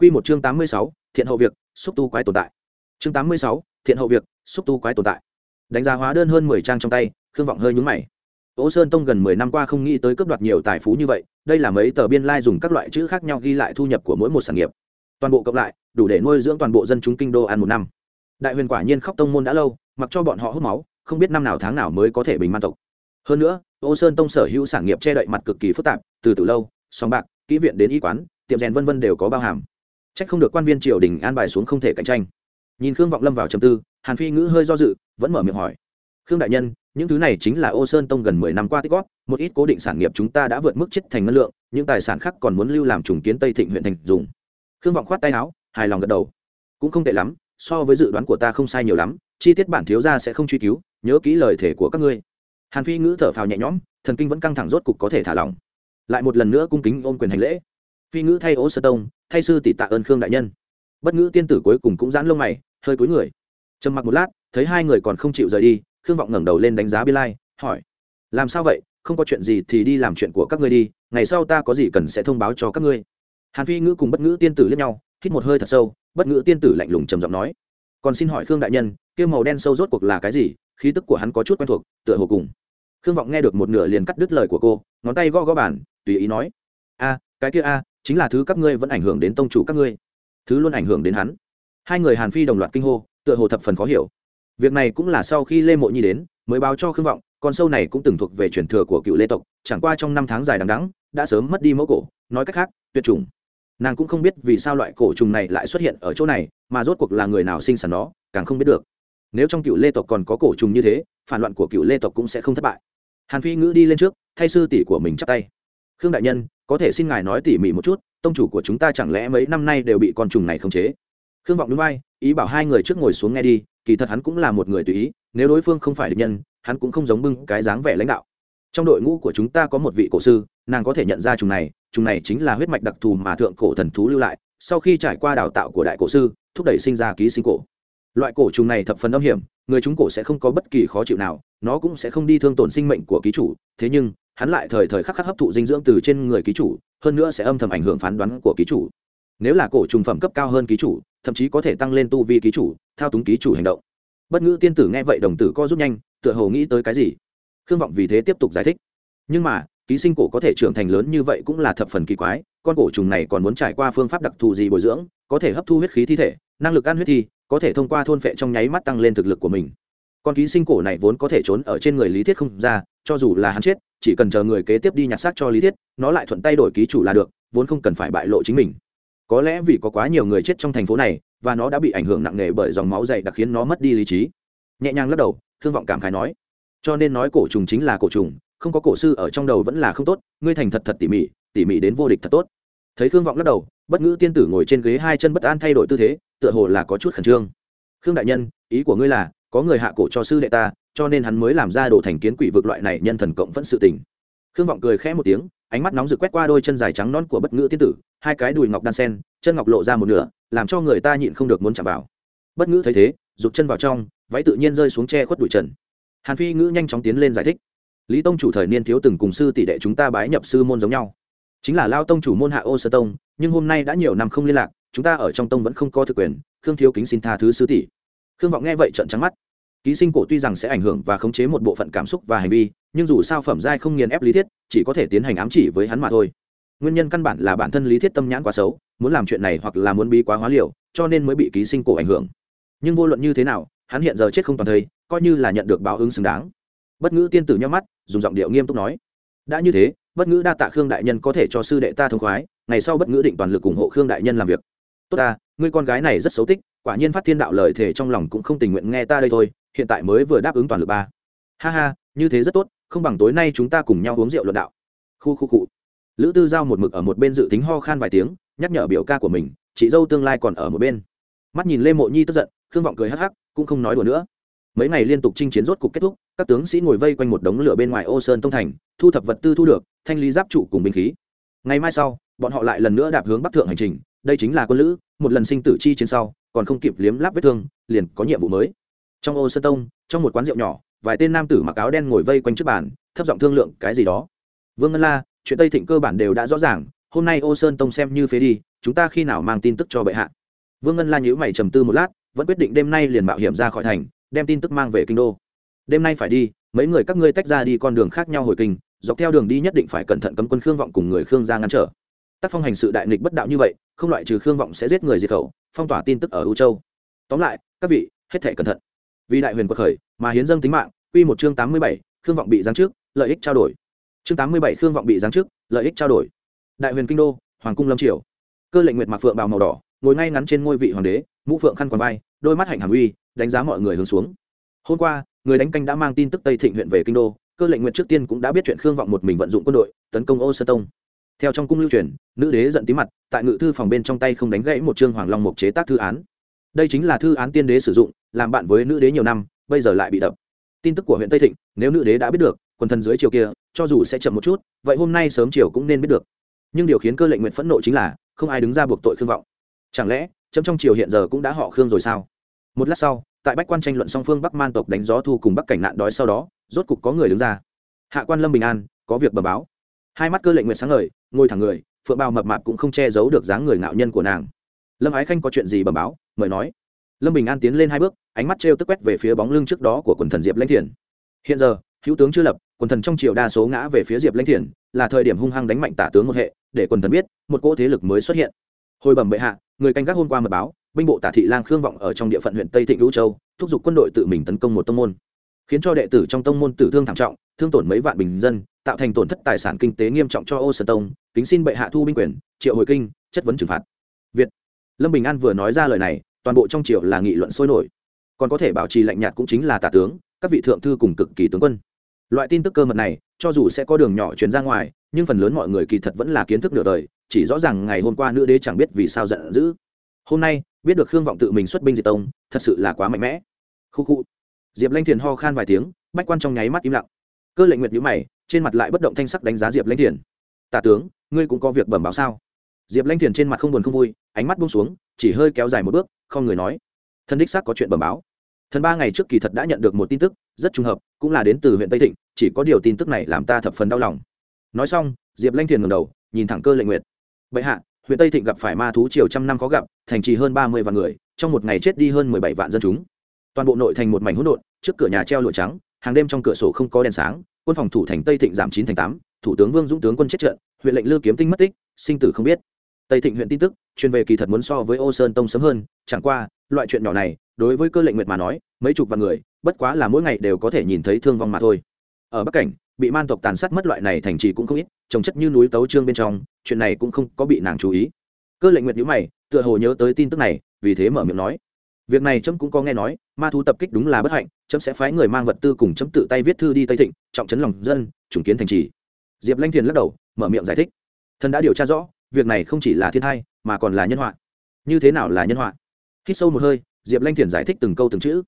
Quy một chương tám mươi sáu, thiện hậu việc, xúc tu quái tồn tại. Chương tám mươi sáu, thiện hậu việc, xúc tu quái tồn tại. Đánh giá hóa đơn hơn mười trang trong tay, Khương Vọng hơi nhướng mày. Ô Sơn Tông gần mười năm qua không nghĩ tới cướp đoạt nhiều tài phú như vậy, đây là mấy tờ biên lai like dùng các loại chữ khác nhau ghi lại thu nhập của mỗi một sản nghiệp. Toàn bộ cộng lại, đủ để nuôi dưỡng toàn bộ dân chúng kinh đô ăn một năm. Đại huyền quả nhiên khóc tông môn đã lâu, mặc cho bọn họ hút máu, không biết năm nào tháng nào mới có thể bình man tộc. Hơn nữa, Ô Sơn Tông sở hữu sản nghiệp che đậy mặt cực kỳ phức tạp, từ từ lâu, song bạc, kỹ viện đến y quán, tiệm rèn vân vân đều có bao hàm trách không được quan viên triều đình an bài xuống không thể cạnh tranh. Nhìn khương vọng lâm vào trầm tư, hàn phi ngữ hơi do dự, vẫn mở miệng hỏi. Khương đại nhân, những thứ này chính là ô sơn tông gần mười năm qua tích góp, một ít cố định sản nghiệp chúng ta đã vượt mức chết thành ngân lượng, những tài sản khác còn muốn lưu làm trùng kiến tây thịnh huyện thành dùng. Khương vọng khoát tay áo, hài lòng gật đầu. Cũng không tệ lắm, so với dự đoán của ta không sai nhiều lắm, chi tiết bản thiếu gia sẽ không truy cứu, nhớ kỹ lời thể của các ngươi. Hàn phi ngữ thở phào nhẹ nhõm, thần kinh vẫn căng thẳng rốt cục có thể thả lỏng. Lại một lần nữa cung kính ôm quyền hành lễ phi ngữ thay ô sơ tông, thay sư tỷ tạ ơn khương đại nhân. Bất ngữ tiên tử cuối cùng cũng giãn lông mày, hơi cúi người. Trầm mặc một lát, thấy hai người còn không chịu rời đi, khương vọng ngẩng đầu lên đánh giá biên lai, hỏi, làm sao vậy? Không có chuyện gì thì đi làm chuyện của các ngươi đi, ngày sau ta có gì cần sẽ thông báo cho các ngươi. Hàn phi ngữ cùng bất ngữ tiên tử liếc nhau, hít một hơi thật sâu, bất ngữ tiên tử lạnh lùng trầm giọng nói, còn xin hỏi khương đại nhân, kia màu đen sâu rốt cuộc là cái gì? Khí tức của hắn có chút quen thuộc, tựa hồ cùng. Khương vọng nghe được một nửa liền cắt đứt lời của cô, ngón tay gõ gõ bản tùy ý nói, a, cái kia a chính là thứ các ngươi vẫn ảnh hưởng đến tông chủ các ngươi. Thứ luôn ảnh hưởng đến hắn. Hai người hàn phi đồng loạt kinh hô, tựa hồ thập phần khó hiểu. Việc này cũng là sau khi lê mộ nhi đến, mới báo cho khương vọng, con sâu này cũng từng thuộc về truyền thừa của cựu lê tộc, chẳng qua trong năm tháng dài đằng đắng đã sớm mất đi mẫu cổ, nói cách khác, tuyệt chủng. Nàng cũng không biết vì sao loại cổ trùng này lại xuất hiện ở chỗ này, mà rốt cuộc là người nào sinh sản nó, càng không biết được. Nếu trong cựu lê tộc còn có cổ trùng như thế, phản loạn của cựu lê tộc cũng sẽ không thất bại. Hàn phi ngữ đi lên trước, thay sư tỷ của mình chắp tay. Khương đại nhân có thể xin ngài nói tỉ mỉ một chút, tông chủ của chúng ta chẳng lẽ mấy năm nay đều bị con trùng này khống chế? Khương vọng núi bay ý bảo hai người trước ngồi xuống nghe đi, kỳ thật hắn cũng là một người tùy ý, nếu đối phương không phải địch nhân, hắn cũng không giống bưng cái dáng vẻ lãnh đạo. Trong đội ngũ của chúng ta có một vị cổ sư, nàng có thể nhận ra trùng này trùng này chính là huyết mạch đặc thù mà thượng cổ thần thú lưu lại, sau khi trải qua đào tạo của đại cổ sư, thúc đẩy sinh ra ký sinh cổ. Loại cổ trùng này thập phần âm hiểm, người chúng cổ sẽ không có bất kỳ khó chịu nào, nó cũng sẽ không đi thương tổn sinh mệnh của ký chủ, thế nhưng hắn lại thời thời khắc khắc hấp thụ dinh dưỡng từ trên người ký chủ, hơn nữa sẽ âm thầm ảnh hưởng phán đoán của ký chủ. Nếu là cổ trùng phẩm cấp cao hơn ký chủ, thậm chí có thể tăng lên tu vi ký chủ, thao túng ký chủ hành động. Bất ngữ tiên tử nghe vậy đồng tử co rút nhanh, tựa hồ nghĩ tới cái gì? Khương vọng vì thế tiếp tục giải thích. Nhưng mà, ký sinh cổ có thể trưởng thành lớn như vậy cũng là thập phần kỳ quái, con cổ trùng này còn muốn trải qua phương pháp đặc thù gì bồi dưỡng, có thể hấp thu huyết khí thi thể, năng lực ăn huyết thi, có thể thông qua thôn phệ trong nháy mắt tăng lên thực lực của mình con ký sinh cổ này vốn có thể trốn ở trên người lý thiết không ra, cho dù là hắn chết, chỉ cần chờ người kế tiếp đi nhặt xác cho lý thiết, nó lại thuận tay đổi ký chủ là được, vốn không cần phải bại lộ chính mình. Có lẽ vì có quá nhiều người chết trong thành phố này, và nó đã bị ảnh hưởng nặng nề bởi dòng máu dày đặc khiến nó mất đi lý trí. Nhẹ nhàng lắc đầu thương vọng cảm khái nói, cho nên nói cổ trùng chính là cổ trùng, không có cổ sư ở trong đầu vẫn là không tốt, ngươi thành thật thật tỉ mỉ tỉ mỉ đến vô địch thật tốt. Thấy khương vọng lắc đầu, bất ngữ tiên tử ngồi trên ghế hai chân bất an thay đổi tư thế, tựa hồ là có chút khẩn trương. Khương đại nhân, ý của ngươi là có người hạ cổ cho sư đệ ta, cho nên hắn mới làm ra đồ thành kiến quỷ vực loại này nhân thần cộng vẫn sự tình. Khương vọng cười khẽ một tiếng, ánh mắt nóng rực quét qua đôi chân dài trắng non của bất ngữ tiên tử, hai cái đùi ngọc đan sen, chân ngọc lộ ra một nửa, làm cho người ta nhịn không được muốn chạm vào. Bất ngữ thấy thế, rụt chân vào trong, váy tự nhiên rơi xuống che khuất đùi trần. Hàn phi ngữ nhanh chóng tiến lên giải thích. Lý tông chủ thời niên thiếu từng cùng sư tỷ đệ chúng ta bái nhập sư môn giống nhau. Chính là lao tông chủ môn hạ ô sơ tông, nhưng hôm nay đã nhiều năm không liên lạc, chúng ta ở trong tông vẫn không có thực quyền, khương thiếu kính xin tha thứ sư tỷ khương vọng nghe vậy trận trắng mắt. Ký sinh cổ tuy rằng sẽ ảnh hưởng và khống chế một bộ phận cảm xúc và hành vi, nhưng dù sao phẩm giai không nghiền ép lý thiết, chỉ có thể tiến hành ám chỉ với hắn mà thôi. Nguyên nhân căn bản là bản thân lý thiết tâm nhãn quá xấu, muốn làm chuyện này hoặc là muốn bí quá hóa liều, cho nên mới bị ký sinh cổ ảnh hưởng. Nhưng vô luận như thế nào, hắn hiện giờ chết không toàn thây coi như là nhận được báo ứng xứng đáng. Bất ngữ tiên tử nhắm mắt, dùng giọng điệu nghiêm túc nói, đã như thế, bất ngữ đa tạ khương đại nhân có thể cho sư đệ ta thông khoái, ngày sau bất ngữ định toàn lực ủng hộ khương đại nhân làm việc. Tốt ta, ngươi con gái này rất xấu tích quả nhiên phát thiên đạo lời thể trong lòng cũng không tình nguyện nghe ta đây thôi, hiện tại mới vừa đáp ứng toàn lực ba. Ha ha, như thế rất tốt, không bằng tối nay chúng ta cùng nhau uống rượu luận đạo. Khu khu cụ lữ tư giao một mực ở một bên dự tính ho khan vài tiếng, nhắc nhở biểu ca của mình, chị dâu tương lai còn ở một bên. Mắt nhìn lê mộ nhi tức giận, khương vọng cười hắc hắc, cũng không nói đùa nữa. Mấy ngày liên tục chinh chiến rốt cục kết thúc, các tướng sĩ ngồi vây quanh một đống lửa bên ngoài ô sơn tông thành, thu thập vật tư thu được, thanh lý giáp trụ cùng binh khí. Ngày mai sau, bọn họ lại lần nữa đạp hướng bắc thượng hành trình đây chính là quân lữ, một lần sinh tử chi chiến sau, còn không kịp liếm láp vết thương, liền có nhiệm vụ mới. Trong ô sơn tông, trong một quán rượu nhỏ, vài tên nam tử mặc áo đen ngồi vây quanh trước bàn, thấp giọng thương lượng cái gì đó. Vương ngân la, chuyện tây thịnh cơ bản đều đã rõ ràng, hôm nay ô sơn tông xem như phế đi, chúng ta khi nào mang tin tức cho bệ hạ? Vương ngân la nhữ mày trầm tư một lát, vẫn quyết định đêm nay liền mạo hiểm ra khỏi thành, đem tin tức mang về kinh đô. Đêm nay phải đi, mấy người các ngươi tách ra đi con đường khác nhau hồi kinh, dọc theo đường đi nhất định phải cẩn thận cấm quân khương vọng cùng người khương ra ngăn trở. Tác phong hành sự đại nghịch bất đạo như vậy không loại trừ khương vọng sẽ giết người diệt khẩu, phong tỏa tin tức ở ưu châu. Tóm lại, các vị, hết thể cẩn thận. Vì đại huyền quật khởi, mà hiến dâng tính mạng, quy một chương tám mươi bảy, khương vọng bị giáng trước lợi ích trao đổi. Chương tám mươi bảy, khương vọng bị giáng trước lợi ích trao đổi. Đại huyền kinh đô, hoàng cung lâm triều. Cơ lệnh nguyệt mặc phượng bào màu đỏ, ngồi ngay ngắn trên ngôi vị hoàng đế, mũ phượng khăn quàng vai, đôi mắt hạnh hàm uy, đánh giá mọi người hướng xuống. Hôm qua, người đánh canh đã mang tin tức tây thịnh huyện về kinh đô, cơ lệnh nguyệt trước tiên cũng đã biết chuyện khương vọng một mình vận dụng quân đội, tấn công ô sơ tông theo trong cung lưu truyền, nữ đế giận tí mặt, tại ngự thư phòng bên trong tay không đánh gãy một chương hoàng long mục chế tác thư án. Đây chính là thư án tiên đế sử dụng, làm bạn với nữ đế nhiều năm, bây giờ lại bị đập. Tin tức của huyện tây thịnh, nếu nữ đế đã biết được, quần thần dưới chiều kia, cho dù sẽ chậm một chút, vậy hôm nay sớm chiều cũng nên biết được. Nhưng điều khiến cơ lệnh nguyện phẫn nộ chính là, không ai đứng ra buộc tội khương vọng. Chẳng lẽ, chấm trong triều hiện giờ cũng đã họ khương rồi sao? Một lát sau, tại bách quan tranh luận song phương bắc man tộc đánh gió thu cùng bắc cảnh nạn đói sau đó, rốt cục có người đứng ra. Hạ quan lâm bình an, có việc bờ báo. Hai mắt cơ lệnh nguyện sáng ngời ngồi thẳng người, phượng bào mập mạp cũng không che giấu được dáng người ngạo nhân của nàng. Lâm ái khanh có chuyện gì bẩm báo, mời nói. Lâm bình an tiến lên hai bước, ánh mắt t tức quét về phía bóng lưng trước đó của quần thần diệp lãnh thiền hiện giờ, hữu tướng chưa lập, quần thần trong triều đa số ngã về phía diệp lãnh thiền là thời điểm hung hăng đánh mạnh tả tướng một hệ, để quần thần biết, một cỗ thế lực mới xuất hiện. Hồi bẩm bệ hạ, người canh gác hôm qua mật báo, binh bộ tả thị lang khương vọng ở trong địa phận huyện tây thịnh lũ châu, thúc giục quân đội tự mình tấn công một tông môn khiến cho đệ tử trong tông môn tử thương thảm trọng, thương tổn mấy vạn bình dân, tạo thành tổn thất tài sản kinh tế nghiêm trọng cho ô sơn tông, kính xin bệ hạ thu binh quyền, triệu hồi kinh, chất vấn trừng phạt. Việt. Lâm bình an vừa nói ra lời này, toàn bộ trong triều là nghị luận sôi nổi. Còn có thể bảo trì lạnh nhạt cũng chính là tả tướng, các vị thượng thư cùng cực kỳ tướng quân. Loại tin tức cơ mật này, cho dù sẽ có đường nhỏ truyền ra ngoài, nhưng phần lớn mọi người kỳ thật vẫn là kiến thức nửa đời, chỉ rõ ràng ngày hôm qua nữ đế chẳng biết vì sao giận dữ. Hôm nay, biết được khương vọng tự mình xuất binh diệt tông, thật sự là quá mạnh mẽ. Khu khu diệp lanh thiền ho khan vài tiếng, bách quan trong nháy mắt im lặng. Cơ lệnh nguyệt nhữ mày, trên mặt lại bất động thanh sắc đánh giá diệp lanh thiền. Tả tướng, ngươi cũng có việc bẩm báo sao? Diệp lanh thiền trên mặt không buồn không vui, ánh mắt buông xuống, chỉ hơi kéo dài một bước, không người nói. Thân đích xác có chuyện bẩm báo. Thần ba ngày trước kỳ thật đã nhận được một tin tức, rất trùng hợp, cũng là đến từ huyện tây thịnh, chỉ có điều tin tức này làm ta thập phần đau lòng. Nói xong, diệp lanh thiền ngầm đầu, nhìn thẳng cơ lệnh nguyệt. Bệ hạ, huyện tây thịnh gặp phải ma thú triều trăm năm khó gặp, thành trì hơn ba mươi vạn người, trong một ngày chết đi hơn mười bảy vạn dân chúng toàn bộ nội thành một mảnh hỗn độn, trước cửa nhà treo lụa trắng, hàng đêm trong cửa sổ không có đèn sáng, quân phòng thủ thành tây thịnh giảm chín thành tám, thủ tướng vương dũng tướng quân chết trận, huyện lệnh lư kiếm tinh mất tích, sinh tử không biết. Tây thịnh huyện tin tức chuyên về kỳ thật muốn so với ô sơn tông sớm hơn, chẳng qua, loại chuyện nhỏ này, đối với cơ lệnh nguyệt mà nói, mấy chục vạn người, bất quá là mỗi ngày đều có thể nhìn thấy thương vong mà thôi. Ở bắc cảnh, bị man tộc tàn sát mất loại này thành trì cũng không ít, trồng chất như núi tấu trương bên trong, chuyện này cũng không có bị nàng chú ý. Cơ lệnh nguyệt nhữ mày, tựa hồ nhớ tới tin tức này, vì thế mở miệng nói việc này trẫm cũng có nghe nói ma thú tập kích đúng là bất hạnh trẫm sẽ phái người mang vật tư cùng trẫm tự tay viết thư đi tây thịnh trọng trấn lòng dân chủng kiến thành trì. Diệp lanh thiền lắc đầu mở miệng giải thích. Thần đã điều tra rõ việc này không chỉ là thiên thai mà còn là nhân họa. Như thế nào là nhân họa? Hít sâu một hơi diệp lanh thiền giải thích từng câu từng chữ.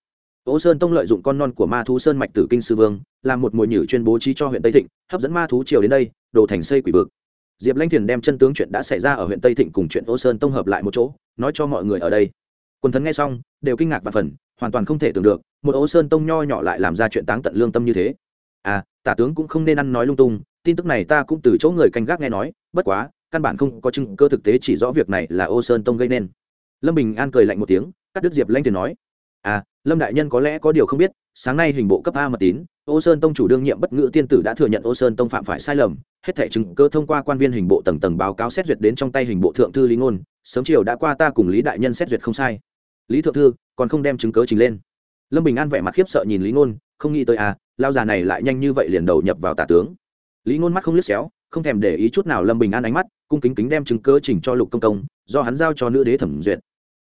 Ô Sơn Tông lợi dụng con non của ma thú Sơn Mạch Tử Kinh Sư Vương, làm một mồi nhử chuyên bố trí cho huyện Tây Thịnh, hấp dẫn ma thú triều đến đây, đồ thành xây quỷ vực. Diệp Lanh Thiền đem chân tướng chuyện đã xảy ra ở huyện Tây Thịnh cùng chuyện Ô Sơn Tông hợp lại một chỗ, nói cho mọi người ở đây. Quân thần nghe xong, đều kinh ngạc và phần, hoàn toàn không thể tưởng được, một Ô Sơn Tông nho nhỏ lại làm ra chuyện táng tận lương tâm như thế. À, tả tướng cũng không nên ăn nói lung tung, tin tức này ta cũng từ chỗ người canh gác nghe nói, bất quá, căn bản không có chứng cơ thực tế chỉ rõ việc này là Ô Sơn Tông gây nên. Lâm Bình An cười lạnh một tiếng, cắt đứt Diệp Lanh tiền nói: "À, lâm đại nhân có lẽ có điều không biết sáng nay hình bộ cấp a mật tín ô sơn tông chủ đương nhiệm bất ngữ tiên tử đã thừa nhận ô sơn tông phạm phải sai lầm hết thể chứng cơ thông qua quan viên hình bộ tầng tầng báo cáo xét duyệt đến trong tay hình bộ thượng thư lý ngôn sớm chiều đã qua ta cùng lý đại nhân xét duyệt không sai lý thượng thư, còn không đem chứng cớ trình lên. Lâm bình an vẻ mặt khiếp sợ nhìn lý ngôn, không nghĩ tới à lao già này lại nhanh như vậy liền đầu nhập vào tả tướng. Lý ngôn mắt không liếc xéo, không thèm để ý chút nào lâm bình an ánh mắt, cung kính kính đem chứng cớ trình cho lục công công, do hắn giao cho nữ đế thẩm duyệt.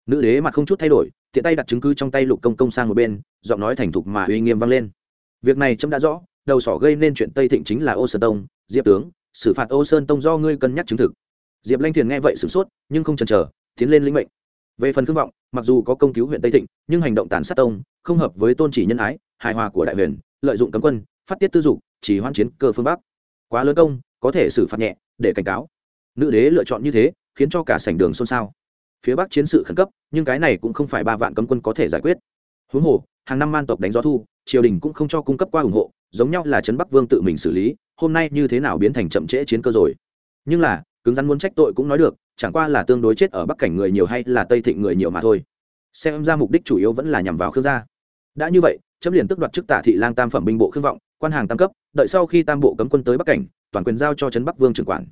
Nữ đế mặt không chút thay đổi, tiện tay đặt chứng cứ trong tay lục công công sang một bên, giọng nói thành thục mà uy nghiêm vang lên. Việc này trâm đã rõ, đầu sỏ gây nên chuyện tây thịnh chính là ô sơn tông, diệp tướng, xử phạt ô sơn tông do ngươi cân nhắc chứng thực. Diệp lanh thiền nghe vậy sửng sốt, nhưng không chần chờ, tiến lên lĩnh mệnh về phần khương vọng, mặc dù có công cứu huyện tây thịnh, nhưng hành động tàn sát tông, không hợp với tôn chỉ nhân ái, hài hòa của đại huyền, lợi dụng cấm quân, phát tiết tư dục, chỉ hoan chiến cơ phương bắc. Quá lớn công, có thể xử phạt nhẹ, để cảnh cáo. Nữ đế lựa chọn như thế, khiến cho cả sảnh đường xôn xao. Phía bắc chiến sự khẩn cấp, nhưng cái này cũng không phải ba vạn cấm quân có thể giải quyết. Huống hồ, hàng năm man tộc đánh gió thu, triều đình cũng không cho cung cấp qua ủng hộ, giống nhau là trấn bắc vương tự mình xử lý, hôm nay như thế nào biến thành chậm trễ chiến cơ rồi. Nhưng là, cứng rắn muốn trách tội cũng nói được chẳng qua là tương đối chết ở bắc cảnh người nhiều hay là tây thịnh người nhiều mà thôi. Xem ra mục đích chủ yếu vẫn là nhằm vào khương gia. Đã như vậy chấm liền tức đoạt chức tả thị lang tam phẩm binh bộ khương vọng, quan hàng tam cấp, đợi sau khi tam bộ cấm quân tới bắc cảnh, toàn quyền giao cho trấn bắc vương trưởng quản.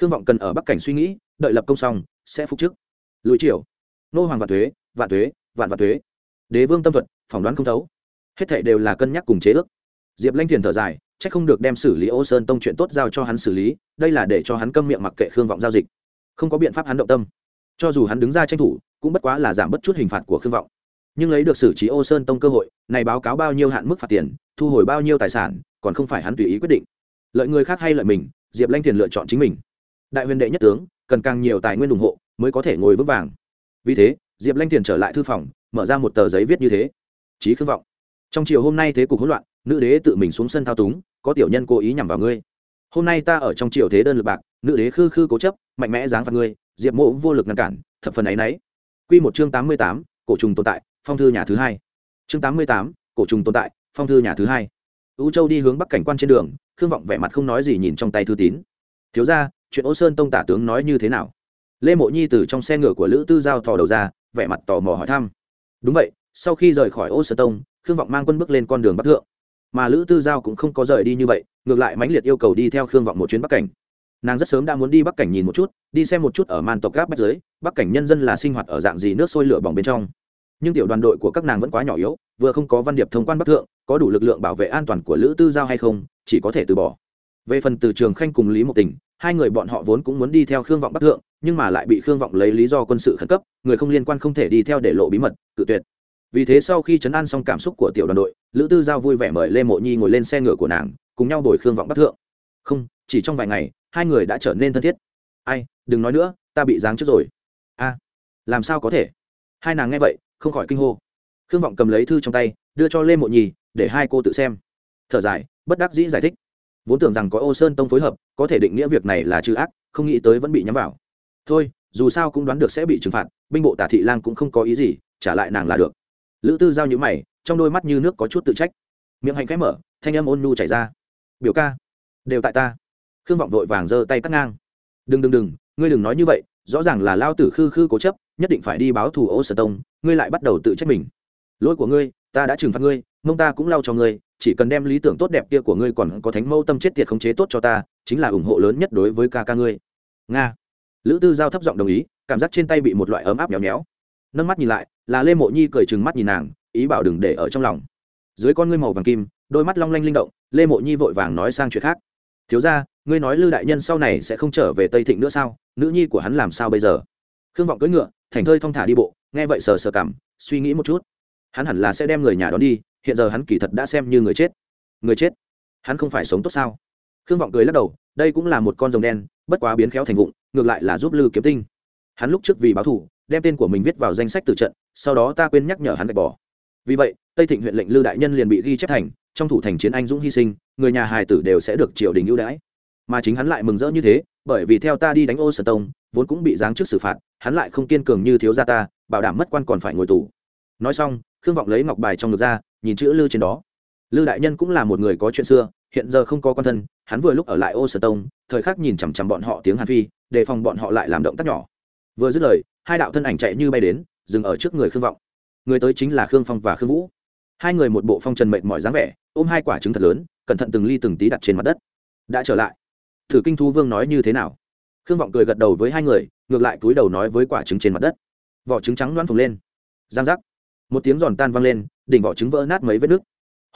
Khương vọng cần ở bắc cảnh suy nghĩ, đợi lập công xong, sẽ phục chức. Lùi triều. Nô hoàng vạn thuế vạn thuế, vạn vạn thuế. Đế vương tâm thuật, phỏng đoán không thấu. Hết thảy đều là cân nhắc cùng chế ước. Diệp lanh thiền thở dài c h ắ c không được đem xử lý ô sơn tông chuyện tốt giao cho hắn xử lý, đây là để cho hắn câm miệng mặc kệ khương vọng giao dịch không có biện pháp hắn động tâm. Cho dù hắn đứng ra tranh thủ, cũng bất quá là giảm bất chút hình phạt của khương vọng. Nhưng lấy được xử trí ô sơn tông cơ hội, này báo cáo bao nhiêu hạn mức phạt tiền, thu hồi bao nhiêu tài sản, còn không phải hắn tùy ý quyết định. Lợi người khác hay lợi mình, diệp lanh thiền lựa chọn chính mình. Đại huyền đệ nhất tướng, cần càng nhiều tài nguyên ủng hộ, mới có thể ngồi vững vàng. Vì thế, diệp lanh thiền trở lại thư phòng, mở ra một tờ giấy viết như thế. Trí khương vọng, trong chiều hôm nay thế cục hỗn loạn, nữ đế tự mình xuống sân thao túng, có tiểu nhân cố ý nhằm vào ngươi. Hôm nay ta ở trong triều thế đơn lực bạc, nữ đế khư khư cố chấp mạnh mẽ giáng phạt ngươi, diệp mộ vô lực ngăn cản, thập phần ấy nấy q một chương tám mươi tám, cổ trùng tồn tại, phong thư nhà thứ hai. Chương tám mươi tám, cổ trùng tồn tại, phong thư nhà thứ hai. Ưu châu đi hướng bắc cảnh quan trên đường, khương vọng vẻ mặt không nói gì nhìn trong tay thư tín. Thiếu ra chuyện ô sơn tông tả tướng nói như thế nào? Lê mộ nhi từ trong xe ngựa của lữ tư giao thò đầu ra, vẻ mặt tò mò hỏi thăm. Đúng vậy, sau khi rời khỏi ô sơn tông, khương vọng mang quân bước lên con đường bắc thượng. Mà lữ tư giao cũng không có rời đi như vậy, ngược lại mãnh liệt yêu cầu đi theo khương vọng một chuyến bắc cảnh nàng rất sớm đã muốn đi bắc cảnh nhìn một chút, đi xem một chút ở màn tộc gáp bách giới, bắc cảnh nhân dân là sinh hoạt ở dạng gì nước sôi lửa bỏng bên trong. Nhưng tiểu đoàn đội của các nàng vẫn quá nhỏ yếu, vừa không có văn điệp thông quan bắc thượng, có đủ lực lượng bảo vệ an toàn của lữ tư giao hay không, chỉ có thể từ bỏ. Về phần từ trường khanh cùng lý mộc tình, hai người bọn họ vốn cũng muốn đi theo khương vọng bắc thượng, nhưng mà lại bị khương vọng lấy lý do quân sự khẩn cấp, người không liên quan không thể đi theo để lộ bí mật, cự tuyệt. Vì thế sau khi chấn an xong cảm xúc của tiểu đoàn đội, lữ tư giao vui vẻ mời lê mộ nhi ngồi lên xe ngựa của nàng, cùng nhau đổi khương vọng bắc thượng. Không, chỉ trong vài ngày hai người đã trở nên thân thiết. Ai đừng nói nữa ta bị giáng trước rồi. A làm sao có thể? Hai nàng nghe vậy không khỏi kinh hô. Khương vọng cầm lấy thư trong tay đưa cho lê mộ Nhì, để hai cô tự xem. Thở dài bất đắc dĩ giải thích. Vốn tưởng rằng có ô sơn tông phối hợp có thể định nghĩa việc này là trừ ác không nghĩ tới vẫn bị nhắm vào. Thôi dù sao cũng đoán được sẽ bị trừng phạt binh bộ tả thị lang cũng không có ý gì trả lại nàng là được. Lữ tư giao nhữ mày trong đôi mắt như nước có chút tự trách. Miệng hành khẽ mở thanh âm ôn nhu chảy ra. Biểu ca đều tại ta khương vọng vội vàng giơ tay cắt ngang. Đừng đừng đừng, ngươi đừng nói như vậy, rõ ràng là lao tử khư khư cố chấp, nhất định phải đi báo thù ô sở tông, ngươi lại bắt đầu tự trách mình. Lỗi của ngươi, ta đã trừng phạt ngươi, mông ta cũng lau cho ngươi, chỉ cần đem lý tưởng tốt đẹp kia của ngươi còn có thánh mâu tâm chết tiệt khống chế tốt cho ta, chính là ủng hộ lớn nhất đối với ca ca ngươi. Nga. Lữ tư giao thấp giọng đồng ý, cảm giác trên tay bị một loại ấm áp nhéo nhéo nâng mắt nhìn lại, là lê mộ nhi cười chừng mắt nhìn nàng, ý bảo đừng để ở trong lòng. Dưới con ngươi màu vàng kim, đôi mắt long lanh linh động, lê mộ nhi vội vàng nói sang chuyện khác. Thiếu ra ngươi nói lư đại nhân sau này sẽ không trở về tây thịnh nữa sao? Nữ nhi của hắn làm sao bây giờ? Khương vọng cưỡi ngựa, thành thơi thong thả đi bộ, nghe vậy sờ sờ cảm suy nghĩ một chút. Hắn hẳn là sẽ đem người nhà đón đi, hiện giờ hắn kỳ thật đã xem như người chết. Người chết? Hắn không phải sống tốt sao? Khương vọng cười lắc đầu, đây cũng là một con rồng đen, bất quá biến khéo thành vụng, ngược lại là giúp lư kiếm tinh. Hắn lúc trước vì báo thù, đem tên của mình viết vào danh sách từ trận, sau đó ta quên nhắc nhở hắn gạch bỏ. Vì vậy, tây thịnh huyện lệnh lư đại nhân liền bị ghi chép thành, trong thủ thành chiến anh dũng hy sinh, người nhà hài tử đều sẽ được triều đình ưu đãi mà chính hắn lại mừng rỡ như thế, bởi vì theo ta đi đánh ô sở tông, vốn cũng bị giáng trước xử phạt, hắn lại không kiên cường như thiếu gia ta, bảo đảm mất quan còn phải ngồi tù. Nói xong, khương vọng lấy ngọc bài trong ngực ra, nhìn chữ lư trên đó. Lư đại nhân cũng là một người có chuyện xưa, hiện giờ không có quan thân, hắn vừa lúc ở lại ô sở tông, thời khắc nhìn chằm chằm bọn họ tiếng hàn phi, đề phòng bọn họ lại làm động tác nhỏ. Vừa dứt lời, hai đạo thân ảnh chạy như bay đến, dừng ở trước người khương vọng. Người tới chính là khương phong và khương vũ. Hai người một bộ phong trần mệt mỏi dáng vẻ, ôm hai quả trứng thật lớn, cẩn thận từng ly từng tí đặt trên mặt đất. Đã trở lại thử kinh thú vương nói như thế nào? Khương vọng cười gật đầu với hai người, ngược lại túi đầu nói với quả trứng trên mặt đất. Vỏ trứng trắng loan phồng lên. Giang giác. Một tiếng giòn tan vang lên, đỉnh vỏ trứng vỡ nát mấy vết nước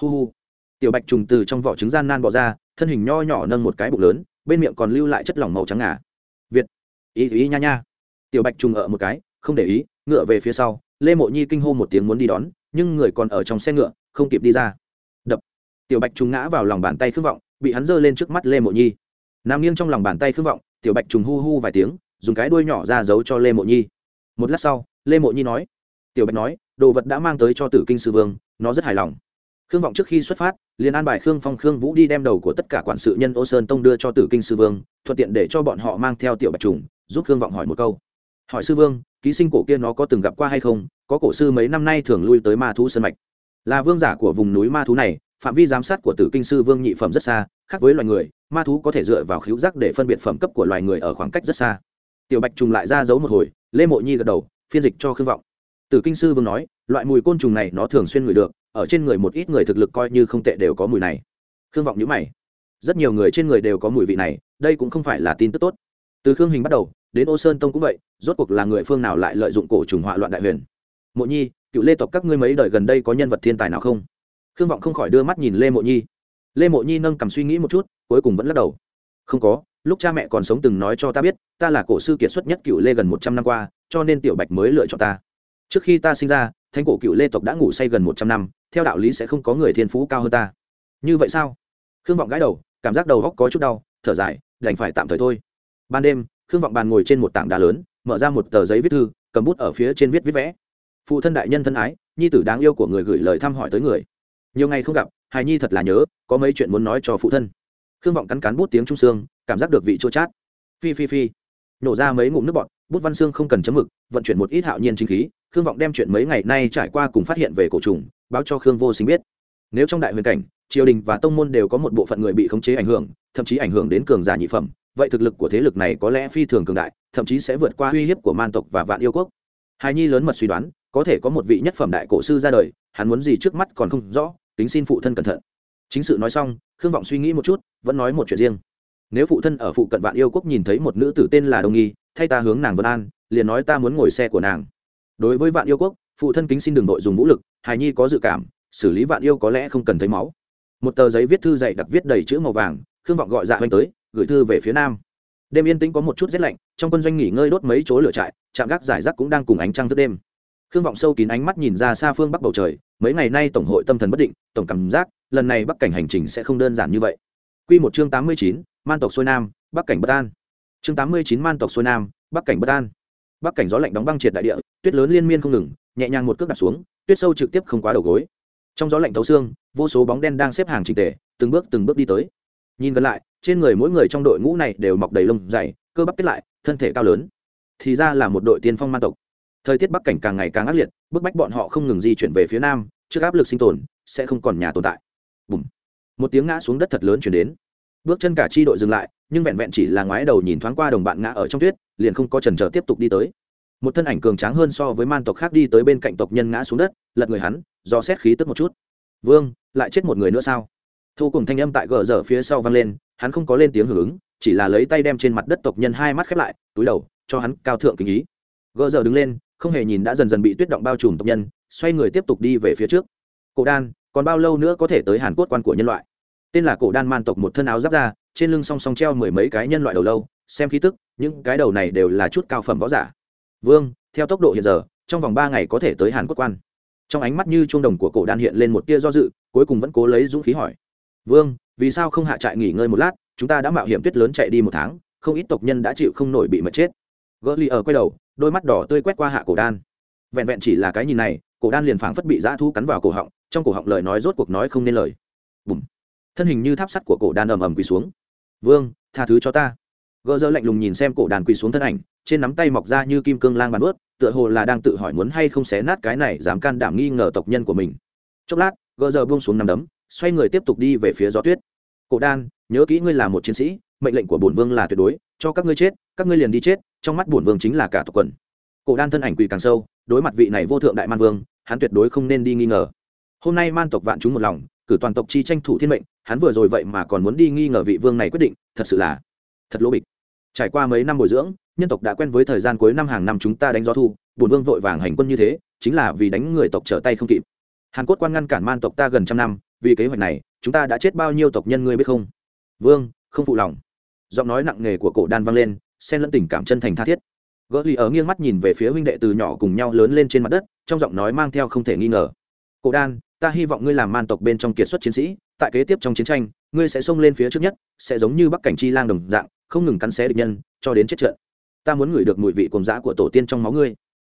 hu hu. Tiểu bạch trùng từ trong vỏ trứng gian nan bỏ ra, thân hình nho nhỏ nâng một cái bụng lớn, bên miệng còn lưu lại chất lỏng màu trắng ngà. Việt. Ý ý nha nha. Tiểu bạch trùng ở một cái, không để ý, ngựa về phía sau, lê mộ nhi kinh hô một tiếng muốn đi đón, nhưng người còn ở trong xe ngựa, không kịp đi ra. Đập. Tiểu bạch trùng ngã vào lòng bàn tay khước vọng, bị hắn giơ lên trước mắt lê mộ nhi nằm nghiêng trong lòng bàn tay khước vọng, tiểu bạch trùng hu hu vài tiếng, dùng cái đuôi nhỏ ra giấu cho lê mộ nhi. Một lát sau, lê mộ nhi nói, tiểu bạch nói, đồ vật đã mang tới cho tử kinh sư vương, nó rất hài lòng. Khương vọng trước khi xuất phát, liền an bài khương phong, khương vũ đi đem đầu của tất cả quản sự nhân ô sơn tông đưa cho tử kinh sư vương, thuận tiện để cho bọn họ mang theo tiểu bạch trùng, giúp khương vọng hỏi một câu. Hỏi sư vương, ký sinh cổ kia nó có từng gặp qua hay không? Có cổ sư mấy năm nay thường lui tới ma thú sân mạch. Là vương giả của vùng núi ma thú này phạm vi giám sát của tử kinh sư vương nhị phẩm rất xa, khác với loài người, ma thú có thể dựa vào khíu giác để phân biệt phẩm cấp của loài người ở khoảng cách rất xa. Tiểu bạch trùng lại ra giấu một hồi, lê mộ nhi gật đầu, phiên dịch cho khương vọng. Tử kinh sư vương nói, loại mùi côn trùng này nó thường xuyên ngửi được, ở trên người một ít người thực lực coi như không tệ đều có mùi này. Khương vọng nhữ mày. Rất nhiều người trên người đều có mùi vị này, đây cũng không phải là tin tức tốt. Từ khương hình bắt đầu, đến ô sơn tông cũng vậy, rốt cuộc là người phương nào lại lợi dụng cổ trùng họa loạn đại huyền? Mộ nhi, cựu lê tộc các ngươi mấy đời gần đây có nhân vật thiên tài nào không? Khương vọng không khỏi đưa mắt nhìn lê mộ nhi. Lê mộ nhi nâng cầm suy nghĩ một chút, cuối cùng vẫn lắc đầu. Không có, lúc cha mẹ còn sống từng nói cho ta biết, ta là cổ sư kiệt xuất nhất cựu lê gần một trăm năm qua, cho nên tiểu bạch mới lựa chọn ta. Trước khi ta sinh ra thanh cổ cựu lê tộc đã ngủ say gần một trăm năm, theo đạo lý sẽ không có người thiên phú cao hơn ta. Như vậy sao? Khương vọng gãi đầu, cảm giác đầu góc có chút đau, thở dài, đành phải tạm thời thôi. Ban đêm, khương vọng bàn ngồi trên một tảng đá lớn, mở ra một tờ giấy viết thư, cầm bút ở phía trên viết viết vẽ. Phụ thân đại nhân thân ái, nhi tử đáng yêu của người gửi lời thăm hỏi tới người nhiều ngày không gặp hài nhi thật là nhớ, có mấy chuyện muốn nói cho phụ thân. Khương vọng cắn cắn bút tiếng trung sương, cảm giác được vị chua chát. Phi phi phi. Nổ ra mấy ngụm nước bọt, bút văn xương không cần chấm mực, vận chuyển một ít hạo nhiên chính khí, khương vọng đem chuyện mấy ngày nay trải qua cùng phát hiện về cổ trùng, báo cho khương vô sinh biết. Nếu trong đại huyền cảnh, triều đình và tông môn đều có một bộ phận người bị khống chế ảnh hưởng, thậm chí ảnh hưởng đến cường giả nhị phẩm, vậy thực lực của thế lực này có lẽ phi thường cường đại, thậm chí sẽ vượt qua uy hiếp của man tộc và vạn yêu quốc. Hài nhi lớn mật suy đoán, có thể có một vị nhất phẩm đại cổ sư ra đời hắn muốn gì trước mắt còn không rõ tính xin phụ thân cẩn thận. Chính sự nói xong, khương vọng suy nghĩ một chút, vẫn nói một chuyện riêng. Nếu phụ thân ở phụ cận vạn yêu quốc nhìn thấy một nữ tử tên là đồng nghi, thay ta hướng nàng vân an, liền nói ta muốn ngồi xe của nàng. Đối với vạn yêu quốc, phụ thân kính xin đừng đội dùng vũ lực, hài nhi có dự cảm, xử lý vạn yêu có lẽ không cần thấy máu. Một tờ giấy viết thư dày đặc viết đầy chữ màu vàng, khương vọng gọi dạ hoành tới, gửi thư về phía nam. Đêm yên tĩnh có một chút rét lạnh, trong quân doanh nghỉ ngơi đốt mấy chỗ lửa trại, trạm gác giải rác cũng đang cùng ánh trăng thức đêm khương vọng sâu kín ánh mắt nhìn ra xa phương bắc bầu trời, mấy ngày nay tổng hội tâm thần bất định, tổng cảm giác, lần này bắc cảnh hành trình sẽ không đơn giản như vậy. Q một chương tám mươi chín, man tộc xuôi nam, bắc cảnh bất an. Chương tám mươi chín, man tộc xuôi nam, bắc cảnh bất an. Bắc cảnh gió lạnh đóng băng triệt đại địa, tuyết lớn liên miên không ngừng, nhẹ nhàng một cước đặt xuống, tuyết sâu trực tiếp không quá đầu gối. Trong gió lạnh thấu xương, vô số bóng đen đang xếp hàng trình tề, từng bước từng bước đi tới. Nhìn gần lại, trên người mỗi người trong đội ngũ này đều mọc đầy lông dày, cơ bắp kết lại, thân thể cao lớn. Thì ra là một đội tiên phong man tộc thời tiết bắc cảnh càng ngày càng ác liệt, bức bách bọn họ không ngừng di chuyển về phía nam, trước áp lực sinh tồn, sẽ không còn nhà tồn tại. Bùm. một tiếng ngã xuống đất thật lớn chuyển đến. Bước chân cả chi đội dừng lại, nhưng vẹn vẹn chỉ là ngoái đầu nhìn thoáng qua đồng bạn ngã ở trong tuyết, liền không có trần trở tiếp tục đi tới. Một thân ảnh cường tráng hơn so với man tộc khác đi tới bên cạnh tộc nhân ngã xuống đất, lật người hắn, do xét khí tức một chút. Vương, lại chết một người nữa sao? Thu cùng thanh âm tại gờ dở phía sau vang lên, hắn không có lên tiếng hưởng ứng, chỉ là lấy tay đem trên mặt đất tộc nhân hai mắt khép lại, túi đầu, cho hắn cao thượng kính ý. Gờ dở đứng lên không hề nhìn đã dần dần bị tuyết động bao trùm tộc nhân, xoay người tiếp tục đi về phía trước. Cổ đan, còn bao lâu nữa có thể tới hàn cốt quan của nhân loại? Tên là cổ đan man tộc một thân áo giáp ra, trên lưng song song treo mười mấy cái nhân loại đầu lâu, xem khí tức, những cái đầu này đều là chút cao phẩm võ giả. Vương, theo tốc độ hiện giờ, trong vòng ba ngày có thể tới hàn quốc quan. Trong ánh mắt như chuông đồng của cổ đan hiện lên một tia do dự, cuối cùng vẫn cố lấy dũng khí hỏi. Vương, vì sao không hạ trại nghỉ ngơi một lát, chúng ta đã mạo hiểm tuyết lớn chạy đi một tháng, không ít tộc nhân đã chịu không nổi bị mệt chết. Gỡ ly ở quay đầu đôi mắt đỏ tươi quét qua hạ cổ đan. Vẹn vẹn chỉ là cái nhìn này, cổ đan liền phảng phất bị dã thu cắn vào cổ họng, trong cổ họng lời nói rốt cuộc nói không nên lời. Bùm. Thân hình như tháp sắt của cổ đan ầm ầm quỳ xuống. Vương, tha thứ cho ta. Gỡ dơ lạnh lùng nhìn xem cổ đàn quỳ xuống thân ảnh, trên nắm tay mọc ra như kim cương lang bàn ướt, tựa hồ là đang tự hỏi muốn hay không xé nát cái này dám can đảm nghi ngờ tộc nhân của mình. Chốc lát gỡ Dơ buông xuống nằm đấm, xoay người tiếp tục đi về phía gió tuyết. Cổ đan, nhớ kỹ ngươi là một chiến sĩ, mệnh lệnh của bổn vương là tuyệt đối, cho các ngươi chết các ngươi liền đi chết, trong mắt bổn vương chính là cả tộc quần. Cổ đan thân ảnh quỳ càng sâu, đối mặt vị này vô thượng đại man vương, hắn tuyệt đối không nên đi nghi ngờ. Hôm nay man tộc vạn chúng một lòng, cử toàn tộc chi tranh thủ thiên mệnh, hắn vừa rồi vậy mà còn muốn đi nghi ngờ vị vương này quyết định, thật sự là thật lỗ bịch. Trải qua mấy năm bồi dưỡng, nhân tộc đã quen với thời gian cuối năm hàng năm chúng ta đánh gió thu, bổn vương vội vàng hành quân như thế, chính là vì đánh người tộc trở tay không kịp. Hàn cốt quan ngăn cản man tộc ta gần trăm năm, vì kế hoạch này, chúng ta đã chết bao nhiêu tộc nhân ngươi biết không? Vương, không phụ lòng. Giọng nói nặng nề của cổ đan vang lên xen lẫn tình cảm chân thành tha thiết. Gỡ lì ở nghiêng mắt nhìn về phía huynh đệ từ nhỏ cùng nhau lớn lên trên mặt đất, trong giọng nói mang theo không thể nghi ngờ. Cổ đan, ta hy vọng ngươi làm man tộc bên trong kiệt xuất chiến sĩ, tại kế tiếp trong chiến tranh, ngươi sẽ xông lên phía trước nhất, sẽ giống như bắc cảnh chi lang đồng dạng, không ngừng cắn xé địch nhân, cho đến chết trận. Ta muốn ngửi được mùi vị cồn giã của tổ tiên trong máu ngươi.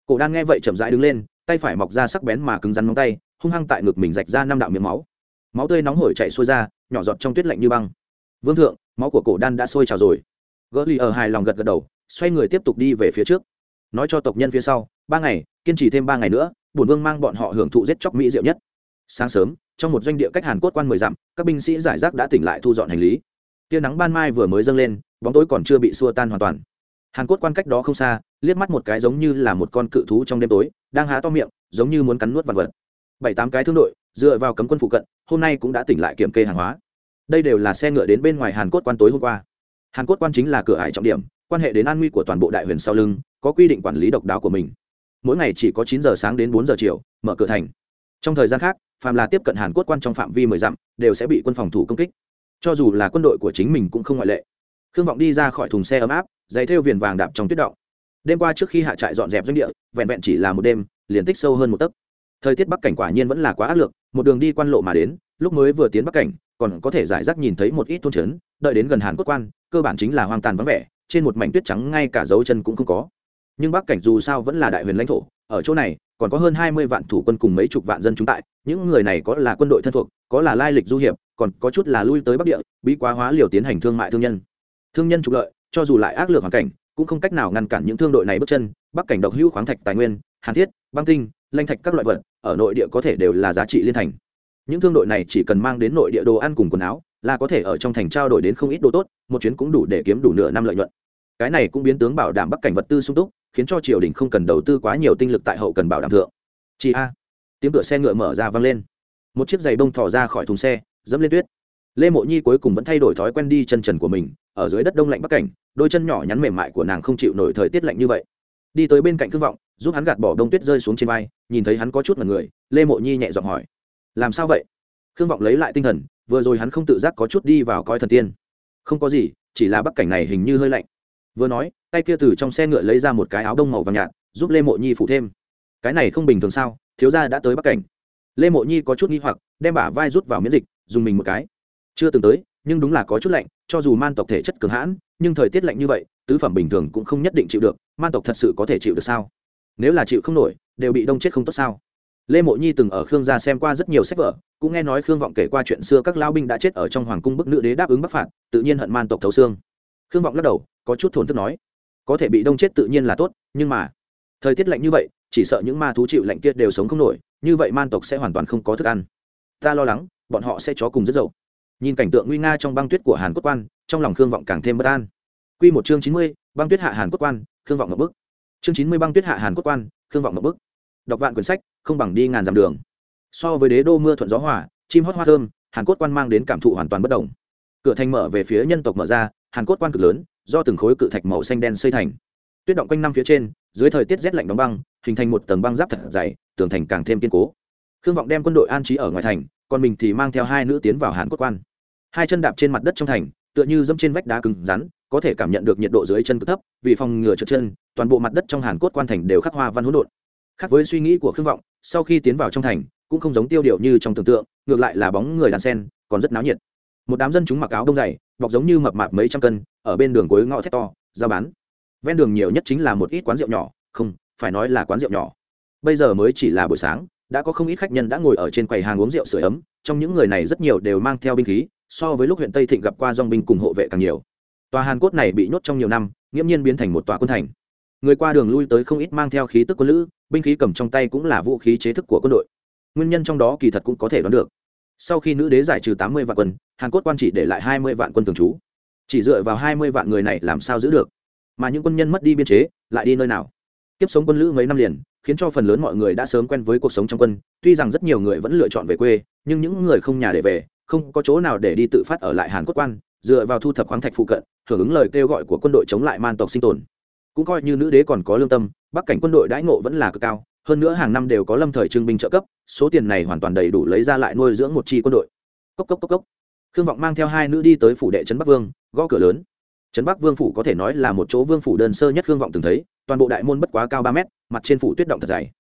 Cổ đan nghe vậy chậm rãi đứng lên, tay phải mọc ra sắc bén mà cứng rắn móng tay, hung hăng tại ngực mình rạch ra năm đạo miếng máu. Máu tươi nóng hổi chạy xuôi ra, nhỏ giọt trong tuyết lạnh như băng. Vương thượng, máu của cổ đan đã sôi trào rồi gỡ lì ở hài lòng gật gật đầu, xoay người tiếp tục đi về phía trước. Nói cho tộc nhân phía sau, ba ngày, kiên trì thêm ba ngày nữa, bổn vương mang bọn họ hưởng thụ giết chóc mỹ diệu nhất. Sáng sớm, trong một doanh địa cách hàn cốt quan mười dặm, các binh sĩ giải rác đã tỉnh lại thu dọn hành lý. Tia nắng ban mai vừa mới dâng lên, bóng tối còn chưa bị xua tan hoàn toàn. Hàn cốt quan cách đó không xa, liếc mắt một cái giống như là một con cự thú trong đêm tối, đang há to miệng, giống như muốn cắn nuốt vật vật. Bảy tám cái thương đội, dựa vào cấm quân phụ cận, hôm nay cũng đã tỉnh lại kiểm kê hàng hóa. Đây đều là xe ngựa đến bên ngoài hàn cốt quan tối hôm qua hàn cốt quan chính là cửa hải trọng điểm, quan hệ đến an nguy của toàn bộ đại huyền sau lưng, có quy định quản lý độc đáo của mình. Mỗi ngày chỉ có chín giờ sáng đến bốn giờ chiều, mở cửa thành. Trong thời gian khác, phàm là tiếp cận hàn cốt quan trong phạm vi mười dặm, đều sẽ bị quân phòng thủ công kích. Cho dù là quân đội của chính mình cũng không ngoại lệ. Khương vọng đi ra khỏi thùng xe ấm áp, giày thêu viền vàng đạp trong tuyết động. Đêm qua trước khi hạ trại dọn dẹp doanh địa, vẹn vẹn chỉ là một đêm, liền tích sâu hơn một tấc. Thời tiết bắc cảnh quả nhiên vẫn là quá ác lực một đường đi quan lộ mà đến, lúc mới vừa tiến bắc cảnh, còn có thể giải rác nhìn thấy một ít thôn trấn, đợi đến gần hàn cốt quan cơ bản chính là hoang tàn vắng vẻ, trên một mảnh tuyết trắng ngay cả dấu chân cũng không có. Nhưng bắc cảnh dù sao vẫn là đại huyền lãnh thổ, ở chỗ này, còn có hơn hai mươi vạn thủ quân cùng mấy chục vạn dân chúng tại, những người này có là quân đội thân thuộc, có là lai lịch du hiệp, còn có chút là lui tới bắc địa, bị quá hóa liều tiến hành thương mại thương nhân. Thương nhân trục lợi, cho dù lại ác lược hoàn cảnh, cũng không cách nào ngăn cản những thương đội này bước chân, bắc cảnh độc hữu khoáng thạch tài nguyên, hàn thiết, băng tinh, lanh thạch các loại vật, ở nội địa có thể đều là giá trị liên thành. Những thương đội này chỉ cần mang đến nội địa đồ ăn cùng quần áo là có thể ở trong thành trao đổi đến không ít đồ tốt, một chuyến cũng đủ để kiếm đủ nửa năm lợi nhuận. Cái này cũng biến tướng bảo đảm bắc cảnh vật tư sung túc, khiến cho triều đình không cần đầu tư quá nhiều tinh lực tại hậu cần bảo đảm thượng. Chị a. Tiếng cửa xe ngựa mở ra vang lên. Một chiếc giày bông thò ra khỏi thùng xe, dẫm lên tuyết. Lê mộ nhi cuối cùng vẫn thay đổi thói quen đi chân trần của mình, ở dưới đất đông lạnh bắc cảnh, đôi chân nhỏ nhắn mềm mại của nàng không chịu nổi thời tiết lạnh như vậy. Đi tới bên cạnh cương vọng, giúp hắn gạt bỏ đông tuyết rơi xuống trên vai, nhìn thấy hắn có chút mật người, lê mộ nhi nhẹ giọng hỏi, làm sao vậy? Khương vọng lấy lại tinh thần vừa rồi hắn không tự giác có chút đi vào coi thần tiên. Không có gì, chỉ là bắc cảnh này hình như hơi lạnh. Vừa nói, tay kia từ trong xe ngựa lấy ra một cái áo đông màu vàng nhạt, giúp lê mộ nhi phụ thêm. Cái này không bình thường sao? Thiếu gia đã tới bắc cảnh. Lê mộ nhi có chút nghi hoặc, đem bả vai rút vào miễn dịch, dùng mình một cái. Chưa từng tới, nhưng đúng là có chút lạnh, cho dù man tộc thể chất cường hãn, nhưng thời tiết lạnh như vậy, tứ phẩm bình thường cũng không nhất định chịu được, man tộc thật sự có thể chịu được sao? Nếu là chịu không nổi, đều bị đông chết không tốt sao? Lê mộ nhi từng ở khương gia xem qua rất nhiều sách vở cũng nghe nói khương vọng kể qua chuyện xưa các lao binh đã chết ở trong hoàng cung bức nữ đế đáp ứng bắc phạt, tự nhiên hận man tộc thấu xương. Khương vọng lắc đầu, có chút thổn thức nói, có thể bị đông chết tự nhiên là tốt, nhưng mà, thời tiết lạnh như vậy, chỉ sợ những ma thú chịu lạnh kia đều sống không nổi, như vậy man tộc sẽ hoàn toàn không có thức ăn. Ta lo lắng, bọn họ sẽ chó cùng rất dậu. Nhìn cảnh tượng nguy nga trong băng tuyết của hàn quốc quan, trong lòng khương vọng càng thêm bất an. Q một chương chín mươi, băng tuyết hạ hàn quốc quan, khương vọng ngập bức. Chương chín mươi, băng tuyết hạ hàn quốc quan, khương vọng ngập bức. Đọc vạn quyển sách, không bằng đi ngàn dặm đường so với đế đô mưa thuận gió hỏa chim hót hoa thơm, hàn cốt quan mang đến cảm thụ hoàn toàn bất đồng. Cửa thành mở về phía nhân tộc mở ra, hàn cốt quan cực lớn, do từng khối cự thạch màu xanh đen xây thành. Tuyết động quanh năm phía trên, dưới thời tiết rét lạnh đóng băng, hình thành một tầng băng giáp thật dày, tường thành càng thêm kiên cố. Khương vọng đem quân đội an trí ở ngoài thành, còn mình thì mang theo hai nữ tiến vào hàn cốt quan. Hai chân đạp trên mặt đất trong thành, tựa như dẫm trên vách đá cứng rắn, có thể cảm nhận được nhiệt độ dưới chân cực thấp, vì phòng ngừa trượt chân, toàn bộ mặt đất trong hàn cốt quan thành đều khắc hoa văn hỗn độn. Khác với suy nghĩ của khương vọng, sau khi tiến vào trong thành cũng không giống tiêu điều như trong tưởng tượng, ngược lại là bóng người đàn sen, còn rất náo nhiệt. Một đám dân chúng mặc áo đông dày, bọc giống như mập mạp mấy trăm cân, ở bên đường cuối ngõ thét to ra bán. Ven đường nhiều nhất chính là một ít quán rượu nhỏ, không, phải nói là quán rượu nhỏ. Bây giờ mới chỉ là buổi sáng, đã có không ít khách nhân đã ngồi ở trên quầy hàng uống rượu sưởi ấm, trong những người này rất nhiều đều mang theo binh khí, so với lúc huyện tây thịnh gặp qua dong binh cùng hộ vệ càng nhiều. Tòa hàn cốt này bị nhốt trong nhiều năm, nghiễm nhiên biến thành một tòa quân thành. Người qua đường lui tới không ít mang theo khí tức quân lữ, binh khí cầm trong tay cũng là vũ khí chế thức của quân đội nguyên nhân trong đó kỳ thật cũng có thể đoán được. Sau khi nữ đế giải trừ tám mươi vạn quân, hàn cốt quan chỉ để lại hai mươi vạn quân thường trú. Chỉ dựa vào hai mươi vạn người này làm sao giữ được? Mà những quân nhân mất đi biên chế, lại đi nơi nào? Tiếp sống quân lữ mấy năm liền, khiến cho phần lớn mọi người đã sớm quen với cuộc sống trong quân. Tuy rằng rất nhiều người vẫn lựa chọn về quê, nhưng những người không nhà để về, không có chỗ nào để đi tự phát ở lại hàn cốt quan, dựa vào thu thập khoáng thạch phụ cận, hưởng ứng lời kêu gọi của quân đội chống lại man tộc sinh tồn. Cũng coi như nữ đế còn có lương tâm, bắc cảnh quân đội đãi ngộ vẫn là cực cao hơn nữa hàng năm đều có lâm thời trưng binh trợ cấp, số tiền này hoàn toàn đầy đủ lấy ra lại nuôi dưỡng một chi quân đội. Cốc cốc cốc cốc. Khương vọng mang theo hai nữ đi tới phủ đệ trấn bắc vương, gõ cửa lớn. Trấn bắc vương phủ có thể nói là một chỗ vương phủ đơn sơ nhất khương vọng từng thấy, toàn bộ đại môn bất quá cao ba mét, mặt trên phủ tuyết động thật dày.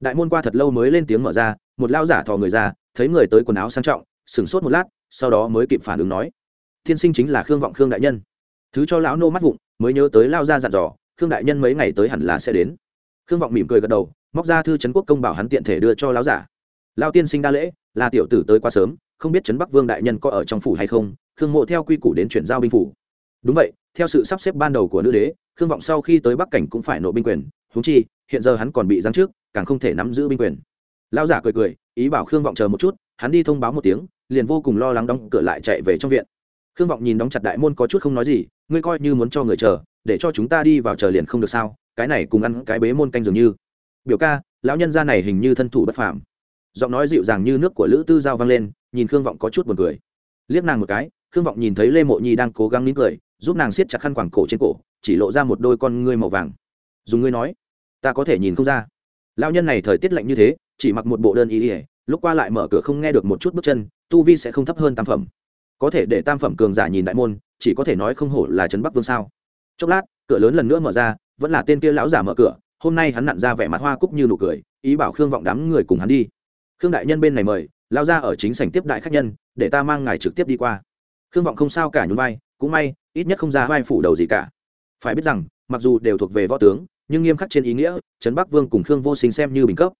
Đại môn qua thật lâu mới lên tiếng mở ra, một lao giả thò người ra, thấy người tới quần áo sang trọng sửng sốt một lát, sau đó mới kịp phản ứng nói thiên sinh chính là khương vọng khương đại nhân. Thứ cho lão nô mắt vụng, mới nhớ tới lao ra dặn dò, khương đại nhân mấy ngày tới hẳn là sẽ đến khương vọng mỉm cười gật đầu, móc ra thư trấn quốc công bảo hắn tiện thể đưa cho lão giả. Lao tiên sinh đa lễ, là tiểu tử tới quá sớm, không biết trấn bắc vương đại nhân có ở trong phủ hay không, khương mộ theo quy củ đến chuyển giao binh phủ. Đúng vậy, theo sự sắp xếp ban đầu của nữ đế, khương vọng sau khi tới bắc cảnh cũng phải nộp binh quyền húng chi, hiện giờ hắn còn bị giáng trước càng không thể nắm giữ binh quyền. Lão giả cười cười, ý bảo khương vọng chờ một chút, hắn đi thông báo một tiếng, liền vô cùng lo lắng đóng cửa lại chạy về trong viện. Khương vọng nhìn đóng chặt đại môn có chút không nói gì, ngươi coi như muốn cho người chờ, để cho chúng ta đi vào chờ liền không được sao? Cái này cùng ăn cái bế môn canh dường như. Biểu ca, lão nhân gia này hình như thân thủ bất phàm. Giọng nói dịu dàng như nước của lữ tư giao vang lên, nhìn khương vọng có chút buồn cười. Liếc nàng một cái, khương vọng nhìn thấy lê mộ nhi đang cố gắng nín cười, giúp nàng siết chặt khăn quàng cổ trên cổ, chỉ lộ ra một đôi con ngươi màu vàng. Dùng ngươi nói, ta có thể nhìn không ra. Lão nhân này thời tiết lạnh như thế, chỉ mặc một bộ đơn y ỉa lúc qua lại mở cửa không nghe được một chút bước chân, tu vi sẽ không thấp hơn tam phẩm. Có thể để tam phẩm cường giả nhìn đại môn, chỉ có thể nói không hổ là trấn bắc vương sao. Chốc lát, cửa lớn lần nữa mở ra vẫn là tên kia lão giả mở cửa, hôm nay hắn nặn ra vẻ mặt hoa cúc như nụ cười, ý bảo khương vọng đám người cùng hắn đi. Khương đại nhân bên này mời lao ra ở chính sảnh tiếp đại khách nhân, để ta mang ngài trực tiếp đi qua. Khương vọng không sao cả nhún vai, cũng may, ít nhất không ra vai phủ đầu gì cả. Phải biết rằng, mặc dù đều thuộc về võ tướng, nhưng nghiêm khắc trên ý nghĩa, trấn bắc vương cùng khương vô sinh xem như bình cấp.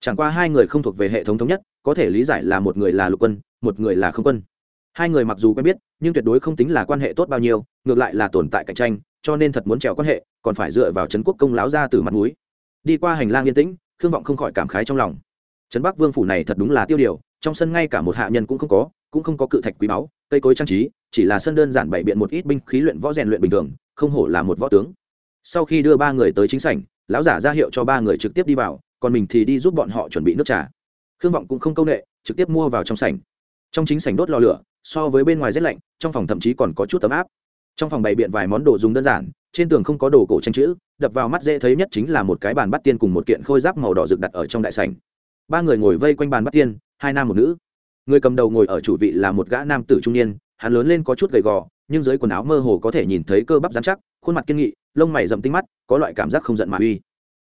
Chẳng qua hai người không thuộc về hệ thống thống nhất, có thể lý giải là một người là lục quân, một người là không quân. Hai người mặc dù quen biết, nhưng tuyệt đối không tính là quan hệ tốt bao nhiêu, ngược lại là tồn tại cạnh tranh cho nên thật muốn trèo quan hệ, còn phải dựa vào trấn quốc công láo ra từ mặt núi đi qua hành lang yên tĩnh, khương vọng không khỏi cảm khái trong lòng. Trấn bắc vương phủ này thật đúng là tiêu điều, trong sân ngay cả một hạ nhân cũng không có, cũng không có cự thạch quý báu, cây cối trang trí, chỉ là sân đơn giản bày biện một ít binh khí luyện võ rèn luyện bình thường, không hổ là một võ tướng. Sau khi đưa ba người tới chính sảnh, lão giả ra hiệu cho ba người trực tiếp đi vào, còn mình thì đi giúp bọn họ chuẩn bị nước trà. Khương vọng cũng không công nghệ trực tiếp mua vào trong sảnh. Trong chính sảnh đốt lò lửa, so với bên ngoài rét lạnh, trong phòng thậm chí còn có chút ấm áp trong phòng bày biện vài món đồ dùng đơn giản, trên tường không có đồ cổ tranh chữ, đập vào mắt dễ thấy nhất chính là một cái bàn bắt tiên cùng một kiện khôi giáp màu đỏ rực đặt ở trong đại sảnh. Ba người ngồi vây quanh bàn bắt tiên, hai nam một nữ. Người cầm đầu ngồi ở chủ vị là một gã nam tử trung niên, hắn lớn lên có chút gầy gò, nhưng dưới quần áo mơ hồ có thể nhìn thấy cơ bắp dán chắc, khuôn mặt kiên nghị, lông mày rậm tinh mắt, có loại cảm giác không giận mà uy.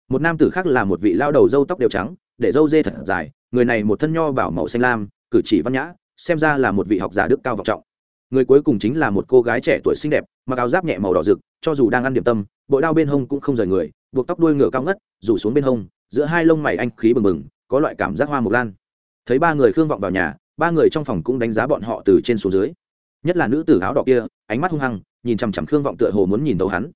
Một nam tử khác là một vị lao đầu dâu tóc đều trắng, để dâu dê thật dài, người này một thân nho bảo màu xanh lam, cử chỉ văn nhã, xem ra là một vị học giả đức cao vọng trọng người cuối cùng chính là một cô gái trẻ tuổi xinh đẹp, mặc áo giáp nhẹ màu đỏ rực, cho dù đang ăn điểm tâm, bộ đao bên hông cũng không rời người, buộc tóc đuôi ngựa cao ngất, rủ xuống bên hông, giữa hai lông mày anh khí bừng bừng, có loại cảm giác hoa mộc lan. Thấy ba người khương vọng vào nhà, ba người trong phòng cũng đánh giá bọn họ từ trên xuống dưới. Nhất là nữ tử áo đỏ kia, ánh mắt hung hăng, nhìn chằm chằm khương vọng tựa hồ muốn nhìn thấu hắn.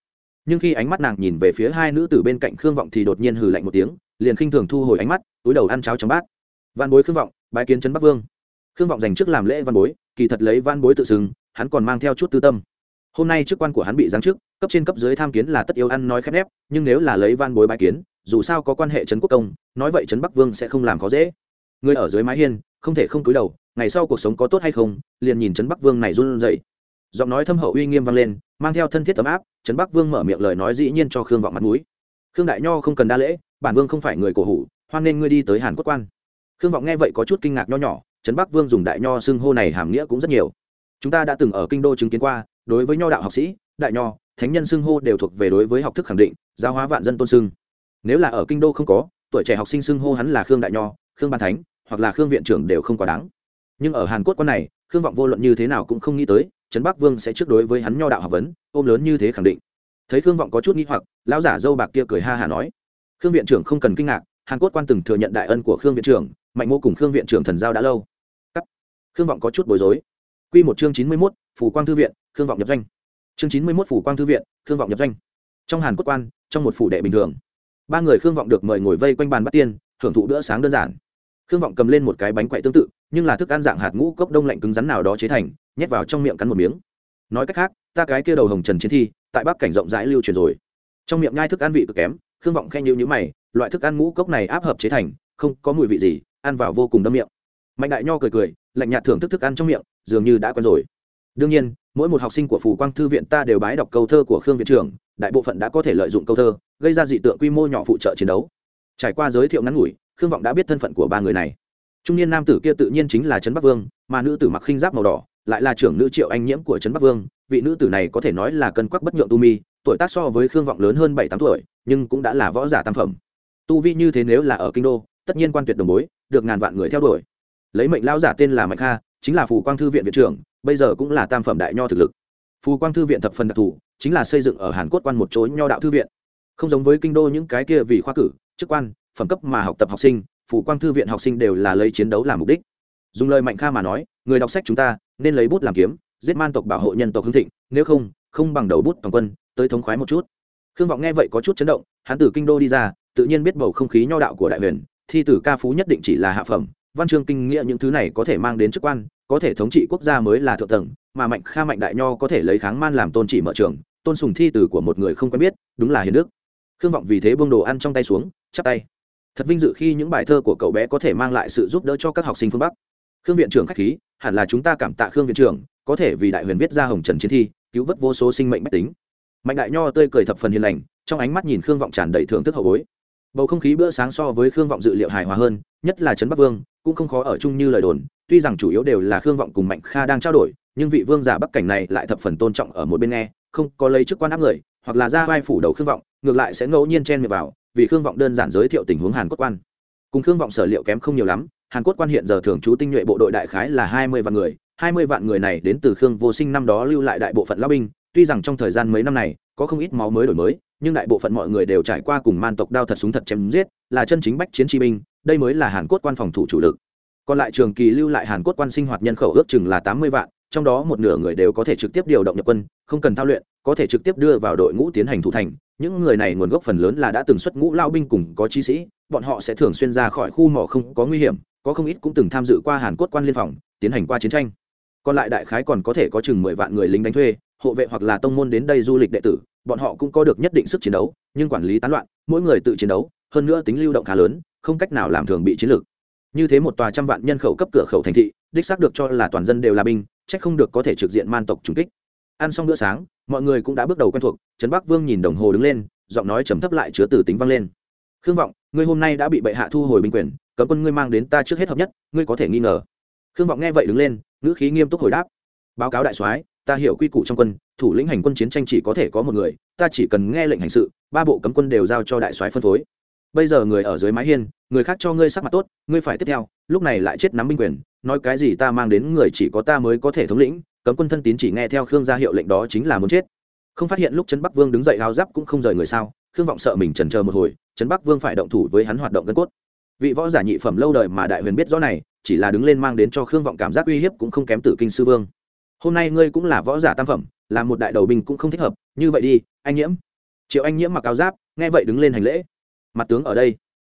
Nhưng khi ánh mắt nàng nhìn về phía hai nữ tử bên cạnh khương vọng thì đột nhiên hừ lạnh một tiếng, liền khinh thường thu hồi ánh mắt, túi đầu ăn cháo trong bát. Văn bối khương vọng, bái kiến trấn bắc vương khương vọng dành trước làm lễ văn bối, kỳ thật lấy văn bối tự xưng, hắn còn mang theo chút tư tâm. Hôm nay chức quan của hắn bị giáng chức, cấp trên cấp dưới tham kiến là tất yếu ăn nói khép nép, nhưng nếu là lấy văn bối bái kiến, dù sao có quan hệ trấn quốc công, nói vậy trấn bắc vương sẽ không làm khó dễ. Người ở dưới mái hiên, không thể không cúi đầu, ngày sau cuộc sống có tốt hay không, liền nhìn trấn bắc vương này run rẩy. Giọng nói thâm hậu uy nghiêm vang lên, mang theo thân thiết tấm áp, trấn bắc vương mở miệng lời nói dĩ nhiên cho khương vọng mặt mũi. Khương đại nho không cần đa lễ, bản vương không phải người cổ hủ, hoan nên ngươi đi tới hàn quốc quan. Khương vọng nghe vậy có chút kinh ngạc nho nhỏ trấn bắc vương dùng đại nho xưng hô này hàm nghĩa cũng rất nhiều. Chúng ta đã từng ở kinh đô chứng kiến qua, đối với nho đạo học sĩ, đại nho, thánh nhân xưng hô đều thuộc về đối với học thức khẳng định, giáo hóa vạn dân tôn xưng. Nếu là ở kinh đô không có, tuổi trẻ học sinh xưng hô hắn là khương đại nho, khương ban thánh, hoặc là khương viện trưởng đều không quá đáng. Nhưng ở hàn quốc quan này, khương vọng vô luận như thế nào cũng không nghĩ tới, trấn bắc vương sẽ trước đối với hắn nho đạo học vấn, ôm lớn như thế khẳng định. Thấy khương vọng có chút nghĩ hoặc, lão giả dâu bạc kia cười ha hà nói. Khương viện trưởng không cần kinh ngạc, hàn quốc quan từng thừa nhận đại ân của khương viện trưởng, mạnh mô cùng khương viện trưởng thần giao đã lâu khương vọng có chút bối rối. Q một chương chín mươi mốt phủ quang thư viện, khương vọng nhập doanh. Chương chín mươi mốt phủ quang thư viện, khương vọng nhập doanh. Trong hàn quốc quan, trong một phủ đệ bình thường. Ba người khương vọng được mời ngồi vây quanh bàn bắt tiên hưởng thụ bữa sáng đơn giản. Khương vọng cầm lên một cái bánh quậy tương tự, nhưng là thức ăn dạng hạt ngũ cốc đông lạnh cứng rắn nào đó chế thành, nhét vào trong miệng cắn một miếng. Nói cách khác, ta cái kia đầu hồng trần chiến thi, tại bắc cảnh rộng rãi lưu truyền rồi. Trong miệng nhai thức ăn vị cực kém, khương vọng khen nhíu nhữ mày, loại thức ăn ngũ cốc này áp hợp chế thành, không có mùi vị gì, ăn vào vô cùng đâm miệng. Mạnh đại nho cười cười lạnh nhạt thưởng thức thức ăn trong miệng, dường như đã quen rồi. Đương nhiên, mỗi một học sinh của phủ quang thư viện ta đều bái đọc câu thơ của khương viện trưởng, đại bộ phận đã có thể lợi dụng câu thơ, gây ra dị tượng quy mô nhỏ phụ trợ chiến đấu. Trải qua giới thiệu ngắn ngủi, khương vọng đã biết thân phận của ba người này. Trung niên nam tử kia tự nhiên chính là trấn bắc vương, mà nữ tử mặc khinh giáp màu đỏ lại là trưởng nữ triệu anh nhiễm của trấn bắc vương. Vị nữ tử này có thể nói là cân quắc bất nhượng tu mi, tuổi tác so với khương vọng lớn hơn bảy tám tuổi, nhưng cũng đã là võ giả tam phẩm. Tu vi như thế nếu là ở kinh đô, tất nhiên quan tuyệt đồng bối, được ngàn vạn người theo đuổi lấy mệnh lão giả tên là mạnh kha, chính là phù quang thư viện viện trưởng, bây giờ cũng là tam phẩm đại nho thực lực. Phù quang thư viện thập phần đặc thù, chính là xây dựng ở hàn quốc quan một chối nho đạo thư viện. Không giống với kinh đô những cái kia vì khoa cử, chức quan, phẩm cấp mà học tập học sinh, phù quang thư viện học sinh đều là lấy chiến đấu làm mục đích. Dùng lời mạnh kha mà nói, người đọc sách chúng ta nên lấy bút làm kiếm, giết man tộc bảo hộ nhân tộc hưng thịnh, nếu không không bằng đầu bút toàn quân, tới thống khoái một chút. Khương vọng nghe vậy có chút chấn động, hắn từ kinh đô đi ra, tự nhiên biết bầu không khí nho đạo của đại huyền, thi tử ca phú nhất định chỉ là hạ phẩm văn chương kinh nghĩa những thứ này có thể mang đến chức quan, có thể thống trị quốc gia mới là thượng tầng, mà mạnh kha mạnh đại nho có thể lấy kháng man làm tôn chỉ mở trường, tôn sùng thi từ của một người không quen biết, đúng là hiền đức. Khương vọng vì thế buông đồ ăn trong tay xuống, chắp tay. Thật vinh dự khi những bài thơ của cậu bé có thể mang lại sự giúp đỡ cho các học sinh phương bắc. Khương viện trưởng k h á c h khí, hẳn là chúng ta cảm tạ khương viện trưởng, có thể vì đại huyền viết ra hồng trần chiến thi, cứu vớt vô số sinh mệnh mách tính. Mạnh đại nho tươi cười thập phần hiền lành, trong ánh mắt nhìn khương vọng tràn đầy thưởng thức hậu bối. Bầu không khí bữa sáng so với khương vọng dự liệu hài hòa hơn, nhất là trấn bắc vương cũng không khó ở chung như lời đồn, tuy rằng chủ yếu đều là khương vọng cùng mạnh kha đang trao đổi, nhưng vị vương giả bắc cảnh này lại thập phần tôn trọng ở một bên nghe, không có lấy chức quan áp người, hoặc là ra vai phủ đầu khương vọng, ngược lại sẽ ngẫu nhiên chen miệng vào, vì khương vọng đơn giản giới thiệu tình huống hàn quốc quan. Cùng khương vọng sở liệu kém không nhiều lắm, hàn quốc quan hiện giờ thường trú tinh nhuệ bộ đội đại khái là hai mươi vạn người, hai mươi vạn người này đến từ khương vô sinh năm đó lưu lại đại bộ phận lao binh, tuy rằng trong thời gian mấy năm này, có không ít máu mới đổi mới, nhưng đại bộ phận mọi người đều trải qua cùng man tộc đao thật súng thật chém giết, là chân chính bách chiến tri binh đây mới là hàn cốt quan phòng thủ chủ lực. Còn lại trường kỳ lưu lại hàn cốt quan sinh hoạt nhân khẩu ước chừng là tám mươi vạn, trong đó một nửa người đều có thể trực tiếp điều động nhập quân, không cần thao luyện, có thể trực tiếp đưa vào đội ngũ tiến hành thủ thành. Những người này nguồn gốc phần lớn là đã từng xuất ngũ lao binh cùng có chi sĩ, bọn họ sẽ thường xuyên ra khỏi khu mỏ không có nguy hiểm, có không ít cũng từng tham dự qua hàn cốt quan liên phòng, tiến hành qua chiến tranh. Còn lại đại khái còn có thể có chừng mười vạn người lính đánh thuê, hộ vệ hoặc là tông môn đến đây du lịch đệ tử, bọn họ cũng có được nhất định sức chiến đấu, nhưng quản lý tán loạn, mỗi người tự chiến đấu, hơn nữa tính lưu động khá lớn không cách nào làm thường bị chiến lược. Như thế một tòa trăm vạn nhân khẩu cấp cửa khẩu thành thị, đích xác được cho là toàn dân đều là binh trách không được có thể trực diện man tộc trùng kích. Ăn xong bữa sáng, mọi người cũng đã bước đầu quen thuộc, trấn bắc vương nhìn đồng hồ đứng lên, giọng nói trầm thấp lại chứa từ tính vang lên. Khương vọng, ngươi hôm nay đã bị bệ hạ thu hồi binh quyền, cấm quân ngươi mang đến ta trước hết hợp nhất, ngươi có thể nghi ngờ. Khương vọng nghe vậy đứng lên, ngữ khí nghiêm túc hồi đáp. Báo cáo đại soái, ta hiểu quy củ trong quân, thủ lĩnh hành quân chiến tranh chỉ có thể có một người, ta chỉ cần nghe lệnh hành sự, ba bộ cấm quân đều giao cho đại soái phân phối bây giờ người ở dưới mái hiên, người khác cho ngươi sắc mặt tốt, ngươi phải tiếp theo, lúc này lại chết nắm binh quyền, nói cái gì ta mang đến người chỉ có ta mới có thể thống lĩnh, cấm quân thân tín chỉ nghe theo khương gia hiệu lệnh đó chính là muốn chết. Không phát hiện lúc trấn bắc vương đứng dậy áo giáp cũng không rời người sao, khương vọng sợ mình trần chờ một hồi, trấn bắc vương phải động thủ với hắn hoạt động gân cốt. Vị võ giả nhị phẩm lâu đời mà đại huyền biết rõ này, chỉ là đứng lên mang đến cho khương vọng cảm giác uy hiếp cũng không kém tử kinh sư vương. Hôm nay ngươi cũng là võ giả tam phẩm, là một đại đầu binh cũng không thích hợp, như vậy đi, anh nhiễm. Triệu anh nhiễm mặc áo giáp, nghe vậy đứng lên hành lễ mặt tướng ở đây.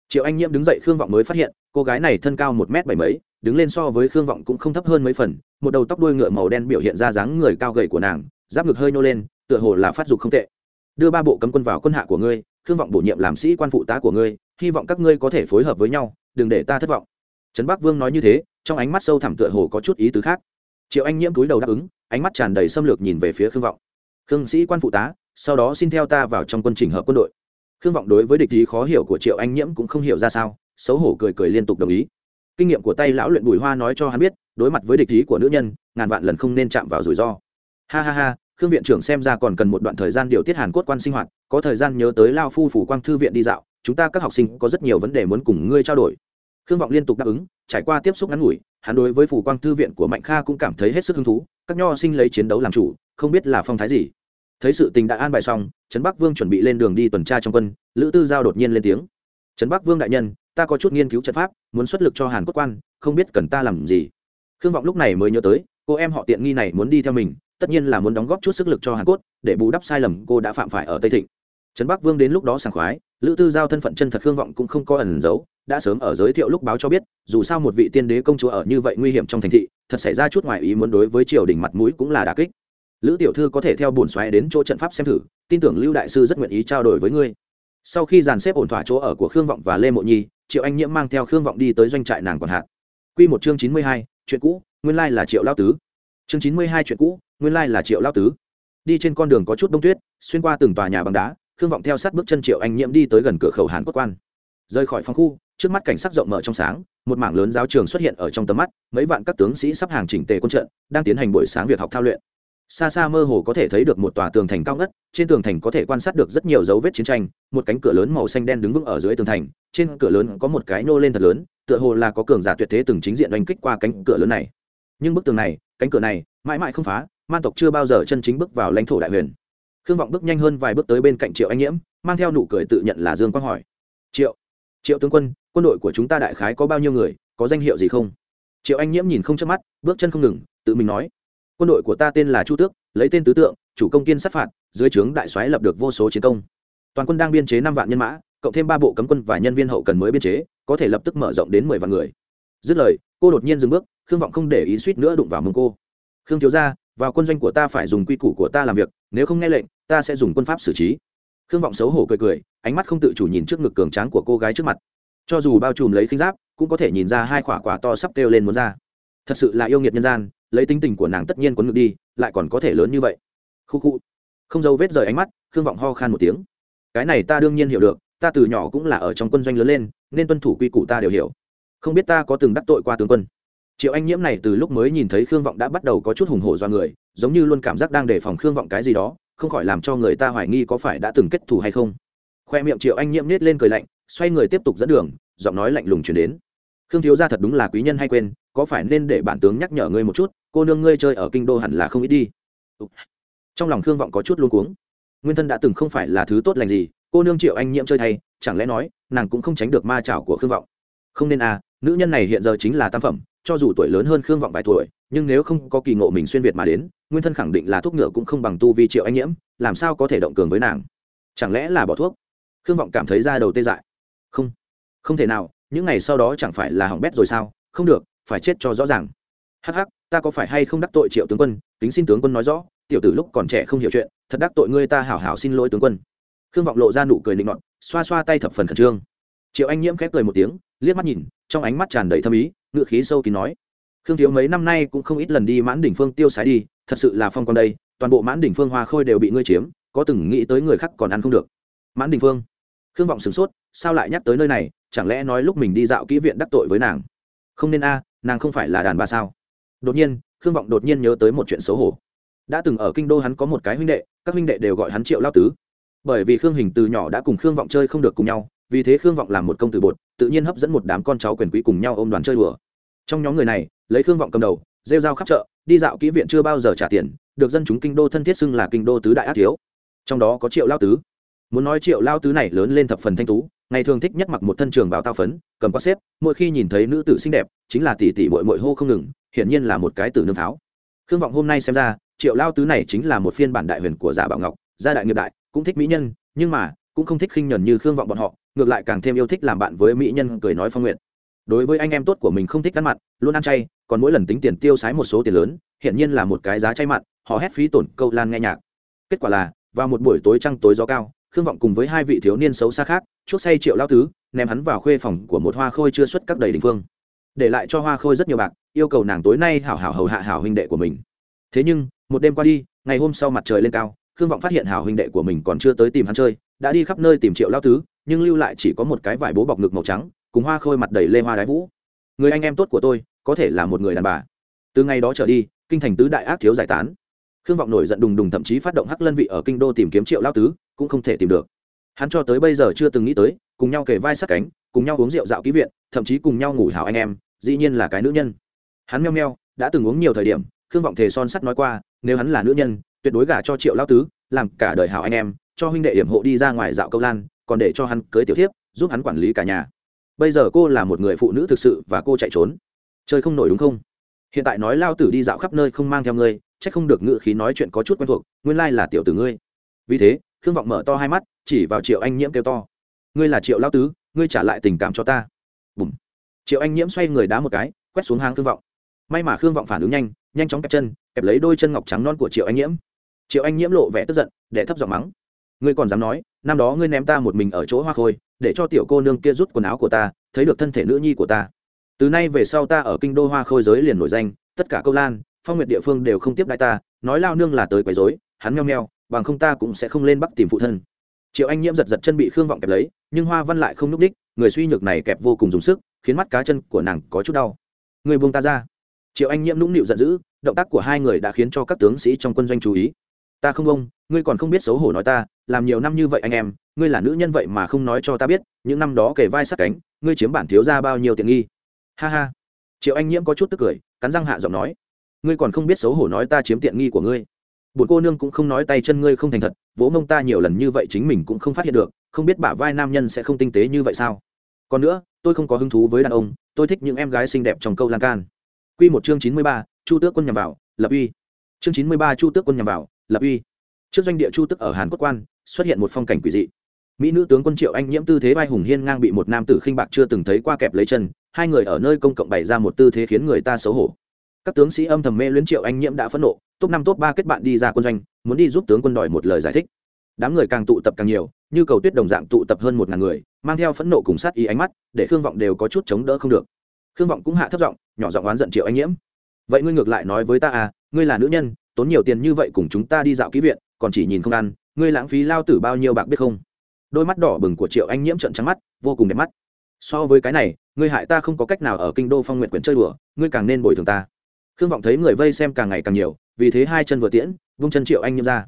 Triệu anh nhiễm đứng dậy khương vọng mới phát hiện, cô gái này thân cao một m bảy mấy, đứng lên so với khương vọng cũng không thấp hơn mấy phần, một đầu tóc đuôi ngựa màu đen biểu hiện ra dáng người cao gầy của nàng, giáp ngực hơi nô lên, tựa hồ là phát dục không tệ. Đưa ba bộ cấm quân vào quân hạ của ngươi, khương vọng bổ nhiệm làm sĩ quan phụ tá của ngươi, hy vọng các ngươi có thể phối hợp với nhau, đừng để ta thất vọng. Trấn bắc vương nói như thế, trong ánh mắt sâu thẳm tựa hồ có chút ý tứ khác. Triệu anh nhiễm túi đầu đáp ứng, ánh mắt tràn đầy xâm lược nhìn về phía khương vọng. Khương sĩ quan phụ tá, sau đó xin theo ta vào trong quân trình hợp quân đội khương vọng đối với địch ý khó hiểu của triệu anh nhiễm cũng không hiểu ra sao, xấu hổ cười cười liên tục đồng ý. Kinh nghiệm của tay lão luyện bùi hoa nói cho hắn biết, đối mặt với địch ý của nữ nhân, ngàn vạn lần không nên chạm vào rủi ro. Ha ha ha, khương viện trưởng xem ra còn cần một đoạn thời gian điều tiết hàn cốt quan sinh hoạt, có thời gian nhớ tới lao phu phủ quang thư viện đi dạo, chúng ta các học sinh có rất nhiều vấn đề muốn cùng ngươi trao đổi. Khương vọng liên tục đáp ứng, trải qua tiếp xúc ngắn ngủi, hắn đối với phủ quang thư viện của mạnh kha cũng cảm thấy hết sức hứng thú, các nho sinh lấy chiến đấu làm chủ, không biết là phong thái gì thấy sự tình đã an bài xong, trấn bắc vương chuẩn bị lên đường đi tuần tra trong quân, lữ tư giao đột nhiên lên tiếng. Trấn bắc vương đại nhân, ta có chút nghiên cứu trận pháp, muốn xuất lực cho hàn quốc quan, không biết cần ta làm gì. Khương vọng lúc này mới nhớ tới, cô em họ tiện nghi này muốn đi theo mình, tất nhiên là muốn đóng góp chút sức lực cho hàn quốc, để bù đắp sai lầm cô đã phạm phải ở tây thịnh. Trấn bắc vương đến lúc đó sảng khoái, lữ tư giao thân phận chân thật khương vọng cũng không có ẩn giấu, đã sớm ở giới thiệu lúc báo cho biết, dù sao một vị tiên đế công chúa ở như vậy nguy hiểm trong thành thị, thật xảy ra chút ngoài ý muốn đối với triều đình mặt mũi cũng là đà kích lữ tiểu thư có thể theo bổn xoáy đến chỗ trận pháp xem thử, tin tưởng lưu đại sư rất nguyện ý trao đổi với ngươi. Sau khi dàn xếp ổn thỏa chỗ ở của khương vọng và lê mộ nhi, triệu anh nhiễm mang theo khương vọng đi tới doanh trại nàng còn hạn q một chương chín mươi hai, chuyện cũ, nguyên lai là triệu lao tứ. Chương chín mươi hai, chuyện cũ, nguyên lai là triệu lao tứ. Đi trên con đường có chút đông tuyết, xuyên qua từng tòa nhà bằng đá, khương vọng theo sát bước chân triệu anh nhiễm đi tới gần cửa khẩu hàn quốc quan. Rời khỏi phòng khu, trước mắt cảnh sắc rộng mở trong sáng, một mảng lớn giáo trường xuất hiện ở trong tầm mắt, mấy vạn các tướng sĩ sắp hàng chỉnh tề quân trận, đang tiến hành buổi sáng việc học thao luyện xa xa mơ hồ có thể thấy được một tòa tường thành cao ngất, trên tường thành có thể quan sát được rất nhiều dấu vết chiến tranh, một cánh cửa lớn màu xanh đen đứng vững ở dưới tường thành, trên cửa lớn có một cái nô lên thật lớn, tựa hồ là có cường giả tuyệt thế từng chính diện oanh kích qua cánh cửa lớn này. Nhưng bức tường này, cánh cửa này, mãi mãi không phá, man tộc chưa bao giờ chân chính bước vào lãnh thổ đại huyền. Khương vọng bước nhanh hơn vài bước tới bên cạnh triệu anh nhiễm mang theo nụ cười tự nhận là dương quang hỏi. Triệu triệu tướng quân quân đội của chúng ta đại khái có bao nhiêu người, có danh hiệu gì không? Triệu anh nhiễm nhìn không chớp mắt, bước chân không ngừng, tự mình nói quân đội của ta tên là chu tước, lấy tên tứ tượng, chủ công kiên sát phạt, dưới trướng đại soái lập được vô số chiến công. Toàn quân đang biên chế năm vạn nhân mã, cộng thêm ba bộ cấm quân và nhân viên hậu cần mới biên chế, có thể lập tức mở rộng đến mười vạn người. Dứt lời, cô đột nhiên dừng bước, khương vọng không để ý suýt nữa đụng vào mông cô. Khương thiếu ra vào quân doanh của ta phải dùng quy củ của ta làm việc, nếu không nghe lệnh, ta sẽ dùng quân pháp xử trí. Khương vọng xấu hổ cười cười, ánh mắt không tự chủ nhìn trước ngực cường tráng của cô gái trước mặt. Cho dù bao trùm lấy khinh giáp, cũng có thể nhìn ra hai quả quả to sắp kêu lên muốn ra thật sự là yêu nghiệt nhân gian, lấy tính tình của nàng tất nhiên quấn ngược đi, lại còn có thể lớn như vậy. Khu khu. Không dâu vết rời ánh mắt, khương vọng ho khan một tiếng. Cái này ta đương nhiên hiểu được, ta từ nhỏ cũng là ở trong quân doanh lớn lên, nên tuân thủ quy củ ta đều hiểu. Không biết ta có từng đắc tội qua tướng quân. Triệu anh nhiễm này từ lúc mới nhìn thấy khương vọng đã bắt đầu có chút hùng hổ do người, giống như luôn cảm giác đang đề phòng khương vọng cái gì đó, không khỏi làm cho người ta hoài nghi có phải đã từng kết thù hay không. Khoe miệng triệu anh nhiễm nết lên cười lạnh, xoay người tiếp tục dẫn đường, giọng nói lạnh lùng chuyển đến. Khương thiếu gia thật đúng là quý nhân hay quên có phải nên để bản tướng nhắc nhở ngươi một chút, cô nương ngươi chơi ở kinh đô hẳn là không ít đi. Trong lòng khương vọng có chút luôn cuống. Nguyên thân đã từng không phải là thứ tốt lành gì, cô nương triệu anh nhiễm chơi thay, chẳng lẽ nói, nàng cũng không tránh được ma trảo của khương vọng? Không nên à nữ nhân này hiện giờ chính là tam phẩm, cho dù tuổi lớn hơn khương vọng vài tuổi, nhưng nếu không có kỳ ngộ mình xuyên việt mà đến, nguyên thân khẳng định là thuốc ngựa cũng không bằng tu vi triệu anh nhiễm, làm sao có thể động cường với nàng? Chẳng lẽ là bỏ thuốc? Khương vọng cảm thấy da đầu tê dại. Không không thể nào, những ngày sau đó chẳng phải là hỏng bét rồi sao? Không được phải chết cho rõ ràng. Hắc hắc, ta có phải hay không đắc tội triệu tướng quân? Tính xin tướng quân nói rõ, tiểu tử lúc còn trẻ không hiểu chuyện, thật đắc tội ngươi ta hảo hảo xin lỗi tướng quân. Khương vọng lộ ra nụ cười định ngọn xoa xoa tay thập phần khẩn trương. Triệu anh nhiễm khép cười một tiếng, liếc mắt nhìn, trong ánh mắt tràn đầy thâm ý ngự khí sâu kín nói. Khương thiếu mấy năm nay cũng không ít lần đi mãn đỉnh phương tiêu sái đi, thật sự là phong con đây, toàn bộ mãn đỉnh phương hoa khôi đều bị ngươi chiếm, có từng nghĩ tới người khác còn ăn không được. Mãn đỉnh phương. Khương vọng sửng sốt, sao lại nhắc tới nơi này, chẳng lẽ nói lúc mình đi dạo kỹ viện đắc tội với nàng? Không nên a nàng không phải là đàn bà sao? Đột nhiên, khương vọng đột nhiên nhớ tới một chuyện xấu hổ. Đã từng ở kinh đô hắn có một cái huynh đệ, các huynh đệ đều gọi hắn triệu lao tứ. Bởi vì khương hình từ nhỏ đã cùng khương vọng chơi không được cùng nhau, vì thế khương vọng làm một công tử bột, tự nhiên hấp dẫn một đám con cháu quyền quý cùng nhau ôm đoàn chơi đùa. Trong nhóm người này, lấy khương vọng cầm đầu, rêu rao khắp chợ, đi dạo kỹ viện chưa bao giờ trả tiền, được dân chúng kinh đô thân thiết xưng là kinh đô tứ đại ác thiếu. Trong đó có triệu lao tứ muốn nói triệu lao tứ này lớn lên thập phần thanh tú, ngày thường thích nhất mặc một thân trường bào tao phấn, cầm quát xếp, mỗi khi nhìn thấy nữ tử xinh đẹp, chính là tỷ tỷ bội mội hô không ngừng, hiển nhiên là một cái tử nương pháo. Khương vọng hôm nay xem ra, triệu lao tứ này chính là một phiên bản đại huyền của giả bảo ngọc, gia đại nghiệp đại, cũng thích mỹ nhân, nhưng mà, cũng không thích khinh nhuần như khương vọng bọn họ, ngược lại càng thêm yêu thích làm bạn với mỹ nhân cười nói phong nguyện. Đối với anh em tốt của mình không thích ăn mặn, luôn ăn chay, còn mỗi lần tính tiền tiêu sái một số tiền lớn hiện nhiên là một cái giá chay mặn, họ hét phí tổn câu lan nghe nhạc. Kết quả là, vào một buổi tối trăng tối gió cao khương vọng cùng với hai vị thiếu niên xấu xa khác, chuốc say triệu lao tứ, ném hắn vào khuê phòng của một hoa khôi chưa xuất các đầy đình phương. Để lại cho hoa khôi rất nhiều bạc, yêu cầu nàng tối nay hảo hảo hầu hạ hảo huynh đệ của mình. Thế nhưng, một đêm qua đi, ngày hôm sau mặt trời lên cao, khương vọng phát hiện hảo huynh đệ của mình còn chưa tới tìm hắn chơi, đã đi khắp nơi tìm triệu lao tứ, nhưng lưu lại chỉ có một cái vải bố bọc ngực màu trắng, cùng hoa khôi mặt đầy lê hoa đái vũ. Người anh em tốt của tôi, có thể là một người đàn bà. Từ ngày đó trở đi, kinh thành tứ đại ác thiếu giải tán khương vọng nổi giận đùng đùng thậm chí phát động hắc lân vị ở kinh đô tìm kiếm triệu lao tứ, cũng không thể tìm được. Hắn cho tới bây giờ chưa từng nghĩ tới, cùng nhau kề vai sát cánh, cùng nhau uống rượu dạo ký viện, thậm chí cùng nhau ngủ hảo anh em, dĩ nhiên là cái nữ nhân. Hắn meo meo, đã từng uống nhiều thời điểm, khương vọng thề son sắt nói qua, nếu hắn là nữ nhân, tuyệt đối gả cho triệu lao tứ, làm cả đời hảo anh em, cho huynh đệ hiểm hộ đi ra ngoài dạo câu lan, còn để cho hắn cưới tiểu thiếp, giúp hắn quản lý cả nhà. Bây giờ cô là một người phụ nữ thực sự và cô chạy trốn. Chơi không nổi đúng không? Hiện tại nói lao tử đi dạo khắp nơi không mang theo ngươi c h ắ c không được ngự khí nói chuyện có chút quen thuộc, nguyên lai là tiểu tử ngươi. Vì thế, khương vọng mở to hai mắt, chỉ vào triệu anh nhiễm kêu to. Ngươi là triệu lao tứ, ngươi trả lại tình cảm cho ta. Bùm. Triệu anh nhiễm xoay người đá một cái, quét xuống hang khương vọng. May mà khương vọng phản ứng nhanh nhanh chóng kẹp chân, kẹp lấy đôi chân ngọc trắng non của triệu anh nhiễm. Triệu anh nhiễm lộ vẻ tức giận, để thấp giọng mắng. Ngươi còn dám nói, năm đó ngươi ném ta một mình ở chỗ hoa khôi, để cho tiểu cô nương kia rút quần áo của ta, thấy được thân thể nữ nhi của ta từ nay về sau ta ở kinh đô hoa khôi giới liền nổi danh, tất cả câu lan, phong nguyệt địa phương đều không tiếp đại ta, nói lao nương là tới quấy dối hắn meo meo, bằng không ta cũng sẽ không lên bắc tìm phụ thân. Triệu anh nhiễm giật giật chân bị khương vọng kẹp lấy, nhưng hoa văn lại không n ú c đích người suy nhược này kẹp vô cùng dùng sức, khiến mắt cá chân của nàng có chút đau. Người buông ta ra. Triệu anh nhiễm nũng nịu giận dữ, động tác của hai người đã khiến cho các tướng sĩ trong quân doanh chú ý. Ta không ông ngươi còn không biết xấu hổ nói ta, làm nhiều năm như vậy anh em, ngươi là nữ nhân vậy mà không nói cho ta biết, những năm đó kể vai sát cánh, ngươi chiếm bản thiếu ra bao nhiêu tiện nghi ha ha. Triệu anh nhiễm có chút tức cười, cắn răng hạ giọng nói. Ngươi còn không biết xấu hổ nói ta chiếm tiện nghi của ngươi. Bột cô nương cũng không nói tay chân ngươi không thành thật, vỗ mông ta nhiều lần như vậy chính mình cũng không phát hiện được, không biết bả vai nam nhân sẽ không tinh tế như vậy sao? Còn nữa, tôi không có hứng thú với đàn ông, tôi thích những em gái xinh đẹp trong câu lan can. Q một chương chín mươi ba, chu tước quân nhằm vào, lập uy. Chương chín mươi ba, chu tước quân nhằm vào, lập uy. Trước doanh địa chu tức ở hàn quốc quan, xuất hiện một phong cảnh quỷ dị mỹ nữ tướng quân triệu anh nhiễm tư thế vai hùng hiên ngang bị một nam tử khinh bạc chưa từng thấy qua kẹp lấy chân, hai người ở nơi công cộng bày ra một tư thế khiến người ta xấu hổ. Các tướng sĩ âm thầm mê luyến triệu anh nhiễm đã phẫn nộ, top năm, top ba kết bạn đi ra quân doanh, muốn đi giúp tướng quân đòi một lời giải thích. Đám người càng tụ tập càng nhiều, như cầu tuyết đồng dạng tụ tập hơn một ngàn người, mang theo phẫn nộ cùng sát ý ánh mắt, để khương vọng đều có chút chống đỡ không được. Khương vọng cũng hạ thấp giọng, nhỏ giọng oán giận triệu anh nhiễm. Vậy ngươi ngược lại nói với ta à ngươi là nữ nhân, tốn nhiều tiền như vậy cùng chúng ta đi dạo ký viện, còn chỉ nhìn không ăn, ngươi lãng phí lao tử bao nhiêu bạc biết không? Đôi mắt đỏ bừng của triệu anh nhiễm trận trắng mắt, vô cùng đẹp mắt. So với cái này, ngươi hại ta không có cách nào ở kinh đô phong nguyện quyển chơi đùa, ngươi càng nên bồi thường ta. Khương vọng thấy người vây xem càng ngày càng nhiều, vì thế hai chân vừa tiễn, vung chân triệu anh nhiễm ra.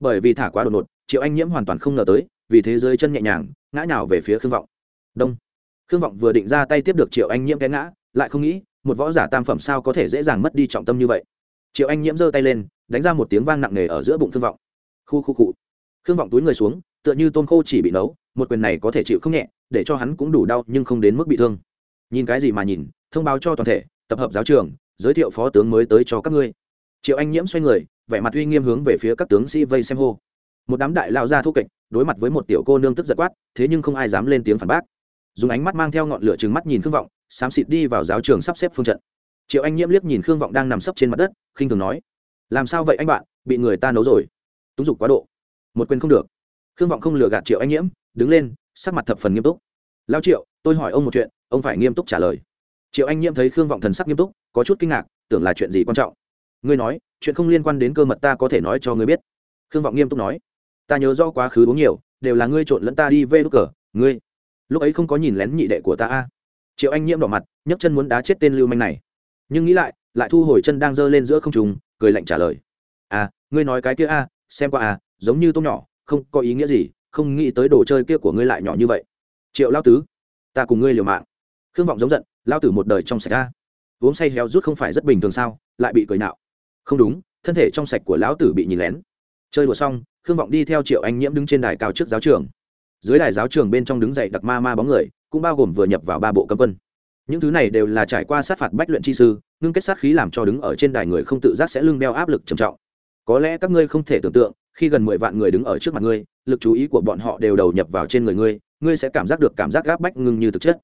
Bởi vì thả quá đột ngột, triệu anh nhiễm hoàn toàn không ngờ tới, vì thế dưới chân nhẹ nhàng, ngã nhào về phía khương vọng. Đông. Khương vọng vừa định ra tay tiếp được triệu anh nhiễm cái ngã, lại không nghĩ, một võ giả tam phẩm sao có thể dễ dàng mất đi trọng tâm như vậy. Triệu anh nhiễm giơ tay lên, đánh ra một tiếng vang nặng nề ở giữa bụng khương vọng. Khu khu cụ khương vọng túi người xuống tựa như tôn khô chỉ bị nấu, một quyền này có thể chịu không nhẹ, để cho hắn cũng đủ đau nhưng không đến mức bị thương. Nhìn cái gì mà nhìn, thông báo cho toàn thể, tập hợp giáo trường, giới thiệu phó tướng mới tới cho các ngươi. Triệu anh nhiễm xoay người, vẻ mặt uy nghiêm hướng về phía các tướng sĩ vây xem hô. Một đám đại lao ra thu kịch đối mặt với một tiểu cô nương tức giật quát, thế nhưng không ai dám lên tiếng phản bác. Dùng ánh mắt mang theo ngọn lửa trừng mắt nhìn khương vọng, xám xịt đi vào giáo trường sắp xếp phương trận. Triệu anh nhiễm liếc nhìn khương vọng đang nằm sấp trên mặt đất, khinh thường nói, làm sao vậy anh bạn, bị người ta nấu rồi? Túng dục quá độ. Một quyền không được khương vọng không lừa gạt triệu anh nhiễm, đứng lên, sắc mặt thập phần nghiêm túc. Lao triệu, tôi hỏi ông một chuyện, ông phải nghiêm túc trả lời. Triệu anh nhiễm thấy khương vọng thần sắc nghiêm túc, có chút kinh ngạc, tưởng là chuyện gì quan trọng. Ngươi nói, chuyện không liên quan đến cơ mật ta có thể nói cho ngươi biết. Khương vọng nghiêm túc nói. Ta nhớ do quá khứ uống nhiều, đều là ngươi trộn lẫn ta đi vê đúc cờ, ngươi, lúc ấy không có nhìn lén nhị đệ của ta a. Triệu anh nhiễm đỏ mặt, nhấc chân muốn đá chết tên lưu manh này. Nhưng nghĩ lại lại thu hồi chân đang giơ lên giữa không trùng cười lạnh trả lời. À ngươi nói cái kia a, xem qua a, giống như tôm nhỏ không có ý nghĩa gì, không nghĩ tới đồ chơi kia của ngươi lại nhỏ như vậy. Triệu lao tứ, ta cùng ngươi liều mạng. Khương vọng giống giận, lao tử một đời trong sạch a. Uống say héo rút không phải rất bình thường sao, lại bị cười nạo. Không đúng, thân thể trong sạch của lão tử bị nhìn lén. Chơi đùa xong, khương vọng đi theo triệu anh nhiễm đứng trên đài cao trước giáo trường. Dưới đài giáo trường bên trong đứng dậy đặc ma ma bóng người, cũng bao gồm vừa nhập vào ba bộ cấm quân. Những thứ này đều là trải qua sát phạt bách luyện chi sư, ngưng kết sát khí làm cho đứng ở trên đài người không tự giác sẽ lưng đeo áp lực trầm trọng có lẽ các ngươi không thể tưởng tượng, khi gần mười vạn người đứng ở trước mặt ngươi, lực chú ý của bọn họ đều đầu nhập vào trên người ngươi ngươi sẽ cảm giác được cảm giác gáp bách ngưng như thực chất.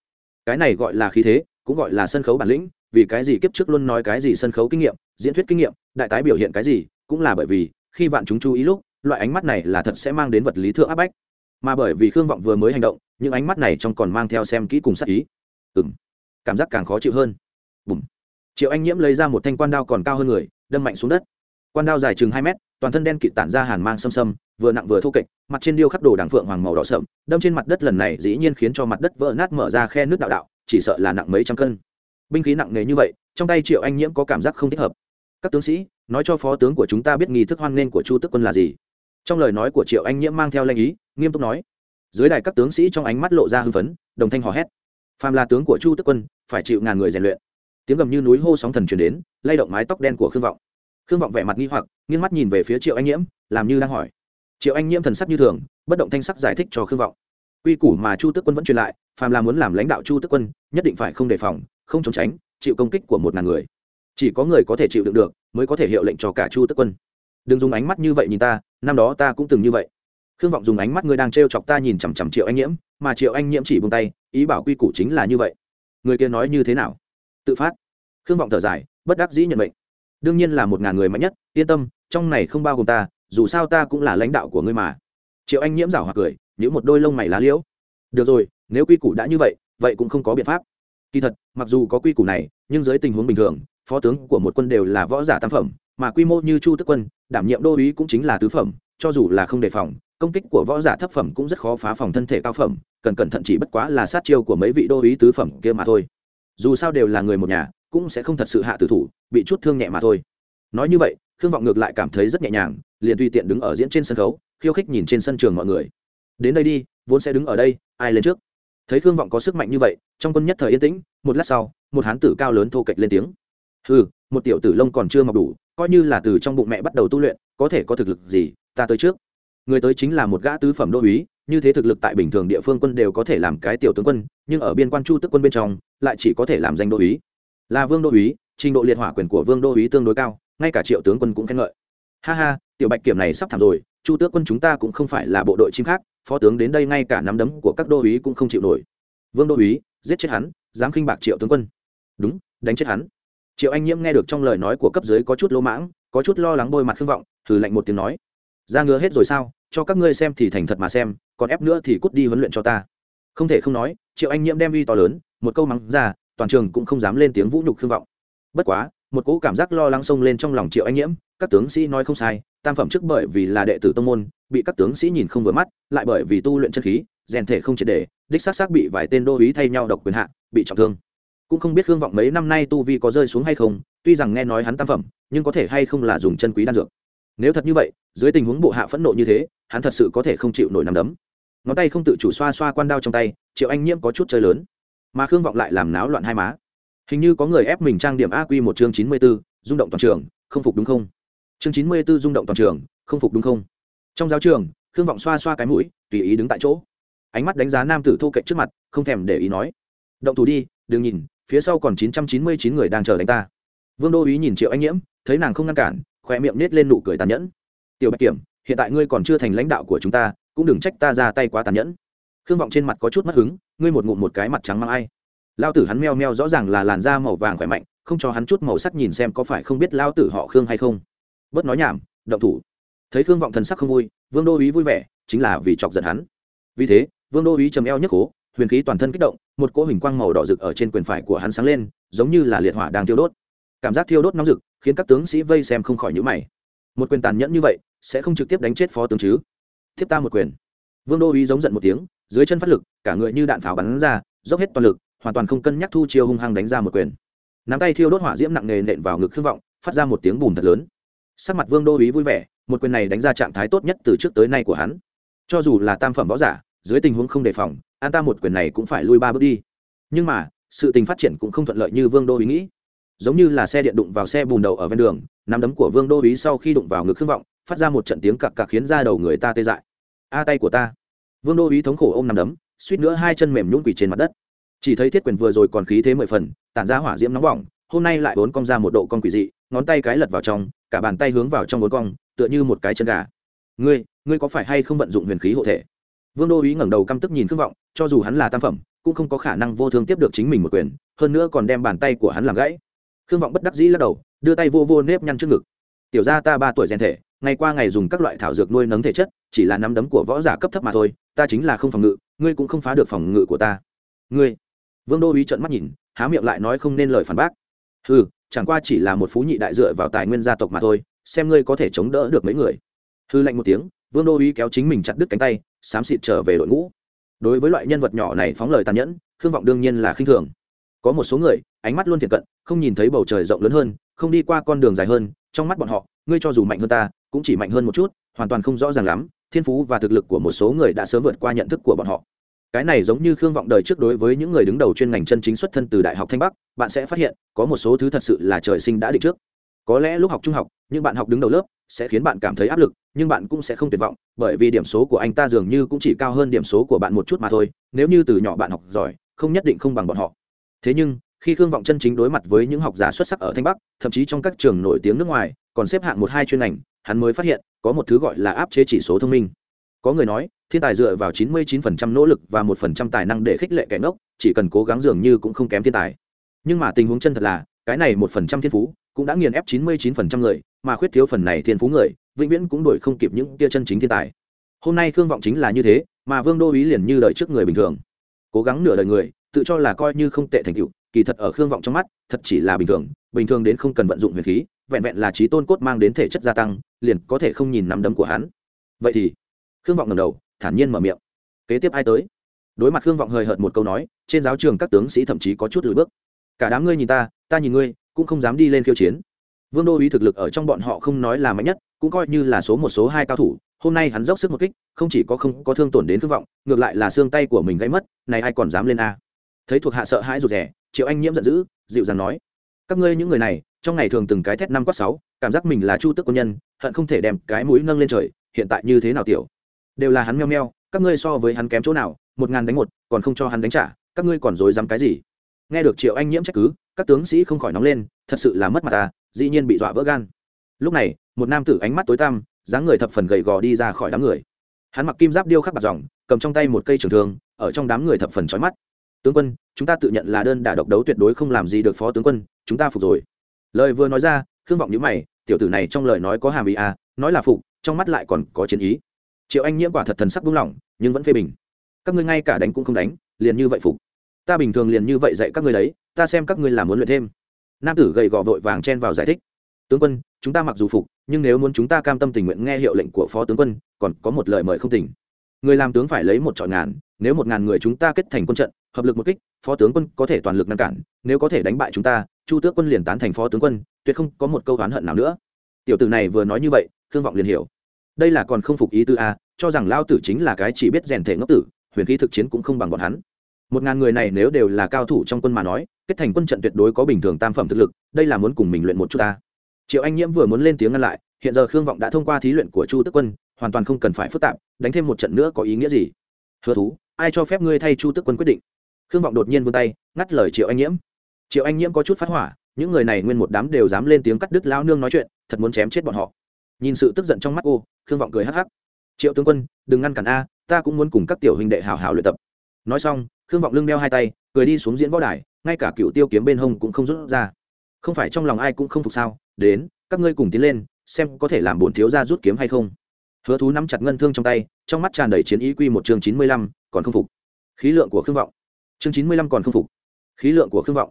Cái này gọi là khí thế, cũng gọi là sân khấu bản lĩnh, vì cái gì kiếp trước luôn nói cái gì sân khấu kinh nghiệm, diễn thuyết kinh nghiệm, đại tái biểu hiện cái gì, cũng là bởi vì, khi vạn chúng chú ý lúc, loại ánh mắt này là thật sẽ mang đến vật lý thượng áp bách. Mà bởi vì khương vọng vừa mới hành động, những ánh mắt này trong còn mang theo xem kỹ cùng sắc ý. Ừng cảm giác càng khó chịu hơn. Bùm. Triệu anh nhiễm lấy ra một thanh quan đao còn cao hơn người, đâm mạnh xuống đất quan đao dài chừng hai mét, toàn thân đen kịt tản ra hàn mang xâm xâm vừa nặng vừa thô kệch, mặt trên điêu khắc đồ đảng phượng hoàng màu đỏ sậm, đâm trên mặt đất lần này dĩ nhiên khiến cho mặt đất vỡ nát mở ra khe nước đạo đạo, chỉ sợ là nặng mấy trăm cân. Binh khí nặng nề như vậy, trong tay triệu anh nhiễm có cảm giác không thích hợp. Các tướng sĩ, nói cho phó tướng của chúng ta biết nghi thức hoan nghênh của chu tức quân là gì. Trong lời nói của triệu anh nhiễm mang theo lanh ý, nghiêm túc nói. Dưới đài các tướng sĩ trong ánh mắt lộ ra hưng phấn, đồng thanh hò hét. Phàm là tướng của chu tức quân, phải chịu ngàn người rèn luyện. Tiếng gầm như núi hô sóng thần truyền đến, lay động mái tóc đen của khương vọng khương vọng vẻ mặt nghi hoặc, nghiêng mắt nhìn về phía triệu anh nhiễm, làm như đang hỏi. Triệu anh nhiễm thần sắc như thường, bất động thanh sắc giải thích cho khương vọng. Quy củ mà chu Tước quân vẫn truyền lại, phàm là muốn làm lãnh đạo chu Tước quân, nhất định phải không đề phòng, không trốn tránh, chịu công kích của một ngàn người. Chỉ có người có thể chịu đựng được, mới có thể hiệu lệnh cho cả chu Tước quân. Đừng dùng ánh mắt như vậy nhìn ta, năm đó ta cũng từng như vậy. Khương vọng dùng ánh mắt ngươi đang t r e o chọc ta nhìn chằm chằm triệu anh nhiễm, mà triệu anh nhiễm chỉ bông tay, ý bảo quy củ chính là như vậy. Người kia nói như thế nào? Tự phát. Khương vọng thở dài, bất đắc dĩ nhận mệnh đương nhiên là một ngàn người mạnh nhất, yên tâm, trong này không bao gồm ta, dù sao ta cũng là lãnh đạo của ngươi mà. Triệu anh nhiễm rảo hoặc cười những một đôi lông mày lá liễu. Được rồi, nếu quy củ đã như vậy vậy cũng không có biện pháp. Kỳ thật, mặc dù có quy củ này, nhưng dưới tình huống bình thường, phó tướng của một quân đều là võ giả tam phẩm, mà quy mô như chu tức quân, đảm nhiệm đô uý cũng chính là tứ phẩm, cho dù là không đề phòng, công kích của võ giả thấp phẩm cũng rất khó phá phòng thân thể cao phẩm, cần cẩn thận chỉ bất quá là sát chiêu của mấy vị đô uý tứ phẩm kia mà thôi. Dù sao đều là người một nhà cũng sẽ không thật sự hạ tử thủ, bị chút thương nhẹ mà thôi. Nói như vậy, khương vọng ngược lại cảm thấy rất nhẹ nhàng, liền tùy tiện đứng ở diễn trên sân khấu, khiêu khích nhìn trên sân trường mọi người. Đến đây đi, vốn sẽ đứng ở đây, ai lên trước? Thấy khương vọng có sức mạnh như vậy, trong quân nhất thời yên tĩnh, một lát sau, một hán tử cao lớn thô kệch lên tiếng. Ừ một tiểu tử lông còn chưa mọc đủ, coi như là từ trong bụng mẹ bắt đầu tu luyện, có thể có thực lực gì, ta tới trước. Người tới chính là một gã tứ phẩm đô uý như thế thực lực tại bình thường địa phương quân đều có thể làm cái tiểu tướng quân, nhưng ở biên quan chu tức quân bên trong, lại chỉ có thể làm danh đô uý là vương đô uý trình độ liệt hỏa quyền của vương đô uý tương đối cao, ngay cả triệu tướng quân cũng khen ngợi. Ha ha, tiểu bạch kiểm này sắp thảm rồi, chu tước quân chúng ta cũng không phải là bộ đội chim khác, phó tướng đến đây ngay cả nắm đấm của các đô úy cũng không chịu nổi. Vương đô úy, giết chết hắn, dám khinh bạc triệu tướng quân. Đúng, đánh chết hắn. Triệu anh nhiễm nghe được trong lời nói của cấp dưới có chút lỗ mãng, có chút lo lắng bôi mặt khương vọng thử lạnh một tiếng nói. Ra ngứa hết rồi sao, cho các ngươi xem thì thành thật mà xem, còn ép nữa thì cút đi huấn luyện cho ta. Không thể không nói, triệu anh nhiễm đem uy to lớn, một câu mắng ra toàn trường cũng không dám lên tiếng vũ nhục khương vọng. Bất quá, một cỗ cảm giác lo lắng xông lên trong lòng triệu anh nhiễm, các tướng sĩ nói không sai, tam phẩm trước bởi vì là đệ tử tông môn, bị các tướng sĩ nhìn không vừa mắt, lại bởi vì tu luyện chân khí, rèn thể không triệt để, đích xác xác bị vài tên đô ý thay nhau độc quyền hạ, bị trọng thương. Cũng không biết hương vọng mấy năm nay tu vi có rơi xuống hay không, tuy rằng nghe nói hắn tam phẩm, nhưng có thể hay không là dùng chân quý đan dược. Nếu thật như vậy, dưới tình huống bộ hạ phẫn nộ như thế, hắn thật sự có thể không chịu nổi nằm đấm. Ngón tay không tự chủ xoa xoa quan đao trong tay, triệu anh nhiễm có chút chơi lớn mà khương vọng lại làm náo loạn hai má. Hình như có người ép mình trang điểm a quy một chương chín mươi b ố rung động toàn trường, không phục đúng không? Chương chín mươi b ố rung động toàn trường, không phục đúng không? Trong giáo trường, khương vọng xoa xoa cái mũi, tùy ý đứng tại chỗ. Ánh mắt đánh giá nam tử thô kệ trước mặt, không thèm để ý nói. Động thủ đi, đừng nhìn, phía sau còn chín trăm chín mươi chín người đang chờ đánh ta. Vương đô ý nhìn triệu anh nhiễm, thấy nàng không ngăn cản khoe miệng nết lên nụ cười tàn nhẫn. Tiểu bạch kiểm, hiện tại ngươi còn chưa thành lãnh đạo của chúng ta, cũng đừng trách ta ra tay quá tàn nhẫn. Khương vọng trên mặt có chút mất hứng ngươi một ngụm một cái mặt trắng mang ai? Lao tử hắn meo meo rõ ràng là làn da màu vàng khỏe mạnh không cho hắn chút màu sắc nhìn xem có phải không biết lao tử họ khương hay không. Bớt nói nhảm động thủ. Thấy khương vọng thần sắc không vui vương đô uý vui vẻ chính là vì chọc giận hắn. Vì thế vương đô uý trầm eo nhức cố, huyền khí toàn thân kích động một cỗ hình quang màu đỏ rực ở trên quyền phải của hắn sáng lên giống như là liệt hỏa đang thiêu đốt. Cảm giác thiêu đốt nóng rực khiến các tướng sĩ vây xem không khỏi nhữ mày. Một quyền tàn nhẫn như vậy sẽ không trực tiếp đánh chết phó tướng chứ? Thiếp ta một quyền. Vương đô uý giống giận một tiếng dưới chân phát lực, cả người như đạn pháo bắn ra, dốc hết toàn lực, hoàn toàn không cân nhắc thu chiêu hung hăng đánh ra một quyền. Nắm tay thiêu đốt hỏa diễm nặng nề nện vào ngực khương vọng, phát ra một tiếng bùn thật lớn. Sắc mặt vương đô ý vui vẻ, một quyền này đánh ra trạng thái tốt nhất từ trước tới nay của hắn. Cho dù là tam phẩm võ giả, dưới tình huống không đề phòng an ta một quyền này cũng phải lui ba bước đi. Nhưng mà, sự tình phát triển cũng không thuận lợi như vương đô ý nghĩ. Giống như là xe điện đụng vào xe bùn đầu ở ven đường, nắm đấm của vương đô ý sau khi đụng vào ngực khương vọng, phát ra một trận tiếng cặc cặc khiến da đầu người ta tê dại. A tay của ta vương đô ý thống khổ ôm nằm đấm, suýt nữa hai chân mềm nhún quỳ trên mặt đất. Chỉ thấy thiết quyền vừa rồi còn khí thế mười phần, tản ra hỏa diễm nóng bỏng, hôm nay lại bốn cong ra một độ con quỷ dị, ngón tay cái lật vào trong, cả bàn tay hướng vào trong bốn cong, tựa như một cái chân gà. Ngươi ngươi có phải hay không vận dụng huyền khí hộ thể? Vương đô ý ngẩng đầu căm tức nhìn khương vọng, cho dù hắn là tam phẩm, cũng không có khả năng vô thương tiếp được chính mình một quyền, hơn nữa còn đem bàn tay của hắn làm gãy. Khương vọng bất đắc dĩ lắc đầu, đưa tay vô vô nếp nhăn trước ngực. Tiểu ra ta ba tuổi rèn thể, ngày qua ngày dùng các loại thảo dược nuôi nấng thể chất, chỉ là nắm đấm của võ giả cấp thấp mà thôi ta chính là không phòng ngự, ngươi cũng không phá được phòng ngự của ta. Ngươi. Vương đô uý trợn mắt nhìn, há miệng lại nói không nên lời phản bác. Ừ chẳng qua chỉ là một phú nhị đại dựa vào tài nguyên gia tộc mà thôi, xem ngươi có thể chống đỡ được mấy người. Hư lạnh một tiếng, vương đô uý kéo chính mình chặt đứt cánh tay, xám xịt trở về đội ngũ. Đối với loại nhân vật nhỏ này phóng lời tàn nhẫn, khương vọng đương nhiên là khinh thường. Có một số người, ánh mắt luôn thiện cận, không nhìn thấy bầu trời rộng lớn hơn, không đi qua con đường dài hơn, trong mắt bọn họ, ngươi cho dù mạnh hơn ta, cũng chỉ mạnh hơn một chút, hoàn toàn không rõ ràng lắm thiên phú và thực lực của một số người đã sớm vượt qua nhận thức của bọn họ. Cái này giống như khương vọng đời trước đối với những người đứng đầu chuyên ngành chân chính xuất thân từ đại học thanh bắc, bạn sẽ phát hiện, có một số thứ thật sự là trời sinh đã định trước. Có lẽ lúc học trung học, những bạn học đứng đầu lớp sẽ khiến bạn cảm thấy áp lực, nhưng bạn cũng sẽ không tuyệt vọng, bởi vì điểm số của anh ta dường như cũng chỉ cao hơn điểm số của bạn một chút mà thôi, nếu như từ nhỏ bạn học giỏi, không nhất định không bằng bọn họ. Thế nhưng, khi khương vọng chân chính đối mặt với những học giả xuất sắc ở thanh bắc, thậm chí trong các trường nổi tiếng nước ngoài, còn xếp hạng một hai chuyên ngành hắn mới phát hiện, có một thứ gọi là áp chế chỉ số thông minh. Có người nói, thiên tài dựa vào 99% nỗ lực và 1% tài năng để khích lệ kẻ ngốc, chỉ cần cố gắng dường như cũng không kém thiên tài. Nhưng mà tình huống chân thật là, cái này 1% thiên phú cũng đã nghiền ép 99% người, mà khuyết thiếu phần này thiên phú người, vĩnh viễn cũng đuổi không kịp những kia chân chính thiên tài. Hôm nay khương vọng chính là như thế, mà vương đô ý liền như đợi trước người bình thường. Cố gắng nửa đời người, tự cho là coi như không tệ thành tựu, kỳ thật ở khương vọng trong mắt, thật chỉ là bình thường bình thường đến không cần vận dụng huyền khí vẹn vẹn là trí tôn cốt mang đến thể chất gia tăng, liền có thể không nhìn nắm đấm của hắn. Vậy thì, khương vọng ngầm đầu, thản nhiên mở miệng. Kế tiếp ai tới? Đối mặt khương vọng hời hợt một câu nói, trên giáo trường các tướng sĩ thậm chí có chút lùi bước. Cả đám ngươi nhìn ta ta nhìn ngươi, cũng không dám đi lên khiêu chiến. Vương đô uý thực lực ở trong bọn họ không nói là mạnh nhất, cũng coi như là số một, số hai cao thủ, hôm nay hắn dốc sức một kích, không chỉ có không có thương tổn đến khương vọng, ngược lại là xương tay của mình gãy mất, này ai còn dám lên a? Thấy thuộc hạ sợ hãi rụt rẻ triệu anh nhiễm giận dữ, dịu dàng nói các ngươi những người này, trong ngày thường từng cái thét năm quát sáu, cảm giác mình là chu tước quân nhân, hận không thể đem cái mũi nâng lên trời, hiện tại như thế nào tiểu? Đều là hắn meo meo, các ngươi so với hắn kém chỗ nào, một ngàn đánh một, còn không cho hắn đánh trả, các ngươi còn dối dám cái gì? Nghe được triệu anh nhiễm trách cứ, các tướng sĩ không khỏi nóng lên, thật sự là mất mặt ta, dĩ nhiên bị dọa vỡ gan. Lúc này, một nam tử ánh mắt tối tăm, dáng người thập phần gầy gò đi ra khỏi đám người. Hắn mặc kim giáp điêu khắc bạc dòng, cầm trong tay một cây trường thương, ở trong đám người thập phần trói mắt tướng quân, chúng ta tự nhận là đơn đả độc đấu tuyệt đối không làm gì được phó tướng quân, chúng ta phục rồi. Lời vừa nói ra, khương vọng nhữ mày, tiểu tử này trong lời nói có hàm ý à nói là phục, trong mắt lại còn có chiến ý. Triệu anh nhiễm quả thật thần sắc buông lỏng, nhưng vẫn phê bình. Các ngươi ngay cả đánh cũng không đánh, liền như vậy phục. Ta bình thường liền như vậy dạy các ngươi đấy, ta xem các ngươi làm muốn luyện thêm. Nam tử gầy gò vội vàng chen vào giải thích. Tướng quân, chúng ta mặc dù phục, nhưng nếu muốn chúng ta cam tâm tình nguyện nghe hiệu lệnh của phó tướng quân, còn có một lời mời không tỉnh. Người làm tướng phải lấy một trọn ngàn nếu một ngàn người chúng ta kết thành quân trận, hợp lực một kích, phó tướng quân có thể toàn lực ngăn cản, nếu có thể đánh bại chúng ta, chu tước quân liền tán thành phó tướng quân, tuyệt không có một câu oán hận nào nữa. Tiểu tử này vừa nói như vậy thương vọng liền hiểu. Đây là còn không phục ý tư a, cho rằng lao tử chính là cái chỉ biết rèn thể ngốc tử, huyền khí thực chiến cũng không bằng bọn hắn. Một ngàn người này nếu đều là cao thủ trong quân mà nói, kết thành quân trận tuyệt đối có bình thường tam phẩm thực lực, đây là muốn cùng mình luyện một chút ta triệu anh nhiễm vừa muốn lên tiếng ngăn lại, hiện giờ khương vọng đã thông qua thí luyện của chu tức quân, hoàn toàn không cần phải phức tạp, đánh thêm một trận nữa có ý nghĩa gì? Hứa thú ai cho phép ngươi thay chu tức quân quyết định khương vọng đột nhiên vươn tay ngắt lời triệu anh nhiễm triệu anh nhiễm có chút phát hỏa những người này nguyên một đám đều dám lên tiếng cắt đứt lao nương nói chuyện thật muốn chém chết bọn họ nhìn sự tức giận trong mắt cô khương vọng cười hắc hắc triệu tướng quân đừng ngăn cản a ta cũng muốn cùng các tiểu huynh đệ hào hào luyện tập nói xong khương vọng lưng đeo hai tay cười đi xuống diễn võ đài ngay cả cựu tiêu kiếm bên hông cũng không rút ra không phải trong lòng ai cũng không phục sao đến các ngươi cùng tiến lên xem có thể làm bổn thiếu ra rút kiếm hay không hứa thú nắm chặt ngân thương trong tay trong mắt tràn đầy chiến ý quy một chương chín mươi lăm còn không phục. Khí lượng của khương vọng. Chương chín mươi lăm còn không phục. Khí lượng của khương vọng.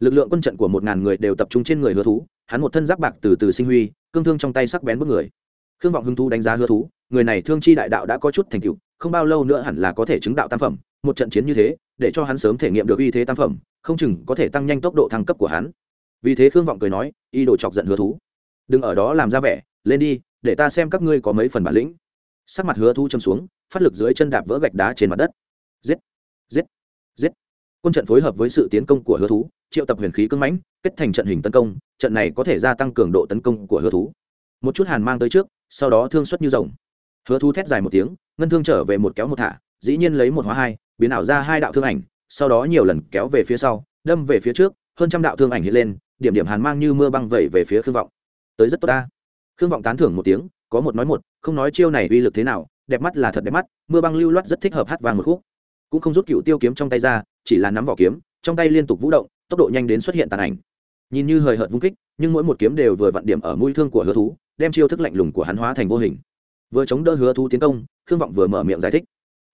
Lực lượng quân trận của một ngàn người đều tập trung trên người hứa thú, hắn một thân giáp bạc từ từ sinh huy, cương thương trong tay sắc bén bước người. Khương vọng hứng thú đánh giá hứa thú, người này thương chi đại đạo đã có chút thành tựu, không bao lâu nữa hẳn là có thể chứng đạo tam phẩm, một trận chiến như thế, để cho hắn sớm thể nghiệm được uy thế tam phẩm, không chừng có thể tăng nhanh tốc độ thăng cấp của hắn. Vì thế khương vọng cười nói y đồ chọc giận hứa thú. Đừng ở đó làm ra vẻ, lên đi, để ta xem các ngươi có mấy phần bản lĩnh. Sắc mặt hứa thú châm xuống phát lực dưới chân đạp vỡ gạch đá trên mặt đất. Giết giết giết. Quân trận phối hợp với sự tiến công của hứa thú, triệu tập huyền khí cưng mãnh, kết thành trận hình tấn công, trận này có thể gia tăng cường độ tấn công của hứa thú. Một chút hàn mang tới trước, sau đó thương xuất như rồng. Hứa thú thét dài một tiếng, ngân thương trở về một kéo một thả, dĩ nhiên lấy một hóa hai, biến ảo ra hai đạo thương ảnh, sau đó nhiều lần kéo về phía sau, đâm về phía trước, hơn trăm đạo thương ảnh hiện lên, điểm điểm hàn mang như mưa băng vẩy về phía khương vọng. Tới rất tốt ta. Khương vọng tán thưởng một tiếng, có một nói một, không nói chiêu này uy lực thế nào đẹp mắt là thật đẹp mắt, mưa băng lưu loát rất thích hợp hát vàng một khúc. Cũng không rút cựu tiêu kiếm trong tay ra, chỉ là nắm vỏ kiếm, trong tay liên tục vũ động, tốc độ nhanh đến xuất hiện tàn ảnh. Nhìn như hời hợt vung kích, nhưng mỗi một kiếm đều vừa vặn điểm ở mũi thương của hứa thú, đem chiêu thức lạnh lùng của hắn hóa thành vô hình. Vừa chống đỡ hứa thú tiến công, khương vọng vừa mở miệng giải thích.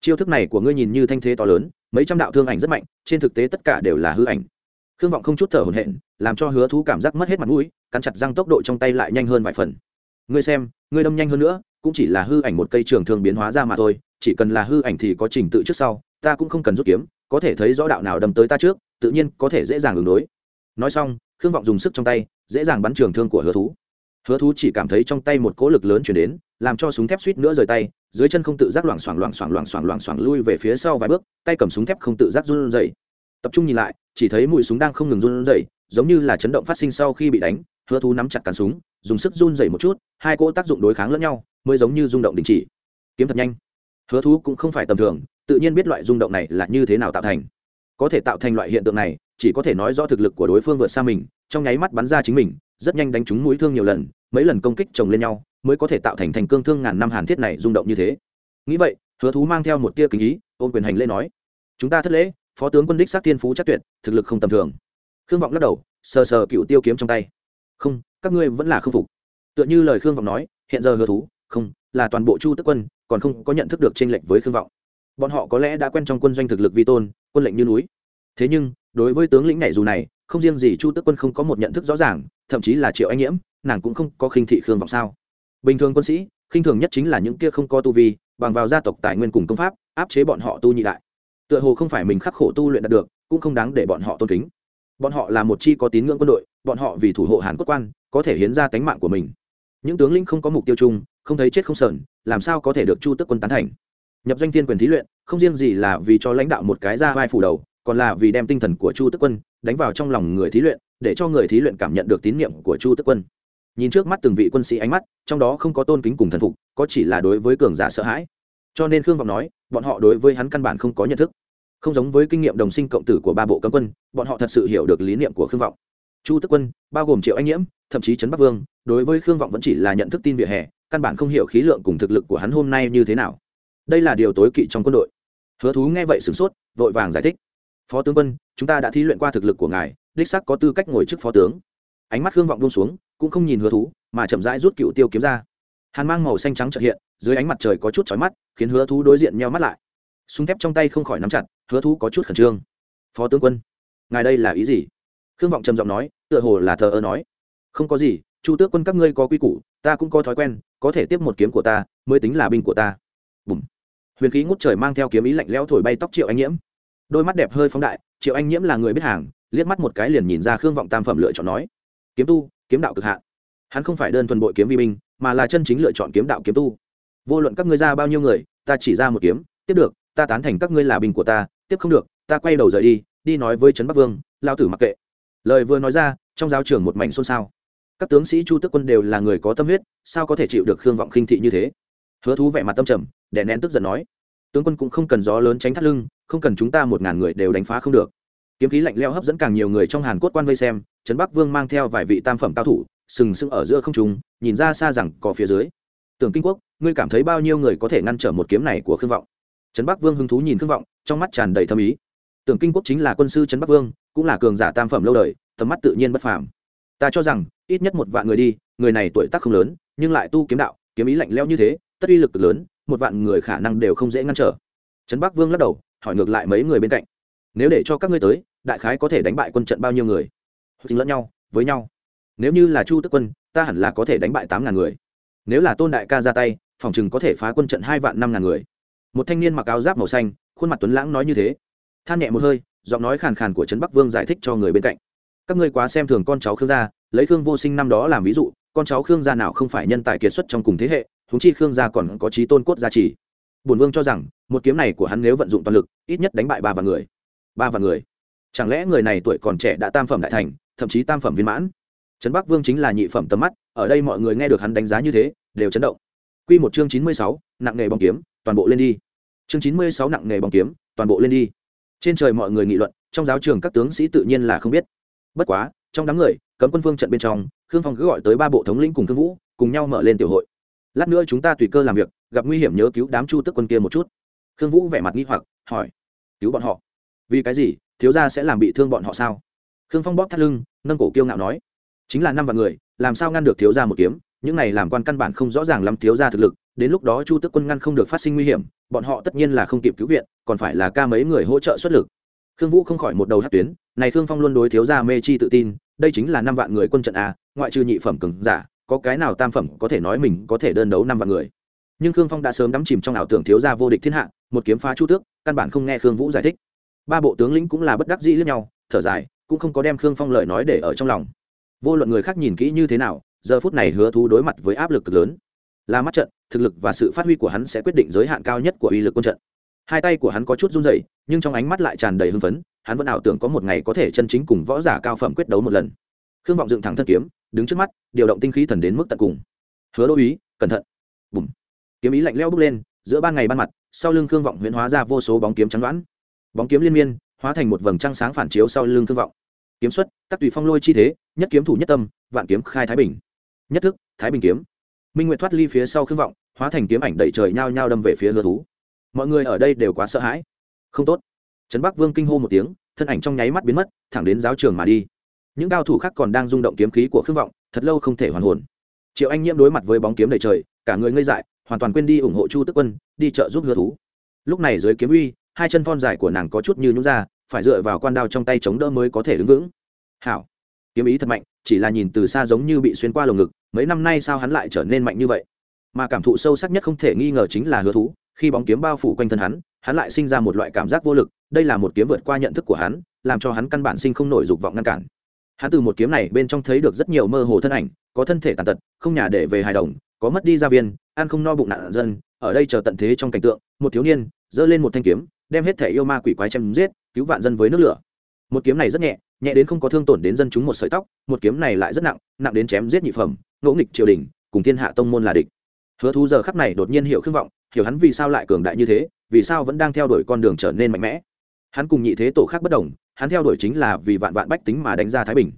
Chiêu thức này của ngươi nhìn như thanh thế to lớn, mấy trăm đạo thương ảnh rất mạnh, trên thực tế tất cả đều là hư ảnh. Khương vọng không chút thở hổn hển, làm cho hứa thú cảm giác mất hết mặt mũi, cắn chặt răng tốc độ trong tay lại nhanh hơn vài phần. Ngươi xem, ngươi đâm nhanh hơn nữa cũng chỉ là hư ảnh một cây trường thương biến hóa ra mà thôi, chỉ cần là hư ảnh thì có trình tự trước sau, ta cũng không cần rút kiếm, có thể thấy rõ đạo nào đâm tới ta trước, tự nhiên có thể dễ dàng ứng đối. Nói xong, khương vọng dùng sức trong tay, dễ dàng bắn trường thương của hứa thú. Hứa thú chỉ cảm thấy trong tay một cỗ lực lớn chuyển đến, làm cho súng thép suýt nữa rời tay, dưới chân không tự giác loảng xoảng loảng xoảng loảng xoảng loảng xoảng lui về phía sau vài bước, tay cầm súng thép không tự giác run rẩy. Tập trung nhìn lại, chỉ thấy mũi súng đang không ngừng run rẩy, giống như là chấn động phát sinh sau khi bị đánh, hứa thú nắm chặt cán súng, dùng sức run rẩy một chút, hai cỗ tác dụng đối kháng lẫn nhau mới giống như rung động đình chỉ. Kiếm thật nhanh. Hứa thú cũng không phải tầm thường, tự nhiên biết loại rung động này là như thế nào tạo thành. Có thể tạo thành loại hiện tượng này, chỉ có thể nói do thực lực của đối phương vượt xa mình, trong nháy mắt bắn ra chính mình, rất nhanh đánh trúng mũi thương nhiều lần, mấy lần công kích chồng lên nhau, mới có thể tạo thành thành cương thương ngàn năm hàn thiết này rung động như thế. Nghĩ vậy, hứa thú mang theo một tia kính ý, ôn quyền hành lễ nói, chúng ta thất lễ, phó tướng quân đích sát tiên phú chắc tuyệt, thực lực không tầm thường. Khương vọng lắc đầu, sờ sờ cựu tiêu kiếm trong tay. Không, các ngươi vẫn là không phục. Tựa như lời khương vọng nói, hiện giờ hứa thú không, là toàn bộ chu tức quân, còn không có nhận thức được tranh lệch với khương vọng. Bọn họ có lẽ đã quen trong quân doanh thực lực vi tôn, quân lệnh như núi. Thế nhưng, đối với tướng lĩnh này dù này, không riêng gì chu tức quân không có một nhận thức rõ ràng, thậm chí là triệu anh nhiễm, nàng cũng không có khinh thị khương vọng sao. Bình thường quân sĩ, khinh thường nhất chính là những kia không có tu vi, bằng vào gia tộc tài nguyên cùng công pháp, áp chế bọn họ tu nhị đại. Tựa hồ không phải mình khắc khổ tu luyện đạt được, cũng không đáng để bọn họ tôn kính. Bọn họ là một chi có tín ngưỡng quân đội, bọn họ vì thủ hộ hàn quốc quan, có thể hiến ra tánh mạng của mình. Những tướng lĩnh không có mục tiêu chung không thấy chết không sờn, làm sao có thể được chu tức quân tán thành? Nhập doanh thiên quyền thí luyện, không riêng gì là vì cho lãnh đạo một cái ra vai phủ đầu, còn là vì đem tinh thần của chu tức quân đánh vào trong lòng người thí luyện, để cho người thí luyện cảm nhận được tín nhiệm của chu tức quân. Nhìn trước mắt từng vị quân sĩ ánh mắt, trong đó không có tôn kính cùng thần phục, có chỉ là đối với cường giả sợ hãi. Cho nên khương vọng nói, bọn họ đối với hắn căn bản không có nhận thức. Không giống với kinh nghiệm đồng sinh cộng tử của ba bộ cấm quân, bọn họ thật sự hiểu được lý niệm của khương vọng. Chu tức quân, bao gồm triệu anh nhiễm, thậm chí trấn bắc vương, đối với khương vọng vẫn chỉ là nhận thức tin vỉa hè căn bản không hiểu khí lượng cùng thực lực của hắn hôm nay như thế nào. Đây là điều tối kỵ trong quân đội. Hứa thú nghe vậy sửng sốt, vội vàng giải thích. Phó tướng quân, chúng ta đã thí luyện qua thực lực của ngài, đích sắc có tư cách ngồi chức phó tướng. Ánh mắt hương vọng buông xuống, cũng không nhìn hứa thú, mà chậm rãi rút cựu tiêu kiếm ra. Hàn mang màu xanh trắng trợ hiện, dưới ánh mặt trời có chút chói mắt, khiến hứa thú đối diện meo mắt lại. Súng thép trong tay không khỏi nắm chặt, hứa thú có chút khẩn trương. Phó tướng quân, ngài đây là ý gì? Khương vọng trầm giọng nói, tựa hồ là thờ ơ nói. Không có gì chu tước quân các ngươi có quy củ, ta cũng có thói quen, có thể tiếp một kiếm của ta, mới tính là binh của ta. Bùm. Huyền khí ngút trời mang theo kiếm ý lạnh lẽo thổi bay tóc triệu anh nhiễm. Đôi mắt đẹp hơi phóng đại, triệu anh nhiễm là người biết hàng, liếc mắt một cái liền nhìn ra khương vọng tam phẩm lựa chọn nói, kiếm tu, kiếm đạo cực hạn. Hắn không phải đơn thuần bội kiếm vi binh, mà là chân chính lựa chọn kiếm đạo kiếm tu. Vô luận các ngươi ra bao nhiêu người, ta chỉ ra một kiếm, tiếp được, ta tán thành các ngươi là binh của ta, tiếp không được, ta quay đầu rời đi đi nói với trấn bắc vương lao tử mặc kệ. Lời vừa nói ra, trong giáo trường một mảnh xôn xao các tướng sĩ chu tước quân đều là người có tâm huyết, sao có thể chịu được khương vọng khinh thị như thế? Hứa thú vẻ mặt tâm trầm, đè nén tức giận nói, tướng quân cũng không cần gió lớn tránh thắt lưng, không cần chúng ta một ngàn người đều đánh phá không được. Kiếm khí lạnh leo hấp dẫn càng nhiều người trong hàn cốt quan vây xem, trấn bắc vương mang theo vài vị tam phẩm cao thủ, sừng sững ở giữa không trung, nhìn ra xa rằng có phía dưới. Tưởng kinh quốc, ngươi cảm thấy bao nhiêu người có thể ngăn trở một kiếm này của khương vọng? Trấn bắc vương hứng thú nhìn khương vọng, trong mắt tràn đầy thâm ý. Tưởng kinh quốc chính là quân sư trấn bắc vương, cũng là cường giả tam phẩm lâu đời, tầm mắt tự nhiên bất phàm ta cho rằng, ít nhất một vạn người đi, người này tuổi tác không lớn, nhưng lại tu kiếm đạo, kiếm ý lạnh leo như thế, tất uy lực lớn, một vạn người khả năng đều không dễ ngăn trở. Trấn bắc vương lắc đầu, hỏi ngược lại mấy người bên cạnh. Nếu để cho các ngươi tới, đại khái có thể đánh bại quân trận bao nhiêu người? Chính lẫn nhau, với nhau. Nếu như là chu tức quân, ta hẳn là có thể đánh bại tám ngàn người. Nếu là tôn đại ca ra tay, phòng chừng có thể phá quân trận hai vạn năm ngàn người. Một thanh niên mặc áo giáp màu xanh, khuôn mặt tuấn lãng nói như thế. Than nhẹ một hơi, giọng nói khàn khàn của trấn bắc vương giải thích cho người bên cạnh các ngươi quá xem thường con cháu khương gia lấy khương vô sinh năm đó làm ví dụ con cháu khương gia nào không phải nhân tài kiệt xuất trong cùng thế hệ thúng chi khương gia còn có trí tôn cốt gia trì bổn vương cho rằng một kiếm này của hắn nếu vận dụng toàn lực ít nhất đánh bại ba vạn người ba vạn người chẳng lẽ người này tuổi còn trẻ đã tam phẩm đại thành thậm chí tam phẩm viên mãn trấn bắc vương chính là nhị phẩm tầm mắt ở đây mọi người nghe được hắn đánh giá như thế đều chấn động Quy một chương chín mươi sáu, nặng nghề bóng kiếm, toàn bộ lên đi. Chương chín mươi sáu nặng nghề bóng kiếm, toàn bộ lên đi. Trên trời mọi người nghị luận, trong giáo trường các tướng sĩ tự nhiên là không biết. Bất quá, trong đám người, cấm quân vương trận bên trong, Khương Phong cứ gọi tới ba bộ thống lĩnh cùng Khương Vũ, cùng nhau mở lên tiểu hội. Lát nữa chúng ta tùy cơ làm việc, gặp nguy hiểm nhớ cứu đám chu tức quân kia một chút. Khương Vũ vẻ mặt nghi hoặc, hỏi: "Cứu bọn họ? Vì cái gì? Thiếu gia sẽ làm bị thương bọn họ sao?" Khương Phong bóp thắt lưng, nâng cổ kiêu ngạo nói: "Chính là năm vạn người, làm sao ngăn được thiếu gia một kiếm, những này làm quan căn bản không rõ ràng lắm thiếu gia thực lực đến lúc đó chu tước quân ngăn không được phát sinh nguy hiểm bọn họ tất nhiên là không kịp cứu viện còn phải là ca mấy người hỗ trợ xuất lực khương vũ không khỏi một đầu hát tuyến này khương phong luôn đối thiếu gia mê chi tự tin, đây chính là năm vạn người quân trận a, ngoại trừ nhị phẩm cường giả, có cái nào tam phẩm có thể nói mình có thể đơn đấu năm vạn người. Nhưng khương phong đã sớm đắm chìm trong ảo tưởng thiếu gia vô địch thiên hạ, một kiếm phá chu tước, căn bản không nghe khương vũ giải thích. Ba bộ tướng lĩnh cũng là bất đắc dĩ lẫn nhau, thở dài, cũng không có đem khương phong lời nói để ở trong lòng. Vô luận người khác nhìn kỹ như thế nào, giờ phút này hứa thú đối mặt với áp lực cực lớn. Là mắt trận, thực lực và sự phát huy của hắn sẽ quyết định giới hạn cao nhất của uy lực quân trận. Hai tay của hắn có chút run rẩy, nhưng trong ánh mắt lại tràn đầy hưng phấn hắn vẫn ảo tưởng có một ngày có thể chân chính cùng võ giả cao phẩm quyết đấu một lần. Khương vọng dựng thẳng thân kiếm, đứng trước mắt, điều động tinh khí thần đến mức tận cùng. Hứa đô ý, cẩn thận. Bùm. Kiếm ý lạnh leo bước lên, giữa ban ngày ban mặt, sau lưng khương vọng huyễn hóa ra vô số bóng kiếm trắng đoán bóng kiếm liên miên, hóa thành một vầng trăng sáng phản chiếu sau lưng khương vọng. Kiếm xuất, tắc tùy phong lôi chi thế, nhất kiếm thủ nhất tâm, vạn kiếm khai thái bình. Nhất thức, thái bình kiếm. Minh nguyệt thoát ly phía sau khương vọng, hóa thành kiếm ảnh đẩy trời nhao nhao đâm về phía hứa thú. Mọi người ở đây đều quá sợ hãi. Không tốt. Trấn bắc vương kinh hô một tiếng thân ảnh trong nháy mắt biến mất, thẳng đến giáo trường mà đi. Những cao thủ khác còn đang rung động kiếm khí của khương vọng, thật lâu không thể hoàn hồn. Triệu anh nhiễm đối mặt với bóng kiếm đầy trời, cả người ngây dại, hoàn toàn quên đi ủng hộ chu tức quân, đi chợ giúp hứa thú. Lúc này dưới kiếm uy, hai chân thon dài của nàng có chút như nhúng ra, phải dựa vào quan đao trong tay chống đỡ mới có thể đứng vững. Hảo. Kiếm ý thật mạnh, chỉ là nhìn từ xa giống như bị xuyên qua lồng ngực, mấy năm nay sao hắn lại trở nên mạnh như vậy? Mà cảm thụ sâu sắc nhất không thể nghi ngờ chính là hứa thú, khi bóng kiếm bao phủ quanh thân hắn hắn lại sinh ra một loại cảm giác vô lực, đây là một kiếm vượt qua nhận thức của hắn, làm cho hắn căn bản sinh không nổi dục vọng ngăn cản. Hắn từ một kiếm này bên trong thấy được rất nhiều mơ hồ thân ảnh, có thân thể tàn tật, không nhà để về hài đồng, có mất đi gia viên, ăn không no bụng nạn dân, ở đây chờ tận thế trong cảnh tượng, một thiếu niên giơ lên một thanh kiếm, đem hết thể yêu ma quỷ quái chém giết, cứu vạn dân với nước lửa. Một kiếm này rất nhẹ nhẹ đến không có thương tổn đến dân chúng một sợi tóc, một kiếm này lại rất nặng nặng đến chém giết nhị phẩm, ngỗ nghịch triều đình, cùng thiên hạ tông môn là địch. Hứa thú giờ khắc này đột nhiên hiểu khương vọng, hiểu hắn vì sao lại cường đại như thế vì sao vẫn đang theo đuổi con đường trở nên mạnh mẽ. Hắn cùng nhị thế tổ khác bất đồng, hắn theo đuổi chính là vì vạn vạn bách tính mà đánh ra thái bình.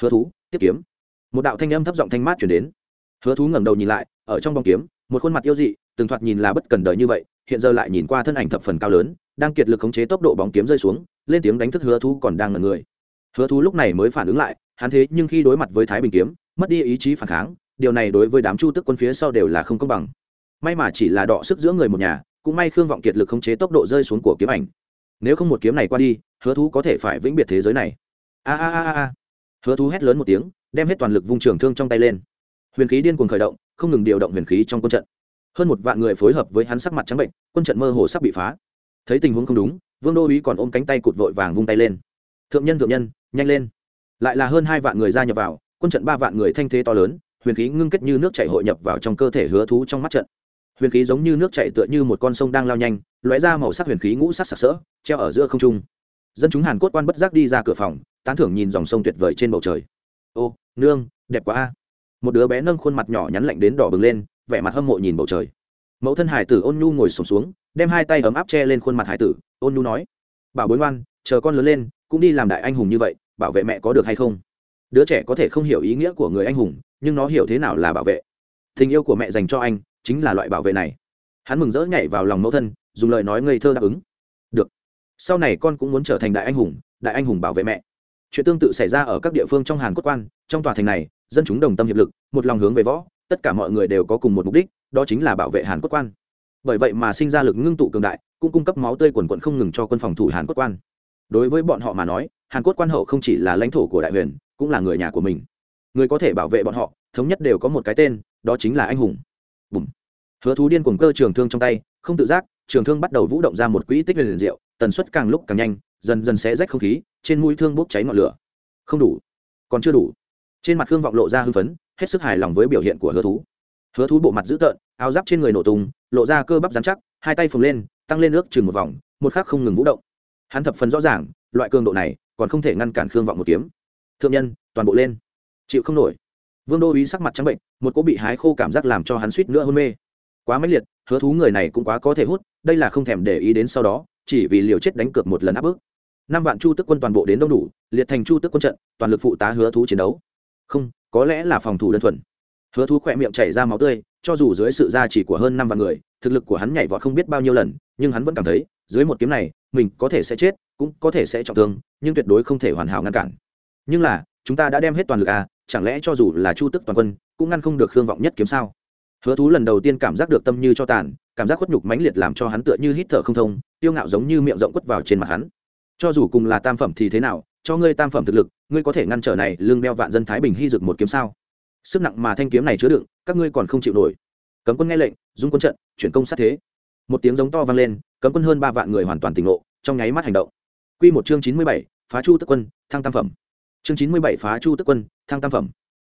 Hứa thú, tiếp kiếm. Một đạo thanh âm thấp giọng thanh mát chuyển đến. Hứa thú ngẩng đầu nhìn lại, ở trong bóng kiếm, một khuôn mặt yêu dị, từng thoạt nhìn là bất cần đời như vậy, hiện giờ lại nhìn qua thân ảnh thập phần cao lớn, đang kiệt lực khống chế tốc độ bóng kiếm rơi xuống, lên tiếng đánh thức hứa thú còn đang ngẩn người. Hứa thú lúc này mới phản ứng lại, hắn thế nhưng khi đối mặt với thái bình kiếm, mất đi ý chí phản kháng, điều này đối với đám chu tức quân phía sau đều là không công bằng. May mà chỉ là đọ sức giữa người một nhà cũng may khương vọng kiệt lực khống chế tốc độ rơi xuống của kiếm ảnh. Nếu không một kiếm này qua đi, hứa thú có thể phải vĩnh biệt thế giới này. A a a a hứa thú hét lớn một tiếng, đem hết toàn lực vung trường thương trong tay lên. Huyền khí điên cuồng khởi động, không ngừng điều động huyền khí trong quân trận. Hơn một vạn người phối hợp với hắn sắc mặt trắng bệnh, quân trận mơ hồ sắp bị phá. Thấy tình huống không đúng, vương đô uý còn ôm cánh tay cụt vội vàng vung tay lên. Thượng nhân thượng nhân, nhanh lên. Lại là hơn hai vạn người gia nhập vào, quân trận ba vạn người thanh thế to lớn, huyền khí ngưng kết như nước chảy hội nhập vào trong cơ thể hứa thú trong mắt trận huyền khí giống như nước chảy tựa như một con sông đang lao nhanh, lóe ra màu sắc huyền khí ngũ sắc sặc sỡ, treo ở giữa không trung. Dân chúng hàn cốt quan bất giác đi ra cửa phòng, tán thưởng nhìn dòng sông tuyệt vời trên bầu trời. Ô, nương, đẹp quá a. Một đứa bé nâng khuôn mặt nhỏ nhắn lạnh đến đỏ bừng lên, vẻ mặt hâm mộ nhìn bầu trời. Mẫu thân hải tử ôn nhu ngồi sổm xuống, đem hai tay ấm áp che lên khuôn mặt hải tử, ôn nhu nói, bảo bối ngoan, chờ con lớn lên, cũng đi làm đại anh hùng như vậy, bảo vệ mẹ có được hay không? Đứa trẻ có thể không hiểu ý nghĩa của người anh hùng, nhưng nó hiểu thế nào là bảo vệ. Tình yêu của mẹ dành cho anh chính là loại bảo vệ này. Hắn mừng rỡ nhảy vào lòng mẫu thân, dùng lời nói ngây thơ đáp ứng. Được. Sau này con cũng muốn trở thành đại anh hùng, đại anh hùng bảo vệ mẹ. Chuyện tương tự xảy ra ở các địa phương trong hàn quốc quan, trong tòa thành này, dân chúng đồng tâm hiệp lực, một lòng hướng về võ, tất cả mọi người đều có cùng một mục đích, đó chính là bảo vệ hàn quốc quan. Bởi vậy mà sinh ra lực ngưng tụ cường đại, cũng cung cấp máu tươi quần quận không ngừng cho quân phòng thủ hàn quốc quan. Đối với bọn họ mà nói, hàn quốc quan hậu không chỉ là lãnh thổ của đại huyền, cũng là người nhà của mình. Người có thể bảo vệ bọn họ, thống nhất đều có một cái tên, đó chính là anh hùng hứa thú điên cuồng cơ trường thương trong tay, không tự giác, trường thương bắt đầu vũ động ra một quỹ tích liền rượu tần suất càng lúc càng nhanh, dần dần sẽ rách không khí, trên mũi thương bốc cháy ngọn lửa. Không đủ. Còn chưa đủ. Trên mặt hương vọng lộ ra hưng phấn, hết sức hài lòng với biểu hiện của hứa thú. Hứa thú bộ mặt dữ tợn, áo giáp trên người nổ tung, lộ ra cơ bắp dán chắc, hai tay phồng lên, tăng lên nước chừng một vòng, một khắc không ngừng vũ động. Hắn thập phần rõ ràng, loại cường độ này còn không thể ngăn cản khương vọng một kiếm. Thượng nhân, toàn bộ lên. Chịu không nổi. Vương đô úy sắc mặt trắng bệnh, một cỗ bị hái khô cảm giác làm cho hắn suýt nữa hôn mê quá mãnh liệt, hứa thú người này cũng quá có thể hút, đây là không thèm để ý đến sau đó, chỉ vì liều chết đánh cược một lần áp bức. Năm vạn chu tức quân toàn bộ đến đông đủ, liệt thành chu tức quân trận, toàn lực phụ tá hứa thú chiến đấu. Không, có lẽ là phòng thủ đơn thuần. Hứa thú khỏe miệng chảy ra máu tươi, cho dù dưới sự gia trì của hơn năm vạn người, thực lực của hắn nhảy vọt không biết bao nhiêu lần, nhưng hắn vẫn cảm thấy, dưới một kiếm này, mình có thể sẽ chết, cũng có thể sẽ trọng thương, nhưng tuyệt đối không thể hoàn hảo ngăn cản. Nhưng là, chúng ta đã đem hết toàn lực à chẳng lẽ cho dù là chu tức toàn quân, cũng ngăn không được khương vọng nhất kiếm sao? Hứa thú lần đầu tiên cảm giác được tâm như cho tàn, cảm giác khuất nhục mãnh liệt làm cho hắn tựa như hít thở không thông, tiêu ngạo giống như miệng rộng quất vào trên mặt hắn. Cho dù cùng là tam phẩm thì thế nào, cho ngươi tam phẩm thực lực, ngươi có thể ngăn trở này lương đeo vạn dân thái bình hy dực một kiếm sao? Sức nặng mà thanh kiếm này chứa đựng, các ngươi còn không chịu nổi. Cấm quân nghe lệnh, dung quân trận, chuyển công sát thế. Một tiếng giống to vang lên, cấm quân hơn ba vạn người hoàn toàn tỉnh ngộ, trong nháy mắt hành động. Q một chương chín mươi bảy, phá chu tức quân, thăng tam phẩm. Chương chín mươi bảy, phá chu tức quân, thăng tam phẩm.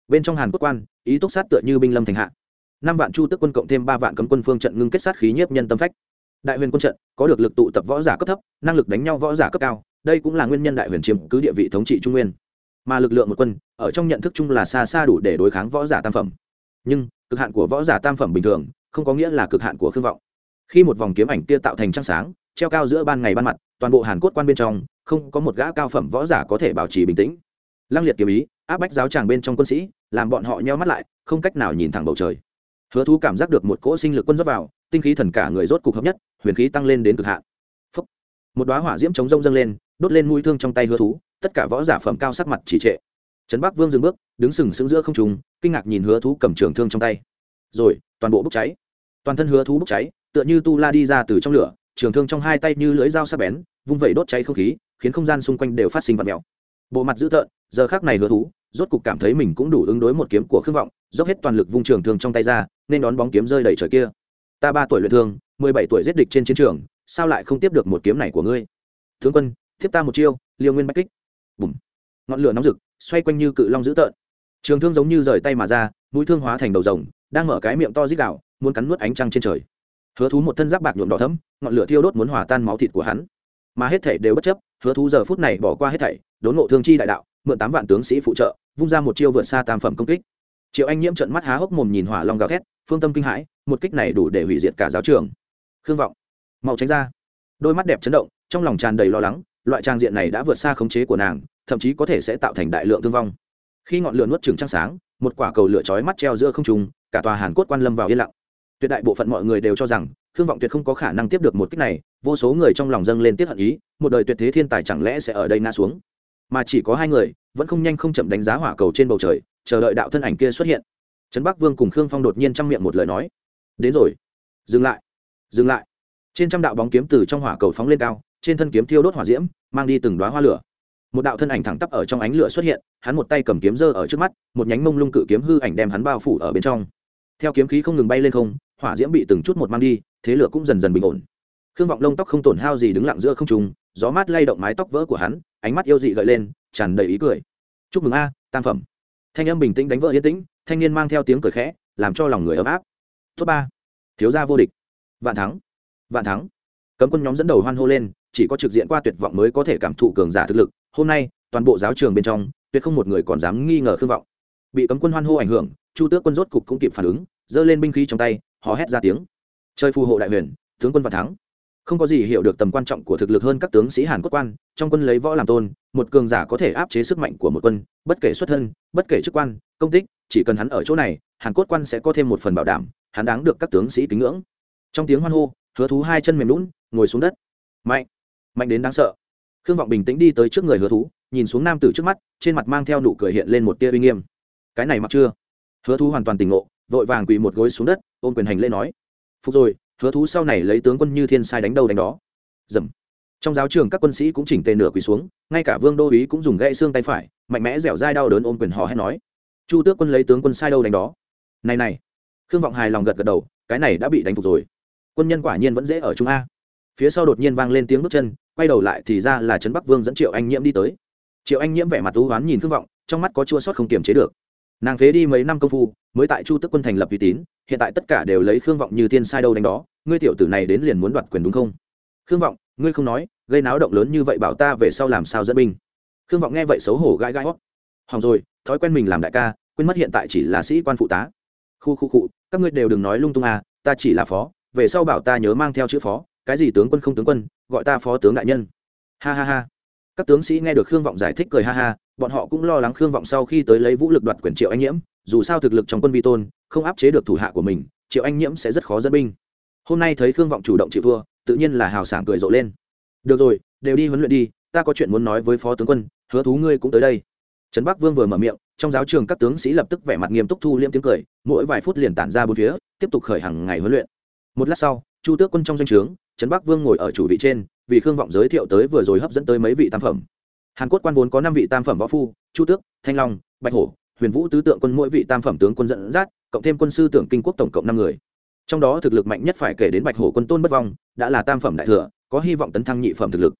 Bên trong hàn quốc quan, ý túc sát tựa như binh lâm thành hạ năm vạn chu tức quân cộng thêm ba vạn cấm quân phương trận ngưng kết sát khí nhiếp nhân tâm phách. Đại huyền quân trận có được lực tụ tập võ giả cấp thấp, năng lực đánh nhau võ giả cấp cao, đây cũng là nguyên nhân đại huyền chiếm cứ địa vị thống trị trung nguyên. Mà lực lượng một quân, ở trong nhận thức chung là xa xa đủ để đối kháng võ giả tam phẩm. Nhưng, cực hạn của võ giả tam phẩm bình thường, không có nghĩa là cực hạn của khương vọng. Khi một vòng kiếm ảnh kia tạo thành trăng sáng, treo cao giữa ban ngày ban mặt, toàn bộ hàn cốt quan bên trong, không có một gã cao phẩm võ giả có thể bảo trì bình tĩnh. Lăng liệt kiếm ý, áp bách giáo tràng bên trong quân sĩ, làm bọn họ nheo mắt lại, không cách nào nhìn thẳng bầu trời hứa thú cảm giác được một cỗ sinh lực quân dốc vào, tinh khí thần cả người rốt cục hợp nhất, huyền khí tăng lên đến cực hạn. Phúc. một đoá hỏa diễm chống rông dâng lên, đốt lên mũi thương trong tay hứa thú, tất cả võ giả phẩm cao sắc mặt chỉ trệ. Trấn bắc vương dừng bước, đứng sừng sững giữa không trùng kinh ngạc nhìn hứa thú cầm trường thương trong tay. Rồi, toàn bộ bốc cháy. Toàn thân hứa thú bốc cháy, tựa như tu la đi ra từ trong lửa, trường thương trong hai tay như lưỡi dao sắc bén, vung vẩy đốt cháy không khí, khiến không gian xung quanh đều phát sinh vật mèo. Bộ mặt dữ tợn, giờ khác này hứa thú rốt cục cảm thấy mình cũng đủ ứng đối một kiếm của khương vọng, dốc hết toàn lực vung trường thương trong tay ra, nên đón bóng kiếm rơi đầy trời kia. Ta ba tuổi luyện thương, mười bảy tuổi giết địch trên chiến trường, sao lại không tiếp được một kiếm này của ngươi? Tướng quân tiếp ta một chiêu, liêu nguyên bách kích. Bùm. Ngọn lửa nóng rực, xoay quanh như cự long dữ tợn. Trường thương giống như rời tay mà ra, mũi thương hóa thành đầu rồng, đang mở cái miệng to dít đạo muốn cắn nuốt ánh trăng trên trời. Hứa thú một thân giáp bạc nhuộm đỏ thấm ngọn lửa thiêu đốt muốn hòa tan máu thịt của hắn. Mà hết thảy đều bất chấp, hứa thú giờ phút này bỏ qua hết thảy, đốn ngộ thương chi đại đạo mượn tám vạn tướng sĩ phụ trợ, vung ra một chiêu vượt xa tam phẩm công kích. Triệu anh nhiễm trận mắt há hốc mồm nhìn hỏa long gào thét, phương tâm kinh hãi, một kích này đủ để hủy diệt cả giáo trường. Khương vọng, mau tránh ra. Đôi mắt đẹp chấn động, trong lòng tràn đầy lo lắng, loại trang diện này đã vượt xa khống chế của nàng, thậm chí có thể sẽ tạo thành đại lượng thương vong. Khi ngọn lửa nuốt trừng trăng sáng, một quả cầu lửa chói mắt treo giữa không trung, cả tòa hàn cốt quan lâm vào yên lặng. Tuyệt đại bộ phận mọi người đều cho rằng, khương vọng tuyệt không có khả năng tiếp được một kích này, vô số người trong lòng dâng lên tiếp hận ý, một đời tuyệt thế thiên tài chẳng lẽ sẽ ở đây ngã xuống? Mà chỉ có hai người, vẫn không nhanh không chậm đánh giá hỏa cầu trên bầu trời, chờ đợi đạo thân ảnh kia xuất hiện. Trấn bắc vương cùng khương phong đột nhiên trong miệng một lời nói. Đến rồi, dừng lại dừng lại. Trên trăm đạo bóng kiếm từ trong hỏa cầu phóng lên cao, trên thân kiếm thiêu đốt hỏa diễm, mang đi từng đoá hoa lửa. Một đạo thân ảnh thẳng tắp ở trong ánh lửa xuất hiện, hắn một tay cầm kiếm dơ ở trước mắt, một nhánh mông lung cự kiếm hư ảnh đem hắn bao phủ ở bên trong. Theo kiếm khí không ngừng bay lên không, hỏa diễm bị từng chút một mang đi, thế lửa cũng dần dần bình ổn. Khương vọng lông tóc không tổn hao gì đứng lặng giữa không trùng gió mát lay động mái tóc vỡ của hắn ánh mắt yêu dị gợi lên, tràn đầy ý cười. Chúc mừng a, tam phẩm. Thanh âm bình tĩnh đánh vỡ yên tĩnh, thanh niên mang theo tiếng cười khẽ, làm cho lòng người ấm áp. Thứ ba, thiếu gia vô địch. Vạn thắng vạn thắng. Cấm quân nhóm dẫn đầu hoan hô lên, chỉ có trực diện qua tuyệt vọng mới có thể cảm thụ cường giả thực lực. Hôm nay, toàn bộ giáo trường bên trong, tuyệt không một người còn dám nghi ngờ khương vọng. Bị cấm quân hoan hô ảnh hưởng, chu tước quân rốt cục cũng kịp phản ứng, giơ lên binh khí trong tay, hò hét ra tiếng. Chơi phù hộ đại huyền, tướng quân vạn thắng không có gì hiểu được tầm quan trọng của thực lực hơn các tướng sĩ hàn quốc quan, trong quân lấy võ làm tôn, một cường giả có thể áp chế sức mạnh của một quân, bất kể xuất thân, bất kể chức quan, công tích, chỉ cần hắn ở chỗ này, hàn quốc quan sẽ có thêm một phần bảo đảm, hắn đáng được các tướng sĩ kính ngưỡng. Trong tiếng hoan hô, hứa thú hai chân mềm lún ngồi xuống đất. Mạnh mạnh đến đáng sợ. Khương vọng bình tĩnh đi tới trước người hứa thú, nhìn xuống nam tử trước mắt, trên mặt mang theo nụ cười hiện lên một tia uy nghiêm. Cái này mặc chưa? Hứa thú hoàn toàn tỉnh ngộ, vội vàng quỳ một gối xuống đất, ôm quyền hành lễ nói. Phục rồi hứa thú sau này lấy tướng quân như thiên sai đánh đâu đánh đó. Dầm. Trong giáo trường các quân sĩ cũng chỉnh tề nửa quỳ xuống, ngay cả vương đô uý cũng dùng gãy xương tay phải, mạnh mẽ dẻo dai đau đớn ôm quyền họ hét nói. Chu tước quân lấy tướng quân sai đâu đánh đó. Này này. Khương vọng hài lòng gật gật đầu, cái này đã bị đánh phục rồi. Quân nhân quả nhiên vẫn dễ ở trung a. Phía sau đột nhiên vang lên tiếng bước chân, quay đầu lại thì ra là trấn bắc vương dẫn triệu anh nhiễm đi tới. Triệu anh nhiễm vẻ mặt thú hoán nhìn khương vọng, trong mắt có chua sót không kiềm chế được nàng phế đi mấy năm công phu, mới tại chu tức quân thành lập uy tín, hiện tại tất cả đều lấy khương vọng như thiên sai đâu đánh đó, ngươi tiểu tử này đến liền muốn đoạt quyền đúng không? Khương vọng, ngươi không nói, gây náo động lớn như vậy bảo ta về sau làm sao dẫn binh? Khương vọng nghe vậy xấu hổ gãi gãi hót. Hỏng rồi, thói quen mình làm đại ca, quên mất hiện tại chỉ là sĩ quan phụ tá. Khu khu cụ các ngươi đều đừng nói lung tung à ta chỉ là phó, về sau bảo ta nhớ mang theo chữ phó, cái gì tướng quân không tướng quân, gọi ta phó tướng đại nhân. Ha ha ha. Các tướng sĩ nghe được khương vọng giải thích cười ha ha bọn họ cũng lo lắng khương vọng sau khi tới lấy vũ lực đoạt quyền triệu anh nhiễm, dù sao thực lực trong quân vi tôn, không áp chế được thủ hạ của mình, triệu anh nhiễm sẽ rất khó dẫn binh. Hôm nay thấy khương vọng chủ động chịu thua, tự nhiên là hào sảng cười rộ lên. Được rồi, đều đi huấn luyện đi, ta có chuyện muốn nói với phó tướng quân, hứa thú ngươi cũng tới đây. Trấn bắc vương vừa mở miệng, trong giáo trường các tướng sĩ lập tức vẻ mặt nghiêm túc thu liêm tiếng cười, mỗi vài phút liền tản ra bốn phía, tiếp tục khởi hàng ngày huấn luyện. Một lát sau, chu tước quân trong danh o trướng, trấn bắc vương ngồi ở chủ vị trên, vì khương vọng giới thiệu tới vừa rồi hấp dẫn tới mấy vị tam phẩm hàn quốc quan vốn có năm vị tam phẩm võ phu, chu tước, thanh long, bạch hổ, huyền vũ tứ tượng quân mỗi vị tam phẩm tướng quân dẫn dắt, cộng thêm quân sư tưởng kinh quốc tổng cộng năm người. Trong đó thực lực mạnh nhất phải kể đến bạch hổ quân tôn bất vong, đã là tam phẩm đại thừa, có hy vọng tấn thăng nhị phẩm thực lực.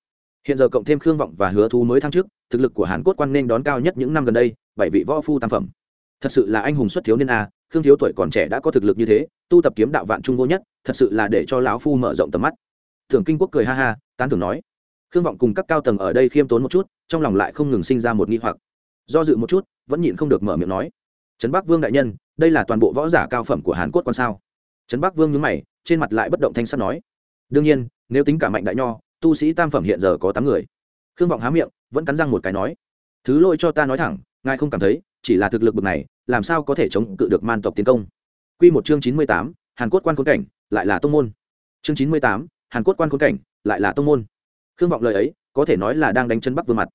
Hiện giờ cộng thêm khương vọng và hứa thu mới thăng trước thực lực của hàn quốc quan nên đón cao nhất những năm gần đây, bảy vị võ phu tam phẩm. Thật sự là anh hùng xuất thiếu niên a, khương thiếu tuổi còn trẻ đã có thực lực như thế, tu tập kiếm đạo vạn trung vô nhất, thật sự là để cho lão phu mở rộng tầm mắt. Thường kinh quốc cười ha ha, tán thưởng nói khương vọng cùng các cao tầng ở đây khiêm tốn một chút, trong lòng lại không ngừng sinh ra một nghi hoặc. Do dự một chút, vẫn nhịn không được mở miệng nói, trấn bắc vương đại nhân, đây là toàn bộ võ giả cao phẩm của hàn quốc còn sao? Trấn bắc vương nhúng mày, trên mặt lại bất động thanh sắt nói, đương nhiên, nếu tính cả mạnh đại nho, tu sĩ tam phẩm hiện giờ có tám người. Khương vọng há miệng, vẫn cắn răng một cái nói, thứ lỗi cho ta nói thẳng, ngài không cảm thấy, chỉ là thực lực bực này, làm sao có thể chống cự được man tộc tiến công? Q một chương chín mươi tám, hàn quốc quan khốn cảnh, lại là tông môn. Chương chín mươi tám, hàn quốc quan khốn cảnh, lại là tông môn khương vọng lời ấy, có thể nói là đang đánh chân bắc vương mặt.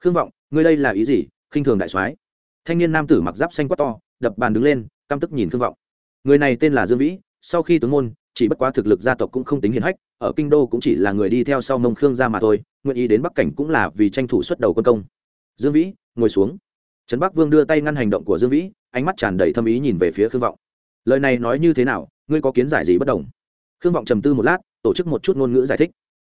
Khương vọng, ngươi đây là ý gì? Khinh thường đại soái. Thanh niên nam tử mặc giáp xanh quát to, đập bàn đứng lên, căm tức nhìn khương vọng. Người này tên là dương vĩ, sau khi tướng môn, chỉ bất quá thực lực gia tộc cũng không tính hiền hách, ở kinh đô cũng chỉ là người đi theo sau mông khương gia mà thôi, nguyện ý đến bắc cảnh cũng là vì tranh thủ xuất đầu quân công. Dương vĩ, ngồi xuống. Trấn bắc vương đưa tay ngăn hành động của dương vĩ, ánh mắt tràn đầy thâm ý nhìn về phía khương vọng. Lời này nói như thế nào, ngươi có kiến giải gì bất đồng? Khương vọng trầm tư một lát, tổ chức một chút ngôn ngữ giải thích.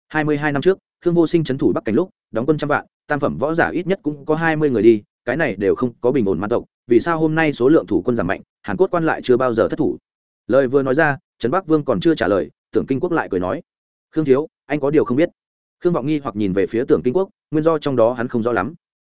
Hai mươi hai năm trước khương vô sinh trấn thủ bắc cảnh lúc, đóng quân trăm vạn, tam phẩm võ giả ít nhất cũng có hai mươi người đi, cái này đều không có bình ổn man tộc, vì sao hôm nay số lượng thủ quân giảm mạnh, hàn quốc quan lại chưa bao giờ thất thủ? Lời vừa nói ra, trấn bắc vương còn chưa trả lời, tưởng kinh quốc lại cười nói, khương thiếu, anh có điều không biết. Khương vọng nghi hoặc nhìn về phía tưởng kinh quốc, nguyên do trong đó hắn không rõ lắm.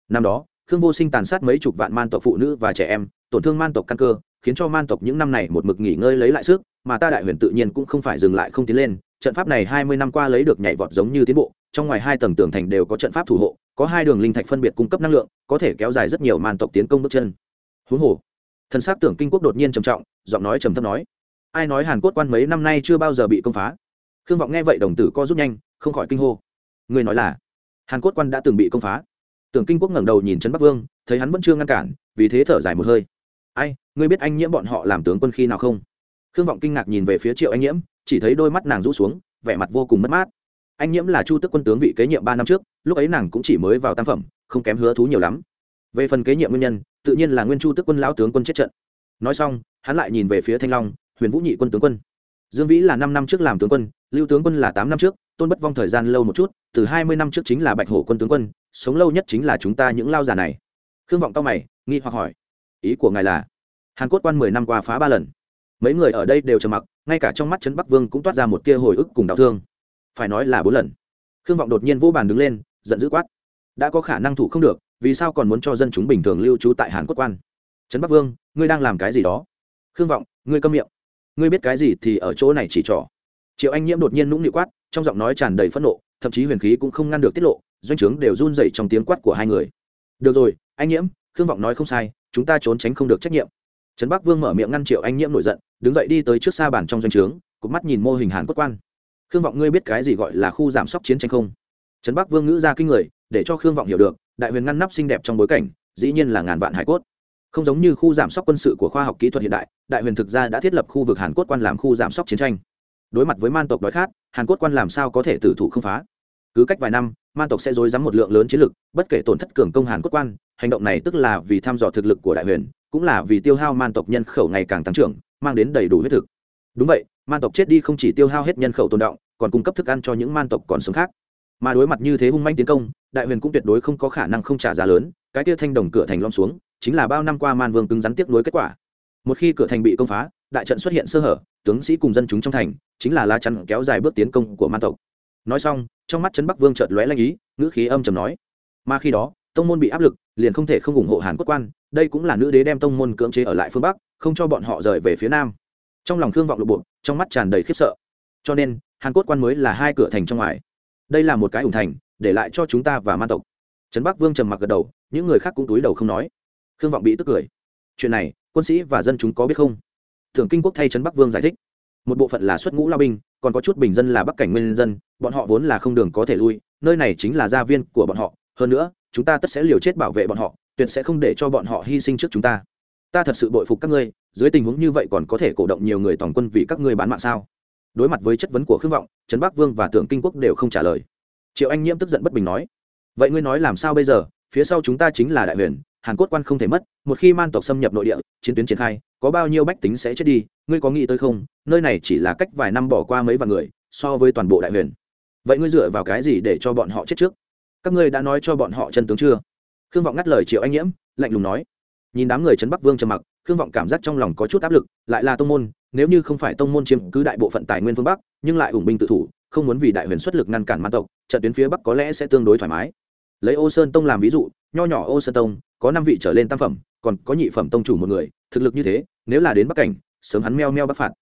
Năm đó, khương vô sinh tàn sát mấy chục vạn man tộc phụ nữ và trẻ em, tổn thương man tộc căn cơ, khiến cho man tộc những năm này một mực nghỉ ngơi lấy lại sức, mà ta đại huyền tự nhiên cũng không phải dừng lại không tiến lên trận pháp này hai mươi năm qua lấy được nhảy vọt giống như tiến bộ, trong ngoài hai tầng tường thành đều có trận pháp thủ hộ, có hai đường linh thạch phân biệt cung cấp năng lượng, có thể kéo dài rất nhiều man tộc tiến công bước chân. Huống hồ, thần s tưởng kinh quốc đột nhiên trầm trọng, giọng nói trầm thấp nói, ai nói hàn cốt quan mấy năm nay chưa bao giờ bị công phá? Khương vọng nghe vậy đồng tử co rút nhanh, không khỏi kinh hô. Người nói là hàn cốt quan đã từng bị công phá? Tưởng kinh quốc ngẩng đầu nhìn trấn bắc vương, thấy hắn vẫn chưa ngăn cản, vì thế thở dài một hơi. Ai, ngươi biết anh nhiễm bọn họ làm tướng quân khi nào không? Khương vọng kinh ngạc nhìn về phía triệu anh nhiễm chỉ thấy đôi mắt nàng rũ xuống, vẻ mặt vô cùng mất mát. Anh nhiễm là chu tức quân tướng vị kế nhiệm ba năm trước, lúc ấy nàng cũng chỉ mới vào tam phẩm, không kém hứa thú nhiều lắm. Về phần kế nhiệm nguyên nhân, tự nhiên là nguyên chu tức quân lão tướng quân chết trận. Nói xong, hắn lại nhìn về phía thanh long, huyền vũ nhị quân tướng quân. Dương vĩ là năm năm trước làm tướng quân, lưu tướng quân là tám năm trước, tôn bất vong thời gian lâu một chút, từ hai mươi năm trước chính là bạch hổ quân tướng quân, sống lâu nhất chính là chúng ta những lao giả này. Khương vọng cao mày, nghi hoặc hỏi, ý của ngài là, hàn cốt quan mười năm qua phá ba lần? Mấy người ở đây đều trầm mặc, ngay cả trong mắt trấn bắc vương cũng toát ra một tia hồi ức cùng đau thương. Phải nói là bốn lần. Khương vọng đột nhiên vô bàn đứng lên, giận dữ quát. Đã có khả năng thủ không được, vì sao còn muốn cho dân chúng bình thường lưu trú tại hàn Quốc quan? Trấn bắc vương, ngươi đang làm cái gì đó? Khương vọng, ngươi câm miệng. Ngươi biết cái gì thì ở chỗ này chỉ trỏ. Triệu anh nhiễm đột nhiên nũng nịu quát, trong giọng nói tràn đầy phẫn nộ, thậm chí huyền khí cũng không ngăn được tiết lộ, doanh trướng đều run dậy trong tiếng quát của hai người. Được rồi, anh nhiễm, khương vọng nói không sai, chúng ta trốn tránh không được trách nhiệm. Trấn bắc vương mở miệng ngăn triệu anh nhiễm nổi giận đứng dậy đi tới trước xa bàn trong doanh trướng, cụp mắt nhìn mô hình hàn cốt quan. Khương vọng ngươi biết cái gì gọi là khu giảm sóc chiến tranh không? Trấn bắc vương ngữ ra kinh người, để cho khương vọng hiểu được, đại huyền ngăn nắp xinh đẹp trong bối cảnh, dĩ nhiên là ngàn vạn hải cốt. Không giống như khu giảm sóc quân sự của khoa học kỹ thuật hiện đại đại huyền thực ra đã thiết lập khu vực hàn cốt quan làm khu giảm sóc chiến tranh. Đối mặt với man tộc đói khát, hàn cốt quan làm sao có thể tử thủ không phá? Cứ cách vài năm, man tộc sẽ dối dám một lượng lớn chiến lực, bất kể tổn thất cường công hàn cốt quan, hành động này tức là vì thăm dò thực lực của đại huyền, cũng là vì tiêu hao man tộc nhân khẩu ngày càng tăng trưởng mang đến đầy đủ huyết thực. Đúng vậy, man tộc chết đi không chỉ tiêu hao hết nhân khẩu tồn động, còn cung cấp thức ăn cho những man tộc còn sống khác. Mà đối mặt như thế hung manh tiến công, đại huyền cũng tuyệt đối không có khả năng không trả giá lớn, cái tia thanh đồng cửa thành lom xuống, chính là bao năm qua man vương cứng rắn tiếp nối kết quả. Một khi cửa thành bị công phá, đại trận xuất hiện sơ hở, tướng sĩ cùng dân chúng trong thành, chính là lá chắn kéo dài bước tiến công của man tộc. Nói xong, trong mắt trấn bắc vương chợt lóe lanh ý, ngữ khí âm trầm nói mà khi đó tông môn bị áp lực, liền không thể không ủng hộ hàn quốc quan, đây cũng là nữ đế đem tông môn cưỡng chế ở lại phương bắc, không cho bọn họ rời về phía nam. Trong lòng thương vọng lộ bộ trong mắt tràn đầy khiếp sợ. Cho nên, hàn quốc quan mới là hai cửa thành trong ngoài. Đây là một cái ủng thành, để lại cho chúng ta và man tộc. Trấn bắc vương trầm mặc gật đầu, những người khác cũng túi đầu không nói. Khương vọng bị tức cười. Chuyện này, quân sĩ và dân chúng có biết không? Thượng kinh quốc thay trấn bắc vương giải thích. Một bộ phận là xuất ngũ lao binh, còn có chút bình dân là bắc cảnh nguyên dân, bọn họ vốn là không đường có thể lui, nơi này chính là gia viên của bọn họ hơn nữa, chúng ta tất sẽ liều chết bảo vệ bọn họ, tuyệt sẽ không để cho bọn họ hy sinh trước chúng ta. Ta thật sự bội phục các ngươi, dưới tình huống như vậy còn có thể cổ động nhiều người toàn quân vì các ngươi bán mạng sao? Đối mặt với chất vấn của khương vọng, trấn bắc vương và tưởng kinh quốc đều không trả lời. Triệu anh nhiễm tức giận bất bình nói, vậy ngươi nói làm sao bây giờ? Phía sau chúng ta chính là đại huyền, hàn quốc quan không thể mất, một khi man tộc xâm nhập nội địa, chiến tuyến triển khai, có bao nhiêu bách tính sẽ chết đi, ngươi có nghĩ tới không? Nơi này chỉ là cách vài năm bỏ qua mấy vạn người, so với toàn bộ đại huyền. Vậy ngươi dựa vào cái gì để cho bọn họ chết trước? Các ngươi đã nói cho bọn họ chân tướng chưa? Khương vọng ngắt lời triệu anh nhiễm, lạnh lùng nói. Nhìn đám người trấn bắc vương trầm mặc, khương vọng cảm giác trong lòng có chút áp lực, lại là tông môn, nếu như không phải tông môn chiếm cứ đại bộ phận tài nguyên phương bắc, nhưng lại ủng binh tự thủ, không muốn vì đại huyền xuất lực ngăn cản man tộc, trận tuyến phía bắc có lẽ sẽ tương đối thoải mái. Lấy ô sơn tông làm ví dụ, nho nhỏ ô sơn tông, có năm vị trở lên tam phẩm, còn có nhị phẩm tông chủ một người, thực lực như thế, nếu là đến bắc cảnh, sớm hắn meo meo bắc phạt.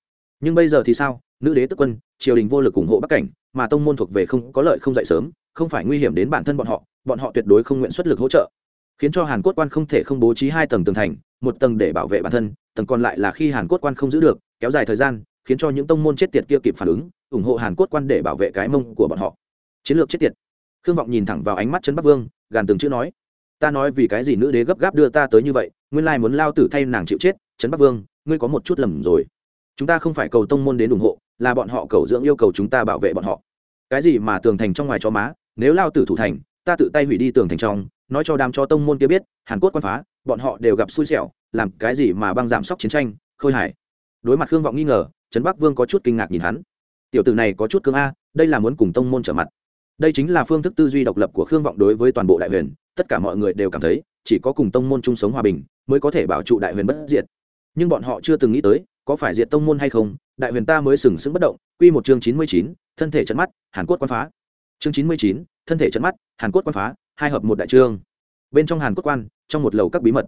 Nhưng bây giờ thì sao? Nữ đế tức quân, triều đình vô lực ủng hộ bắc cảnh, mà tông môn thuộc về không, có lợi không dậy sớm không phải nguy hiểm đến bản thân bọn họ bọn họ tuyệt đối không nguyện xuất lực hỗ trợ. Khiến cho hàn cốt quan không thể không bố trí hai tầng tường thành, một tầng để bảo vệ bản thân, tầng còn lại là khi hàn cốt quan không giữ được, kéo dài thời gian, khiến cho những tông môn chết tiệt kia kịp phản ứng, ủng hộ hàn cốt quan để bảo vệ cái mông của bọn họ. Chiến lược chết tiệt. Khương vọng nhìn thẳng vào ánh mắt trấn bắc vương, gàn từng chữ nói, ta nói vì cái gì nữ đế gấp gáp đưa ta tới như vậy, nguyên lai muốn lao tử thay nàng chịu chết, trấn bắc vương, ngươi có một chút lầm rồi. Chúng ta không phải cầu tông môn đến ủng hộ, là bọn họ cầu dưỡng yêu cầu chúng ta bảo vệ bọn họ. Cái gì mà tường thành trong ngoài cho má nếu lao tử thủ thành, ta tự tay hủy đi tường thành trong, nói cho đám cho tông môn kia biết, hàn cốt quan phá, bọn họ đều gặp xui xẻo, làm cái gì mà băng giảm sóc chiến tranh, khôi hải đối mặt khương vọng nghi ngờ, trấn bắc vương có chút kinh ngạc nhìn hắn. Tiểu tử này có chút cương a, đây là muốn cùng tông môn trở mặt. Đây chính là phương thức tư duy độc lập của khương vọng đối với toàn bộ đại huyền, tất cả mọi người đều cảm thấy, chỉ có cùng tông môn chung sống hòa bình, mới có thể bảo trụ đại huyền bất diệt. Nhưng bọn họ chưa từng nghĩ tới, có phải diệt tông môn hay không, đại huyền ta mới sừng sững bất động, quy một chương chín mươi chín, thân thể trận mắt, hàn quốc quan phá chương chín mươi chín, thân thể trận mắt, hàn cốt quan phá, hai hợp một đại trương. Bên trong hàn cốt quan, trong một lầu các bí mật.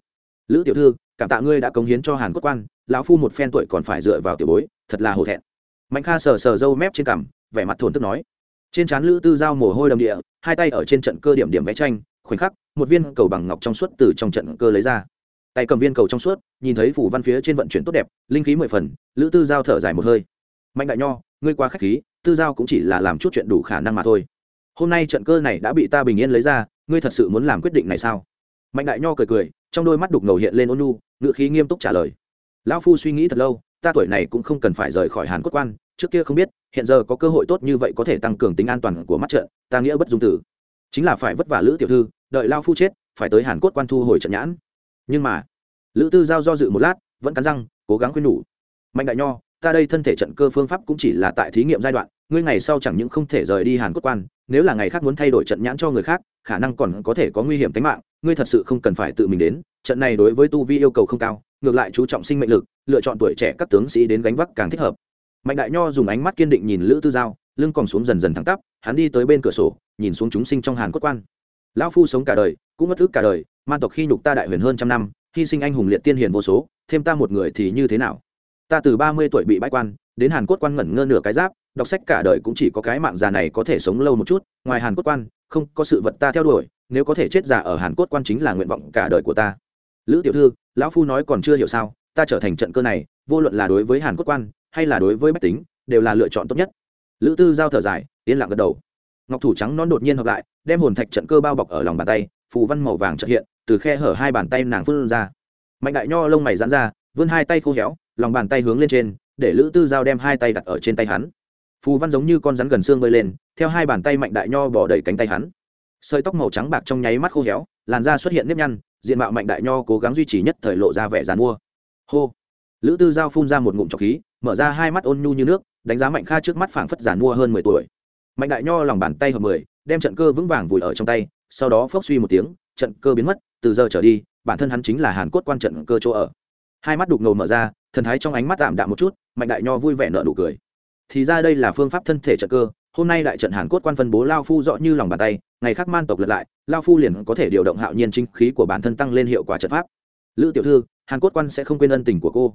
Lữ tiểu thư, cảm tạ ngươi đã cống hiến cho hàn cốt quan, lão phu một phen tuổi còn phải dựa vào tiểu bối, thật là hổ thẹn. Mạnh kha sờ sờ râu mép trên cằm, vẻ mặt thổn thức nói. Trên trán lữ tư giao mồ hôi đầm địa, hai tay ở trên trận cơ điểm điểm vẽ tranh, khoảnh khắc, một viên cầu bằng ngọc trong suốt từ trong trận cơ lấy ra. Tay cầm viên cầu trong suốt, nhìn thấy phủ văn phía trên vận chuyển tốt đẹp, linh khí mười phần, lữ tư giao thở dài một hơi. Mạnh đại nho, ngươi quá k h á c h khí, tư giao cũng chỉ là làm chút chuyện đủ khả năng mà thôi hôm nay trận cơ này đã bị ta bình yên lấy ra, ngươi thật sự muốn làm quyết định này sao? Mạnh đại nho cười cười, trong đôi mắt đục ngầu hiện lên ôn nu ngự khí nghiêm túc trả lời. Lão phu suy nghĩ thật lâu, ta tuổi này cũng không cần phải rời khỏi hàn quốc quan, trước kia không biết, hiện giờ có cơ hội tốt như vậy có thể tăng cường tính an toàn của mắt trận, ta nghĩa bất dung tử. Chính là phải vất vả lữ tiểu thư, đợi lao phu chết, phải tới hàn quốc quan thu hồi trận nhãn. Nhưng mà, lữ tư giao do dự một lát, vẫn cắn răng, cố gắng khuyên nhủ. Mạnh đại nho, ta đây thân thể trận cơ phương pháp cũng chỉ là tại thí nghiệm giai đoạn ngươi ngày sau chẳng những không thể rời đi hàn quốc quan, nếu là ngày khác muốn thay đổi trận nhãn cho người khác, khả năng còn có thể có nguy hiểm tính mạng, ngươi thật sự không cần phải tự mình đến, trận này đối với tu vi yêu cầu không cao, ngược lại chú trọng sinh mệnh lực, lựa chọn tuổi trẻ các tướng sĩ đến gánh vác càng thích hợp. Mạnh đại nho dùng ánh mắt kiên định nhìn lữ tư giao, lưng còn xuống dần dần thẳng tắp, hắn đi tới bên cửa sổ, nhìn xuống chúng sinh trong hàn quốc quan. Lão phu sống cả đời, cũng mất ức cả đời, man tộc khi nhục ta đại huyền hơn trăm năm, hy sinh anh hùng liệt tiên hiền vô số, thêm ta một người thì như thế nào? Ta từ ba mươi tuổi bị bãi quan, đến hàn quốc quan ngẩn ngơ nửa cái giáp đọc sách cả đời cũng chỉ có cái mạng già này có thể sống lâu một chút, ngoài hàn Cốt quan, không có sự vật ta theo đuổi, nếu có thể chết già ở hàn Cốt quan chính là nguyện vọng cả đời của ta. Lữ tiểu thư, lão phu nói còn chưa hiểu sao, ta trở thành trận cơ này, vô luận là đối với hàn Cốt quan, hay là đối với bách tính, đều là lựa chọn tốt nhất. Lữ tư giao thở dài, yên lặng gật đầu. Ngọc thủ trắng non đột nhiên hợp lại, đem hồn thạch trận cơ bao bọc ở lòng bàn tay, phù văn màu vàng trợ hiện, từ khe hở hai bàn tay nàng vươn ra. Mạnh đại nho lông mày dán ra, vươn hai tay khô héo, lòng bàn tay hướng lên trên, để lữ tư giao đem hai tay đặt ở trên tay hắn phù văn giống như con rắn gần xương bơi lên, theo hai bàn tay mạnh đại nho bỏ đầy cánh tay hắn. Sợi tóc màu trắng bạc trong nháy mắt khô héo, làn da xuất hiện nếp nhăn, diện mạo mạnh đại nho cố gắng duy trì nhất thời lộ ra vẻ dàn mua. Hô! Lữ tư giao phun ra một ngụm trọc khí, mở ra hai mắt ôn nhu như nước, đánh giá mạnh kha trước mắt phảng phất giàn mua hơn mười tuổi. Mạnh đại nho lòng bàn tay hợp mười, đem trận cơ vững vàng vùi ở trong tay, sau đó phốc suy một tiếng, trận cơ biến mất, từ giờ trở đi, bản thân hắn chính là hàn cốt quan trận cơ chỗ ở. Hai mắt đục ngầu mở ra, thần thái trong ánh mắt tạm đạm một chút, mạnh đại nho vui vẻ nợ nụ cười thì ra đây là phương pháp thân thể trận cơ. Hôm nay đại trận hàn cốt quan phân bố lao phu rõ như lòng bàn tay, ngày khác man tộc lật lại, lao phu liền có thể điều động hạo nhiên chính khí của bản thân tăng lên hiệu quả trận pháp. Lữ tiểu thư, hàn cốt quan sẽ không quên ân tình của cô.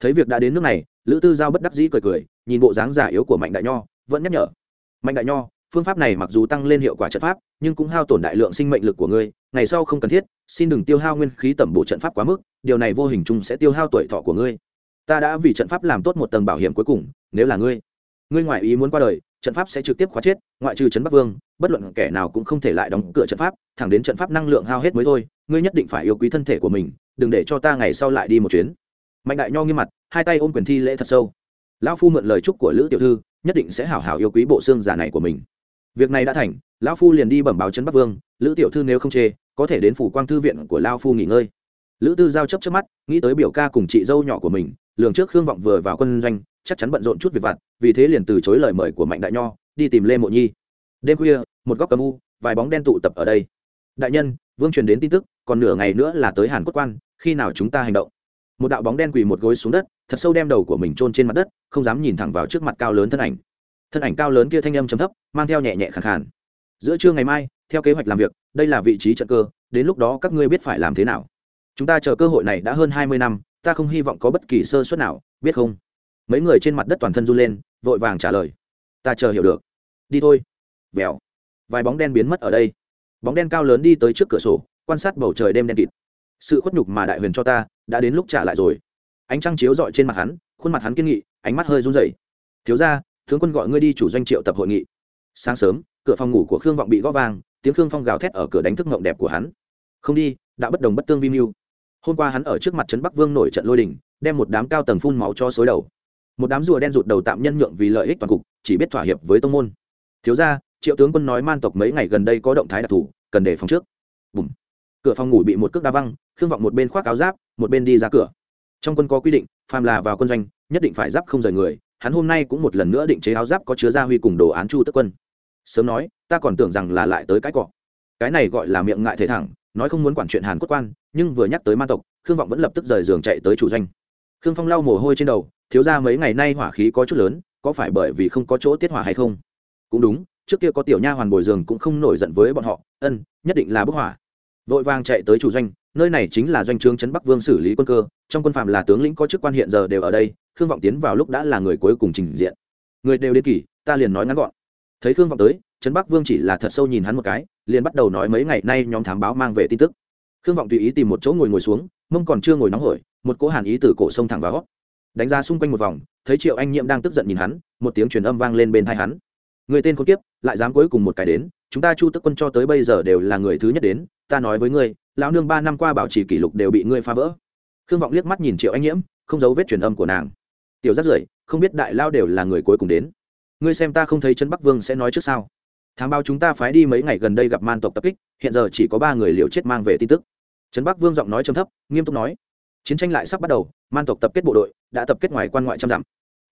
Thấy việc đã đến nước này, lữ tư giao bất đắc dĩ cười cười, nhìn bộ dáng giả yếu của mạnh đại nho, vẫn nhắc nhở. Mạnh đại nho, phương pháp này mặc dù tăng lên hiệu quả trận pháp, nhưng cũng hao tổn đại lượng sinh mệnh lực của ngươi, ngày sau không cần thiết, xin đừng tiêu hao nguyên khí tẩm bổ trận pháp quá mức, điều này vô hình chung sẽ tiêu hao tuổi thọ của ngươi. Ta đã vì trận pháp làm tốt một tầng bảo hiểm cuối cùng, nếu là ngươi ngươi ngoại ý muốn qua đời, trận pháp sẽ trực tiếp khóa chết, ngoại trừ trấn bắc vương, bất luận kẻ nào cũng không thể lại đóng cửa trận pháp, thẳng đến trận pháp năng lượng hao hết mới thôi, ngươi nhất định phải yêu quý thân thể của mình, đừng để cho ta ngày sau lại đi một chuyến. Mạnh đại nho nghiêm mặt, hai tay ôm quyền thi lễ thật sâu. Lão phu mượn lời chúc của lữ tiểu thư, nhất định sẽ hảo hảo yêu quý bộ xương giả này của mình. Việc này đã thành, lão phu liền đi bẩm báo trấn bắc vương, lữ tiểu thư nếu không chê, có thể đến phủ quang thư viện của lao phu nghỉ ngơi. Lữ tư giao chấp trước mắt, nghĩ tới biểu ca cùng chị dâu nhỏ của mình, lường trước khương vọng vừa vào quân doanh chắc chắn bận rộn chút việc vặt, vì thế liền từ chối lời mời của mạnh đại nho, đi tìm lê mộ nhi. Đêm khuya, một góc cầm u, vài bóng đen tụ tập ở đây. Đại nhân, vương truyền đến tin tức, còn nửa ngày nữa là tới hàn quốc quan, khi nào chúng ta hành động? Một đạo bóng đen quỳ một gối xuống đất, thật sâu đem đầu của mình chôn trên mặt đất, không dám nhìn thẳng vào trước mặt cao lớn thân ảnh. Thân ảnh cao lớn kia thanh âm chấm thấp, mang theo nhẹ nhẹ khẳng khàn. Giữa trưa ngày mai, theo kế hoạch làm việc, đây là vị trí trận cơ, đến lúc đó các ngươi biết phải làm thế nào. Chúng ta chờ cơ hội này đã hơn hai mươi năm, ta không hy vọng có bất kỳ sơ suất nào, biết không? Mấy người trên mặt đất toàn thân run lên, vội vàng trả lời. Ta chờ hiểu được. Đi thôi. Vèo. Vài bóng đen biến mất ở đây. Bóng đen cao lớn đi tới trước cửa sổ, quan sát bầu trời đêm đen kịt. Sự khuất nhục mà đại huyền cho ta, đã đến lúc trả lại rồi. Ánh trăng chiếu rọi trên mặt hắn, khuôn mặt hắn kiên nghị, ánh mắt hơi run rẩy. Thiếu ra tướng quân gọi ngươi đi chủ doanh triệu tập hội nghị. Sáng sớm, cửa phòng ngủ của khương vọng bị gõ vang, tiếng khương phong gào thét ở cửa đánh thức mộng đẹp của hắn. Không đi, đã bất đồng bất tương vi mưu. Hôm qua hắn ở trước mặt trấn bắc vương nổi trận lôi đình, đem một đám cao tầng phun máu cho xối đầu một đám rùa đen rụt đầu tạm nhân nhượng vì lợi ích toàn cục, chỉ biết thỏa hiệp với tông môn. Thiếu ra triệu tướng quân nói man tộc mấy ngày gần đây có động thái đặc thù, cần đề phòng trước. Bùm. Cửa phòng ngủ bị một cước đa văng, khương vọng một bên khoác áo giáp, một bên đi ra cửa. Trong quân có quy định, phàm là vào quân doanh, nhất định phải giáp không rời người, hắn hôm nay cũng một lần nữa định chế áo giáp có chứa gia huy cùng đồ án chu tức quân. Sớm nói, ta còn tưởng rằng là lại tới cái cọ. Cái này gọi là miệng ngại thể thẳng, nói không muốn quản chuyện hàn quốc quan, nhưng vừa nhắc tới man tộc, khương vọng vẫn lập tức rời giường chạy tới chủ doanh khương phong lau mồ hôi trên đầu, thiếu ra mấy ngày nay hỏa khí có chút lớn, có phải bởi vì không có chỗ tiết hỏa hay không? Cũng đúng, trước kia có tiểu nha hoàn bồi giường cũng không nổi giận với bọn họ, ân, nhất định là bức hỏa. Vội vàng chạy tới chủ doanh, nơi này chính là doanh trướng trấn bắc vương xử lý quân cơ, trong quân phạm là tướng lĩnh có chức quan hiện giờ đều ở đây, khương vọng tiến vào lúc đã là người cuối cùng trình diện. Người đều đến kỳ, ta liền nói ngắn gọn. Thấy khương vọng tới, trấn bắc vương chỉ là thật sâu nhìn hắn một cái, liền bắt đầu nói mấy ngày nay nhóm thám báo mang về tin tức. Khương vọng tùy ý tìm một chỗ ngồi ngồi xuống, mông còn chưa ngồi nóng hổi một cỗ hàn ý từ cổ sông thẳng vào gót đánh ra xung quanh một vòng, thấy triệu anh nhiễm đang tức giận nhìn hắn, một tiếng truyền âm vang lên bên thai hắn. Người tên khốn kiếp, lại dám cuối cùng một cái đến, chúng ta chu tức quân cho tới bây giờ đều là người thứ nhất đến, ta nói với ngươi, lão nương ba năm qua bảo trì kỷ lục đều bị ngươi phá vỡ. Khương vọng liếc mắt nhìn triệu anh nhiễm không giấu vết truyền âm của nàng. Tiểu rất rưởi, không biết đại lao đều là người cuối cùng đến. Ngươi xem ta không thấy trấn bắc vương sẽ nói trước sao? Thám báo chúng ta phái đi mấy ngày gần đây gặp man tộc tập kích, hiện giờ chỉ có ba người liều chết mang về tin tức. Trấn bắc vương giọng nói trầm thấp, nghiêm túc nói chiến tranh lại sắp bắt đầu, man tộc tập kết bộ đội, đã tập kết ngoài quan ngoại trăm dặm.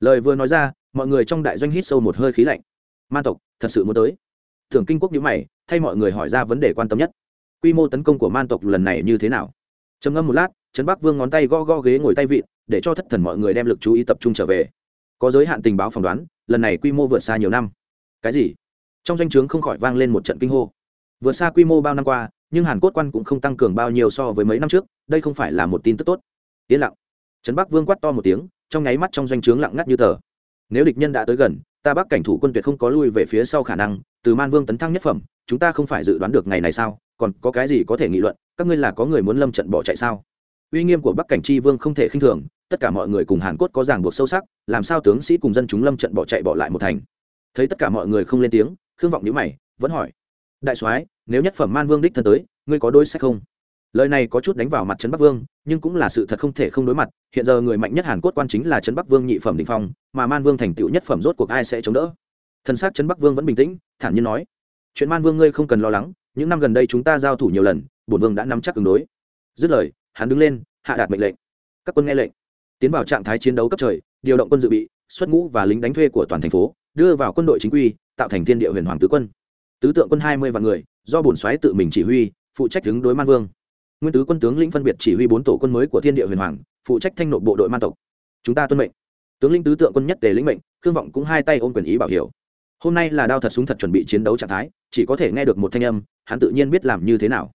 Lời vừa nói ra, mọi người trong đại doanh hít sâu một hơi khí lạnh. Man tộc, thật sự muốn tới. Thường kinh quốc nhữ mày, thay mọi người hỏi ra vấn đề quan tâm nhất. Quy mô tấn công của man tộc lần này như thế nào? Trầm ngâm một lát, trấn bắc vương ngón tay go go ghế ngồi tay vịn, để cho thất thần mọi người đem lực chú ý tập trung trở về. Có giới hạn tình báo phỏng đoán, lần này quy mô vượt xa nhiều năm. Cái gì? Trong danh o chướng không khỏi vang lên một trận kinh hô. Vượt xa quy mô bao năm qua nhưng hàn cốt quan cũng không tăng cường bao nhiêu so với mấy năm trước, đây không phải là một tin tức tốt. Yên lặng. Trấn bắc vương quát to một tiếng, trong nháy mắt trong doanh trướng lặng ngắt như tờ. Nếu địch nhân đã tới gần, ta bắc cảnh thủ quân tuyệt không có lui về phía sau khả năng, từ man vương tấn thăng nhất phẩm, chúng ta không phải dự đoán được ngày này sao, còn có cái gì có thể nghị luận, các ngươi là có người muốn lâm trận bỏ chạy sao? Uy nghiêm của bắc cảnh tri vương không thể khinh thường, tất cả mọi người cùng hàn cốt có ràng buộc sâu sắc, làm sao tướng sĩ cùng dân chúng lâm trận bỏ chạy bỏ lại một thành? Thấy tất cả mọi người không lên tiếng, khương vọng nhữ mày, vẫn hỏi đại soái, nếu nhất phẩm man vương đích thân tới, ngươi có đối sách không? Lời này có chút đánh vào mặt trấn bắc vương, nhưng cũng là sự thật không thể không đối mặt. Hiện giờ người mạnh nhất hàn Quốc quan chính là trấn bắc vương nhị phẩm đình phong, mà man vương thành tựu nhất phẩm rốt cuộc ai sẽ chống đỡ? Thân xác trấn bắc vương vẫn bình tĩnh, thản nhiên nói, chuyện man vương ngươi không cần lo lắng, những năm gần đây chúng ta giao thủ nhiều lần, bổn vương đã nắm chắc ứng đối. Dứt lời, hắn đứng lên, hạ đạt mệnh lệnh. Các quân nghe lệnh, tiến vào trạng thái chiến đấu cấp trời, điều động quân dự bị, xuất ngũ và lính đánh thuê của toàn thành phố, đưa vào quân đội chính quy, tạo thành thiên địa huyền hoàng tứ quân tứ tượng quân hai mươi vạn người, do bổn Xoáy tự mình chỉ huy, phụ trách đứng đối man vương. Nguyên tứ quân tướng lĩnh phân biệt chỉ huy bốn tổ quân mới của thiên địa huyền hoàng, phụ trách thanh nội bộ đội man tộc. Chúng ta tuân mệnh. Tướng lĩnh tứ tượng quân nhất tề lĩnh mệnh, khương vọng cũng hai tay ôm quyền ý bảo hiểu. Hôm nay là đao thật súng thật chuẩn bị chiến đấu trạng thái, chỉ có thể nghe được một thanh âm, hắn tự nhiên biết làm như thế nào.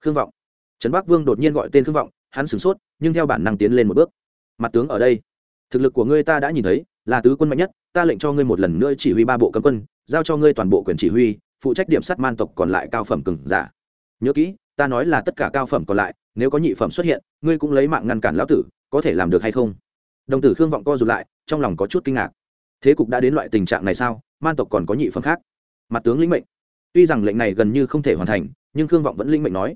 Khương vọng. Trấn bắc vương đột nhiên gọi tên khương vọng, hắn sửng sốt, nhưng theo bản năng tiến lên một bước. Mặt tướng ở đây. Thực lực của ngươi ta đã nhìn thấy, là tứ quân mạnh nhất, ta lệnh cho ngươi một lần nữa chỉ huy ba bộ cấm quân, giao cho ngươi toàn bộ quyền chỉ huy phụ trách điểm sắt man tộc còn lại cao phẩm cừng giả. Nhớ kỹ, ta nói là tất cả cao phẩm còn lại, nếu có nhị phẩm xuất hiện, ngươi cũng lấy mạng ngăn cản lão tử, có thể làm được hay không? Đồng tử khương vọng co rụt lại, trong lòng có chút kinh ngạc. Thế cục đã đến loại tình trạng này sao? Man tộc còn có nhị phẩm khác. Mặt tướng lĩnh mệnh. Tuy rằng lệnh này gần như không thể hoàn thành, nhưng khương vọng vẫn linh mệnh nói.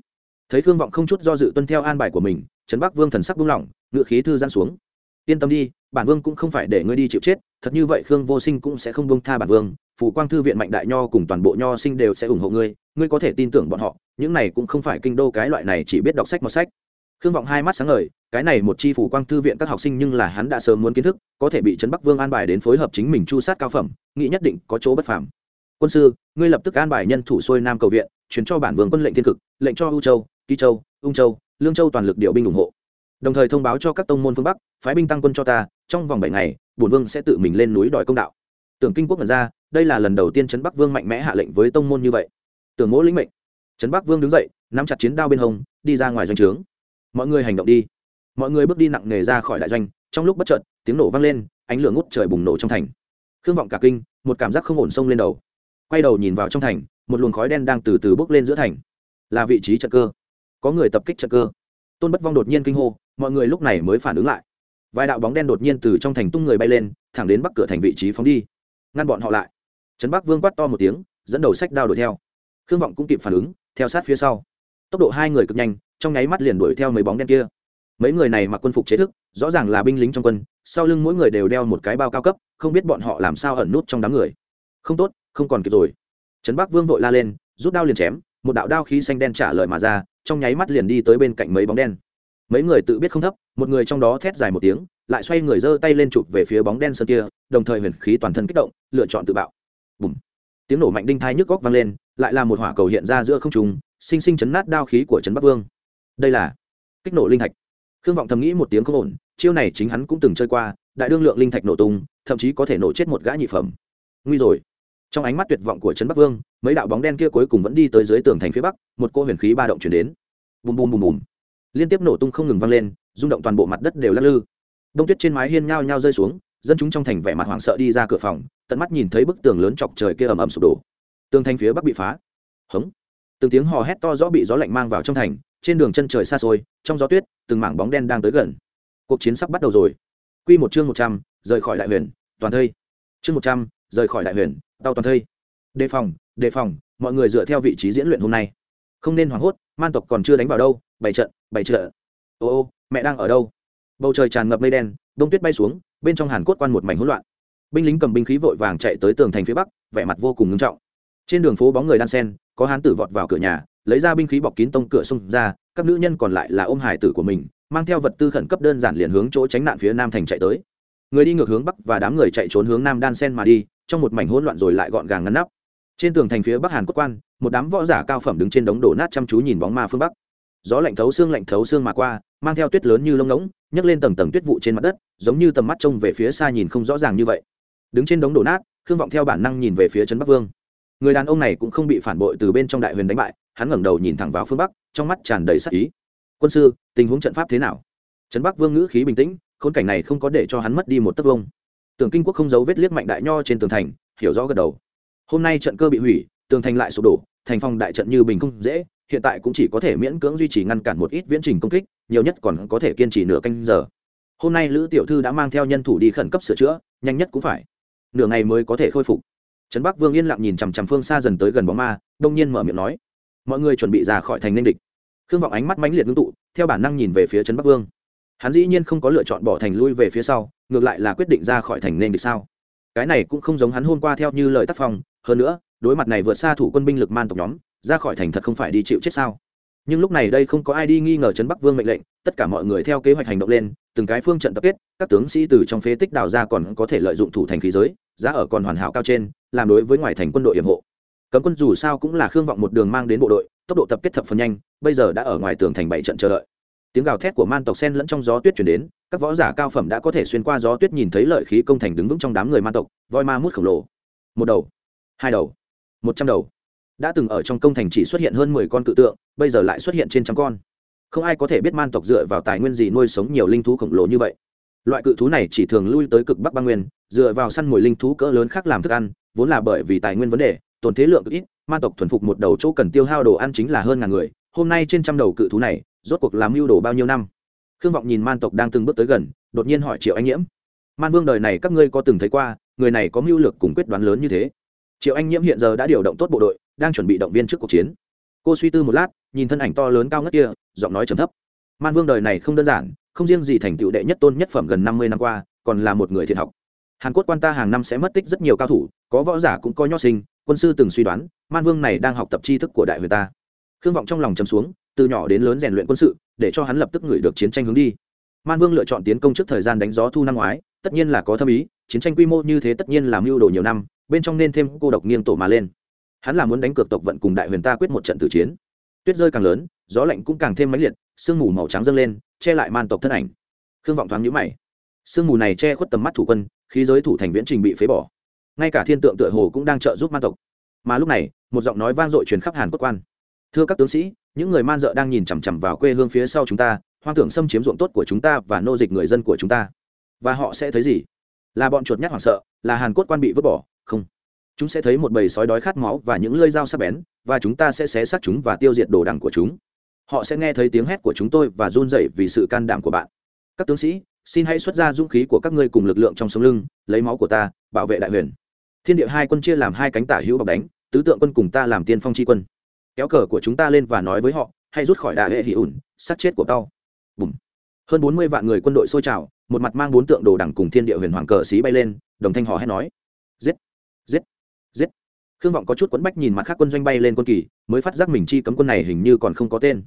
Thấy khương vọng không chút do dự tuân theo an bài của mình, trấn bắc vương thần sắc buông lỏng, ngựa khí thư giãn xuống. Yên tâm đi, bản vương cũng không phải để ngươi đi chịu chết, thật như vậy khương vô sinh cũng sẽ không buông tha bản vương phủ quang thư viện mạnh đại nho cùng toàn bộ nho sinh đều sẽ ủng hộ ngươi ngươi có thể tin tưởng bọn họ, những này cũng không phải kinh đô cái loại này chỉ biết đọc sách một sách. Khương vọng hai mắt sáng ngời, cái này một chi phủ quang thư viện các học sinh nhưng là hắn đã sớm muốn kiến thức, có thể bị trấn bắc vương an bài đến phối hợp chính mình chu sát cao phẩm, nghĩ nhất định có chỗ bất phàm. Quân sư, ngươi lập tức an bài nhân thủ xuôi nam cầu viện, chuyển cho bản vương quân lệnh thiên cực, lệnh cho ưu châu kỳ châu, ung châu, lương châu toàn lực điều binh ủng hộ. Đồng thời thông báo cho các tông môn phương bắc, phái binh tăng quân cho ta, trong vòng bảy ngày, bổn vương sẽ tự mình lên núi đòi công đạo. Tưởng kinh quốc nhận ra đây là lần đầu tiên trấn bắc vương mạnh mẽ hạ lệnh với tông môn như vậy tưởng mỗ lĩnh mệnh trấn bắc vương đứng dậy nắm chặt chiến đao bên hông đi ra ngoài doanh trướng mọi người hành động đi mọi người bước đi nặng nề ra khỏi đại doanh trong lúc bất chợt tiếng nổ vang lên ánh lửa ngút trời bùng nổ trong thành khương vọng cả kinh một cảm giác không ổn sông lên đầu quay đầu nhìn vào trong thành một luồng khói đen đang từ từ bốc lên giữa thành là vị trí trận cơ có người tập kích trận cơ tôn bất vong đột nhiên kinh hô mọi người lúc này mới phản ứng lại vài đạo bóng đen đột nhiên từ trong thành tung người bay lên thẳng đến bắc cửa thành vị trí phóng đi ngăn bọn họ lại trấn bắc vương quát to một tiếng, dẫn đầu sách đao đuổi theo. Khương vọng cũng kịp phản ứng, theo sát phía sau. Tốc độ hai người cực nhanh, trong nháy mắt liền đuổi theo mấy bóng đen kia. Mấy người này mặc quân phục chế thức, rõ ràng là binh lính trong quân, sau lưng mỗi người đều đeo một cái bao cao cấp, không biết bọn họ làm sao ẩn nút trong đám người. Không tốt, không còn kịp rồi. Trấn bắc vương vội la lên, rút đao liền chém, một đạo đao khí xanh đen trả lời mà ra, trong nháy mắt liền đi tới bên cạnh mấy bóng đen. Mấy người tự biết không thấp, một người trong đó thét dài một tiếng, lại xoay người giơ tay lên chụp về phía bóng đen sơn kia, đồng thời huyền khí toàn thân kích động, lựa chọn tự bạo bùm. Tiếng nổ mạnh đinh thai nhức góc vang lên, lại là một hỏa cầu hiện ra giữa không trung, sinh sinh chấn nát đao khí của trấn bắc vương. Đây là kích nổ linh thạch. Khương vọng thầm nghĩ một tiếng không ổn, chiêu này chính hắn cũng từng chơi qua, đại đương lượng linh thạch nổ tung, thậm chí có thể nổ chết một gã nhị phẩm. Nguy rồi. Trong ánh mắt tuyệt vọng của trấn bắc vương, mấy đạo bóng đen kia cuối cùng vẫn đi tới dưới tường thành phía bắc, một cô huyền khí ba động chuyển đến. Bùm bùm bùm bùm. Liên tiếp nổ tung không ngừng vang lên, rung động toàn bộ mặt đất đều lắc lư. Đông tuyết trên mái hiên nhao nhao rơi xuống, dân chúng trong thành vẻ mặt hoảng sợ đi ra cửa phòng tận mắt nhìn thấy bức tường lớn chọc trời kia ầm ầm sụp đổ. Tường thành phía bắc bị phá. Hống. Từng tiếng hò hét to rõ bị gió lạnh mang vào trong thành, trên đường chân trời xa xôi, trong gió tuyết, từng mảng bóng đen đang tới gần. Cuộc chiến sắp bắt đầu rồi. Quy một chương một trăm, rời khỏi đại huyền, toàn thây. Chương một trăm, rời khỏi đại huyền tàu toàn thây. Đề phòng đề phòng, mọi người dựa theo vị trí diễn luyện hôm nay. Không nên hoảng hốt, man tộc còn chưa đánh vào đâu bảy trận bảy trận. Ô ô, mẹ đang ở đâu? Bầu trời tràn ngập mây đen, đông tuyết bay xuống, bên trong hàn cốt quan một mảnh hỗn loạn binh lính cầm binh khí vội vàng chạy tới tường thành phía bắc, vẻ mặt vô cùng ngưng trọng. Trên đường phố bóng người đan sen, có hán tử vọt vào cửa nhà, lấy ra binh khí bọc kín tông cửa xông ra, các nữ nhân còn lại là ôm hải tử của mình, mang theo vật tư khẩn cấp đơn giản liền hướng chỗ tránh nạn phía nam thành chạy tới. Người đi ngược hướng bắc và đám người chạy trốn hướng nam đan sen mà đi, trong một mảnh hỗn loạn rồi lại gọn gàng ngăn nắp. Trên tường thành phía bắc hàn quốc quan, một đám võ giả cao phẩm đứng trên đống đổ nát chăm chú nhìn bóng ma phương bắc. Gió lạnh thấu xương lạnh thấu xương mà qua, mang theo tuyết lớn như lông ngỗng, nhấc lên tầng tầng tuyết vụ trên mặt đất, giống như tầm mắt trông về phía xa nhìn không rõ ràng như vậy đứng trên đống đổ nát, khương vọng theo bản năng nhìn về phía trấn bắc vương. Người đàn ông này cũng không bị phản bội từ bên trong đại huyền đánh bại, hắn ngẩng đầu nhìn thẳng vào phương bắc, trong mắt tràn đầy sắc ý. Quân sư, tình huống trận pháp thế nào? Trấn bắc vương ngữ khí bình tĩnh, khốn cảnh này không có để cho hắn mất đi một tấc vông. Tưởng kinh quốc không giấu vết liếc mạnh đại nho trên tường thành, hiểu rõ gật đầu. Hôm nay trận cơ bị hủy, tường thành lại sụp đổ, thành phong đại trận như bình không dễ, hiện tại cũng chỉ có thể miễn cưỡng duy trì ngăn cản một ít viễn trình công kích, nhiều nhất còn có thể kiên trì nửa canh giờ. Hôm nay lữ tiểu thư đã mang theo nhân thủ đi khẩn cấp sửa chữa, nhanh nhất cũng phải nửa ngày mới có thể khôi phục. Trấn bắc vương yên lặng nhìn chằm chằm phương xa dần tới gần bóng ma, đông nhiên mở miệng nói, mọi người chuẩn bị ra khỏi thành ninh địch. Khương vọng ánh mắt mãnh liệt ngưng tụ, theo bản năng nhìn về phía trấn bắc vương. Hắn dĩ nhiên không có lựa chọn bỏ thành lui về phía sau, ngược lại là quyết định ra khỏi thành nên địch sao? Cái này cũng không giống hắn hôm qua theo như lời tác phong, hơn nữa, đối mặt này vượt xa thủ quân binh lực man tộc nhóm, ra khỏi thành thật không phải đi chịu chết sao? Nhưng lúc này đây không có ai đi nghi ngờ trấn bắc vương mệnh lệnh, tất cả mọi người theo kế hoạch hành động lên, từng cái phương trận tập kết, các tướng sĩ từ trong phế tích đào ra còn có thể lợi dụng thủ thành khí giới, giá ở còn hoàn hảo cao trên, làm đối với ngoài thành quân đội yểm hộ. Cấm quân dù sao cũng là khương vọng một đường mang đến bộ đội, tốc độ tập kết thập phần nhanh, bây giờ đã ở ngoài tường thành bảy trận chờ đợi. Tiếng gào thét của man tộc sen lẫn trong gió tuyết chuyển đến, các võ giả cao phẩm đã có thể xuyên qua gió tuyết nhìn thấy lợi khí công thành đứng vững trong đám người man tộc, voi ma mút khổng lồ. Một đầu, hai đầu, một trăm đầu đã từng ở trong công thành chỉ xuất hiện hơn mười con cự tượng, bây giờ lại xuất hiện trên trăm con. Không ai có thể biết man tộc dựa vào tài nguyên gì nuôi sống nhiều linh thú khổng lồ như vậy. Loại cự thú này chỉ thường lui tới cực bắc băng nguyên, dựa vào săn mồi linh thú cỡ lớn khác làm thức ăn, vốn là bởi vì tài nguyên vấn đề, tổn thế lượng cực ít, man tộc thuần phục một đầu chỗ cần tiêu hao đồ ăn chính là hơn ngàn người, hôm nay trên trăm đầu cự thú này, rốt cuộc làm mưu đồ bao nhiêu năm? Khương vọng nhìn man tộc đang từng bước tới gần, đột nhiên hỏi triệu anh nhiễm. Man vương đời này các ngươi có từng thấy qua, người này có mưu lược cùng quyết đoán lớn như thế. Triệu anh nhiễm hiện giờ đã điều động tốt bộ đội đang chuẩn bị động viên trước cuộc chiến. Cô suy tư một lát, nhìn thân ảnh to lớn cao ngất kia, giọng nói trầm thấp. Man vương đời này không đơn giản, không riêng gì thành tựu đệ nhất tôn nhất phẩm gần năm mươi năm qua, còn là một người thiện học. Hàn quốc quan ta hàng năm sẽ mất tích rất nhiều cao thủ, có võ giả cũng có nho sinh, quân sư từng suy đoán, man vương này đang học tập tri thức của đại huyền ta. Khương vọng trong lòng chấm xuống, từ nhỏ đến lớn rèn luyện quân sự, để cho hắn lập tức ngửi được chiến tranh hướng đi. Man vương lựa chọn tiến công trước thời gian đánh gió thu năm ngoái, tất nhiên là có thâm ý, chiến tranh quy mô như thế tất nhiên làm mưu đồ nhiều năm, bên trong nên thêm cô độc nghiêng tổ mà lên hắn là muốn đánh cược tộc vận cùng đại huyền ta quyết một trận tử chiến. Tuyết rơi càng lớn, gió lạnh cũng càng thêm mãnh liệt, sương mù màu trắng dâng lên, che lại man tộc thân ảnh. Khương vọng thoáng nhũ mày. Sương mù này che khuất tầm mắt thủ quân, khí giới thủ thành viễn trình bị phế bỏ. Ngay cả thiên tượng tựa hồ cũng đang trợ giúp man tộc. Mà lúc này, một giọng nói vang dội truyền khắp hàn quốc quan. Thưa các tướng sĩ, những người man dợ đang nhìn chằm chằm vào quê hương phía sau chúng ta, hoang tưởng xâm chiếm ruộng tốt của chúng ta và nô dịch người dân của chúng ta. Và họ sẽ thấy gì? Là bọn chuột nhát hoảng sợ, là hàn cốt quan bị vứt bỏ, không chúng sẽ thấy một bầy sói đói khát máu và những lưỡi dao sắc bén, và chúng ta sẽ xé xác chúng và tiêu diệt đồ đằng của chúng. Họ sẽ nghe thấy tiếng hét của chúng tôi và run rẩy vì sự can đảm của bạn. Các tướng sĩ, xin hãy xuất ra dũng khí của các ngươi cùng lực lượng trong sống lưng, lấy máu của ta, bảo vệ đại huyền. Thiên địa hai quân chia làm hai cánh tả hữu bọc đánh, tứ tượng quân cùng ta làm tiên phong tri quân. Kéo cờ của chúng ta lên và nói với họ hay rút khỏi đại hệ hỉ ủn, sát chết của tao. Bùm. Hơn bốn mươi vạn người quân đội sôi trào, một mặt mang bốn tượng đồ đằng cùng thiên địa huyền hoàng cờ xí bay lên, đồng thanh hò hét nói khương vọng có chút quẫn bách nhìn mặt khác quân doanh bay lên quân kỳ, mới phát giác mình chi cấm quân này hình như còn không có tên.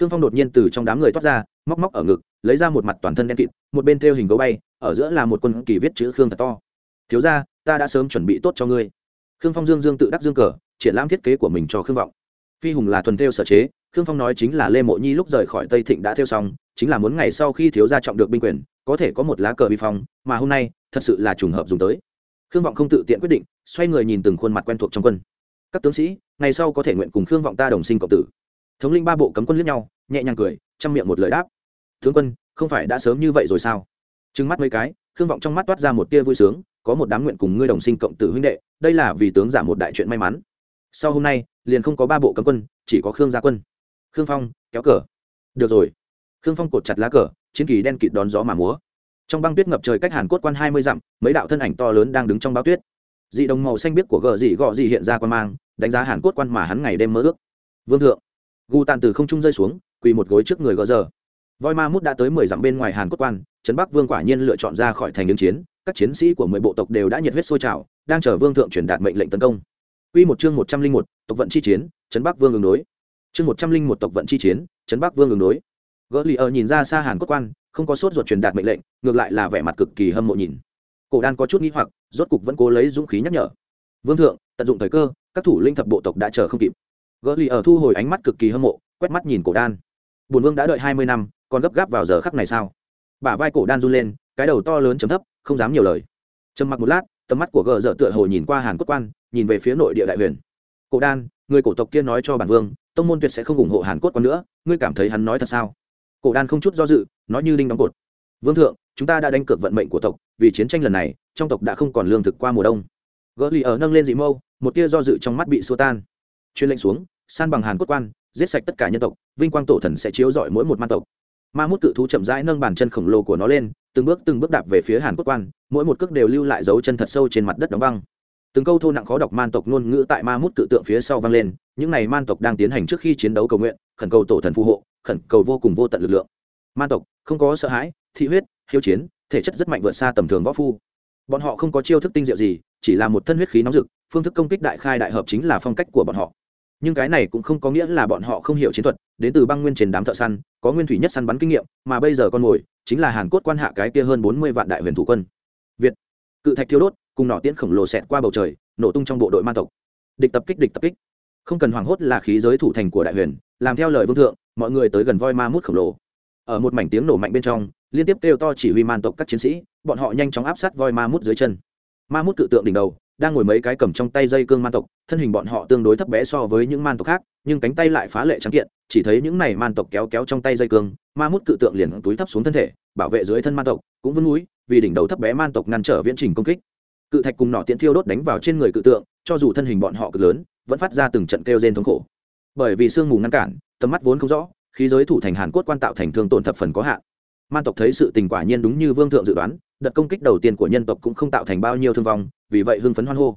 Khương phong đột nhiên từ trong đám người toát ra, móc móc ở ngực, lấy ra một mặt toàn thân đen kịt, một bên theo hình gấu bay, ở giữa là một quân kỳ viết chữ khương thật to. Thiếu ra ta đã sớm chuẩn bị tốt cho ngươi. Khương phong dương dương tự đắc dương cờ, triển lãm thiết kế của mình cho khương vọng. Phi hùng là thuần theo sở chế, khương phong nói chính là lê mộ nhi lúc rời khỏi tây thịnh đã theo xong, chính là muốn ngày sau khi thiếu gia trọng được binh quyền, có thể có một lá cờ vi phong, mà hôm nay, thật sự là trùng hợp dùng tới. Khương vọng không tự tiện quyết định xoay người nhìn từng khuôn mặt quen thuộc trong quân. Các tướng sĩ, ngày sau có thể nguyện cùng khương vọng ta đồng sinh cộng tử. Thống linh ba bộ cấm quân liếc nhau, nhẹ nhàng cười, chăm miệng một lời đáp. Tướng quân, không phải đã sớm như vậy rồi sao? Trừng mắt mấy cái, khương vọng trong mắt toát ra một tia vui sướng, có một đám nguyện cùng ngươi đồng sinh cộng tử huynh đệ, đây là vì tướng giả một đại chuyện may mắn. Sau hôm nay, liền không có ba bộ cấm quân, chỉ có khương gia quân. Khương phong, kéo cờ. Được rồi. Khương phong cột chặt lá cờ, chiến kỳ đen kịt đón gió mà múa. Trong băng tuyết ngập trời cách hàn cốt quan hai mươi dặm, mấy đạo thân ảnh to lớn đang đứng trong bao tuyết dị đồng màu xanh biếc của gờ dị gọ dị hiện ra quan mang đánh giá hàn cốt quan mà hắn ngày đêm mơ ước vương thượng gu tàn từ không trung rơi xuống quỳ một gối trước người gờ giờ voi ma mút đã tới mười dặm bên ngoài hàn cốt quan trấn bắc vương quả nhiên lựa chọn ra khỏi thành ứng chiến các chiến sĩ của mười bộ tộc đều đã nhiệt huyết sôi trào đang chờ vương thượng truyền đạt mệnh lệnh tấn công Quy một chương một trăm linh một, tộc vận chi chiến, trấn Bắc Vương ứng đối. Chương một trăm linh một tộc vận chi chiến, trấn Bắc Vương ứng đối. Gỡ lì ở nhìn ra xa Hàn Cốt quan, không có sốt ruột truyền đạt mệnh lệnh, ngược lại là vẻ mặt cực kỳ hâm mộ nhìn. Cổ Đan có chút nghi hoặc, rốt cục vẫn cố lấy dũng khí nhắc nhở. Vương thượng, tận dụng thời cơ, các thủ linh thập bộ tộc đã chờ không kịp. Gỡ lì ở thu hồi ánh mắt cực kỳ hâm mộ, quét mắt nhìn Cổ Đan. Bùn vương đã đợi hai mươi năm, còn gấp gáp vào giờ khắc này sao? Bả vai Cổ Đan run lên, cái đầu to lớn chấm thấp, không dám nhiều lời. Trầm mặc một lát, tầm mắt của gờ dở tựa hồ nhìn qua Hàn Cốt quan, nhìn về phía nội địa đại huyền cổ đan người cổ tộc kia nói cho bản vương tông môn tuyệt sẽ không ủng hộ hàn cốt Quan nữa ngươi cảm thấy hắn nói thật sao cổ đan không chút do dự nói như đinh đóng cột vương thượng chúng ta đã đánh cược vận mệnh của tộc vì chiến tranh lần này, trong tộc đã không còn lương thực qua mùa đông. Gỡ lì ở nâng lên dị mâu, một tia do dự trong mắt bị xua tan. Chuyên lệnh xuống, san bằng hàn cốt quan, giết sạch tất cả nhân tộc, vinh quang tổ thần sẽ chiếu rọi mỗi một man tộc. Ma mút cự thú chậm rãi nâng bàn chân khổng lồ của nó lên, từng bước từng bước đạp về phía hàn cốt quan, mỗi một cước đều lưu lại dấu chân thật sâu trên mặt đất đóng băng. Từng câu thô nặng khó đọc man tộc ngôn ngữ tại ma mút cự tượng phía sau vang lên, những n à y man tộc đang tiến hành trước khi chiến đấu cầu nguyện, khẩn cầu tổ thần phù hộ, khẩn cầu vô cùng vô tận lực lượng. Man tộc, không có sợ hãi, thị huyết, hiếu chiến thể chất rất mạnh vượt xa tầm thường võ phu. Bọn họ không có chiêu thức tinh diệu gì, chỉ là một thân huyết khí nóng rực, phương thức công kích đại khai đại hợp chính là phong cách của bọn họ. Nhưng cái này cũng không có nghĩa là bọn họ không hiểu chiến thuật, đến từ băng nguyên trên đám thợ săn, có nguyên thủy nhất săn bắn kinh nghiệm, mà bây giờ con mồi chính là hàn cốt quan hạ cái kia hơn bốn mươi vạn đại huyền thủ quân. Việt, cự thạch thiêu đốt, cùng nỏ tiễn khổng lồ xẹt qua bầu trời, nổ tung trong bộ đội man tộc. Địch tập kích, địch tập kích. Không cần hoảng hốt là khí giới thủ thành của đại huyền, làm theo lời vương thượng, mọi người tới gần voi ma mút khổng lồ. Ở một mảnh tiếng nổ mạnh bên trong liên tiếp kêu to chỉ huy man tộc các chiến sĩ, bọn họ nhanh chóng áp sát voi ma mút dưới chân. Ma mút cự tượng đỉnh đầu, đang ngồi mấy cái cầm trong tay dây cương man tộc, thân hình bọn họ tương đối thấp bé so với những man tộc khác, nhưng cánh tay lại phá lệ trắng kiện, chỉ thấy những này man tộc kéo kéo trong tay dây cương, ma mút cự tượng liền túi thấp xuống thân thể, bảo vệ dưới thân man tộc, cũng vươn núi, vì đỉnh đầu thấp bé man tộc ngăn trở viễn trình công kích. Cự thạch cùng nọ tiễn thiêu đốt đánh vào trên người cự tượng, cho dù thân hình bọn họ cực lớn, vẫn phát ra từng trận kêu rên thống khổ. Bởi vì sương mù ngăn cản, tầm mắt vốn không rõ, khí giới thủ thành hàn cốt quan tạo thành thương tổn thập phần có hạn man tộc thấy sự tình quả nhiên đúng như vương thượng dự đoán, đợt công kích đầu tiên của nhân tộc cũng không tạo thành bao nhiêu thương vong, vì vậy hưng phấn hoan hô.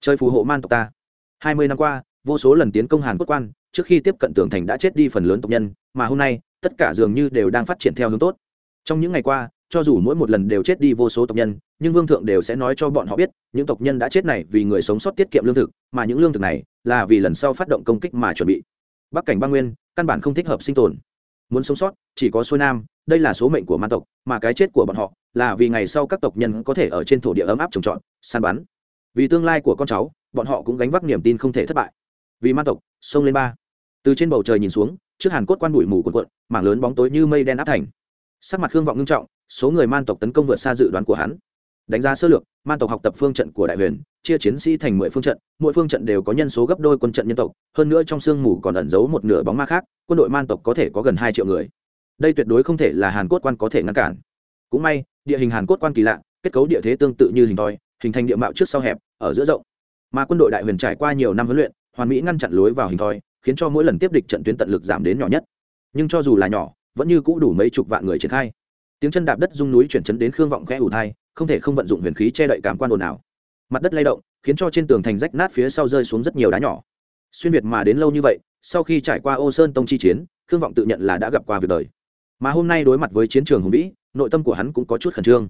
Chơi phù hộ man tộc ta. Hai mươi năm qua, vô số lần tiến công hàn cốt quan, trước khi tiếp cận tường thành đã chết đi phần lớn tộc nhân, mà hôm nay, tất cả dường như đều đang phát triển theo hướng tốt. Trong những ngày qua, cho dù mỗi một lần đều chết đi vô số tộc nhân, nhưng vương thượng đều sẽ nói cho bọn họ biết, những tộc nhân đã chết này vì người sống sót tiết kiệm lương thực, mà những lương thực này là vì lần sau phát động công kích mà chuẩn bị. Bắc cảnh Ba nguyên căn bản không thích hợp sinh tồn muốn sống sót, chỉ có xuôi nam, đây là số mệnh của man tộc, mà cái chết của bọn họ là vì ngày sau các tộc nhân có thể ở trên thổ địa ấm áp trồng trọt, săn bắn. Vì tương lai của con cháu, bọn họ cũng gánh vác niềm tin không thể thất bại. Vì man tộc, sông lên ba. Từ trên bầu trời nhìn xuống, trước hàn cốt quan bụi mù cuộn cuộn, mảng lớn bóng tối như mây đen áp thành. Sắc mặt hương vọng ngưng trọng, số người man tộc tấn công vượt xa dự đoán của hắn đánh giá sơ lược, man tộc học tập phương trận của đại huyền, chia chiến sĩ thành mười phương trận, mỗi phương trận đều có nhân số gấp đôi quân trận nhân tộc, hơn nữa trong sương mù còn ẩn giấu một nửa bóng ma khác, quân đội man tộc có thể có gần hai triệu người. Đây tuyệt đối không thể là hàn cốt quan có thể ngăn cản. Cũng may, địa hình hàn cốt quan kỳ lạ, kết cấu địa thế tương tự như hình thoi, hình thành địa mạo trước sau hẹp, ở giữa rộng. Mà quân đội đại huyền trải qua nhiều năm huấn luyện, hoàn mỹ ngăn chặn lối vào hình thoi, khiến cho mỗi lần tiếp địch trận tuyến tận lực giảm đến nhỏ nhất. Nhưng cho dù là nhỏ, vẫn như cũ đủ mấy chục vạn người triển khai. Tiếng chân đạp đất rung núi chuyển chấn đến khương vọng khẽ ủ thai không thể không vận dụng huyền khí che đậy cảm quan ồn ào. Mặt đất lay động, khiến cho trên tường thành rách nát phía sau rơi xuống rất nhiều đá nhỏ. Xuyên việt mà đến lâu như vậy, sau khi trải qua ô sơn tông chi chiến, khương vọng tự nhận là đã gặp qua việc đời. Mà hôm nay đối mặt với chiến trường hùng vĩ, nội tâm của hắn cũng có chút khẩn trương.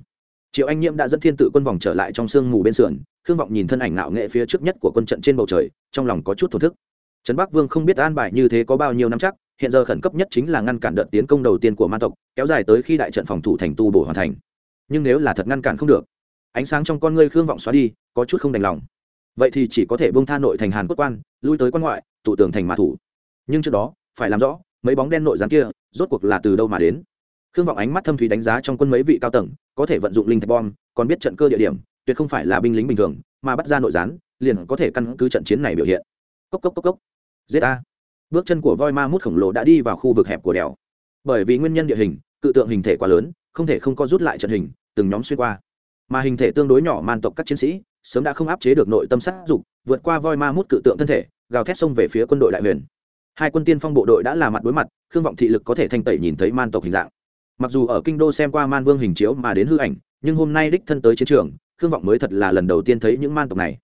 Triệu anh nhiễm đã dẫn thiên tự quân vòng trở lại trong sương mù bên sườn, khương vọng nhìn thân ảnh nạo nghệ phía trước nhất của quân trận trên bầu trời, trong lòng có chút thổ thức. Trấn bắc vương không biết an bài như thế có bao nhiêu năm chắc, hiện giờ khẩn cấp nhất chính là ngăn cản đợt tiến công đầu tiên của man tộc, kéo dài tới khi đại trận phòng thủ thành tu bổ hoàn thành nhưng nếu là thật ngăn cản không được, ánh sáng trong con ngươi khương vọng xóa đi, có chút không đành lòng. Vậy thì chỉ có thể bông tha nội thành hàn quốc quan, lui tới quan ngoại, tụ tường thành mã thủ. Nhưng trước đó, phải làm rõ, mấy bóng đen nội gián kia, rốt cuộc là từ đâu mà đến? Khương vọng ánh mắt thâm thúy đánh giá trong quân mấy vị cao tầng, có thể vận dụng linh thạch bom, còn biết trận cơ địa điểm, tuyệt không phải là binh lính bình thường, mà bắt ra nội gián, liền có thể căn cứ trận chiến này biểu hiện. Cốc cốc cốc cốc. Giết a bước chân của voi ma mút khổng lồ đã đi vào khu vực hẹp của đèo. Bởi vì nguyên nhân địa hình, cự tượng hình thể quá lớn không thể không có rút lại trận hình, từng nhóm xuyên qua. Mà hình thể tương đối nhỏ man tộc các chiến sĩ, sớm đã không áp chế được nội tâm sát dục, vượt qua voi ma mút cự tượng thân thể, gào thét xông về phía quân đội đại huyền. Hai quân tiên phong bộ đội đã là mặt đối mặt, khương vọng thị lực có thể thanh tẩy nhìn thấy man tộc hình dạng. Mặc dù ở kinh đô xem qua man vương hình chiếu mà đến hư ảnh, nhưng hôm nay đích thân tới chiến trường, khương vọng mới thật là lần đầu tiên thấy những man tộc này.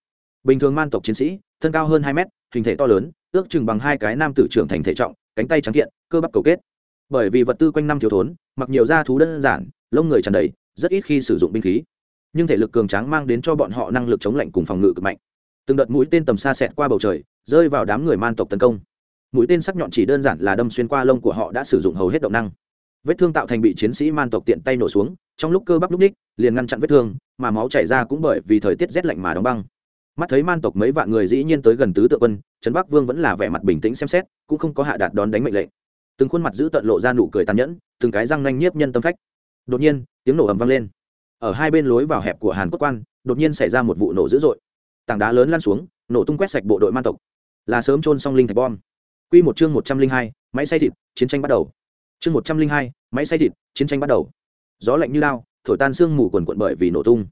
Bình thường man tộc chiến sĩ, thân cao hơn hai mét, hình thể to lớn, ước chừng bằng hai cái nam tử trưởng thành thể trọng, cánh tay trắng kiện, cơ bắp cầu kết bởi vì vật tư quanh năm thiếu thốn, mặc nhiều da thú đơn giản, lông người tràn đầy, rất ít khi sử dụng binh khí. Nhưng thể lực cường tráng mang đến cho bọn họ năng lực chống lạnh cùng phòng ngự cực mạnh. Từng đợt mũi tên tầm xa xẹt qua bầu trời, rơi vào đám người man tộc tấn công. Mũi tên sắc nhọn chỉ đơn giản là đâm xuyên qua lông của họ đã sử dụng hầu hết động năng. Vết thương tạo thành bị chiến sĩ man tộc tiện tay nổ xuống, trong lúc cơ bắp lúc ních, liền ngăn chặn vết thương, mà máu chảy ra cũng bởi vì thời tiết rét lạnh mà đóng băng. Mắt thấy man tộc mấy vạn người dĩ nhiên tới gần tứ tự quân, trấn bắc vương vẫn là vẻ mặt bình tĩnh xem xét, cũng không có hạ đạt đón đánh mệnh lệnh từng khuôn mặt giữ tận lộ ra nụ cười tàn nhẫn, từng cái răng nanh nhiếp nhân tâm phách. Đột nhiên, tiếng nổ ầm vang lên. Ở hai bên lối vào hẹp của hàn quốc quan, đột nhiên xảy ra một vụ nổ dữ dội. Tảng đá lớn lan xuống, nổ tung quét sạch bộ đội man tộc. Là sớm trôn xong linh thạch bom. Q một chương một trăm linh hai, máy xay thịt, chiến tranh bắt đầu. Chương một trăm linh hai, máy xay thịt, chiến tranh bắt đầu. Gió lạnh như lao, thổi tan sương mù quần quận bởi vì nổ tung.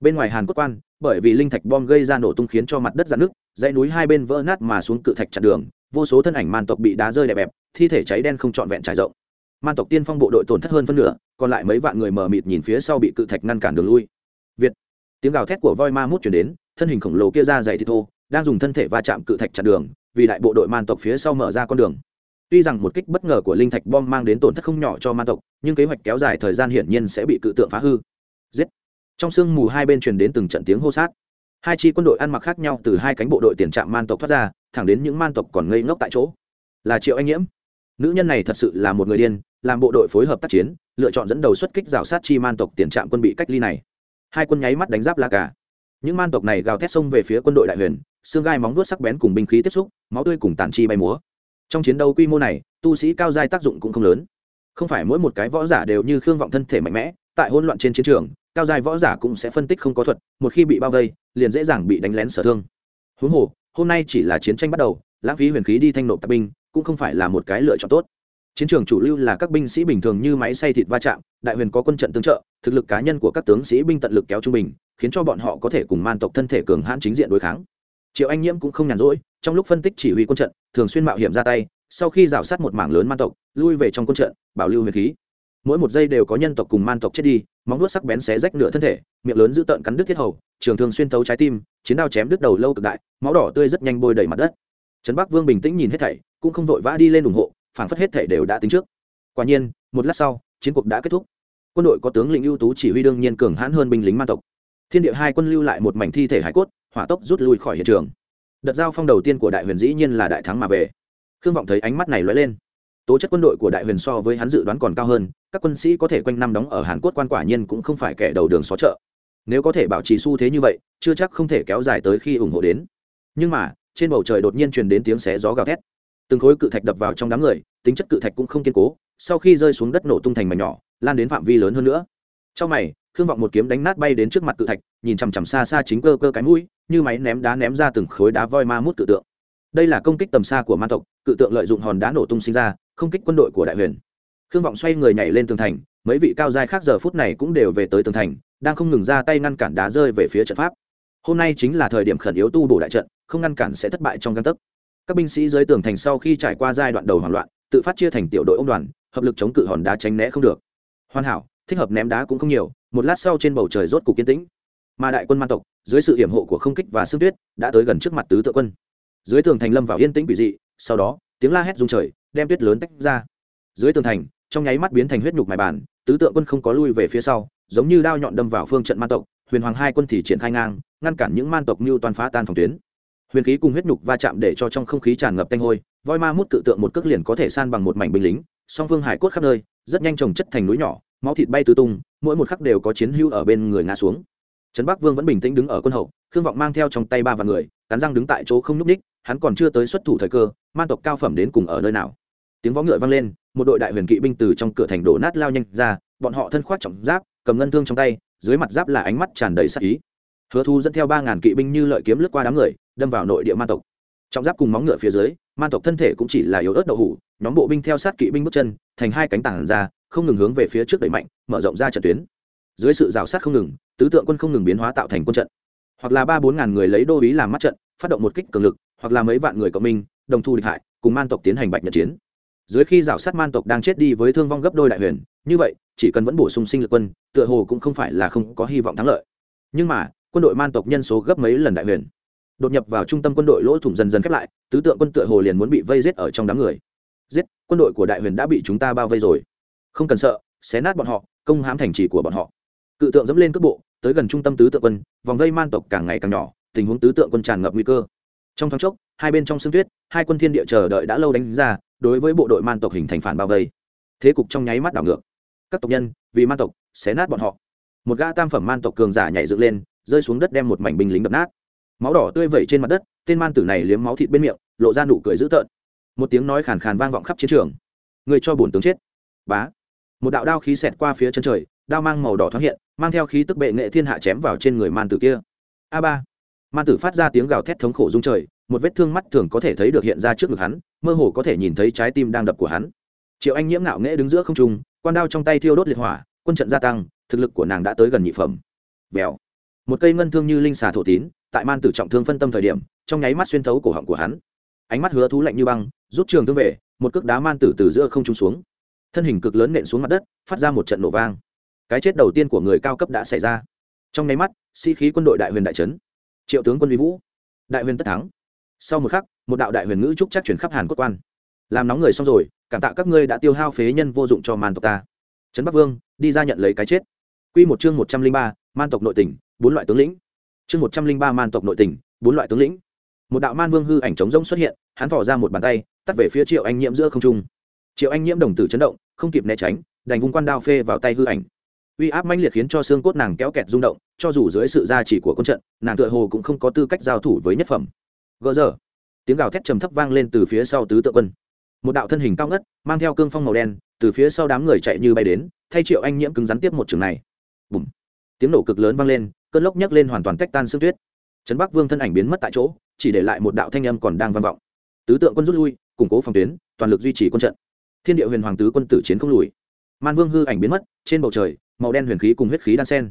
Bên ngoài hàn quốc quan, bởi vì linh thạch bom gây ra nổ tung khiến cho mặt đất dạn nước dãy núi hai bên vỡ nát mà xuống cự thạch chặn đường vô số thân ảnh man tộc bị đá rơi đẹp bẹp, thi thể cháy đen không trọn vẹn trải rộng. Man tộc tiên phong bộ đội tổn thất hơn phân nửa, còn lại mấy vạn người mờ mịt nhìn phía sau bị cự thạch ngăn cản đường lui. Việt. Tiếng gào thét của voi ma mút chuyển đến, thân hình khổng lồ kia ra dày thì thô, đang dùng thân thể va chạm cự thạch chặn đường, vì đại bộ đội man tộc phía sau mở ra con đường. Tuy rằng một kích bất ngờ của linh thạch bom mang đến tổn thất không nhỏ cho man tộc, nhưng kế hoạch kéo dài thời gian hiển nhiên sẽ bị cự tượng phá hư. Giết. Trong sương mù hai bên truyền đến từng trận tiếng hô sát. Hai chi quân đội ăn mặc khác nhau từ hai cánh bộ đội tiền trạm man tộc thoát ra thẳng đến những man tộc còn ngây ngốc tại chỗ. Là triệu anh nhiễm nữ nhân này thật sự là một người điên, làm bộ đội phối hợp tác chiến, lựa chọn dẫn đầu xuất kích rào sát chi man tộc tiền trạm quân bị cách ly này. Hai quân nháy mắt đánh giáp la cả những man tộc này gào thét xông về phía quân đội đại huyền, xương gai móng vuốt sắc bén cùng binh khí tiếp xúc, máu tươi cùng tàn chi bay múa. Trong chiến đấu quy mô này, tu sĩ cao giai tác dụng cũng không lớn. Không phải mỗi một cái võ giả đều như khương vọng thân thể mạnh mẽ, tại hỗn loạn trên chiến trường, cao giai võ giả cũng sẽ phân tích không có thuật, một khi bị bao vây, liền dễ dàng bị đánh lén sở thương. Huống hồ hôm nay chỉ là chiến tranh bắt đầu, lãng phí huyền khí đi thanh nộp tạp binh, cũng không phải là một cái lựa chọn tốt. Chiến trường chủ lưu là các binh sĩ bình thường như máy xay thịt va chạm, đại huyền có quân trận tương trợ, thực lực cá nhân của các tướng sĩ binh tận lực kéo trung bình, khiến cho bọn họ có thể cùng man tộc thân thể cường hãn chính diện đối kháng. Triệu anh nhiễm cũng không nhàn rỗi, trong lúc phân tích chỉ huy quân trận, thường xuyên mạo hiểm ra tay, sau khi rào sát một mảng lớn man tộc, lui về trong quân trận, bảo lưu huyền khí mỗi một giây đều có nhân tộc cùng man tộc chết đi, móng nuốt sắc bén xé rách nửa thân thể, miệng lớn giữ tợn cắn đứt thiết hầu, trường thường xuyên thấu trái tim, chiến đao chém đứt đầu lâu cực đại, máu đỏ tươi rất nhanh bôi đầy mặt đất. Trấn bắc vương bình tĩnh nhìn hết thảy, cũng không vội vã đi lên ủng hộ phản phất hết thảy đều đã tính trước. Quả nhiên, một lát sau, chiến cuộc đã kết thúc. Quân đội có tướng lĩnh ưu tú chỉ huy đương nhiên cường hãn hơn binh lính man tộc. Thiên địa hai quân lưu lại một mảnh thi thể hải cốt, hỏa tốc rút lui khỏi hiện trường. Đợt giao phong đầu tiên của đại huyền dĩ nhiên là đại thắng mà về. Khương vọng thấy ánh mắt này lóe lên tố chất quân đội của đại huyền so với hắn dự đoán còn cao hơn, các quân sĩ có thể quanh năm đóng ở hàn quốc quan quả nhiên cũng không phải kẻ đầu đường xó chợ. Nếu có thể bảo trì xu thế như vậy, chưa chắc không thể kéo dài tới khi ủng hộ đến. Nhưng mà, trên bầu trời đột nhiên truyền đến tiếng xé gió gào thét. Từng khối cự thạch đập vào trong đám người, tính chất cự thạch cũng không kiên cố, sau khi rơi xuống đất nổ tung thành mảnh nhỏ, lan đến phạm vi lớn hơn nữa. Trong mày, khương vọng một kiếm đánh nát bay đến trước mặt cự thạch, nhìn chằm chằm xa xa chính cơ cơ cái mũi, như máy ném đá ném ra từng khối đá voi ma mút cự tượng. Đây là công kích tầm xa của man tộc, cự tượng lợi dụng hòn đá nổ tung sinh ra không kích quân đội của đại huyền. Khương vọng xoay người nhảy lên tường thành, mấy vị cao giai khác giờ phút này cũng đều về tới tường thành, đang không ngừng ra tay ngăn cản đá rơi về phía trận pháp. Hôm nay chính là thời điểm khẩn yếu tu bổ đại trận, không ngăn cản sẽ thất bại trong căn tấc. Các binh sĩ dưới tường thành sau khi trải qua giai đoạn đầu hoảng loạn, tự phát chia thành tiểu đội ông đoàn, hợp lực chống cự hòn đá tránh né không được. Hoàn hảo, thích hợp ném đá cũng không nhiều, một lát sau trên bầu trời rốt cục kiên tĩnh. Mà đại quân man tộc, dưới sự hiểm hộ của không kích và sương tuyết, đã tới gần trước mặt tứ tự quân. Dưới tường thành lâm vào yên tĩnh quỷ dị, sau đó, tiếng la hét rung trời đem tuyết lớn tách ra. Dưới tường thành, trong nháy mắt biến thành huyết nhục mài bản, tứ tượng quân không có lui về phía sau, giống như đao nhọn đâm vào phương trận man tộc, huyền hoàng hai quân thì triển khai ngang, ngăn cản những man tộc như toàn phá tan phòng tuyến. Huyền khí cùng huyết nhục va chạm để cho trong không khí tràn ngập tanh hôi, voi ma mút cự tượng một cước liền có thể san bằng một mảnh binh lính, song phương hải cốt khắp nơi, rất nhanh trồng chất thành núi nhỏ, máu thịt bay tứ tung, mỗi một khắc đều có chiến hưu ở bên người ngã xuống. Trấn bắc vương vẫn bình tĩnh đứng ở quân hậu, khương vọng mang theo trong tay ba vạn người, cắn răng đứng tại chỗ không nhúc ních hắn còn chưa tới xuất thủ thời cơ, man tộc cao phẩm đến cùng ở nơi nào? Tiếng võ ngựa vang lên, một đội đại huyền kỵ binh từ trong cửa thành đổ nát lao nhanh ra, bọn họ thân khoác trọng giáp, cầm ngân thương trong tay, dưới mặt giáp là ánh mắt tràn đầy sắc ý. Hứa thu dẫn theo ba ngàn kỵ binh như lợi kiếm lướt qua đám người, đâm vào nội địa man tộc. Trọng giáp cùng móng ngựa phía dưới man tộc thân thể cũng chỉ là yếu ớt đậu hủ, nhóm bộ binh theo sát kỵ binh bước chân, thành hai cánh tảng ra, không ngừng hướng về phía trước đẩy mạnh, mở rộng ra trận tuyến. Dưới sự rào sát không ngừng, tứ tượng quân không ngừng biến hóa tạo thành quân trận. Hoặc là ba bốn ngàn người lấy đô ý làm mắt trận, phát động một kích cường lực, hoặc là mấy vạn người cộng minh, đồng thu địch hại, cùng man tộc tiến hành bạch nhật chiến dưới khi rào sát man tộc đang chết đi với thương vong gấp đôi đại huyền, như vậy, chỉ cần vẫn bổ sung sinh lực quân, tựa hồ cũng không phải là không có hy vọng thắng lợi. Nhưng mà, quân đội man tộc nhân số gấp mấy lần đại huyền. Đột nhập vào trung tâm quân đội lỗ thủng dần dần khép lại, tứ tượng quân tựa hồ liền muốn bị vây giết ở trong đám người. Giết, quân đội của đại huyền đã bị chúng ta bao vây rồi. Không cần sợ, xé nát bọn họ, công hãm thành trì của bọn họ. Cự tượng dẫm lên cước bộ, tới gần trung tâm tứ tượng quân, vòng vây man tộc càng ngày càng nhỏ, tình huống tứ tượng quân tràn ngập nguy cơ. Trong thoáng chốc, hai bên trong sương tuyết, hai quân thiên địa chờ đợi đã lâu đánh ra đối với bộ đội man tộc hình thành phản bao vây. Thế cục trong nháy mắt đảo ngược. Các tộc nhân, vì man tộc, xé nát bọn họ. Một gã tam phẩm man tộc cường giả nhảy dựng lên, rơi xuống đất đem một mảnh binh lính đập nát. Máu đỏ tươi vẩy trên mặt đất, tên man tử này liếm máu thịt bên miệng, lộ ra nụ cười dữ tợn. Một tiếng nói khàn khàn vang vọng khắp chiến trường. Người cho bổn tướng chết. Bá. Một đạo đao khí xẹt qua phía chân trời, đao mang màu đỏ thoáng hiện, mang theo khí tức bệ nghệ thiên hạ chém vào trên người man tử kia. A ba. Man tử phát ra tiếng gào thét thống khổ rung trời một vết thương mắt thường có thể thấy được hiện ra trước ngực hắn, mơ hồ có thể nhìn thấy trái tim đang đập của hắn. Triệu anh nhiễm ngạo nghễ đứng giữa không trung, quan đao trong tay thiêu đốt liệt hỏa, quân trận gia tăng, thực lực của nàng đã tới gần nhị phẩm. Vèo. Một cây ngân thương như linh xà thổ tín, tại man tử trọng thương phân tâm thời điểm, trong nháy mắt xuyên thấu cổ họng của hắn. Ánh mắt hứa thú lạnh như băng, rút trường thương về, một cước đá man tử từ giữa không trung xuống. Thân hình cực lớn nện xuống mặt đất, phát ra một trận nổ vang. Cái chết đầu tiên của người cao cấp đã xảy ra. Trong nháy mắt, sĩ、si、khí quân đội đại huyền đại trấn triệu tướng quân vi vũ. Đại huyền tất thắng sau một khắc, một đạo đại huyền ngữ trúc chắc chuyển khắp hàn quốc quan. Làm nóng người xong rồi, cảm tạ các ngươi đã tiêu hao phế nhân vô dụng cho man tộc ta. Trấn bắc vương, đi ra nhận lấy cái chết. Q một chương một trăm linh ba, man tộc nội tỉnh bốn loại tướng lĩnh. Chương một trăm linh ba, man tộc nội tỉnh bốn loại tướng lĩnh. Một đạo man vương hư ảnh trống rỗng xuất hiện, hắn thỏ ra một bàn tay, tắt về phía triệu anh nhiễm giữa không trung. Triệu anh nhiễm đồng tử chấn động, không kịp né tránh, đành vung quan đao phê vào tay hư ảnh. Uy áp mãnh liệt khiến cho xương cốt nàng kéo kẹt rung động, cho dù dưới sự gia trì của quân trận, nàng tựa hồ cũng không có tư cách giao thủ với nhất phẩm gỡ giờ tiếng gào thét trầm thấp vang lên từ phía sau tứ tự quân. Một đạo thân hình cao ngất, mang theo cương phong màu đen, từ phía sau đám người chạy như bay đến, thay triệu anh nhiễm cứng rắn tiếp một trường này. Bùm. Tiếng nổ cực lớn vang lên, cơn lốc nhấc lên hoàn toàn tách tan xương tuyết. Trấn bắc vương thân ảnh biến mất tại chỗ, chỉ để lại một đạo thanh âm còn đang vang vọng. Tứ tượng quân rút lui, củng cố phòng tuyến, toàn lực duy trì quân trận. Thiên địa huyền hoàng tứ quân tử chiến không lùi. Man vương hư ảnh biến mất, trên bầu trời, màu đen huyền khí cùng huyết khí đan sen.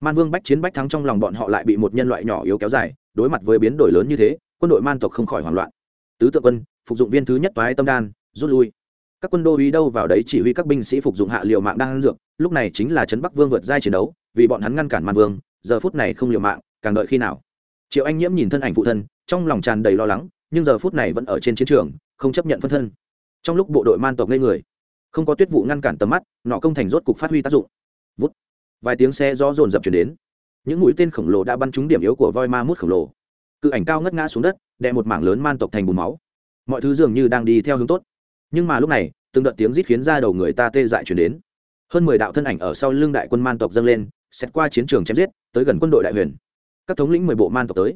Man vương bách chiến bách thắng trong lòng bọn họ lại bị một nhân loại nhỏ yếu kéo dài, đối mặt với biến đổi lớn như thế quân đội man tộc không khỏi hoảng loạn. Tứ tượng quân, phục dụng viên thứ nhất toái tâm đan, rút lui. Các quân đô uy đâu vào đấy chỉ huy các binh sĩ phục dụng hạ liệu mạng đang ăn dược, lúc này chính là trấn bắc vương vượt giai chiến đấu, vì bọn hắn ngăn cản man vương, giờ phút này không liều mạng, càng đợi khi nào? Triệu anh nhiễm nhìn thân ảnh phụ thân, trong lòng tràn đầy lo lắng, nhưng giờ phút này vẫn ở trên chiến trường, không chấp nhận phân thân. Trong lúc bộ đội man tộc lên người, không có tuyết vụ ngăn cản tầm mắt, nọ công thành rốt cục phát huy tác dụng. Vút. Vài tiếng xe gió rồn rập chuyển đến. Những mũi tên khổng lồ đã bắn trúng điểm yếu của voi ma mút khổng lồ cự ảnh cao ngất ngã xuống đất, đè một mảng lớn man tộc thành bùn máu. Mọi thứ dường như đang đi theo hướng tốt. Nhưng mà lúc này, từng đợt tiếng rít khiến ra đầu người ta tê dại chuyển đến. Hơn mười đạo thân ảnh ở sau lưng đại quân man tộc dâng lên xét qua chiến trường chém giết, tới gần quân đội đại huyền. Các thống lĩnh mười bộ man tộc tới.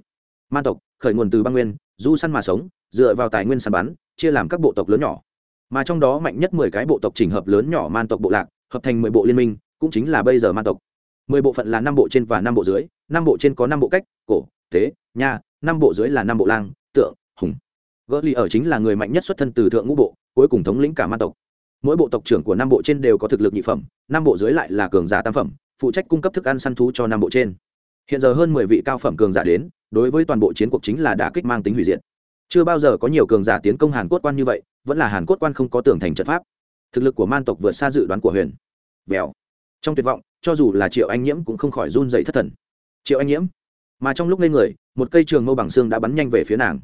Man tộc, khởi nguồn từ băng nguyên, du săn mà sống, dựa vào tài nguyên săn bắn, chia làm các bộ tộc lớn nhỏ. Mà trong đó mạnh nhất mười cái bộ tộc chỉnh hợp lớn nhỏ man tộc bộ lạc, hợp thành mười bộ liên minh, cũng chính là bây giờ man tộc. Mười bộ phận là năm bộ trên và năm bộ dưới, năm bộ trên có năm bộ cách, cổ, tế, nha năm bộ dưới là năm bộ lang, tượng, hùng. Gỡ lì ở chính là người mạnh nhất xuất thân từ thượng ngũ bộ, cuối cùng thống lĩnh cả man tộc. Mỗi bộ tộc trưởng của năm bộ trên đều có thực lực nhị phẩm, năm bộ dưới lại là cường giả tam phẩm, phụ trách cung cấp thức ăn săn thú cho năm bộ trên. Hiện giờ hơn mười vị cao phẩm cường giả đến, đối với toàn bộ chiến cuộc chính là đả kích mang tính hủy diệt. Chưa bao giờ có nhiều cường giả tiến công hàn cốt quan như vậy, vẫn là hàn cốt quan không có tưởng thành trận pháp. Thực lực của man tộc vượt xa dự đoán của huyền. Vèo. Trong tuyệt vọng, cho dù là triệu anh nhiễm cũng không khỏi run dậy thất thần. Triệu anh nhiễm mà trong lúc lên người, một cây trường mâu bằng xương đã bắn nhanh về phía nàng.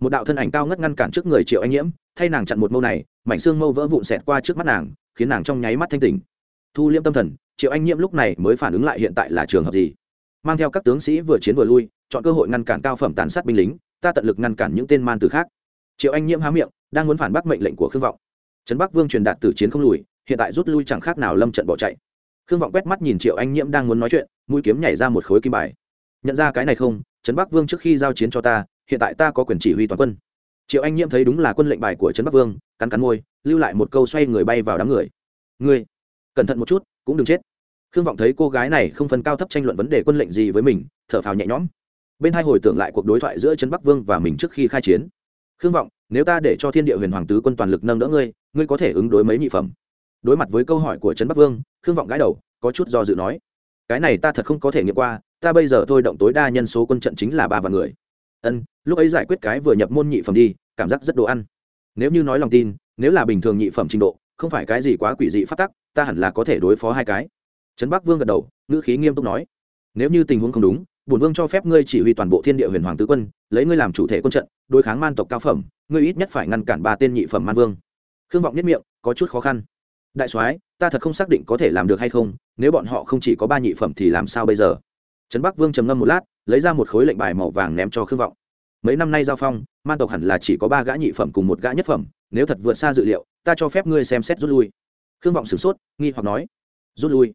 Một đạo thân ảnh cao ngất ngăn cản trước người triệu anh nhiễm, thay nàng chặn một mâu này, mảnh xương mâu vỡ vụn xẹt qua trước mắt nàng, khiến nàng trong nháy mắt thanh tỉnh. Thu liêm tâm thần, triệu anh nhiễm lúc này mới phản ứng lại hiện tại là trường hợp gì? Mang theo các tướng sĩ vừa chiến vừa lui, chọn cơ hội ngăn cản cao phẩm tàn sát binh lính, ta tận lực ngăn cản những tên man từ khác. Triệu anh nhiễm há miệng, đang muốn phản bác mệnh lệnh của khương vọng. Trấn bắc vương truyền đạt từ chiến không lùi, hiện tại rút lui chẳng khác nào lâm trận bỏ chạy. Khương vọng quét mắt nhìn triệu anh nhiễm đang muốn nói chuyện, mũi kiếm nhảy ra một khối kim bài nhận ra cái này không, trấn bắc vương trước khi giao chiến cho ta, hiện tại ta có quyền chỉ huy toàn quân. Triệu anh nhiễm thấy đúng là quân lệnh bài của trấn bắc vương, cắn cắn môi, lưu lại một câu xoay người bay vào đám người. Ngươi, cẩn thận một chút, cũng đừng chết. Khương vọng thấy cô gái này không phân cao thấp tranh luận vấn đề quân lệnh gì với mình, thở phào nhẹ nhõm. Bên hai hồi tưởng lại cuộc đối thoại giữa trấn bắc vương và mình trước khi khai chiến. Khương vọng, nếu ta để cho thiên địa huyền hoàng tứ quân toàn lực nâng đỡ ngươi ngươi có thể ứng đối mấy nhị phẩm? Đối mặt với câu hỏi của trấn bắc vương, khương vọng gãi đầu, có chút do dự nói, cái này ta thật không có thể nghiệm qua ta bây giờ thôi động tối đa nhân số quân trận chính là ba vạn người. Ân, lúc ấy giải quyết cái vừa nhập môn nhị phẩm đi, cảm giác rất đồ ăn. Nếu như nói lòng tin, nếu là bình thường nhị phẩm trình độ, không phải cái gì quá quỷ dị phát tắc, ta hẳn là có thể đối phó hai cái. Trấn bắc vương gật đầu, ngữ khí nghiêm túc nói. Nếu như tình huống không đúng, bổn vương cho phép ngươi chỉ huy toàn bộ thiên địa huyền hoàng tứ quân, lấy ngươi làm chủ thể quân trận, đối kháng man tộc cao phẩm, ngươi ít nhất phải ngăn cản ba tên nhị phẩm man vương. Khương vọng nhất miệng, có chút khó khăn. Đại soái, ta thật không xác định có thể làm được hay không, nếu bọn họ không chỉ có ba nhị phẩm thì làm sao bây giờ? Trấn bắc vương trầm ngâm một lát, lấy ra một khối lệnh bài màu vàng ném cho khương vọng. Mấy năm nay giao phong, man tộc hẳn là chỉ có ba gã nhị phẩm cùng một gã nhất phẩm, nếu thật vượt xa dự liệu, ta cho phép ngươi xem xét rút lui. Khương vọng sửng sốt, nghi hoặc nói, rút lui?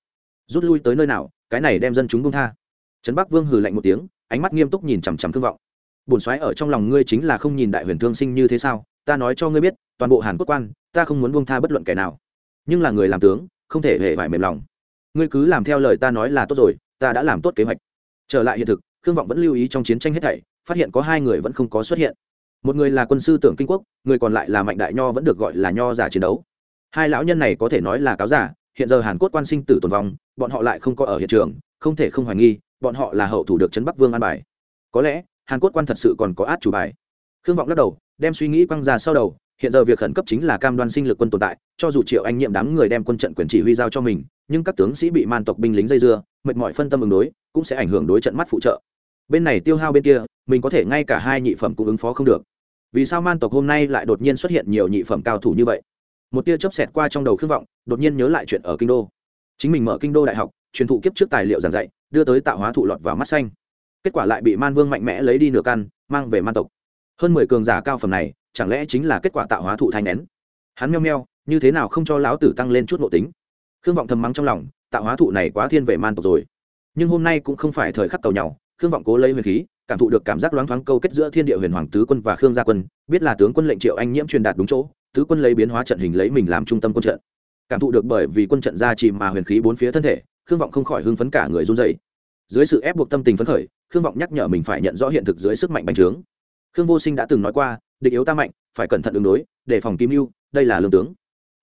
Rút lui tới nơi nào? Cái này đem dân chúng bông tha. Trấn bắc vương hừ lạnh một tiếng, ánh mắt nghiêm túc nhìn chằm chằm khương vọng. Bổn xoáy ở trong lòng ngươi chính là không nhìn đại huyền thương sinh như thế sao? Ta nói cho ngươi biết, toàn bộ hàn quốc quan, ta không muốn buông tha bất luận kẻ nào. Nhưng là người làm tướng, không thể hề phải mềm lòng. Ngươi cứ làm theo lời ta nói là tốt rồi ta đã làm tốt kế hoạch. Trở lại hiện thực, khương vọng vẫn lưu ý trong chiến tranh hết thảy, phát hiện có hai người vẫn không có xuất hiện. Một người là quân sư tưởng kinh quốc, người còn lại là mạnh đại nho vẫn được gọi là nho giả chiến đấu. Hai lão nhân này có thể nói là cáo giả, hiện giờ hàn quốc quan sinh tử tồn vong, bọn họ lại không có ở hiện trường, không thể không hoài nghi, bọn họ là hậu thủ được trấn bắc vương an bài. Có lẽ, hàn quốc quan thật sự còn có át chủ bài. Khương vọng lắc đầu, đem suy nghĩ quăng ra sau đầu hiện giờ việc khẩn cấp chính là cam đoan sinh lực quân tồn tại, cho dù triệu anh nhiệm đám người đem quân trận quyền chỉ huy giao cho mình, nhưng các tướng sĩ bị man tộc binh lính dây dưa, mệt mỏi phân tâm ứng đối, cũng sẽ ảnh hưởng đối trận mắt phụ trợ. Bên này tiêu hao bên kia, mình có thể ngay cả hai nhị phẩm cũng ứng phó không được. Vì sao man tộc hôm nay lại đột nhiên xuất hiện nhiều nhị phẩm cao thủ như vậy? Một tia chớp xẹt qua trong đầu khương vọng, đột nhiên nhớ lại chuyện ở kinh đô. Chính mình mở kinh đô đại học, truyền thụ kiếp trước tài liệu giảng dạy, đưa tới tạo hóa thụ lọt vào mắt xanh. Kết quả lại bị man vương mạnh mẽ lấy đi nửa căn, mang về man tộc. Hơn mười cường giả cao phẩm này chẳng lẽ chính là kết quả tạo hóa thụ thai nén? Hắn meo meo, như thế nào không cho lão tử tăng lên chút nội tính? Khương vọng thầm mắng trong lòng, tạo hóa thụ này quá thiên về man tộc rồi. Nhưng hôm nay cũng không phải thời khắc tàu nhau, khương vọng cố lấy huyền khí, cảm thụ được cảm giác loáng thoáng câu kết giữa thiên địa huyền hoàng tứ quân và khương gia quân, biết là tướng quân lệnh triệu anh nhiễm truyền đạt đúng chỗ, tứ quân lấy biến hóa trận hình lấy mình làm trung tâm quân trận. Cảm thụ được bởi vì quân trận ra chìm mà huyền khí bốn phía thân thể, khương vọng không khỏi hưng phấn cả người run dày dưới sự ép buộc tâm tình phấn khởi, khương vọng nhắc nhở mình phải nhận rõ hiện thực dưới sức mạnh bành trướng. Khương vô sinh đã từng nói qua địch yếu ta mạnh, phải cẩn thận ứng đối đề phòng kim mưu đây là lương tướng.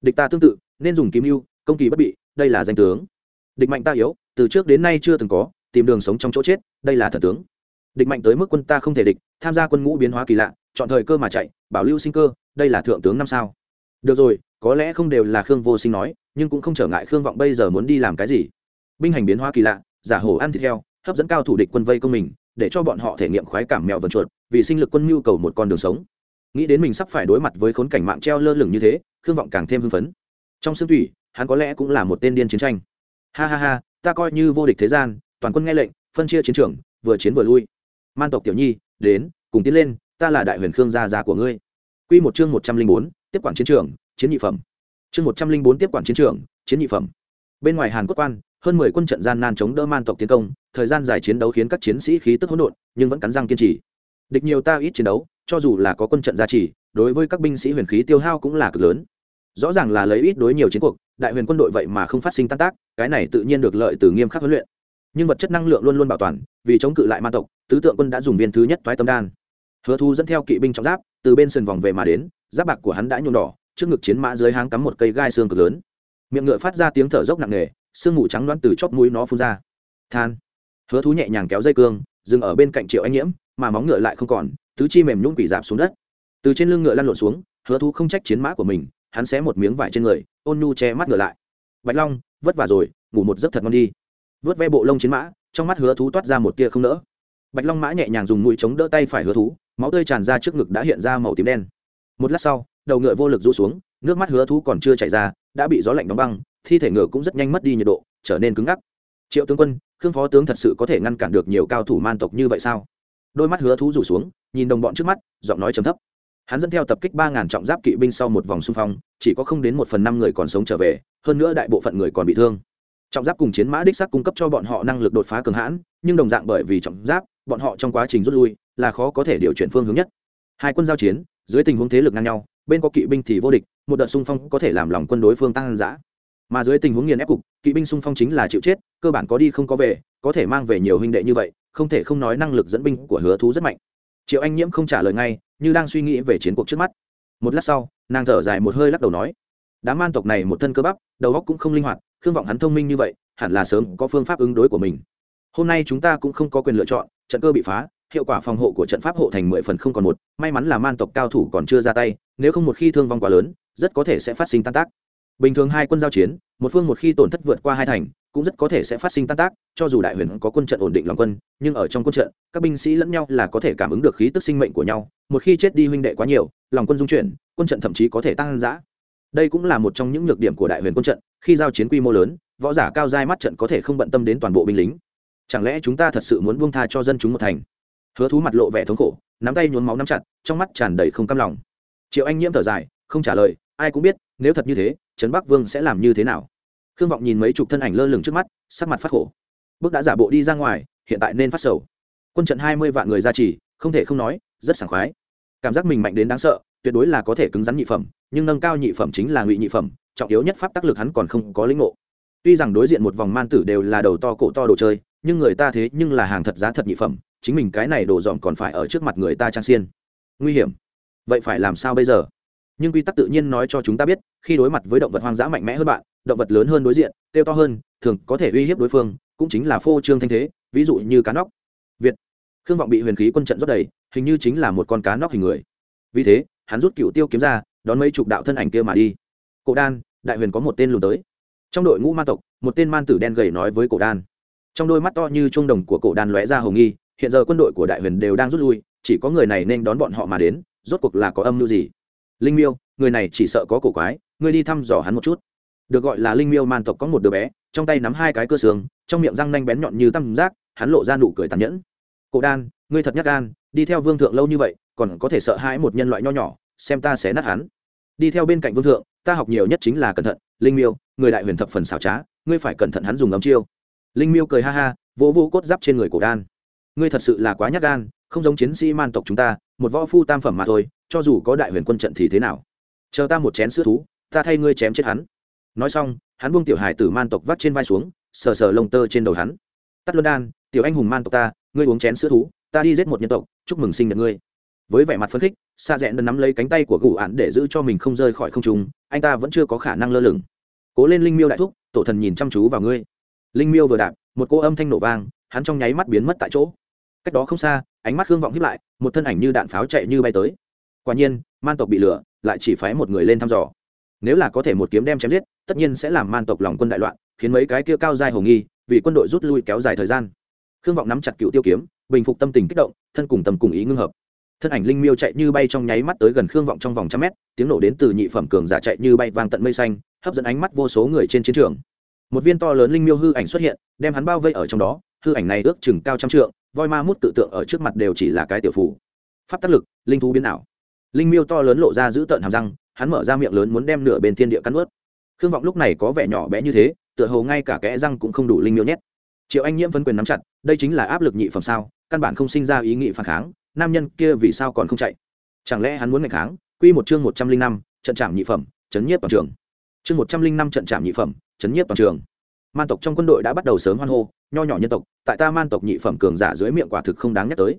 Địch ta tương tự, nên dùng kim mưu công kỳ bất bị, đây là danh tướng. Địch mạnh ta yếu, từ trước đến nay chưa từng có, tìm đường sống trong chỗ chết, đây là thần tướng. Địch mạnh tới mức quân ta không thể địch, tham gia quân ngũ biến hóa kỳ lạ, chọn thời cơ mà chạy, bảo lưu sinh cơ, đây là thượng tướng năm sao. Được rồi, có lẽ không đều là khương vô sinh nói, nhưng cũng không trở ngại khương vọng bây giờ muốn đi làm cái gì. Binh hành biến hóa kỳ lạ, giả hổ ăn thịt heo, hấp dẫn cao thủ địch quân vây công mình, để cho bọn họ thể nghiệm khoái cảm mèo vần chuột, vì sinh lực quân nhu cầu một con đường sống nghĩ đến mình sắp phải đối mặt với khốn cảnh mạng treo lơ lửng như thế, khương vọng càng thêm hưng phấn. Trong xương thủy hắn có lẽ cũng là một tên điên chiến tranh. Ha ha ha, ta coi như vô địch thế gian, toàn quân nghe lệnh, phân chia chiến trường, vừa chiến vừa lui. Man tộc tiểu nhi, đến, cùng tiến lên, ta là đại huyền khương gia gia của ngươi. Quy một chương một trăm linh bốn, tiếp quản chiến trường, chiến nhị phẩm. Chương một trăm linh bốn, tiếp quản chiến trường, chiến nhị phẩm. Bên ngoài hàn quốc quan, hơn mười quân trận gian nan chống đỡ man tộc tiến công, thời gian dài chiến đấu khiến các chiến sĩ khí tức hỗn độn, nhưng vẫn cắn răng kiên trì. Địch nhiều ta ít chiến đấu cho dù là có quân trận gia trì, đối với các binh sĩ huyền khí tiêu hao cũng là cực lớn. Rõ ràng là lấy ít đối nhiều chiến cuộc, đại huyền quân đội vậy mà không phát sinh tan tác, cái này tự nhiên được lợi từ nghiêm khắc huấn luyện. Nhưng vật chất năng lượng luôn luôn bảo toàn, vì chống cự lại ma tộc, tứ tượng quân đã dùng viên thứ nhất toái tâm đan. Hứa thu dẫn theo kỵ binh trọng giáp, từ bên sườn vòng về mà đến, giáp bạc của hắn đã nhuộm đỏ, trước ngực chiến mã dưới háng cắm một cây gai xương cực lớn. Miệng ngựa phát ra tiếng thở dốc nặng nề, sương mù trắng đoán từ chóp mũi nó phun ra. Than. Hứa thú nhẹ nhàng kéo dây cương, dừng ở bên cạnh triệu anh nhiễm, mà móng ngựa lại không còn tứ chi mềm nhũng quỷ dạp xuống đất. Từ trên lưng ngựa lăn lộn xuống, hứa thú không trách chiến mã của mình, hắn xé một miếng vải trên người, ôn nhu che mắt ngựa lại. Bạch long, vất vả rồi, ngủ một giấc thật ngon đi. Vớt ve bộ lông chiến mã, trong mắt hứa thú toát ra một tia không nỡ. Bạch long mã nhẹ nhàng dùng mũi chống đỡ tay phải hứa thú, máu tươi tràn ra trước ngực đã hiện ra màu tím đen. Một lát sau, đầu ngựa vô lực rũ xuống, nước mắt hứa thú còn chưa chảy ra, đã bị gió lạnh đóng băng, thi thể ngựa cũng rất nhanh mất đi nhiệt độ, trở nên cứng ngắc. Triệu tướng quân, khương phó tướng thật sự có thể ngăn cản được nhiều cao thủ man tộc như vậy sao? Đôi mắt hứa thú rủ xuống, nhìn đồng bọn trước mắt, giọng nói trầm thấp. Hắn dẫn theo tập kích ba ngàn trọng giáp kỵ binh sau một vòng xung phong, chỉ có không đến một phần năm người còn sống trở về, hơn nữa đại bộ phận người còn bị thương. Trọng giáp cùng chiến mã đích sắc cung cấp cho bọn họ năng lực đột phá cường hãn, nhưng đồng dạng bởi vì trọng giáp, bọn họ trong quá trình rút lui, là khó có thể điều chuyển phương hướng nhất. Hai quân giao chiến, dưới tình huống thế lực ngang nhau, bên có kỵ binh thì vô địch, một đợt xung phong có thể làm lòng quân đối phương tăng giã mà dưới tình huống nghiền ép cục, kỵ binh xung phong chính là chịu chết, cơ bản có đi không có về, có thể mang về nhiều huynh đệ như vậy không thể không nói năng lực dẫn binh của hứa thú rất mạnh. Triệu anh nhiễm không trả lời ngay, như đang suy nghĩ về chiến cuộc trước mắt. Một lát sau, nàng thở dài một hơi lắc đầu nói, đám man tộc này một thân cơ bắp, đầu óc cũng không linh hoạt, khương vọng hắn thông minh như vậy, hẳn là sớm có phương pháp ứng đối của mình. Hôm nay chúng ta cũng không có quyền lựa chọn, trận cơ bị phá, hiệu quả phòng hộ của trận pháp hộ thành mười phần không còn một, may mắn là man tộc cao thủ còn chưa ra tay, nếu không một khi thương vong quá lớn, rất có thể sẽ phát sinh tan tác. Bình thường hai quân giao chiến, một phương một khi tổn thất vượt qua hai thành cũng rất có thể sẽ phát sinh tan tác, cho dù đại huyền có quân trận ổn định lòng quân, nhưng ở trong quân trận, các binh sĩ lẫn nhau là có thể cảm ứng được khí tức sinh mệnh của nhau. Một khi chết đi huynh đệ quá nhiều, lòng quân dung chuyển, quân trận thậm chí có thể tăng giã đây cũng là một trong những nhược điểm của đại huyền quân trận, khi giao chiến quy mô lớn, võ giả cao giai mắt trận có thể không bận tâm đến toàn bộ binh lính. Chẳng lẽ chúng ta thật sự muốn buông tha cho dân chúng một thành? Hứa thú mặt lộ vẻ thống khổ, nắm tay nhuốm máu nắm chặt, trong mắt tràn đầy không cam lòng. Triệu anh nhiễm thở dài, không trả lời, ai cũng biết, nếu thật như thế, trấn bắc vương sẽ làm như thế nào? Khương vọng nhìn mấy chục thân ảnh lơ lửng trước mắt, sắc mặt phát khổ. Bước đã giả bộ đi ra ngoài, hiện tại nên phát sầu. Quân trận hai mươi vạn người ra chỉ không thể không nói, rất sảng khoái. Cảm giác mình mạnh đến đáng sợ, tuyệt đối là có thể cứng rắn nhị phẩm, nhưng nâng cao nhị phẩm chính là ngụy nhị phẩm, trọng yếu nhất pháp tác lực hắn còn không có lĩnh ngộ. Tuy rằng đối diện một vòng man tử đều là đầu to cổ to đồ chơi, nhưng người ta thế nhưng là hàng thật giá thật nhị phẩm, chính mình cái này đồ dọn còn phải ở trước mặt người ta trang xiên. Nguy hiểm. Vậy phải làm sao bây giờ? Nhưng quy tắc tự nhiên nói cho chúng ta biết, khi đối mặt với động vật hoang dã mạnh mẽ hơn bạn, động vật lớn hơn đối diện, kêu to hơn, thường có thể uy hiếp đối phương, cũng chính là phô trương thanh thế, ví dụ như cá nóc. Việt. Khương vọng bị huyền khí quân trận rót đầy, hình như chính là một con cá nóc hình người. Vì thế, hắn rút cựu tiêu kiếm ra, đón mấy chục đạo thân ảnh kia mà đi. Cổ đan, đại huyền có một tên lùn tới. Trong đội ngũ ma tộc, một tên man tử đen gầy nói với cổ đan. Trong đôi mắt to như trung đồng của cổ đan lóe ra hồng nghi, hiện giờ quân đội của đại huyền đều đang rút lui, chỉ có người này nên đón bọn họ mà đến, rốt cuộc là có âm mưu gì? Linh miêu, người này chỉ sợ có cổ quái, ngươi đi thăm dò hắn một chút. Được gọi là linh miêu man tộc có một đứa bé, trong tay nắm hai cái cơ xương, trong miệng răng nanh bén nhọn như tăm rác hắn lộ ra nụ cười tàn nhẫn. Cổ đan, ngươi thật nhắc gan, đi theo vương thượng lâu như vậy, còn có thể sợ hãi một nhân loại nho nhỏ, xem ta sẽ nát hắn. Đi theo bên cạnh vương thượng, ta học nhiều nhất chính là cẩn thận. Linh miêu, người đại huyền thập phần xảo trá, ngươi phải cẩn thận hắn dùng ấm chiêu. Linh miêu cười ha ha, vỗ vỗ cốt giáp trên người cổ đan. Ngươi thật sự là quá nhát gan, không giống chiến sĩ man tộc chúng ta, một võ phu tam phẩm mà thôi cho dù có đại huyền quân trận thì thế nào? Chờ ta một chén sữa thú, ta thay ngươi chém chết hắn. Nói xong, hắn buông tiểu hải tử man tộc vắt trên vai xuống, sờ sờ lông tơ trên đầu hắn. Tắt luân đan, tiểu anh hùng man tộc ta, ngươi uống chén sữa thú, ta đi giết một nhân tộc, chúc mừng sinh nhật ngươi. Với vẻ mặt phấn khích xa rẽn đơn nắm lấy cánh tay của gù ạn để giữ cho mình không rơi khỏi không trung, anh ta vẫn chưa có khả năng lơ lửng. Cố lên linh miêu đại thúc, tổ thần nhìn chăm chú vào ngươi. Linh miêu vừa đạp, một cô âm thanh nổ vang, hắn trong nháy mắt biến mất tại chỗ. Cách đó không xa, ánh mắt hương vọng hiếp lại, một thân ảnh như đạn pháo chạy như bay tới quả nhiên, man tộc bị lửa lại chỉ phái một người lên thăm dò. Nếu là có thể một kiếm đem chém giết, tất nhiên sẽ làm man tộc lòng quân đại loạn, khiến mấy cái kia cao dài hồ nghi, vì quân đội rút lui kéo dài thời gian. Khương vọng nắm chặt cựu tiêu kiếm, bình phục tâm tình kích động, thân cùng tầm cùng ý ngưng hợp. Thân ảnh linh miêu chạy như bay trong nháy mắt tới gần khương vọng trong vòng trăm mét, tiếng nổ đến từ nhị phẩm cường giả chạy như bay vang tận mây xanh, hấp dẫn ánh mắt vô số người trên chiến trường. Một viên to lớn linh miêu hư ảnh xuất hiện, đem hắn bao vây ở trong đó, hư ảnh này ước chừng cao trăm trượng, voi ma mút tự tượng ở trước mặt đều chỉ là cái tiểu phủ pháp tác lực, linh thú biến ảo linh miêu to lớn lộ ra giữ tợn hàm răng, hắn mở ra miệng lớn muốn đem nửa bên thiên địa cắn ướt khương vọng lúc này có vẻ nhỏ bé như thế, tựa hồ ngay cả kẽ răng cũng không đủ linh miêu nhét. Triệu anh nhiễm phân quyền nắm chặt, đây chính là áp lực nhị phẩm sao, căn bản không sinh ra ý nghị phản kháng, nam nhân kia vì sao còn không chạy? Chẳng lẽ hắn muốn ngày kháng? Quy một chương một trăm linh năm, trận trạm nhị phẩm, chấn nhiếp toàn trường. Chương một trăm linh năm trận trạm nhị phẩm, chấn nhiếp toàn trường. Man tộc trong quân đội đã bắt đầu sớm hoan hô, nho nhỏ nhân tộc, tại ta man tộc nhị phẩm cường giả dưới miệng quả thực không đáng nhắc tới.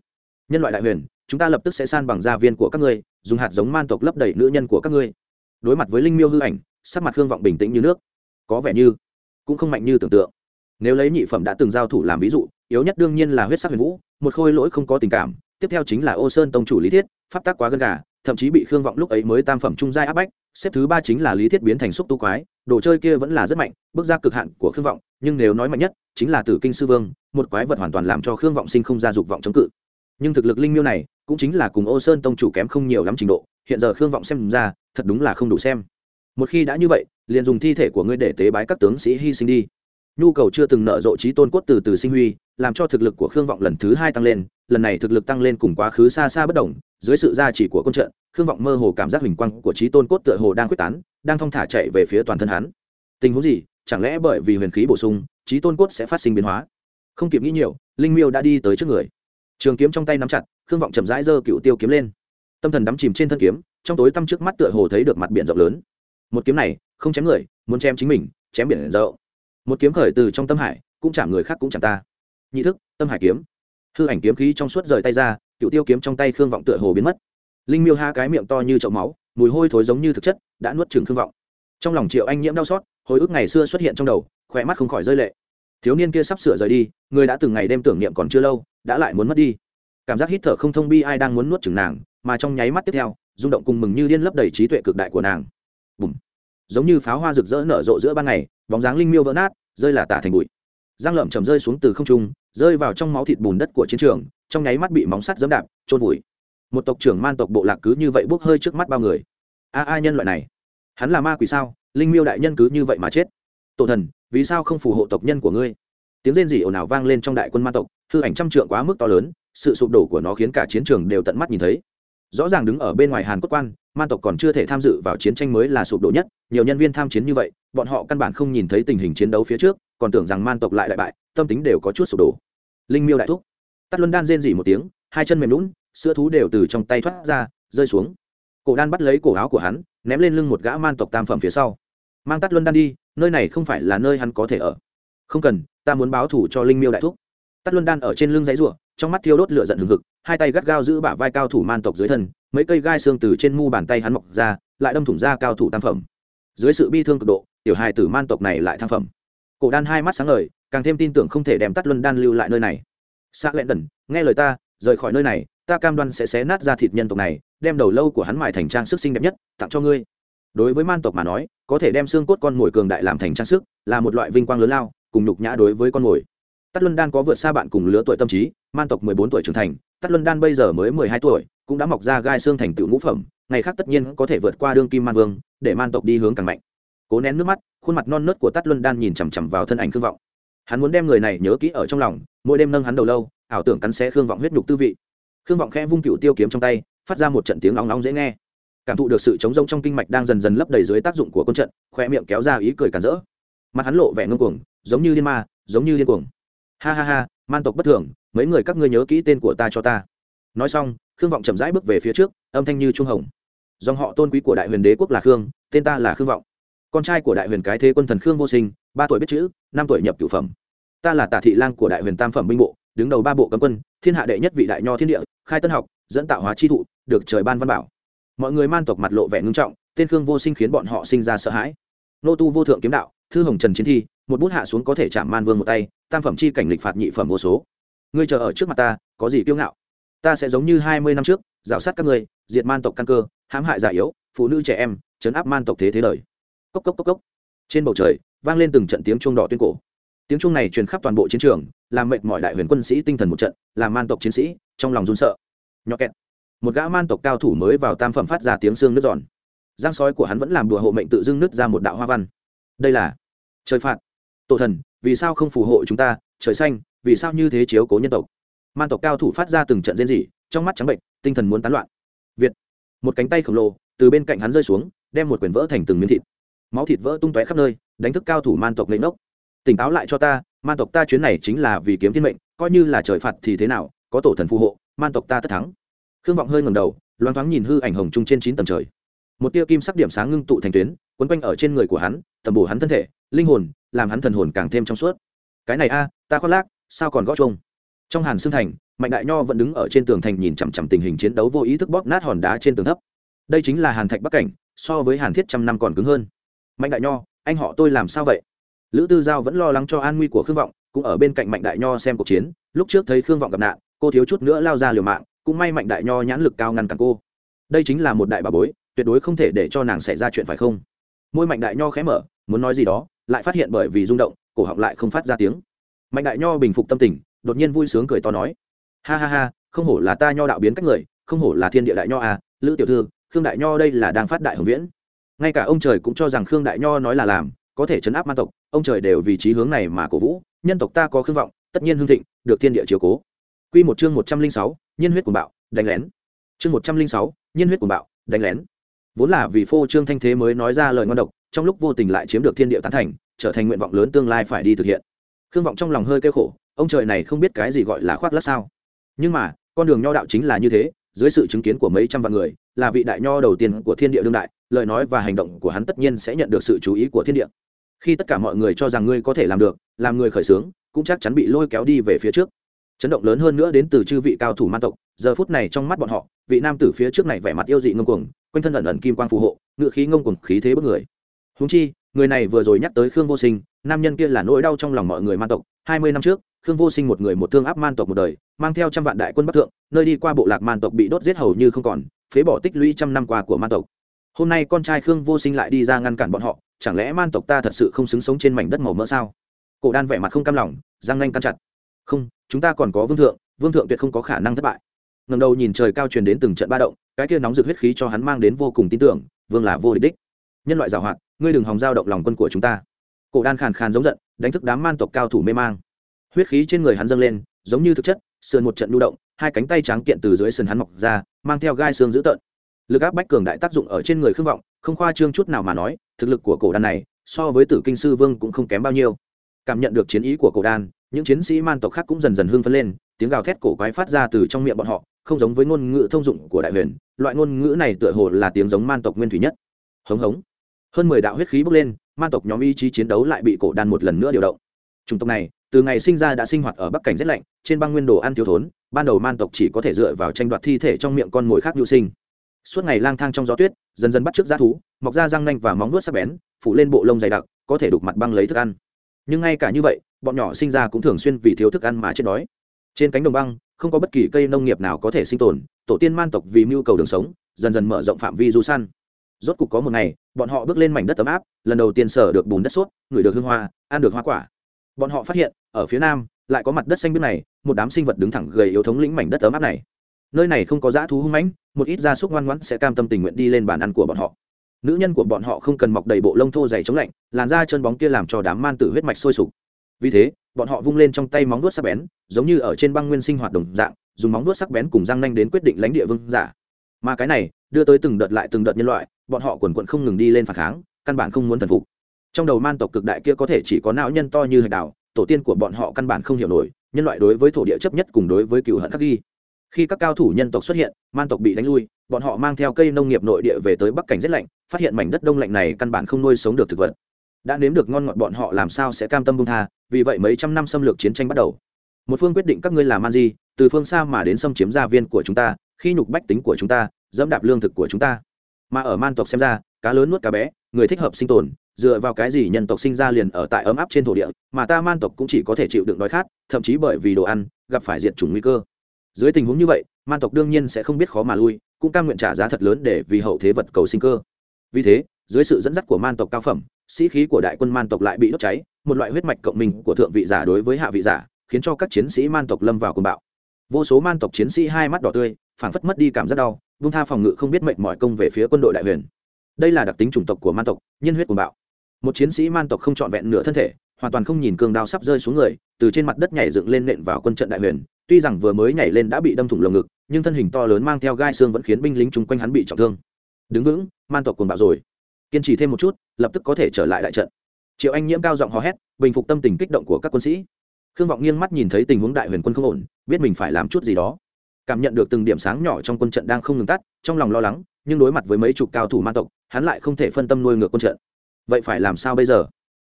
Nhân loại đại huyền, chúng ta lập tức sẽ san bằng gia viên của các ngươi dùng hạt giống man tộc lấp đầy nữ nhân của các ngươi. Đối mặt với linh miêu hư ảnh, sắc mặt hương vọng bình tĩnh như nước. Có vẻ như cũng không mạnh như tưởng tượng. Nếu lấy nhị phẩm đã từng giao thủ làm ví dụ, yếu nhất đương nhiên là huyết sắc huyền vũ, một khôi lỗi không có tình cảm. Tiếp theo chính là ô sơn tông chủ lý thiết, pháp tác quá gần gà, thậm chí bị khương vọng lúc ấy mới tam phẩm trung giai áp bách. Xếp thứ ba chính là lý thiết biến thành xúc tu quái, đồ chơi kia vẫn là rất mạnh, bước ra cực hạn của khương vọng, nhưng nếu nói mạnh nhất, chính là tử kinh sư vương, một quái vật hoàn toàn làm cho khương vọng sinh không ra dục vọng chống cự. Nhưng thực lực linh miêu này cũng chính là cùng ô sơn tông chủ kém không nhiều lắm trình độ, hiện giờ khương vọng xem ra, thật đúng là không đủ xem. Một khi đã như vậy, liền dùng thi thể của ngươi để tế bái các tướng sĩ hy sinh đi. Nhu cầu chưa từng nợ rộ trí tôn cốt từ từ sinh huy, làm cho thực lực của khương vọng lần thứ hai tăng lên, lần này thực lực tăng lên cùng quá khứ xa xa bất đồng, dưới sự gia trì của quân trận, khương vọng mơ hồ cảm giác hình quang của trí tôn cốt tựa hồ đang quyết tán, đang thong thả chạy về phía toàn thân hắn. Tình huống gì? Chẳng lẽ bởi vì huyền khí bổ sung, trí tôn cốt sẽ phát sinh biến hóa? Không kịp nghĩ nhiều, linh miêu đã đi tới trước người. Trường kiếm trong tay nắm chặt khương vọng chậm rãi giơ cựu tiêu kiếm lên. Tâm thần đắm chìm trên thân kiếm, trong tối tăm trước mắt tựa hồ thấy được mặt biển rộng lớn. Một kiếm này, không chém người, muốn chém chính mình, chém biển rộng. Một kiếm khởi từ trong tâm hải, cũng chạm người khác cũng chạm ta. Nhị thức, tâm hải kiếm. Hư ảnh kiếm khí trong suốt rời tay ra, cựu tiêu kiếm trong tay khương vọng tựa hồ biến mất. Linh miêu ha cái miệng to như chậu máu, mùi hôi thối giống như thực chất, đã nuốt chừng khương vọng. Trong lòng triệu anh nhiễm đau xót, hồi ức ngày xưa xuất hiện trong đầu, khỏe mắt không khỏi rơi lệ. Thiếu niên kia sắp sửa rời đi, người đã từng ngày đêm tưởng niệm còn chưa lâu, đã lại muốn mất đi cảm giác hít thở không thông bi ai đang muốn nuốt chừng nàng, mà trong nháy mắt tiếp theo, rung động cùng mừng như điên lấp đầy trí tuệ cực đại của nàng. Bùm. Giống như pháo hoa rực rỡ nở rộ giữa ban ngày, bóng dáng linh miêu vỡ nát, rơi là tả thành bụi. Giang lợm chầm rơi xuống từ không trung, rơi vào trong máu thịt bùn đất của chiến trường, trong nháy mắt bị móng sắt dẫm đạp trôn vùi. Một tộc trưởng man tộc bộ lạc cứ như vậy bốc hơi trước mắt bao người. A a nhân loại này, hắn là ma quỷ sao? Linh miêu đại nhân cứ như vậy mà chết. Tổ thần, vì sao không phù hộ tộc nhân của ngươi? Tiếng rên rỉ ồn ào vang lên trong đại quân man tộc, hư ảnh trăm trượng quá mức to lớn sự sụp đổ của nó khiến cả chiến trường đều tận mắt nhìn thấy. Rõ ràng đứng ở bên ngoài hàn quốc quan, man tộc còn chưa thể tham dự vào chiến tranh mới là sụp đổ nhất, nhiều nhân viên tham chiến như vậy, bọn họ căn bản không nhìn thấy tình hình chiến đấu phía trước, còn tưởng rằng man tộc lại đại bại, tâm tính đều có chút sụp đổ. Linh miêu đại thúc. Tắt luân đan rên dỉ một tiếng, hai chân mềm lún sữa thú đều từ trong tay thoát ra, rơi xuống. Cổ đan bắt lấy cổ áo của hắn, ném lên lưng một gã man tộc tam phẩm phía sau. Mang tắt luân đan đi, nơi này không phải là nơi hắn có thể ở. Không cần, ta muốn báo thủ cho linh miêu đại thúc. Tắt luân đan ở trên lưng giấy ruộng trong mắt thiêu đốt lửa giận hừng hực hai tay gắt gao giữ bả vai cao thủ man tộc dưới thân mấy cây gai xương từ trên mu bàn tay hắn mọc ra lại đâm thủng ra cao thủ tam phẩm. Dưới sự bi thương cực độ tiểu hài tử man tộc này lại tham phẩm. Cổ đan hai mắt sáng ngời càng thêm tin tưởng không thể đem tắt luân đan lưu lại nơi này. Sắc Lệnh Đẩn, nghe lời ta rời khỏi nơi này ta cam đoan sẽ xé nát ra thịt nhân tộc này đem đầu lâu của hắn mài thành trang sức xinh đẹp nhất tặng cho ngươi. Đối với man tộc mà nói có thể đem xương cốt con ngồi cường đại làm thành trang sức là một loại vinh quang lớn lao cùng nhục nhã đối với con ngồi. tắt luân đan có vượt xa bạn cùng lứa tuổi tâm trí man tộc mười bốn tuổi trưởng thành tắt luân đan bây giờ mới mười hai tuổi, cũng đã mọc ra gai xương thành tựu ngũ phẩm, ngày khác tất nhiên có thể vượt qua đương kim man vương, để man tộc đi hướng càng mạnh. Cố nén nước mắt, khuôn mặt non nớt của tắt luân đan nhìn chằm chằm vào thân ảnh khương vọng. Hắn muốn đem người này nhớ kỹ ở trong lòng, mỗi đêm nâng hắn đầu lâu, ảo tưởng cắn xé khương vọng huyết nhục tư vị. Khương vọng khẽ vung cựu tiêu kiếm trong tay, phát ra một trận tiếng nóng nóng dễ nghe. Cảm thụ được sự chống rông trong kinh mạch đang dần dần lấp đầy dưới tác dụng của quân trận khoe miệng kéo ra ý cười cản rỡ. Mặt hắn lộ vẻ ngông cuồng, giống như điên ma, giống như điên cuồng. Ha ha ha, man tộc bất thường mấy người các ngươi nhớ kỹ tên của ta cho ta. Nói xong, khương vọng chậm rãi bước về phía trước, âm thanh như trung hồng. Dòng họ tôn quý của đại huyền đế quốc là khương, tên ta là khương vọng. Con trai của đại huyền cái thế quân thần khương vô sinh, ba tuổi biết chữ, năm tuổi nhập cửu phẩm. Ta là tả thị lang của đại huyền tam phẩm binh bộ, đứng đầu ba bộ cấm quân, thiên hạ đệ nhất vị đại nho thiên địa, khai tân học, dẫn tạo hóa chi thụ, được trời ban văn bảo. Mọi người man tộc mặt lộ vẻ ngưng trọng, tên khương vô sinh khiến bọn họ sinh ra sợ hãi. Nô tu vô thượng kiếm đạo, thư hồng trần chiến thi, một bút hạ xuống có thể chạm man vương một tay, tam phẩm chi cảnh lịch phạt nhị phẩm vô số ngươi chờ ở trước mặt ta, có gì kiêu ngạo? Ta sẽ giống như hai mươi năm trước, rào sát các ngươi, diệt man tộc căn cơ, hãm hại già yếu, phụ nữ trẻ em, chấn áp man tộc thế thế đời. Cốc cốc cốc cốc. Trên bầu trời, vang lên từng trận tiếng chuông đỏ tuyên cổ. Tiếng chuông này truyền khắp toàn bộ chiến trường, làm mệt mỏi đại huyền quân sĩ tinh thần một trận, làm man tộc chiến sĩ trong lòng run sợ. Nhọ kẹt. Một gã man tộc cao thủ mới vào tam phẩm phát ra tiếng xương nước giòn. Giang sói của hắn vẫn làm đùa hộ mệnh tự dưng nứt ra một đạo hoa văn. Đây là trời phạt. Tổ thần, vì sao không phù hộ chúng ta trời xanh, vì sao như thế chiếu cố nhân tộc? Man tộc cao thủ phát ra từng trận rên rỉ, trong mắt trắng bệnh tinh thần muốn tán loạn. Việt. Một cánh tay khổng lồ, từ bên cạnh hắn rơi xuống, đem một quyển vỡ thành từng miếng thịt. Máu thịt vỡ tung tóe khắp nơi, đánh thức cao thủ man tộc lên nốc tỉnh táo lại cho ta, man tộc ta chuyến này chính là vì kiếm thiên mệnh, coi như là trời phạt thì thế nào, có tổ thần phù hộ, man tộc ta tất thắng. Khương vọng hơi ngầm đầu, loáng thoáng nhìn hư ảnh hồng trung trên chín tầng trời. Một tia kim sắc điểm sáng ngưng tụ thành tuyến, quấn quanh ở trên người của hắn tầm bổ hắn thân thể, linh hồn, làm hắn thần hồn càng thêm trong suốt. Cái này a ta khoác lác, sao còn gót trông trong hàn xương thành, mạnh đại nho vẫn đứng ở trên tường thành nhìn chằm chằm tình hình chiến đấu vô ý thức bóp nát hòn đá trên tường thấp. Đây chính là hàn thạch bắc cảnh, so với hàn thiết trăm năm còn cứng hơn. Mạnh đại nho, anh họ tôi làm sao vậy? Lữ tư giao vẫn lo lắng cho an nguy của khương vọng, cũng ở bên cạnh mạnh đại nho xem cuộc chiến. Lúc trước thấy khương vọng gặp nạn, cô thiếu chút nữa lao ra liều mạng, cũng may mạnh đại nho nhãn lực cao ngăn cản cô. Đây chính là một đại bà bối, tuyệt đối không thể để cho nàng xảy ra chuyện phải không? Môi mạnh đại nho khẽ mở, muốn nói gì đó, lại phát hiện bởi vì rung động, cổ họng lại không phát ra tiếng mạnh đại nho bình phục tâm tình, đột nhiên vui sướng cười to nói, ha ha ha, không hổ là ta nho đạo biến cách người, không hổ là thiên địa đại nho à lữ tiểu thư, khương đại nho đây là đang phát đại hồng viễn. Ngay cả ông trời cũng cho rằng khương đại nho nói là làm, có thể chấn áp man tộc, ông trời đều vì trí hướng này mà cổ vũ, nhân tộc ta có khương vọng, tất nhiên hương thịnh, được thiên địa chiếu cố. Quy một chương một trăm linh sáu, nhiên huyết cuồng bạo, đánh lén. Chương một trăm linh sáu, nhiên huyết cuồng bạo, đánh lén. Vốn là vì phô trương thanh thế mới nói ra lời ngon độc, trong lúc vô tình lại chiếm được thiên địa tán thành, trở thành nguyện vọng lớn tương lai phải đi thực hiện khương vọng trong lòng hơi kêu khổ, ông trời này không biết cái gì gọi là khoác lát sao. Nhưng mà, con đường nho đạo chính là như thế, dưới sự chứng kiến của mấy trăm vạn người, là vị đại nho đầu tiên của thiên địa đương đại, lời nói và hành động của hắn tất nhiên sẽ nhận được sự chú ý của thiên địa. Khi tất cả mọi người cho rằng ngươi có thể làm được, làm người khởi xướng, cũng chắc chắn bị lôi kéo đi về phía trước. Chấn động lớn hơn nữa đến từ chư vị cao thủ man tộc, giờ phút này trong mắt bọn họ, vị nam tử phía trước này vẻ mặt yêu dị ngông cuồng, quanh thân ẩn ẩn kim quang phù hộ, ngựa khí ngông cuồng, khí thế bất người húng chi, người này vừa rồi nhắc tới khương vô sinh, nam nhân kia là nỗi đau trong lòng mọi người man tộc. Hai mươi năm trước, khương vô sinh một người một thương áp man tộc một đời, mang theo trăm vạn đại quân bắc thượng, nơi đi qua bộ lạc man tộc bị đốt giết hầu như không còn, phế bỏ tích lũy trăm năm qua của man tộc. Hôm nay con trai khương vô sinh lại đi ra ngăn cản bọn họ, chẳng lẽ man tộc ta thật sự không xứng sống trên mảnh đất màu mỡ sao? Cổ đan vẻ mặt không cam lòng, răng nanh cắn chặt. Không, chúng ta còn có vương thượng vương thượng tuyệt không có khả năng thất bại. Ngầm đầu nhìn trời cao truyền đến từng trận ba động, cái kia nóng rực huyết khí cho hắn mang đến vô cùng tin tưởng, vương là vô địch đích. Nhân loại giảo hoạt ngươi đừng hòng giao động lòng quân của chúng ta. Cổ đan khàn khàn giống giận, đánh thức đám man tộc cao thủ mê mang. Huyết khí trên người hắn dâng lên, giống như thực chất, sườn một trận lưu động, hai cánh tay trắng kiện từ dưới sườn hắn mọc ra, mang theo gai xương dữ tợn. Lực áp bách cường đại tác dụng ở trên người khương vọng, không khoa trương chút nào mà nói, thực lực của cổ đan này, so với tử kinh sư vương cũng không kém bao nhiêu. Cảm nhận được chiến ý của cổ đan, những chiến sĩ man tộc khác cũng dần dần hưng phấn lên, tiếng gào thét cổ quái phát ra từ trong miệng bọn họ, không giống với ngôn ngữ thông dụng của đại huyền, loại ngôn ngữ này tựa hồ là tiếng giống man tộc nguyên thủy nhất. Hống hống hơn mười đạo huyết khí bốc lên, man tộc nhóm ý chí chiến đấu lại bị cổ đan một lần nữa điều động. Chủng tộc này, từ ngày sinh ra đã sinh hoạt ở bắc cảnh rét lạnh, trên băng nguyên đồ ăn thiếu thốn, ban đầu man tộc chỉ có thể dựa vào tranh đoạt thi thể trong miệng con mồi khác nhu sinh. Suốt ngày lang thang trong gió tuyết, dần dần bắt t r ư ớ c g thú, mọc ra răng nanh và móng nuốt sắc bén, phủ lên bộ lông dày đặc, có thể đục mặt băng lấy thức ăn. Nhưng ngay cả như vậy, bọn nhỏ sinh ra cũng thường xuyên vì thiếu thức ăn mà chết đói. Trên cánh đồng băng, không có bất kỳ cây nông nghiệp nào có thể sinh tồn, tổ tiên man tộc vì mưu cầu đường sống, dần dần mở rộng phạm vi du săn rốt cục có một ngày, bọn họ bước lên mảnh đất ấm áp, lần đầu tiên sở được bùn đất sốt, ngửi được hương hoa, ăn được hoa quả. Bọn họ phát hiện, ở phía nam, lại có mặt đất xanh biếc này, một đám sinh vật đứng thẳng gầy yếu thống lĩnh mảnh đất ấm áp này. Nơi này không có dã thú hung mãnh, một ít gia súc ngoan ngoãn sẽ cam tâm tình nguyện đi lên bàn ăn của bọn họ. Nữ nhân của bọn họ không cần mọc đầy bộ lông thô dày chống lạnh, làn da chân bóng kia làm cho đám man tử huyết mạch sôi sục. Vì thế, bọn họ vung lên trong tay móng vuốt sắc bén, giống như ở trên băng nguyên sinh hoạt đồng dạng, dùng móng vuốt sắc bén cùng răng nanh đến quyết định lãnh địa vương giả mà cái này, đưa tới từng đợt lại từng đợt nhân loại, bọn họ quần quận không ngừng đi lên phản kháng, căn bản không muốn thần phục. Trong đầu man tộc cực đại kia có thể chỉ có não nhân to như hạch đảo tổ tiên của bọn họ căn bản không hiểu nổi, nhân loại đối với thổ địa chấp nhất cùng đối với cựu hận khắc ghi. Khi các cao thủ nhân tộc xuất hiện, man tộc bị đánh lui, bọn họ mang theo cây nông nghiệp nội địa về tới bắc cảnh rét lạnh, phát hiện mảnh đất đông lạnh này căn bản không nuôi sống được thực vật. Đã nếm được ngon ngọt bọn họ làm sao sẽ cam tâm bung tha, vì vậy mấy trăm năm xâm lược chiến tranh bắt đầu một phương quyết định các ngươi làm man di, từ phương xa mà đến xâm chiếm gia viên của chúng ta, khi nhục bách tính của chúng ta, dẫm đạp lương thực của chúng ta. Mà ở man tộc xem ra, cá lớn nuốt cá bé, người thích hợp sinh tồn, dựa vào cái gì nhân tộc sinh ra liền ở tại ấm áp trên thổ địa, mà ta man tộc cũng chỉ có thể chịu đựng đói khát, thậm chí bởi vì đồ ăn, gặp phải diệt chủng nguy cơ. Dưới tình huống như vậy, man tộc đương nhiên sẽ không biết khó mà lui, cũng cam nguyện trả giá thật lớn để vì hậu thế vật cầu sinh cơ. Vì thế, dưới sự dẫn dắt của man tộc cao phẩm, sĩ khí của đại quân man tộc lại bị đốt cháy, một loại huyết mạch cộng minh của thượng vị giả đối với hạ vị giả khiến cho các chiến sĩ man tộc lâm vào cuồng bạo. Vô số man tộc chiến sĩ hai mắt đỏ tươi, phảng phất mất đi cảm giác đau, vung tha phòng ngự không biết mệnh mọi công về phía quân đội đại huyền. Đây là đặc tính chủng tộc của man tộc, nhân huyết cuồng bạo. Một chiến sĩ man tộc không trọn vẹn nửa thân thể, hoàn toàn không nhìn cương đao sắp rơi xuống người, từ trên mặt đất nhảy dựng lên nện vào quân trận đại huyền. Tuy rằng vừa mới nhảy lên đã bị đâm thủng lồng ngực, nhưng thân hình to lớn mang theo gai xương vẫn khiến binh lính chung quanh hắn bị trọng thương. Đứng vững, man tộc cuồng bạo rồi. Kiên trì thêm một chút, lập tức có thể trở lại đại trận. Triệu anh nhiễm cao giọng hò hét, bình phục tâm tình kích động của các quân sĩ khương vọng nghiêng mắt nhìn thấy tình huống đại huyền quân không ổn, biết mình phải làm chút gì đó. Cảm nhận được từng điểm sáng nhỏ trong quân trận đang không ngừng tắt, trong lòng lo lắng, nhưng đối mặt với mấy chục cao thủ man tộc, hắn lại không thể phân tâm nuôi ngược quân trận. Vậy phải làm sao bây giờ?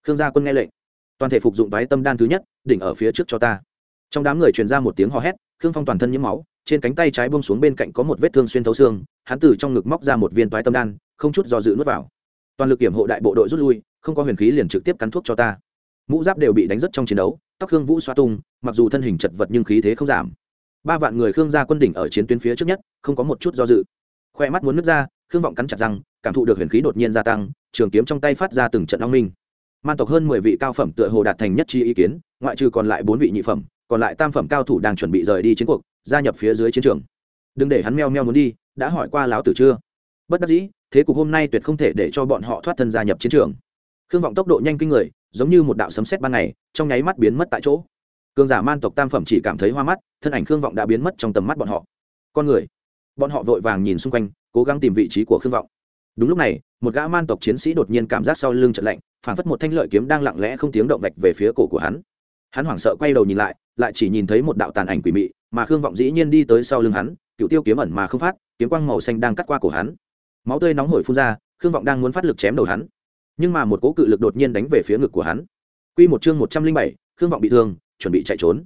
Khương gia quân nghe lệnh. Toàn thể phục dụng toái tâm đan thứ nhất, đỉnh ở phía trước cho ta. Trong đám người truyền ra một tiếng hò hét, khương phong toàn thân nhiễm máu, trên cánh tay trái buông xuống bên cạnh có một vết thương xuyên thấu xương, hắn từ trong ngực móc ra một viên toái tâm đan, không chút do dự nuốt vào. Toàn lực kiểm hộ đại bộ đội rút lui, không có huyền khí liền trực tiếp cắn thuốc cho ta mũ giáp đều bị đánh rất trong chiến đấu, tóc khương vũ xoa tung, mặc dù thân hình chật vật nhưng khí thế không giảm. Ba vạn người khương gia quân đỉnh ở chiến tuyến phía trước nhất, không có một chút do dự. Khoe mắt muốn nứt ra, khương vọng cắn chặt răng, cảm thụ được huyền khí đột nhiên gia tăng, trường kiếm trong tay phát ra từng trận long minh. Man tộc hơn mười vị cao phẩm tựa hồ đạt thành nhất chi ý kiến, ngoại trừ còn lại bốn vị nhị phẩm, còn lại tam phẩm cao thủ đang chuẩn bị rời đi chiến cuộc, gia nhập phía dưới chiến trường. Đừng để hắn meo meo muốn đi, đã hỏi qua láo tử chưa? Bất đắc dĩ, thế cục hôm nay tuyệt không thể để cho bọn họ thoát thân gia nhập chiến trường. Khương vọng tốc độ nhanh kinh người giống như một đạo sấm sét ban ngày, trong nháy mắt biến mất tại chỗ. Cường giả man tộc tam phẩm chỉ cảm thấy hoa mắt, thân ảnh khương vọng đã biến mất trong tầm mắt bọn họ. Con người. Bọn họ vội vàng nhìn xung quanh, cố gắng tìm vị trí của khương vọng. Đúng lúc này, một gã man tộc chiến sĩ đột nhiên cảm giác sau lưng trận lạnh, phản phất một thanh lợi kiếm đang lặng lẽ không tiếng động vạch về phía cổ của hắn. Hắn hoảng sợ quay đầu nhìn lại lại chỉ nhìn thấy một đạo tàn ảnh quỷ mị, mà khương vọng dĩ nhiên đi tới sau lưng hắn, cựu tiêu kiếm ẩn mà không phát, kiếm quang màu xanh đang cắt qua cổ hắn. Máu tươi nóng hổi phun ra, khương vọng đang muốn phát lực chém đầu hắn nhưng mà một cố cự lực đột nhiên đánh về phía ngực của hắn. Q một chương một trăm linh bảy, khương vọng bị thương, chuẩn bị chạy trốn.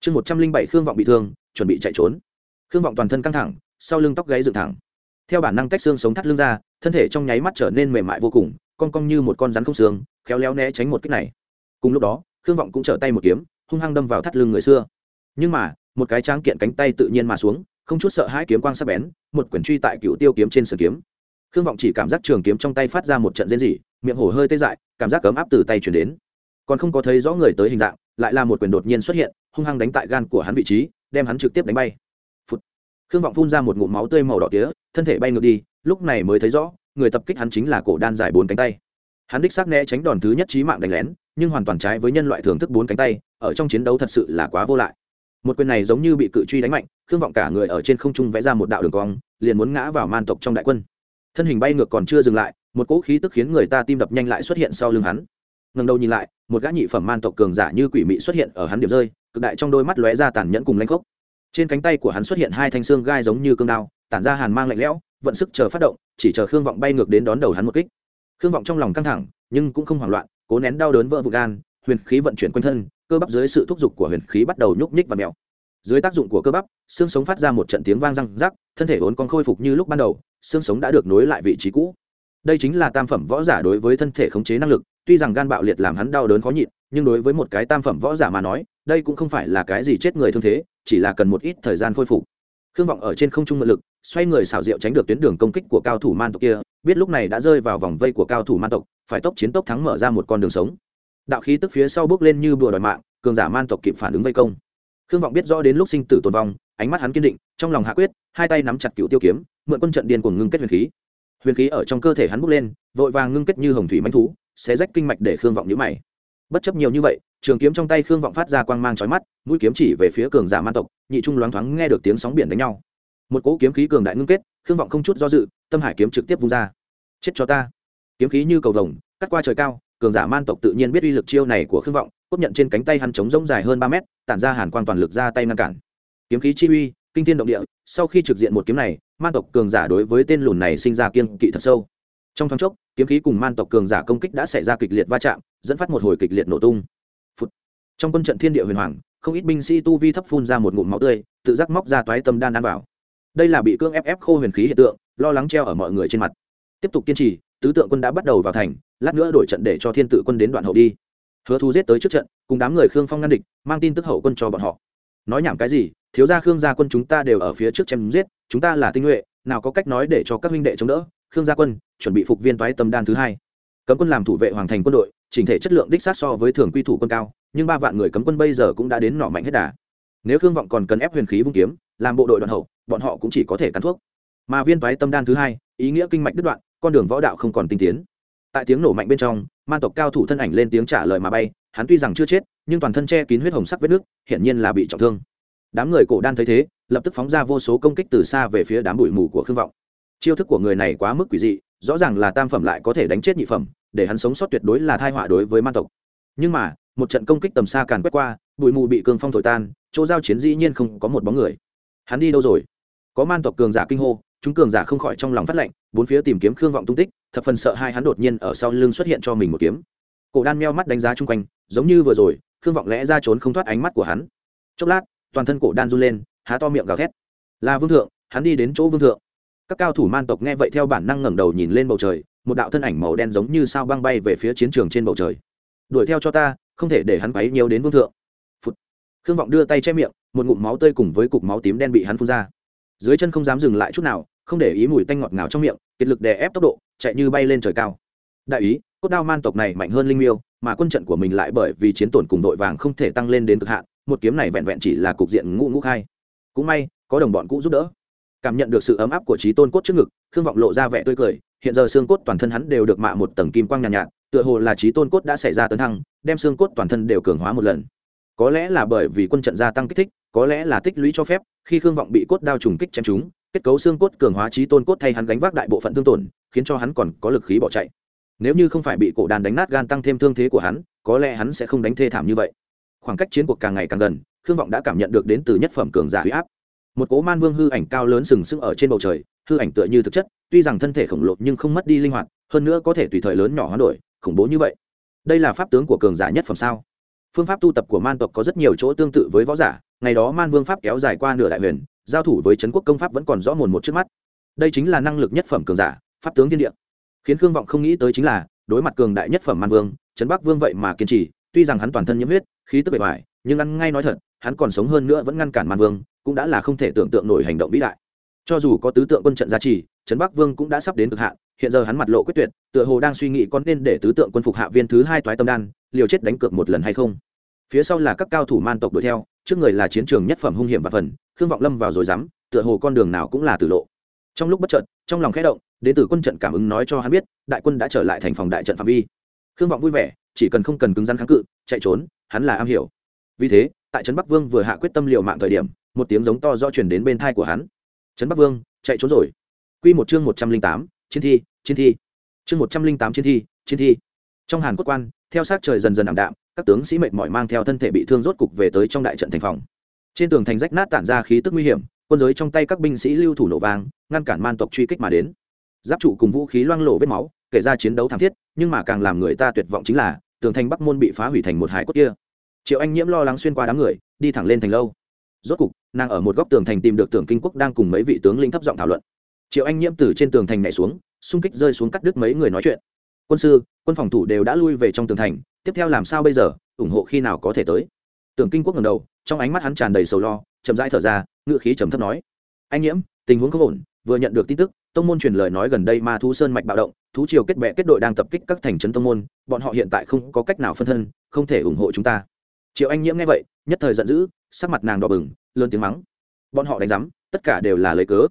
Chương một trăm linh bảy, khương vọng bị thương, chuẩn bị chạy trốn. Khương vọng toàn thân căng thẳng, sau lưng tóc gáy dựng thẳng. Theo bản năng tách xương sống thắt lưng ra, thân thể trong nháy mắt trở nên mềm mại vô cùng, con cong như một con rắn không xương, khéo léo né tránh một cách này. Cùng lúc đó, khương vọng cũng trở tay một kiếm, hung hăng đâm vào thắt lưng người xưa. Nhưng mà, một cái tráng kiện cánh tay tự nhiên mà xuống, không chút sợ hãi kiếm quang sắc bén, một quyển truy tại cựu tiêu kiếm trên sườn kiếm. Khương vọng chỉ cảm giác trường kiếm trong tay phát ra một trận rên rỉ miệng hổ hơi tê dại, cảm giác cấm áp từ tay chuyển đến. Còn không có thấy rõ người tới hình dạng, lại là một quyền đột nhiên xuất hiện, hung hăng đánh tại gan của hắn vị trí, đem hắn trực tiếp đánh bay. Phụt. khương vọng phun ra một ngụm máu tươi màu đỏ tía, thân thể bay ngược đi, lúc này mới thấy rõ, người tập kích hắn chính là cổ đan dài bốn cánh tay. Hắn đích xác né tránh đòn thứ nhất trí mạng đánh lén, nhưng hoàn toàn trái với nhân loại thưởng thức bốn cánh tay, ở trong chiến đấu thật sự là quá vô lại. Một quyền này giống như bị cự truy đánh mạnh, khương vọng cả người ở trên không trung vẽ ra một đạo đường cong, liền muốn ngã vào man tộc trong đại quân. Thân hình bay ngược còn chưa dừng lại một cỗ khí tức khiến người ta tim đập nhanh lại xuất hiện sau lưng hắn. Ngần đầu nhìn lại, một gã nhị phẩm man tộc cường giả như quỷ mị xuất hiện ở hắn điểm rơi, cực đại trong đôi mắt lóe ra tàn nhẫn cùng lanh khốc. Trên cánh tay của hắn xuất hiện hai thanh xương gai giống như cương đao, tản ra hàn mang lạnh lẽo, vận sức chờ phát động, chỉ chờ khương vọng bay ngược đến đón đầu hắn một kích. Khương vọng trong lòng căng thẳng, nhưng cũng không hoảng loạn, cố nén đau đớn vỡ vụ gan, huyền khí vận chuyển quanh thân, cơ bắp dưới sự thúc giục của huyền khí bắt đầu nhúc nhích và mèo. Dưới tác dụng của cơ bắp, xương sống phát ra một trận tiếng vang răng rắc, thân thể vốn còn khôi phục như lúc ban đầu, xương sống đã được nối lại vị trí cũ đây chính là tam phẩm võ giả đối với thân thể khống chế năng lực, tuy rằng gan bạo liệt làm hắn đau đớn khó nhịn, nhưng đối với một cái tam phẩm võ giả mà nói, đây cũng không phải là cái gì chết người thương thế, chỉ là cần một ít thời gian khôi phục. Khương vọng ở trên không trung mượn lực, xoay người xảo diệu tránh được tuyến đường công kích của cao thủ man tộc kia, biết lúc này đã rơi vào vòng vây của cao thủ man tộc, phải tốc chiến tốc thắng mở ra một con đường sống. Đạo khí tức phía sau bước lên như bùa đòi mạng, cường giả man tộc kịp phản ứng vây công. Khương vọng biết rõ đến lúc sinh tử tồn vong, ánh mắt hắn kiên định, trong lòng hạ quyết, hai tay nắm chặt cựu tiêu kiếm, mượn quân trận điên của ngưng kết huyền khí huyền khí ở trong cơ thể hắn bốc lên, vội vàng ngưng kết như hồng thủy manh thú sẽ rách kinh mạch để khương vọng nhữ mày. Bất chấp nhiều như vậy, trường kiếm trong tay khương vọng phát ra quang mang trói mắt, mũi kiếm chỉ về phía cường giả man tộc, nhị trung loáng thoáng nghe được tiếng sóng biển đánh nhau. Một cỗ kiếm khí cường đại ngưng kết, khương vọng không chút do dự, tâm hải kiếm trực tiếp vung ra. Chết cho ta. Kiếm khí như cầu vồng, cắt qua trời cao, cường giả man tộc tự nhiên biết uy lực chiêu này của khương vọng, cốt nhận trên cánh tay hắn chống rông dài hơn ba mét, tản ra hàn quang toàn lực ra tay ngăn cản. Kiếm khí chi uy kinh thiên động địa, sau khi trực diện một kiếm này, man tộc cường giả đối với tên lùn này sinh ra kiên kỵ thật sâu. Trong thoáng chốc, kiếm khí cùng man tộc cường giả công kích đã xảy ra kịch liệt va chạm, dẫn phát một hồi kịch liệt nổ tung、Phụt. Trong quân trận thiên địa huyền hoàng, không ít binh sĩ tu vi thấp phun ra một ngụm máu tươi, tự giác móc ra toái tâm đan ăn vào. Đây là bị cương ép ép khô huyền khí hiện tượng, lo lắng treo ở mọi người trên mặt. Tiếp tục kiên trì, tứ tượng quân đã bắt đầu vào thành, lát nữa đổi trận để cho thiên tự quân đến đoạn hậu đi. Hứa thu giết tới trước trận, cùng đám người khương phong ngăn địch, mang tin tức hậu quân cho bọn họ. Nói nhảm cái gì thiếu gia khương gia quân chúng ta đều ở phía trước chém giết, chúng ta là tinh nhuệ, nào có cách nói để cho các huynh đệ chống đỡ. Khương gia quân, chuẩn bị phục viên toái tâm đan thứ hai. Cấm quân làm thủ vệ hoàng thành quân đội, chỉnh thể chất lượng đích sát so với thường quy thủ quân cao, nhưng ba vạn người cấm quân bây giờ cũng đã đến nỏ mạnh hết đà. Nếu khương vọng còn cần ép huyền khí vung kiếm, làm bộ đội đoạn hậu, bọn họ cũng chỉ có thể cắn thuốc. Mà viên toái tâm đan thứ hai, ý nghĩa kinh mạch đứt đoạn, con đường võ đạo không còn tinh tiến. Tại tiếng nổ mạnh bên trong man tộc cao thủ thân ảnh lên tiếng trả lời mà bay, hắn tuy rằng chưa chết, nhưng toàn thân che kín huyết hồng sắc vết nước, hiển nhiên là bị trọng thương đám người cổ đan thấy thế, lập tức phóng ra vô số công kích từ xa về phía đám bụi mù của khương vọng. Chiêu thức của người này quá mức quỷ dị, rõ ràng là tam phẩm lại có thể đánh chết nhị phẩm, để hắn sống sót tuyệt đối là thai họa đối với man tộc. Nhưng mà, một trận công kích tầm xa càn quét qua, bụi mù bị cường phong thổi tan, chỗ giao chiến dĩ nhiên không có một bóng người. Hắn đi đâu rồi? Có man tộc cường giả kinh hô, chúng cường giả không khỏi trong lòng phát lệnh, bốn phía tìm kiếm khương vọng tung tích, thập phần sợ hai hắn đột nhiên ở sau lưng xuất hiện cho mình một kiếm. Cổ đan meo mắt đánh giá chung quanh, giống như vừa rồi, khương vọng lẽ ra trốn không thoát ánh mắt của hắn. Chốc lát toàn thân cổ đan run lên, há to miệng gào thét. Là vương thượng, hắn đi đến chỗ vương thượng. Các cao thủ man tộc nghe vậy theo bản năng ngẩng đầu nhìn lên bầu trời, một đạo thân ảnh màu đen giống như sao băng bay về phía chiến trường trên bầu trời. Đuổi theo cho ta, không thể để hắn quấy nhiều đến vương thượng. Phụt. khương vọng đưa tay che miệng, một ngụm máu tươi cùng với cục máu tím đen bị hắn phun ra. Dưới chân không dám dừng lại chút nào, không để ý mùi tanh ngọt ngào trong miệng, kiệt lực đè ép tốc độ, chạy như bay lên trời cao. Đại ý, cốt đao man tộc này mạnh hơn linh miêu, mà quân trận của mình lại bởi vì chiến tổn cùng đội vàng không thể tăng lên đến cực hạn một kiếm này vẹn vẹn chỉ là cục diện ngũ ngũ khai. Cũng may có đồng bọn cũ giúp đỡ. Cảm nhận được sự ấm áp của trí tôn cốt trước ngực khương vọng lộ ra vẻ tươi cười hiện giờ xương cốt toàn thân hắn đều được mạ một tầng kim quang nhàn nhạt, nhạt tựa hồ là trí tôn cốt đã xảy ra tấn thăng đem xương cốt toàn thân đều cường hóa một lần. Có lẽ là bởi vì quân trận gia tăng kích thích có lẽ là tích lũy cho phép khi khương vọng bị cốt đao trùng kích chém chúng kết cấu xương cốt cường hóa trí tôn cốt thay hắn gánh vác đại bộ phận thương tổn khiến cho hắn còn có lực khí bỏ chạy. Nếu như không phải bị cổ đàn đánh nát gan tăng thêm thương thế của hắn có lẽ hắn sẽ không đánh thê thảm như vậy khoảng cách chiến cuộc càng ngày càng gần, khương vọng đã cảm nhận được đến từ nhất phẩm cường giả huy áp. Một cố man vương hư ảnh cao lớn sừng sững ở trên bầu trời, hư ảnh tựa như thực chất, tuy rằng thân thể khổng lồ nhưng không mất đi linh hoạt, hơn nữa có thể tùy thời lớn nhỏ hoán đổi, khủng bố như vậy. Đây là pháp tướng của cường giả nhất phẩm sao? Phương pháp tu tập của man tộc có rất nhiều chỗ tương tự với võ giả, ngày đó man vương pháp kéo dài qua nửa đại huyền, giao thủ với trấn quốc công pháp vẫn còn rõ mồn một trước mắt. Đây chính là năng lực nhất phẩm cường giả, pháp tướng thiên địa. Khiến khương vọng không nghĩ tới chính là, đối mặt cường đại nhất phẩm man vương trấn bắc vương vậy mà kiên trì tuy rằng hắn toàn thân nhiễm huyết, khí tức bề ngoài, nhưng ăn ngay nói thật, hắn còn sống hơn nữa vẫn ngăn cản man vương, cũng đã là không thể tưởng tượng nổi hành động vĩ đại. Cho dù có tứ tượng quân trận gia trì, trấn bắc vương cũng đã sắp đến cực hạn, hiện giờ hắn mặt lộ quyết tuyệt, tựa hồ đang suy nghĩ có nên để tứ tượng quân phục hạ viên thứ hai toái tâm đan, liều chết đánh cược một lần hay không. Phía sau là các cao thủ man tộc đuổi theo, trước người là chiến trường nhất phẩm hung hiểm và phần, khương vọng lâm vào rồi dám, tựa hồ con đường nào cũng là tử lộ. Trong lúc bất chợt, trong lòng khẽ động, đến từ quân trận cảm ứng nói cho hắn biết, đại quân đã trở lại thành phòng đại trận phạm vi. Khương vọng vui vẻ chỉ cần không cần cứng rắn kháng cự, chạy trốn, hắn là am hiểu. Vì thế, tại trấn bắc vương vừa hạ quyết tâm liệu mạng thời điểm, một tiếng giống to do chuyển đến bên thai của hắn. Trấn bắc vương, chạy trốn rồi. Q một chương một trăm linh tám, chiến thi chiến thi. Chương một trăm linh tám chiến thi chiến thi. Trong hàn quốc quan, theo sát trời dần dần ảm đạm, các tướng sĩ mệt mỏi mang theo thân thể bị thương rốt cục về tới trong đại trận thành phòng. Trên tường thành rách nát tản ra khí tức nguy hiểm, quân giới trong tay các binh sĩ lưu thủ nổ vang, ngăn cản man tộc truy kích mà đến. Giáp trụ cùng vũ khí loang lổ vết máu, kể ra chiến đấu thảm thiết, nhưng mà càng làm người ta tuyệt vọng chính là tường thành bắc môn bị phá hủy thành một hải cốt kia. Triệu anh nhiễm lo lắng xuyên qua đám người, đi thẳng lên thành lâu. Rốt cục, nàng ở một góc tường thành tìm được tưởng kinh quốc đang cùng mấy vị tướng linh thấp giọng thảo luận. Triệu anh nhiễm từ trên tường thành nhảy xuống, xung kích rơi xuống cắt đứt mấy người nói chuyện. Quân sư, quân phòng thủ đều đã lui về trong tường thành, tiếp theo làm sao bây giờ, ủng hộ khi nào có thể tới? Tưởng kinh quốc ngầm đầu, trong ánh mắt hắn tràn đầy sầu lo, chậm rãi thở ra, ngựa khí trầm thấp nói. Anh nhiễm, tình huống không ổn, vừa nhận được tin tức, tông môn truyền lời nói gần đây ma thu sơn mạch bạo động thú triều kết bệ kết đội đang tập kích các thành trấn tông môn, bọn họ hiện tại không có cách nào phân thân, không thể ủng hộ chúng ta. Triệu anh nhiễm nghe vậy, nhất thời giận dữ, sắc mặt nàng đỏ bừng, lớn tiếng mắng. Bọn họ đánh rắm tất cả đều là lấy cớ.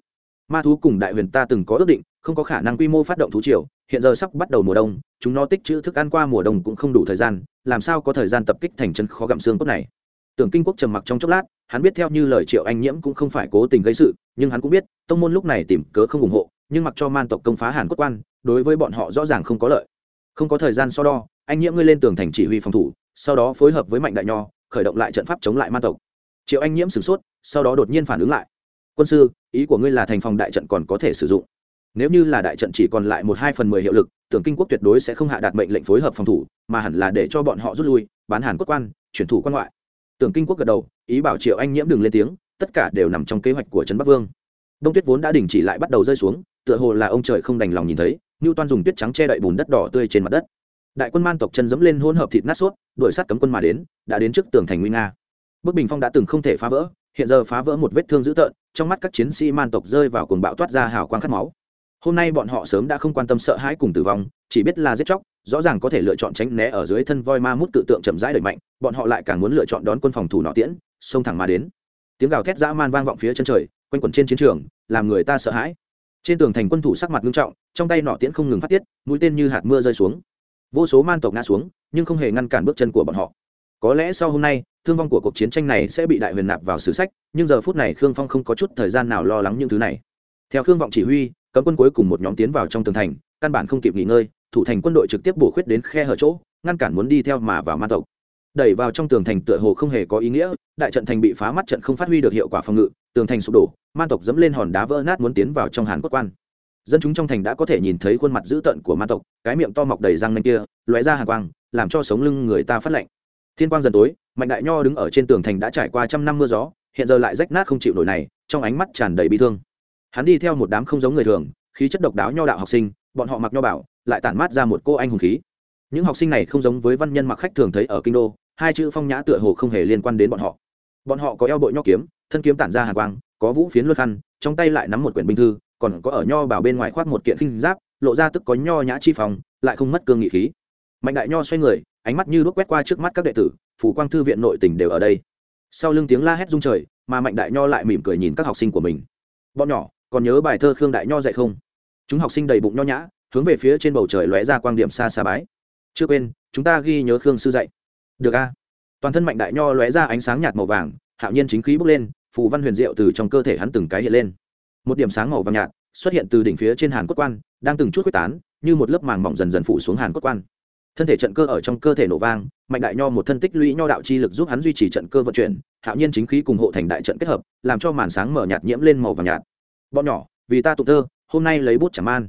Ma thú cùng đại huyền ta từng có ước định, không có khả năng quy mô phát động thú triều, hiện giờ sắp bắt đầu mùa đông, chúng nó tích trữ thức ăn qua mùa đông cũng không đủ thời gian, làm sao có thời gian tập kích thành chân khó gặm xương cốt này? Tưởng kinh quốc trầm mặc trong chốc lát, hắn biết theo như lời triệu anh nhiễm cũng không phải cố tình gây sự, nhưng hắn cũng biết, tông môn lúc này tìm cớ không ủng hộ nhưng mặc cho man tộc công phá hàn quốc quan, đối với bọn họ rõ ràng không có lợi. Không có thời gian so đo, anh nhiễm ngươi lên tường thành chỉ huy phòng thủ, sau đó phối hợp với mạnh đại nho, khởi động lại trận pháp chống lại man tộc. Triệu anh nhiễm sửng sốt, sau đó đột nhiên phản ứng lại. Quân sư, ý của ngươi là thành phòng đại trận còn có thể sử dụng. Nếu như là đại trận chỉ còn lại một hai phần mười hiệu lực, tưởng kinh quốc tuyệt đối sẽ không hạ đạt mệnh lệnh phối hợp phòng thủ, mà hẳn là để cho bọn họ rút lui, bán hàn quốc quan, chuyển thủ quan ngoại. Tưởng kinh quốc gật đầu, ý bảo triệu anh nhiễm đừng lên tiếng, tất cả đều nằm trong kế hoạch của trấn bắc vương. Đông tuyết vốn đã đình chỉ lại bắt đầu rơi xuống tựa hồ là ông trời không đành lòng nhìn thấy ngưu toan dùng tuyết trắng che đậy bùn đất đỏ tươi trên mặt đất. Đại quân man tộc chân dẫm lên hỗn hợp thịt nát suốt đuổi sát cấm quân mà đến, đã đến trước tường thành nguy nga. Bức bình phong đã từng không thể phá vỡ, hiện giờ phá vỡ một vết thương dữ tợn, trong mắt các chiến sĩ man tộc rơi vào cuồng bạo toát ra hào quang khát máu. Hôm nay bọn họ sớm đã không quan tâm sợ hãi cùng tử vong, chỉ biết là giết chóc, rõ ràng có thể lựa chọn tránh né ở dưới thân voi ma mút tự tượng chậm rãi đẩy mạnh, bọn họ lại càng muốn lựa chọn đón quân phòng thủ nọ tiễn, xông thẳng mà đến. Tiếng gào thét dã man vang vọng phía chân trời, quanh quẩn trên chiến trường, làm người ta sợ hãi trên tường thành quân thủ sắc mặt nghiêm trọng, trong tay nọ tiễn không ngừng phát tiết, mũi tên như hạt mưa rơi xuống. Vô số man tộc ngã xuống, nhưng không hề ngăn cản bước chân của bọn họ. Có lẽ sau hôm nay, thương vong của cuộc chiến tranh này sẽ bị đại huyền nạp vào sử sách, nhưng giờ phút này khương phong không có chút thời gian nào lo lắng những thứ này. Theo khương vọng chỉ huy, cấm quân cuối cùng một nhóm tiến vào trong tường thành, căn bản không kịp nghỉ ngơi, thủ thành quân đội trực tiếp bổ khuyết đến khe hở chỗ, ngăn cản muốn đi theo mà vào man tộc. Đẩy vào trong tường thành tựa hồ không hề có ý nghĩa, đại trận thành bị phá mắt trận không phát huy được hiệu quả phòng ngự, tường thành sụp đổ man tộc dẫm lên hòn đá vỡ nát muốn tiến vào trong hàn quốc quan. Dân chúng trong thành đã có thể nhìn thấy khuôn mặt dữ tợn của man tộc, cái miệng to mọc đầy răng nanh kia, lóe ra hàng quang, làm cho sống lưng người ta phát lạnh. Thiên quang dần tối, mạnh đại nho đứng ở trên tường thành đã trải qua trăm năm mưa gió, hiện giờ lại rách nát không chịu nổi này, trong ánh mắt tràn đầy bi thương. Hắn đi theo một đám không giống người thường, khí chất độc đáo nho đạo học sinh, bọn họ mặc nho bảo, lại tản mát ra một cô anh hùng khí. Những học sinh này không giống với văn nhân mặc khách thường thấy ở kinh đô, hai chữ phong nhã tựa hồ không hề liên quan đến bọn họ. Bọn họ có eo bội nho kiếm, thân kiếm tản ra hàng quang có vũ phiến luân khăn, trong tay lại nắm một quyển binh thư, còn có ở nho bảo bên ngoài khoác một kiện khinh giáp, lộ ra tức có nho nhã chi phòng lại không mất cương nghị khí. Mạnh đại nho xoay người, ánh mắt như đuốc quét qua trước mắt các đệ tử, phủ quang thư viện nội tỉnh đều ở đây. Sau lưng tiếng la hét rung trời, mà mạnh đại nho lại mỉm cười nhìn các học sinh của mình. Bọn nhỏ, còn nhớ bài thơ khương đại nho dạy không? Chúng học sinh đầy bụng nho nhã, hướng về phía trên bầu trời lóe ra quang điểm xa xa bái. Chưa quên, chúng ta ghi nhớ khương sư dạy. Được a. Toàn thân mạnh đại nho lóe ra ánh sáng nhạt màu vàng, hạo nhiên chính khí bốc lên phù văn huyền diệu từ trong cơ thể hắn từng cái hiện lên. Một điểm sáng màu vàng nhạt xuất hiện từ đỉnh phía trên hàn cốt quan, đang từng chút quyết tán, như một lớp màng mỏng dần dần phủ xuống hàn cốt quan. Thân thể trận cơ ở trong cơ thể nổ vang, mạnh đại nho một thân tích lũy nho đạo chi lực giúp hắn duy trì trận cơ vận chuyển, hạo nhiên chính khí cùng hộ thành đại trận kết hợp, làm cho màn sáng mở nhạt nhiễm lên màu vàng nhạt. Bọn nhỏ, vì ta tụng thơ hôm nay lấy bút chẳng man.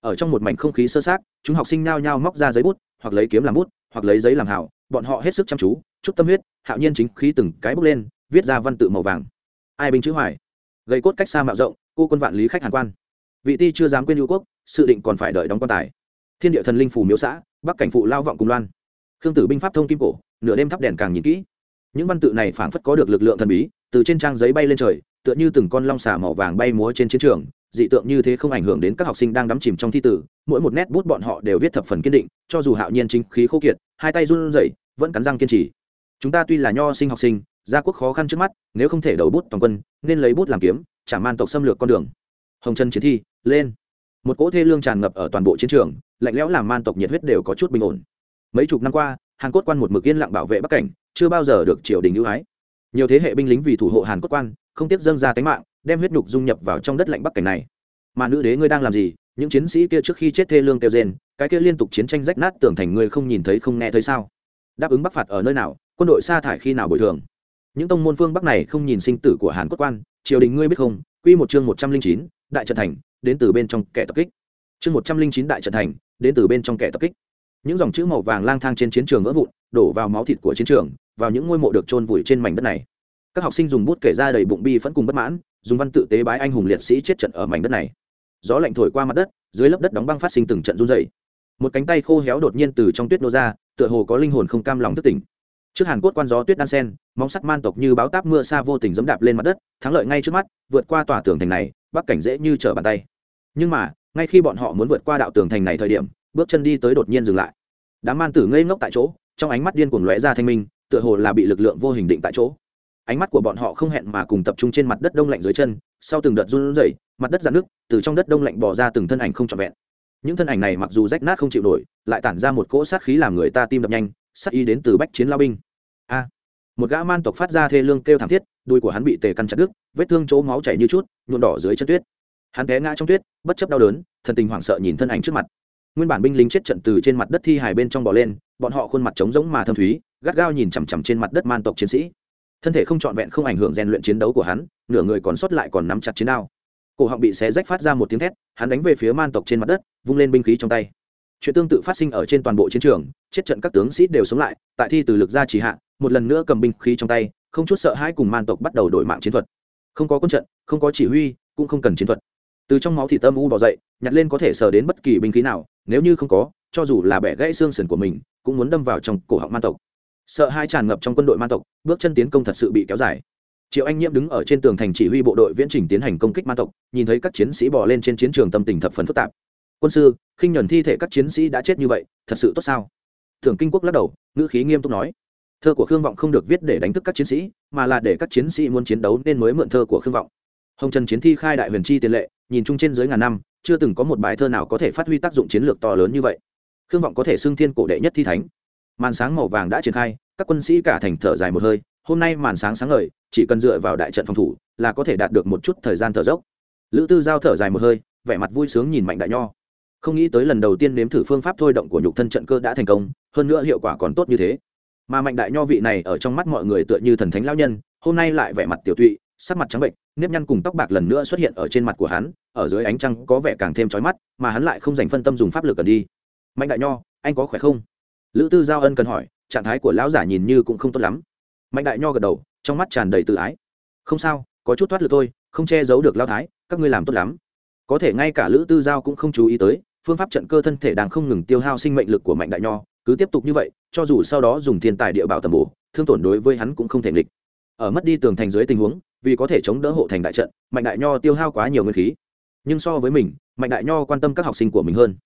Ở trong một mảnh không khí sơ sát chúng học sinh nhao nhao móc ra giấy bút, hoặc lấy kiếm làm bút, hoặc lấy giấy làm hảo bọn họ hết sức chăm chú, chút tâm huyết, hạo nhiên chính khí từng cái bốc lên, viết ra văn tự màu vàng ai binh chữ hoài. Gây cốt cách xa mạo rộng, cô quân vạn lý khách hàn quan. Vị ti chưa dám quên hữu quốc, sự định còn phải đợi đóng quan tài. Thiên địa thần linh phủ miếu xã, bắc cảnh phụ lao vọng cùng loan. Khương tử binh pháp thông kim cổ, nửa đêm thắp đèn càng nhìn kỹ. Những văn tự này phảng phất có được lực lượng thần bí, từ trên trang giấy bay lên trời, tựa như từng con long xà màu vàng bay múa trên chiến trường, dị tượng như thế không ảnh hưởng đến các học sinh đang đắm chìm trong thi tử, mỗi một nét bút bọn họ đều viết thập phần kiên định, cho dù hạo nhiên chính khí khô kiệt, hai tay run rẩy, vẫn cắn răng kiên trì. Chúng ta tuy là nho sinh học sinh gia quốc khó khăn trước mắt, nếu không thể đầu bút toàn quân, nên lấy bút làm kiếm chả man tộc xâm lược con đường. Hồng chân chiến thi, lên. Một cỗ thê lương tràn ngập ở toàn bộ chiến trường, lạnh lẽo làm man tộc nhiệt huyết đều có chút bình ổn. Mấy chục năm qua, hàn cốt quan một mực yên lặng bảo vệ bắc cảnh, chưa bao giờ được triều đình ưu ái. Nhiều thế hệ binh lính vì thủ hộ hàn cốt quan, không tiếc dâng ra tính mạng, đem huyết nhục dung nhập vào trong đất lạnh bắc cảnh này. Mà nữ đế ngươi đang làm gì? Những chiến sĩ kia trước khi chết thê lương kêu rên, cái kia liên tục chiến tranh rách nát tưởng thành ngươi không nhìn thấy không nghe thấy sao? Đáp ứng bắc phạt ở nơi nào, quân đội sa thải khi nào bồi thường? Những tông môn phương bắc này không nhìn sinh tử của hàn quốc quan, triều đình ngươi biết không? Quy một chương một trăm linh chín, đại trận thành, đến từ bên trong kẻ tập kích. Chương một trăm linh chín, đại trận thành, đến từ bên trong kẻ tập kích. Những dòng chữ màu vàng lang thang trên chiến trường vỡ vụn, đổ vào máu thịt của chiến trường, vào những ngôi mộ được trôn vùi trên mảnh đất này. Các học sinh dùng bút kể ra đầy bụng bi vẫn cùng bất mãn, dùng văn tự tế bái anh hùng liệt sĩ chết trận ở mảnh đất này. Gió lạnh thổi qua mặt đất, dưới lớp đất đóng băng phát sinh từng trận run dày một cánh tay khô héo đột nhiên từ trong tuyết nô ra, tựa hồ có linh hồn không cam lòng thức tỉnh trước hàn cốt quan gió tuyết đan sen, móng sắt man tộc như báo táp mưa xa vô tình dẫm đạp lên mặt đất, thắng lợi ngay trước mắt, vượt qua tòa tường thành này, bắc cảnh dễ như trở bàn tay. Nhưng mà, ngay khi bọn họ muốn vượt qua đạo tường thành này thời điểm, bước chân đi tới đột nhiên dừng lại. Đám man tử ngây ngốc tại chỗ, trong ánh mắt điên cuồng lóe ra thanh minh, tựa hồ là bị lực lượng vô hình định tại chỗ. Ánh mắt của bọn họ không hẹn mà cùng tập trung trên mặt đất đông lạnh dưới chân, sau từng đợt run rẩy, mặt đất giãn nước từ trong đất đông lạnh bỏ ra từng thân ảnh không trọn vẹn. Những thân ảnh này mặc dù rách nát không chịu nổi, lại tản ra một cỗ sát khí làm người ta tim đập nhanh, sát ý đến từ bách chiến lao binh a. Một gã man tộc phát ra thê lương kêu thảm thiết đuôi của hắn bị tề căn chặt đứt, vết thương chỗ máu chảy như chút, nhuộm đỏ dưới chân tuyết. Hắn té ngã trong tuyết, bất chấp đau đớn, thần tình hoảng sợ nhìn thân ảnh trước mặt. Nguyên bản binh lính chết trận từ trên mặt đất thi hài bên trong bò lên, bọn họ khuôn mặt trống rỗng mà thâm thúy, gắt gao nhìn chằm chằm trên mặt đất man tộc chiến sĩ. Thân thể không trọn vẹn không ảnh hưởng rèn luyện chiến đấu của hắn, nửa người còn sót lại còn nắm chặt chiến đao. Cổ họng bị xé rách phát ra một tiếng thét, hắn đánh về phía man tộc trên mặt đất, vung lên binh khí trong tay chuyện tương tự phát sinh ở trên toàn bộ chiến trường, chết trận các tướng sĩ đều sống lại, tại thi từ lực ra chỉ hạ, một lần nữa cầm binh khí trong tay, không chút sợ hãi cùng man tộc bắt đầu đổi mạng chiến thuật. Không có quân trận, không có chỉ huy, cũng không cần chiến thuật. Từ trong máu thị tâm u bỏ dậy, nhặt lên có thể sờ đến bất kỳ binh khí nào, nếu như không có, cho dù là bẻ gãy xương sườn của mình, cũng muốn đâm vào trong cổ họng man tộc. Sợ hai tràn ngập trong quân đội man tộc, bước chân tiến công thật sự bị kéo dài. Triệu anh nhiễm đứng ở trên tường thành chỉ huy bộ đội viễn trình tiến hành công kích man tộc, nhìn thấy các chiến sĩ bỏ lên trên chiến trường tâm tình thập phần phức tạp quân sư, khinh nhuần thi thể các chiến sĩ đã chết như vậy, thật sự tốt sao? Thường kinh quốc lắc đầu, ngữ khí nghiêm túc nói. Thơ của khương vọng không được viết để đánh thức các chiến sĩ, mà là để các chiến sĩ muốn chiến đấu nên mới mượn thơ của khương vọng. Hồng trần chiến thi khai đại huyền chi tiền lệ, nhìn chung trên dưới ngàn năm, chưa từng có một bài thơ nào có thể phát huy tác dụng chiến lược to lớn như vậy. Khương vọng có thể xưng thiên cổ đệ nhất thi thánh. Màn sáng màu vàng đã triển khai, các quân sĩ cả thành thở dài một hơi, hôm nay màn sáng sáng ngời, chỉ cần dựa vào đại trận phòng thủ, là có thể đạt được một chút thời gian thở dốc. Lữ tư giao thở dài một hơi, vẻ mặt vui sướng nhìn mạnh đại nho không nghĩ tới lần đầu tiên nếm thử phương pháp thôi động của nhục thân trận cơ đã thành công, hơn nữa hiệu quả còn tốt như thế. Mà mạnh đại nho vị này ở trong mắt mọi người tựa như thần thánh lao nhân, hôm nay lại vẻ mặt tiểu tụy, sắc mặt trắng bệnh, nếp nhăn cùng tóc bạc lần nữa xuất hiện ở trên mặt của hắn, ở dưới ánh trăng có vẻ càng thêm trói mắt, mà hắn lại không dành phân tâm dùng pháp lực cần đi. Mạnh đại nho, anh có khỏe không? Lữ tư giao ân cần hỏi, trạng thái của lão giả nhìn như cũng không tốt lắm. Mạnh đại nho gật đầu, trong mắt tràn đầy tự ái. Không sao, có chút thoát lực thôi, không che giấu được lao thái, các ngươi làm tốt lắm. Có thể ngay cả lữ tư giao cũng không chú ý tới phương pháp trận cơ thân thể đang không ngừng tiêu hao sinh mệnh lực của mạnh đại nho, cứ tiếp tục như vậy, cho dù sau đó dùng thiên tài địa bảo tầm bổ, thương tổn đối với hắn cũng không thể nghịch. Ở mất đi tường thành dưới tình huống, vì có thể chống đỡ hộ thành đại trận, mạnh đại nho tiêu hao quá nhiều nguyên khí. Nhưng so với mình, mạnh đại nho quan tâm các học sinh của mình hơn.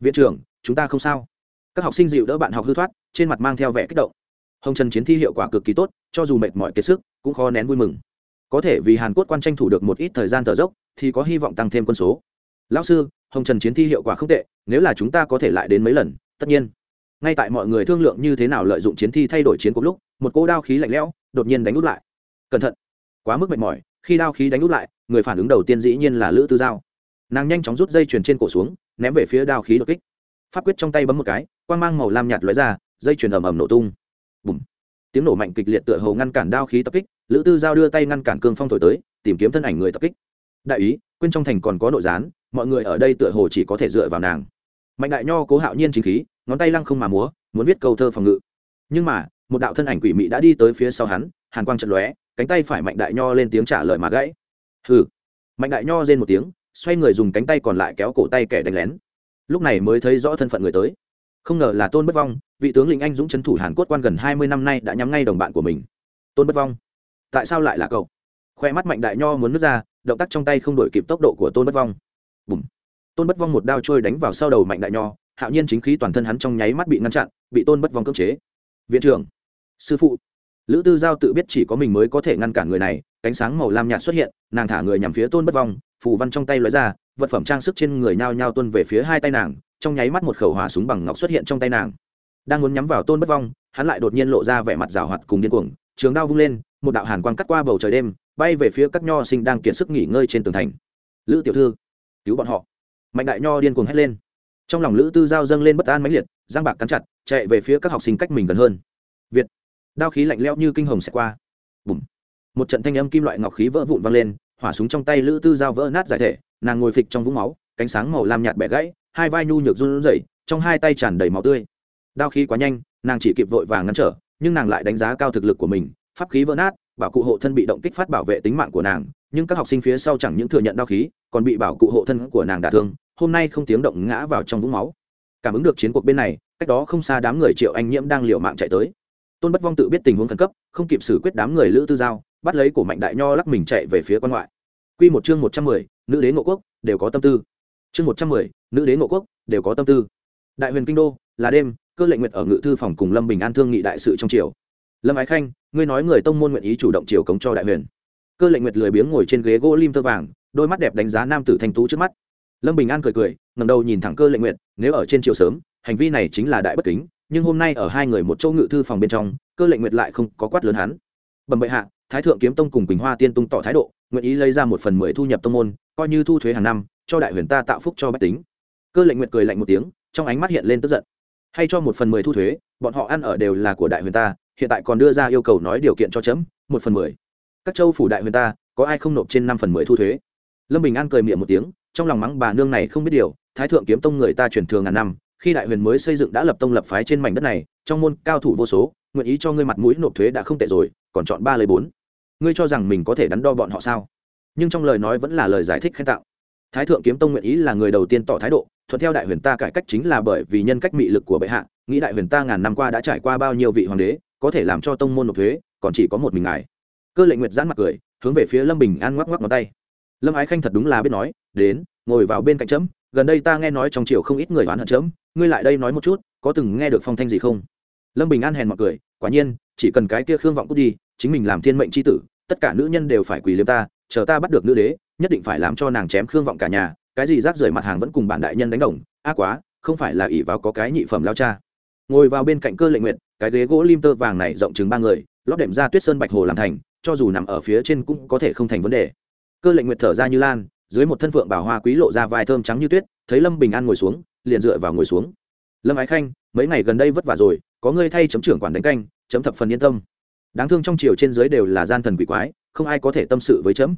Viện trưởng, chúng ta không sao. Các học sinh dịu đỡ bạn học hư thoát, trên mặt mang theo vẻ kích động. Hồng trần chiến thi hiệu quả cực kỳ tốt, cho dù mệt mỏi kiệt sức, cũng khó nén vui mừng. Có thể vì hàn quốc quan tranh thủ được một ít thời gian thở dốc, thì có hy vọng tăng thêm quân số. Lão sư hồng trần chiến thi hiệu quả không tệ, nếu là chúng ta có thể lại đến mấy lần, tất nhiên. Ngay tại mọi người thương lượng như thế nào lợi dụng chiến thi thay đổi chiến cuộc lúc, một cô đao khí lạnh lẽo đột nhiên đánh út lại. Cẩn thận! Quá mức mệt mỏi, khi đao khí đánh út lại, người phản ứng đầu tiên dĩ nhiên là lữ tư giao. Nàng nhanh chóng rút dây chuyền trên cổ xuống, ném về phía đao khí đột kích. Pháp quyết trong tay bấm một cái, quang mang màu lam nhạt lóe ra, dây chuyền ầm ầm nổ tung. Bùm! Tiếng nổ mạnh kịch liệt tựa hồ ngăn cản đao khí tập kích, lữ tư giao đưa tay ngăn cản cương phong thổi tới, tìm kiếm thân ảnh người tập kích. Đại ý quên trong thành còn có nội gián mọi người ở đây tựa hồ chỉ có thể dựa vào nàng. Mạnh đại nho cố hạo nhiên chính khí, ngón tay lăng không mà múa, muốn viết câu thơ phòng ngự. Nhưng mà, một đạo thân ảnh quỷ mị đã đi tới phía sau hắn, hàn quang trận lóe, cánh tay phải mạnh đại nho lên tiếng trả lời mà gãy. Hừ. Mạnh đại nho rên một tiếng, xoay người dùng cánh tay còn lại kéo cổ tay kẻ đánh lén. Lúc này mới thấy rõ thân phận người tới. Không ngờ là tôn bất vong, vị tướng lĩnh anh dũng trấn thủ hàn Quốc quan gần hai mươi năm nay đã nhắm ngay đồng bạn của mình. Tôn bất vong, tại sao lại là cậu? Khoe mắt mạnh đại nho muốn nước ra, động tác trong tay không đổi kịp tốc độ của tôn bất vong bùm. Tôn bất vong một đao trôi đánh vào sau đầu mạnh đại nho, hạo nhiên chính khí toàn thân hắn trong nháy mắt bị ngăn chặn, bị tôn bất vong cưỡng chế. Viện trưởng, sư phụ. Lữ tư giao tự biết chỉ có mình mới có thể ngăn cản người này cánh sáng màu lam nhạt xuất hiện, nàng thả người nhằm phía tôn bất vong, phù văn trong tay lóe ra, vật phẩm trang sức trên người nhao nhao tuân về phía hai tay nàng, trong nháy mắt một khẩu hỏa súng bằng ngọc xuất hiện trong tay nàng. Đang muốn nhắm vào tôn bất vong, hắn lại đột nhiên lộ ra vẻ mặt rào hoạt cùng điên cuồng, trường đao vung lên, một đạo hàn quang cắt qua bầu trời đêm, bay về phía các nho sinh đang kiệt sức nghỉ ngơi trên tường thành. Lữ tiểu thư cứu bọn họ. Mạnh đại nho điên cuồng hét lên. Trong lòng lữ tư giao dâng lên bất an mãnh liệt, giang bạc cắn chặt, chạy về phía các học sinh cách mình gần hơn. Việt. Đao khí lạnh lẽo như kinh hồng sẽ qua. Bùm. Một trận thanh âm kim loại ngọc khí vỡ vụn vang lên, hỏa súng trong tay lữ tư giao vỡ nát giải thể, nàng ngồi phịch trong vũng máu, cánh sáng màu lam nhạt bẻ gãy, hai vai nhu nhược run rẩy, trong hai tay tràn đầy máu tươi. Đao khí quá nhanh, nàng chỉ kịp vội vàng ngăn trở, nhưng nàng lại đánh giá cao thực lực của mình, pháp khí vỡ nát, bảo cụ hộ thân bị động kích phát bảo vệ tính mạng của nàng nhưng các học sinh phía sau chẳng những thừa nhận đau khí, còn bị bảo cụ hộ thân của nàng đả thương, hôm nay không tiếng động ngã vào trong vũng máu. Cảm ứng được chiến cuộc bên này, cách đó không xa đám người triệu anh nhiễm đang liều mạng chạy tới. Tôn bất vong tự biết tình huống khẩn cấp, không kịp xử quyết đám người lữ tư giao, bắt lấy cổ mạnh đại nho lắc mình chạy về phía quan ngoại. Q một chương một trăm mười, nữ đế ngộ quốc, đều có tâm tư. Chương một trăm mười, nữ đế ngộ quốc, đều có tâm tư. Đại huyền kinh đô, là đêm, cơ lệnh nguyện ở ngự thư phòng cùng lâm bình an thương nghị đại sự trong triều. Lâm ái khanh, ngươi nói người tông môn nguyện ý chủ động triều cống cho đại huyền cơ lệnh nguyệt lười biếng ngồi trên ghế gỗ lim tơ vàng, đôi mắt đẹp đánh giá nam tử thanh tú trước mắt. Lâm bình an cười cười ngầm đầu nhìn thẳng cơ lệnh nguyệt, nếu ở trên triều sớm, hành vi này chính là đại bất kính, nhưng hôm nay ở hai người một chỗ ngự thư phòng bên trong, cơ lệnh nguyệt lại không có quát lớn hắn. Bẩm bệ hạ, thái thượng kiếm tông cùng quỳnh hoa tiên tung tỏ thái độ, nguyện ý lấy ra một phần mười thu nhập tông môn, coi như thu thuế hàng năm, cho đại huyền ta tạo phúc cho bách tính. Cơ lệnh nguyệt cười lạnh một tiếng, trong ánh mắt hiện lên tức giận. Hay cho một phần mười thu thuế, bọn họ ăn ở đều là của đại huyền ta, hiện tại còn đưa ra yêu cầu nói điều kiện cho chấm, một phần mười các châu phủ đại huyền ta, có ai không nộp trên năm phần mười thu thuế? Lâm bình an cười miệng một tiếng, trong lòng mắng bà nương này không biết điều, thái thượng kiếm tông người ta truyền thường ngàn năm, khi đại huyền mới xây dựng đã lập tông lập phái trên mảnh đất này, trong môn cao thủ vô số, nguyện ý cho ngươi mặt mũi nộp thuế đã không tệ rồi, còn chọn ba lấy bốn. Ngươi cho rằng mình có thể đắn đo bọn họ sao? Nhưng trong lời nói vẫn là lời giải thích khen tạo thái thượng kiếm tông nguyện ý là người đầu tiên tỏ thái độ, thuận theo đại huyền ta cải cách chính là bởi vì nhân cách mị lực của bệ hạ, nghĩ đại huyền ta ngàn năm qua đã trải qua bao nhiêu vị hoàng đế, có thể làm cho tông môn nộp thuế, còn chỉ có một mình ngài cơ lệnh nguyệt giãn mặt cười, hướng về phía lâm bình an ngoắc ngoắc ngón tay. Lâm ái khanh thật đúng là biết nói, đến, ngồi vào bên cạnh chấm, gần đây ta nghe nói trong triều không ít người oán hận chấm, ngươi lại đây nói một chút, có từng nghe được phong thanh gì không? Lâm bình an hèn mọi cười, quả nhiên, chỉ cần cái kia khương vọng cút đi, chính mình làm thiên mệnh c h i tử, tất cả nữ nhân đều phải quỳ liêm ta, chờ ta bắt được nữ đế, nhất định phải làm cho nàng chém khương vọng cả nhà, cái gì rác rưởi mặt hàng vẫn cùng bản đại nhân đánh đồng ác quá, không phải là ỷ vào có cái nhị phẩm lao cha. Ngồi vào bên cạnh cơ lệnh nguyện cái ghế gỗ lim tơ vàng này rộng chừng ba người, lót đệm ra tuyết sơn bạch hồ làm thành cho dù nằm ở phía trên cũng có thể không thành vấn đề. Cơ lệnh nguyệt thở ra như lan, dưới một thân phượng bảo hoa quý lộ ra vài thơm trắng như tuyết, thấy lâm bình an ngồi xuống, liền dựa vào ngồi xuống. Lâm ái khanh, mấy ngày gần đây vất vả rồi, có ngươi thay chấm trưởng quản đánh canh, chấm thập phần yên tâm. Đáng thương trong triều trên dưới đều là gian thần quỷ quái, không ai có thể tâm sự với chấm.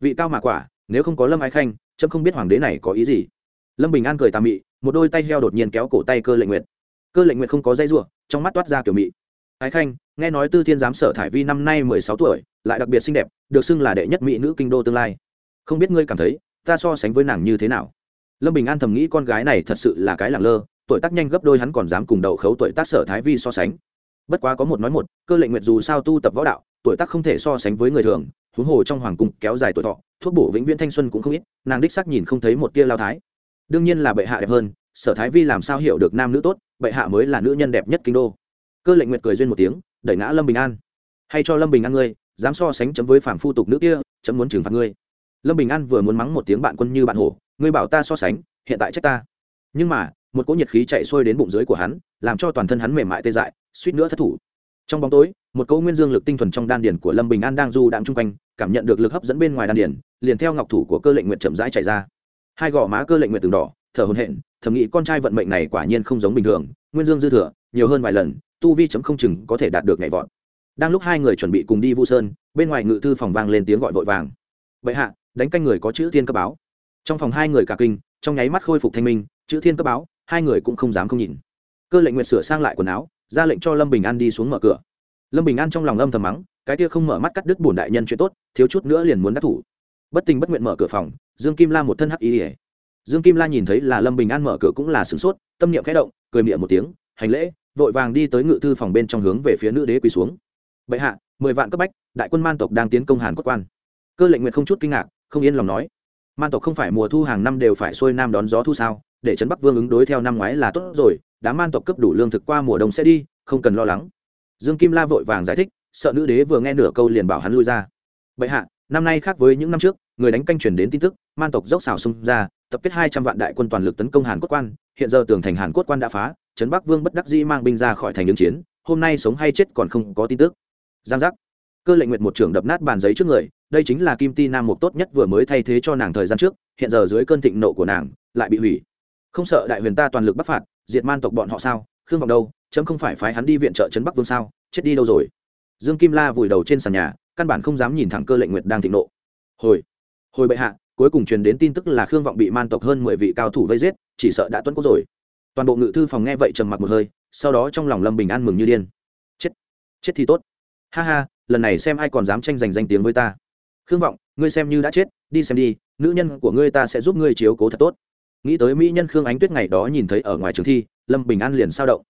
Vị cao mà quả, nếu không có lâm ái khanh, chấm không biết hoàng đế này có ý gì. Lâm bình an cười tà mị, một đôi tay heo đột nhiên kéo cổ tay cơ lệnh nguyệt. Cơ lệnh nguyệt không có dây ruộng trong mắt toát ra kiểu mị ái khanh, nghe nói tư thiên giám sở thải vi năm nay mười sáu tuổi, lại đặc biệt xinh đẹp, được xưng là đệ nhất mỹ nữ kinh đô tương lai. Không biết ngươi cảm thấy, ta so sánh với nàng như thế nào? Lâm bình an thầm nghĩ con gái này thật sự là cái làng lơ, tuổi tác nhanh gấp đôi hắn còn dám cùng đậu khấu tuổi tác sở thái vi so sánh. Bất quá có một nói một, cơ lệnh nguyệt dù sao tu tập võ đạo, tuổi tác không thể so sánh với người thường, huống hồ trong hoàng cung kéo dài tuổi thọ, thuốc bổ vĩnh viễn thanh xuân cũng không ít, nàng đích sắc nhìn không thấy một tia lao thái. Đương nhiên là bệ hạ đẹp hơn, sở thái vi làm sao hiểu được nam nữ tốt, bệ hạ mới là nữ nhân đẹp nhất kinh đô cơ lệnh nguyệt cười duyên một tiếng, đẩy ngã lâm bình an. Hay cho lâm bình an ngươi, dám so sánh chấm với phản phu tục nữ kia, chấm muốn trừng phạt ngươi. Lâm bình an vừa muốn mắng một tiếng bạn quân như bạn hổ, ngươi bảo ta so sánh, hiện tại trách ta. Nhưng mà, một cỗ nhiệt khí chạy xuôi đến bụng dưới của hắn, làm cho toàn thân hắn mềm mại tê dại, suýt nữa thất thủ. Trong bóng tối, một cỗ nguyên dương lực tinh thuần trong đan điển của lâm bình an đang du đạm chung quanh, cảm nhận được lực hấp dẫn bên ngoài đan điển liền theo ngọc thủ của cơ lệnh nguyện chậm rãi chạy ra. Hai gò má cơ lệnh nguyện từng đỏ, thở hồn hện thầm nghĩ con trai vận mệnh này quả nhiên không giống bình thường, nguyên dương dư thừa, nhiều hơn vài lần tu vi chấm không chừng có thể đạt được nhảy vọt. Đang lúc hai người chuẩn bị cùng đi vu sơn, bên ngoài ngự thư phòng vang lên tiếng gọi vội vàng. Vậy hạ, đánh canh người có chữ thiên cấp báo. Trong phòng hai người cả kinh, trong nháy mắt khôi phục thanh minh, chữ thiên cấp báo, hai người cũng không dám không nhìn. Cơ lệnh nguyệt sửa sang lại quần áo, ra lệnh cho lâm bình an đi xuống mở cửa. Lâm bình an trong lòng âm thầm mắng, cái kia không mở mắt cắt đứt bổn đại nhân chuyện tốt, thiếu chút nữa liền muốn đắc thủ. Bất tình bất nguyện mở cửa phòng, dương kim la một thân hắc ý ỉa dương kim la nhìn thấy là lâm bình an mở cửa cũng là sửng sốt, tâm niệm khẽ động, cười miệng một tiếng, hành lễ vội vàng đi tới ngự thư phòng bên trong hướng về phía nữ đế quỳ xuống. Bệ hạ, mười vạn cấp bách, đại quân man tộc đang tiến công hàn quốc quan. Cơ lệnh nguyện không chút kinh ngạc, không yên lòng nói, man tộc không phải mùa thu hàng năm đều phải xuôi nam đón gió thu sao? Để trấn bắc vương ứng đối theo năm ngoái là tốt rồi, đám man tộc cấp đủ lương thực qua mùa đông sẽ đi, không cần lo lắng. Dương kim la vội vàng giải thích, sợ nữ đế vừa nghe nửa câu liền bảo hắn lui ra. Bệ hạ, năm nay khác với những năm trước, người đánh canh chuyển đến tin tức, man tộc dốc xào xung ra, tập kết hai trăm vạn đại quân toàn lực tấn công hàn quốc quan, hiện giờ tường thành hàn quốc quan đã phá trấn bắc vương bất đắc dĩ mang binh ra khỏi thành ứng chiến, hôm nay sống hay chết còn không có tin tức. Giang giác. Cơ lệnh nguyệt một trưởng đập nát bàn giấy trước người, đây chính là kim ti nam mục tốt nhất vừa mới thay thế cho nàng thời gian trước, hiện giờ dưới cơn thịnh nộ của nàng, lại bị hủy. Không sợ đại huyền ta toàn lực bắc phạt, diệt man tộc bọn họ sao? Khương vọng đâu? Chấm không phải phái hắn đi viện trợ trấn bắc vương sao? Chết đi đâu rồi? Dương kim la vùi đầu trên sàn nhà, căn bản không dám nhìn thẳng cơ lệnh nguyệt đang thịnh nộ. Hồi. Hồi bệ hạ, cuối cùng truyền đến tin tức là khương vọng bị man tộc hơn mười vị cao thủ vây giết, chỉ sợ đã tuân quốc rồi toàn bộ ngự thư phòng nghe vậy trầm mặc một hơi, sau đó trong lòng lâm bình an mừng như điên. Chết chết thì tốt. Ha ha, lần này xem ai còn dám tranh giành danh tiếng với ta. Khương vọng, ngươi xem như đã chết, đi xem đi, nữ nhân của ngươi ta sẽ giúp ngươi chiếu cố thật tốt. Nghĩ tới mỹ nhân khương ánh tuyết ngày đó nhìn thấy ở ngoài trường thi, lâm bình an liền sao động.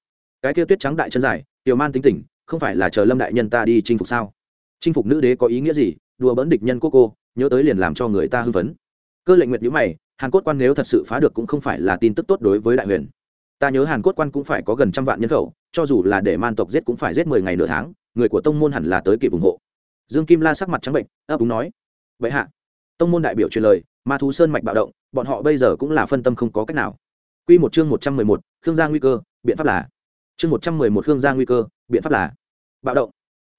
Cái kia tuyết trắng đại chân dài, tiểu man tính tỉnh không phải là chờ lâm đại nhân ta đi chinh phục sao? Chinh phục nữ đế có ý nghĩa gì? Đùa bỡn địch nhân cô cô, nhớ tới liền làm cho người ta hư vấn cơ lệnh nguyệt nhữ mày, hàn cốt quan nếu thật sự phá được cũng không phải là tin tức tốt đối với đại huyền ta nhớ hàn cốt quan cũng phải có gần trăm vạn nhân khẩu cho dù là để man tộc giết cũng phải giết mười ngày nửa tháng người của tông môn hẳn là tới kịp ủng hộ dương kim la sắc mặt trắng bệnh ấp úng nói vậy hạ tông môn đại biểu truyền lời ma thú sơn mạch bạo động bọn họ bây giờ cũng là phân tâm không có cách nào Quy một chương một trăm mười một, Khương Gia nguy cơ, biện pháp là. Chương một trăm mười một Khương Gia nguy cơ, biện pháp là. Bạo động.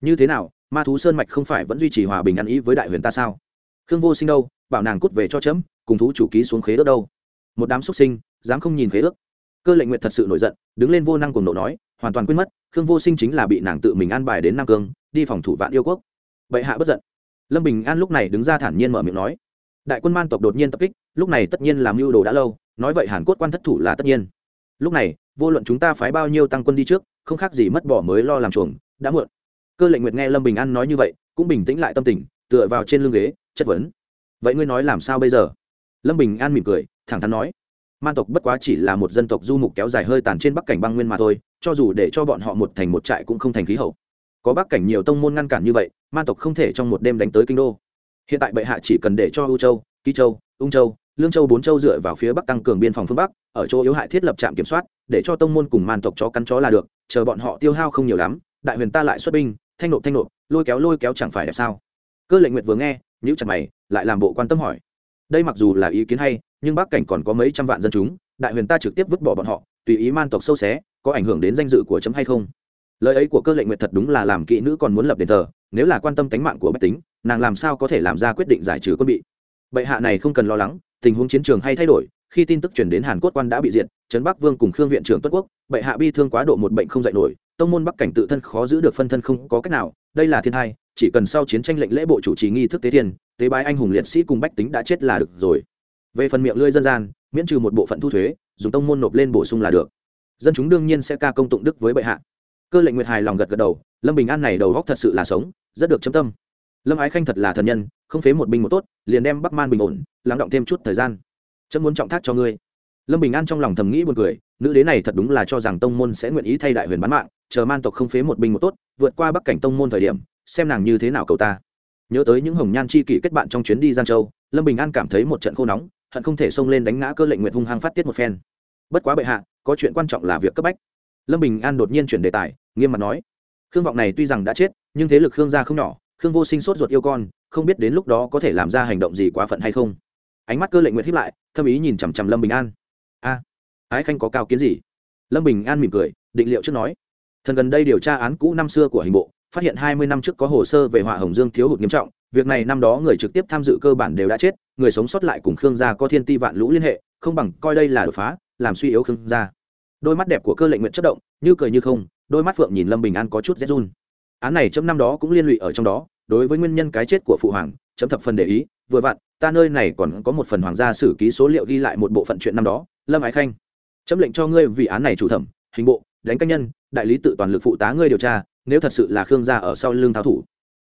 Như thế nào, ma thú sơn mạch không phải vẫn duy trì hòa bình ăn ý với đại huyền ta sao? Khương Vô Sinh đâu, bảo nàng cút về cho chấm, cùng thú chủ ký xuống khế ước đâu. Một đám xuất sinh, dám không nhìn khế ước. Cơ Lệnh Nguyệt thật sự nổi giận, đứng lên vô năng cùng nộ nói, hoàn toàn quên mất, Khương Vô Sinh chính là bị nàng tự mình an bài đến Nam Cương, đi phòng thủ vạn yêu quốc. Bệ hạ bất giận. Lâm Bình An lúc này đứng ra thản nhiên mở miệng nói, đại quân man tộc đột nhiên tập kích lúc này tất nhiên làm mưu đồ đã lâu nói vậy hàn cốt quan thất thủ là tất nhiên lúc này vô luận chúng ta phái bao nhiêu tăng quân đi trước không khác gì mất bỏ mới lo làm chuồng đã muộn cơ lệnh nguyệt nghe lâm bình an nói như vậy cũng bình tĩnh lại tâm tình tựa vào trên lưng ghế chất vấn vậy ngươi nói làm sao bây giờ lâm bình an mỉm cười thẳng thắn nói man tộc bất quá chỉ là một dân tộc du mục kéo dài hơi tàn trên bắc cảnh băng nguyên mà thôi, cho dù để cho bọn họ một thành một trại cũng không thành khí hậu. Có bắc cảnh nhiều tông môn ngăn cản như vậy, man tộc không thể trong một đêm đánh tới kinh đô. Hiện tại bệ hạ chỉ cần để cho ưu châu, ký châu, ung châu, lương châu bốn châu dựa vào phía bắc tăng cường biên phòng phương bắc, ở chỗ yếu hại thiết lập trạm kiểm soát, để cho tông môn cùng man tộc chó cắn chó là được, chờ bọn họ tiêu hao không nhiều lắm, đại huyền ta lại xuất binh, thanh nộp thanh nộp, lôi kéo lôi kéo chẳng phải đẹp sao? Cơ lệnh nguyệt vừa nghe nhữ chặt mày, lại làm bộ quan tâm hỏi đây mặc dù là ý kiến hay, nhưng bắc cảnh còn có mấy trăm vạn dân chúng, đại huyền ta trực tiếp vứt bỏ bọn họ, tùy ý man tộc sâu xé, có ảnh hưởng đến danh dự của chấm hay không? Lời ấy của cơ lệnh nguyệt thật đúng là làm kỹ nữ còn muốn lập đền thờ, nếu là quan tâm tánh mạng của bách tính, nàng làm sao có thể làm ra quyết định giải trừ quân bị? Bệ hạ này không cần lo lắng, tình huống chiến trường hay thay đổi, khi tin tức chuyển đến hàn quốc quan đã bị diệt, trấn bắc vương cùng khương viện trưởng tuất quốc, bệ hạ bi thương quá độ một bệnh không dạy nổi, tông môn bắc cảnh tự thân khó giữ được phân thân không có cách nào, đây là thiên thai chỉ cần sau chiến tranh lệnh lễ bộ chủ trì nghi thức tế thiên tế bái anh hùng liệt sĩ cùng bách tính đã chết là được rồi. Về phần miệng lưỡi dân gian, miễn trừ một bộ phận thu thuế, dùng tông môn nộp lên bổ sung là được. Dân chúng đương nhiên sẽ ca công tụng đức với bệ hạ. Cơ lệnh nguyệt hài lòng gật gật đầu, lâm bình an này đầu góc thật sự là sống, rất được chấm tâm. Lâm ái khanh thật là thần nhân, không phế một binh một tốt, liền đem bắc man bình ổn, lắng động thêm chút thời gian. Chấm muốn trọng thác cho ngươi. Lâm bình an trong lòng thầm nghĩ buồn cười, nữ đế này thật đúng là cho rằng tông môn sẽ nguyện ý thay đại huyền bán mạng, chờ man tộc không phế một binh một tốt, vượt qua bắc cảnh tông môn thời điểm, xem nàng như thế nào cầu ta nhớ tới những hồng nhan chi kỷ kết bạn trong chuyến đi giang châu, lâm bình an cảm thấy một trận khô nóng, hận không thể xông lên đánh ngã cơ lệnh nguyện hung hăng phát tiết một phen. Bất quá bệ hạ, có chuyện quan trọng là việc cấp bách. Lâm bình an đột nhiên chuyển đề tài, nghiêm mặt nói. Khương vọng này tuy rằng đã chết, nhưng thế lực khương gia không nhỏ, khương vô sinh sốt ruột yêu con, không biết đến lúc đó có thể làm ra hành động gì quá phận hay không. Ánh mắt cơ lệnh nguyệt hiếp lại, thâm ý nhìn chằm chằm lâm bình an. A, ái khanh có cao kiến gì? Lâm bình an mỉm cười, định liệu trước nói. Thần gần đây điều tra án cũ năm xưa của hình bộ phát hiện hai mươi năm trước có hồ sơ về họa hồng dương thiếu hụt nghiêm trọng, việc này năm đó người trực tiếp tham dự cơ bản đều đã chết, người sống sót lại cùng khương gia có thiên ti vạn lũ liên hệ, không bằng coi đây là đột phá, làm suy yếu khương gia. Đôi mắt đẹp của cơ lệnh nguyện chất động, như cười như không, đôi mắt phượng nhìn lâm bình an có chút rét run. Án này chấm năm đó cũng liên lụy ở trong đó, đối với nguyên nhân cái chết của phụ hoàng, chấm thập phần để ý, vừa vặn, ta nơi này còn có một phần hoàng gia sử ký số liệu ghi lại một bộ phận chuyện năm đó, lâm ái khanh. Chấm lệnh cho ngươi vì án này chủ thẩm, hình bộ, đánh cá nhân, đại lý tự toàn lực phụ tá ngươi điều tra nếu thật sự là khương gia ở sau lưng tháo thủ.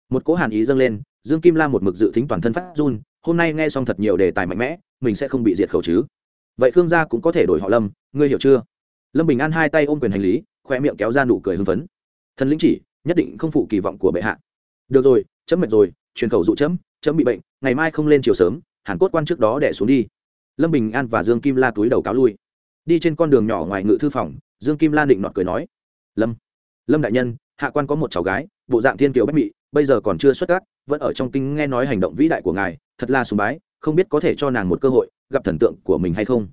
Một cố hàn ý dâng lên, dương kim la một mực dự tính toàn thân phát run, hôm nay nghe xong thật nhiều đề tài mạnh mẽ, mình sẽ không bị diệt khẩu chứ. Vậy khương gia cũng có thể đổi họ lâm, ngươi hiểu chưa? Lâm bình an hai tay ôm quyền hành lý khoe miệng kéo ra nụ cười hưng phấn. Thần lĩnh chỉ, nhất định không phụ kỳ vọng của bệ hạ. Được rồi, chấm mệt rồi, truyền khẩu dụ chấm chấm bị bệnh, ngày mai không lên chiều sớm, hàn cốt quan trước đó đẻ xuống đi. Lâm bình an và dương kim la túi đầu cáo lui. Đi trên con đường nhỏ ngoài ngự thư phòng, dương kim la định nọt cười nói, lâm lâm đại nhân hạ quan có một cháu gái, bộ dạng thiên kiều bách mị, bây giờ còn chưa xuất cát vẫn ở trong kinh nghe nói hành động vĩ đại của ngài, thật là sùng bái, không biết có thể cho nàng một cơ hội, gặp thần tượng của mình hay không.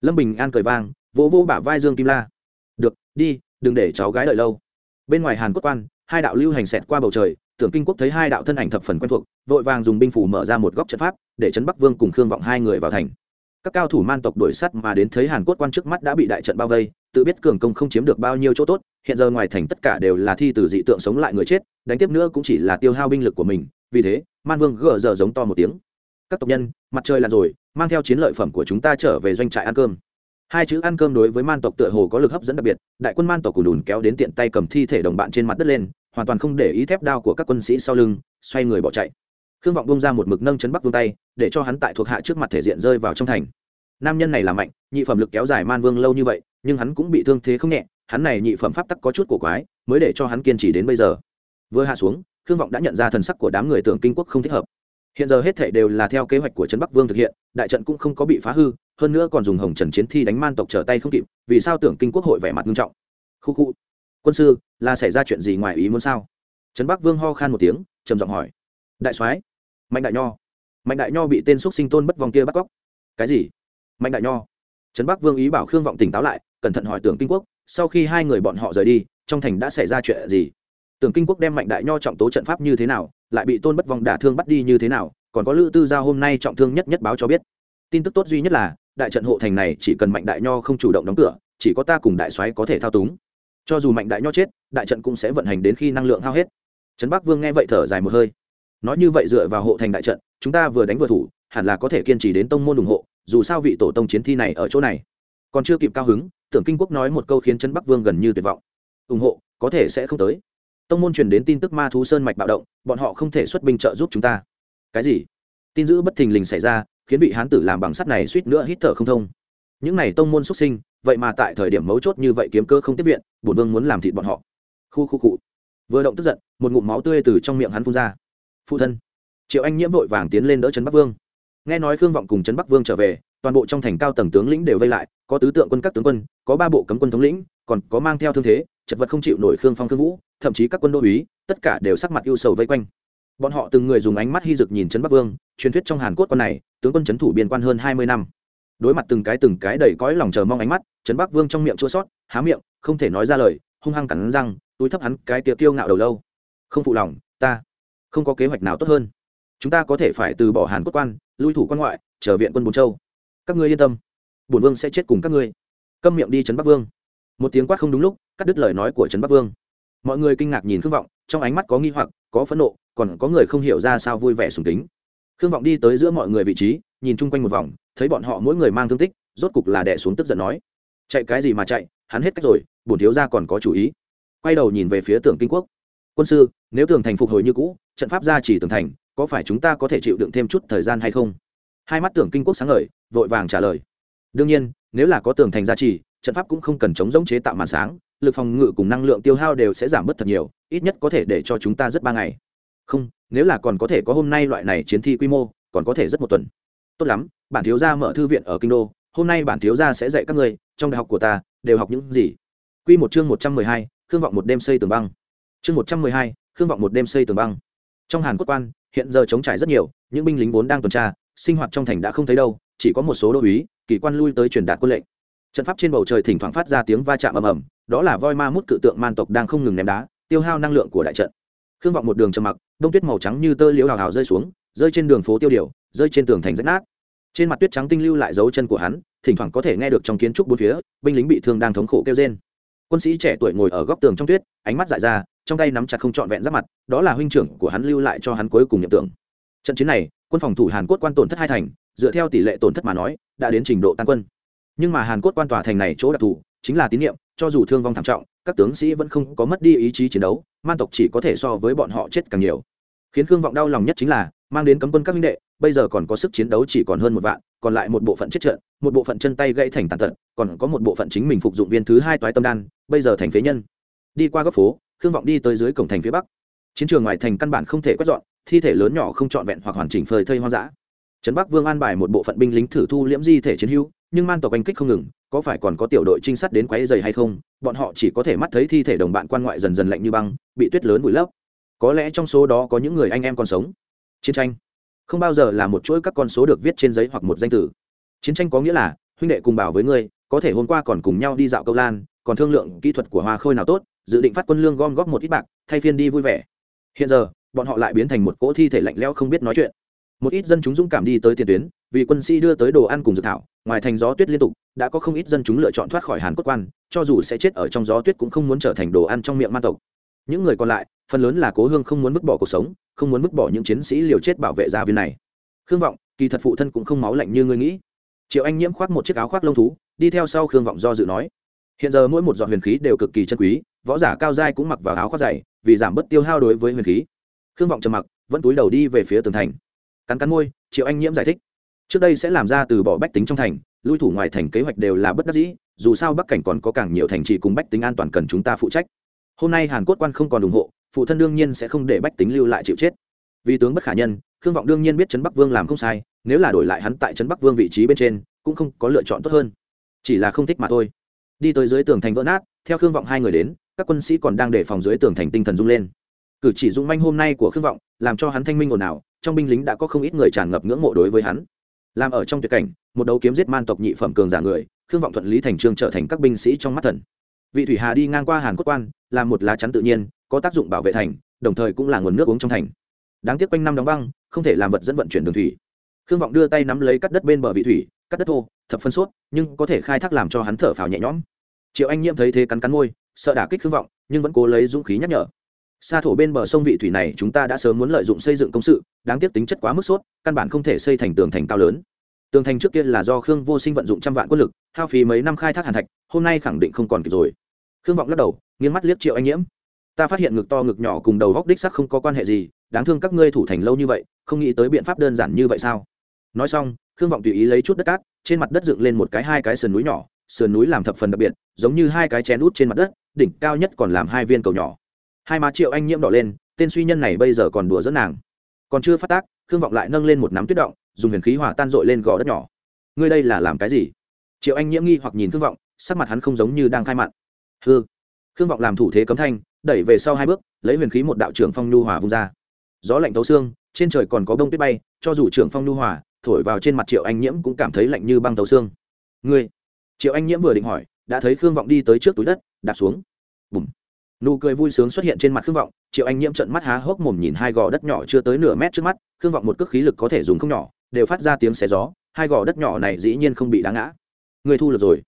Lâm bình an cười vang, vỗ vỗ bả vai dương kim la. Được, đi, đừng để cháu gái đợi lâu. Bên ngoài hàn quốc quan, hai đạo lưu hành xẹt qua bầu trời, tưởng kinh quốc thấy hai đạo thân ảnh thập phần quen thuộc, vội vàng dùng binh phủ mở ra một góc trận pháp, để trấn bắc vương cùng khương vọng hai người vào thành. Các cao thủ man tộc đuổi sắt mà đến thấy hàn quốc quan trước mắt đã bị đại trận bao vây, tự biết cường công không chiếm được bao nhiêu chỗ tốt hiện giờ ngoài thành tất cả đều là thi từ dị tượng sống lại người chết, đánh tiếp nữa cũng chỉ là tiêu hao binh lực của mình, vì thế, man vương gỡ giờ giống to một tiếng. Các tộc nhân, mặt trời lặn rồi, mang theo chiến lợi phẩm của chúng ta trở về doanh trại ăn cơm. Hai chữ ăn cơm đối với man tộc tựa hồ có lực hấp dẫn đặc biệt, đại quân man tộc cù đùn kéo đến tiện tay cầm thi thể đồng bạn trên mặt đất lên, hoàn toàn không để ý thép đao của các quân sĩ sau lưng, xoay người bỏ chạy. Khương vọng bông ra một mực nâng chấn bắc vương tay, để cho hắn tại thuộc hạ trước mặt thể diện rơi vào trong thành. Nam nhân này là mạnh, nhị phẩm lực kéo dài man vương lâu như vậy, nhưng hắn cũng bị thương thế không nhẹ hắn này nhị phẩm pháp tắc có chút cổ quái, mới để cho hắn kiên trì đến bây giờ. Vừa hạ xuống, khương vọng đã nhận ra thần sắc của đám người tưởng kinh quốc không thích hợp. Hiện giờ hết thể đều là theo kế hoạch của trấn bắc vương thực hiện, đại trận cũng không có bị phá hư, hơn nữa còn dùng hồng trần chiến thi đánh man tộc trở tay không kịp, vì sao tưởng kinh quốc hội vẻ mặt nghiêm trọng? Khu khu. Quân sư, là xảy ra chuyện gì ngoài ý muốn sao? Trấn bắc vương ho khan một tiếng, trầm giọng hỏi. Đại soái, mạnh đại nho. Mạnh đại nho bị tên xúc sinh tôn bất vong kia bắt cóc. Cái gì? Mạnh đại nho. Trấn bắc vương ý bảo khương vọng tỉnh táo lại, cẩn thận hỏi tưởng kinh quốc sau khi hai người bọn họ rời đi, trong thành đã xảy ra chuyện gì? Tưởng kinh quốc đem mạnh đại nho trọng tố trận pháp như thế nào, lại bị tôn bất vong đả thương bắt đi như thế nào, còn có lữ tư giao hôm nay trọng thương nhất nhất báo cho biết. Tin tức tốt duy nhất là, đại trận hộ thành này chỉ cần mạnh đại nho không chủ động đóng cửa, chỉ có ta cùng đại soái có thể thao túng. Cho dù mạnh đại nho chết, đại trận cũng sẽ vận hành đến khi năng lượng hao hết. Trấn bắc vương nghe vậy thở dài một hơi. Nói như vậy dựa vào hộ thành đại trận, chúng ta vừa đánh vừa thủ, hẳn là có thể kiên trì đến tông môn ủng hộ, dù sao vị tổ tông chiến thi này ở chỗ này còn chưa kịp cao hứng tưởng kinh quốc nói một câu khiến trấn bắc vương gần như tuyệt vọng. Ủng hộ, có thể sẽ không tới. Tông môn truyền đến tin tức ma thú sơn mạch bạo động, bọn họ không thể xuất binh trợ giúp chúng ta. Cái gì? Tin dữ bất thình lình xảy ra, khiến vị hán tử làm bằng sắt này suýt nữa hít thở không thông. Những này tông môn xuất sinh, vậy mà tại thời điểm mấu chốt như vậy kiếm cơ không tiếp viện, bổn vương muốn làm thịt bọn họ. Khu khu cụ vừa động tức giận, một ngụm máu tươi từ trong miệng hắn phun ra. Phụ thân. Triệu anh nhiễm vội vàng tiến lên đỡ trấn bắc vương. Nghe nói khương vọng cùng trấn bắc vương trở về toàn bộ trong thành cao tầng tướng lĩnh đều vây lại, có tứ tượng quân các tướng quân, có ba bộ cấm quân thống lĩnh, còn có mang theo thương thế, chật vật không chịu nổi khương phong khương vũ, thậm chí các quân đô úy, tất cả đều sắc mặt ưu sầu vây quanh. Bọn họ từng người dùng ánh mắt hy dực nhìn trấn bắc vương, truyền thuyết trong hàn quốc quân này, tướng quân trấn thủ biên quan hơn hai mươi năm. Đối mặt từng cái từng cái đầy cõi lòng chờ mong ánh mắt, trấn bắc vương trong miệng chua sót, há miệng, không thể nói ra lời, hung hăng cắn răng, túi thấp hắn cái tiệc kiêu ngạo đầu lâu. Không phụ lòng, ta không có kế hoạch nào tốt hơn. Chúng ta có thể phải từ bỏ hàn quốc quan, lui thủ quan ngoại, chờ viện quân bồn châu các ngươi yên tâm, bổn vương sẽ chết cùng các ngươi. Câm miệng đi trấn bắc vương. Một tiếng quát không đúng lúc, cắt đứt lời nói của trấn bắc vương. Mọi người kinh ngạc nhìn khương vọng, trong ánh mắt có nghi hoặc, có phẫn nộ, còn có người không hiểu ra sao vui vẻ sùng tính khương vọng đi tới giữa mọi người vị trí, nhìn chung quanh một vòng, thấy bọn họ mỗi người mang thương tích, rốt cục là đẻ xuống tức giận nói. Chạy cái gì mà chạy, hắn hết cách rồi, bổn thiếu ra còn có chủ ý. Quay đầu nhìn về phía tưởng kinh quốc. Quân sư, nếu tường thành phục hồi như cũ, trận pháp ra chỉ tường thành, có phải chúng ta có thể chịu đựng thêm chút thời gian hay không? Hai mắt tưởng kinh quốc sáng ngời, vội vàng trả lời. Đương nhiên, nếu là có tường thành gia trì, trận pháp cũng không cần chống giống chế tạo màn sáng, lực phòng ngự cùng năng lượng tiêu hao đều sẽ giảm bớt thật nhiều, ít nhất có thể để cho chúng ta rất ba ngày. Không, nếu là còn có thể có hôm nay loại này chiến thi quy mô, còn có thể rất một tuần. Tốt lắm, bản thiếu gia mở thư viện ở kinh đô, hôm nay bản thiếu gia sẽ dạy các ngươi, trong đại học của ta, đều học những gì? Quy một chương một trăm mười hai, khương vọng một đêm xây tường băng. Chương một trăm mười hai, khương vọng một đêm xây tường băng. Trong hàn quốc quan, hiện giờ chống trải rất nhiều, những binh lính vốn đang tuần tra sinh hoạt trong thành đã không thấy đâu, chỉ có một số đô uý, kỳ quan lui tới truyền đạt quân lệnh. Trận pháp trên bầu trời thỉnh thoảng phát ra tiếng va chạm ầm ầm, đó là voi ma mút cự tượng man tộc đang không ngừng ném đá, tiêu hao năng lượng của đại trận. Khương vọng một đường trầm mặc, đông tuyết màu trắng như tơ liễu hào hào rơi xuống, rơi trên đường phố tiêu điều, rơi trên tường thành rách nát. Trên mặt tuyết trắng tinh lưu lại dấu chân của hắn, thỉnh thoảng có thể nghe được trong kiến trúc bốn phía, binh lính bị thương đang thống khổ kêu trên quân sĩ trẻ tuổi ngồi ở góc tường trong tuyết, ánh mắt dại ra, trong tay nắm chặt không trọn vẹn giáp mặt, đó là huynh trưởng của hắn lưu lại cho hắn cuối cùng nhận tưởng. Trận chiến này quân phòng thủ hàn quốc quan tổn thất hai thành, dựa theo tỷ lệ tổn thất mà nói, đã đến trình độ tan quân. Nhưng mà hàn quốc quan tòa thành này chỗ đặc thù, chính là tín nhiệm, cho dù thương vong thảm trọng, các tướng sĩ vẫn không có mất đi ý chí chiến đấu, man tộc chỉ có thể so với bọn họ chết càng nhiều. Khiến khương vọng đau lòng nhất chính là, mang đến cấm quân các minh đệ, bây giờ còn có sức chiến đấu chỉ còn hơn một vạn, còn lại một bộ phận chết trận, một bộ phận chân tay gãy thành tàn tật, còn có một bộ phận chính mình phục dụng viên thứ hai toái tâm đan, bây giờ thành phế nhân. Đi qua góc phố, khương vọng đi tới dưới cổng thành phía bắc chiến trường ngoài thành căn bản không thể quét dọn, thi thể lớn nhỏ không trọn vẹn hoặc hoàn chỉnh phơi thây hoang dã. Trấn bắc vương an bài một bộ phận binh lính thử thu liễm di thể chiến hữu, nhưng man tộc anh kích không ngừng, có phải còn có tiểu đội trinh sát đến quáy dày hay không, bọn họ chỉ có thể mắt thấy thi thể đồng bạn quan ngoại dần dần lạnh như băng, bị tuyết lớn vùi lấp. Có lẽ trong số đó có những người anh em còn sống. Chiến tranh. Không bao giờ là một chuỗi các con số được viết trên giấy hoặc một danh từ. Chiến tranh có nghĩa là, huynh đệ cùng bảo với ngươi, có thể hôm qua còn cùng nhau đi dạo câu lan, còn thương lượng kỹ thuật của hoa khôi nào tốt, dự định phát quân lương gom góp một ít bạc, thay phiên đi vui vẻ hiện giờ, bọn họ lại biến thành một cỗ thi thể lạnh lẽo không biết nói chuyện. Một ít dân chúng dũng cảm đi tới tiền tuyến, vì quân sĩ đưa tới đồ ăn cùng dự thảo, ngoài thành gió tuyết liên tục, đã có không ít dân chúng lựa chọn thoát khỏi hàn cốt quan, cho dù sẽ chết ở trong gió tuyết cũng không muốn trở thành đồ ăn trong miệng man tộc. Những người còn lại, phần lớn là cố hương không muốn vứt bỏ cuộc sống, không muốn vứt bỏ những chiến sĩ liều chết bảo vệ gia viên này. Khương vọng, kỳ thật phụ thân cũng không máu lạnh như ngươi nghĩ. Triệu anh nhiễm khoác một chiếc áo khoác lông thú, đi theo sau khương vọng do dự nói. Hiện giờ mỗi một giọt huyền khí đều cực kỳ chân quý võ giả cao giai cũng mặc vào áo khoác dày, vì giảm bớt tiêu hao đối với huyền khí. Khương vọng trầm mặc, vẫn túi đầu đi về phía tường thành. Cắn cắn môi, triệu anh nhiễm giải thích. Trước đây sẽ làm ra từ bỏ bách tính trong thành, lui thủ ngoài thành kế hoạch đều là bất đắc dĩ, dù sao bắc cảnh còn có càng nhiều thành trì cùng bách tính an toàn cần chúng ta phụ trách. Hôm nay hàn quốc quan không còn ủng hộ, phụ thân đương nhiên sẽ không để bách tính lưu lại chịu chết. Vì tướng bất khả nhân, khương vọng đương nhiên biết trấn bắc vương làm không sai, nếu là đổi lại hắn tại trấn bắc vương vị trí bên trên, cũng không có lựa chọn tốt hơn. Chỉ là không thích mà thôi đi tới dưới tường thành vỡ nát, theo khương vọng hai người đến, các quân sĩ còn đang đề phòng dưới tường thành tinh thần rung lên. Cử chỉ dũng manh hôm nay của khương vọng, làm cho hắn thanh minh ồn ào, trong binh lính đã có không ít người tràn ngập ngưỡng mộ đối với hắn. Làm ở trong tuyệt cảnh, một đấu kiếm giết man tộc nhị phẩm cường giả người, khương vọng thuận lý thành trương trở thành các binh sĩ trong mắt thần. Vị thủy hà đi ngang qua hàn quốc quan làm một lá chắn tự nhiên, có tác dụng bảo vệ thành, đồng thời cũng là nguồn nước uống trong thành. Đáng tiếc quanh năm đóng băng, không thể làm vật dẫn vận chuyển đường thủy. Khương vọng đưa tay nắm lấy cắt đất bên bờ vị thủy cắt đất thô, thập phân suốt, nhưng có thể khai thác làm cho hắn thở phào nhẹ nhõm. Triệu anh nhiễm thấy thế cắn cắn môi, sợ đả kích khương vọng, nhưng vẫn cố lấy dũng khí nhắc nhở. Xa thổ bên bờ sông vị thủy này chúng ta đã sớm muốn lợi dụng xây dựng công sự, đáng tiếc tính chất quá mức sốt căn bản không thể xây thành tường thành cao lớn. Tường thành trước kia là do khương vô sinh vận dụng trăm vạn quân lực, hao phí mấy năm khai thác hàn thạch, hôm nay khẳng định không còn kịp rồi. Khương vọng lắc đầu, nghiêng mắt liếc triệu anh nhiễm. Ta phát hiện ngực to ngực nhỏ cùng đầu góc đích sắc không có quan hệ gì, đáng thương các ngươi thủ thành lâu như vậy, không nghĩ tới biện pháp đơn giản như vậy sao? Nói xong, khương vọng tùy ý lấy chút đất cát, trên mặt đất dựng lên một cái hai cái sườn núi nhỏ, sườn núi làm thập phần đặc biệt, giống như hai cái chén út trên mặt đất, đỉnh cao nhất còn làm hai viên cầu nhỏ. Hai má triệu anh nhiễm đỏ lên, tên suy nhân này bây giờ còn đùa dẫn nàng. Còn chưa phát tác, khương vọng lại nâng lên một nắm tuyết động, dùng huyền khí hỏa tan dội lên gò đất nhỏ. Ngươi đây là làm cái gì? Triệu anh nhiễm nghi hoặc nhìn khương vọng, sắc mặt hắn không giống như đang khai mặn hư khương vọng làm thủ thế cấm thanh, đẩy về sau hai bước, lấy huyền khí một đạo trưởng phong nhu hòa vung ra. Gió lạnh tấu xương, trên trời còn có bông tuyết bay, cho dù trưởng phong nhu hòa thổi vào trên mặt triệu anh nhiễm cũng cảm thấy lạnh như băng tấu xương. Ngươi? Triệu anh nhiễm vừa định hỏi, đã thấy khương vọng đi tới trước túi đất, đạp xuống. Bùm. Nụ cười vui sướng xuất hiện trên mặt khương vọng, triệu anh nhiễm trận mắt há hốc mồm nhìn hai gò đất nhỏ chưa tới nửa mét trước mắt, khương vọng một cước khí lực có thể dùng không nhỏ, đều phát ra tiếng xé gió, hai gò đất nhỏ này dĩ nhiên không bị đá ngã. Người thu được rồi.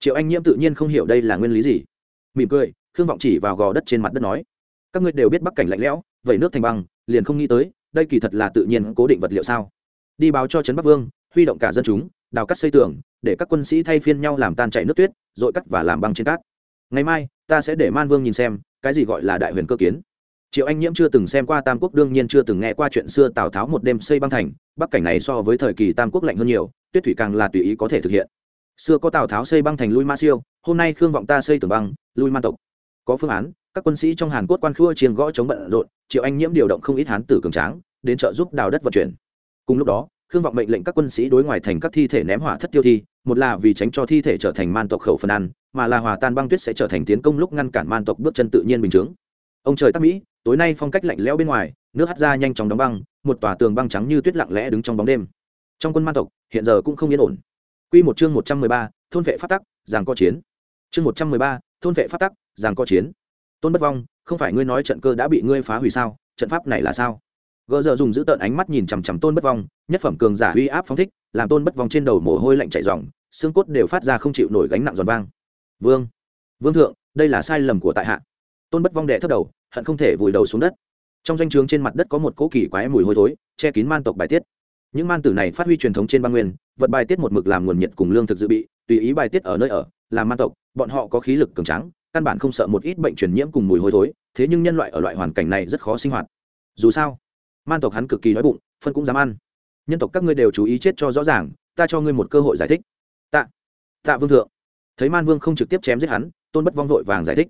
Triệu anh nhiễm tự nhiên không hiểu đây là nguyên lý gì. Mỉm cười, khương vọng chỉ vào gò đất trên mặt đất nói, các ngươi đều biết bắc cảnh lạnh lẽo, vậy nước thành băng, liền không nghĩ tới, đây kỳ thật là tự nhiên cố định vật liệu sao? Đi báo cho trấn bắc vương, huy động cả dân chúng, đào cắt xây tường, để các quân sĩ thay phiên nhau làm tan chảy nước tuyết dội cắt và làm băng trên cát. Ngày mai, ta sẽ để man vương nhìn xem, cái gì gọi là đại huyền cơ kiến. Triệu anh nhiễm chưa từng xem qua tam quốc, đương nhiên chưa từng nghe qua chuyện xưa tào tháo một đêm xây băng thành, bắc cảnh này so với thời kỳ tam quốc lạnh hơn nhiều, tuyết thủy càng là tùy ý có thể thực hiện. Xưa có tào tháo xây băng thành lui ma siêu, hôm nay khương vọng ta xây tường băng, lui man tộc. Có phương án, các quân sĩ trong hàn quốc quan khua chiên gõ chống bận rộn, triệu anh nhiễm điều động không ít hán tử cường tráng, đến trợ giúp đào đất vận chuyển cùng lúc đó khương vọng mệnh lệnh các quân sĩ đối ngoài thành các thi thể ném hỏa thất tiêu thi một là vì tránh cho thi thể trở thành man tộc khẩu phần ăn mà là hòa tan băng tuyết sẽ trở thành tiến công lúc ngăn cản man tộc bước chân tự nhiên bình chướng ông trời tắc mỹ tối nay phong cách lạnh lẽo bên ngoài nước hắt ra nhanh chóng đóng băng một tòa tường băng trắng như tuyết lặng lẽ đứng trong bóng đêm trong quân man tộc hiện giờ cũng không yên ổn Quy một chương một trăm mười ba, thôn vệ phát tắc, giằng co chiến. Chương một trăm mười ba, thôn vệ phát tắc, giằng co chiến. Tôn Bất Vong, không phải ngươi nói trận cơ đã bị ngươi phá hủy sao? Trận pháp này là sao? Gỡ giờ dùng giữ tợn ánh mắt nhìn chằm chằm Tôn Bất Vong, nhất phẩm cường giả uy áp phóng thích, làm Tôn Bất Vong trên đầu mồ hôi lạnh chảy ròng, xương cốt đều phát ra không chịu nổi gánh nặng giòn vang. Vương, Vương thượng, đây là sai lầm của tại hạ. Tôn Bất Vong đệ thấp đầu, hận không thể vùi đầu xuống đất. Trong doanh trướng trên mặt đất có một cỗ kỳ quái mùi hôi thối, che kín man tộc bài tiết. Những man tử này phát huy truyền thống trên băng nguyên, vật bài tiết một mực làm nguồn nhiệt cùng lương thực dự bị, tùy ý bài tiết ở nơi ở, làm man tộc, bọn họ có khí lực cường tráng, căn bản không sợ một ít bệnh truyền nhiễm cùng mùi hôi thối, thế nhưng nhân loại ở loại hoàn cảnh này rất khó sinh hoạt. Dù sao, man tộc hắn cực kỳ đói bụng, phân cũng dám ăn. Nhân tộc các ngươi đều chú ý chết cho rõ ràng, ta cho ngươi một cơ hội giải thích. Tạ, Tạ Vương thượng. Thấy Man Vương không trực tiếp chém giết hắn, Tôn Bất Vong vội vàng giải thích.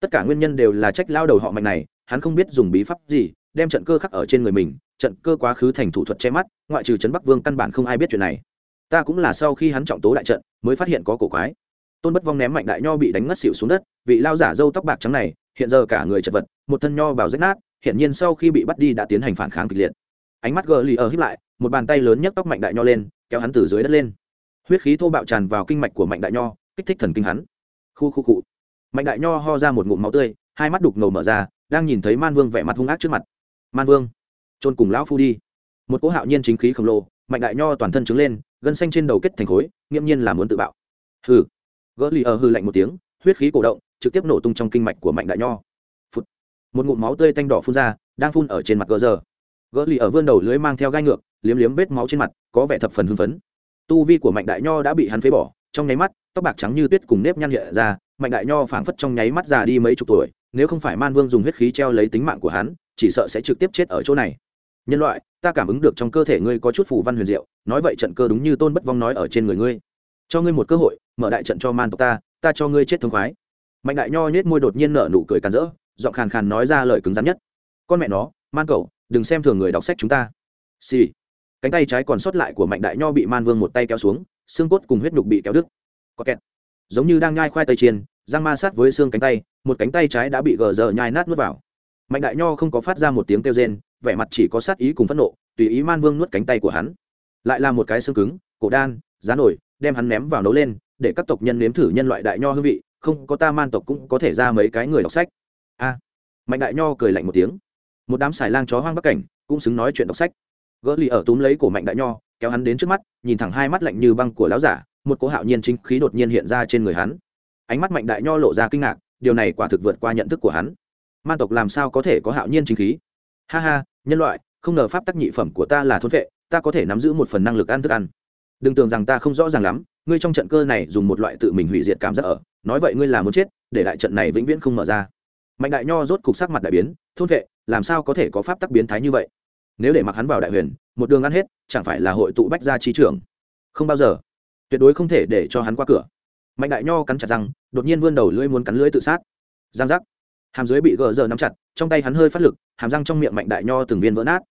tất cả nguyên nhân đều là trách lao đầu họ mạnh này hắn không biết dùng bí pháp gì đem trận cơ khắc ở trên người mình trận cơ quá khứ thành thủ thuật che mắt ngoại trừ trấn bắc vương căn bản không ai biết chuyện này ta cũng là sau khi hắn trọng tố đại trận mới phát hiện có cổ quái tôn bất vong ném mạnh đại nho bị đánh ngất xỉu xuống đất vị lao giả dâu tóc bạc trắng này hiện giờ cả người chật vật một thân nho bào rách nát hiện nhiên sau khi bị bắt đi đã tiến hành phản kháng kịch liệt. Ánh mắt gờ lì ở hít lại, một bàn tay lớn nhấc tóc mạnh đại nho lên, kéo hắn từ dưới đất lên. Huyết khí thô bạo tràn vào kinh mạch của mạnh đại nho, kích thích thần kinh hắn. Khu khu cụ mạnh đại nho ho ra một ngụm máu tươi, hai mắt đục ngầu mở ra, đang nhìn thấy man vương vẻ mặt hung ác trước mặt. Man vương trôn cùng lão phu đi. Một cỗ hạo nhiên chính khí khổng lồ, mạnh đại nho toàn thân trứng lên, gân xanh trên đầu kết thành khối, nghiễm nhiên là muốn tự bạo. Hừ. Gỡ lì ở hư lạnh một tiếng, huyết khí cổ động, trực tiếp nổ tung trong kinh mạch của mạnh đại nho một ngụm máu tươi tanh đỏ phun ra, đang phun ở trên mặt gỡ giờ. Gỡ lì ở vươn đầu lưới mang theo gai ngược, liếm liếm vết máu trên mặt, có vẻ thập phần hưng phấn. Tu vi của mạnh đại nho đã bị hắn phế bỏ, trong nháy mắt, tóc bạc trắng như tuyết cùng nếp nhăn nhẹ ra, mạnh đại nho phảng phất trong nháy mắt già đi mấy chục tuổi, nếu không phải man vương dùng huyết khí treo lấy tính mạng của hắn, chỉ sợ sẽ trực tiếp chết ở chỗ này. Nhân loại, ta cảm ứng được trong cơ thể ngươi có chút phù văn huyền diệu, nói vậy trận cơ đúng như tôn bất vong nói ở trên người ngươi. Cho ngươi một cơ hội, mở đại trận cho man tộc ta ta cho ngươi chết thương khoái. Mạnh đại nho nhét môi đột nhiên nở nụ cười càn rỡ giọng khàn khàn nói ra lời cứng rắn nhất. Con mẹ nó, man cậu đừng xem thường người đọc sách chúng ta. Xì、sì. cánh tay trái còn sót lại của mạnh đại nho bị man vương một tay kéo xuống, xương cốt cùng huyết nhục bị kéo đứt. Có kẹt. Giống như đang nhai khoai tây chiên, răng ma sát với xương cánh tay, một cánh tay trái đã bị gờ giờ nhai nát nuốt vào. Mạnh đại nho không có phát ra một tiếng kêu rên, vẻ mặt chỉ có sát ý cùng phẫn nộ, tùy ý man vương nuốt cánh tay của hắn. Lại là một cái xương cứng, cổ đan, giá nổi, đem hắn ném vào nấu lên, để các tộc nhân nếm thử nhân loại đại nho hương vị, không có ta man tộc cũng có thể ra mấy cái người đọc sách a. Mạnh đại nho cười lạnh một tiếng. Một đám xài lang chó hoang bắc cảnh cũng xứng nói chuyện đọc sách. Gỡ lì ở túm lấy cổ mạnh đại nho, kéo hắn đến trước mắt, nhìn thẳng hai mắt lạnh như băng của lão giả, một cỗ hạo nhiên chính khí đột nhiên hiện ra trên người hắn. Ánh mắt mạnh đại nho lộ ra kinh ngạc, điều này quả thực vượt qua nhận thức của hắn. Man tộc làm sao có thể có hạo nhiên chính khí? Ha ha, nhân loại, không ngờ pháp tắc nhị phẩm của ta là thôn vệ, ta có thể nắm giữ một phần năng lực ăn thức ăn. Đừng tưởng rằng ta không rõ ràng lắm, ngươi trong trận cơ này dùng một loại tự mình hủy diệt cảm giác ở, nói vậy ngươi là muốn chết, để đại trận này vĩnh viễn không mở ra mạnh đại nho rốt cục sắc mặt đại biến, thôn vệ, làm sao có thể có pháp tắc biến thái như vậy? Nếu để mặc hắn vào đại huyền, một đường ăn hết, chẳng phải là hội tụ bách gia trí trưởng? Không bao giờ. Tuyệt đối không thể để cho hắn qua cửa. Mạnh đại nho cắn chặt răng, đột nhiên vươn đầu lưỡi muốn cắn lưỡi tự sát. Giang giác. Hàm dưới bị gờ giờ nắm chặt, trong tay hắn hơi phát lực, hàm răng trong miệng mạnh đại nho từng viên vỡ nát.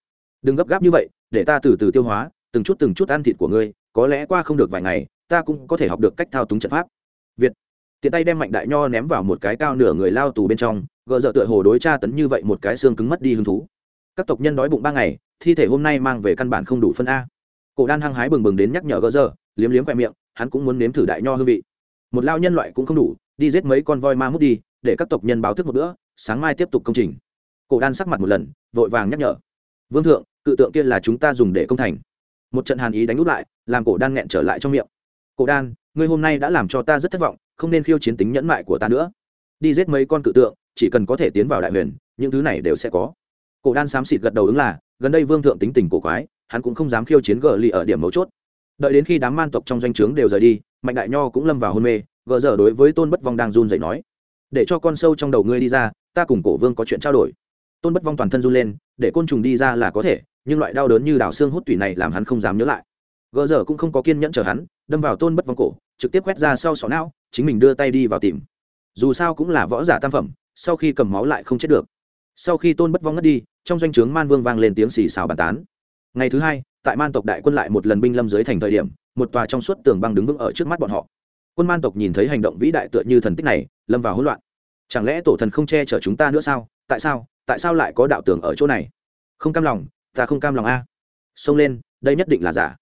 Đừng gấp gáp như vậy, để ta từ từ tiêu hóa, từng chút từng chút ăn thịt của ngươi, có lẽ qua không được vài ngày, ta cũng có thể học được cách thao túng trận pháp. Việt. Tiện tay đem mạnh đại nho ném vào một cái cao nửa người lao tù bên trong gờ dợ tựa hồ đối tra tấn như vậy một cái xương cứng mất đi hứng thú. Các tộc nhân đói bụng ba ngày, thi thể hôm nay mang về căn bản không đủ phân a. Cổ đan hăng hái bừng bừng đến nhắc nhở gờ dợ liếm liếm khoe miệng, hắn cũng muốn nếm thử đại nho hương vị. Một lao nhân loại cũng không đủ, đi giết mấy con voi ma mút đi, để các tộc nhân báo thức một bữa, sáng mai tiếp tục công trình. Cổ đan sắc mặt một lần, vội vàng nhắc nhở. Vương thượng, cự tượng kia là chúng ta dùng để công thành. Một trận hàn ý đánh úp lại, làm cổ đan nghẹn trở lại trong miệng. Cổ đan, ngươi hôm nay đã làm cho ta rất thất vọng, không nên khiêu chiến tính nhẫn mại của ta nữa. Đi giết mấy con cự tượng chỉ cần có thể tiến vào đại huyền, những thứ này đều sẽ có. Cổ đan xám xịt gật đầu ứng là, gần đây vương thượng tính tình cổ quái, hắn cũng không dám khiêu chiến gờ lì ở điểm mấu chốt. Đợi đến khi đám man tộc trong doanh trướng đều rời đi, mạnh đại nho cũng lâm vào hôn mê, gờ giờ đối với tôn bất vong đang run dậy nói, để cho con sâu trong đầu ngươi đi ra, ta cùng cổ vương có chuyện trao đổi. Tôn bất vong toàn thân run lên, để côn trùng đi ra là có thể, nhưng loại đau đớn như đào xương hút tủy này làm hắn không dám nhớ lại. Gờ giờ cũng không có kiên nhẫn chờ hắn, đâm vào tôn bất vong cổ, trực tiếp quét ra sau sọ não, chính mình đưa tay đi vào tìm. Dù sao cũng là võ giả tam phẩm sau khi cầm máu lại không chết được. Sau khi tôn bất vong ngất đi, trong doanh trướng man vương vang lên tiếng xì xào bàn tán. Ngày thứ hai, tại man tộc đại quân lại một lần binh lâm dưới thành thời điểm, một tòa trong suốt tường băng đứng vững ở trước mắt bọn họ. Quân man tộc nhìn thấy hành động vĩ đại tựa như thần tích này, lâm vào hỗn loạn. Chẳng lẽ tổ thần không che chở chúng ta nữa sao? Tại sao? Tại sao lại có đạo tường ở chỗ này? Không cam lòng, ta không cam lòng a. Xông lên, đây nhất định là giả.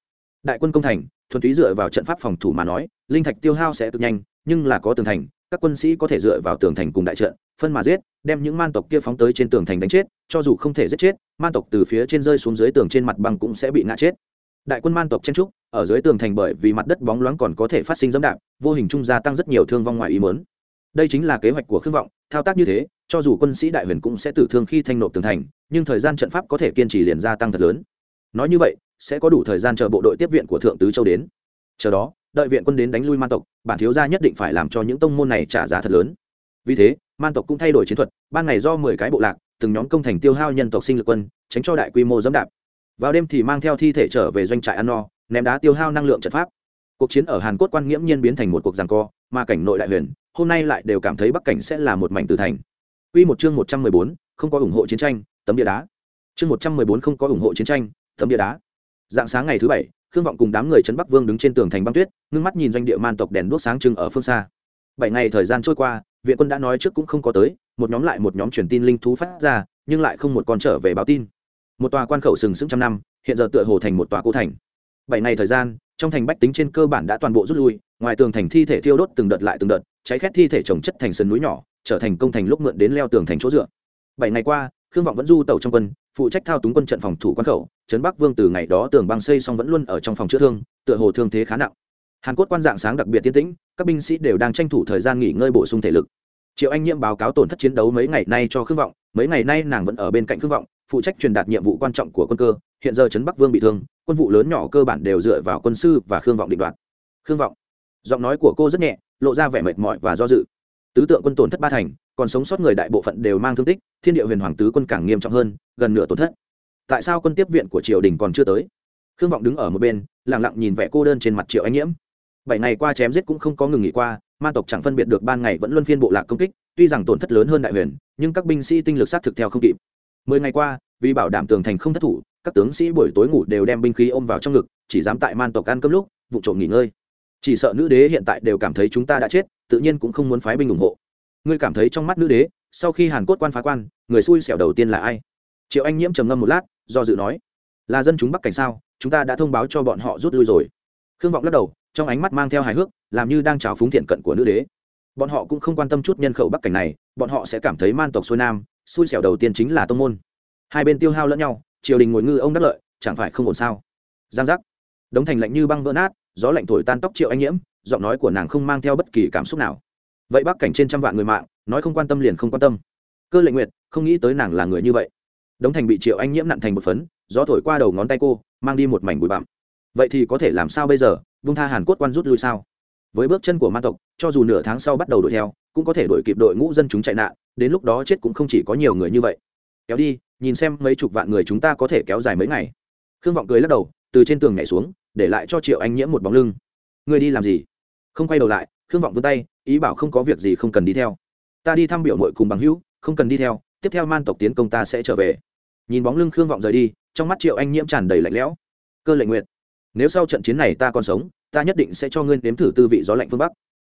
Đại quân công thành, thuần túy dựa vào trận pháp phòng thủ mà nói, linh thạch tiêu hao sẽ cực nhanh, nhưng là có tường thành các quân sĩ có thể dựa vào tường thành cùng đại trận, phân mà giết, đem những man tộc kia phóng tới trên tường thành đánh chết, cho dù không thể giết chết, man tộc từ phía trên rơi xuống dưới tường trên mặt bằng cũng sẽ bị ngã chết. Đại quân man tộc chen trúc, ở dưới tường thành bởi vì mặt đất bóng loáng còn có thể phát sinh dẫm đạp, vô hình trung gia tăng rất nhiều thương vong ngoài ý mớn đây chính là kế hoạch của khương vọng, thao tác như thế, cho dù quân sĩ đại huyền cũng sẽ tử thương khi thanh nộp tường thành, nhưng thời gian trận pháp có thể kiên trì liền gia tăng thật lớn. Nói như vậy, sẽ có đủ thời gian chờ bộ đội tiếp viện của thượng tứ châu đến. Chờ đó đợi viện quân đến đánh lui man tộc bản thiếu gia nhất định phải làm cho những tông môn này trả giá thật lớn vì thế man tộc cũng thay đổi chiến thuật ban ngày do mười cái bộ lạc từng nhóm công thành tiêu hao nhân tộc sinh lực quân tránh cho đại quy mô dẫm đạp vào đêm thì mang theo thi thể trở về doanh trại ăn no ném đá tiêu hao năng lượng trận pháp cuộc chiến ở hàn quốc quan nghiễm nhiên biến thành một cuộc giằng co mà cảnh nội đại huyền hôm nay lại đều cảm thấy bắc cảnh sẽ là một mảnh tử thành Quy một chương 114, không có ủng hộ chiến tranh, tấm bia đá. Chương 114 không có ủng hộ chiến tranh, tấm bia đá. Dạng sáng ngày thứ bảy, Khương Vọng cùng đám người trấn Bắc Vương đứng trên tường thành băng tuyết, ngưng mắt nhìn doanh địa man tộc đèn đuốc sáng trưng ở phương xa. Bảy ngày thời gian trôi qua, viện quân đã nói trước cũng không có tới, một nhóm lại một nhóm truyền tin linh thú phát ra, nhưng lại không một con trở về báo tin. Một tòa quan khẩu sừng sững trăm năm, hiện giờ tựa hồ thành một tòa cố thành. Bảy ngày thời gian, trong thành bách tính trên cơ bản đã toàn bộ rút lui, ngoài tường thành thi thể thiêu đốt từng đợt lại từng đợt, cháy khét thi thể trồng chất thành sườn núi nhỏ, trở thành công thành lúc mượn đến leo tường thành chỗ dựa bảy ngày qua khương vọng vẫn du tàu trong quân phụ trách thao túng quân trận phòng thủ quan khẩu, trấn bắc vương từ ngày đó tường băng xây xong vẫn luôn ở trong phòng chữa thương, tựa hồ thương thế khá nặng. Hàn cốt quan dạng sáng đặc biệt tiên tĩnh, các binh sĩ đều đang tranh thủ thời gian nghỉ ngơi bổ sung thể lực. Triệu anh nhiệm báo cáo tổn thất chiến đấu mấy ngày nay cho khương vọng, mấy ngày nay nàng vẫn ở bên cạnh khương vọng, phụ trách truyền đạt nhiệm vụ quan trọng của quân cơ. Hiện giờ trấn bắc vương bị thương, quân vụ lớn nhỏ cơ bản đều dựa vào quân sư và khương vọng định đoạt. Khương vọng, giọng nói của cô rất nhẹ, lộ ra vẻ mệt mỏi và do dự. Tứ tượng quân tổn thất ba thành còn sống sót người đại bộ phận đều mang thương tích, thiên địa huyền hoàng tứ quân càng nghiêm trọng hơn, gần nửa tổn thất. Tại sao quân tiếp viện của triều đình còn chưa tới? Khương vọng đứng ở một bên lẳng lặng nhìn vẻ cô đơn trên mặt triệu anh nhiễm. Bảy ngày qua chém giết cũng không có ngừng nghỉ qua, ma tộc chẳng phân biệt được ban ngày vẫn luân phiên bộ lạc công kích, tuy rằng tổn thất lớn hơn đại huyền, nhưng các binh sĩ tinh lực sát thực theo không kịp. Mười ngày qua, vì bảo đảm tường thành không thất thủ, các tướng sĩ buổi tối ngủ đều đem binh khí ôm vào trong ngực, chỉ dám tại man tộc ăn cơm lúc, vụ trộm nghỉ ngơi. Chỉ sợ nữ đế hiện tại đều cảm thấy chúng ta đã chết, tự nhiên cũng không muốn phái binh ủng hộ ngươi cảm thấy trong mắt nữ đế, sau khi hàn cốt quan phá quan, người xui xẻo đầu tiên là ai? Triệu anh nhiễm trầm ngâm một lát, do dự nói, là dân chúng bắc cảnh sao? Chúng ta đã thông báo cho bọn họ rút lui rồi. Khương vọng lắc đầu, trong ánh mắt mang theo hài hước, làm như đang trào phúng thiện cận của nữ đế. Bọn họ cũng không quan tâm chút nhân khẩu bắc cảnh này, bọn họ sẽ cảm thấy man tộc xuôi nam, xui xẻo đầu tiên chính là tông môn. Hai bên tiêu hao lẫn nhau, triều đình ngồi ngư ông đắc lợi, chẳng phải không ổn sao? Giang giác. Đống thành lạnh như băng vỡ nát, gió lạnh thổi tan tóc triệu anh nhiễm, giọng nói của nàng không mang theo bất kỳ cảm xúc nào vậy bắc cảnh trên trăm vạn người mạng, nói không quan tâm liền không quan tâm. Cơ lệnh nguyệt, không nghĩ tới nàng là người như vậy. Đống thành bị triệu anh nhiễm nặn thành một phấn, gió thổi qua đầu ngón tay cô, mang đi một mảnh bụi bặm. Vậy thì có thể làm sao bây giờ? Vung tha hàn quốc quan rút lui sao? Với bước chân của ma tộc, cho dù nửa tháng sau bắt đầu đuổi theo, cũng có thể đuổi kịp đội ngũ dân chúng chạy nạn, đến lúc đó chết cũng không chỉ có nhiều người như vậy. Kéo đi, nhìn xem mấy chục vạn người chúng ta có thể kéo dài mấy ngày. Khương vọng cười lắc đầu, từ trên tường nhảy xuống, để lại cho triệu anh nhiễm một bóng lưng. Người đi làm gì? Không quay đầu lại, khương vọng vươn tay ý bảo không có việc gì không cần đi theo. Ta đi thăm biểu mội cùng bằng hữu, không cần đi theo, tiếp theo man tộc tiến công ta sẽ trở về. Nhìn bóng lưng khương vọng rời đi, trong mắt triệu anh nhiễm tràn đầy lạnh lẽo. Cơ lệnh nguyện. Nếu sau trận chiến này ta còn sống, ta nhất định sẽ cho ngươi nếm thử tư vị gió lạnh phương bắc.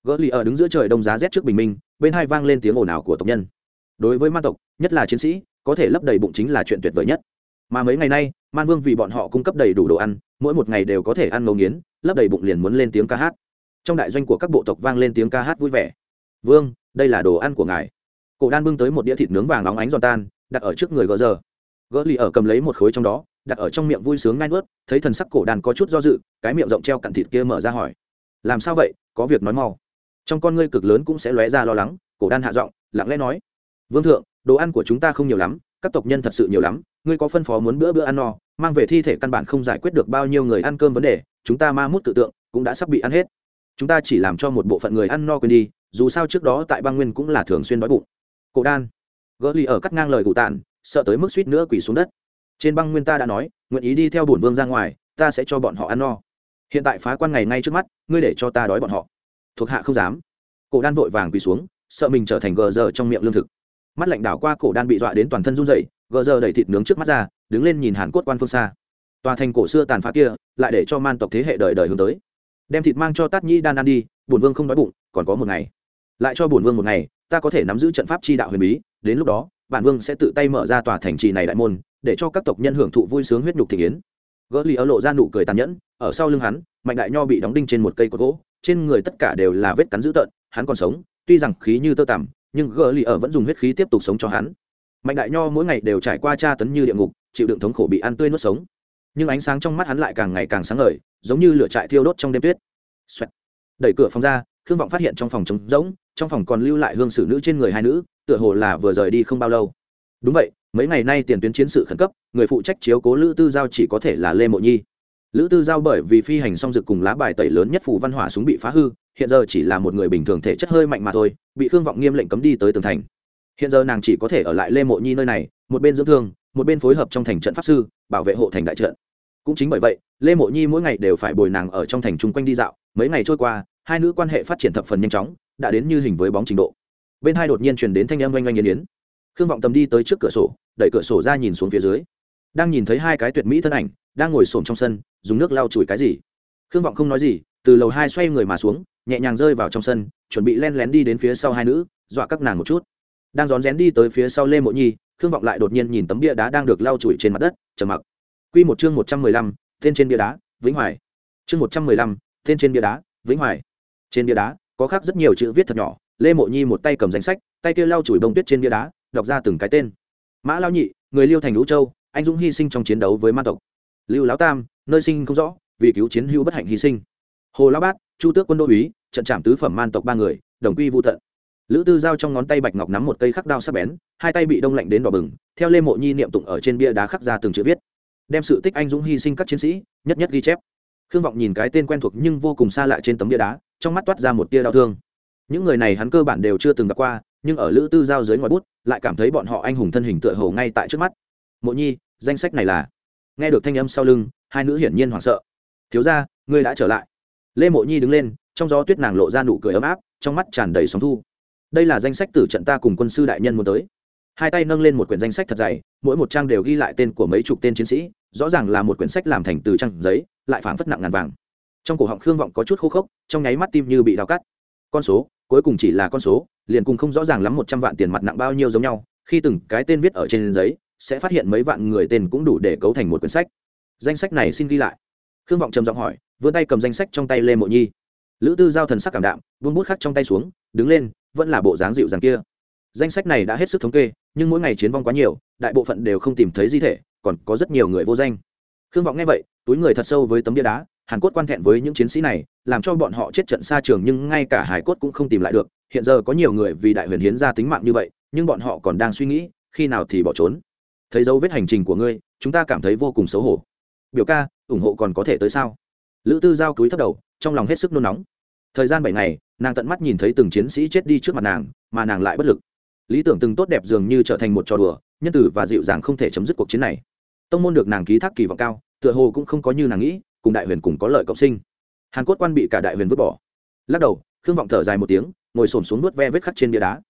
Gỡ lì ở đứng giữa trời đông giá rét trước bình minh, bên hai vang lên tiếng ồn ào của tộc nhân. Đối với man tộc, nhất là chiến sĩ, có thể lấp đầy bụng chính là chuyện tuyệt vời nhất. Mà mấy ngày nay, man vương vì bọn họ cung cấp đầy đủ đồ ăn, mỗi một ngày đều có thể ăn ngấu nghiến, lấp đầy bụng liền muốn lên tiếng ca hát trong đại doanh của các bộ tộc vang lên tiếng ca hát vui vẻ. Vương, đây là đồ ăn của ngài. Cổ đan bưng tới một đĩa thịt nướng vàng óng ánh giòn tan, đặt ở trước người gỡ giờ. Gỡ lì ở cầm lấy một khối trong đó, đặt ở trong miệng vui sướng ngai nuốt, thấy thần sắc cổ đàn có chút do dự, cái miệng rộng treo cặn thịt kia mở ra hỏi. Làm sao vậy? Có việc nói mau. Trong con ngươi cực lớn cũng sẽ lóe ra lo lắng, cổ đan hạ giọng, lặng lẽ nói. Vương thượng, đồ ăn của chúng ta không nhiều lắm, các tộc nhân thật sự nhiều lắm, ngươi có phân phó muốn bữa bữa ăn no, mang về thi thể căn bản không giải quyết được bao nhiêu người ăn cơm vấn đề, chúng ta ma mút tự tượng cũng đã sắp bị ăn hết chúng ta chỉ làm cho một bộ phận người ăn no quên đi, dù sao trước đó tại băng nguyên cũng là thường xuyên đói bụng. Cổ đan. Gỡ lì ở cắt ngang lời cụ tàn, sợ tới mức suýt nữa quỳ xuống đất. Trên băng nguyên ta đã nói, nguyện ý đi theo bổn vương ra ngoài, ta sẽ cho bọn họ ăn no. Hiện tại phá quan ngày ngay trước mắt, ngươi để cho ta đói bọn họ. Thuộc hạ không dám. Cổ đan vội vàng quỳ xuống, sợ mình trở thành gờ giờ trong miệng lương thực. Mắt lạnh đảo qua cổ đan bị dọa đến toàn thân run rẩy, gờ giờ đẩy thịt nướng trước mắt ra, đứng lên nhìn hàn cốt quan phương xa. Tòa thành cổ xưa tàn phá kia, lại để cho man tộc thế hệ đời đời hướng tới đem thịt mang cho tát nhĩ đan ăn đi, bổn vương không đói bụng, còn có một ngày. Lại cho bổn vương một ngày, ta có thể nắm giữ trận pháp chi đạo huyền bí, đến lúc đó, bản vương sẽ tự tay mở ra tòa thành trì này đại môn, để cho các tộc nhân hưởng thụ vui sướng huyết nhục thị yến. gỡ lì ở lộ ra nụ cười tàn nhẫn, ở sau lưng hắn, mạnh đại nho bị đóng đinh trên một cây cột gỗ, trên người tất cả đều là vết cắn dữ tợn, hắn còn sống, tuy rằng khí như tơ tằm, nhưng gỡ lì ở vẫn dùng huyết khí tiếp tục sống cho hắn. Mạnh đại nho mỗi ngày đều trải qua tra tấn như địa ngục, chịu đựng thống khổ bị ăn tươi nuốt sống nhưng ánh sáng trong mắt hắn lại càng ngày càng sáng ngời, giống như lửa trại thiêu đốt trong đêm tuyết. Xoẹt. đẩy cửa phòng ra, khương vọng phát hiện trong phòng trống rỗng, trong phòng còn lưu lại hương sử nữ trên người hai nữ, tựa hồ là vừa rời đi không bao lâu. Đúng vậy, mấy ngày nay tiền tuyến chiến sự khẩn cấp, người phụ trách chiếu cố lữ tư giao chỉ có thể là lê mộ nhi. Lữ tư giao bởi vì phi hành song dực cùng lá bài tẩy lớn nhất phủ văn hỏa súng bị phá hư, hiện giờ chỉ là một người bình thường thể chất hơi mạnh mà thôi, bị khương vọng nghiêm lệnh cấm đi tới tường thành. Hiện giờ nàng chỉ có thể ở lại lê mộ nhi nơi này, một bên dưỡng thương, một bên phối hợp trong thành trận pháp sư, bảo vệ hộ thành đại trận cũng chính bởi vậy, lê mộ nhi mỗi ngày đều phải bồi nàng ở trong thành chung quanh đi dạo. Mấy ngày trôi qua, hai nữ quan hệ phát triển thập phần nhanh chóng, đã đến như hình với bóng trình độ. Bên hai đột nhiên truyền đến thanh âm oanh oanh yên yến. Khương vọng tầm đi tới trước cửa sổ, đẩy cửa sổ ra nhìn xuống phía dưới. Đang nhìn thấy hai cái tuyệt mỹ thân ảnh, đang ngồi xổm trong sân, dùng nước lau chùi cái gì. Khương vọng không nói gì, từ lầu hai xoay người mà xuống, nhẹ nhàng rơi vào trong sân, chuẩn bị len lén đi đến phía sau hai nữ, dọa các nàng một chút. Đang rón rén đi tới phía sau lê mộ nhi, khương vọng lại đột nhiên nhìn tấm bia đá đang được lau chùi trên mặt đất, trầm mặc. Quy một chương một trăm mười lăm, tên trên bia đá, vĩnh hoài. Chương một trăm mười lăm, tên trên bia đá, vĩnh hoài. Trên bia đá, có khắc rất nhiều chữ viết thật nhỏ, lê mộ nhi một tay cầm danh sách, tay kia lau chùi bông tuyết trên bia đá, đọc ra từng cái tên. Mã lao nhị, người liêu thành lũ châu, anh dũng hy sinh trong chiến đấu với ma tộc. Lưu lão tam, nơi sinh không rõ, vì cứu chiến hữu bất hạnh hy sinh. Hồ lão bát, chu tước quân đô úy, trận chạm tứ phẩm man tộc ba người, đồng quy vu tận. Lữ tư giao trong ngón tay bạch ngọc nắm một cây khắc đao sắc bén, hai tay bị đông lạnh đến đỏ bừng, theo lê mộ nhi niệm tụng ở trên bia đá khắc ra từng chữ viết đem sự tích anh dũng hy sinh các chiến sĩ, nhất nhất ghi chép. Khương vọng nhìn cái tên quen thuộc nhưng vô cùng xa lạ trên tấm bia đá, trong mắt toát ra một tia đau thương. Những người này hắn cơ bản đều chưa từng gặp qua, nhưng ở lữ tư giao dưới ngoài bút, lại cảm thấy bọn họ anh hùng thân hình tựa hồ ngay tại trước mắt. Mộ nhi, danh sách này là? Nghe được thanh âm sau lưng, hai nữ hiển nhiên hoảng sợ. Thiếu ra ngươi đã trở lại. Lê mộ nhi đứng lên, trong gió tuyết nàng lộ ra nụ cười ấm áp, trong mắt tràn đầy sóng thu. Đây là danh sách từ trận ta cùng quân sư đại nhân muốn tới hai tay nâng lên một quyển danh sách thật dày, mỗi một trang đều ghi lại tên của mấy chục tên chiến sĩ, rõ ràng là một quyển sách làm thành từ trang giấy, lại phảng phất nặng ngàn vàng. Trong cổ họng khương vọng có chút khô khốc, trong nháy mắt tim như bị đào cắt. Con số, cuối cùng chỉ là con số, liền cùng không rõ ràng lắm một trăm vạn tiền mặt nặng bao nhiêu giống nhau, khi từng cái tên viết ở trên giấy, sẽ phát hiện mấy vạn người tên cũng đủ để cấu thành một quyển sách. Danh sách này xin ghi lại. Khương vọng trầm giọng hỏi, vươn tay cầm danh sách trong tay lê mộ nhi. Lữ tư giao thần sắc cảm đạm, buông bút khắc trong tay xuống, đứng lên, vẫn là bộ dáng dịu dàng kia. Danh sách này đã hết sức thống kê nhưng mỗi ngày chiến vong quá nhiều, đại bộ phận đều không tìm thấy di thể, còn có rất nhiều người vô danh. Khương vọng nghe vậy, túi người thật sâu với tấm bia đá, hàn cốt quan thẹn với những chiến sĩ này, làm cho bọn họ chết trận xa trường nhưng ngay cả hải cốt cũng không tìm lại được. Hiện giờ có nhiều người vì đại huyền hiến ra tính mạng như vậy, nhưng bọn họ còn đang suy nghĩ, khi nào thì bỏ trốn. Thấy dấu vết hành trình của ngươi, chúng ta cảm thấy vô cùng xấu hổ. Biểu ca, ủng hộ còn có thể tới sao? Lữ tư giao túi thấp đầu, trong lòng hết sức nôn nóng. Thời gian bảy ngày, nàng tận mắt nhìn thấy từng chiến sĩ chết đi trước mặt nàng, mà nàng lại bất lực lý tưởng từng tốt đẹp dường như trở thành một trò đùa, nhân tử và dịu dàng không thể chấm dứt cuộc chiến này. Tông môn được nàng ký thác kỳ vọng cao, tựa hồ cũng không có như nàng nghĩ, cùng đại huyền cùng có lợi cộng sinh. Hàn cốt quan bị cả đại huyền vứt bỏ. Lắc đầu, khương vọng thở dài một tiếng, ngồi xổm xuống nuốt ve vết khắc trên bia đá.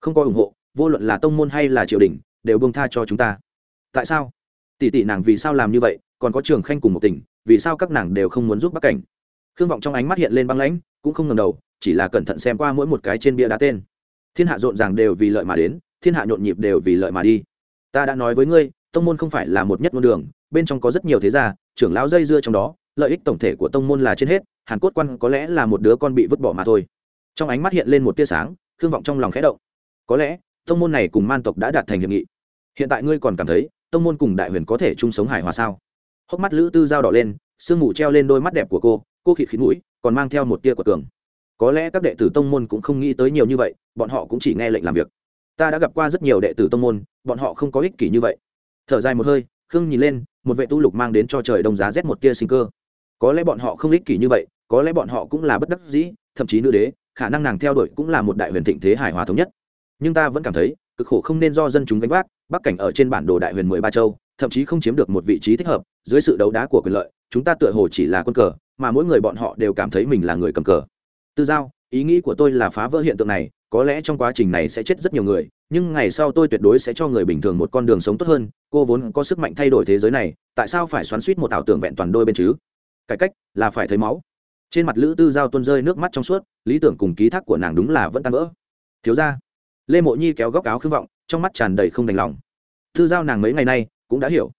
Không có ủng hộ, vô luận là tông môn hay là triều đình, đều bông tha cho chúng ta. Tại sao? Tỷ tỷ nàng vì sao làm như vậy, còn có trường khanh cùng một tỉnh, vì sao các nàng đều không muốn giúp bắc cảnh? Khương vọng trong ánh mắt hiện lên băng lãnh, cũng không ngầm đầu, chỉ là cẩn thận xem qua mỗi một cái trên bia đá tên thiên hạ rộn ràng đều vì lợi mà đến, thiên hạ nhộn nhịp đều vì lợi mà đi. Ta đã nói với ngươi, tông môn không phải là một nhất môn đường, bên trong có rất nhiều thế gia, trưởng lão dây dưa trong đó, lợi ích tổng thể của tông môn là trên hết, hàn cốt quan có lẽ là một đứa con bị vứt bỏ mà thôi. Trong ánh mắt hiện lên một tia sáng, thương vọng trong lòng khẽ động. Có lẽ, tông môn này cùng man tộc đã đạt thành hiệp nghị. Hiện tại ngươi còn cảm thấy, tông môn cùng đại huyền có thể chung sống hài hòa sao? Hốc mắt lữ tư dao đỏ lên, sương mù treo lên đôi mắt đẹp của cô cô khịt khít mũi, còn mang theo một tia của tường có lẽ các đệ tử tông môn cũng không nghĩ tới nhiều như vậy, bọn họ cũng chỉ nghe lệnh làm việc. Ta đã gặp qua rất nhiều đệ tử tông môn, bọn họ không có ích kỷ như vậy. Thở dài một hơi, khương nhìn lên, một vệ tu lục mang đến cho trời đông giá rét một tia sinh cơ. Có lẽ bọn họ không ích kỷ như vậy, có lẽ bọn họ cũng là bất đắc dĩ, thậm chí nữ đế, khả năng nàng theo đuổi cũng là một đại huyền thịnh thế hài hòa thống nhất. Nhưng ta vẫn cảm thấy, cực khổ không nên do dân chúng gánh vác, bắc cảnh ở trên bản đồ đại huyền mười ba châu, thậm chí không chiếm được một vị trí thích hợp, dưới sự đấu đá của quyền lợi, chúng ta tựa hồ chỉ là quân cờ, mà mỗi người bọn họ đều cảm thấy mình là người cầm cờ tư giao, ý nghĩ của tôi là phá vỡ hiện tượng này, có lẽ trong quá trình này sẽ chết rất nhiều người, nhưng ngày sau tôi tuyệt đối sẽ cho người bình thường một con đường sống tốt hơn, cô vốn có sức mạnh thay đổi thế giới này, tại sao phải xoắn suýt một ảo tưởng vẹn toàn đôi bên chứ? Cải cách là phải thấy máu. Trên mặt lữ tư giao tuôn rơi nước mắt trong suốt, lý tưởng cùng ký thác của nàng đúng là vẫn tan vỡ. Thiếu ra lê mộ nhi kéo góc áo khương vọng, trong mắt tràn đầy không đành lòng. Tư giao nàng mấy ngày nay cũng đã hiểu.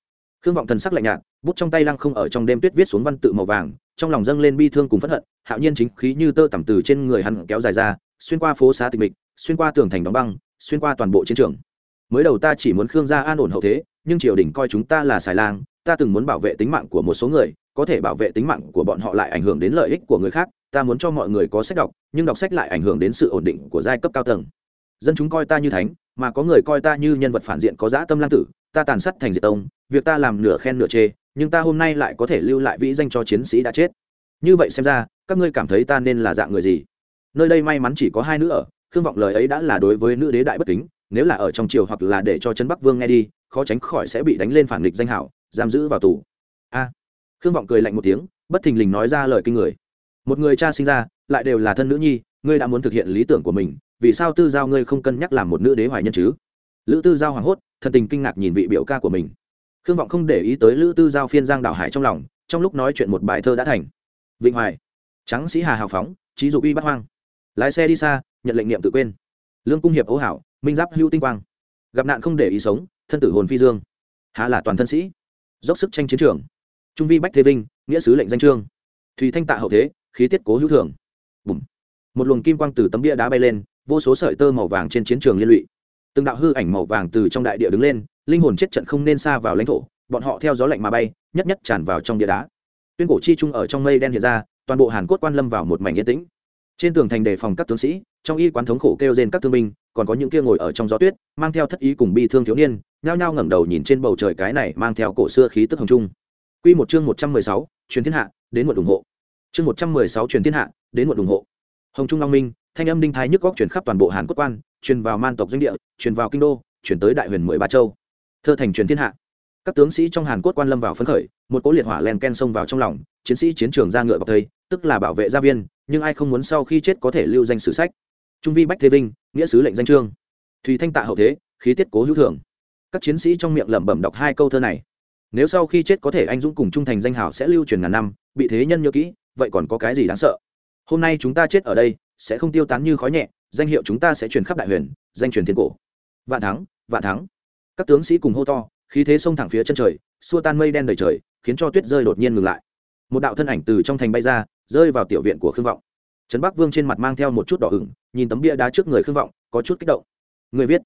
Khương vọng thần sắc lạnh nhạt, bút trong tay lăng không ở trong đêm tuyết viết xuống văn tự màu vàng, trong lòng dâng lên bi thương cùng phẫn hận hạo nhiên chính khí như tơ tằm từ trên người hắn kéo dài ra, xuyên qua phố xá tịch mịch, xuyên qua tường thành đóng băng, xuyên qua toàn bộ chiến trường. Mới đầu ta chỉ muốn khương gia an ổn hậu thế, nhưng triều đình coi chúng ta là xài lang, ta từng muốn bảo vệ tính mạng của một số người, có thể bảo vệ tính mạng của bọn họ lại ảnh hưởng đến lợi ích của người khác, ta muốn cho mọi người có sách đọc, nhưng đọc sách lại ảnh hưởng đến sự ổn định của giai cấp cao tầng. Dân chúng coi ta như thánh, mà có người coi ta như nhân vật phản diện có dã tâm lang tử, ta tàn sát thành diệt tông, việc ta làm nửa khen nửa chê, nhưng ta hôm nay lại có thể lưu lại vĩ danh cho chiến sĩ đã chết. Như vậy xem ra các ngươi cảm thấy ta nên là dạng người gì? Nơi đây may mắn chỉ có hai nữ ở, khương vọng lời ấy đã là đối với nữ đế đại bất kính, nếu là ở trong triều hoặc là để cho trấn bắc vương nghe đi, khó tránh khỏi sẽ bị đánh lên phản nghịch danh hảo, giam giữ vào tù. A. Khương vọng cười lạnh một tiếng, bất thình lình nói ra lời kinh người. Một người cha sinh ra, lại đều là thân nữ nhi, ngươi đã muốn thực hiện lý tưởng của mình, vì sao tư giao ngươi không cân nhắc làm một nữ đế hoài nhân chứ? Lữ tư giao hoảng hốt thân tình kinh ngạc nhìn vị biểu ca của mình. Khương vọng không để ý tới lữ tư giao phiên giang đảo hải trong lòng, trong lúc nói chuyện một bài thơ đã thành. Vịnh hoài trắng sĩ hà hào phóng, trí dục uy bắt hoang. Lái xe đi xa, nhận lệnh niệm tự quên. Lương cung hiệp ấu hảo, minh giáp hưu tinh quang. Gặp nạn không để ý sống, thân tử hồn phi dương. Hà là toàn thân sĩ. Dốc sức tranh chiến trường. Trung vi bách thế vinh, nghĩa sứ lệnh danh trương. Thùy thanh tạ hậu thế, khí tiết cố hữu thường. Bùm. Một luồng kim quang từ tấm bia đá bay lên, vô số sợi tơ màu vàng trên chiến trường liên lụy. Từng đạo hư ảnh màu vàng từ trong đại địa đứng lên, linh hồn chết trận không nên xa vào lãnh thổ, bọn họ theo gió lạnh mà bay, nhất nhất tràn vào trong bia đá. Tuyên cổ chi trung ở trong mây đen hiện ra toàn bộ hàn cốt quan lâm vào một mảnh yên tĩnh. Trên tường thành đề phòng các tướng sĩ, trong y quán thống khổ kêu trên các thương binh, còn có những kia ngồi ở trong gió tuyết, mang theo thất ý cùng bi thương thiếu niên, nhao nhao ngẩng đầu nhìn trên bầu trời cái này mang theo cổ xưa khí tức hồng trung. Quy một chương một trăm mười sáu, truyền thiên hạ, đến một ủng hộ. Chương một trăm mười sáu, truyền thiên hạ, đến một ủng hộ. Hồng trung long minh, thanh âm đinh thái nhức góc truyền khắp toàn bộ hàn quốc quan, truyền vào man tộc doanh địa, truyền vào kinh đô, truyền tới đại huyền mười ba châu. Thơ thành truyền thiên hạ. Các tướng sĩ trong hàn quốc quan lâm vào phấn khởi, một cỗ liệt hỏa len ken xông vào trong lòng, chiến sĩ chiến trường ra ngựa bọc thây tức là bảo vệ gia viên, nhưng ai không muốn sau khi chết có thể lưu danh sử sách. Trung vi bách thế vinh, nghĩa sứ lệnh danh trương thùy thanh tạ hậu thế, khí tiết cố hữu thường các chiến sĩ trong miệng lẩm bẩm đọc hai câu thơ này. Nếu sau khi chết có thể anh dũng cùng trung thành danh hảo sẽ lưu truyền ngàn năm, bị thế nhân nhớ kỹ, vậy còn có cái gì đáng sợ? Hôm nay chúng ta chết ở đây, sẽ không tiêu tán như khói nhẹ, danh hiệu chúng ta sẽ truyền khắp đại huyền, danh truyền thiên cổ. Vạn thắng vạn thắng. Các tướng sĩ cùng hô to, khí thế xông thẳng phía chân trời, xua tan mây đen đầy trời, khiến cho tuyết rơi đột nhiên ngừng lại một đạo thân ảnh từ trong thành bay ra, rơi vào tiểu viện của khương vọng. Trấn bắc vương trên mặt mang theo một chút đỏ ửng, nhìn tấm bia đá trước người khương vọng, có chút kích động. Người viết.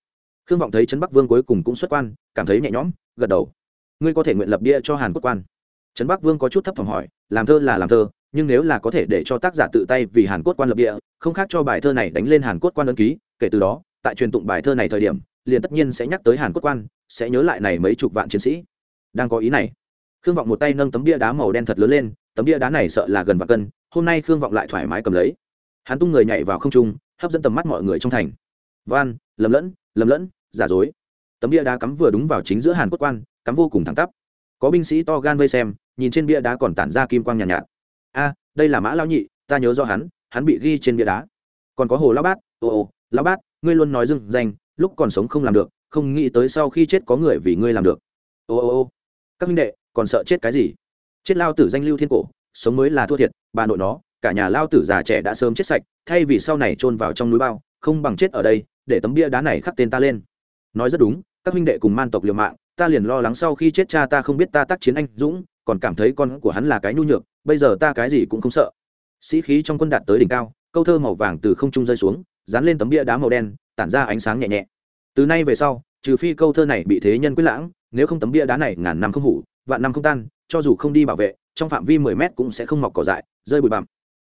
Khương vọng thấy trấn bắc vương cuối cùng cũng xuất quan, cảm thấy nhẹ nhõm, gật đầu. Ngươi có thể nguyện lập bia cho hàn quốc quan. Trấn bắc vương có chút thấp thỏm hỏi, làm thơ là làm thơ, nhưng nếu là có thể để cho tác giả tự tay vì hàn quốc quan lập địa không khác cho bài thơ này đánh lên hàn quốc quan ấn ký, kể từ đó, tại truyền tụng bài thơ này thời điểm, liền tất nhiên sẽ nhắc tới hàn quốc quan, sẽ nhớ lại này mấy chục vạn chiến sĩ. Đang có ý này khương vọng một tay nâng tấm bia đá màu đen thật lớn lên tấm bia đá này sợ là gần và cân hôm nay khương vọng lại thoải mái cầm lấy. Hắn tung người nhảy vào không trung hấp dẫn tầm mắt mọi người trong thành. Van lầm lẫn lầm lẫn giả dối. Tấm bia đá cắm vừa đúng vào chính giữa hàn quốc quan cắm vô cùng thẳng tắp. Có binh sĩ to gan vây xem nhìn trên bia đá còn tản ra kim quang nhàn nhạt, nhạt. A đây là mã lao nhị ta nhớ do hắn hắn bị ghi trên bia đá. Còn có hồ lao bát ồ ồ lao bát ngươi luôn nói dưng danh lúc còn sống không làm được không nghĩ tới sau khi chết có người vì ngươi làm được. Ô ô ô các minh đệ còn sợ chết cái gì? Chết lao tử danh lưu thiên cổ, sống mới là thua thiệt, bà nội nó, cả nhà lao tử già trẻ đã sớm chết sạch, thay vì sau này chôn vào trong núi bao, không bằng chết ở đây, để tấm bia đá này khắc tên ta lên. Nói rất đúng, các huynh đệ cùng man tộc liều mạng, ta liền lo lắng sau khi chết cha ta không biết ta tác chiến anh dũng, còn cảm thấy con của hắn là cái nhu nhược, bây giờ ta cái gì cũng không sợ. Sĩ khí trong quân đạt tới đỉnh cao, câu thơ màu vàng từ không trung rơi xuống, dán lên tấm bia đá màu đen, tản ra ánh sáng nhẹ nhẹ. Từ nay về sau, trừ phi câu thơ này bị thế nhân quyết lãng, nếu không tấm bia đá này ngàn năm không hủ vạn năm không tan, cho dù không đi bảo vệ, trong phạm vi mười mét cũng sẽ không mọc cỏ dại, rơi bụi bặm.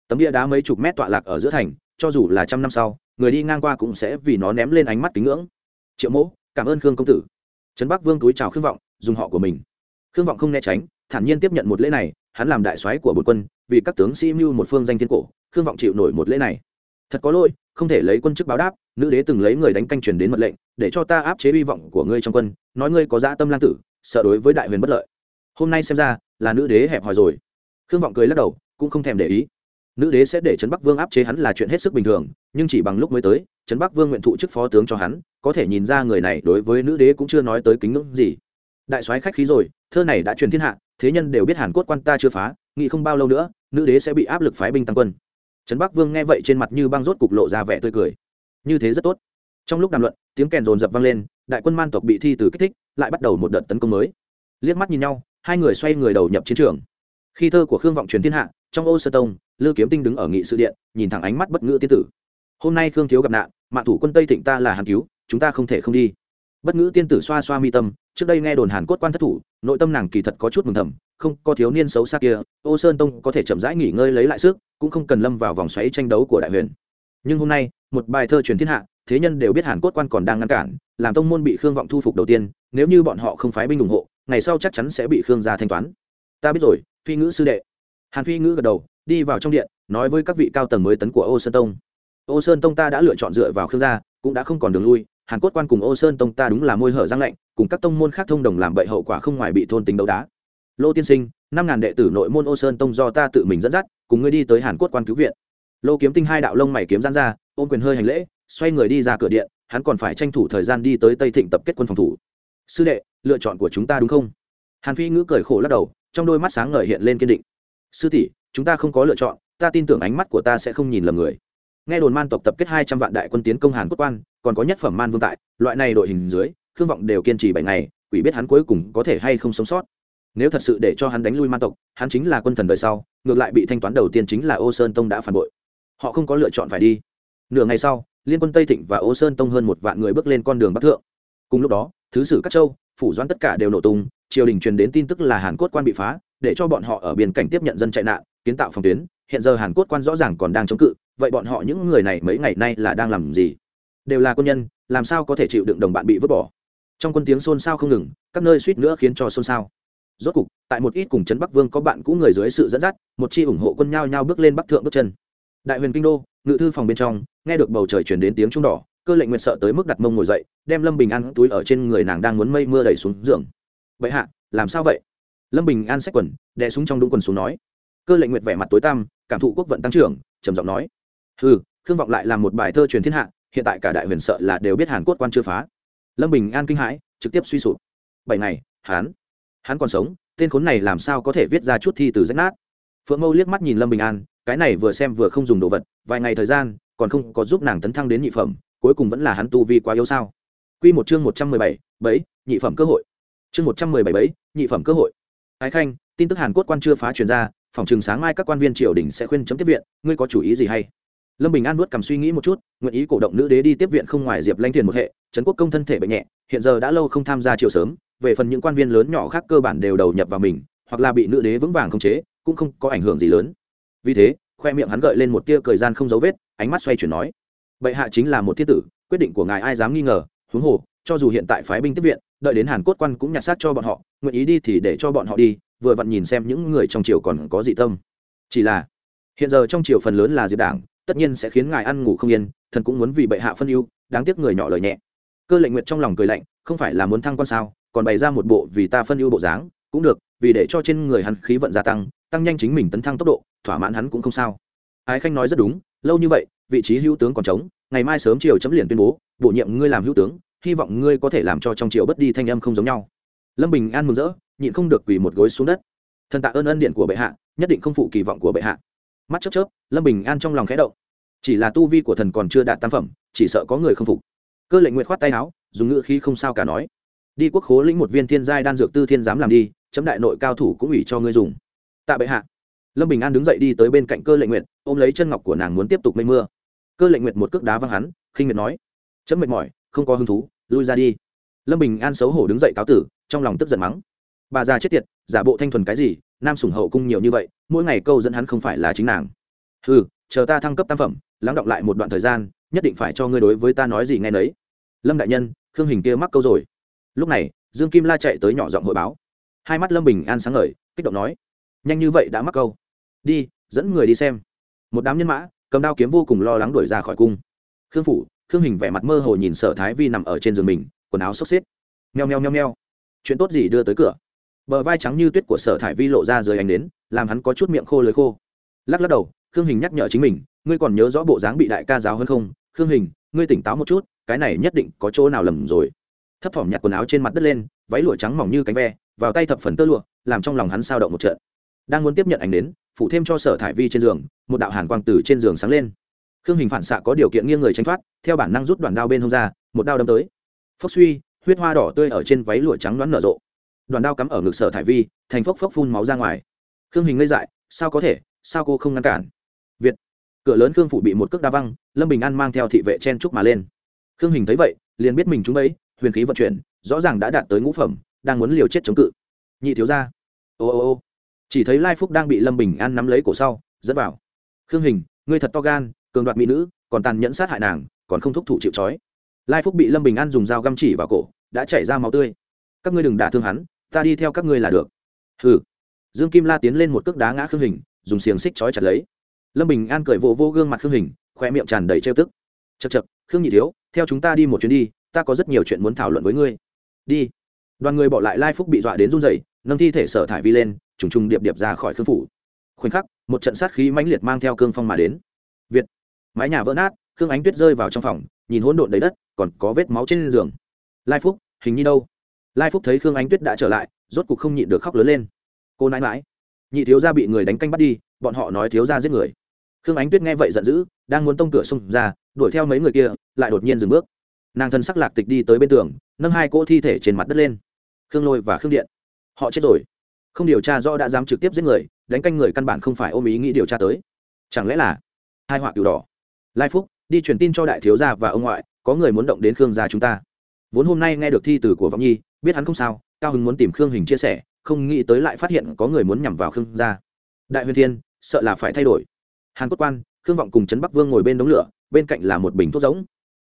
Tấm bia đá mấy chục mét tọa lạc ở giữa thành, cho dù là trăm năm sau, người đi ngang qua cũng sẽ vì nó ném lên ánh mắt kính ngưỡng. Triệu mỗ, cảm ơn khương công tử. Trấn bắc vương túi chào khương vọng, dùng họ của mình. Khương vọng không né tránh, thản nhiên tiếp nhận một lễ này, hắn làm đại soái của bột quân, vì các tướng sĩ mưu một phương danh thiên cổ, khương vọng chịu nổi một lễ này. Thật có lỗi, không thể lấy quân chức báo đáp, nữ đế từng lấy người đánh canh truyền đến mật lệnh, để cho ta áp chế hy vọng của ngươi trong quân, nói ngươi có dã tâm lang tử, sợ đối với đại huyền bất lợi hôm nay xem ra là nữ đế hẹp hòi rồi. Khương vọng cười lắc đầu, cũng không thèm để ý. Nữ đế sẽ để trấn bắc vương áp chế hắn là chuyện hết sức bình thường, nhưng chỉ bằng lúc mới tới, trấn bắc vương nguyện thụ chức phó tướng cho hắn, có thể nhìn ra người này đối với nữ đế cũng chưa nói tới kính ngưỡng gì. Đại soái khách khí rồi, thơ này đã truyền thiên hạ, thế nhân đều biết hàn quốc quan ta chưa phá, nghĩ không bao lâu nữa, nữ đế sẽ bị áp lực phái binh tăng quân. Trấn bắc vương nghe vậy trên mặt như băng rốt cục lộ ra vẻ tươi cười. Như thế rất tốt. Trong lúc đàm luận, tiếng kèn rồn rập vang lên, đại quân man tộc bị thi từ kích thích, lại bắt đầu một đợt tấn công mới. Liếc mắt nhìn nhau hai người xoay người đầu nhập chiến trường. Khi thơ của khương vọng truyền thiên hạ, trong ô sơ tông, lư kiếm tinh đứng ở nghị sự điện, nhìn thẳng ánh mắt bất ngữ tiên tử. Hôm nay khương thiếu gặp nạn, mạng thủ quân tây thịnh ta là hàn cứu, chúng ta không thể không đi. Bất ngữ tiên tử xoa xoa mi tâm, trước đây nghe đồn hàn cốt quan thất thủ, nội tâm nàng kỳ thật có chút mừng thầm, không, có thiếu niên xấu xa kia, ô sơn tông có thể chậm rãi nghỉ ngơi lấy lại sức, cũng không cần lâm vào vòng xoáy tranh đấu của đại huyền. Nhưng hôm nay, một bài thơ truyền thiên hạ, thế nhân đều biết hàn cốt quan còn đang ngăn cản, làm tông môn bị khương vọng thu phục đầu tiên, nếu như bọn họ không phái binh ủng hộ ngày sau chắc chắn sẽ bị khương gia thanh toán. Ta biết rồi, phi ngữ sư đệ. Hàn phi ngữ gật đầu, đi vào trong điện, nói với các vị cao tầng mới tấn của ô sơn tông. Ô sơn tông ta đã lựa chọn dựa vào khương gia, cũng đã không còn đường lui. Hàn cốt quan cùng ô sơn tông ta đúng là môi hở răng lạnh, cùng các tông môn khác thông đồng làm bậy hậu quả không ngoài bị thôn tính đấu đá. Lô tiên sinh, năm ngàn đệ tử nội môn ô sơn tông do ta tự mình dẫn dắt, cùng ngươi đi tới hàn cốt quan cứu viện. Lô kiếm tinh hai đạo lông mày kiếm gian ra, ôm quyền hơi hành lễ, xoay người đi ra cửa điện, hắn còn phải tranh thủ thời gian đi tới tây thịnh tập kết quân phòng thủ sư đệ, lựa chọn của chúng ta đúng không? Hàn phi ngữ cười khổ lắc đầu, trong đôi mắt sáng ngời hiện lên kiên định. Sư tỷ, chúng ta không có lựa chọn, ta tin tưởng ánh mắt của ta sẽ không nhìn lầm người. Nghe đồn man tộc tập kết hai trăm vạn đại quân tiến công hàn quốc quan, còn có nhất phẩm man vương tại, loại này đội hình dưới, khương vọng đều kiên trì bảy ngày, quỷ biết hắn cuối cùng có thể hay không sống sót. Nếu thật sự để cho hắn đánh lui man tộc, hắn chính là quân thần đời sau, ngược lại bị thanh toán đầu tiên chính là ô sơn tông đã phản bội. Họ không có lựa chọn phải đi. Nửa ngày sau, liên quân tây thịnh và ô sơn tông hơn một vạn người bước lên con đường bắc thượng. Cùng lúc đó thứ sử các châu, phủ doãn tất cả đều nổ tung, triều đình truyền đến tin tức là hàn cốt quan bị phá, để cho bọn họ ở biên cảnh tiếp nhận dân chạy nạn, kiến tạo phòng tuyến. Hiện giờ hàn cốt quan rõ ràng còn đang chống cự, vậy bọn họ những người này mấy ngày nay là đang làm gì? Đều là quân nhân, làm sao có thể chịu đựng đồng bạn bị vứt bỏ? Trong quân tiếng xôn xao không ngừng, các nơi suýt nữa khiến cho xôn xao. Rốt cục, tại một ít cùng trấn bắc vương có bạn cũ người dưới sự dẫn dắt, một chi ủng hộ quân nhao nhao bước lên bắc thượng bước chân. Đại huyền kinh đô, ngự thư phòng bên trong, nghe được bầu trời chuyển đến tiếng trung đỏ cơ lệnh nguyệt sợ tới mức đặt mông ngồi dậy, đem lâm bình an túi ở trên người nàng đang muốn mây mưa đẩy xuống giường. Vậy hạ, làm sao vậy? Lâm bình an xách quần, đè xuống trong đúng quần xuống nói. Cơ lệnh nguyệt vẻ mặt tối tăm, cảm thụ quốc vận tăng trưởng, trầm giọng nói. Ừ khương vọng lại làm một bài thơ truyền thiên hạ, hiện tại cả đại huyền sợ là đều biết hàn quốc quan chưa phá. Lâm bình an kinh hãi, trực tiếp suy sụp. Bảy ngày hán hắn còn sống, tên khốn này làm sao có thể viết ra chút thi từ rách nát? Phượng mâu liếc mắt nhìn lâm bình an, cái này vừa xem vừa không dùng đồ vật, vài ngày thời gian, còn không có giúp nàng tấn thăng đến nhị phẩm cuối cùng vẫn là hắn tu vi quá yếu sao Quy một chương một trăm mười bảy, bấy, nhị phẩm cơ hội. Chương một trăm mười bảy bấy, nhị phẩm cơ hội. Ái Khanh, tin tức Hàn Quốc quan chưa phá truyền ra, phòng trường sáng mai các quan viên triều đình sẽ khuyên chấm tiếp viện, ngươi có chủ ý gì hay? Lâm Bình An nuốt cầm suy nghĩ một chút, nguyện ý cổ động nữ đế đi tiếp viện không ngoài Diệp Lanh Tiền một hệ, trấn quốc công thân thể bệnh nhẹ, hiện giờ đã lâu không tham gia triều sớm, về phần những quan viên lớn nhỏ khác cơ bản đều đầu nhập vào mình, hoặc là bị nữ đế vững vàng khống chế, cũng không có ảnh hưởng gì lớn. Vì thế, khoe miệng hắn gợi lên một tia cười gian không dấu vết, ánh mắt xoay chuyển nói: "Bệ hạ chính là một thiết tử, quyết định của ngài ai dám nghi ngờ huống hồ cho dù hiện tại phái binh tiếp viện đợi đến hàn cốt quan cũng nhặt xác cho bọn họ nguyện ý đi thì để cho bọn họ đi vừa vặn nhìn xem những người trong triều còn có dị tâm. Chỉ là hiện giờ trong triều phần lớn là diệp đảng tất nhiên sẽ khiến ngài ăn ngủ không yên thần cũng muốn vì bệ hạ phân ưu đáng tiếc người nhỏ lời nhẹ. Cơ lệnh nguyệt trong lòng cười lạnh không phải là muốn thăng quan sao còn bày ra một bộ vì ta phân ưu bộ dáng cũng được vì để cho trên người hắn khí vận gia tăng tăng nhanh chính mình tấn thăng tốc độ thỏa mãn hắn cũng không sao. Ái khanh nói rất đúng lâu như vậy, vị trí hữu tướng còn trống, ngày mai sớm chiều chấm liền tuyên bố, bổ nhiệm ngươi làm hữu tướng, hy vọng ngươi có thể làm cho trong triều bất đi thanh âm không giống nhau. Lâm bình an mừng rỡ, nhịn không được quỳ một gối xuống đất. Thần tạ ơn ân điện của bệ hạ, nhất định không phụ kỳ vọng của bệ hạ. Mắt chớp chớp, lâm bình an trong lòng khẽ động. Chỉ là tu vi của thần còn chưa đạt tam phẩm, chỉ sợ có người không phục. Cơ lệnh nguyện khoát tay áo, dùng ngữ khí không sao cả nói. Đi quốc khố lĩnh một viên thiên giai đan dược tư thiên dám làm đi, chấm đại nội cao thủ cũng ủy cho ngươi dùng. Tạ bệ hạ lâm bình an đứng dậy đi tới bên cạnh cơ lệnh nguyện ôm lấy chân ngọc của nàng muốn tiếp tục mây mưa. Cơ lệnh nguyệt một cước đá văng hắn, khinh miệt nói, chấm mệt mỏi, không có hứng thú, lui ra đi. Lâm bình an xấu hổ đứng dậy cáo tử, trong lòng tức giận mắng, bà già chết tiệt, giả bộ thanh thuần cái gì, nam sủng hậu cung nhiều như vậy, mỗi ngày câu dẫn hắn không phải là chính nàng. Ừ chờ ta thăng cấp tam phẩm, lắng động lại một đoạn thời gian, nhất định phải cho ngươi đối với ta nói gì nghe nấy. Lâm đại nhân, khương hình kia mắc câu rồi. Lúc này, dương kim la chạy tới nhỏ giọng hội báo. Hai mắt lâm bình an sáng ngời, kích động nói, nhanh như vậy đã mắc câu đi, dẫn người đi xem. Một đám nhân mã, cầm đao kiếm vô cùng lo lắng đuổi ra khỏi cung. Khương phủ, khương hình vẻ mặt mơ hồ nhìn sở thái vi nằm ở trên giường mình, quần áo xốc xếp nheo nheo nheo nheo chuyện tốt gì đưa tới cửa. Bờ vai trắng như tuyết của sở thải vi lộ ra dưới ánh nến, làm hắn có chút miệng khô lưới khô. Lắc lắc đầu, khương hình nhắc nhở chính mình, ngươi còn nhớ rõ bộ dáng bị đại ca giáo hơn không? Khương hình, ngươi tỉnh táo một chút, cái này nhất định có chỗ nào lầm rồi. Thấp thỏm nhặt quần áo trên mặt đất lên, váy lụa trắng mỏng như cánh ve, vào tay thập phần tơ lụa, làm trong lòng hắn sao động một trận. Đang muốn tiếp nhận ảnh đến phụ thêm cho sở thải vi trên giường, một đạo hàn quang từ trên giường sáng lên. Khương hình phản xạ có điều kiện nghiêng người tránh thoát, theo bản năng rút đoàn đao bên hông ra, một đao đâm tới. Phốc suy, huyết hoa đỏ tươi ở trên váy lụa trắng đoán nở rộ. Đoàn đao cắm ở ngực sở thải vi, thành phốc phốc phun máu ra ngoài. Khương hình ngây dại, sao có thể, sao cô không ngăn cản? Việt. Cửa lớn khương phủ bị một cước đa văng, lâm bình an mang theo thị vệ chen trúc mà lên. Khương hình thấy vậy, liền biết mình trúng ấy, huyền khí vận chuyển, rõ ràng đã đạt tới ngũ phẩm, đang muốn liều chết chống cự. Nhị thiếu ra ô ô ô chỉ thấy lai phúc đang bị lâm bình an nắm lấy cổ sau, dẫn vào. Khương hình, ngươi thật to gan, cường đoạt mỹ nữ, còn tàn nhẫn sát hại nàng, còn không thúc thủ chịu trói. Lai phúc bị lâm bình an dùng dao găm chỉ vào cổ, đã chảy ra máu tươi. Các ngươi đừng đả thương hắn, ta đi theo các ngươi là được. Hừ. Dương kim la tiến lên một cước đá ngã khương hình, dùng xiềng xích trói chặt lấy. Lâm bình an cười vô vô gương mặt khương hình khoe miệng tràn đầy trêu tức. Chật chật khương nhị thiếu, theo chúng ta đi một chuyến đi, ta có rất nhiều chuyện muốn thảo luận với ngươi. Đi. Đoàn người bỏ lại lai phúc bị dọa đến run rẩy, nâng thi thể sở thải vi lên trùng trùng điệp điệp ra khỏi khương phủ. Khoảnh khắc, một trận sát khí mãnh liệt mang theo cương phong mà đến. Việt. Mái nhà vỡ nát, khương ánh tuyết rơi vào trong phòng, nhìn hỗn độn đầy đất, còn có vết máu trên giường. Lai phúc, hình như đâu? Lai phúc thấy khương ánh tuyết đã trở lại, rốt cục không nhịn được khóc lớn lên. Cô nãi mãi nhị thiếu gia bị người đánh canh bắt đi, bọn họ nói thiếu gia giết người. Khương ánh tuyết nghe vậy giận dữ, đang muốn tông cửa xông ra, đuổi theo mấy người kia, lại đột nhiên dừng bước. Nàng thân sắc lạc tịch đi tới bên tường, nâng hai cỗ thi thể trên mặt đất lên. Khương lôi và khương điện. Họ chết rồi không điều tra rõ đã dám trực tiếp giết người, đánh canh người căn bản không phải ôm ý nghĩ điều tra tới. Chẳng lẽ là hai họa cửu đỏ? Lai phúc, đi truyền tin cho đại thiếu gia và ông ngoại, có người muốn động đến khương gia chúng ta. Vốn hôm nay nghe được thi từ của vọng nhi, biết hắn không sao, cao hưng muốn tìm khương hình chia sẻ, không nghĩ tới lại phát hiện có người muốn nhằm vào khương gia. Đại huyền thiên, sợ là phải thay đổi. Hàn cốt quan, khương vọng cùng trấn bắc vương ngồi bên đống lửa, bên cạnh là một bình thuốc giống.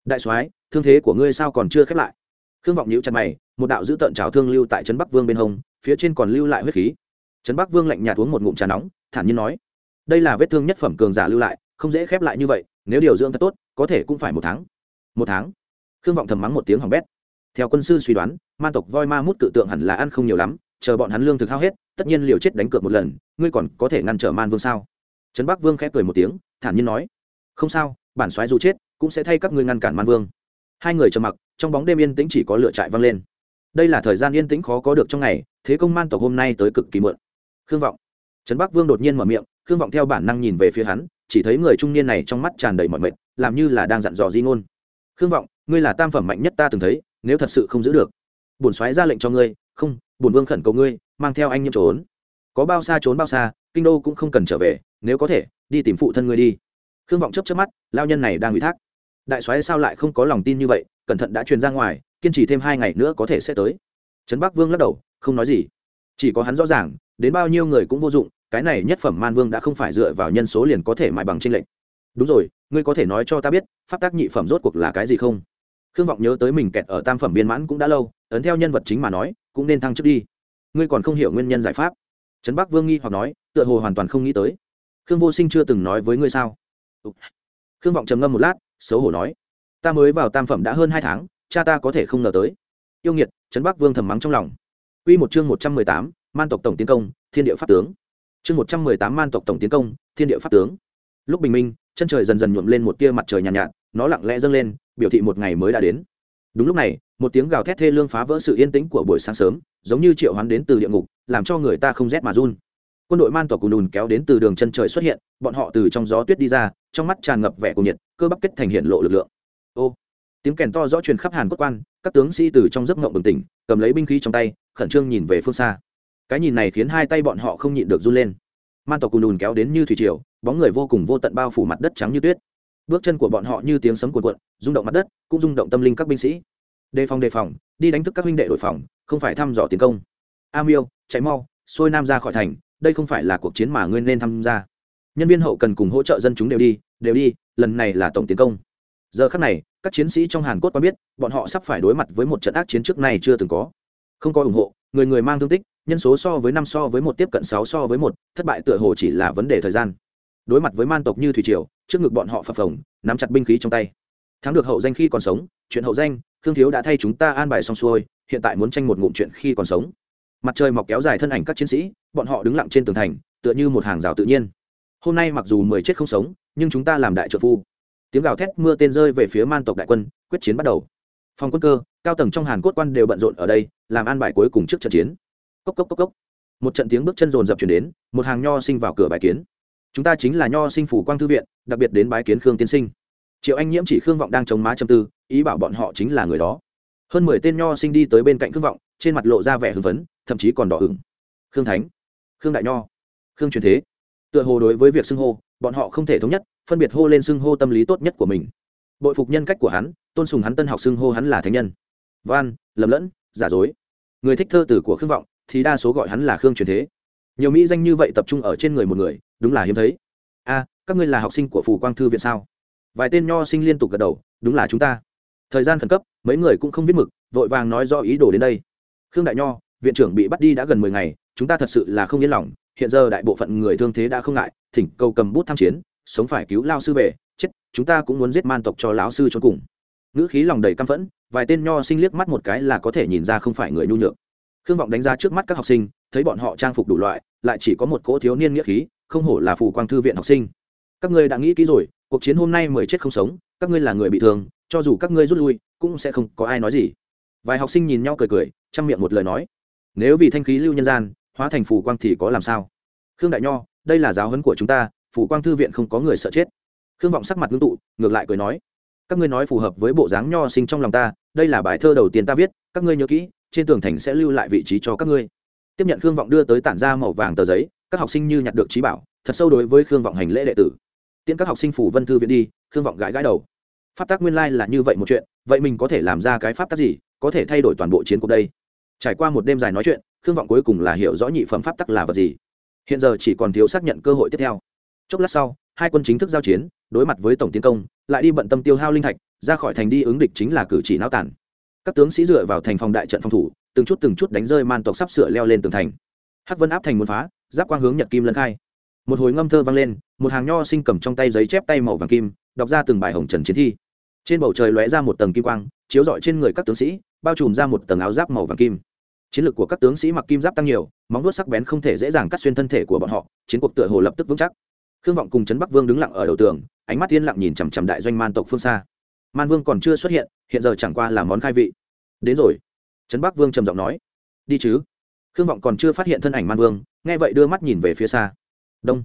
Đại soái, thương thế của ngươi sao còn chưa khép lại? Khương vọng nhíu chặt mày, một đạo giữ tận trào thương lưu tại trấn bắc vương bên hông phía trên còn lưu lại huyết khí. Trấn bắc vương lạnh nhạt uống một ngụm trà nóng, thản nhiên nói, đây là vết thương nhất phẩm cường giả lưu lại, không dễ khép lại như vậy, nếu điều dưỡng thật tốt, có thể cũng phải một tháng. Một tháng? Khương vọng thầm mắng một tiếng hỏng bét. Theo quân sư suy đoán, man tộc voi ma mút cự tượng hẳn là ăn không nhiều lắm, chờ bọn hắn lương thực hao hết, tất nhiên liều chết đánh cược một lần, ngươi còn có thể ngăn trở man vương sao? Trấn bắc vương khẽ cười một tiếng, thản nhiên nói, không sao, bản soái dù chết, cũng sẽ thay các ngươi ngăn cản man vương. Hai người trầm mặc, trong bóng đêm yên tĩnh chỉ có lửa trại vang lên đây là thời gian yên tĩnh khó có được trong ngày, thế công man tộc hôm nay tới cực kỳ muộn. Khương vọng. Trấn bắc vương đột nhiên mở miệng, khương vọng theo bản năng nhìn về phía hắn, chỉ thấy người trung niên này trong mắt tràn đầy mọi mệt, làm như là đang dặn dò di ngôn. Khương vọng, ngươi là tam phẩm mạnh nhất ta từng thấy, nếu thật sự không giữ được, bổn soái ra lệnh cho ngươi, không, bổn vương khẩn cầu ngươi, mang theo anh nhiễm trốn. Có bao xa trốn bao xa, kinh đô cũng không cần trở về, nếu có thể, đi tìm phụ thân ngươi đi. Khương vọng chấp chấp mắt, lao nhân này đang ủy thác. Đại soái sao lại không có lòng tin như vậy, cẩn thận đã truyền ra ngoài kiên trì thêm hai ngày nữa có thể sẽ tới. Trấn bắc vương lắc đầu, không nói gì. Chỉ có hắn rõ ràng, đến bao nhiêu người cũng vô dụng, cái này nhất phẩm man vương đã không phải dựa vào nhân số liền có thể mại bằng tranh lệnh đúng rồi, ngươi có thể nói cho ta biết, pháp tác nhị phẩm rốt cuộc là cái gì không? Khương vọng nhớ tới mình kẹt ở tam phẩm viên mãn cũng đã lâu, ấn theo nhân vật chính mà nói, cũng nên thăng chức đi. Ngươi còn không hiểu nguyên nhân giải pháp. Trấn bắc vương nghi hoặc nói, tựa hồ hoàn toàn không nghĩ tới. Khương vô sinh chưa từng nói với ngươi sao? Khương vọng trầm ngâm một lát, xấu hổ nói, ta mới vào tam phẩm đã hơn hai tháng cha ta có thể không ngờ tới. Yêu nghiệt trấn bắc vương thầm mắng trong lòng. Quy một chương một trăm mười tám man tộc tổng tiến công thiên địa pháp tướng. Chương một trăm mười tám man tộc tổng tiến công thiên địa pháp tướng. Lúc bình minh chân trời dần dần nhuộm lên một tia mặt trời nhàn nhạt, nhạt nó lặng lẽ dâng lên biểu thị một ngày mới đã đến. Đúng lúc này một tiếng gào thét thê lương phá vỡ sự yên tĩnh của buổi sáng sớm giống như triệu hoán đến từ địa ngục làm cho người ta không rét mà run. Quân đội man tộc cùn đùn kéo đến từ đường chân trời xuất hiện bọn họ từ trong gió tuyết đi ra trong mắt tràn ngập vẻ của nhiệt cơ bắp kết thành hiện lộ lực lượng. Ô tiếng kèn to rõ truyền khắp hàn quốc quan, các tướng sĩ từ trong giấc ngộng bừng tỉnh, cầm lấy binh khí trong tay, khẩn trương nhìn về phương xa. Cái nhìn này khiến hai tay bọn họ không nhịn được run lên. Man tộc cùn đùn kéo đến như thủy triều, bóng người vô cùng vô tận bao phủ mặt đất trắng như tuyết. Bước chân của bọn họ như tiếng sấm cuồn cuộn, rung động mặt đất, cũng rung động tâm linh các binh sĩ. Đề phòng đề phòng, đi đánh thức các huynh đệ đội phòng, không phải thăm dò tiến công. A miêu, chạy mau, xuôi nam ra khỏi thành, đây không phải là cuộc chiến mà ngươi nên tham gia. Nhân viên hậu cần cùng hỗ trợ dân chúng đều đi đều đi, lần này là tổng tiến công giờ khắc này, các chiến sĩ trong hàn quốc quen biết, bọn họ sắp phải đối mặt với một trận ác chiến trước này chưa từng có. Không có ủng hộ, người người mang thương tích, nhân số so với năm so với một, tiếp cận sáu so với một, thất bại tựa hồ chỉ là vấn đề thời gian. Đối mặt với man tộc như thủy triều, trước ngực bọn họ phập phồng, nắm chặt binh khí trong tay. Thắng được hậu danh khi còn sống, chuyện hậu danh thương thiếu đã thay chúng ta an bài xong xuôi, hiện tại muốn tranh một ngụm chuyện khi còn sống. Mặt trời mọc kéo dài thân ảnh các chiến sĩ, bọn họ đứng lặng trên tường thành, tựa như một hàng rào tự nhiên. Hôm nay mặc dù mười chết không sống, nhưng chúng ta làm đại trợ phu tiếng gào thét mưa tên rơi về phía man tộc đại quân, quyết chiến bắt đầu. Phòng quân cơ, cao tầng trong hàn cốt quan đều bận rộn ở đây, làm an bài cuối cùng trước trận chiến. Cốc cốc cốc cốc. Một trận tiếng bước chân rồn rập chuyển đến, một hàng nho sinh vào cửa bài kiến. Chúng ta chính là nho sinh phủ quang thư viện, đặc biệt đến bái kiến khương tiên sinh. Triệu anh nhiễm chỉ khương vọng đang chống má châm tư, ý bảo bọn họ chính là người đó. Hơn mười tên nho sinh đi tới bên cạnh khương vọng, trên mặt lộ ra vẻ hưng phấn, thậm chí còn đỏ hửng. khương thánh, khương đại nho, khương truyền thế. Tựa hồ đối với việc xưng hô, bọn họ không thể thống nhất phân biệt hô lên xưng hô tâm lý tốt nhất của mình. Bội phục nhân cách của hắn, tôn sùng hắn tân học xưng hô hắn là thánh nhân. Van, lầm lẫn, giả dối. Người thích thơ tử của khương vọng, thì đa số gọi hắn là khương truyền thế. Nhiều mỹ danh như vậy tập trung ở trên người một người, đúng là hiếm thấy. A, các ngươi là học sinh của phù quang thư viện sao? Vài tên nho sinh liên tục gật đầu, đúng là chúng ta. Thời gian khẩn cấp, mấy người cũng không viết mực, vội vàng nói do ý đồ đến đây. Khương đại nho, viện trưởng bị bắt đi đã gần mười ngày, chúng ta thật sự là không yên lòng, hiện giờ đại bộ phận người thương thế đã không ngại, thỉnh cầu cầm bút tham chiến sống phải cứu lao sư về, chết, chúng ta cũng muốn giết man tộc cho lão sư cho cùng. Ngữ khí lòng đầy căm phẫn, vài tên nho sinh liếc mắt một cái là có thể nhìn ra không phải người nhu nhược. Khương vọng đánh giá trước mắt các học sinh, thấy bọn họ trang phục đủ loại, lại chỉ có một cỗ thiếu niên nghĩa khí, không hổ là phù quang thư viện học sinh. Các ngươi đã nghĩ kỹ rồi, cuộc chiến hôm nay mười chết không sống, các ngươi là người bị thương, cho dù các ngươi rút lui, cũng sẽ không có ai nói gì. Vài học sinh nhìn nhau cười cười, chăm miệng một lời nói. Nếu vì thanh khí lưu nhân gian, hóa thành phù quang thì có làm sao? Khương đại nho, đây là giáo huấn của chúng ta Phủ quang thư viện không có người sợ chết. Khương vọng sắc mặt ngưng tụ, ngược lại cười nói, các ngươi nói phù hợp với bộ dáng nho sinh trong lòng ta, đây là bài thơ đầu tiên ta viết, các ngươi nhớ kỹ, trên tường thành sẽ lưu lại vị trí cho các ngươi. Tiếp nhận khương vọng đưa tới tản ra màu vàng tờ giấy, các học sinh như nhặt được trí bảo, thật sâu đối với khương vọng hành lễ đệ tử. Tiễn các học sinh phủ vân thư viện đi, khương vọng gãi gãi đầu. Pháp tác nguyên lai là như vậy một chuyện, vậy mình có thể làm ra cái pháp tác gì, có thể thay đổi toàn bộ chiến cuộc đây? Trải qua một đêm dài nói chuyện, khương vọng cuối cùng là hiểu rõ nhị phẩm pháp tắc là vật gì. Hiện giờ chỉ còn thiếu xác nhận cơ hội tiếp theo chốc lát sau, hai quân chính thức giao chiến, đối mặt với tổng tiến công, lại đi bận tâm tiêu hao linh thạch, ra khỏi thành đi ứng địch chính là cử chỉ náo tản các tướng sĩ dựa vào thành phòng đại trận phòng thủ, từng chút từng chút đánh rơi man tộc sắp sửa leo lên tường thành. Hắc vân áp thành muốn phá, giáp quang hướng nhật kim lân khai. Một hồi ngâm thơ vang lên, một hàng nho sinh cầm trong tay giấy chép tay màu vàng kim, đọc ra từng bài hồng trần chiến thi. Trên bầu trời lóe ra một tầng kim quang, chiếu rọi trên người các tướng sĩ, bao trùm ra một tầng áo giáp màu vàng kim. Chiến lược của các tướng sĩ mặc kim giáp tăng nhiều, móng vuốt sắc bén không thể dễ dàng cắt xuyên thân thể của bọn họ, chiến cuộc tựa hồ lập tức vững chắc khương vọng cùng trấn bắc vương đứng lặng ở đầu tường, ánh mắt yên lặng nhìn chằm chằm đại doanh man tộc phương xa. Man vương còn chưa xuất hiện hiện giờ chẳng qua là món khai vị. Đến rồi. Trấn bắc vương trầm giọng nói. Đi chứ. Khương vọng còn chưa phát hiện thân ảnh man vương, nghe vậy đưa mắt nhìn về phía xa. Đông.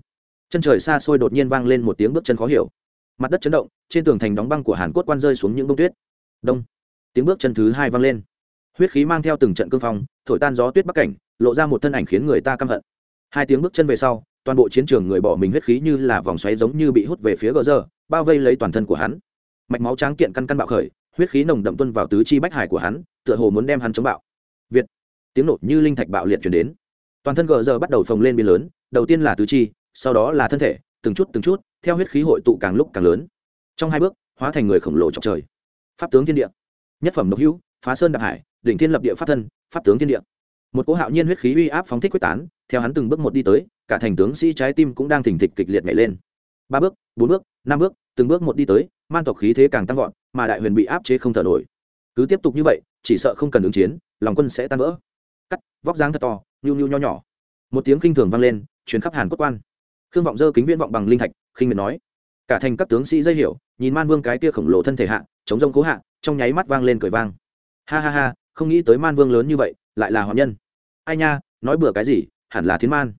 Chân trời xa xôi đột nhiên vang lên một tiếng bước chân khó hiểu. Mặt đất chấn động, trên tường thành đóng băng của hàn Quốc quan rơi xuống những bông tuyết. Đông. Tiếng bước chân thứ hai vang lên. Huyết khí mang theo từng trận cương phong, thổi tan gió tuyết bắc cảnh, lộ ra một thân ảnh khiến người ta căm hận. Hai tiếng bước chân về sau toàn bộ chiến trường người bỏ mình huyết khí như là vòng xoáy giống như bị hút về phía gờ giờ bao vây lấy toàn thân của hắn. Mạch máu tráng kiện căn căn bạo khởi, huyết khí nồng đậm tuân vào tứ chi bách hải của hắn, tựa hồ muốn đem hắn chống bạo. Việt. Tiếng nổ như linh thạch bạo liệt chuyển đến. Toàn thân gờ giờ bắt đầu phồng lên biến lớn, đầu tiên là tứ chi, sau đó là thân thể, từng chút từng chút, theo huyết khí hội tụ càng lúc càng lớn. Trong hai bước, hóa thành người khổng lồ trọc trời. Pháp tướng thiên địa. Nhất phẩm độc hữu, phá sơn đạp hải, đỉnh thiên lập địa pháp thân, pháp tướng thiên địa một cỗ hạo nhiên huyết khí uy áp phóng thích quyết tán, theo hắn từng bước một đi tới, cả thành tướng sĩ trái tim cũng đang thỉnh thịch kịch liệt nhảy lên. Ba bước, bốn bước, năm bước, từng bước một đi tới, man tộc khí thế càng tăng vọt, mà đại huyền bị áp chế không thở nổi. Cứ tiếp tục như vậy, chỉ sợ không cần ứng chiến, lòng quân sẽ tan vỡ. Cắt, vóc dáng thật to, nhu nhu nho nhỏ. Một tiếng khinh thường vang lên chuyến khắp hàn quốc quan. Khương vọng dơ kính viễn vọng bằng linh thạch, khinh miệt nói. Cả thành các tướng sĩ dây hiểu, nhìn man vương cái kia khổng lồ thân thể hạ, chống rông cố hạ, trong nháy mắt vang lên cười vang. Ha ha ha, không nghĩ tới man vương lớn như vậy lại là hoàng nhân. Ai nha, nói bừa cái gì, hẳn là thiên man.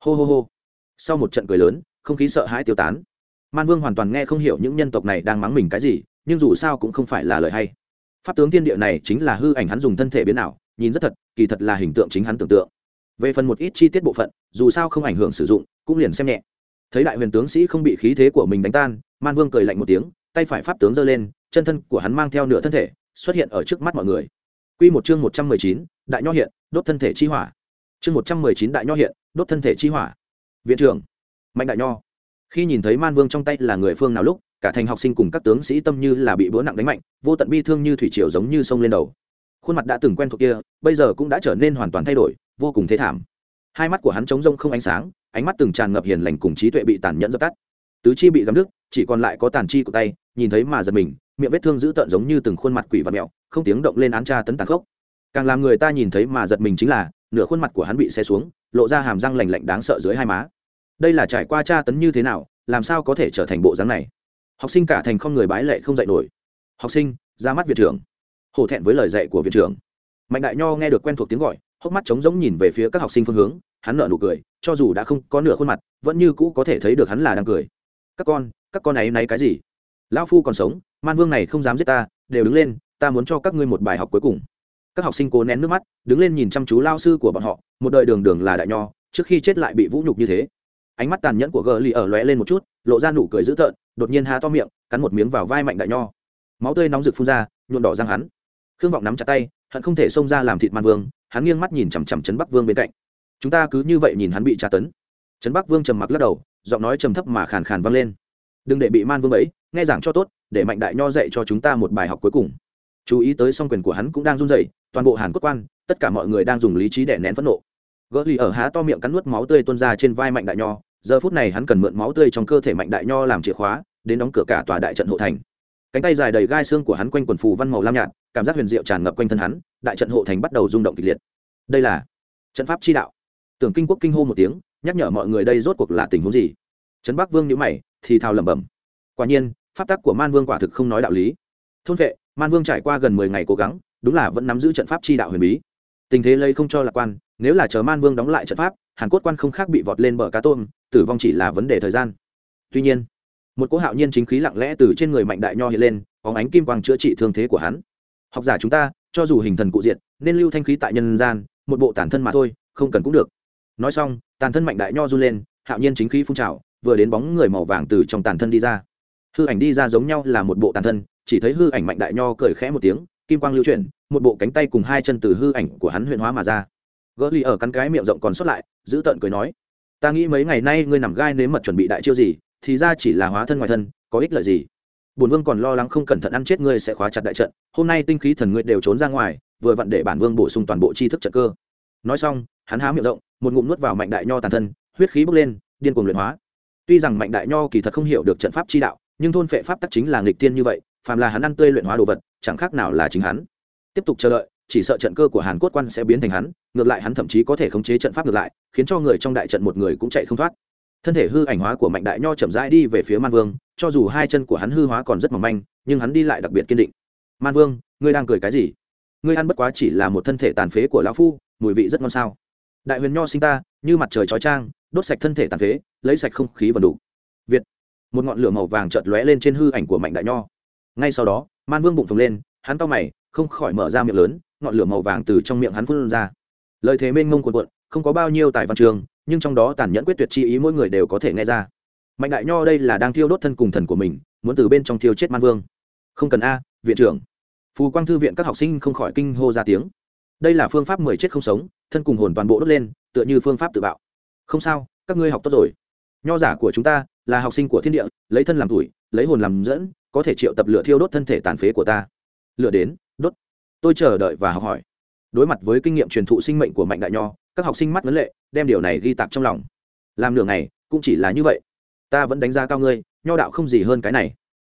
Hô hô hô. Sau một trận cười lớn, không khí sợ hãi tiêu tán. Man vương hoàn toàn nghe không hiểu những nhân tộc này đang mắng mình cái gì, nhưng dù sao cũng không phải là lời hay. Pháp tướng thiên địa này chính là hư ảnh hắn dùng thân thể biến ảo, nhìn rất thật, kỳ thật là hình tượng chính hắn tưởng tượng. Về phần một ít chi tiết bộ phận, dù sao không ảnh hưởng sử dụng, cũng liền xem nhẹ. Thấy đại huyền tướng sĩ không bị khí thế của mình đánh tan, man vương cười lạnh một tiếng, tay phải pháp tướng giơ lên, chân thân của hắn mang theo nửa thân thể, xuất hiện ở trước mắt mọi người. Quy một chương một trăm mười chín, đại nho hiện, đốt thân thể chi hỏa. Chương một trăm mười chín đại nho hiện, đốt thân thể chi hỏa. Viện trưởng, Mạnh đại nho. Khi nhìn thấy Man Vương trong tay là người phương nào lúc, cả thành học sinh cùng các tướng sĩ tâm như là bị búa nặng đánh mạnh, vô tận bi thương như thủy triều giống như sông lên đầu. Khuôn mặt đã từng quen thuộc kia, bây giờ cũng đã trở nên hoàn toàn thay đổi, vô cùng thế thảm. Hai mắt của hắn trống rông không ánh sáng, ánh mắt từng tràn ngập hiền lành cùng trí tuệ bị tàn nhẫn dập tắt tứ chi bị gắm đứt chỉ còn lại có tàn chi của tay nhìn thấy mà giật mình miệng vết thương dữ tợn giống như từng khuôn mặt quỷ vật mẹo, không tiếng động lên án tra tấn tàn khốc. Càng làm người ta nhìn thấy mà giật mình chính là, nửa khuôn mặt của hắn bị xe xuống, lộ ra hàm răng lành lạnh đáng sợ dưới hai má. Đây là trải qua tra tấn như thế nào, làm sao có thể trở thành bộ dáng này? Học sinh cả thành không người bái lệ không dạy nổi. Học sinh, ra mắt viện trưởng. Hổ thẹn với lời dạy của viện trưởng. Mạnh đại nho nghe được quen thuộc tiếng gọi, hốc mắt trống rỗng nhìn về phía các học sinh phương hướng, hắn nở nụ cười, cho dù đã không có nửa khuôn mặt, vẫn như cũ có thể thấy được hắn là đang cười. Các con các con ấy náy cái gì? Lão phu còn sống, man vương này không dám giết ta, đều đứng lên, ta muốn cho các ngươi một bài học cuối cùng. Các học sinh cố nén nước mắt, đứng lên nhìn chăm chú lao sư của bọn họ, một đời đường đường là đại nho, trước khi chết lại bị vũ nhục như thế. Ánh mắt tàn nhẫn của gờ lì ở lóe lên một chút, lộ ra nụ cười dữ tợn, đột nhiên há to miệng, cắn một miếng vào vai mạnh đại nho. Máu tươi nóng rực phun ra nhuộn đỏ răng hắn. Khương vọng nắm chặt tay, hận không thể xông ra làm thịt man vương, hắn nghiêng mắt nhìn chằm chằm trấn bắc vương bên cạnh. Chúng ta cứ như vậy nhìn hắn bị tra tấn. Trấn bắc vương trầm mặc lắc đầu, giọng nói trầm thấp mà khàn khàn vang lên đừng để bị man vương ấy, nghe giảng cho tốt, để mạnh đại nho dạy cho chúng ta một bài học cuối cùng. Chú ý tới song quyền của hắn cũng đang run rẩy, toàn bộ hàn quốc quan, tất cả mọi người đang dùng lý trí để nén phẫn nộ. Gỡ lì ở há to miệng cắn nuốt máu tươi tuôn ra trên vai mạnh đại nho, giờ phút này hắn cần mượn máu tươi trong cơ thể mạnh đại nho làm chìa khóa, đến đóng cửa cả tòa đại trận hộ thành. Cánh tay dài đầy gai xương của hắn quanh quần phù văn màu lam nhạt, cảm giác huyền diệu tràn ngập quanh thân hắn, đại trận hộ thành bắt đầu rung động kịch liệt. Đây là trận pháp chi đạo. Tưởng kinh quốc kinh hô một tiếng, nhắc nhở mọi người đây rốt cuộc là tình huống gì? Trấn bắc vương nhữ mày thì thào lẩm bẩm. Quả nhiên, pháp tắc của man vương quả thực không nói đạo lý. Thôn vệ, man vương trải qua gần mười ngày cố gắng, đúng là vẫn nắm giữ trận pháp chi đạo huyền bí. Tình thế lây không cho lạc quan, nếu là chờ man vương đóng lại trận pháp, hàn cốt quan không khác bị vọt lên bờ cá tôm, tử vong chỉ là vấn đề thời gian. Tuy nhiên, một cỗ hạo nhiên chính khí lặng lẽ từ trên người mạnh đại nho hiện lên có ánh kim quang chữa trị thương thế của hắn. Học giả chúng ta, cho dù hình thần cụ diện nên lưu thanh khí tại nhân gian, một bộ tản thân mà thôi, không cần cũng được. Nói xong, tàn thân mạnh đại nho run lên, hạo nhiên chính khí phun trào vừa đến bóng người màu vàng từ trong tàn thân đi ra. Hư ảnh đi ra giống nhau là một bộ tàn thân, chỉ thấy hư ảnh mạnh đại nho cười khẽ một tiếng, kim quang lưu chuyển, một bộ cánh tay cùng hai chân từ hư ảnh của hắn huyện hóa mà ra. Gỡ ly ở cắn cái miệng rộng còn xuất lại, giữ tợn cười nói, ta nghĩ mấy ngày nay ngươi nằm gai nếm mật chuẩn bị đại chiêu gì, thì ra chỉ là hóa thân ngoài thân, có ích lợi gì? Bổn vương còn lo lắng không cẩn thận ăn chết ngươi sẽ khóa chặt đại trận, hôm nay tinh khí thần ngươi đều trốn ra ngoài, vừa vặn để bản vương bổ sung toàn bộ tri thức trận cơ. Nói xong, hắn há miệng rộng, một ngụm nuốt vào mạnh đại nho tàn thân, huyết khí bốc lên, điên cuồng luyện hóa tuy rằng mạnh đại nho kỳ thật không hiểu được trận pháp chi đạo, nhưng thôn phệ pháp tắc chính là nghịch tiên như vậy, phàm là hắn ăn tươi luyện hóa đồ vật, chẳng khác nào là chính hắn. Tiếp tục chờ đợi, chỉ sợ trận cơ của hàn quốc quan sẽ biến thành hắn, ngược lại hắn thậm chí có thể khống chế trận pháp ngược lại, khiến cho người trong đại trận một người cũng chạy không thoát. Thân thể hư ảnh hóa của mạnh đại nho chậm rãi đi về phía man vương, cho dù hai chân của hắn hư hóa còn rất mỏng manh, nhưng hắn đi lại đặc biệt kiên định. Man vương, ngươi đang cười cái gì? Ngươi ăn bất quá chỉ là một thân thể tàn phế của lão phu, mùi vị rất ngon sao? Đại huyền nho sinh ta, như mặt trời chói trang, đốt sạch thân thể tàn phế, lấy sạch không khí và đủ. Việt. Một ngọn lửa màu vàng chợt lóe lên trên hư ảnh của mạnh đại nho. Ngay sau đó, man vương bụng phồng lên, hắn to mày, không khỏi mở ra miệng lớn, ngọn lửa màu vàng từ trong miệng hắn phun ra. Lời thế mênh mông cuồn cuộn, không có bao nhiêu tài văn trường, nhưng trong đó tàn nhẫn quyết tuyệt chi ý mỗi người đều có thể nghe ra. Mạnh đại nho đây là đang thiêu đốt thân cùng thần của mình, muốn từ bên trong thiêu chết man vương. Không cần a, viện trưởng. Phù quang thư viện các học sinh không khỏi kinh hô ra tiếng đây là phương pháp mười chết không sống, thân cùng hồn toàn bộ đốt lên, tựa như phương pháp tự bạo. Không sao, các ngươi học tốt rồi. Nho giả của chúng ta là học sinh của thiên địa, lấy thân làm tuổi, lấy hồn làm dẫn, có thể triệu tập lửa thiêu đốt thân thể tàn phế của ta. Lửa đến, đốt. Tôi chờ đợi và học hỏi. Đối mặt với kinh nghiệm truyền thụ sinh mệnh của mạnh đại nho, các học sinh mắt vấn lệ, đem điều này ghi tạc trong lòng. Làm nửa ngày, cũng chỉ là như vậy. Ta vẫn đánh giá cao ngươi, nho đạo không gì hơn cái này.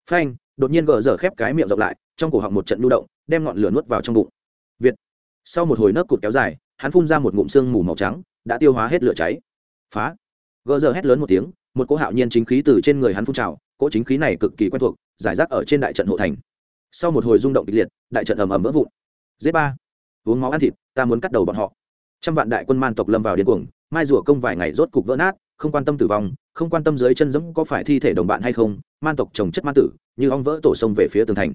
Phanh, đột nhiên gờ dở khép cái miệng rộng lại, trong cổ họng một trận lưu động, đem ngọn lửa nuốt vào trong bụng sau một hồi nấc cụt kéo dài, hắn phun ra một ngụm xương mù màu trắng, đã tiêu hóa hết lửa cháy. Phá. Gỡ giờ hét lớn một tiếng, một cỗ hạo nhiên chính khí từ trên người hắn phun trào, cỗ chính khí này cực kỳ quen thuộc, giải rác ở trên đại trận hộ thành. Sau một hồi rung động kịch liệt, đại trận ầm ầm vỡ vụn. Dế ba. Uống máu ăn thịt, ta muốn cắt đầu bọn họ. Trăm vạn đại quân man tộc lâm vào điên cuồng, mai rùa công vài ngày rốt cục vỡ nát, không quan tâm tử vong, không quan tâm dưới chân giống có phải thi thể đồng bạn hay không, man tộc trồng chất man tử, như ong vỡ tổ sông về phía tường thành.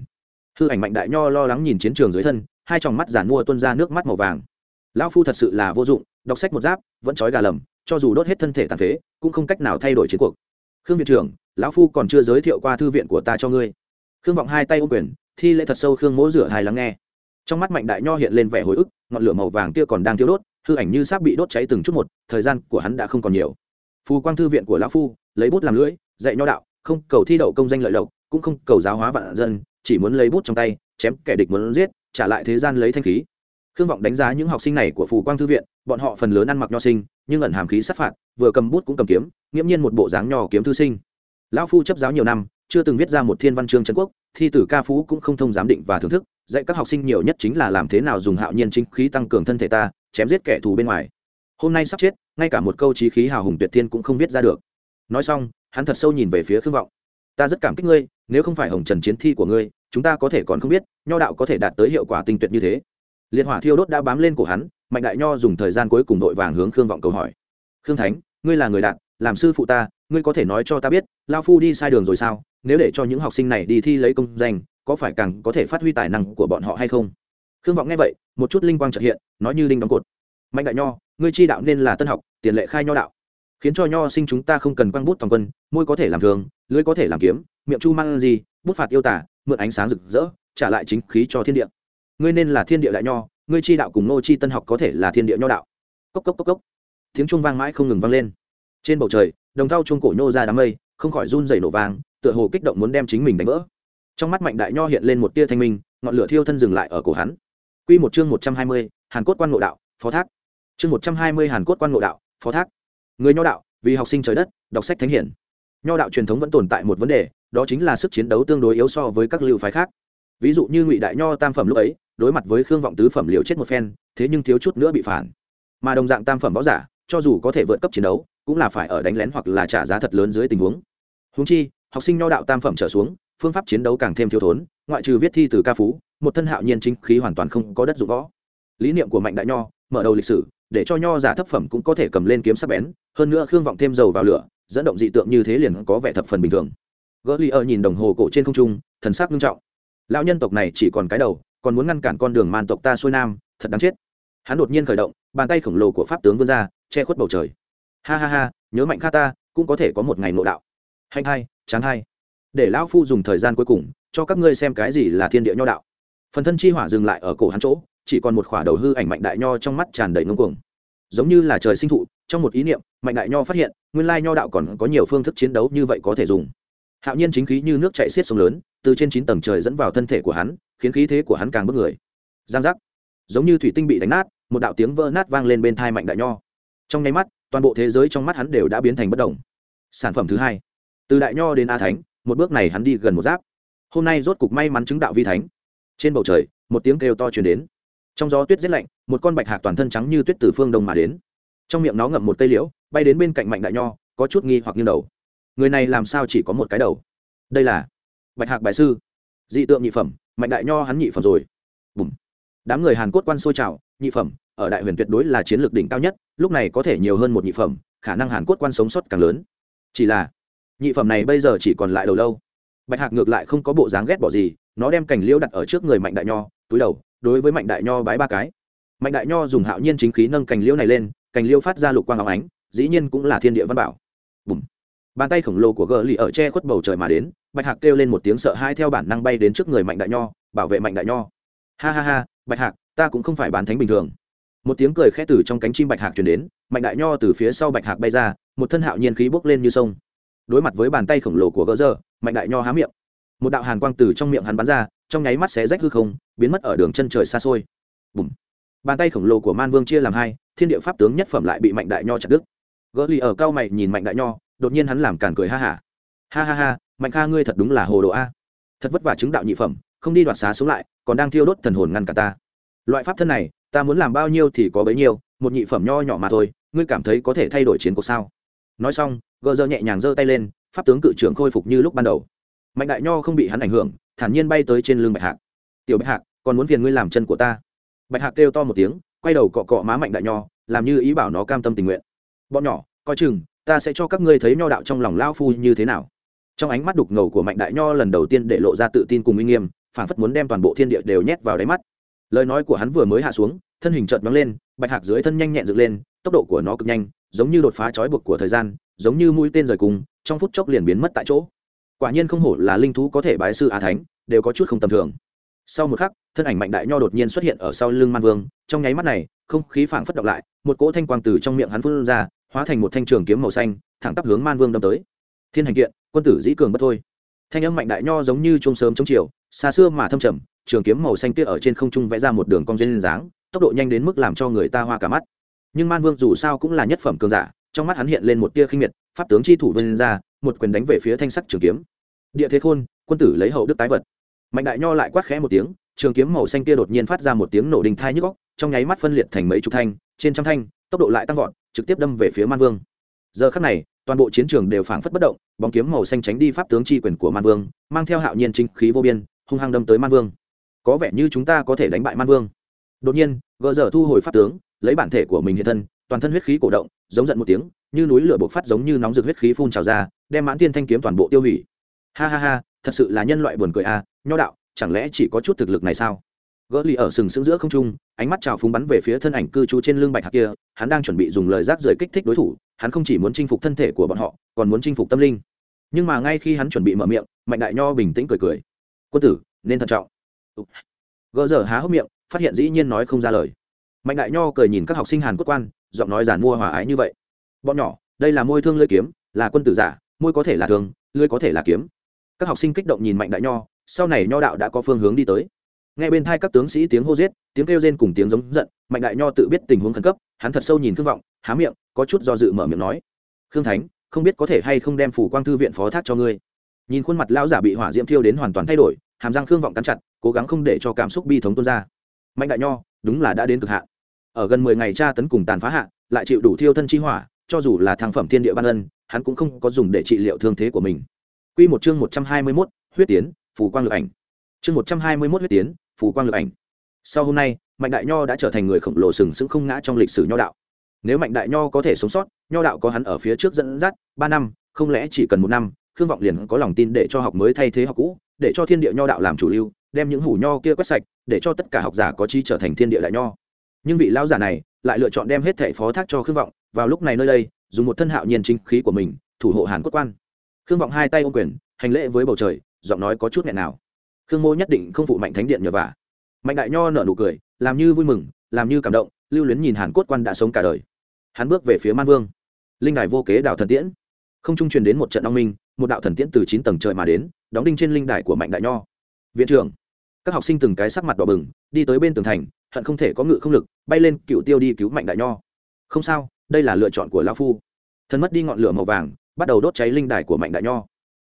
Hư ảnh mạnh đại nho lo lắng nhìn chiến trường dưới thân hai tròng mắt giàn mua tuân ra nước mắt màu vàng. Lão phu thật sự là vô dụng, đọc sách một giáp, vẫn trói gà lầm, cho dù đốt hết thân thể tàn phế, cũng không cách nào thay đổi chiến cuộc. Khương viện trưởng, lão phu còn chưa giới thiệu qua thư viện của ta cho ngươi. Khương vọng hai tay ô quyền, thi lễ thật sâu khương mỗ rửa hài lắng nghe. Trong mắt mạnh đại nho hiện lên vẻ hồi ức, ngọn lửa màu vàng kia còn đang thiêu đốt, hư ảnh như xác bị đốt cháy từng chút một, thời gian của hắn đã không còn nhiều. Phù quang thư viện của lão phu, lấy bút làm lưỡi, dạy nho đạo, không cầu thi đậu công danh lợi lộc, cũng không cầu giáo hóa vạn dân, chỉ muốn lấy bút trong tay, chém kẻ địch muốn giết trả lại thế gian lấy thanh khí. Khương vọng đánh giá những học sinh này của phù quang thư viện, bọn họ phần lớn ăn mặc nho sinh, nhưng ẩn hàm khí sát phạt, vừa cầm bút cũng cầm kiếm, nghiễm nhiên một bộ dáng nho kiếm thư sinh. Lão phu chấp giáo nhiều năm, chưa từng viết ra một thiên văn chương trấn quốc, thi tử ca phú cũng không thông giám định và thưởng thức, dạy các học sinh nhiều nhất chính là làm thế nào dùng hạo nhiên chính khí tăng cường thân thể ta, chém giết kẻ thù bên ngoài. Hôm nay sắp chết, ngay cả một câu trí khí hào hùng tuyệt thiên cũng không viết ra được. Nói xong, hắn thật sâu nhìn về phía khương vọng. Ta rất cảm kích ngươi, nếu không phải hồng trần chiến thi của ngươi chúng ta có thể còn không biết, nho đạo có thể đạt tới hiệu quả tinh tuyệt như thế. Liệt hỏa thiêu đốt đã bám lên cổ hắn, mạnh đại nho dùng thời gian cuối cùng vội vàng hướng khương vọng cầu hỏi. Khương thánh, ngươi là người đạt làm sư phụ ta, ngươi có thể nói cho ta biết lao phu đi sai đường rồi sao? Nếu để cho những học sinh này đi thi lấy công danh, có phải càng có thể phát huy tài năng của bọn họ hay không? Khương vọng nghe vậy, một chút linh quang trợ hiện, nói như linh đóng cột. Mạnh đại nho, ngươi chi đạo nên là tân học, tiền lệ khai nho đạo. Khiến cho nho sinh chúng ta không cần quăng bút toàn quân, môi có thể làm thường, lưới có thể làm kiếm, miệng chu mang gì, bút phạt yêu tả mượn ánh sáng rực rỡ, trả lại chính khí cho thiên địa. Ngươi nên là thiên địa đại nho, ngươi chi đạo cùng nô chi tân học có thể là thiên địa nho đạo. Cốc cốc cốc cốc. Tiếng trung vang mãi không ngừng vang lên. Trên bầu trời, đồng thau chuông cổ nhô ra đám mây, không khỏi run dày nổ vang, tựa hồ kích động muốn đem chính mình đánh vỡ. Trong mắt mạnh đại nho hiện lên một tia thanh minh, ngọn lửa thiêu thân dừng lại ở cổ hắn. Q một chương một trăm hai mươi, hàn cốt quan ngộ đạo, phó thác. Chương một trăm hai mươi, hàn cốt quan ngộ đạo, phó thác. Người nho đạo, vì học sinh trời đất, đọc sách thánh hiển. Nho đạo truyền thống vẫn tồn tại một vấn đề đó chính là sức chiến đấu tương đối yếu so với các lưu phái khác. Ví dụ như ngụy đại nho tam phẩm lúc ấy, đối mặt với khương vọng tứ phẩm liều chết một phen, thế nhưng thiếu chút nữa bị phản. Mà đồng dạng tam phẩm võ giả, cho dù có thể vượt cấp chiến đấu, cũng là phải ở đánh lén hoặc là trả giá thật lớn dưới tình huống. Húng chi, học sinh nho đạo tam phẩm trở xuống, phương pháp chiến đấu càng thêm thiếu thốn, ngoại trừ viết thi từ ca phú, một thân hạo nhiên chính khí hoàn toàn không có đất dụng võ. Lý niệm của mạnh đại nho, mở đầu lịch sử, để cho nho giả thấp phẩm cũng có thể cầm lên kiếm sắc bén, hơn nữa khương vọng thêm dầu vào lửa, dẫn động dị tượng như thế liền có vẻ thập phần bình thường gỡ li ở nhìn đồng hồ cổ trên không trung, thần sắc nghiêm trọng. Lão nhân tộc này chỉ còn cái đầu, còn muốn ngăn cản con đường man tộc ta xuôi nam, thật đáng chết. Hắn đột nhiên khởi động, bàn tay khổng lồ của pháp tướng vươn ra, che khuất bầu trời. Ha ha ha, nhớ mạnh kha ta, cũng có thể có một ngày nội đạo. Hanh hai, tráng hai. Để lão phu dùng thời gian cuối cùng, cho các ngươi xem cái gì là thiên địa nho đạo. Phần thân chi hỏa dừng lại ở cổ hắn chỗ, chỉ còn một khỏa đầu hư ảnh mạnh đại nho trong mắt tràn đầy ngông cuồng. Giống như là trời sinh thụ, trong một ý niệm, mạnh đại nho phát hiện, nguyên lai nho đạo còn có nhiều phương thức chiến đấu như vậy có thể dùng hạo nhiên chính khí như nước chạy xiết sông lớn, từ trên chín tầng trời dẫn vào thân thể của hắn, khiến khí thế của hắn càng bức người. Giang giác. Giống như thủy tinh bị đánh nát, một đạo tiếng vỡ nát vang lên bên thai mạnh đại nho. Trong nháy mắt, toàn bộ thế giới trong mắt hắn đều đã biến thành bất động. Sản phẩm thứ hai. Từ đại nho đến a thánh, một bước này hắn đi gần một giáp. Hôm nay rốt cục may mắn chứng đạo vi thánh. Trên bầu trời, một tiếng kêu to truyền đến. Trong gió tuyết rét lạnh, một con bạch hạc toàn thân trắng như tuyết từ phương đông mà đến. Trong miệng nó ngậm một cây liễu, bay đến bên cạnh mạnh đại nho, có chút nghi hoặc nghiêng đầu người này làm sao chỉ có một cái đầu? Đây là bạch hạc bài sư, dị tượng nhị phẩm, mạnh đại nho hắn nhị phẩm rồi. Bùm. Đám người hàn cốt quan sôi trào, nhị phẩm, ở đại huyền tuyệt đối là chiến lược đỉnh cao nhất, lúc này có thể nhiều hơn một nhị phẩm, khả năng hàn cốt quan sống sót càng lớn. Chỉ là, nhị phẩm này bây giờ chỉ còn lại đầu lâu. Bạch hạc ngược lại không có bộ dáng ghét bỏ gì, nó đem cành liễu đặt ở trước người mạnh đại nho, túi đầu, đối với mạnh đại nho bái ba cái. Mạnh đại nho dùng hạo nhiên chính khí nâng cành liễu này lên, cành liễu phát ra lục quang áo ánh, dĩ nhiên cũng là thiên địa văn bảo. Bùm bàn tay khổng lồ của gờ lì ở che khuất bầu trời mà đến, bạch hạc kêu lên một tiếng sợ hai theo bản năng bay đến trước người mạnh đại nho, bảo vệ mạnh đại nho. Ha ha ha, bạch hạc, ta cũng không phải bán thánh bình thường. Một tiếng cười khẽ từ trong cánh chim bạch hạc chuyển đến, mạnh đại nho từ phía sau bạch hạc bay ra, một thân hạo nhiên khí bốc lên như sông. Đối mặt với bàn tay khổng lồ của gỡ dơ, mạnh đại nho há miệng. Một đạo hàn quang từ trong miệng hắn bắn ra, trong nháy mắt sẽ rách hư không, biến mất ở đường chân trời xa xôi. Bùm. bàn tay khổng lồ của man vương chia làm hai, thiên địa pháp tướng nhất phẩm lại bị mạnh đại nho chặt đứt. Gỡ lì ở cao mày nhìn mạnh đại nho đột nhiên hắn làm càn cười ha hả ha. ha ha ha, mạnh kha ngươi thật đúng là hồ đồ a. Thật vất vả chứng đạo nhị phẩm, không đi đoạt xá sống lại, còn đang thiêu đốt thần hồn ngăn cả ta. Loại pháp thân này, ta muốn làm bao nhiêu thì có bấy nhiêu, một nhị phẩm nho nhỏ mà thôi, ngươi cảm thấy có thể thay đổi chiến cuộc sao? Nói xong, gờ giờ nhẹ nhàng giơ tay lên, pháp tướng cự trưởng khôi phục như lúc ban đầu. Mạnh đại nho không bị hắn ảnh hưởng, thản nhiên bay tới trên lưng bạch hạc. Tiểu bạch hạc, còn muốn phiền ngươi làm chân của ta? Bạch hạc kêu to một tiếng, quay đầu cọ cọ má mạnh đại nho, làm như ý bảo nó cam tâm tình nguyện. Bọn nhỏ, coi chừng ta sẽ cho các ngươi thấy nho đạo trong lòng lao phu như thế nào. Trong ánh mắt đục ngầu của mạnh đại nho lần đầu tiên để lộ ra tự tin cùng uy nghiêm phản phất muốn đem toàn bộ thiên địa đều nhét vào đáy mắt. Lời nói của hắn vừa mới hạ xuống, thân hình chợt nóng lên, bạch hạc dưới thân nhanh nhẹn dựng lên, tốc độ của nó cực nhanh, giống như đột phá trói buộc của thời gian, giống như mũi tên rời cùng, trong phút chốc liền biến mất tại chỗ. Quả nhiên không hổ là linh thú có thể bái sư á thánh, đều có chút không tầm thường. Sau một khắc, thân ảnh mạnh đại nho đột nhiên xuất hiện ở sau lưng man vương, trong nháy mắt này, không khí phảng phất động lại, một cỗ thanh quang từ trong miệng hắn phun ra hóa thành một thanh trường kiếm màu xanh, thẳng tắp hướng man vương đâm tới. Thiên hành kiện, quân tử dĩ cường bất thôi. Thanh âm mạnh đại nho giống như trông sớm chống chiều, xa xưa mà thâm trầm, trường kiếm màu xanh kia ở trên không trung vẽ ra một đường cong duyên dáng, tốc độ nhanh đến mức làm cho người ta hoa cả mắt. Nhưng man vương dù sao cũng là nhất phẩm cường giả, trong mắt hắn hiện lên một tia khinh miệt, pháp tướng chi thủ vươn ra, một quyền đánh về phía thanh sắc trường kiếm. Địa thế khôn, quân tử lấy hậu đức tái vật. Mạnh đại nho lại quát khẽ một tiếng, trường kiếm màu xanh kia đột nhiên phát ra một tiếng nổ đình thai nhức góc trong nháy mắt phân liệt thành mấy chục thanh, trên trăm thanh, tốc độ lại tăng vọt trực tiếp đâm về phía man vương. Giờ khắc này toàn bộ chiến trường đều phảng phất bất động bóng kiếm màu xanh tránh đi pháp tướng chi quyền của man vương mang theo hạo nhiên chính khí vô biên hung hăng đâm tới man vương. Có vẻ như chúng ta có thể đánh bại man vương. Đột nhiên gỡ dở thu hồi pháp tướng lấy bản thể của mình hiện thân toàn thân huyết khí cổ động giống giận một tiếng như núi lửa bộc phát giống như nóng rực huyết khí phun trào ra đem mãn tiên thanh kiếm toàn bộ tiêu hủy. Ha ha ha thật sự là nhân loại buồn cười à, nho đạo chẳng lẽ chỉ có chút thực lực này sao? Gỡ lì ở sừng sững giữa không trung, ánh mắt trào phúng bắn về phía thân ảnh cư trú trên lưng bạch hạc kia, hắn đang chuẩn bị dùng lời rác rời kích thích đối thủ, hắn không chỉ muốn chinh phục thân thể của bọn họ, còn muốn chinh phục tâm linh. Nhưng mà ngay khi hắn chuẩn bị mở miệng, mạnh đại nho bình tĩnh cười cười. Quân tử, nên thận trọng. Gỡ giờ há hốc miệng, phát hiện dĩ nhiên nói không ra lời. Mạnh đại nho cười nhìn các học sinh hàn quốc quan, giọng nói giản mua hòa ái như vậy. Bọn nhỏ, đây là môi thương lưỡi kiếm, là quân tử giả, môi có thể là thương, lưỡi có thể là kiếm. Các học sinh kích động nhìn mạnh đại nho, sau này nho đạo đã có phương hướng đi tới nghe bên thai các tướng sĩ tiếng hô giết tiếng kêu rên cùng tiếng giống giận mạnh đại nho tự biết tình huống khẩn cấp hắn thật sâu nhìn khương vọng há miệng có chút do dự mở miệng nói khương thánh không biết có thể hay không đem phủ quang thư viện phó thác cho ngươi. Nhìn khuôn mặt lão giả bị hỏa diễm thiêu đến hoàn toàn thay đổi hàm răng khương vọng cắn chặt cố gắng không để cho cảm xúc bi thống tuôn ra. Mạnh đại nho đúng là đã đến cực hạn. Ở gần mười ngày tra tấn cùng tàn phá hạ lại chịu đủ thiêu thân chi hỏa cho dù là thang phẩm thiên địa ban ân hắn cũng không có dùng để trị liệu thương thế của mình. Quy một chương 121, huyết tiến, phủ quang lực ảnh. Chương 121 huyết tiến, phù quang lực ảnh. Sau hôm nay, Mạnh Đại Nho đã trở thành người khổng lồ sừng sững không ngã trong lịch sử nho đạo. Nếu Mạnh Đại Nho có thể sống sót, nho đạo có hắn ở phía trước dẫn dắt, 3 năm, không lẽ chỉ cần một năm, Khương Vọng liền có lòng tin để cho học mới thay thế học cũ, để cho thiên địa nho đạo làm chủ lưu, đem những hủ nho kia quét sạch, để cho tất cả học giả có chi trở thành thiên địa đại nho. Nhưng vị lão giả này lại lựa chọn đem hết thảy phó thác cho Khương Vọng, vào lúc này nơi đây, dùng một thân hạo nhiên chính khí của mình, thủ hộ Hàn Quốc quan. Khương Vọng hai tay ôm quyền, hành lễ với bầu trời giọng nói có chút nghẹn nào khương mô nhất định không phụ mạnh thánh điện nhờ vả. Mạnh đại nho nở nụ cười, làm như vui mừng, làm như cảm động, lưu luyến nhìn hàn cốt quan đã sống cả đời. Hắn bước về phía man vương. Linh đài vô kế đạo thần tiễn. Không trung truyền đến một trận long minh, một đạo thần tiễn từ chín tầng trời mà đến, đóng đinh trên linh đài của mạnh đại nho. Viện trưởng, các học sinh từng cái sắc mặt đỏ bừng, đi tới bên tường thành, hận không thể có ngự không lực, bay lên cựu tiêu đi cứu mạnh đại nho. Không sao, đây là lựa chọn của lao phu. Thần mất đi ngọn lửa màu vàng, bắt đầu đốt cháy linh đài của mạnh đại nho.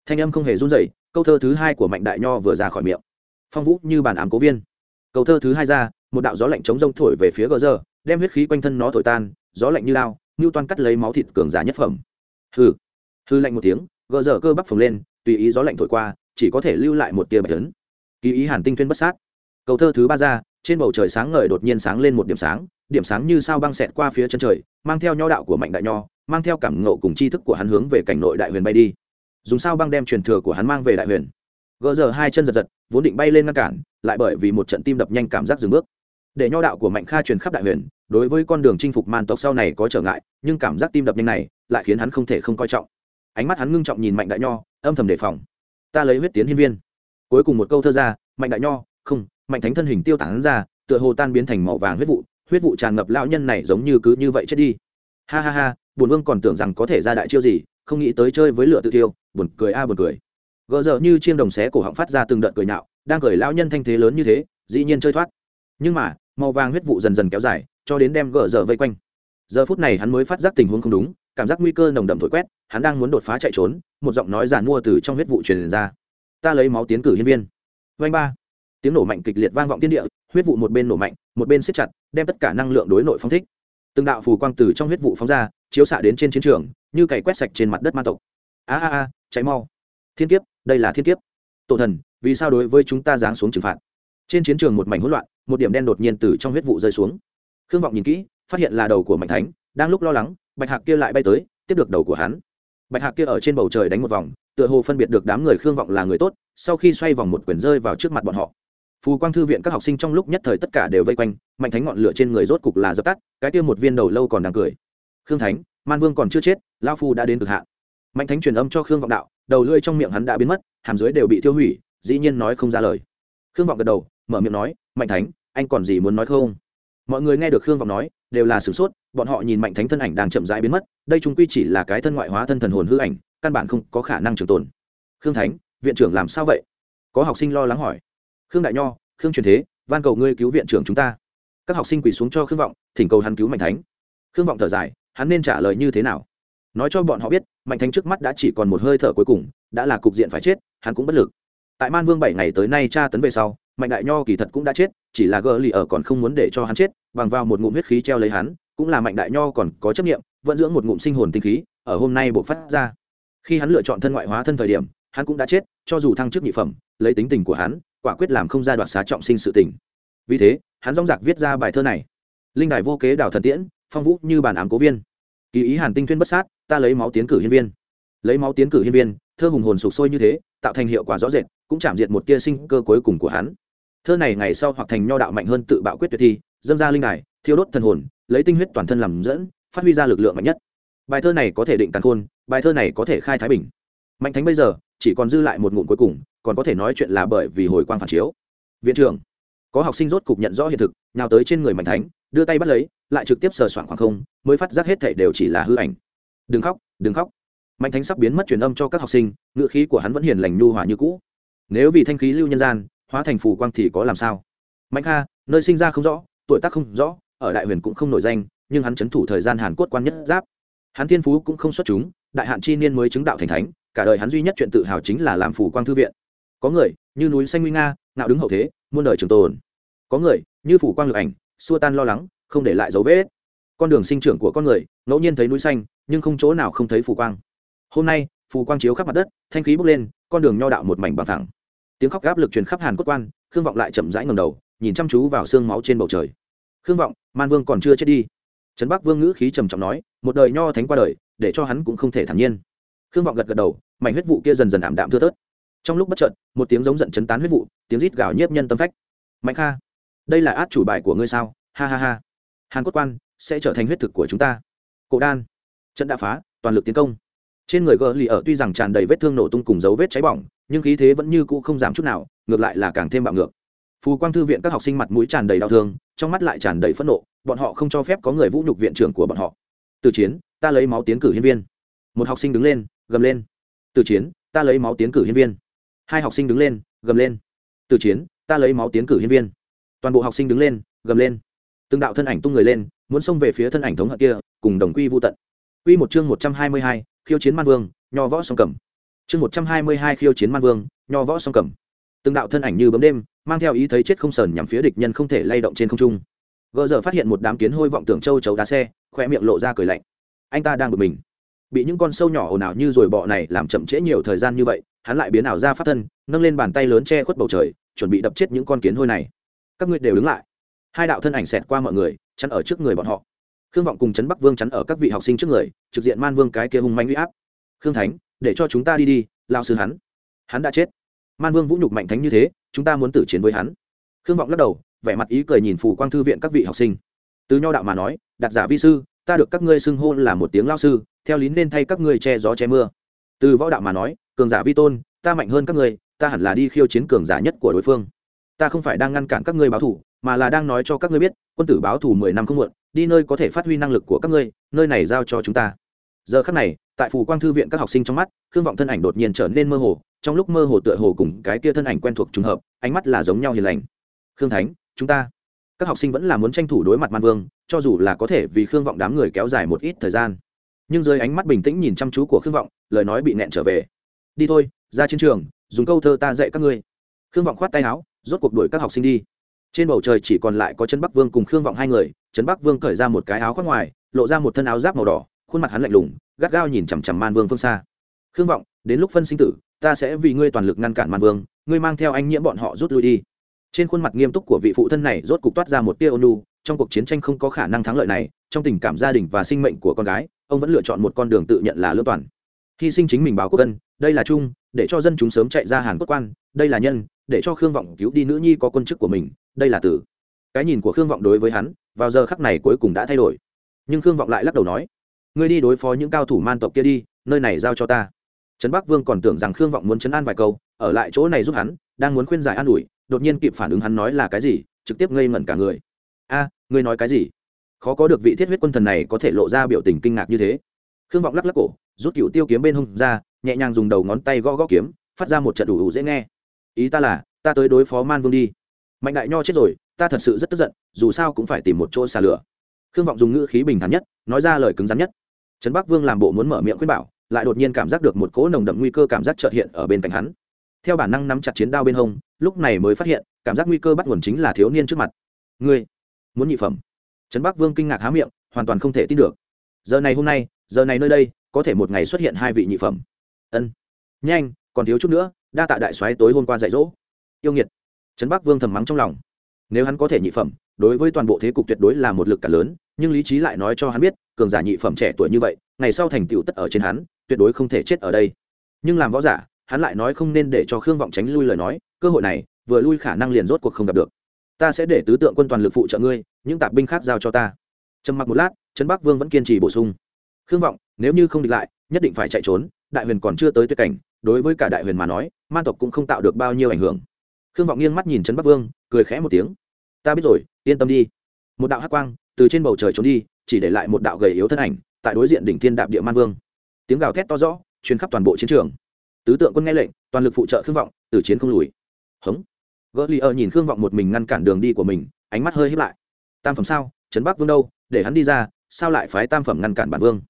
Thanh âm không hề run rẩy câu thơ thứ hai của mạnh đại nho vừa ra khỏi miệng. Phong vũ như bàn ám cố viên. Câu thơ thứ hai ra, một đạo gió lạnh chống rông thổi về phía gờ giờ đem huyết khí quanh thân nó thổi tan, gió lạnh như lao như toan cắt lấy máu thịt cường giả nhất phẩm. Hư hư lạnh một tiếng, gờ giờ cơ bắp phồng lên, tùy ý gió lạnh thổi qua, chỉ có thể lưu lại một tia bạch tấn ký ý hàn tinh tuyên bất sát. Câu thơ thứ ba ra, trên bầu trời sáng ngời đột nhiên sáng lên một điểm sáng điểm sáng như sao băng xẹt qua phía chân trời, mang theo nho đạo của mạnh đại nho, mang theo cảm ngộ cùng tri thức của hắn hướng về cảnh nội đại huyền bay đi dùng sao băng đem truyền thừa của hắn mang về đại huyền. Gỡ giờ hai chân giật giật, vốn định bay lên ngăn cản, lại bởi vì một trận tim đập nhanh cảm giác dừng bước. Để nho đạo của mạnh kha truyền khắp đại huyền, đối với con đường chinh phục man tộc sau này có trở ngại, nhưng cảm giác tim đập nhanh này lại khiến hắn không thể không coi trọng. Ánh mắt hắn ngưng trọng nhìn mạnh đại nho, âm thầm đề phòng. Ta lấy huyết tiến hiên viên. Cuối cùng một câu thơ ra, mạnh đại nho, không, mạnh thánh thân hình tiêu tản ra, tựa hồ tan biến thành màu vàng huyết vụ huyết vụ tràn ngập lão nhân này giống như cứ như vậy chết đi. Ha ha ha bùn vương còn tưởng rằng có thể ra đại chiêu gì, không nghĩ tới chơi với lửa tự tiêu buồn cười a à buồn cười. Gỡ dở như chiêng đồng xé cổ họng phát ra từng đợt cười nhạo, đang cười lao nhân thanh thế lớn như thế, dĩ nhiên chơi thoát. Nhưng mà, màu vàng huyết vụ dần dần kéo dài, cho đến đem gỡ dở vây quanh. Giờ phút này hắn mới phát giác tình huống không đúng, cảm giác nguy cơ nồng đậm thổi quét, hắn đang muốn đột phá chạy trốn, một giọng nói giàn mua từ trong huyết vụ truyền ra. Ta lấy máu tiến cử hiên viên. Vanh ba. Tiếng nổ mạnh kịch liệt vang vọng tiên địa, huyết vụ một bên nổ mạnh, một bên siết chặt, đem tất cả năng lượng đối nội phóng thích. Từng đạo phù quang từ trong huyết vụ phóng ra, chiếu xạ đến trên chiến trường, như cày quét sạch trên mặt đất ma tộc a a a cháy mau. Thiên kiếp, đây là thiên kiếp. Tổ thần, vì sao đối với chúng ta giáng xuống trừng phạt? Trên chiến trường một mảnh hỗn loạn, một điểm đen đột nhiên từ trong huyết vụ rơi xuống. Khương vọng nhìn kỹ, phát hiện là đầu của mạnh thánh, đang lúc lo lắng, bạch hạc kia lại bay tới, tiếp được đầu của hắn. Bạch hạc kia ở trên bầu trời đánh một vòng, tựa hồ phân biệt được đám người khương vọng là người tốt, sau khi xoay vòng một quyển rơi vào trước mặt bọn họ. Phù quang thư viện các học sinh trong lúc nhất thời tất cả đều vây quanh, mạnh thánh ngọn lửa trên người rốt cục là dập tắt, cái kia một viên đầu lâu còn đang cười. Khương thánh, man vương còn chưa chết lao phu đã đến cực hạn mạnh thánh truyền âm cho khương vọng đạo, đầu lưỡi trong miệng hắn đã biến mất, hàm dưới đều bị tiêu hủy, dĩ nhiên nói không ra lời. Khương vọng gật đầu, mở miệng nói, mạnh thánh, anh còn gì muốn nói không? Mọi người nghe được khương vọng nói, đều là sửng sốt, bọn họ nhìn mạnh thánh thân ảnh đang chậm rãi biến mất, đây chúng quy chỉ là cái thân ngoại hóa thân thần hồn hư ảnh, căn bản không có khả năng trường tồn. Khương thánh, viện trưởng làm sao vậy? Có học sinh lo lắng hỏi. Khương đại nho, khương truyền thế, van cầu ngươi cứu viện trưởng chúng ta. Các học sinh quỳ xuống cho khương vọng, thỉnh cầu hắn cứu mạnh thánh. Khương vọng thở dài, hắn nên trả lời như thế nào? Nói cho bọn họ biết, mạnh thánh trước mắt đã chỉ còn một hơi thở cuối cùng, đã là cục diện phải chết, hắn cũng bất lực. Tại man vương bảy ngày tới nay tra tấn về sau, mạnh đại nho kỳ thật cũng đã chết, chỉ là gờ lì ở còn không muốn để cho hắn chết, bằng vào một ngụm huyết khí treo lấy hắn, cũng là mạnh đại nho còn có chấp nghiệm vẫn dưỡng một ngụm sinh hồn tinh khí, ở hôm nay buộc phát ra. Khi hắn lựa chọn thân ngoại hóa thân thời điểm, hắn cũng đã chết, cho dù thăng chức nhị phẩm, lấy tính tình của hắn, quả quyết làm không ra đoạt xá trọng sinh sự tình. Vì thế, hắn dóng dạc viết ra bài thơ này. Linh đài vô kế đảo thần tiễn, phong vũ như bản ám cố viên kỳ ý hàn tinh thuyên bất sát, ta lấy máu tiến cử hiên viên. Lấy máu tiến cử hiên viên, thơ hùng hồn sụp sôi như thế, tạo thành hiệu quả rõ rệt, cũng chạm diệt một tia sinh cơ cuối cùng của hắn. Thơ này ngày sau hoặc thành nho đạo mạnh hơn tự bạo quyết tuyệt thi, dâng ra linh đài, thiêu đốt thần hồn, lấy tinh huyết toàn thân làm dẫn, phát huy ra lực lượng mạnh nhất. Bài thơ này có thể định tàn khôn, bài thơ này có thể khai thái bình. Mạnh thánh bây giờ, chỉ còn dư lại một ngụm cuối cùng, còn có thể nói chuyện là bởi vì hồi quang phản chiếu. Viện trưởng có học sinh rốt cục nhận rõ hiện thực nào tới trên người mạnh thánh, đưa tay bắt lấy, lại trực tiếp sờ soạn khoảng không, mới phát giác hết thảy đều chỉ là hư ảnh. Đừng khóc đừng khóc. Mạnh thánh sắp biến mất truyền âm cho các học sinh, ngựa khí của hắn vẫn hiền lành nhu hòa như cũ. Nếu vì thanh khí lưu nhân gian, hóa thành phù quang thì có làm sao? Mạnh kha, nơi sinh ra không rõ, tuổi tác không rõ, ở đại huyền cũng không nổi danh, nhưng hắn chấn thủ thời gian hàn quốc quan nhất giáp. Hắn thiên phú cũng không xuất chúng, đại hạn chi niên mới chứng đạo thành thánh, cả đời hắn duy nhất chuyện tự hào chính là làm phù quang thư viện. Có người, như núi xanh nguy nga, ngạo đứng hậu thế muôn đời trường tồn. Có người, như phủ quang lực ảnh, xua tan lo lắng, không để lại dấu vết. Con đường sinh trưởng của con người, ngẫu nhiên thấy núi xanh, nhưng không chỗ nào không thấy phủ quang. Hôm nay phù quang chiếu khắp mặt đất, thanh khí bốc lên, con đường nho đạo một mảnh bằng thẳng tiếng khóc gáp lực truyền khắp hàn cốt quan, khương vọng lại chậm rãi ngầm đầu, nhìn chăm chú vào xương máu trên bầu trời. Khương vọng, man vương còn chưa chết đi. Trấn bắc vương ngữ khí trầm trọng nói, một đời nho thánh qua đời, để cho hắn cũng không thể thản nhiên. Khương vọng gật gật đầu, mảnh huyết vụ kia dần dần ảm đạm thưa thớt trong lúc bất chợt, một tiếng giống giận chấn tán huyết vụ, tiếng rít gào nhiếp nhân tâm phách. Mạnh kha, đây là át chủ bài của ngươi sao? Ha ha ha. Hàn cốt quan, sẽ trở thành huyết thực của chúng ta. Cổ đan, trận đã phá, toàn lực tiến công. Trên người gờ lì ở tuy rằng tràn đầy vết thương nổ tung cùng dấu vết cháy bỏng, nhưng khí thế vẫn như cũ không giảm chút nào, ngược lại là càng thêm bạo ngược. Phù quang thư viện các học sinh mặt mũi tràn đầy đau thương, trong mắt lại tràn đầy phẫn nộ, bọn họ không cho phép có người vũ nhục viện trưởng của bọn họ. Từ chiến, ta lấy máu tiến cử hiến viên. Một học sinh đứng lên, gầm lên. Từ chiến, ta lấy máu tiến cử hiến viên hai học sinh đứng lên, gầm lên. Từ chiến, ta lấy máu tiến cử hiên viên. Toàn bộ học sinh đứng lên, gầm lên. Từng đạo thân ảnh tung người lên, muốn xông về phía thân ảnh thống hận kia, cùng đồng quy vô tận. Quy một chương một trăm hai mươi hai, khiêu chiến man vương, nho võ song cầm. Chương một trăm hai mươi hai, khiêu chiến man vương, nho võ song cầm. Từng đạo thân ảnh như bấm đêm, mang theo ý thấy chết không sờn nhằm phía địch nhân không thể lay động trên không trung. Gỡ giờ phát hiện một đám kiến hôi vọng tưởng châu chấu đá xe khoe miệng lộ ra cười lạnh. Anh ta đang bực mình. Bị những con sâu nhỏ ồn ào như rồi bọ này làm chậm trễ nhiều thời gian như vậy hắn lại biến ảo ra phát thân, nâng lên bàn tay lớn che khuất bầu trời, chuẩn bị đập chết những con kiến hôi này. Các ngươi đều đứng lại. Hai đạo thân ảnh xẹt qua mọi người, chắn ở trước người bọn họ. Khương vọng cùng trấn bắc vương chắn ở các vị học sinh trước người, trực diện man vương cái kia hung manh huy áp. Khương thánh, để cho chúng ta đi đi, lao sư hắn. Hắn đã chết. Man vương vũ nhục mạnh thánh như thế, chúng ta muốn tử chiến với hắn. Khương vọng lắc đầu, vẻ mặt ý cười nhìn phù quang thư viện các vị học sinh. Từ nho đạo mà nói đặt giả vi sư, ta được các ngươi xưng hô là một tiếng lao sư, theo lý nên thay các ngươi che gió che mưa. Từ võ đạo mà nói cường giả vi tôn, ta mạnh hơn các ngươi, ta hẳn là đi khiêu chiến cường giả nhất của đối phương. Ta không phải đang ngăn cản các ngươi báo thủ mà là đang nói cho các ngươi biết, quân tử báo thủ mười năm không muộn, đi nơi có thể phát huy năng lực của các ngươi, nơi này giao cho chúng ta. Giờ khắc này, tại phủ quang thư viện các học sinh trong mắt, khương vọng thân ảnh đột nhiên trở nên mơ hồ, trong lúc mơ hồ tựa hồ cùng cái kia thân ảnh quen thuộc trùng hợp, ánh mắt là giống nhau hiền lành. Khương thánh, chúng ta, các học sinh vẫn là muốn tranh thủ đối mặt man vương, cho dù là có thể vì khương vọng đám người kéo dài một ít thời gian. Nhưng dưới ánh mắt bình tĩnh nhìn chăm chú của khương vọng, lời nói bị nẹn trở về đi thôi, ra chiến trường, dùng câu thơ ta dạy các ngươi. Khương vọng khoát tay áo, rốt cuộc đuổi các học sinh đi. Trên bầu trời chỉ còn lại có trấn bắc vương cùng khương vọng hai người, trấn bắc vương cởi ra một cái áo khoác ngoài, lộ ra một thân áo giáp màu đỏ, khuôn mặt hắn lạnh lùng, gắt gao nhìn chằm chằm man vương phương xa. Khương vọng, đến lúc phân sinh tử, ta sẽ vì ngươi toàn lực ngăn cản man vương, ngươi mang theo anh nhiễm bọn họ rút lui đi. Trên khuôn mặt nghiêm túc của vị phụ thân này rốt cục toát ra một tia ônu trong cuộc chiến tranh không có khả năng thắng lợi này, trong tình cảm gia đình và sinh mệnh của con gái, ông vẫn lựa chọn một con đường tự nhận là lương toàn hy sinh chính mình báo quốc dân, đây là chung, để cho dân chúng sớm chạy ra hàn quốc quan, đây là nhân, để cho khương vọng cứu đi nữ nhi có quân chức của mình, đây là tử. Cái nhìn của khương vọng đối với hắn, vào giờ khắc này cuối cùng đã thay đổi. Nhưng khương vọng lại lắc đầu nói, ngươi đi đối phó những cao thủ man tộc kia đi, nơi này giao cho ta. Trấn bắc vương còn tưởng rằng khương vọng muốn chấn an vài câu, ở lại chỗ này giúp hắn, đang muốn khuyên giải an ủi, đột nhiên kịp phản ứng hắn nói là cái gì, trực tiếp ngây ngẩn cả người. A, ngươi nói cái gì? Khó có được vị thiết huyết quân thần này có thể lộ ra biểu tình kinh ngạc như thế khương vọng lắc lắc cổ, rút cựu tiêu kiếm bên hông ra, nhẹ nhàng dùng đầu ngón tay gõ gõ kiếm, phát ra một trận đủ đủ dễ nghe. Ý ta là, ta tới đối phó man vương đi. Mạnh đại nho chết rồi, ta thật sự rất tức giận, dù sao cũng phải tìm một chỗ xả lửa. Khương vọng dùng ngữ khí bình thản nhất, nói ra lời cứng rắn nhất. Trấn bắc vương làm bộ muốn mở miệng khuyên bảo, lại đột nhiên cảm giác được một cỗ nồng đậm nguy cơ cảm giác trợt hiện ở bên cạnh hắn. Theo bản năng nắm chặt chiến đao bên hông, lúc này mới phát hiện, cảm giác nguy cơ bắt nguồn chính là thiếu niên trước mặt. Ngươi muốn nhị phẩm? Trấn bắc vương kinh ngạc há miệng, hoàn toàn không thể tin được. Giờ này hôm nay giờ này nơi đây, có thể một ngày xuất hiện hai vị nhị phẩm. Ân. Nhanh, còn thiếu chút nữa, đa tạ đại soái tối hôm qua dạy dỗ. Yêu nghiệt. Trấn bắc vương thầm mắng trong lòng. Nếu hắn có thể nhị phẩm, đối với toàn bộ thế cục tuyệt đối là một lực cả lớn, nhưng lý trí lại nói cho hắn biết, cường giả nhị phẩm trẻ tuổi như vậy, ngày sau thành tựu tất ở trên hắn, tuyệt đối không thể chết ở đây. Nhưng làm võ giả, hắn lại nói không nên để cho khương vọng tránh lui lời nói, cơ hội này, vừa lui khả năng liền rốt cuộc không gặp được. Ta sẽ để tứ tượng quân toàn lực phụ trợ ngươi, những tạp binh khác giao cho ta. Trầm mặc một lát, trấn bắc vương vẫn kiên trì bổ sung khương vọng, nếu như không địch lại, nhất định phải chạy trốn, đại huyền còn chưa tới tuyệt cảnh, đối với cả đại huyền mà nói man tộc cũng không tạo được bao nhiêu ảnh hưởng. Khương vọng nghiêng mắt nhìn trấn bắc vương, cười khẽ một tiếng. Ta biết rồi, yên tâm đi. Một đạo hát quang từ trên bầu trời trốn đi, chỉ để lại một đạo gầy yếu thân ảnh tại đối diện đỉnh thiên đạp địa man vương. Tiếng gào thét to rõ chuyến khắp toàn bộ chiến trường. Tứ tượng quân nghe lệnh, toàn lực phụ trợ khương vọng, từ chiến không lùi. Hống. Gỡ lì ơ nhìn khương vọng một mình ngăn cản đường đi của mình, ánh mắt hơi hít lại. Tam phẩm sao? Trấn bắc vương đâu? Để hắn đi ra, sao lại phái tam phẩm ngăn cản bản vương?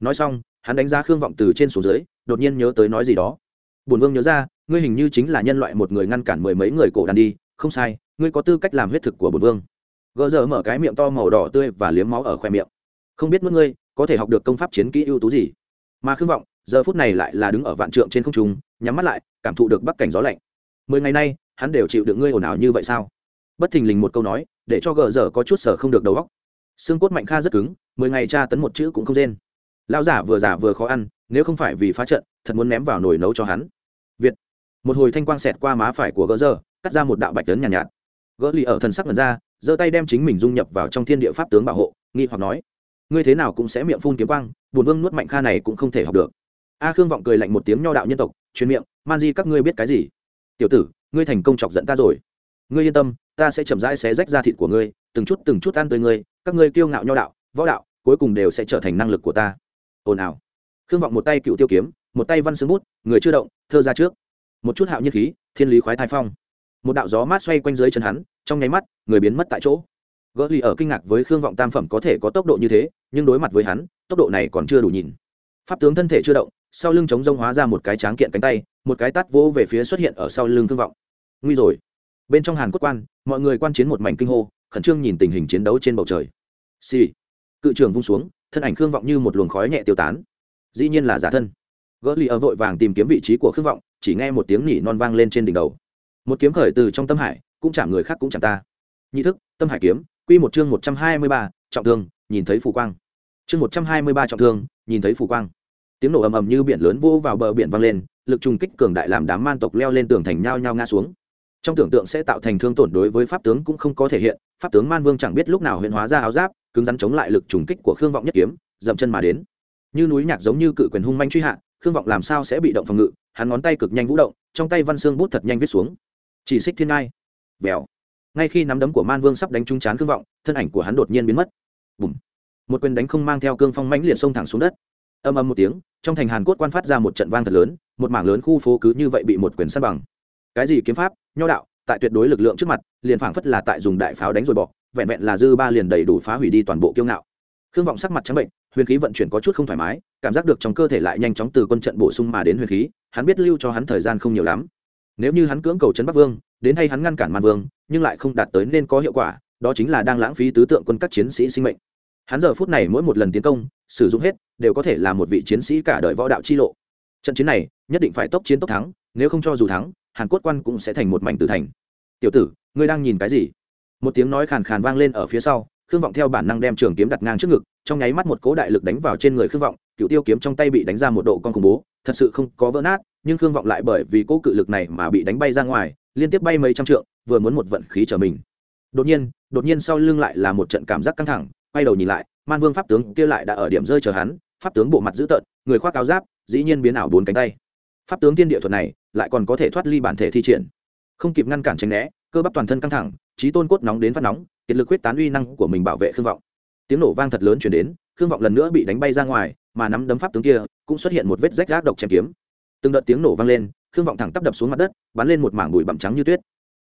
Nói xong, hắn đánh giá khương vọng từ trên xuống dưới, đột nhiên nhớ tới nói gì đó. Bùn vương nhớ ra, ngươi hình như chính là nhân loại một người ngăn cản mười mấy người cổ đàn đi, không sai, ngươi có tư cách làm huyết thực của bùn vương. Gỡ giờ mở cái miệng to màu đỏ tươi và liếm máu ở khoe miệng. Không biết mất ngươi, có thể học được công pháp chiến kỹ ưu tú gì? Mà khương vọng, giờ phút này lại là đứng ở vạn trượng trên không trung, nhắm mắt lại, cảm thụ được bắc cảnh gió lạnh. Mười ngày nay, hắn đều chịu được ngươi ồn ào như vậy sao? Bất thình lình một câu nói, để cho gờ dở có chút sở không được đầu óc. Xương cốt mạnh kha rất cứng, mười ngày tra tấn một chữ cũng không rên lão giả vừa giả vừa khó ăn nếu không phải vì phá trận thật muốn ném vào nồi nấu cho hắn. Việt. Một hồi thanh quang xẹt qua má phải của gỡ dơ cắt ra một đạo bạch tấn nhàn nhạt, nhạt. Gỡ lì ở thần sắc lần ra giơ tay đem chính mình dung nhập vào trong thiên địa pháp tướng bảo hộ nghi hoặc nói ngươi thế nào cũng sẽ miệng phun kiếm quang bùn vương nuốt mạnh kha này cũng không thể học được. A khương vọng cười lạnh một tiếng nho đạo nhân tộc truyền miệng man di các ngươi biết cái gì? Tiểu tử ngươi thành công chọc giận ta rồi. Ngươi yên tâm ta sẽ chậm rãi xé rách ra thịt của ngươi từng chút từng chút ăn tới ngươi các ngươi kiêu ngạo nho đạo võ đạo cuối cùng đều sẽ trở thành năng lực của ta ồn ào. Khương vọng một tay cựu tiêu kiếm, một tay văn xương bút, người chưa động, thơ ra trước. Một chút hạo nhiên khí, thiên lý khoái thai phong. Một đạo gió mát xoay quanh dưới chân hắn, trong nháy mắt, người biến mất tại chỗ. Gỡ lì ở kinh ngạc với khương vọng tam phẩm có thể có tốc độ như thế, nhưng đối mặt với hắn, tốc độ này còn chưa đủ nhìn. Pháp tướng thân thể chưa động, sau lưng chống rông hóa ra một cái tráng kiện cánh tay, một cái tắt vỗ về phía xuất hiện ở sau lưng khương vọng. Nguy rồi. Bên trong hàn quốc quan, mọi người quan chiến một mảnh kinh hô, khẩn trương nhìn tình hình chiến đấu trên bầu trời. Xì、sì. cự trường vung xuống thân ảnh khương vọng như một luồng khói nhẹ tiêu tán dĩ nhiên là giả thân gỡ lì ở vội vàng tìm kiếm vị trí của khương vọng chỉ nghe một tiếng nỉ non vang lên trên đỉnh đầu một kiếm khởi từ trong tâm hải cũng chạm người khác cũng chạm ta nhị thức tâm hải kiếm quy một chương một trăm hai mươi ba trọng thương nhìn thấy phù quang chương một trăm hai mươi ba trọng thương nhìn thấy phù quang tiếng nổ ầm ầm như biển lớn vô vào bờ biển vang lên lực trùng kích cường đại làm đám man tộc leo lên tường thành nhao nhao ngã xuống trong tưởng tượng sẽ tạo thành thương tổn đối với pháp tướng cũng không có thể hiện, pháp tướng man vương chẳng biết lúc nào huyện hóa ra áo giáp, cứng rắn chống lại lực trùng kích của khương vọng nhất kiếm, dậm chân mà đến. Như núi nhạc giống như cự quyền hung manh truy hạ, khương vọng làm sao sẽ bị động phòng ngự, hắn ngón tay cực nhanh vũ động, trong tay văn xương bút thật nhanh viết xuống. Chỉ xích thiên ngai. Vèo. Ngay khi nắm đấm của man vương sắp đánh trúng chán khương vọng, thân ảnh của hắn đột nhiên biến mất. Bùm. Một quyền đánh không mang theo cương phong mãnh liệt xông thẳng xuống đất. Âm âm một tiếng, trong thành hàn cốt quan phát ra một trận vang thật lớn, một mảng lớn khu phố cứ như vậy bị một quyền săn bằng cái gì kiếm pháp, nho đạo, tại tuyệt đối lực lượng trước mặt, liền phảng phất là tại dùng đại pháo đánh rồi bỏ, vẹn vẹn là dư ba liền đầy đủ phá hủy đi toàn bộ kiêu ngạo. Khương vọng sắc mặt trắng bệnh, huyền khí vận chuyển có chút không thoải mái, cảm giác được trong cơ thể lại nhanh chóng từ quân trận bổ sung mà đến huyền khí, hắn biết lưu cho hắn thời gian không nhiều lắm. Nếu như hắn cưỡng cầu trấn bắc vương, đến hay hắn ngăn cản man vương, nhưng lại không đạt tới nên có hiệu quả, đó chính là đang lãng phí tứ tượng quân các chiến sĩ sinh mệnh. Hắn giờ phút này mỗi một lần tiến công, sử dụng hết, đều có thể là một vị chiến sĩ cả đời võ đạo chi lộ. Trận chiến này, nhất định phải tốc chiến tốc thắng, nếu không cho dù thắng hàn cốt quan cũng sẽ thành một mảnh tử thành. Tiểu tử, ngươi đang nhìn cái gì? Một tiếng nói khàn khàn vang lên ở phía sau, khương vọng theo bản năng đem trường kiếm đặt ngang trước ngực, trong nháy mắt một cố đại lực đánh vào trên người khương vọng, cựu tiêu kiếm trong tay bị đánh ra một độ con khủng bố, thật sự không có vỡ nát, nhưng khương vọng lại bởi vì cố cự lực này mà bị đánh bay ra ngoài, liên tiếp bay mấy trăm trượng, vừa muốn một vận khí trở mình. Đột nhiên đột nhiên sau lưng lại là một trận cảm giác căng thẳng, quay đầu nhìn lại, man vương pháp tướng kia lại đã ở điểm rơi chờ hắn, pháp tướng bộ mặt dữ tợn, người khoác áo giáp, dĩ nhiên biến ảo bốn cánh tay pháp tướng tiên địa thuật này lại còn có thể thoát ly bản thể thi triển. Không kịp ngăn cản tránh né, cơ bắp toàn thân căng thẳng, trí tôn cốt nóng đến phát nóng, kiệt lực huyết tán uy năng của mình bảo vệ khương vọng. Tiếng nổ vang thật lớn chuyển đến, khương vọng lần nữa bị đánh bay ra ngoài, mà nắm đấm pháp tướng kia cũng xuất hiện một vết rách gác độc chém kiếm. Từng đợt tiếng nổ vang lên, khương vọng thẳng tắp đập xuống mặt đất, bắn lên một mảng bụi bặm trắng như tuyết.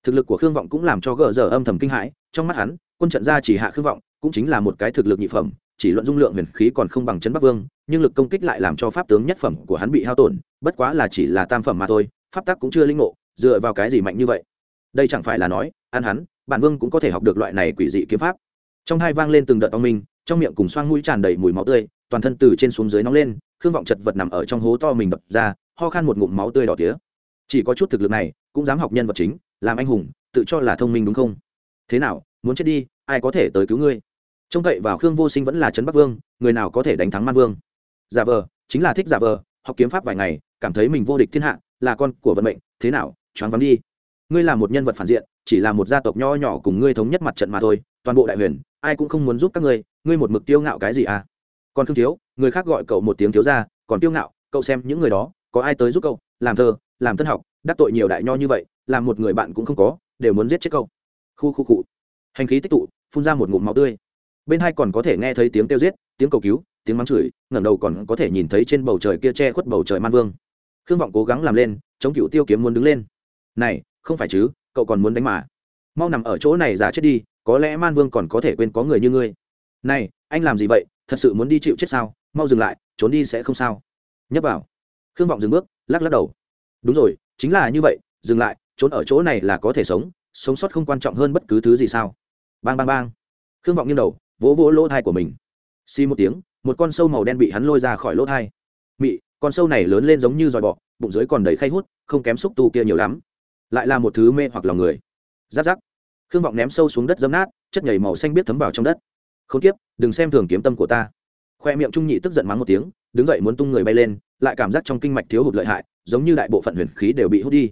Thực lực của khương vọng cũng làm cho gờ giờ âm thầm kinh hãi, trong mắt hắn, quân trận gia chỉ hạ khương vọng cũng chính là một cái thực lực nhị phẩm, chỉ luận dung lượng huyền khí còn không bằng chân bắc vương nhưng lực công kích lại làm cho pháp tướng nhất phẩm của hắn bị hao tổn, bất quá là chỉ là tam phẩm mà thôi, pháp tắc cũng chưa linh ngộ, dựa vào cái gì mạnh như vậy? Đây chẳng phải là nói, ăn hắn, bản vương cũng có thể học được loại này quỷ dị kiếm pháp. Trong hai vang lên từng đợt to minh, trong miệng cùng xoang mũi tràn đầy mùi máu tươi, toàn thân từ trên xuống dưới nóng lên, khương vọng chật vật nằm ở trong hố to mình đập ra, ho khan một ngụm máu tươi đỏ tía. Chỉ có chút thực lực này, cũng dám học nhân vật chính, làm anh hùng, tự cho là thông minh đúng không? Thế nào, muốn chết đi, ai có thể tới cứu ngươi? Trông cậy vào khương vô sinh vẫn là trấn bắc vương, người nào có thể đánh thắng man vương? Giả vờ, chính là thích giả vờ, học kiếm pháp vài ngày, cảm thấy mình vô địch thiên hạ, là con của vận mệnh, thế nào, choáng vắng đi. Ngươi là một nhân vật phản diện, chỉ là một gia tộc nho nhỏ cùng ngươi thống nhất mặt trận mà thôi, toàn bộ đại huyền, ai cũng không muốn giúp các ngươi ngươi một mực tiêu ngạo cái gì à? Còn khương thiếu, người khác gọi cậu một tiếng thiếu ra còn tiêu ngạo, cậu xem những người đó, có ai tới giúp cậu? Làm thơ, làm tân học, đắc tội nhiều đại nho như vậy, làm một người bạn cũng không có, đều muốn giết chết cậu. Khu khu cụ. Hành khí tích tụ, phun ra một ngụm máu tươi. Bên hai còn có thể nghe thấy tiếng kêu giết, tiếng cầu cứu tiếng mắng chửi, ngẩng đầu còn có thể nhìn thấy trên bầu trời kia che khuất bầu trời man vương. Khương vọng cố gắng làm lên, chống cựu tiêu kiếm muốn đứng lên. Này, không phải chứ, cậu còn muốn đánh mà. Mau nằm ở chỗ này giả chết đi, có lẽ man vương còn có thể quên có người như ngươi. Này, anh làm gì vậy? Thật sự muốn đi chịu chết sao? Mau dừng lại, trốn đi sẽ không sao. Nhấp vào. Khương vọng dừng bước, lắc lắc đầu. Đúng rồi, chính là như vậy, dừng lại, trốn ở chỗ này là có thể sống sống sót không quan trọng hơn bất cứ thứ gì sao. Bang bang bang. Khương vọng nghiêng đầu, vỗ vỗ lỗ thai của mình. Xi một tiếng một con sâu màu đen bị hắn lôi ra khỏi lỗ thai. Mị, con sâu này lớn lên giống như dòi bọ, bụng dưới còn đầy khay hút, không kém xúc tu kia nhiều lắm. Lại là một thứ mê hoặc lòng người. Giáp giáp. Khương vọng ném sâu xuống đất dấm nát, chất nhảy màu xanh biết thấm vào trong đất. Không tiếp đừng xem thường kiếm tâm của ta. Khoe miệng trung nhị tức giận mắng một tiếng, đứng dậy muốn tung người bay lên, lại cảm giác trong kinh mạch thiếu hụt lợi hại, giống như đại bộ phận huyền khí đều bị hút đi.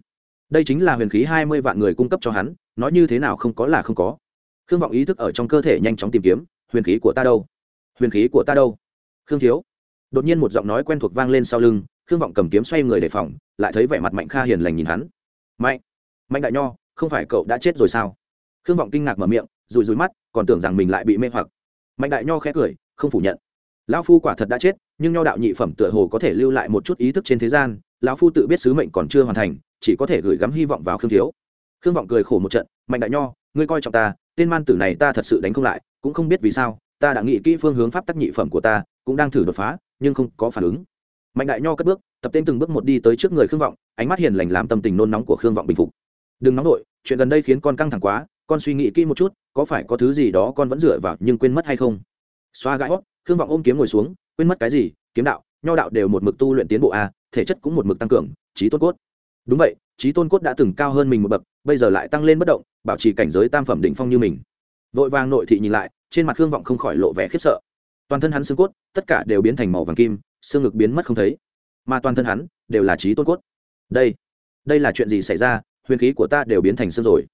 Đây chính là huyền khí hai mươi vạn người cung cấp cho hắn, nói như thế nào không có là không có. Khương vọng ý thức ở trong cơ thể nhanh chóng tìm kiếm, huyền khí của ta đâu? Huyền khí của ta đâu? Khương thiếu. Đột nhiên một giọng nói quen thuộc vang lên sau lưng, khương vọng cầm kiếm xoay người đề phòng, lại thấy vẻ mặt mạnh kha hiền lành nhìn hắn. Mạnh mạnh đại nho, không phải cậu đã chết rồi sao? Khương vọng kinh ngạc mở miệng rùi rùi mắt, còn tưởng rằng mình lại bị mê hoặc. Mạnh đại nho khẽ cười, không phủ nhận. Lão phu quả thật đã chết, nhưng nho đạo nhị phẩm tựa hồ có thể lưu lại một chút ý thức trên thế gian, lão phu tự biết sứ mệnh còn chưa hoàn thành, chỉ có thể gửi gắm hy vọng vào khương thiếu. Khương vọng cười khổ một trận, mạnh đại nho, ngươi coi trọng ta, tên man tử này ta thật sự đánh không lại, cũng không biết vì sao ta đã nghĩ kỹ phương hướng pháp tắc nhị phẩm của ta, cũng đang thử đột phá, nhưng không có phản ứng. Mạnh đại nho cất bước, tập tên từng bước một đi tới trước người khương vọng, ánh mắt hiền lành làm tâm tình nôn nóng của khương vọng bình phục. Đừng nóng nổi chuyện gần đây khiến con căng thẳng quá, con suy nghĩ kỹ một chút, có phải có thứ gì đó con vẫn dựa vào nhưng quên mất hay không? Xoa gãi hót, khương vọng ôm kiếm ngồi xuống, quên mất cái gì? Kiếm đạo, nho đạo đều một mực tu luyện tiến bộ a thể chất cũng một mực tăng cường, trí tôn cốt. Đúng vậy, trí tôn cốt đã từng cao hơn mình một bậc, bây giờ lại tăng lên bất động, bảo trì cảnh giới tam phẩm đỉnh phong như mình. Vội vàng nội thị nhìn lại trên mặt khương vọng không khỏi lộ vẻ khiếp sợ. Toàn thân hắn xương cốt, tất cả đều biến thành màu vàng kim, xương ngực biến mất không thấy. Mà toàn thân hắn đều là trí tôn cốt. Đây đây là chuyện gì xảy ra? Huyền khí của ta đều biến thành xương rồi.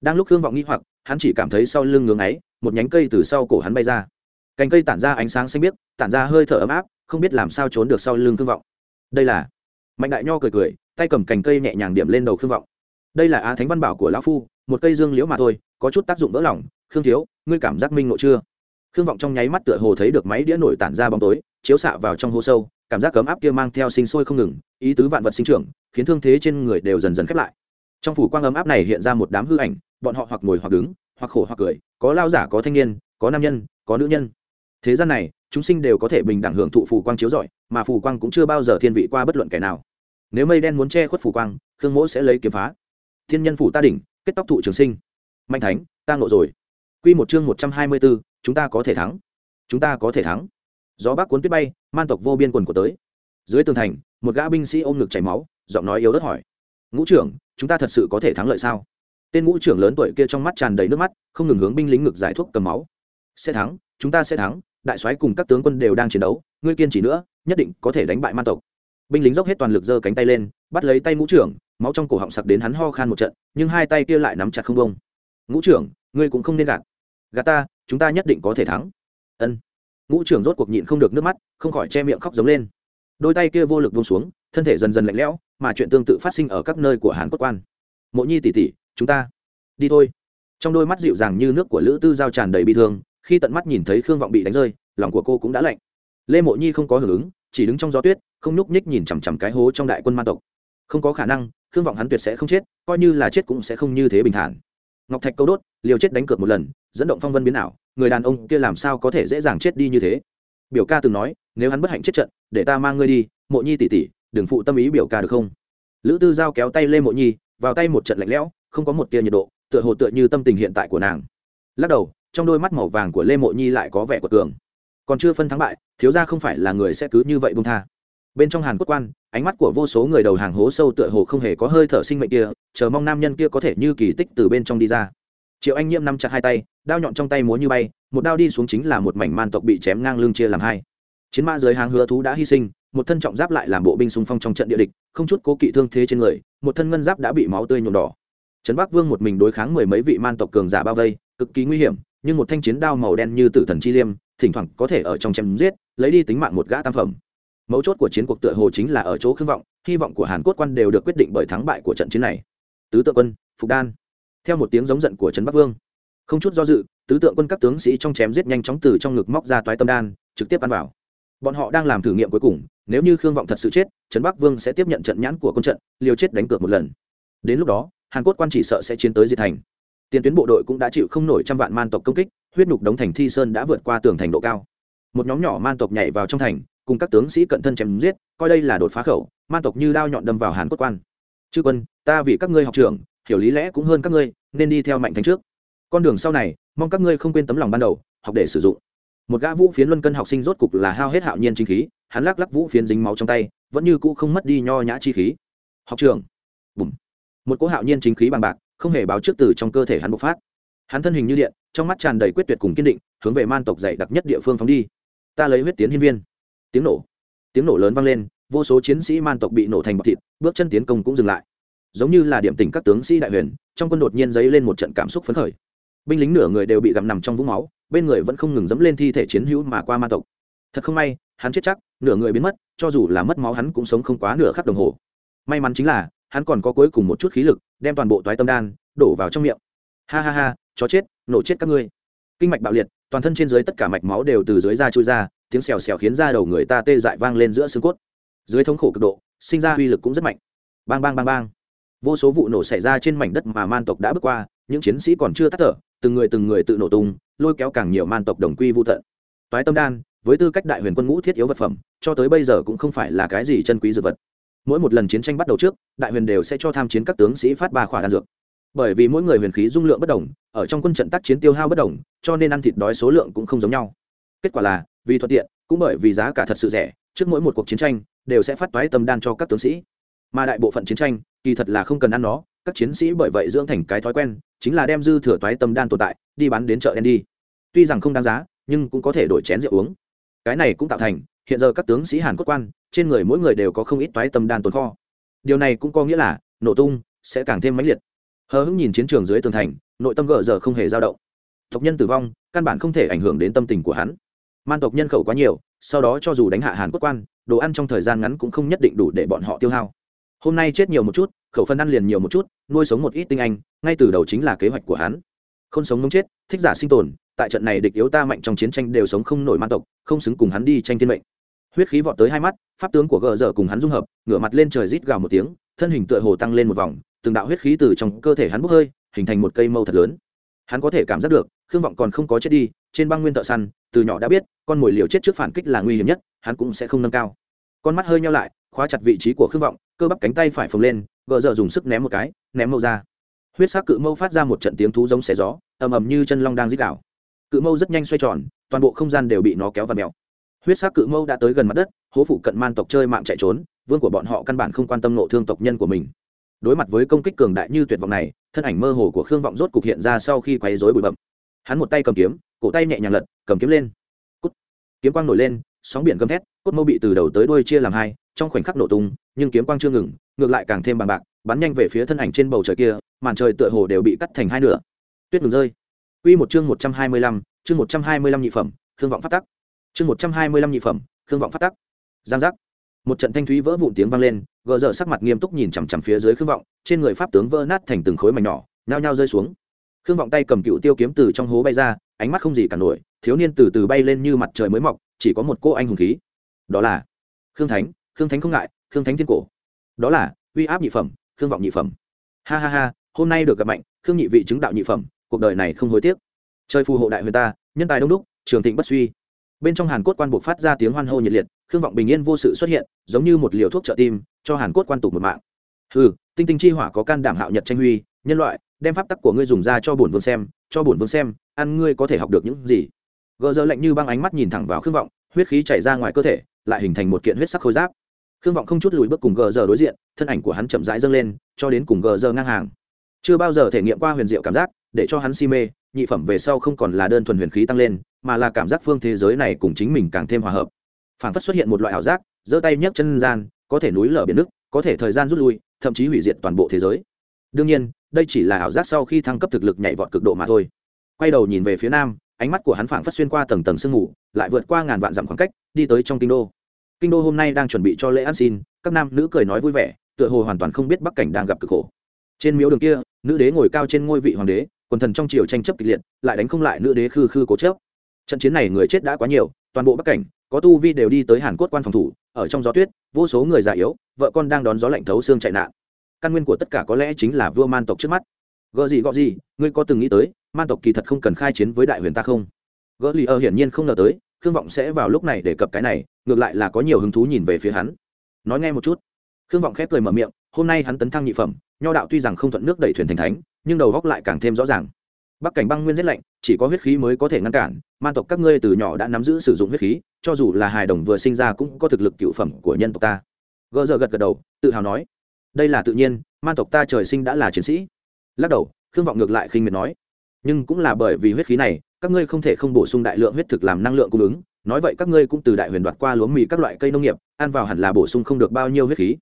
Đang lúc khương vọng nghĩ hoặc, hắn chỉ cảm thấy sau lưng ngưỡng ấy một nhánh cây từ sau cổ hắn bay ra. Cành cây tản ra ánh sáng xanh biếc, tản ra hơi thở ấm áp, không biết làm sao trốn được sau lưng khương vọng. Đây là, mạnh đại nho cười cười, tay cầm cành cây nhẹ nhàng điểm lên đầu khương vọng. Đây là á thánh văn bảo của lão phu, một cây dương liễu mà thôi, có chút tác dụng vỡ lỏng khương thiếu, ngươi cảm giác minh ngộ chưa? Khương vọng trong nháy mắt tựa hồ thấy được máy đĩa nổi tản ra bóng tối, chiếu xạ vào trong hố sâu, cảm giác cấm áp kia mang theo sinh sôi không ngừng, ý tứ vạn vật sinh trưởng, khiến thương thế trên người đều dần dần khép lại. Trong phủ quang ấm áp này hiện ra một đám hư ảnh, bọn họ hoặc ngồi hoặc đứng, hoặc khổ hoặc cười, có lao giả, có thanh niên, có nam nhân, có nữ nhân. Thế gian này, chúng sinh đều có thể bình đẳng hưởng thụ phù quang chiếu rọi, mà phù quang cũng chưa bao giờ thiên vị qua bất luận kẻ nào. Nếu mây đen muốn che khuất phù quang, khương mỗ sẽ lấy kiếm phá. Thiên nhân phủ ta đỉnh, kết tóc thụ trường sinh. Mạnh thánh, ta ngộ rồi quy một chương một trăm hai mươi 124, chúng ta có thể thắng. Chúng ta có thể thắng. Gió bắc cuốn tuyết bay man tộc vô biên quần của tới. Dưới tường thành một gã binh sĩ ôm ngực chảy máu giọng nói yếu ớt hỏi. Ngũ trưởng chúng ta thật sự có thể thắng lợi sao? Tên ngũ trưởng lớn tuổi kia trong mắt tràn đầy nước mắt không ngừng hướng binh lính ngực giải thuốc cầm máu. Sẽ thắng chúng ta sẽ thắng đại soái cùng các tướng quân đều đang chiến đấu ngươi kiên trì nữa nhất định có thể đánh bại man tộc. Binh lính dốc hết toàn lực giơ cánh tay lên bắt lấy tay ngũ trưởng máu trong cổ họng sặc đến hắn ho khan một trận nhưng hai tay kia lại nắm chặt không buông. ngũ trưởng ngươi cũng không nên gạt gà ta, chúng ta nhất định có thể thắng. Ân. Ngũ trưởng rốt cuộc nhịn không được nước mắt, không khỏi che miệng khóc giống lên. Đôi tay kia vô lực buông xuống, thân thể dần dần lạnh lẽo, mà chuyện tương tự phát sinh ở các nơi của hàn quốc quan. Mộ nhi tỉ tỉ chúng ta đi thôi. Trong đôi mắt dịu dàng như nước của lữ tư giao tràn đầy bi thương, khi tận mắt nhìn thấy khương vọng bị đánh rơi, lòng của cô cũng đã lạnh. Lê mộ nhi không có hưởng ứng, chỉ đứng trong gió tuyết, không nhúc nhích nhìn chằm chằm cái hố trong đại quân ma tộc. Không có khả năng, khương vọng hắn tuyệt sẽ không chết, coi như là chết cũng sẽ không như thế bình thản. Ngọc thạch câu đốt, liều chết đánh cược một lần dẫn động phong vân biến ảo, người đàn ông kia làm sao có thể dễ dàng chết đi như thế? Biểu ca từng nói, nếu hắn bất hạnh chết trận, để ta mang ngươi đi, mộ nhi tỉ tỉ đừng phụ tâm ý biểu ca được không? Lữ tư giao kéo tay lê mộ nhi, vào tay một trận lạnh lẽo, không có một tia nhiệt độ, tựa hồ tựa như tâm tình hiện tại của nàng. Lắc đầu, trong đôi mắt màu vàng của lê mộ nhi lại có vẻ của cường. Còn chưa phân thắng bại, thiếu ra không phải là người sẽ cứ như vậy bông tha. Bên trong hàn quốc quan, ánh mắt của vô số người đầu hàng hố sâu tựa hồ không hề có hơi thở sinh mệnh kia, chờ mong nam nhân kia có thể như kỳ tích từ bên trong đi ra triệu anh nhiễm nắm chặt hai tay, đao nhọn trong tay múa như bay, một đao đi xuống chính là một mảnh man tộc bị chém ngang lưng chia làm hai. Chiến mã dưới hàng hứa thú đã hy sinh, một thân trọng giáp lại làm bộ binh xung phong trong trận địa địch, không chút cố kỵ thương thế trên người, một thân ngân giáp đã bị máu tươi nhuộm đỏ. Trấn bắc vương một mình đối kháng mười mấy vị man tộc cường giả bao vây, cực kỳ nguy hiểm, nhưng một thanh chiến đao màu đen như tử thần chi liêm, thỉnh thoảng có thể ở trong chém giết, lấy đi tính mạng một gã tam phẩm. Mấu chốt của chiến cuộc tựa hồ chính là ở chỗ khương vọng, hy vọng của hàn quốc quan đều được quyết định bởi thắng bại của trận chiến này. Tứ tự quân, phục đan theo một tiếng giống giận của trấn bắc vương. Không chút do dự, tứ tượng quân các tướng sĩ trong chém giết nhanh chóng từ trong ngực móc ra toái tâm đan, trực tiếp ăn vào. Bọn họ đang làm thử nghiệm cuối cùng, nếu như khương vọng thật sự chết, trấn bắc vương sẽ tiếp nhận trận nhãn của quân trận, liều chết đánh cược một lần. Đến lúc đó, hàn quốc quan chỉ sợ sẽ chiến tới diệt thành. Tiền tuyến bộ đội cũng đã chịu không nổi trăm vạn man tộc công kích, huyết nục đống thành thi sơn đã vượt qua tường thành độ cao. Một nhóm nhỏ man tộc nhảy vào trong thành, cùng các tướng sĩ cận thân chém giết, coi đây là đột phá khẩu, man tộc như đao nhọn đâm vào hàn quốc quan. Chư quân, ta vì các ngươi học trưởng hiểu lý lẽ cũng hơn các ngươi, nên đi theo mạnh thánh trước. Con đường sau này, mong các ngươi không quên tấm lòng ban đầu, học để sử dụng. Một gã vũ phiến luân cân học sinh rốt cục là hao hết hạo nhiên chính khí, hắn lắc lắc vũ phiến dính máu trong tay, vẫn như cũ không mất đi nho nhã chi khí. Học trường bùm. Một cỗ hạo nhiên chính khí bằng bạc, không hề báo trước từ trong cơ thể hắn bộc phát. Hắn thân hình như điện, trong mắt tràn đầy quyết tuyệt cùng kiên định, hướng về man tộc dày đặc nhất địa phương phóng đi. Ta lấy huyết tiến hiên viên. Tiếng nổ. Tiếng nổ lớn vang lên, vô số chiến sĩ man tộc bị nổ thành bọc thịt, bước chân tiến công cũng dừng lại giống như là điểm tình các tướng sĩ đại huyền, trong quân đột nhiên dấy lên một trận cảm xúc phấn khởi. Binh lính nửa người đều bị gặm nằm trong vũng máu, bên người vẫn không ngừng dẫm lên thi thể chiến hữu mà qua ma tộc. Thật không may, hắn chết chắc, nửa người biến mất, cho dù là mất máu hắn cũng sống không quá nửa khắc đồng hồ. May mắn chính là, hắn còn có cuối cùng một chút khí lực, đem toàn bộ toái tâm đan, đổ vào trong miệng. Ha ha ha, chó chết, nổ chết các ngươi. Kinh mạch bạo liệt, toàn thân trên dưới tất cả mạch máu đều từ dưới da trôi ra, tiếng xèo xèo khiến da đầu người ta tê dại vang lên giữa xương cốt. Dưới thống khổ cực độ, sinh ra uy lực cũng rất mạnh. Bang bang bang bang vô số vụ nổ xảy ra trên mảnh đất mà man tộc đã bước qua, những chiến sĩ còn chưa tắt thở, từng người từng người tự nổ tung, lôi kéo càng nhiều man tộc đồng quy vô tận. Toái tâm đan, với tư cách đại huyền quân ngũ thiết yếu vật phẩm, cho tới bây giờ cũng không phải là cái gì chân quý dược vật. Mỗi một lần chiến tranh bắt đầu trước, đại huyền đều sẽ cho tham chiến các tướng sĩ phát ba khỏa đan dược. Bởi vì mỗi người huyền khí dung lượng bất đồng, ở trong quân trận tác chiến tiêu hao bất đồng, cho nên ăn thịt đói số lượng cũng không giống nhau. Kết quả là, vì thuận tiện, cũng bởi vì giá cả thật sự rẻ, trước mỗi một cuộc chiến tranh, đều sẽ phát toái tâm đan cho các tướng sĩ. Mà đại bộ phận chiến tranh kỳ thật là không cần ăn nó, các chiến sĩ bởi vậy dưỡng thành cái thói quen, chính là đem dư thừa toái tâm đan tồn tại, đi bán đến chợ đen đi. Tuy rằng không đáng giá, nhưng cũng có thể đổi chén rượu uống. Cái này cũng tạo thành, hiện giờ các tướng sĩ hàn cốt quan, trên người mỗi người đều có không ít toái tâm đan tồn kho. Điều này cũng có nghĩa là, nổ tung sẽ càng thêm mãnh liệt. Hờ hững nhìn chiến trường dưới tường thành, nội tâm gờ giờ không hề dao động. Tộc nhân tử vong, căn bản không thể ảnh hưởng đến tâm tình của hắn. Man tộc nhân khẩu quá nhiều, sau đó cho dù đánh hạ hàn quốc quan, đồ ăn trong thời gian ngắn cũng không nhất định đủ để bọn họ tiêu hao hôm nay chết nhiều một chút, khẩu phân ăn liền nhiều một chút, nuôi sống một ít tinh anh, ngay từ đầu chính là kế hoạch của hắn. Không sống mống chết, thích giả sinh tồn, tại trận này địch yếu ta mạnh trong chiến tranh đều sống không nổi man tộc, không xứng cùng hắn đi tranh thiên mệnh. Huyết khí vọt tới hai mắt, pháp tướng của gờ dở cùng hắn dung hợp, ngửa mặt lên trời rít gào một tiếng, thân hình tựa hồ tăng lên một vòng, từng đạo huyết khí từ trong cơ thể hắn bốc hơi, hình thành một cây mâu thật lớn. Hắn có thể cảm giác được, khương vọng còn không có chết đi, trên băng nguyên thợ săn, từ nhỏ đã biết, con mồi liều chết trước phản kích là nguy hiểm nhất, hắn cũng sẽ không nâng cao. Con mắt hơi nhau lại khóa chặt vị trí của khương vọng, cơ bắp cánh tay phải phồng lên, gờ dở dùng sức ném một cái, ném mâu ra. Huyết sắc cự mâu phát ra một trận tiếng thú giống xẻ gió, ầm ầm như chân long đang dít đảo cự mâu rất nhanh xoay tròn, toàn bộ không gian đều bị nó kéo và mèo. Huyết sắc cự mâu đã tới gần mặt đất, hố phụ cận man tộc chơi mạng chạy trốn, vương của bọn họ căn bản không quan tâm nộ thương tộc nhân của mình. Đối mặt với công kích cường đại như tuyệt vọng này, thân ảnh mơ hồ của khương vọng rốt cục hiện ra sau khi quấy rối bụi bậm hắn một tay cầm kiếm, cổ tay nhẹ nhàng lật, cầm kiếm lên. Cút. Kiếm quang nổi lên, sóng biển gầm thét, cốt mâu bị từ đầu tới đuôi chia làm hai trong khoảnh khắc nổ tung nhưng kiếm quang chưa ngừng ngược lại càng thêm bằng bạc bắn nhanh về phía thân ảnh trên bầu trời kia màn trời tựa hồ đều bị cắt thành hai nửa tuyết ngừng rơi Quy một chương một trăm hai mươi lăm, chương một trăm hai mươi lăm nhị phẩm, Khương vọng phát tắc. Chương một trăm hai mươi lăm nhị phẩm, Khương vọng phát tắc. Giang giác. Một trận thanh thúy vỡ vụn tiếng vang lên, gờ giờ sắc mặt nghiêm túc nhìn chằm chằm phía dưới Khương vọng, trên người pháp tướng vỡ nát thành từng khối mảnh nhỏ, nhao nhao rơi xuống. Khương vọng tay cầm cựu tiêu kiếm từ trong hố bay ra, ánh mắt không gì cả nổi, thiếu niên từ từ bay lên như mặt trời mới mọc, chỉ có một cô anh hùng khí. Đó là Khương Thánh, Khương Thánh không ngại, Khương Thánh thiên cổ. Đó là uy áp nhị phẩm, Khương vọng nhị phẩm. Ha ha ha, hôm nay được gặp mạnh, Khương nhị vị chứng đạo nhị phẩm, cuộc đời này không hối tiếc. Chơi phù hộ đại huyền ta nhân tài đông đúc trường thịnh bất suy. Bên trong hàn cốt quan buộc phát ra tiếng hoan hô nhiệt liệt khương vọng bình yên vô sự xuất hiện giống như một liều thuốc trợ tim cho hàn cốt quan tục một mạng. Ừ tinh tinh chi hỏa có can đảm hạo nhật tranh huy nhân loại đem pháp tắc của ngươi dùng ra cho bổn vương xem cho bổn vương xem ăn ngươi có thể học được những gì. Gờ giờ lạnh như băng ánh mắt nhìn thẳng vào khương vọng huyết khí chảy ra ngoài cơ thể lại hình thành một kiện huyết sắc khôi giáp khương vọng không chút lùi bước cùng gờ giờ đối diện, thân ảnh của hắn chậm rãi dâng lên, cho đến cùng gờ giờ ngang hàng. Chưa bao giờ thể nghiệm qua huyền diệu cảm giác, để cho hắn si mê, nhị phẩm về sau không còn là đơn thuần huyền khí tăng lên, mà là cảm giác phương thế giới này cùng chính mình càng thêm hòa hợp. Phản phất xuất hiện một loại ảo giác, giơ tay nhấc chân gian, có thể núi lở biển nước, có thể thời gian rút lui, thậm chí hủy diệt toàn bộ thế giới. Đương nhiên, đây chỉ là ảo giác sau khi thăng cấp thực lực nhảy vọt cực độ mà thôi. Quay đầu nhìn về phía nam, ánh mắt của hắn phảng phất xuyên qua tầng tầng sương mù, lại vượt qua ngàn vạn dặm khoảng cách, đi tới trong kinh đô kinh đô hôm nay đang chuẩn bị cho lễ ăn xin, các nam nữ cười nói vui vẻ, tựa hồ hoàn toàn không biết bắc cảnh đang gặp cực khổ. Trên miếu đường kia, nữ đế ngồi cao trên ngôi vị hoàng đế, quần thần trong triều tranh chấp kịch liệt, lại đánh không lại nữ đế khư khư cố chấp. Trận chiến này người chết đã quá nhiều, toàn bộ bắc cảnh, có tu vi đều đi tới hàn quốc quan phòng thủ, ở trong gió tuyết, vô số người già yếu, vợ con đang đón gió lạnh thấu xương chạy nạn. Căn nguyên của tất cả có lẽ chính là vua man tộc trước mắt. Gợ gì, gọ gì, ngươi có từng nghĩ tới, man tộc kỳ thật không cần khai chiến với đại huyền ta không? Gợ lì ơ hiển nhiên không ngờ tới khương vọng sẽ vào lúc này để cập cái này, ngược lại là có nhiều hứng thú nhìn về phía hắn. Nói nghe một chút. Khương vọng khép cười mở miệng, hôm nay hắn tấn thăng nhị phẩm, nho đạo tuy rằng không thuận nước đẩy thuyền thành thánh, nhưng đầu góc lại càng thêm rõ ràng. Bắc cảnh băng nguyên rét lạnh, chỉ có huyết khí mới có thể ngăn cản man tộc các ngươi từ nhỏ đã nắm giữ sử dụng huyết khí, cho dù là hài đồng vừa sinh ra cũng có thực lực cựu phẩm của nhân tộc ta. Gỡ giờ gật gật đầu, tự hào nói, đây là tự nhiên man tộc ta trời sinh đã là chiến sĩ. Lắc đầu, khương vọng ngược lại khinh miệt nói nhưng cũng là bởi vì huyết khí này, các ngươi không thể không bổ sung đại lượng huyết thực làm năng lượng cung ứng. Nói vậy các ngươi cũng từ đại huyền đoạt qua lúa mì các loại cây nông nghiệp, ăn vào hẳn là bổ sung không được bao nhiêu huyết khí.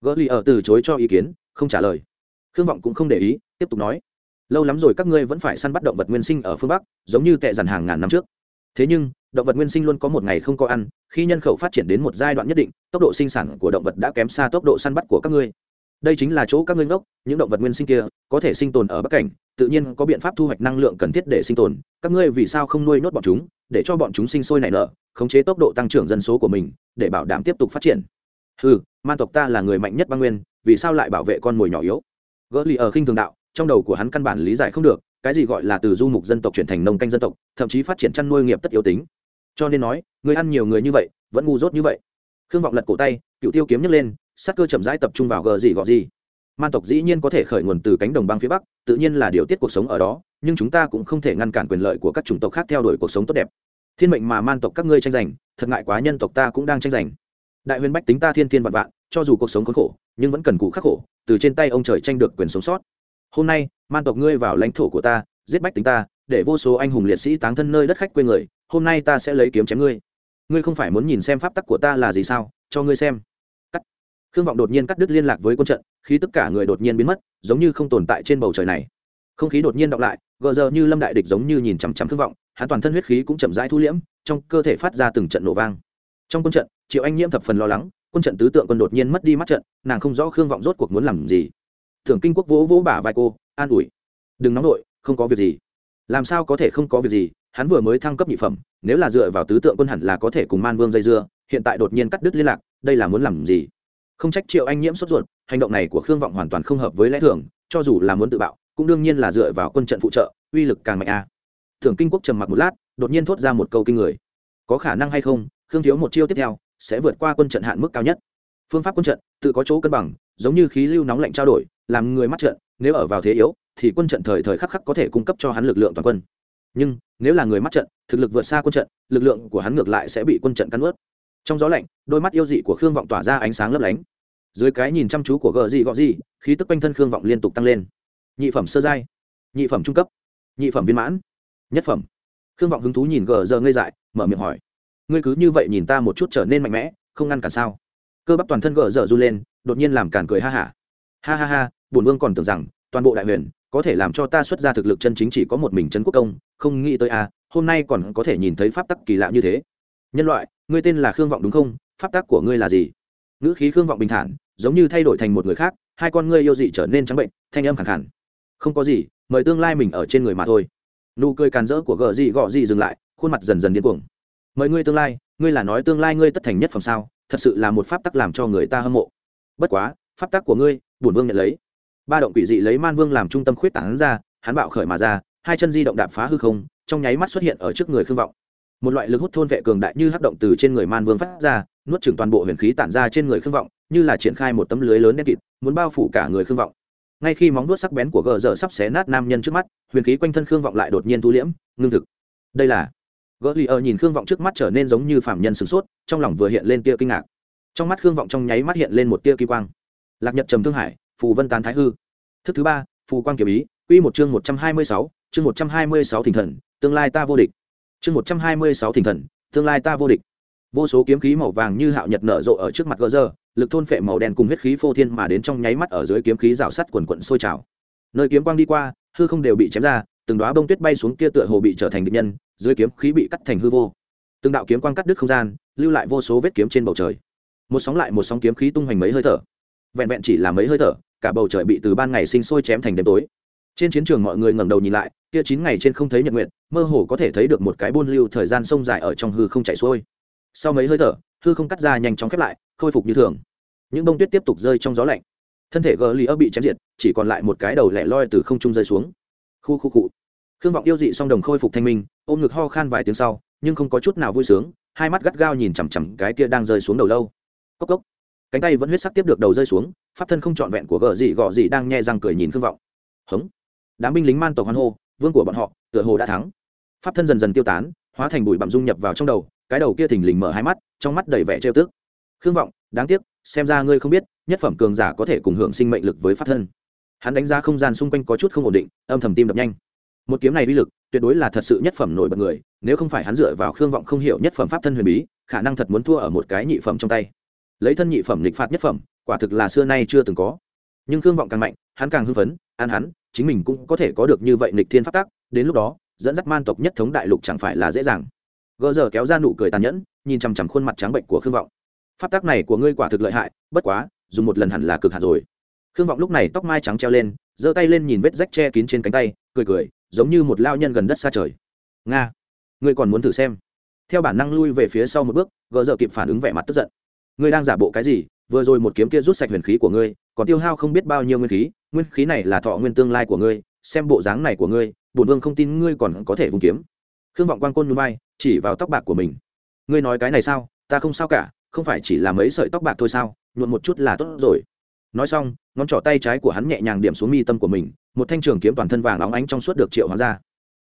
Gỡ lì ở từ chối cho ý kiến, không trả lời. Khương vọng cũng không để ý, tiếp tục nói. Lâu lắm rồi các ngươi vẫn phải săn bắt động vật nguyên sinh ở phương bắc, giống như tệ dàn hàng ngàn năm trước. Thế nhưng, động vật nguyên sinh luôn có một ngày không có ăn, khi nhân khẩu phát triển đến một giai đoạn nhất định, tốc độ sinh sản của động vật đã kém xa tốc độ săn bắt của các ngươi đây chính là chỗ các ngươi ngốc, những động vật nguyên sinh kia có thể sinh tồn ở bắc cảnh, tự nhiên có biện pháp thu hoạch năng lượng cần thiết để sinh tồn. Các ngươi vì sao không nuôi nốt bọn chúng, để cho bọn chúng sinh sôi nảy nở, khống chế tốc độ tăng trưởng dân số của mình, để bảo đảm tiếp tục phát triển? Ừ man tộc ta là người mạnh nhất băng nguyên, vì sao lại bảo vệ con mồi nhỏ yếu? Gỡ lì ở khinh thường đạo, trong đầu của hắn căn bản lý giải không được, cái gì gọi là từ du mục dân tộc chuyển thành nông canh dân tộc, thậm chí phát triển chăn nuôi nghiệp tất yếu tính. Cho nên nói, người ăn nhiều người như vậy, vẫn ngu dốt như vậy. Khương vọng lật cổ tay, cựu tiêu kiếm nhấc lên sắc cơ chậm rãi tập trung vào gờ gì gọ gì. Man tộc dĩ nhiên có thể khởi nguồn từ cánh đồng băng phía bắc, tự nhiên là điều tiết cuộc sống ở đó, nhưng chúng ta cũng không thể ngăn cản quyền lợi của các chủng tộc khác theo đuổi cuộc sống tốt đẹp. Thiên mệnh mà man tộc các ngươi tranh giành, thật ngại quá nhân tộc ta cũng đang tranh giành. Đại huyền bách tính ta thiên thiên vạn vạn, cho dù cuộc sống khốn khổ, nhưng vẫn cần cù khắc khổ, từ trên tay ông trời tranh được quyền sống sót. Hôm nay, man tộc ngươi vào lãnh thổ của ta, giết bách tính ta, để vô số anh hùng liệt sĩ táng thân nơi đất khách quê người, hôm nay ta sẽ lấy kiếm chém ngươi. Ngươi không phải muốn nhìn xem pháp tắc của ta là gì sao? Cho ngươi xem khương vọng đột nhiên cắt đứt liên lạc với quân trận khi tất cả người đột nhiên biến mất, giống như không tồn tại trên bầu trời này. Không khí đột nhiên đọng lại, gờ giờ như lâm đại địch giống như nhìn chằm chằm khương vọng, hắn toàn thân huyết khí cũng chậm rãi thu liễm, trong cơ thể phát ra từng trận nổ vang. Trong quân trận, triệu anh nhiễm thập phần lo lắng, quân trận tứ tượng quân đột nhiên mất đi mắt trận, nàng không rõ khương vọng rốt cuộc muốn làm gì. Thưởng kinh quốc vỗ vỗ bả vai cô, an ủi. Đừng nóng nổi không có việc gì. Làm sao có thể không có việc gì? Hắn vừa mới thăng cấp nhị phẩm, nếu là dựa vào tứ tượng quân hẳn là có thể cùng man vương dây dưa, hiện tại đột nhiên cắt đứt liên lạc, đây là muốn làm gì? Không trách triệu anh nhiễm sốt ruột, hành động này của khương vọng hoàn toàn không hợp với lẽ thường, cho dù là muốn tự bạo, cũng đương nhiên là dựa vào quân trận phụ trợ, uy lực càng mạnh a. À. thưởng kinh quốc trầm mặc một lát, đột nhiên thốt ra một câu kinh người. Có khả năng hay không, khương thiếu một chiêu tiếp theo, sẽ vượt qua quân trận hạn mức cao nhất. Phương pháp quân trận, tự có chỗ cân bằng, giống như khí lưu nóng lạnh trao đổi, làm người mắt trận nếu ở vào thế yếu, thì quân trận thời thời khắc khắc có thể cung cấp cho hắn lực lượng toàn quân. Nhưng, nếu là người mắt trận thực lực vượt xa quân trận, lực lượng của hắn ngược lại sẽ bị quân trận cắn ướt trong gió lạnh, đôi mắt yêu dị của khương vọng tỏa ra ánh sáng lấp lánh dưới cái nhìn chăm chú của gờ gì gọ gì khí tức quanh thân khương vọng liên tục tăng lên. Nhị phẩm sơ giai nhị phẩm trung cấp nhị phẩm viên mãn nhất phẩm. Khương vọng hứng thú nhìn gờ giờ ngây dại mở miệng hỏi ngươi cứ như vậy nhìn ta một chút trở nên mạnh mẽ không ngăn cản sao? Cơ bắp toàn thân gờ dở u lên đột nhiên làm cản cười ha hả. Ha. ha ha ha bổn vương còn tưởng rằng toàn bộ đại huyền có thể làm cho ta xuất ra thực lực chân chính chỉ có một mình trấn quốc công không nghĩ tới a à, hôm nay còn có thể nhìn thấy pháp tắc kỳ lạ như thế. Nhân loại ngươi tên là khương vọng đúng không? Pháp tắc của ngươi là gì? Ngữ khí khương vọng bình thản, giống như thay đổi thành một người khác, hai con ngươi yêu dị trở nên trắng bệnh, thanh âm khẳng khẳng không có gì, mời tương lai mình ở trên người mà thôi. Nụ cười càn rỡ của gờ dị gọ dị dừng lại, khuôn mặt dần dần điên cuồng. Mời ngươi tương lai, ngươi là nói tương lai ngươi tất thành nhất phẩm sao, thật sự là một pháp tắc làm cho người ta hâm mộ. Bất quá, pháp tắc của ngươi, bổn vương nhận lấy. Ba động quỷ dị lấy man vương làm trung tâm khuyết tảng ra, hắn bạo khởi mà ra, hai chân di động đạp phá hư không, trong nháy mắt xuất hiện ở trước người khương vọng. Một loại lực hút thôn vệ cường đại như hắc động từ trên người man vương phát ra nuốt chửng toàn bộ huyền khí tản ra trên người khương vọng, như là triển khai một tấm lưới lớn đen kịt, muốn bao phủ cả người khương vọng. Ngay khi móng nuốt sắc bén của gờ dở sắp xé nát nam nhân trước mắt, huyền khí quanh thân khương vọng lại đột nhiên thu liễm, ngưng thực. Đây là gỡ lì ở nhìn khương vọng trước mắt trở nên giống như phạm nhân sửng sốt, trong lòng vừa hiện lên tia kinh ngạc. Trong mắt khương vọng trong nháy mắt hiện lên một tia kỳ quang. Lạc nhật trầm thương hải, phù vân tán thái hư. Thức thứ ba, phù quang kiểu ý, quy một chương một trăm hai mươi sáu, chương một trăm hai mươi sáu thỉnh thần, tương lai ta vô địch. Chương một trăm hai mươi sáu thỉnh thần, tương lai ta vô địch vô số kiếm khí màu vàng như hạo nhật nở rộ ở trước mặt gỡ dơ lực thôn phệ màu đen cùng huyết khí phô thiên mà đến trong nháy mắt ở dưới kiếm khí rào sắt quần quận sôi trào. Nơi kiếm quang đi qua, hư không đều bị chém ra, từng đoá bông tuyết bay xuống kia tựa hồ bị trở thành địch nhân, dưới kiếm khí bị cắt thành hư vô. Từng đạo kiếm quang cắt đứt không gian, lưu lại vô số vết kiếm trên bầu trời. Một sóng lại một sóng kiếm khí tung hoành mấy hơi thở. Vẹn vẹn chỉ là mấy hơi thở, cả bầu trời bị từ ban ngày sinh sôi chém thành đêm tối. Trên chiến trường mọi người ngẩng đầu nhìn lại, kia chín ngày trên không thấy nhật nguyện mơ hồ có thể thấy được một cái buôn lưu thời gian sông dài ở trong hư không chảy xuôi sau mấy hơi thở, hư không cắt ra nhanh chóng khép lại, khôi phục như thường. Những bông tuyết tiếp tục rơi trong gió lạnh. Thân thể gờ lì ơ bị chém diệt, chỉ còn lại một cái đầu lẻ loi từ không trung rơi xuống. Khu khu cụ khương vọng yêu dị song đồng khôi phục thanh minh, ôm ngực ho khan vài tiếng sau, nhưng không có chút nào vui sướng, hai mắt gắt gao nhìn chằm chằm cái kia đang rơi xuống đầu lâu. Cốc cốc. Cánh tay vẫn huyết sắc tiếp được đầu rơi xuống, pháp thân không trọn vẹn của gờ dị gọ dị đang nhẹ răng cười nhìn khương vọng. Hống. Đám binh lính man tộc hoan hô, vương của bọn họ, tựa hồ đã thắng. Pháp thân dần dần tiêu tán, hóa thành bụi bặm dung nhập vào trong đầu cái đầu kia thình lình mở hai mắt, trong mắt đầy vẻ trêu tức. Khương vọng, đáng tiếc, xem ra ngươi không biết, nhất phẩm cường giả có thể cùng hưởng sinh mệnh lực với pháp thân. Hắn đánh giá không gian xung quanh có chút không ổn định, âm thầm tim đập nhanh. Một kiếm này uy lực, tuyệt đối là thật sự nhất phẩm nổi bật người, nếu không phải hắn dựa vào khương vọng không hiểu nhất phẩm pháp thân huyền bí, khả năng thật muốn thua ở một cái nhị phẩm trong tay. Lấy thân nhị phẩm lịch phạt nhất phẩm, quả thực là xưa nay chưa từng có. Nhưng khương vọng càng mạnh, hắn càng hưng phấn, an hắn, chính mình cũng có thể có được như vậy lịch thiên pháp tắc, đến lúc đó, dẫn dắt man tộc nhất thống đại lục chẳng phải là dễ dàng gỡ giờ kéo ra nụ cười tàn nhẫn, nhìn chằm chằm khuôn mặt trắng bệnh của khương vọng. Phát tác này của ngươi quả thực lợi hại, bất quá, dùng một lần hẳn là cực hạt rồi. Khương vọng lúc này tóc mai trắng treo lên, giơ tay lên nhìn vết rách che kín trên cánh tay, cười cười, giống như một lao nhân gần đất xa trời. Nga, ngươi còn muốn thử xem. Theo bản năng lui về phía sau một bước gỡ giờ kịp phản ứng vẻ mặt tức giận. Ngươi đang giả bộ cái gì? Vừa rồi một kiếm kia rút sạch huyền khí của ngươi, còn tiêu hao không biết bao nhiêu nguyên khí. Nguyên khí này là thọ nguyên tương lai của ngươi, xem bộ dáng này của ngươi, bổn vương không tin ngươi còn có thể vùng kiếm. Khương vọng quan côn núi bay chỉ vào tóc bạc của mình. Ngươi nói cái này sao? Ta không sao cả, không phải chỉ là mấy sợi tóc bạc thôi sao? Nhuộn một chút là tốt rồi. Nói xong, ngón trỏ tay trái của hắn nhẹ nhàng điểm xuống mi tâm của mình, một thanh trường kiếm toàn thân vàng óng ánh trong suốt được triệu hóa ra.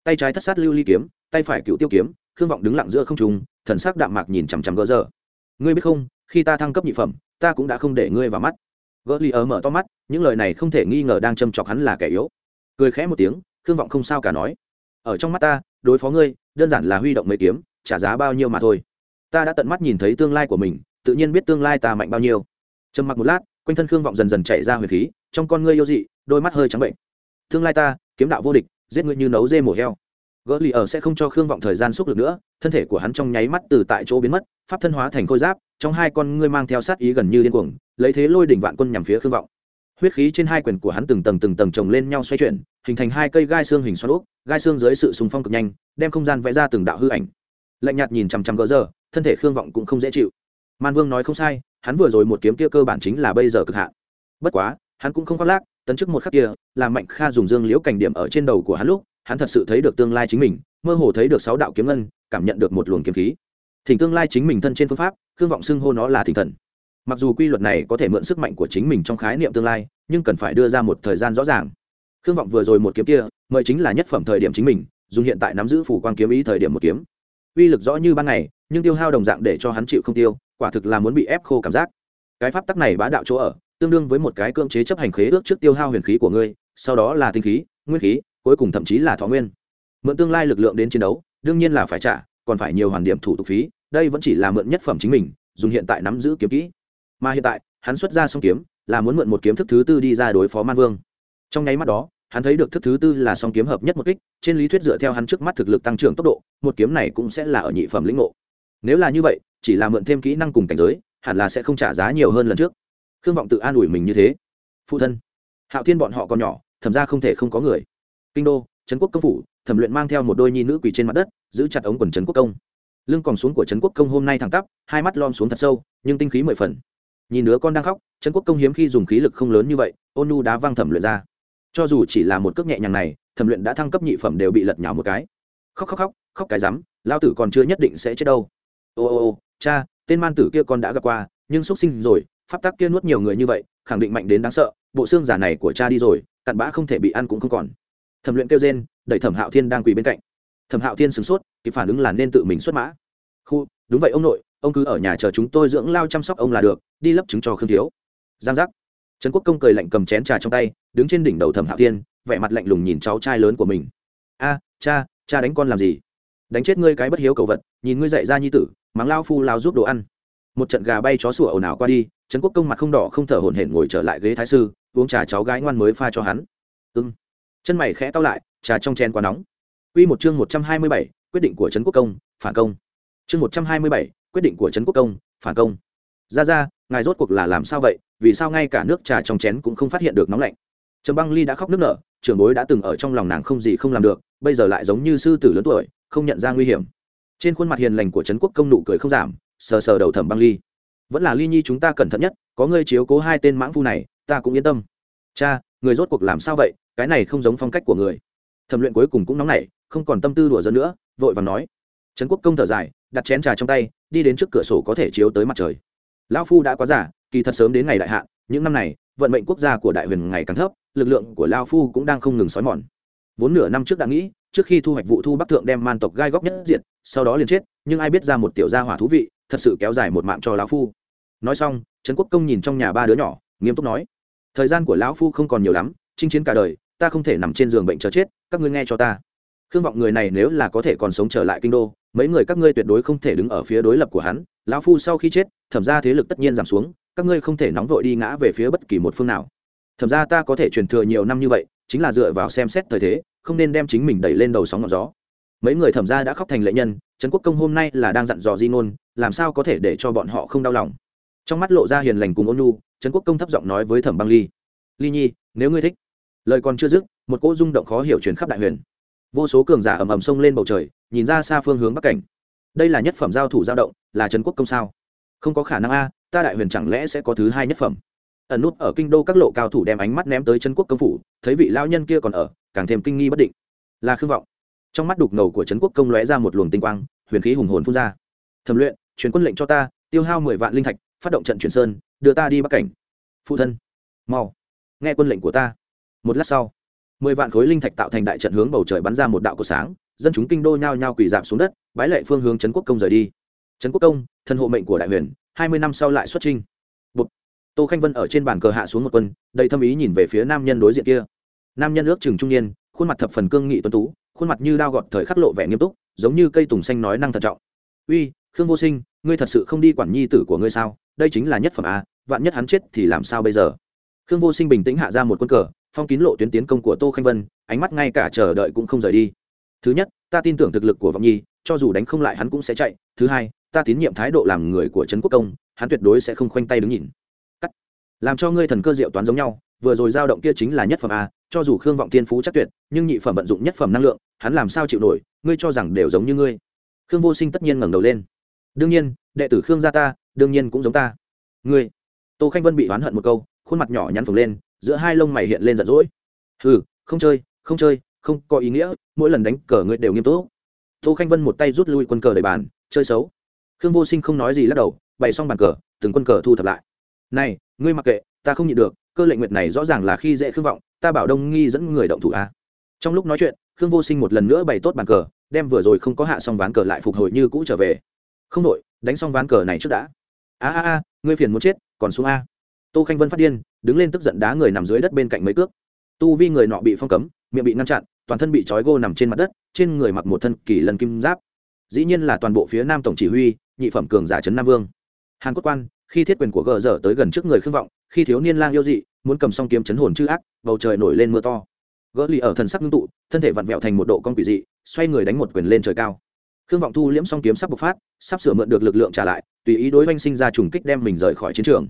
Tay trái thất sát lưu ly kiếm, tay phải cựu tiêu kiếm, khương vọng đứng lặng giữa không trùng thần sắc đạm mạc nhìn chằm chằm gỡ giờ. Ngươi biết không, khi ta thăng cấp nhị phẩm, ta cũng đã không để ngươi vào mắt. Gỡ ly ở mở to mắt, những lời này không thể nghi ngờ đang châm chọc hắn là kẻ yếu. Cười khẽ một tiếng, khương vọng không sao cả nói. Ở trong mắt ta đối phó ngươi, đơn giản là huy động mấy kiếm, trả giá bao nhiêu mà thôi. Ta đã tận mắt nhìn thấy tương lai của mình, tự nhiên biết tương lai ta mạnh bao nhiêu. Trầm mặc một lát, quanh thân khương vọng dần dần chạy ra huyền khí, trong con ngươi yêu dị, đôi mắt hơi trắng bệnh. Tương lai ta, kiếm đạo vô địch, giết ngươi như nấu dê mổ heo. Gỡ lì ở sẽ không cho khương vọng thời gian xúc lực nữa, thân thể của hắn trong nháy mắt từ tại chỗ biến mất, pháp thân hóa thành khôi giáp, trong hai con ngươi mang theo sát ý gần như điên cuồng, lấy thế lôi đỉnh vạn quân nhằm phía khương vọng huyết khí trên hai quyền của hắn từng tầng từng tầng chồng lên nhau xoay chuyển, hình thành hai cây gai xương hình xoắn úp, gai xương dưới sự sùng phong cực nhanh, đem không gian vẽ ra từng đạo hư ảnh. Lạnh nhạt nhìn chằm chằm gỡ giờ thân thể khương vọng cũng không dễ chịu. Man vương nói không sai, hắn vừa rồi một kiếm kia cơ bản chính là bây giờ cực hạn. Bất quá, hắn cũng không khoác lác, tấn chức một khắc kia làm mạnh kha dùng dương liễu cảnh điểm ở trên đầu của hắn lúc, hắn thật sự thấy được tương lai chính mình, mơ hồ thấy được sáu đạo kiếm ngân, cảm nhận được một luồng kiếm khí. Thỉnh tương lai chính mình thân trên phương pháp, khương vọng xưng hô nó là thỉnh thần mặc dù quy luật này có thể mượn sức mạnh của chính mình trong khái niệm tương lai, nhưng cần phải đưa ra một thời gian rõ ràng. Khương vọng vừa rồi một kiếm kia, mời chính là nhất phẩm thời điểm chính mình, dùng hiện tại nắm giữ phủ quan kiếm ý thời điểm một kiếm. Uy lực rõ như ban ngày, nhưng tiêu hao đồng dạng để cho hắn chịu không tiêu, quả thực là muốn bị ép khô cảm giác. Cái pháp tắc này bá đạo chỗ ở, tương đương với một cái cưỡng chế chấp hành khế ước trước tiêu hao huyền khí của ngươi, sau đó là tinh khí, nguyên khí, cuối cùng thậm chí là thọ nguyên. Mượn tương lai lực lượng đến chiến đấu, đương nhiên là phải trả, còn phải nhiều hoàn điểm thủ tục phí, đây vẫn chỉ là mượn nhất phẩm chính mình, dùng hiện tại nắm giữ kiếm kỹ mà hiện tại, hắn xuất ra song kiếm, là muốn mượn một kiếm thức thứ tư đi ra đối phó man vương. Trong nháy mắt đó, hắn thấy được thức thứ tư là song kiếm hợp nhất một kích, trên lý thuyết dựa theo hắn trước mắt thực lực tăng trưởng tốc độ, một kiếm này cũng sẽ là ở nhị phẩm lĩnh ngộ. Nếu là như vậy, chỉ là mượn thêm kỹ năng cùng cảnh giới, hẳn là sẽ không trả giá nhiều hơn lần trước. Khương vọng tự an ủi mình như thế. Phụ thân. Hạo thiên bọn họ còn nhỏ thẩm ra không thể không có người. Kinh đô, trấn quốc công phủ, thẩm luyện mang theo một đôi nhi nữ quỳ trên mặt đất, giữ chặt ống quần trấn quốc công. Lưng còn xuống của trấn quốc công hôm nay thẳng tắp, hai mắt lom xuống thật sâu, nhưng tinh khí mười phần nhìn đứa con đang khóc, trấn quốc công hiếm khi dùng khí lực không lớn như vậy, ôn nu đá văng thẩm luyện ra. Cho dù chỉ là một cước nhẹ nhàng này, thẩm luyện đã thăng cấp nhị phẩm đều bị lật nhào một cái. Khóc khóc khóc khóc cái rắm, lao tử còn chưa nhất định sẽ chết đâu. Ô ô ô, cha, tên man tử kia con đã gặp qua, nhưng xuất sinh rồi, pháp tắc kia nuốt nhiều người như vậy, khẳng định mạnh đến đáng sợ, bộ xương giả này của cha đi rồi, cặn bã không thể bị ăn cũng không còn. Thẩm luyện kêu rên, đẩy thẩm hạo thiên đang quỳ bên cạnh. Thẩm hạo thiên sửng sốt, kịp phản ứng là nên tự mình xuất mã. Khu, đúng vậy ông nội ông cứ ở nhà chờ chúng tôi dưỡng lao chăm sóc ông là được đi lấp trứng cho khương thiếu. Giang giác. Trần quốc công cười lạnh cầm chén trà trong tay đứng trên đỉnh đầu thẩm hạo tiên vẻ mặt lạnh lùng nhìn cháu trai lớn của mình. A cha cha đánh con làm gì? Đánh chết ngươi cái bất hiếu cầu vật nhìn ngươi dậy ra nhi tử mắng lao phu lao giúp đồ ăn. Một trận gà bay chó sủa ồn ào qua đi trần quốc công mặt không đỏ không thở hổn hển ngồi trở lại ghế thái sư uống trà cháu gái ngoan mới pha cho hắn. Ưng chân mày khẽ tao lại trà trong chén quá nóng. Quy một chương 127, quyết định của trấn quốc công phản công. Chương 127, quyết định của trấn quốc công, phản công. Ra ra, ngài rốt cuộc là làm sao vậy? Vì sao ngay cả nước trà trong chén cũng không phát hiện được nóng lạnh? Trầm băng ly đã khóc nước nở, trưởng bối đã từng ở trong lòng nàng không gì không làm được, bây giờ lại giống như sư tử lớn tuổi, không nhận ra nguy hiểm. Trên khuôn mặt hiền lành của trấn quốc công nụ cười không giảm, sờ sờ đầu thẩm băng ly. Vẫn là ly nhi chúng ta cẩn thận nhất, có ngươi chiếu cố hai tên mãng phu này, ta cũng yên tâm. Cha, người rốt cuộc làm sao vậy? Cái này không giống phong cách của người. Thẩm luyện cuối cùng cũng nóng nảy, không còn tâm tư đùa giỡn nữa, vội và nói. Trấn quốc công thở dài, đặt chén trà trong tay đi đến trước cửa sổ có thể chiếu tới mặt trời. Lão phu đã quá giả kỳ thật sớm đến ngày đại hạn, những năm này, vận mệnh quốc gia của đại huyền ngày càng thấp, lực lượng của lao phu cũng đang không ngừng xói mòn. Vốn nửa năm trước đã nghĩ, trước khi thu hoạch vụ thu bắc thượng đem man tộc gai góc nhất diện sau đó liền chết, nhưng ai biết ra một tiểu gia hỏa thú vị, thật sự kéo dài một mạng cho lão phu. Nói xong, trấn quốc công nhìn trong nhà ba đứa nhỏ, nghiêm túc nói, thời gian của lão phu không còn nhiều lắm, chinh chiến cả đời, ta không thể nằm trên giường bệnh chờ chết, các ngươi nghe cho ta. Khương vọng người này nếu là có thể còn sống trở lại kinh đô mấy người các ngươi tuyệt đối không thể đứng ở phía đối lập của hắn, lão phu sau khi chết, thẩm ra thế lực tất nhiên giảm xuống, các ngươi không thể nóng vội đi ngã về phía bất kỳ một phương nào. Thẩm ra ta có thể truyền thừa nhiều năm như vậy, chính là dựa vào xem xét thời thế, không nên đem chính mình đẩy lên đầu sóng ngọn gió. Mấy người thẩm ra đã khóc thành lệ nhân, trấn quốc công hôm nay là đang dặn dò di ngôn, làm sao có thể để cho bọn họ không đau lòng. Trong mắt lộ ra hiền lành cùng ôn nhu, trấn quốc công thấp giọng nói với thẩm băng ly ly nhi, nếu ngươi thích. Lời còn chưa dứt, một cỗ rung động khó hiểu truyền khắp đại huyền vô số cường giả ầm ầm xông lên bầu trời, nhìn ra xa phương hướng bắc cảnh. Đây là nhất phẩm giao thủ giao động, là Trần quốc công sao? Không có khả năng a, ta đại huyền chẳng lẽ sẽ có thứ hai nhất phẩm? Ẩn nút ở kinh đô các lộ cao thủ đem ánh mắt ném tới trấn quốc công phủ, thấy vị lao nhân kia còn ở, càng thêm kinh nghi bất định. Là khương vọng. Trong mắt đục ngầu của trấn quốc công lóe ra một luồng tinh quang, huyền khí hùng hồn phun ra. Thẩm luyện, truyền quân lệnh cho ta, tiêu hao mười vạn linh thạch, phát động trận chuyển sơn, đưa ta đi bắc cảnh. Phụ thân, mau, nghe quân lệnh của ta. Một lát sau mười vạn khối linh thạch tạo thành đại trận hướng bầu trời bắn ra một đạo cổ sáng, dân chúng kinh đô nhao nhao quỳ giảm xuống đất, bái lệ phương hướng trấn quốc công rời đi. Trấn quốc công, thân hộ mệnh của đại huyền, hai mươi năm sau lại xuất trinh Bụt. tô khanh vân ở trên bàn cờ hạ xuống một quân, đầy thâm ý nhìn về phía nam nhân đối diện kia. Nam nhân ước chừng trung niên, khuôn mặt thập phần cương nghị tuấn tú, khuôn mặt như đao gọt thời khắc lộ vẻ nghiêm túc, giống như cây tùng xanh nói năng thận trọng. Uy, khương vô sinh, ngươi thật sự không đi quản nhi tử của ngươi sao? Đây chính là nhất phẩm a, vạn nhất hắn chết thì làm sao bây giờ? Khương vô sinh bình tĩnh hạ ra một quân cờ phong kín lộ tuyến tiến công của tô khanh vân, ánh mắt ngay cả chờ đợi cũng không rời đi. Thứ nhất, ta tin tưởng thực lực của vọng nhi, cho dù đánh không lại hắn cũng sẽ chạy. Thứ hai, ta tín nhiệm thái độ làm người của trấn quốc công, hắn tuyệt đối sẽ không khoanh tay đứng nhìn. Cắt. Làm cho ngươi thần cơ diệu toán giống nhau, vừa rồi dao động kia chính là nhất phẩm a, cho dù khương vọng Thiên phú chắc tuyệt, nhưng nhị phẩm vận dụng nhất phẩm năng lượng, hắn làm sao chịu nổi, ngươi cho rằng đều giống như ngươi. Khương vô sinh tất nhiên ngẩng đầu lên. Đương nhiên, đệ tử khương gia ta, đương nhiên cũng giống ta. Ngươi. Tô khanh vân bị oán hận một câu, khuôn mặt nhỏ nhắn phồng lên giữa hai lông mày hiện lên giận dỗi. Ừ không chơi không chơi, không có ý nghĩa, mỗi lần đánh cờ ngươi đều nghiêm túc. Tô khanh vân một tay rút lui quân cờ đầy bàn, chơi xấu. Khương vô sinh không nói gì lắc đầu, bày xong bàn cờ, từng quân cờ thu thập lại. Này, ngươi mặc kệ, ta không nhịn được, cơ lệnh nguyệt này rõ ràng là khi dễ khương vọng, ta bảo đông nghi dẫn người động thủ a trong lúc nói chuyện, khương vô sinh một lần nữa bày tốt bàn cờ, đem vừa rồi không có hạ xong ván cờ lại phục hồi như cũ trở về. Không đội đánh xong ván cờ này trước đã. A a a, ngươi phiền muốn chết, còn xuống a. Tô khanh vân phát điên đứng lên tức giận đá người nằm dưới đất bên cạnh mấy cước. Tu vi người nọ bị phong cấm, miệng bị ngăn chặn, toàn thân bị trói gô nằm trên mặt đất, trên người mặc một thân kỳ lần kim giáp. Dĩ nhiên là toàn bộ phía nam tổng chỉ huy, nhị phẩm cường giả trấn nam vương. Hàn quốc quan, khi thiết quyền của gờ dở tới gần trước người khương vọng, khi thiếu niên lang yêu dị, muốn cầm song kiếm chấn hồn chư ác, bầu trời nổi lên mưa to. Gỡ lì ở thần sắc ngưng tụ, thân thể vặn vẹo thành một độ con quỷ dị, xoay người đánh một quyền lên trời cao. Khương vọng thu liễm song kiếm sắp bộc phát, sắp sửa mượn được lực lượng trả lại, tùy ý đối oanh sinh ra trùng kích đem mình rời khỏi chiến trường.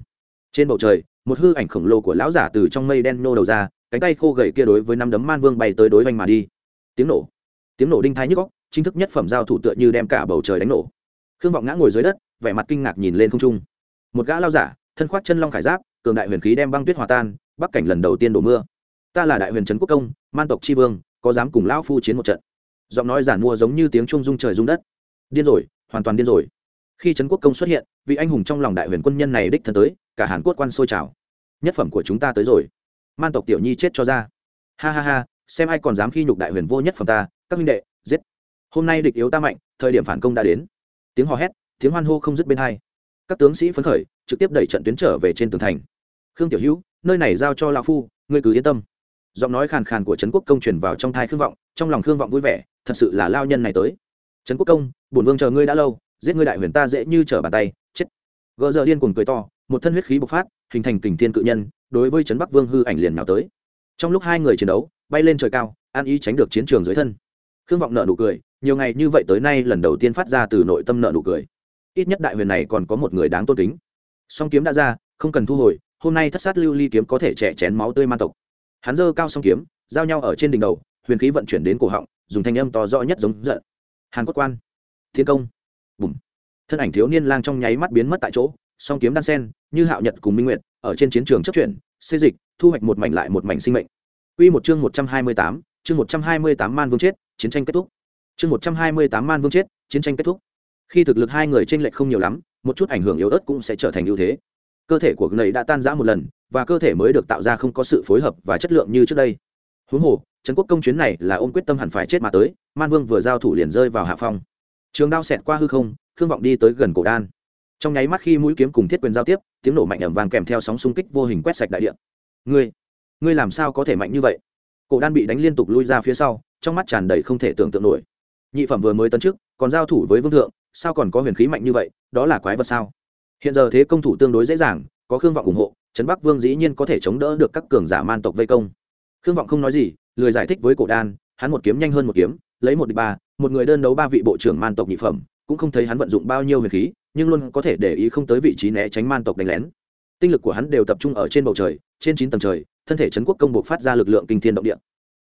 Trên bầu trời một hư ảnh khổng lồ của lão giả từ trong mây đen nô đầu ra, cánh tay khô gầy kia đối với năm đấm man vương bay tới đối oanh mà đi. Tiếng nổ. Tiếng nổ đinh thái nhức góc chính thức nhất phẩm giao thủ tựa như đem cả bầu trời đánh nổ. Khương vọng ngã ngồi dưới đất, vẻ mặt kinh ngạc nhìn lên không trung. Một gã lao giả, thân khoác chân long khải giáp, cường đại huyền khí đem băng tuyết hòa tan, bắc cảnh lần đầu tiên đổ mưa. Ta là đại huyền trấn quốc công, man tộc tri vương, có dám cùng lão phu chiến một trận? Giọng nói giản mua giống như tiếng trung dung trời dung đất. Điên rồi, hoàn toàn điên rồi. Khi trấn quốc công xuất hiện, vị anh hùng trong lòng đại huyền quân nhân này đích thân tới cả hàn quốc quan sôi trào. Nhất phẩm của chúng ta tới rồi. Man tộc tiểu nhi chết cho ra. Ha ha ha, xem ai còn dám khi nhục đại huyền vô nhất phẩm ta, các minh đệ, giết. Hôm nay địch yếu ta mạnh, thời điểm phản công đã đến. Tiếng hò hét, tiếng hoan hô không dứt bên hai. Các tướng sĩ phấn khởi, trực tiếp đẩy trận tuyến trở về trên tường thành. Khương tiểu hữu, nơi này giao cho lão phu, ngươi cứ yên tâm. Giọng nói khàn khàn của trấn quốc công truyền vào trong thai khương vọng, trong lòng khương vọng vui vẻ, thật sự là lao nhân này tới. Trấn quốc công, bổn vương chờ ngươi đã lâu, giết ngươi đại huyền ta dễ như trở bàn tay, chết. Gỡ giờ điên cuồng cười to một thân huyết khí bộc phát, hình thành kình thiên cự nhân, đối với trấn bắc vương hư ảnh liền nào tới. Trong lúc hai người chiến đấu, bay lên trời cao, an ý tránh được chiến trường dưới thân. Khương vọng nợ nụ cười, nhiều ngày như vậy tới nay lần đầu tiên phát ra từ nội tâm nợ nụ cười. Ít nhất đại huyền này còn có một người đáng tôn kính. Song kiếm đã ra, không cần thu hồi, hôm nay thất sát lưu ly kiếm có thể trẻ chén máu tươi man tộc. Hắn giơ cao song kiếm, giao nhau ở trên đỉnh đầu, huyền khí vận chuyển đến cổ họng, dùng thanh âm to rõ nhất giống giận. Hàn quốc quan. Thiên công. Bùm. Thân ảnh thiếu niên lang trong nháy mắt biến mất tại chỗ song kiếm đan sen như hạo nhật cùng minh nguyệt ở trên chiến trường chấp chuyển xây dịch thu hoạch một mảnh lại một mảnh sinh mệnh Quy một chương một trăm hai mươi tám, chương một trăm hai mươi tám man vương chết, chiến tranh kết thúc. Chương một trăm hai mươi tám man vương chết, chiến tranh kết thúc. Khi thực lực hai người trên lệch không nhiều lắm, một chút ảnh hưởng yếu ớt cũng sẽ trở thành ưu thế. Cơ thể của người đã tan rã một lần, và cơ thể mới được tạo ra không có sự phối hợp và chất lượng như trước đây. Huống hồ, trấn quốc công chuyến này là ôm quyết tâm hẳn phải chết mà tới, Man Vương vừa giao thủ liền rơi vào hạ phong. Trường đao xẹt qua hư không, Khương Vọng đi tới gần cổ đan trong nháy mắt khi mũi kiếm cùng thiết quyền giao tiếp, tiếng nổ mạnh ẩm vàng kèm theo sóng xung kích vô hình quét sạch đại địa. Ngươi ngươi làm sao có thể mạnh như vậy? Cổ đan bị đánh liên tục lui ra phía sau, trong mắt tràn đầy không thể tưởng tượng nổi. Nhị phẩm vừa mới tấn trước còn giao thủ với vương thượng, sao còn có huyền khí mạnh như vậy, đó là quái vật sao? Hiện giờ thế công thủ tương đối dễ dàng, có khương vọng ủng hộ, trấn bắc vương dĩ nhiên có thể chống đỡ được các cường giả man tộc vây công. Khương vọng không nói gì, lười giải thích với cổ đan, hắn một kiếm nhanh hơn một kiếm, lấy một địch ba, một người đơn đấu ba vị bộ trưởng man tộc nhị phẩm, cũng không thấy hắn vận dụng bao nhiêu huyền khí nhưng luôn có thể để ý không tới vị trí né tránh man tộc đánh lén. Tinh lực của hắn đều tập trung ở trên bầu trời, trên chín tầng trời, thân thể trấn quốc công buộc phát ra lực lượng kinh thiên động địa.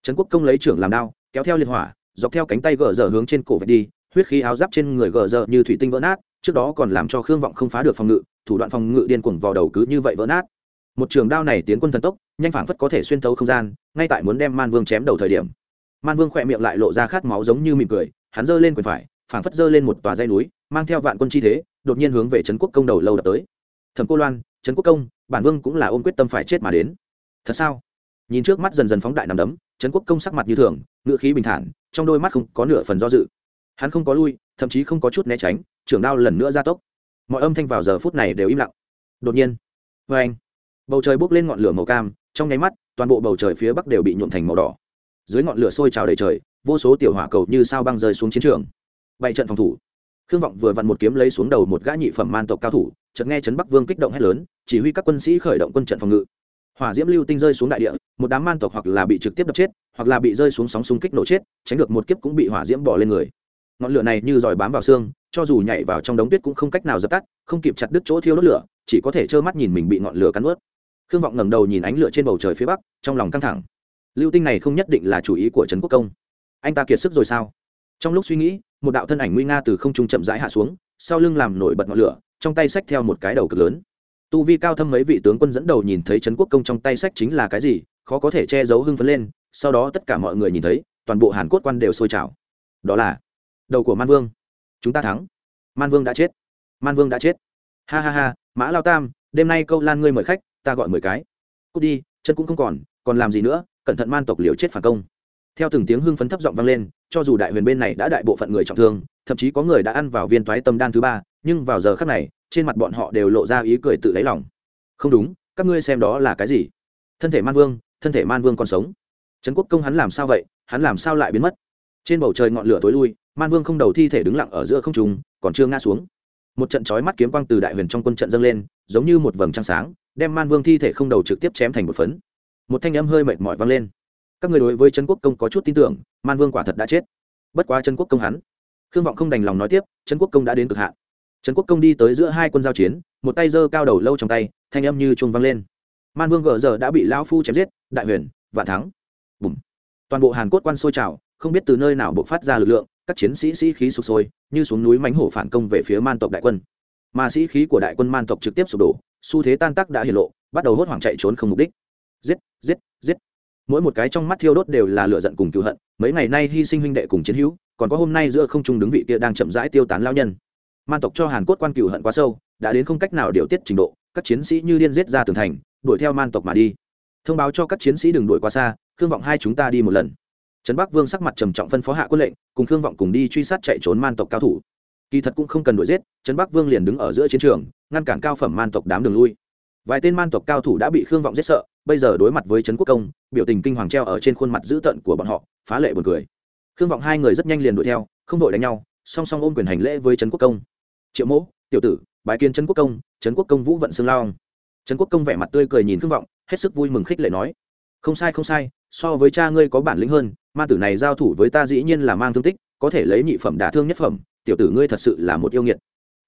Trấn quốc công lấy trưởng làm đao, kéo theo liên hỏa, dọc theo cánh tay gờ dở hướng trên cổ vạch đi, huyết khí áo giáp trên người gờ dở như thủy tinh vỡ nát, trước đó còn làm cho khương vọng không phá được phòng ngự, thủ đoạn phòng ngự điên cuồng vào đầu cứ như vậy vỡ nát. Một trường đao này tiến quân thần tốc, nhanh phảng phất có thể xuyên thấu không gian, ngay tại muốn đem man vương chém đầu thời điểm. Man vương khỏe miệng lại lộ ra khát máu giống như mỉm cười, hắn giơ lên quyền phải, phảng phất giơ lên một tòa dây núi mang theo vạn quân chi thế, đột nhiên hướng về trấn quốc công đầu lâu đập tới. Thẩm cô loan, trấn quốc công, bản vương cũng là ôm quyết tâm phải chết mà đến. Thật sao? Nhìn trước mắt dần dần phóng đại nằm đấm, trấn quốc công sắc mặt như thường ngựa khí bình thản, trong đôi mắt không có nửa phần do dự. Hắn không có lui, thậm chí không có chút né tránh, trưởng đao lần nữa ra tốc. Mọi âm thanh vào giờ phút này đều im lặng. Đột nhiên vê anh bầu trời bốc lên ngọn lửa màu cam, trong nháy mắt, toàn bộ bầu trời phía bắc đều bị nhuộm thành màu đỏ. Dưới ngọn lửa sôi trào đầy trời, vô số tiểu hỏa cầu như sao băng rơi xuống chiến trường. Bảy trận phòng thủ khương vọng vừa vặn một kiếm lấy xuống đầu một gã nhị phẩm man tộc cao thủ, chợt nghe trấn bắc vương kích động hét lớn, chỉ huy các quân sĩ khởi động quân trận phòng ngự. Hỏa diễm lưu tinh rơi xuống đại địa, một đám man tộc hoặc là bị trực tiếp đập chết, hoặc là bị rơi xuống sóng xung kích nổ chết, tránh được một kiếp cũng bị hỏa diễm bỏ lên người. Ngọn lửa này như giỏi bám vào xương, cho dù nhảy vào trong đống tuyết cũng không cách nào dập tắt, không kịp chặt đứt chỗ thiêu đốt lửa, chỉ có thể trơ mắt nhìn mình bị ngọn lửa cắn ướt khương vọng ngẩng đầu nhìn ánh lửa trên bầu trời phía bắc, trong lòng căng thẳng. Lưu tinh này không nhất định là chủ ý của trấn quốc công. Anh ta kiệt sức rồi sao? Trong lúc suy nghĩ một đạo thân ảnh nguy nga từ không trung chậm rãi hạ xuống, sau lưng làm nổi bật ngọn lửa, trong tay xách theo một cái đầu cực lớn. Tu vi cao thâm mấy vị tướng quân dẫn đầu nhìn thấy trấn quốc công trong tay sách chính là cái gì, khó có thể che giấu hưng phấn lên, sau đó tất cả mọi người nhìn thấy, toàn bộ hàn Quốc quan đều sôi trào. Đó là đầu của man vương. Chúng ta thắng. Man vương đã chết. Man vương đã chết. Ha ha ha, mã lao tam, đêm nay câu lan ngươi mời khách, ta gọi mười cái. Cút đi, chân cũng không còn còn làm gì nữa, cẩn thận man tộc liều chết phản công. Theo từng tiếng hưng phấn thấp giọng vang lên cho dù đại huyền bên này đã đại bộ phận người trọng thương, thậm chí có người đã ăn vào viên toái tâm đan thứ ba, nhưng vào giờ khác này, trên mặt bọn họ đều lộ ra ý cười tự lấy lòng. Không đúng, các ngươi xem đó là cái gì? Thân thể man vương, thân thể man vương còn sống. Trấn quốc công hắn làm sao vậy? Hắn làm sao lại biến mất? Trên bầu trời ngọn lửa tối lui, man vương không đầu thi thể đứng lặng ở giữa không trùng còn chưa ngã xuống. Một trận chói mắt kiếm quang từ đại huyền trong quân trận dâng lên, giống như một vầng trăng sáng, đem man vương thi thể không đầu trực tiếp chém thành một phấn. Một thanh âm hơi mệt mỏi vang lên các người đối với trấn quốc công có chút tin tưởng, man vương quả thật đã chết. Bất quá trấn quốc công hắn, khương vọng không đành lòng nói tiếp, trấn quốc công đã đến cực hạn. Trấn quốc công đi tới giữa hai quân giao chiến, một tay giơ cao đầu lâu trong tay, thanh âm như chuông vang lên. Man vương gờ giờ đã bị lão phu chém giết, đại huyền, vạn thắng. Bùm. Toàn bộ hàn cốt quan sôi trào, không biết từ nơi nào bộc phát ra lực lượng, các chiến sĩ sĩ khí sụp sôi, như xuống núi mánh hổ phản công về phía man tộc đại quân. Mà sĩ khí của đại quân man tộc trực tiếp sụp đổ, xu thế tan tác đã hiện lộ, bắt đầu hốt hoảng chạy trốn không mục đích. Giết giết giết mỗi một cái trong mắt thiêu đốt đều là lửa giận cùng cựu hận, mấy ngày nay hy sinh huynh đệ cùng chiến hữu, còn có hôm nay giữa không trung đứng vị kia đang chậm rãi tiêu tán lao nhân. Man tộc cho hàn cốt quan cựu hận quá sâu, đã đến không cách nào điều tiết trình độ, các chiến sĩ như điên giết ra tường thành, đuổi theo man tộc mà đi. Thông báo cho các chiến sĩ đừng đuổi quá xa, khương vọng hai chúng ta đi một lần. Trấn bắc vương sắc mặt trầm trọng phân phó hạ quân lệnh, cùng khương vọng cùng đi truy sát chạy trốn man tộc cao thủ. Kỳ thật cũng không cần đuổi giết, trấn bắc vương liền đứng ở giữa chiến trường, ngăn cản cao phẩm man tộc đám đường lui vài tên man tộc cao thủ đã bị khương vọng giết sợ, bây giờ đối mặt với trấn quốc công, biểu tình kinh hoàng treo ở trên khuôn mặt dữ tợn của bọn họ, phá lệ buồn cười. Khương vọng hai người rất nhanh liền đuổi theo, không đội đánh nhau, song song ôm quyền hành lễ với trấn quốc công. Triệu mỗ, tiểu tử, bái kiến trấn quốc công, trấn quốc công vũ vận xương lao trấn quốc công vẻ mặt tươi cười nhìn khương vọng, hết sức vui mừng khích lệ nói, không sai không sai, so với cha ngươi có bản lĩnh hơn, ma tử này giao thủ với ta dĩ nhiên là mang thương tích, có thể lấy nhị phẩm đả thương nhất phẩm, tiểu tử ngươi thật sự là một yêu nghiệt.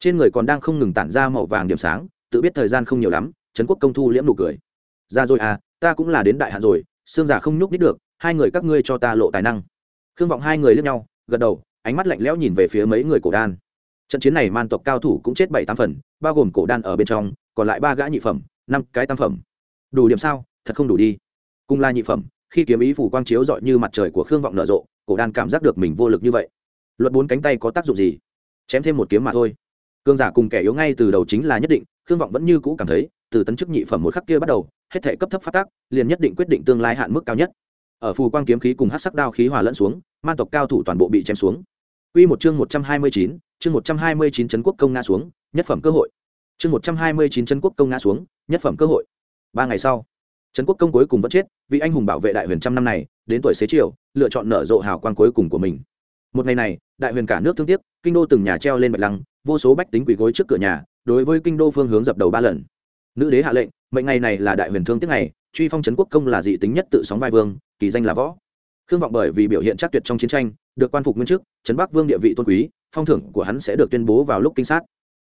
Trên người còn đang không ngừng tản ra màu vàng điểm sáng, tự biết thời gian không nhiều lắm trấn quốc công thu liễm nụ cười. Ra rồi à ta cũng là đến đại hạn rồi, xương giả không nhúc nít được, hai người các ngươi cho ta lộ tài năng. Khương vọng hai người lướt nhau, gật đầu, ánh mắt lạnh lẽo nhìn về phía mấy người cổ đan. Trận chiến này man tộc cao thủ cũng chết bảy tam phần, bao gồm cổ đan ở bên trong, còn lại ba gã nhị phẩm, năm cái tam phẩm. Đủ điểm sao? Thật không đủ đi. Cùng là nhị phẩm, khi kiếm ý phủ quang chiếu dọi như mặt trời của khương vọng nở rộ, cổ đan cảm giác được mình vô lực như vậy. Luật bốn cánh tay có tác dụng gì? Chém thêm một kiếm mà thôi. Cương giả cùng kẻ yếu ngay từ đầu chính là nhất định khương vọng vẫn như cũ cảm thấy từ tấn chức nhị phẩm một khắc kia bắt đầu hết thể cấp thấp phát tác liền nhất định quyết định tương lai hạn mức cao nhất. Ở phù quang kiếm khí cùng hát sắc đao khí hòa lẫn xuống man tộc cao thủ toàn bộ bị chém xuống. Quy một chương một trăm hai mươi chín, chương một trăm hai mươi chín trấn quốc công ngã xuống nhất phẩm cơ hội. Chương một trăm hai mươi chín trấn quốc công ngã xuống nhất phẩm cơ hội. Ba ngày sau trấn quốc công cuối cùng vẫn chết vị anh hùng bảo vệ đại huyền trăm năm này đến tuổi xế chiều lựa chọn nở rộ hào quang cuối cùng của mình. Một ngày này đại huyền cả nước thương tiếc kinh đô từng nhà treo lên bạch lăng vô số bách tính quỳ gối trước cửa nhà đối với kinh đô phương hướng dập đầu ba lần. Nữ đế hạ lệnh, mệnh ngày này là đại huyền thương tiếc ngày, truy phong trấn quốc công là dị tính nhất tự sóng vai vương, kỳ danh là võ. Khương vọng bởi vì biểu hiện chắc tuyệt trong chiến tranh, được quan phục nguyên chức, trấn bắc vương địa vị tôn quý, phong thưởng của hắn sẽ được tuyên bố vào lúc kinh sát.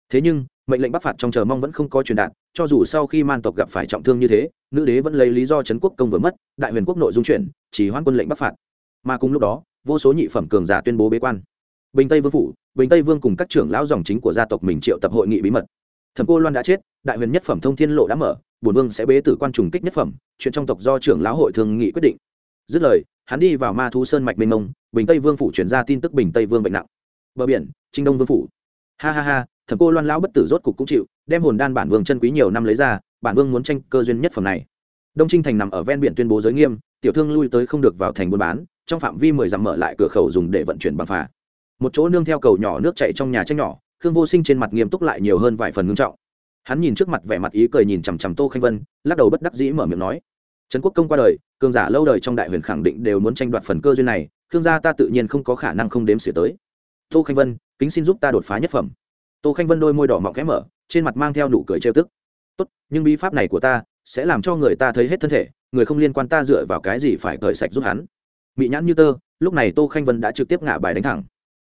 Thế nhưng, mệnh lệnh bắc phạt trong chờ mong vẫn không có truyền đạt, cho dù sau khi man tộc gặp phải trọng thương như thế, nữ đế vẫn lấy lý do trấn quốc công vừa mất, đại huyền quốc nội dung chuyển, chỉ hoãn quân lệnh bắc phạt. Mà cùng lúc đó, vô số nhị phẩm cường giả tuyên bố bế quan. Bình tây vương phủ bình tây vương cùng các trưởng lão dòng chính của gia tộc mình triệu tập hội nghị bí mật. Thẩm cô loan đã chết, đại huyền nhất phẩm thông thiên lộ đã mở, bổn vương sẽ bế tử quan trùng kích nhất phẩm, chuyện trong tộc do trưởng lão hội thường nghị quyết định. Dứt lời, hắn đi vào ma thú sơn mạch mênh mông, bình tây vương phủ chuyển ra tin tức bình tây vương bệnh nặng. Bờ biển, trinh đông vương phủ. Ha ha ha, thẩm cô loan lão bất tử rốt cục cũng chịu, đem hồn đan bản vương chân quý nhiều năm lấy ra, bản vương muốn tranh cơ duyên nhất phẩm này. Đông trinh thành nằm ở ven biển tuyên bố giới nghiêm, tiểu thương lui tới không được vào thành buôn bán, trong phạm vi mười dặm mở lại cửa khẩu dùng để vận chuyển bằng phà một chỗ nương theo cầu nhỏ nước chạy trong nhà tranh nhỏ, khương vô sinh trên mặt nghiêm túc lại nhiều hơn vài phần ngưng trọng. Hắn nhìn trước mặt vẻ mặt ý cười nhìn chằm chằm tô khanh vân, lắc đầu bất đắc dĩ mở miệng nói, trấn quốc công qua đời, cường giả lâu đời trong đại huyền khẳng định đều muốn tranh đoạt phần cơ duyên này thương gia ta tự nhiên không có khả năng không đếm xỉa tới. Tô khanh vân, kính xin giúp ta đột phá nhất phẩm. Tô khanh vân đôi môi đỏ mọng khẽ mở, trên mặt mang theo nụ cười trêu tức. Tốt, nhưng bí pháp này của ta sẽ làm cho người ta thấy hết thân thể, người không liên quan ta dựa vào cái gì phải cởi sạch giúp hắn. Mị nhãn như tơ, lúc này tô khanh vân đã trực tiếp ngả bài đánh thẳng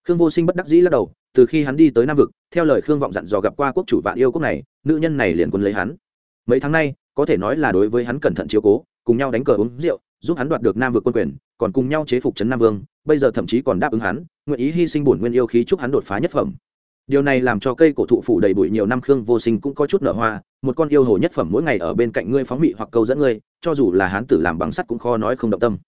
khương vô sinh bất đắc dĩ lắc đầu, từ khi hắn đi tới nam vực, theo lời khương vọng dặn dò gặp qua quốc chủ vạn yêu quốc này, nữ nhân này liền quân lấy hắn. Mấy tháng nay, có thể nói là đối với hắn cẩn thận chiếu cố, cùng nhau đánh cờ uống rượu, giúp hắn đoạt được nam vực quân quyền, còn cùng nhau chế phục trấn nam vương, bây giờ thậm chí còn đáp ứng hắn, nguyện ý hy sinh bổn nguyên yêu khí chúc hắn đột phá nhất phẩm. Điều này làm cho cây cổ thụ phủ đầy bụi nhiều năm khương vô sinh cũng có chút nở hoa, một con yêu hồ nhất phẩm mỗi ngày ở bên cạnh ngươi phóng mị hoặc câu dẫn ngươi, cho dù là hán tử làm bằng sắt cũng khó nói không động tâm.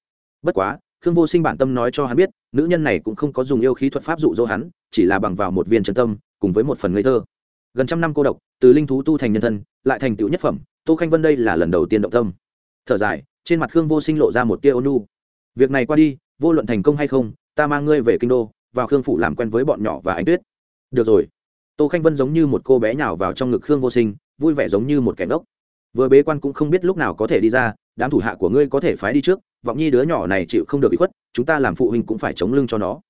Bất quá khương vô sinh bản tâm nói cho hắn biết, nữ nhân này cũng không có dùng yêu khí thuật pháp dụ dỗ hắn, chỉ là bằng vào một viên chân tâm, cùng với một phần ngây thơ. Gần trăm năm cô độc, từ linh thú tu thành nhân thân, lại thành tựu nhất phẩm, tô khanh vân đây là lần đầu tiên động tâm. Thở dài, trên mặt khương vô sinh lộ ra một tia ônu việc này qua đi, vô luận thành công hay không, ta mang ngươi về kinh đô, vào khương phủ làm quen với bọn nhỏ và ánh tuyết. Được rồi. Tô khanh vân giống như một cô bé nhào vào trong ngực khương vô sinh, vui vẻ giống như một kẻ ngốc. Vừa bế quan cũng không biết lúc nào có thể đi ra, đám thủ hạ của ngươi có thể phái đi trước vọng nhi đứa nhỏ này chịu không được bị khuất, chúng ta làm phụ huynh cũng phải chống lưng cho nó.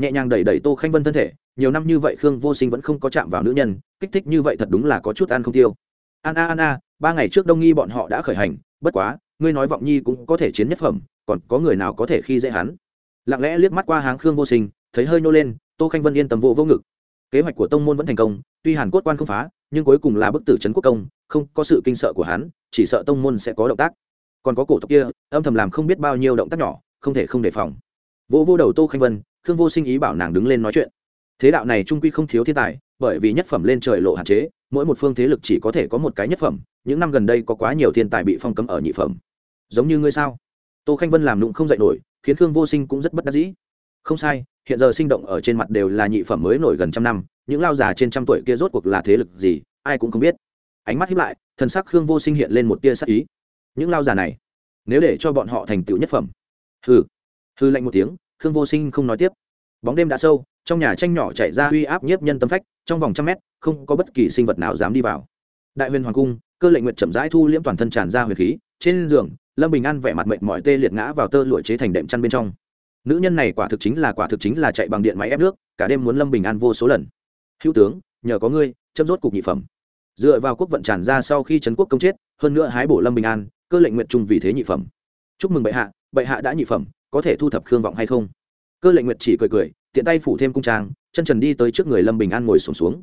Nhẹ nhàng đẩy đẩy tô khanh vân thân thể, nhiều năm như vậy khương vô sinh vẫn không có chạm vào nữ nhân, kích thích như vậy thật đúng là có chút ăn không tiêu. An a an a, ba ngày trước đông nghi bọn họ đã khởi hành, bất quá, ngươi nói vọng nhi cũng có thể chiến nhất phẩm, còn có người nào có thể khi dễ hắn? Lặng lẽ liếc mắt qua háng khương vô sinh, thấy hơi nô lên, tô khanh vân yên tâm vô vô ngực. Kế hoạch của tông môn vẫn thành công, tuy hàn cốt quan không phá, nhưng cuối cùng là bức tử trấn quốc công, không có sự kinh sợ của hắn, chỉ sợ tông môn sẽ có động tác còn có cổ tộc kia, âm thầm làm không biết bao nhiêu động tác nhỏ, không thể không đề phòng. Vô vô đầu tô khanh vân, khương vô sinh ý bảo nàng đứng lên nói chuyện. Thế đạo này trung quy không thiếu thiên tài, bởi vì nhất phẩm lên trời lộ hạn chế, mỗi một phương thế lực chỉ có thể có một cái nhất phẩm, những năm gần đây có quá nhiều thiên tài bị phong cấm ở nhị phẩm. Giống như ngươi sao? Tô khanh vân làm nụng không dạy nổi, khiến khương vô sinh cũng rất bất đắc dĩ. Không sai, hiện giờ sinh động ở trên mặt đều là nhị phẩm mới nổi gần trăm năm, những lao già trên trăm tuổi kia rốt cuộc là thế lực gì, ai cũng không biết. Ánh mắt hiếp lại, thần sắc khương vô sinh hiện lên một tia sắc ý những lao giả này, nếu để cho bọn họ thành tựu nhất phẩm. Hừ hư lạnh một tiếng, khương vô sinh không nói tiếp. Bóng đêm đã sâu, trong nhà tranh nhỏ chạy ra uy áp nhiếp nhân tâm phách, trong vòng trăm mét, không có bất kỳ sinh vật nào dám đi vào. Đại huyền hoàng cung, cơ lệnh nguyện chậm rãi thu liễm toàn thân tràn ra huyền khí, trên giường, lâm bình an vẻ mặt mệt mỏi tê liệt ngã vào tơ lụa chế thành đệm chăn bên trong. Nữ nhân này quả thực chính là, quả thực chính là chạy bằng điện máy ép nước, cả đêm muốn lâm bình an vô số lần. Hữu tướng, nhờ có ngươi, chấm rốt cục nhị phẩm. Dựa vào quốc vận tràn ra sau khi trấn quốc công chết, hơn nữa hái bổ lâm bình an cơ lệnh nguyệt trung vì thế nhị phẩm. Chúc mừng bệ hạ bệ hạ đã nhị phẩm có thể thu thập khương vọng hay không? Cơ lệnh nguyệt chỉ cười cười tiện tay phủ thêm cung trang chân trần đi tới trước người lâm bình an ngồi sùng xuống, xuống.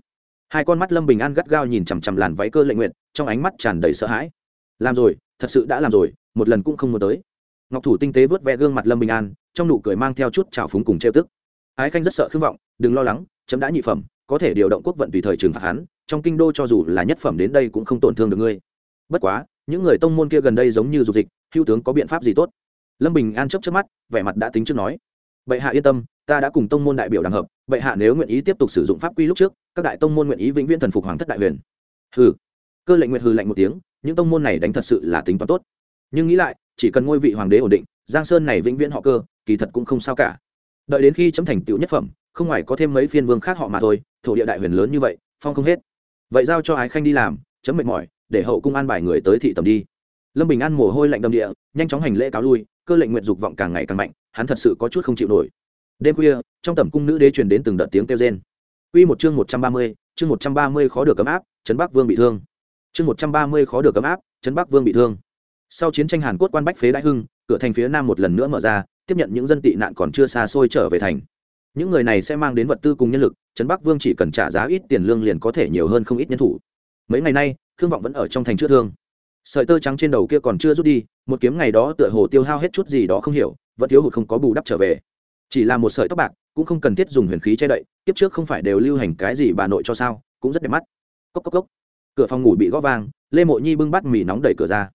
Hai con mắt lâm bình an gắt gao nhìn chằm chằm làn váy cơ lệnh nguyệt trong ánh mắt tràn đầy sợ hãi. Làm rồi thật sự đã làm rồi một lần cũng không muốn tới. Ngọc thủ tinh tế vớt ve gương mặt lâm bình an trong nụ cười mang theo chút trào phúng cùng trêu tức. Ái khanh rất sợ khương vọng đừng lo lắng chấm đã nhị phẩm có thể điều động quốc vận tùy thời trừng phạt hắn trong kinh đô cho dù là nhất phẩm đến đây cũng không tổn thương được ngươi. Bất quá những người tông môn kia gần đây giống như dục dịch, hữu tướng có biện pháp gì tốt? Lâm bình an chấp trước mắt, vẻ mặt đã tính trước nói. Bệ hạ yên tâm, ta đã cùng tông môn đại biểu đàng hợp, bệ hạ nếu nguyện ý tiếp tục sử dụng pháp quy lúc trước, các đại tông môn nguyện ý vĩnh viễn thần phục hoàng thất đại huyền. Hừ. Cơ lệnh nguyệt hừ lạnh một tiếng, những tông môn này đánh thật sự là tính toán tốt. Nhưng nghĩ lại, chỉ cần ngôi vị hoàng đế ổn định, giang sơn này vĩnh viễn họ cơ, kỳ thật cũng không sao cả. Đợi đến khi chấm thành tựu nhất phẩm, không ngoài có thêm mấy phiên vương khác họ mà thôi, thổ địa đại huyền lớn như vậy, phong không hết. Vậy giao cho ái khanh đi làm, chấm mệt mỏi để hậu cung an bài người tới thị tầm đi lâm bình an mồ hôi lạnh đầm địa nhanh chóng hành lễ cáo lui cơ lệnh nguyện dục vọng càng ngày càng mạnh hắn thật sự có chút không chịu nổi đêm khuya trong tầm cung nữ đế truyền đến từng đợt tiếng kêu rên Quy một chương một trăm ba mươi, chương một trăm ba mươi khó được cấm áp, trấn Bắc Vương bị thương. Chương một trăm ba mươi khó được cấm áp, trấn Bắc Vương bị thương. Sau chiến tranh Hàn Quốc quan bách phế đại hưng, cửa thành phía nam một lần nữa mở ra, tiếp nhận những dân tị nạn còn chưa xa xôi trở về thành. Những người này sẽ mang đến vật tư cùng nhân lực, trấn Bắc Vương chỉ cần trả giá ít tiền lương liền có thể nhiều hơn không ít nhân thủ. Mấy ngày nay, Khương Vọng vẫn ở trong thành chữa thương. Sợi tơ trắng trên đầu kia còn chưa rút đi, một kiếm ngày đó tựa hồ tiêu hao hết chút gì đó không hiểu, vẫn thiếu hụt không có bù đắp trở về. Chỉ là một sợi tóc bạc, cũng không cần thiết dùng huyền khí che đậy kiếp trước không phải đều lưu hành cái gì bà nội cho sao cũng rất đẹp mắt. Cốc cốc cốc. Cửa phòng ngủ bị gõ vang lê mộ nhi bưng bát mì nóng đẩy cửa ra.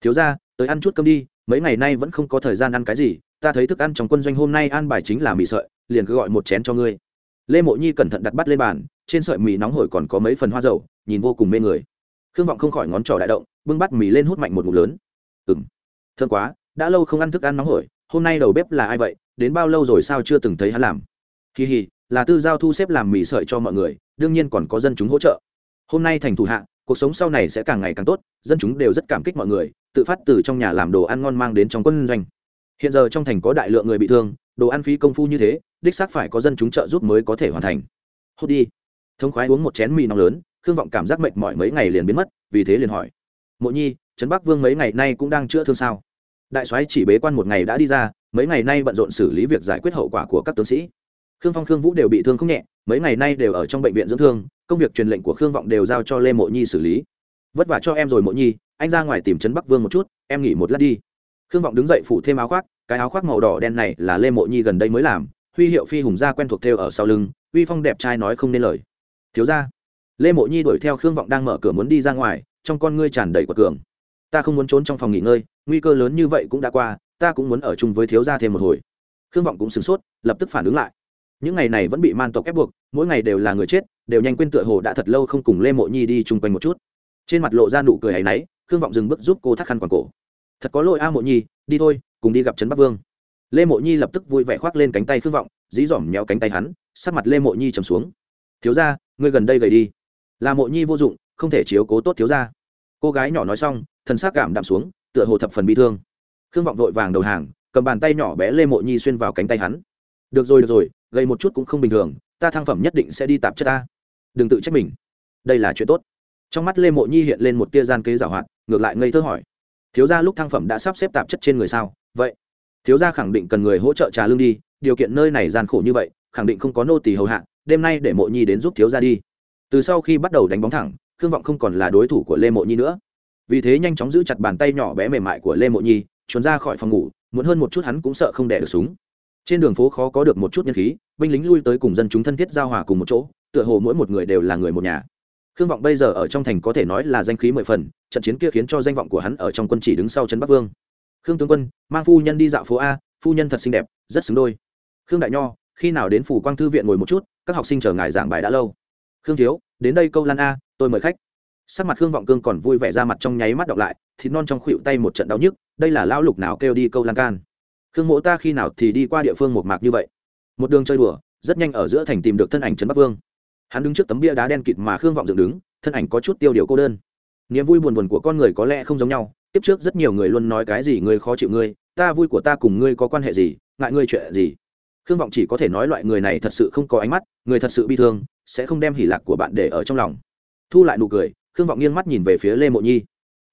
Thiếu ra tới ăn chút cơm đi mấy ngày nay vẫn không có thời gian ăn cái gì ta thấy thức ăn trong quân doanh hôm nay ăn bài chính là mì sợi liền cứ gọi một chén cho ngươi. Lê mộ nhi cẩn thận đặt bắt lên bàn trên sợi mì nóng hổi còn có mấy phần hoa dầu nhìn vô cùng mê người khương vọng không khỏi ngón trỏ đại động, bưng bắt mì lên hút mạnh một ngụm lớn. Ừ m thương quá, đã lâu không ăn thức ăn nóng hổi, hôm nay đầu bếp là ai vậy, đến bao lâu rồi sao chưa từng thấy hắn làm? Kỳ hì, là tư giao thu xếp làm mì sợi cho mọi người, đương nhiên còn có dân chúng hỗ trợ. Hôm nay thành thủ hạ, cuộc sống sau này sẽ càng ngày càng tốt, dân chúng đều rất cảm kích mọi người, tự phát từ trong nhà làm đồ ăn ngon mang đến trong quân doanh. Hiện giờ trong thành có đại lượng người bị thương, đồ ăn phí công phu như thế, đích xác phải có dân chúng trợ giúp mới có thể hoàn thành. Hốt đi. Thống khoái uống một chén mì nóng lớn khương vọng cảm giác mệt mỏi mấy ngày liền biến mất, vì thế liền hỏi, mộ nhi, trấn bắc vương mấy ngày nay cũng đang chữa thương sao? Đại soái chỉ bế quan một ngày đã đi ra, mấy ngày nay bận rộn xử lý việc giải quyết hậu quả của các tướng sĩ. Khương phong, khương vũ đều bị thương không nhẹ, mấy ngày nay đều ở trong bệnh viện dưỡng thương, công việc truyền lệnh của khương vọng đều giao cho lê mộ nhi xử lý. Vất vả cho em rồi mộ nhi, anh ra ngoài tìm trấn bắc vương một chút, em nghỉ một lát đi. Khương vọng đứng dậy phủ thêm áo khoác, cái áo khoác màu đỏ đen này là lê mộ nhi gần đây mới làm, huy hiệu phi hùng gia quen thuộc theo ở sau lưng, uy phong đẹp trai nói không nên lời. Thiếu ra lê mộ nhi đuổi theo khương vọng đang mở cửa muốn đi ra ngoài trong con ngươi tràn đầy quật cường ta không muốn trốn trong phòng nghỉ ngơi nguy cơ lớn như vậy cũng đã qua ta cũng muốn ở chung với thiếu gia thêm một hồi khương vọng cũng sửng sốt lập tức phản ứng lại những ngày này vẫn bị man tộc ép buộc mỗi ngày đều là người chết đều nhanh quên tựa hồ đã thật lâu không cùng lê mộ nhi đi chung quanh một chút trên mặt lộ ra nụ cười hay náy khương vọng dừng bước giúp cô thắt khăn quàng cổ thật có lỗi a mộ nhi đi thôi cùng đi gặp trấn bắc vương lê mộ nhi lập tức vui vẻ khoác lên cánh tay khương vọng dí dỏm nhéo cánh tay hắn sắc mặt lê mộ nhi trầm xuống thiếu ra ngươi gần đây gầy đi là mộ nhi vô dụng, không thể chiếu cố tốt thiếu ra cô gái nhỏ nói xong, thần s á c cảm đạm xuống, tựa hồ thập phần bị thương. Khương vọng vội vàng đầu hàng, cầm bàn tay nhỏ bé lê mộ nhi xuyên vào cánh tay hắn. Được rồi được rồi gây một chút cũng không bình thường, ta thăng phẩm nhất định sẽ đi tạp chất ta. Đừng tự trách mình. Đây là chuyện tốt. Trong mắt lê mộ nhi hiện lên một tia gian kế giảo hoạt, ngược lại ngây thơ hỏi, thiếu gia lúc thăng phẩm đã sắp xếp tạp chất trên người sao? Vậy, thiếu gia khẳng định cần người hỗ trợ trà lương đi, điều kiện nơi này gian khổ như vậy, khẳng định không có nô tỳ hầu hạ, đêm nay để mộ nhi đến giúp thiếu gia đi từ sau khi bắt đầu đánh bóng thẳng, khương vọng không còn là đối thủ của lê mộ nhi nữa. Vì thế nhanh chóng giữ chặt bàn tay nhỏ bé mềm mại của lê mộ nhi trốn ra khỏi phòng ngủ muốn hơn một chút hắn cũng sợ không đẻ được súng. Trên đường phố khó có được một chút nhân khí, binh lính lui tới cùng dân chúng thân thiết giao hòa cùng một chỗ, tựa hồ mỗi một người đều là người một nhà. Khương vọng bây giờ ở trong thành có thể nói là danh khí mười phần, trận chiến kia khiến cho danh vọng của hắn ở trong quân chỉ đứng sau trấn bắc vương. Khương tướng quân, mang phu nhân đi dạo phố a, phu nhân thật xinh đẹp, rất xứng đôi. Khương đại nho, khi nào đến phủ quang thư viện ngồi một chút, các học sinh chờ ngài giảng bài đã lâu khương thiếu, đến đây câu lan a, tôi mời khách. Sắc mặt khương vọng cương còn vui vẻ ra mặt trong nháy mắt đọc lại, thịt non trong khuỵu tay một trận đau nhức, đây là lão lục nào kêu đi câu lan can. Khương mỗ ta khi nào thì đi qua địa phương một mạc như vậy? Một đường chơi đùa, rất nhanh ở giữa thành tìm được thân ảnh trấn bắc vương. Hắn đứng trước tấm bia đá đen kịt mà khương vọng dựng đứng, thân ảnh có chút tiêu điều cô đơn. Niềm vui buồn buồn của con người có lẽ không giống nhau, tiếp trước rất nhiều người luôn nói cái gì ngươi khó chịu ngươi, ta vui của ta cùng ngươi có quan hệ gì, ngại ngươi chuyện gì? Khương vọng chỉ có thể nói loại người này thật sự không có ánh mắt, người thật sự bi thương sẽ không đem hỉ lạc của bạn để ở trong lòng. Thu lại nụ cười, khương vọng nghiêng mắt nhìn về phía lê mộ nhi.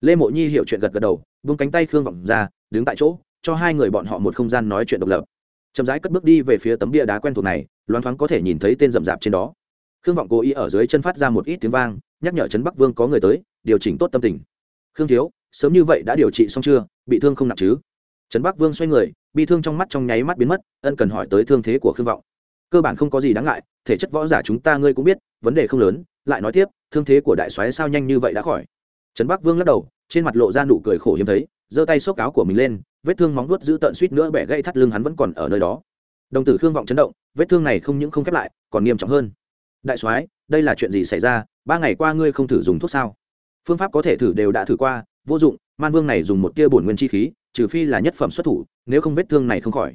Lê mộ nhi hiểu chuyện gật gật đầu vung cánh tay khương vọng ra, đứng tại chỗ, cho hai người bọn họ một không gian nói chuyện độc lập. Chậm rãi cất bước đi về phía tấm bia đá quen thuộc này, loáng thoáng có thể nhìn thấy tên rậm rạp trên đó. Khương vọng cố ý ở dưới chân phát ra một ít tiếng vang, nhắc nhở trấn bắc vương có người tới, điều chỉnh tốt tâm tình. Khương thiếu, sớm như vậy đã điều trị xong chưa? Bị thương không nặng chứ? Trấn bắc vương xoay người bị thương trong mắt trong nháy mắt biến mất, ân cần hỏi tới thương thế của khương vọng cơ bản không có gì đáng ngại, thể chất võ giả chúng ta ngươi cũng biết, vấn đề không lớn, lại nói tiếp, thương thế của đại soái sao nhanh như vậy đã khỏi. Trấn bắc vương lắc đầu, trên mặt lộ ra nụ cười khổ hiếm thấy, giơ tay xốc áo của mình lên, vết thương móng vuốt giữ tận suýt nữa bẻ gãy thắt lưng hắn vẫn còn ở nơi đó. Đồng tử khương vọng chấn động, vết thương này không những không khép lại, còn nghiêm trọng hơn. Đại soái, đây là chuyện gì xảy ra, ba ngày qua ngươi không thử dùng thuốc sao? Phương pháp có thể thử đều đã thử qua, vô dụng, man vương này dùng một tia bổn nguyên chi khí, trừ phi là nhất phẩm xuất thủ, nếu không vết thương này không khỏi.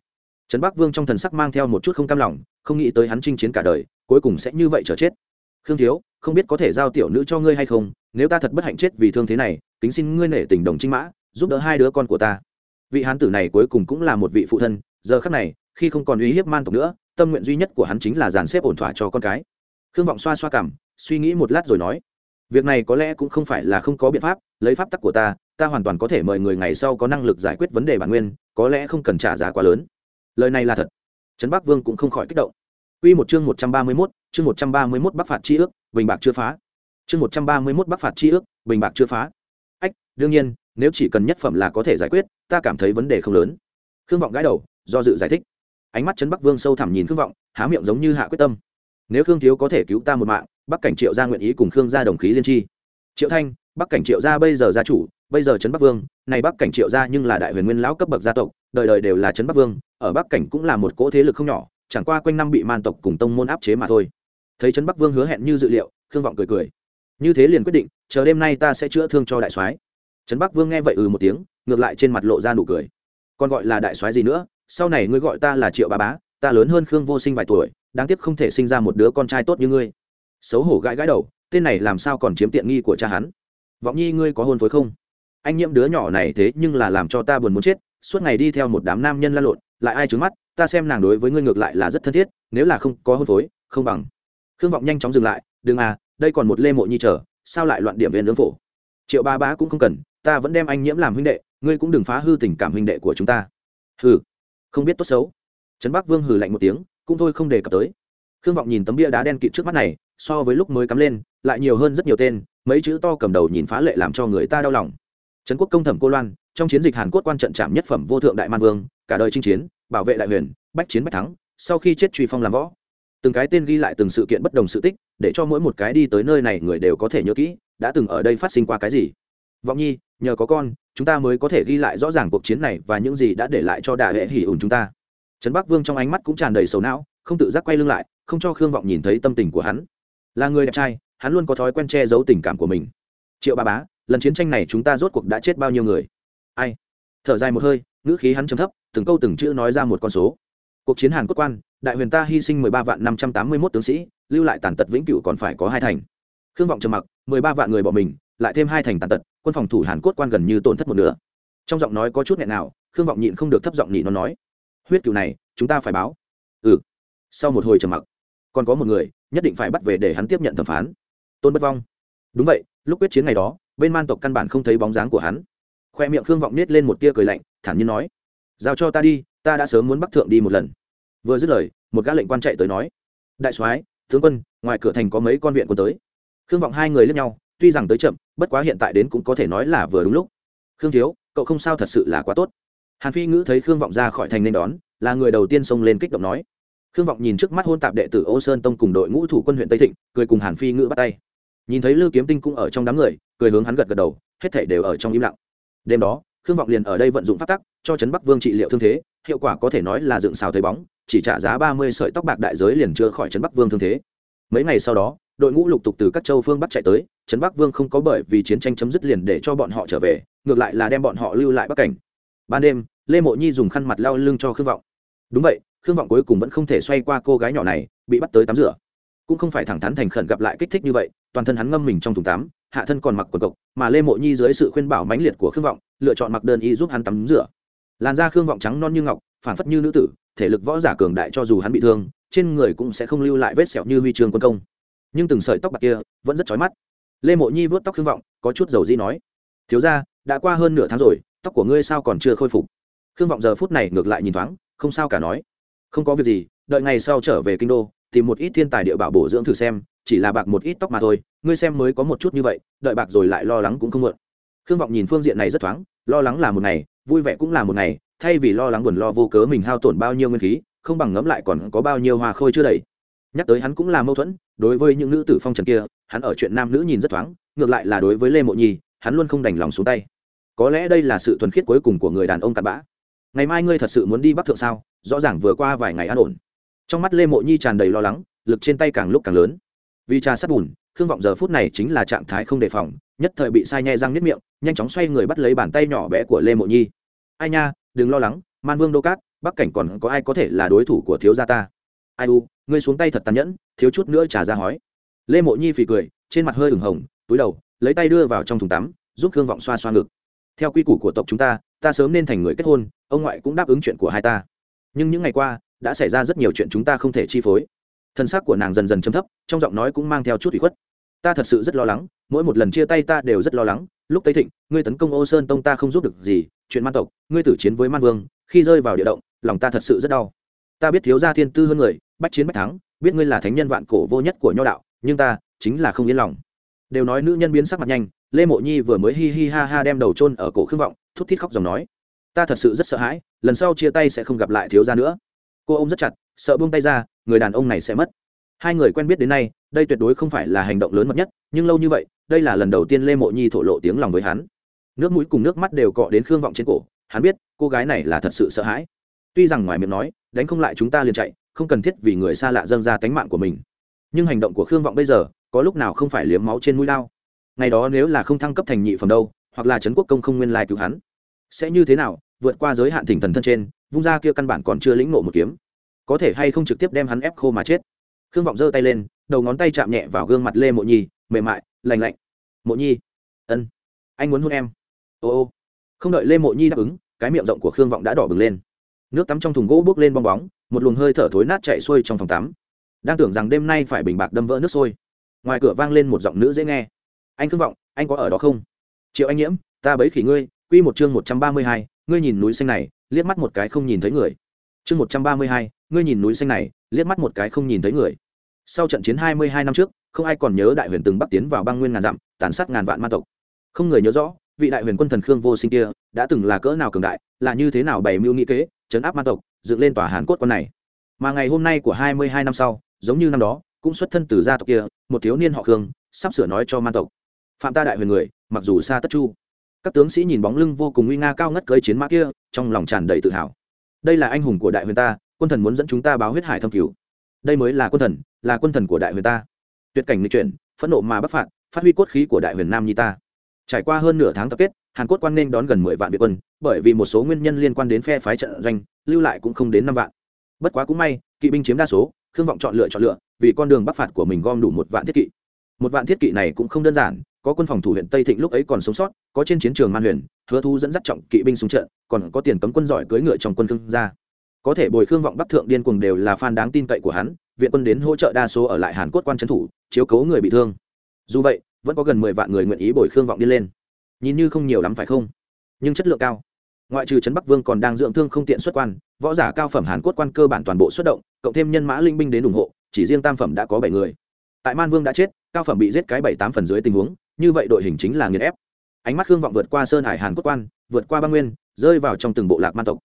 Trấn bắc vương trong thần sắc mang theo một chút không cam lòng không nghĩ tới hắn chinh chiến cả đời, cuối cùng sẽ như vậy trở chết. Khương thiếu, không biết có thể giao tiểu nữ cho ngươi hay không, nếu ta thật bất hạnh chết vì thương thế này, kính xin ngươi nể tình đồng trinh mã, giúp đỡ hai đứa con của ta. Vị hán tử này cuối cùng cũng là một vị phụ thân, giờ khắc này, khi không còn uy hiếp man tộc nữa, tâm nguyện duy nhất của hắn chính là dàn xếp ổn thỏa cho con cái. Khương vọng xoa xoa cảm, suy nghĩ một lát rồi nói, việc này có lẽ cũng không phải là không có biện pháp, lấy pháp tắc của ta ta hoàn toàn có thể mời người ngày sau có năng lực giải quyết vấn đề bản nguyên, có lẽ không cần trả giá quá lớn. Lời này là thật trấn bắc vương cũng không khỏi kích động Quy một chương 131, chương 131 Bắc phạt chi ước, bình bạc chưa phá. Chương 131 Bắc phạt chi ước, bình bạc chưa phá. Ách, đương nhiên, nếu chỉ cần nhất phẩm là có thể giải quyết, ta cảm thấy vấn đề không lớn. Khương Vọng gãi đầu, do dự giải thích. Ánh mắt Trấn Bắc Vương sâu thẳm nhìn Khương Vọng, há miệng giống như hạ quyết tâm. Nếu Khương thiếu có thể cứu ta một mạng, Bắc cảnh Triệu gia nguyện ý cùng Khương gia đồng khí liên chi. Triệu Thanh, Bắc cảnh Triệu gia bây giờ gia chủ, bây giờ Trấn Bắc Vương, này Bắc cảnh Triệu gia nhưng là đại huyền nguyên lão cấp bậc gia tộc, đời đời đều là Trấn Bắc Vương, ở Bắc cảnh cũng là một cỗ thế lực không nhỏ, chẳng qua quanh năm bị man tộc cùng tông môn áp chế mà thôi. Thấy trấn bắc vương hứa hẹn như dự liệu khương vọng cười cười. Như thế liền quyết định chờ đêm nay ta sẽ chữa thương cho đại soái. Trấn bắc vương nghe vậy ừ một tiếng ngược lại trên mặt lộ ra nụ cười. Còn gọi là đại soái gì nữa? Sau này ngươi gọi ta là triệu bà bá ta lớn hơn khương vô sinh vài tuổi đáng tiếc không thể sinh ra một đứa con trai tốt như ngươi. Xấu hổ gãi gãi đầu tên này làm sao còn chiếm tiện nghi của cha hắn? Vọng nhi ngươi có hôn phối không? Anh nhiễm đứa nhỏ này thế nhưng là làm cho ta buồn muốn chết suốt ngày đi theo một đám nam nhân la lộn, lại ai trứng mắt, ta xem nàng đối với ngươi ngược lại là rất thân thiết, nếu là không có hôn phối, không bằng. Khương vọng nhanh chóng dừng lại, đừng à đây còn một lê mộ nhi chờ, sao lại loạn điểm viên lưỡng phổ? Triệu ba bá cũng không cần, ta vẫn đem anh nhiễm làm huynh đệ, ngươi cũng đừng phá hư tình cảm huynh đệ của chúng ta. Hừ, không biết tốt xấu. Trấn bắc vương hừ lạnh một tiếng, cũng thôi không đề cập tới. Khương vọng nhìn tấm bia đá đen kịt trước mắt này, so với lúc mới cắm lên, lại nhiều hơn rất nhiều tên, mấy chữ to cầm đầu nhìn phá lệ làm cho người ta đau lòng. Trấn quốc công thẩm cô loan trong chiến dịch hàn quốc quan trận chạm nhất phẩm vô thượng đại man vương, cả đời chinh chiến, bảo vệ đại huyền, bách chiến bách thắng, sau khi chết truy phong làm võ. Từng cái tên ghi lại từng sự kiện bất đồng sự tích, để cho mỗi một cái đi tới nơi này người đều có thể nhớ kỹ, đã từng ở đây phát sinh qua cái gì. Vọng nhi, nhờ có con, chúng ta mới có thể ghi lại rõ ràng cuộc chiến này và những gì đã để lại cho đại hệ hỉ ủn chúng ta. Trấn bắc vương trong ánh mắt cũng tràn đầy sầu não, không tự giác quay lưng lại, không cho khương vọng nhìn thấy tâm tình của hắn. Là người đẹp trai, hắn luôn có thói quen che giấu tình cảm của mình. Triệu ba bá, lần chiến tranh này chúng ta rốt cuộc đã chết bao nhiêu người? Ai? Thở dài một hơi, ngữ khí hắn trầm thấp, từng câu từng chữ nói ra một con số. Cuộc chiến hàn quốc quan, đại huyền ta hy sinh mười ba vạn năm trăm tám mươi mốt tướng sĩ, lưu lại tàn tật vĩnh cửu còn phải có hai thành. Khương vọng trầm mặc, mười ba vạn người bỏ mình, lại thêm hai thành tàn tật, quân phòng thủ hàn quốc quan gần như tổn thất một nửa. Trong giọng nói có chút nghẹn nào, khương vọng nhịn không được thấp giọng nhị nó nói, huyết cựu này, chúng ta phải báo. Ừ. Sau một hồi trầm mặc, còn có một người, nhất định phải bắt về để hắn tiếp nhận thẩm phán. Tôn bất vong. Đúng vậy, lúc quyết chiến ngày đó, bên man tộc căn bản không thấy bóng dáng của hắn khoe miệng khương vọng nết lên một tia cười lạnh, thản nhiên nói, giao cho ta đi, ta đã sớm muốn bắc thượng đi một lần. Vừa dứt lời, một gã lệnh quan chạy tới nói, đại soái, tướng quân, ngoài cửa thành có mấy con viện quân tới. Khương vọng hai người lướt nhau, tuy rằng tới chậm, bất quá hiện tại đến cũng có thể nói là vừa đúng lúc. Khương thiếu, cậu không sao thật sự là quá tốt. Hàn phi ngữ thấy khương vọng ra khỏi thành nên đón, là người đầu tiên xông lên kích động nói. Khương vọng nhìn trước mắt hôn tạp đệ tử ô sơn tông cùng đội ngũ thủ quân huyện tây thịnh, cười cùng hàn phi ngữ bắt tay. Nhìn thấy lư kiếm tinh cũng ở trong đám người, cười hướng hắn gật gật đầu, hết thể đều ở trong im lặng đêm đó, khương vọng liền ở đây vận dụng phát tắc, cho trấn bắc vương trị liệu thương thế, hiệu quả có thể nói là dựng xào thấy bóng, chỉ trả giá ba mươi sợi tóc bạc đại giới liền chữa khỏi trấn bắc vương thương thế. Mấy ngày sau đó, đội ngũ lục tục từ các châu phương bắc chạy tới trấn bắc vương không có bởi vì chiến tranh chấm dứt liền để cho bọn họ trở về, ngược lại là đem bọn họ lưu lại bắc cảnh. Ban đêm, lê mộ nhi dùng khăn mặt lao lưng cho khương vọng. Đúng vậy, khương vọng cuối cùng vẫn không thể xoay qua cô gái nhỏ này, bị bắt tới tắm rửa. Cũng không phải thẳng thắn thành khẩn gặp lại kích thích như vậy, toàn thân hắn ngâm mình trong thùng tắm hạ thân còn mặc quần cộc, mà lê mộ nhi dưới sự khuyên bảo mãnh liệt của khương vọng, lựa chọn mặc đơn y giúp hắn tắm rửa. Làn da khương vọng trắng non như ngọc, phản phất như nữ tử, thể lực võ giả cường đại cho dù hắn bị thương, trên người cũng sẽ không lưu lại vết sẹo như huy trường quân công. Nhưng từng sợi tóc bạc kia vẫn rất chói mắt. Lê mộ nhi vớt tóc khương vọng, có chút dầu di nói, thiếu ra đã qua hơn nửa tháng rồi, tóc của ngươi sao còn chưa khôi phục? Khương vọng giờ phút này ngược lại nhìn thoáng, không sao cả nói. Không có việc gì, đợi ngày sau trở về kinh đô, tìm một ít thiên tài địa bảo bổ dưỡng thử xem chỉ là bạc một ít tóc mà thôi, ngươi xem mới có một chút như vậy, đợi bạc rồi lại lo lắng cũng không mượn khương vọng nhìn phương diện này rất thoáng, lo lắng là một ngày, vui vẻ cũng là một ngày, thay vì lo lắng buồn lo vô cớ mình hao tổn bao nhiêu nguyên khí, không bằng ngẫm lại còn có bao nhiêu hoa khôi chưa đầy. Nhắc tới hắn cũng là mâu thuẫn, đối với những nữ tử phong trần kia, hắn ở chuyện nam nữ nhìn rất thoáng, ngược lại là đối với lê mộ nhi, hắn luôn không đành lòng xuống tay. Có lẽ đây là sự thuần khiết cuối cùng của người đàn ông cặn bã. Ngày mai ngươi thật sự muốn đi bắc thượng sao? Rõ ràng vừa qua vài ngày an ổn. Trong mắt lê mộ nhi tràn đầy lo lắng, lực trên tay càng lúc càng lớn vì trà sắt bùn, khương vọng giờ phút này chính là trạng thái không đề phòng, nhất thời bị sai nhẹ răng nếp miệng, nhanh chóng xoay người bắt lấy bàn tay nhỏ bé của lê mộ nhi. Ai nha, đừng lo lắng, man vương đô cát, bắc cảnh còn có ai có thể là đối thủ của thiếu gia ta? Ai u, ngươi xuống tay thật tàn nhẫn, thiếu chút nữa trả ra hói. Lê mộ nhi phì cười, trên mặt hơi ửng hồng, túi đầu, lấy tay đưa vào trong thùng tắm, giúp khương vọng xoa xoa ngực. Theo quy củ của tộc chúng ta ta sớm nên thành người kết hôn, ông ngoại cũng đáp ứng chuyện của hai ta. Nhưng những ngày qua, đã xảy ra rất nhiều chuyện chúng ta không thể chi phối thân xác của nàng dần dần chấm thấp, trong giọng nói cũng mang theo chút ủy khuất. Ta thật sự rất lo lắng, mỗi một lần chia tay ta đều rất lo lắng. Lúc tây thịnh, ngươi tấn công ô sơn tông ta không giúp được gì, chuyện man tộc, ngươi tử chiến với man vương, khi rơi vào địa động, lòng ta thật sự rất đau. Ta biết thiếu gia thiên tư hơn người, bách chiến bách thắng, biết ngươi là thánh nhân vạn cổ vô nhất của nho đạo, nhưng ta chính là không yên lòng. Đều nói nữ nhân biến sắc mặt nhanh, lê mộ nhi vừa mới hi hi ha ha đem đầu chôn ở cổ khương vọng, thút thít khóc dòng nói. Ta thật sự rất sợ hãi, lần sau chia tay sẽ không gặp lại thiếu gia nữa. Cô ông rất chặt, sợ buông tay ra người đàn ông này sẽ mất. Hai người quen biết đến nay, đây tuyệt đối không phải là hành động lớn mật nhất, nhưng lâu như vậy, đây là lần đầu tiên lê mộ nhi thổ lộ tiếng lòng với hắn. Nước mũi cùng nước mắt đều cọ đến khương vọng trên cổ, hắn biết, cô gái này là thật sự sợ hãi. Tuy rằng ngoài miệng nói, đánh không lại chúng ta liền chạy, không cần thiết vì người xa lạ dâng ra tánh mạng của mình. Nhưng hành động của khương vọng bây giờ, có lúc nào không phải liếm máu trên mũi lao? Ngày đó nếu là không thăng cấp thành nhị phẩm đâu, hoặc là trấn quốc công không nguyên lai cứu hắn, sẽ như thế nào? Vượt qua giới hạn thỉnh thần thân trên, vung ra kia căn bản còn chưa lĩnh nộ một kiếm có thể hay không trực tiếp đem hắn ép khô mà chết. Khương vọng giơ tay lên, đầu ngón tay chạm nhẹ vào gương mặt lê mộ nhi, mềm mại lành lạnh. Mộ nhi, ân, anh muốn hôn em. Ô ô. Không đợi lê mộ nhi đáp ứng, cái miệng rộng của khương vọng đã đỏ bừng lên. Nước tắm trong thùng gỗ bốc lên bong bóng, một luồng hơi thở thối nát chạy xuôi trong phòng tắm. Đang tưởng rằng đêm nay phải bình bạc đâm vỡ nước sôi, ngoài cửa vang lên một giọng nữ dễ nghe. Anh khương vọng, anh có ở đó không? Triệu anh nhiễm, ta bấy khỉ ngươi, quy một chương một trăm ba mươi hai, ngươi nhìn núi xanh này, liếc mắt một cái không nhìn thấy người chương một trăm ba mươi hai, ngươi nhìn núi xanh này, liếc mắt một cái không nhìn thấy người. Sau trận chiến hai mươi hai năm trước, không ai còn nhớ đại huyền từng bắc tiến vào băng nguyên ngàn dặm, tàn sát ngàn vạn man tộc. Không người nhớ rõ, vị đại huyền quân thần khương vô sinh kia đã từng là cỡ nào cường đại, là như thế nào bày mưu nghị kế, chấn áp man tộc, dựng lên tòa hàn cốt con này. Mà ngày hôm nay của hai mươi hai năm sau, giống như năm đó, cũng xuất thân từ gia tộc kia, một thiếu niên họ khương, sắp sửa nói cho man tộc. Phạm ta đại huyền người, mặc dù xa tất chu. Các tướng sĩ nhìn bóng lưng vô cùng uy nga cao ngất cưới chiến mã kia, trong lòng tràn đầy tự hào đây là anh hùng của đại huyền ta, quân thần muốn dẫn chúng ta báo huyết hải thâm cứu đây mới là quân thần, là quân thần của đại huyền ta. Tuyệt cảnh lịch chuyển, phẫn nộ mà bắc phạt, phát huy cốt khí của đại huyền nam nhi ta. Trải qua hơn nửa tháng tập kết, hàn quốc quan nên đón gần mười vạn việt quân, bởi vì một số nguyên nhân liên quan đến phe phái trận doanh, lưu lại cũng không đến năm vạn. Bất quá cũng may, kỵ binh chiếm đa số, khương vọng chọn lựa chọn lựa, vì con đường bắc phạt của mình gom đủ một vạn thiết kỵ. Một vạn thiết kỵ này cũng không đơn giản có quân phòng thủ huyện tây thịnh lúc ấy còn sống sót, có trên chiến trường man huyền, hứa thu dẫn dắt trọng kỵ binh xuống trận, còn có tiền cấm quân giỏi cưỡi ngựa trong quân khương gia. Có thể bồi khương vọng bắc thượng điên cuồng đều là fan đáng tin cậy của hắn, viện quân đến hỗ trợ đa số ở lại hàn quốc quan trấn thủ, chiếu cố người bị thương. Dù vậy, vẫn có gần mười vạn người nguyện ý bồi khương vọng đi lên. Nhìn như không nhiều lắm phải không? Nhưng chất lượng cao. Ngoại trừ trấn bắc vương còn đang dưỡng thương không tiện xuất quan, võ giả cao phẩm hàn quốc quan cơ bản toàn bộ xuất động, cộng thêm nhân mã linh binh đến ủng hộ, chỉ riêng tam phẩm đã có bảy người. Tại man vương đã chết, cao phẩm bị giết cái bảy tám phần dưới tình huống như vậy đội hình chính là nghiền ép. Ánh mắt khương vọng vượt qua sơn hải hàn quốc quan, vượt qua ba nguyên, rơi vào trong từng bộ lạc man tộc.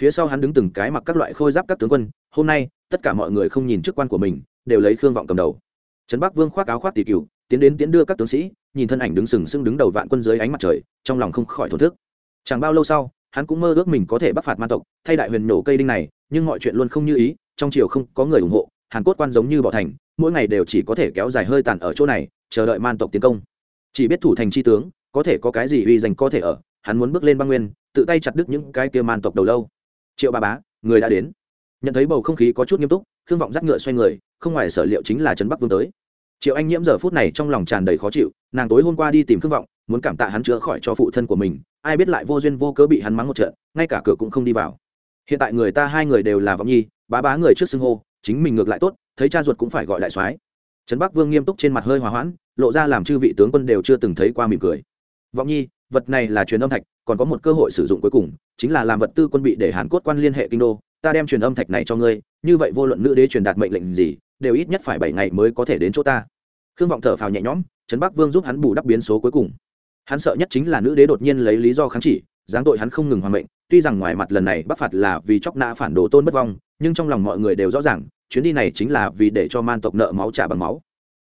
Phía sau hắn đứng từng cái mặc các loại khôi giáp các tướng quân, hôm nay, tất cả mọi người không nhìn chức quan của mình, đều lấy khương vọng cầm đầu. Trấn bắc vương khoác áo khoác tỷ cựu tiến đến tiến đưa các tướng sĩ, nhìn thân ảnh đứng sừng sững đứng đầu vạn quân dưới ánh mặt trời, trong lòng không khỏi thổn thức. Chẳng bao lâu sau, hắn cũng mơ ước mình có thể bắc phạt man tộc, thay đại huyền nổ cây đinh này, nhưng mọi chuyện luôn không như ý, trong triều không có người ủng hộ, hàn cốt quan giống như bỏ thành, mỗi ngày đều chỉ có thể kéo dài hơi tàn ở chỗ này, chờ đợi man tộc tiến công chỉ biết thủ thành chi tướng, có thể có cái gì uy danh có thể ở, hắn muốn bước lên băng nguyên, tự tay chặt đứt những cái kia man tộc đầu lâu. Triệu ba bá, người đã đến. Nhận thấy bầu không khí có chút nghiêm túc thương vọng dắt ngựa xoay người, không ngoài sở liệu chính là trấn bắc vương tới. Triệu anh nhiễm giờ phút này trong lòng tràn đầy khó chịu, nàng tối hôm qua đi tìm thương vọng, muốn cảm tạ hắn chữa khỏi cho phụ thân của mình, ai biết lại vô duyên vô cớ bị hắn mắng một trận, ngay cả cửa cũng không đi vào. Hiện tại người ta hai người đều là vọng nhi, bá bá người trước xưng hô, chính mình ngược lại tốt, thấy cha ruột cũng phải gọi đại soái. Trấn bắc vương nghiêm túc trên mặt hơi hòa hoãn lộ ra làm chư vị tướng quân đều chưa từng thấy qua mỉm cười. Vọng nhi, vật này là truyền âm thạch, còn có một cơ hội sử dụng cuối cùng, chính là làm vật tư quân bị để hàn cốt quan liên hệ kinh đô, ta đem truyền âm thạch này cho ngươi, như vậy vô luận nữ đế truyền đạt mệnh lệnh gì, đều ít nhất phải bảy ngày mới có thể đến chỗ ta. Khương vọng thở phào nhẹ nhõm, trấn bắc vương giúp hắn bù đắp biến số cuối cùng. Hắn sợ nhất chính là nữ đế đột nhiên lấy lý do kháng chỉ, giáng tội hắn không ngừng hoàn mệnh, tuy rằng ngoài mặt lần này bắc phạt là vì chóc nã phản đồ tôn bất vong, nhưng trong lòng mọi người đều rõ ràng, chuyến đi này chính là vì để cho man tộc nợ máu trả bằng máu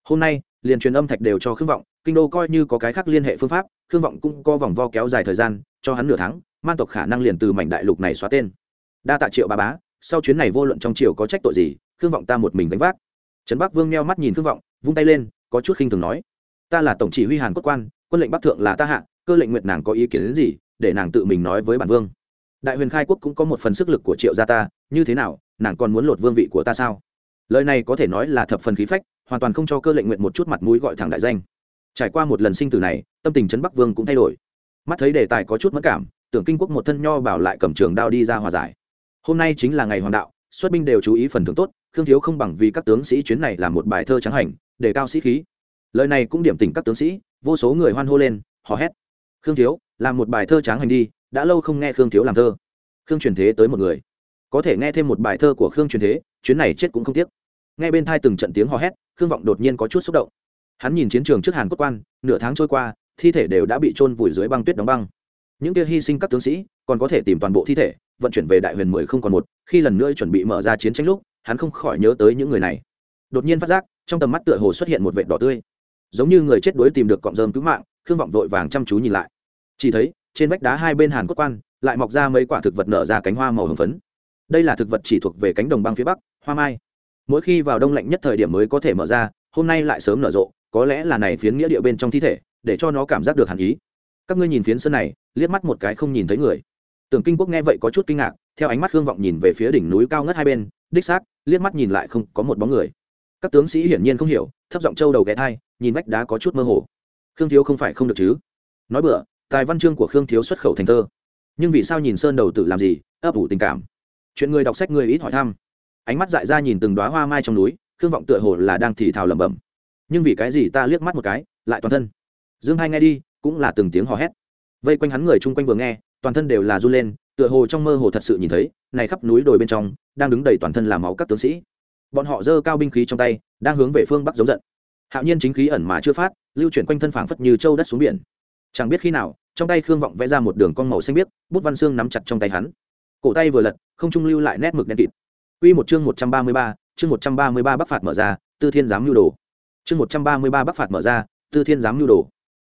hôm nay, liền truyền âm thạch đều cho khương vọng, kinh đô coi như có cái khác liên hệ phương pháp, khương vọng cũng có vòng vo kéo dài thời gian, cho hắn nửa tháng, man tộc khả năng liền từ mảnh đại lục này xóa tên. Đa tạ triệu ba bá, sau chuyến này vô luận trong triều có trách tội gì, khương vọng ta một mình gánh vác. Trấn bắc vương meo mắt nhìn khương vọng, vung tay lên, có chút khinh thường nói, ta là tổng chỉ huy hàn quốc quan, quân lệnh bắc thượng là ta hạ, cơ lệnh nguyệt nàng có ý kiến đến gì, để nàng tự mình nói với bản vương. Đại huyền khai quốc cũng có một phần sức lực của triệu gia ta, như thế nào, nàng còn muốn lột vương vị của ta sao? Lời này có thể nói là thập phần khí phách hoàn toàn không cho cơ lệnh nguyện một chút mặt mũi gọi thẳng đại danh. Trải qua một lần sinh tử này, tâm tình trấn bắc vương cũng thay đổi. Mắt thấy đề tài có chút mất cảm, tưởng kinh quốc một thân nho bảo lại cầm trường đao đi ra hòa giải. Hôm nay chính là ngày hoàng đạo, xuất binh đều chú ý phần thưởng tốt, khương thiếu không bằng vì các tướng sĩ chuyến này làm một bài thơ trắng hành, để cao sĩ khí. Lời này cũng điểm tỉnh các tướng sĩ, vô số người hoan hô lên, hò hét. Khương thiếu, làm một bài thơ tráng hành đi, đã lâu không nghe khương thiếu làm thơ. Khương truyền thế tới một người. Có thể nghe thêm một bài thơ của khương truyền thế, chuyến này chết cũng không tiếc. Nghe bên thai từng trận tiếng hò hét khương vọng đột nhiên có chút xúc động. Hắn nhìn chiến trường trước hàn quốc quan, nửa tháng trôi qua, thi thể đều đã bị trôn vùi dưới băng tuyết đóng băng. Những kia hy sinh các tướng sĩ còn có thể tìm toàn bộ thi thể, vận chuyển về đại huyền mười không còn một, khi lần nữa chuẩn bị mở ra chiến tranh lúc, hắn không khỏi nhớ tới những người này. Đột nhiên phát giác, trong tầm mắt tựa hồ xuất hiện một vệt đỏ tươi. Giống như người chết đuối tìm được cọng rơm cứu mạng, khương vọng vội vàng chăm chú nhìn lại. Chỉ thấy, trên vách đá hai bên hàn cốt quan lại mọc ra mấy quả thực vật nở ra cánh hoa màu hồng phấn. Đây là thực vật chỉ thuộc về cánh đồng băng phía bắc, hoa mai mỗi khi vào đông lạnh nhất thời điểm mới có thể mở ra, hôm nay lại sớm nở rộ, có lẽ là này phiến nghĩa địa bên trong thi thể, để cho nó cảm giác được hàn ý. Các ngươi nhìn phiến sân này, liếc mắt một cái không nhìn thấy người. Tưởng kinh quốc nghe vậy có chút kinh ngạc, theo ánh mắt hương vọng nhìn về phía đỉnh núi cao ngất hai bên, đích xác, liếc mắt nhìn lại không có một bóng người. Các tướng sĩ hiển nhiên không hiểu, thấp giọng trâu đầu ghé thai, nhìn vách đá có chút mơ hồ. Khương thiếu không phải không được chứ? Nói bựa tài văn chương của khương thiếu xuất khẩu thành thơ. Nhưng vì sao nhìn sơn đầu tự làm gì, ấp ủ tình cảm? Chuyện người đọc sách người ít hỏi thăm ánh mắt dại ra nhìn từng đoá hoa mai trong núi, khương vọng tựa hồ là đang thì thào lẩm bẩm. Nhưng vì cái gì ta liếc mắt một cái, lại toàn thân? Dương hai nghe đi, cũng là từng tiếng hò hét. Vây quanh hắn người chung quanh vừa nghe, toàn thân đều là run lên, tựa hồ trong mơ hồ thật sự nhìn thấy, này khắp núi đồi bên trong, đang đứng đầy toàn thân là máu các tướng sĩ. Bọn họ giơ cao binh khí trong tay, đang hướng về phương bắc giống giận. Hạo nhiên chính khí ẩn mà chưa phát, lưu chuyển quanh thân phảng phất như châu đất xuống biển. Chẳng biết khi nào, trong tay khương vọng vẽ ra một đường con màu xanh biếc, bút văn xương nắm chặt trong tay hắn. Cổ tay vừa lật, không trung lưu lại nét mực đen kịt. Quy một chương một trăm ba mươi ba, chương một trăm ba mươi ba Bắc phạt mở ra, Tư Thiên giám nhu đồ. Chương một trăm ba mươi ba Bắc phạt mở ra, Tư Thiên giám nhu đồ.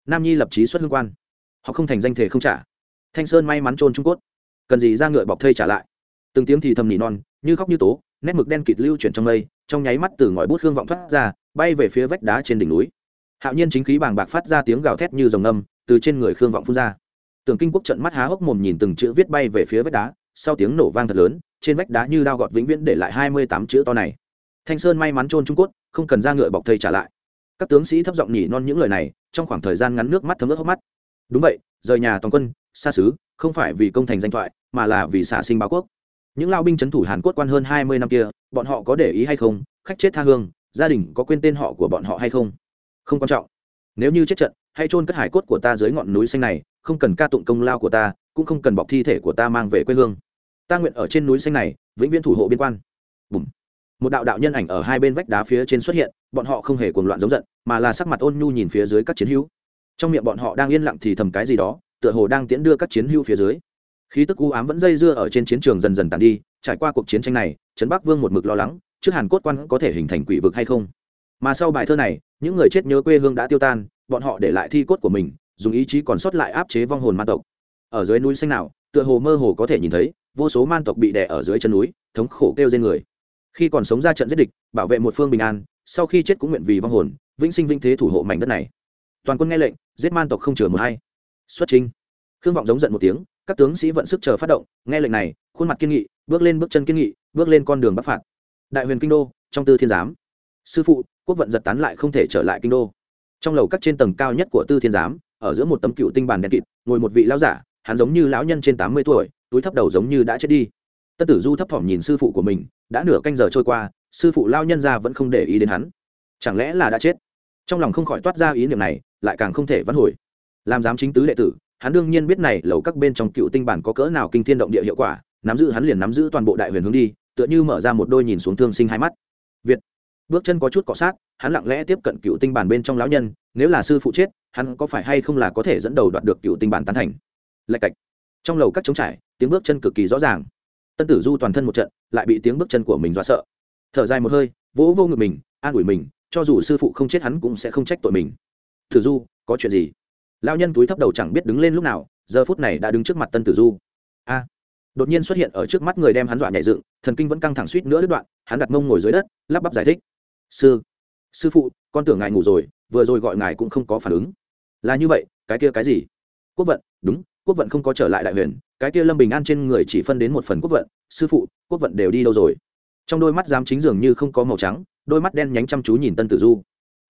Nam Nhi lập chí xuất hương quan. Họ không thành danh thể không trả. Thanh Sơn may mắn trôn trung cốt. Cần gì ra ngựa bọc thây trả lại. Từng tiếng thì thầm nỉ non, như khóc như tố, nét mực đen kịt lưu chuyển trong mây, trong nháy mắt từ ngòi bút hương vọng thoát ra, bay về phía vách đá trên đỉnh núi. Hạo nhiên chính khí bàng bạc phát ra tiếng gào thét như rồng ngâm, từ trên người khương vọng phun ra. Tưởng Kinh Quốc trận mắt há hốc mồm nhìn từng chữ viết bay về phía vách đá, sau tiếng nổ vang thật lớn, trên vách đá như đao gọt vĩnh viễn để lại hai mươi tám chữ to này. Thanh sơn may mắn trôn trung cốt, không cần ra ngựa bọc thây trả lại. Các tướng sĩ thấp giọng nhỉ non những lời này, trong khoảng thời gian ngắn nước mắt thấm ướt hốc mắt. Đúng vậy, rời nhà toàn quân, xa xứ, không phải vì công thành danh thoại, mà là vì xả sinh báo quốc. Những lao binh c thủ hàn quốc quan hơn hai mươi năm kia, bọn họ có để ý hay không? Khách chết tha hương, gia đình có quên tên họ của bọn họ hay không? Không quan trọng. Nếu như chết trận hay trôn cất hải cốt của ta dưới ngọn núi xanh này, không cần ca tụng công lao của ta, cũng không cần bọc thi thể của ta mang về quê hương ta nguyện ở trên núi xanh này, vĩnh viễn thủ hộ biên quan. Bùm. một đạo đạo nhân ảnh ở hai bên vách đá phía trên xuất hiện, bọn họ không hề cuồng loạn giống giận, mà là sắc mặt ôn nhu nhìn phía dưới các chiến hữu. Trong miệng bọn họ đang yên lặng thì thầm cái gì đó, tựa hồ đang tiễn đưa các chiến hữu phía dưới. Khí tức u ám vẫn dây dưa ở trên chiến trường dần dần tàn đi, trải qua cuộc chiến tranh này, trấn bắc vương một mực lo lắng, trước hàn cốt quan có thể hình thành quỷ vực hay không. Mà sau bài thơ này, những người chết nhớ quê hương đã tiêu tan, bọn họ để lại thi cốt của mình, dùng ý chí còn sót lại áp chế vong hồn ma tộc. Ở dưới núi xanh nào, tựa hồ mơ hồ có thể nhìn thấy vô số man tộc bị đè ở dưới chân núi, thống khổ kêu trên người. Khi còn sống ra trận giết địch, bảo vệ một phương bình an, sau khi chết cũng nguyện vì vong hồn, vĩnh sinh vinh thế thủ hộ mảnh đất này. Toàn quân nghe lệnh, giết man tộc không chừa một hay xuất trình khương vọng giống giận một tiếng, các tướng sĩ vận sức chờ phát động, nghe lệnh này, khuôn mặt kiên nghị, bước lên bước chân kiên nghị, bước lên con đường bắc phạt. Đại huyền kinh đô, trong tư thiên giám. Sư phụ, quốc vận giật tán lại không thể trở lại kinh đô. Trong lầu các trên tầng cao nhất của tư thiên giám, ở giữa một tấm cựu tinh bàn đen kịt, ngồi một vị lão giả hắn giống như lão nhân trên tám mươi tuổi, túi thấp đầu giống như đã chết đi. Tân tử du thấp thỏm nhìn sư phụ của mình, đã nửa canh giờ trôi qua, sư phụ lao nhân ra vẫn không để ý đến hắn. Chẳng lẽ là đã chết? Trong lòng không khỏi toát ra ý niệm này, lại càng không thể vãn hồi. Làm giám chính tứ đệ tử, hắn đương nhiên biết này lầu các bên trong cựu tinh bản có cỡ nào kinh thiên động địa hiệu quả, nắm giữ hắn liền nắm giữ toàn bộ đại huyền hướng đi, tựa như mở ra một đôi nhìn xuống thương sinh hai mắt. Việt. Bước chân có chút cọ sát, hắn lặng lẽ tiếp cận cựu tinh bản bên trong lão nhân, nếu là sư phụ chết, hắn có phải hay không là có thể dẫn đầu đoạt được cựu tinh bản tán thành? Lạch cạch. Trong lầu các trống trải, tiếng bước chân cực kỳ rõ ràng. Tân tử du toàn thân một trận, lại bị tiếng bước chân của mình dọa sợ. Thở dài một hơi, vỗ vô ngực mình, an ủi mình, cho dù sư phụ không chết hắn cũng sẽ không trách tội mình. Tử du, có chuyện gì? Lao nhân túi thấp đầu chẳng biết đứng lên lúc nào, giờ phút này đã đứng trước mặt tân tử du. A! Đột nhiên xuất hiện ở trước mắt người đem hắn dọa nhảy dựng, thần kinh vẫn căng thẳng suýt nữa đứt đoạn, hắn đặt mông ngồi dưới đất, lắp bắp giải thích. Sư sư phụ, con tưởng ngài ngủ rồi, vừa rồi gọi ngài cũng không có phản ứng. Là như vậy, cái kia cái gì? Quốc vận, đúng quốc vận không có trở lại đại huyền, cái kia lâm bình an trên người chỉ phân đến một phần quốc vận, sư phụ, quốc vận đều đi đâu rồi? Trong đôi mắt giám chính dường như không có màu trắng, đôi mắt đen nhánh chăm chú nhìn tân tử du.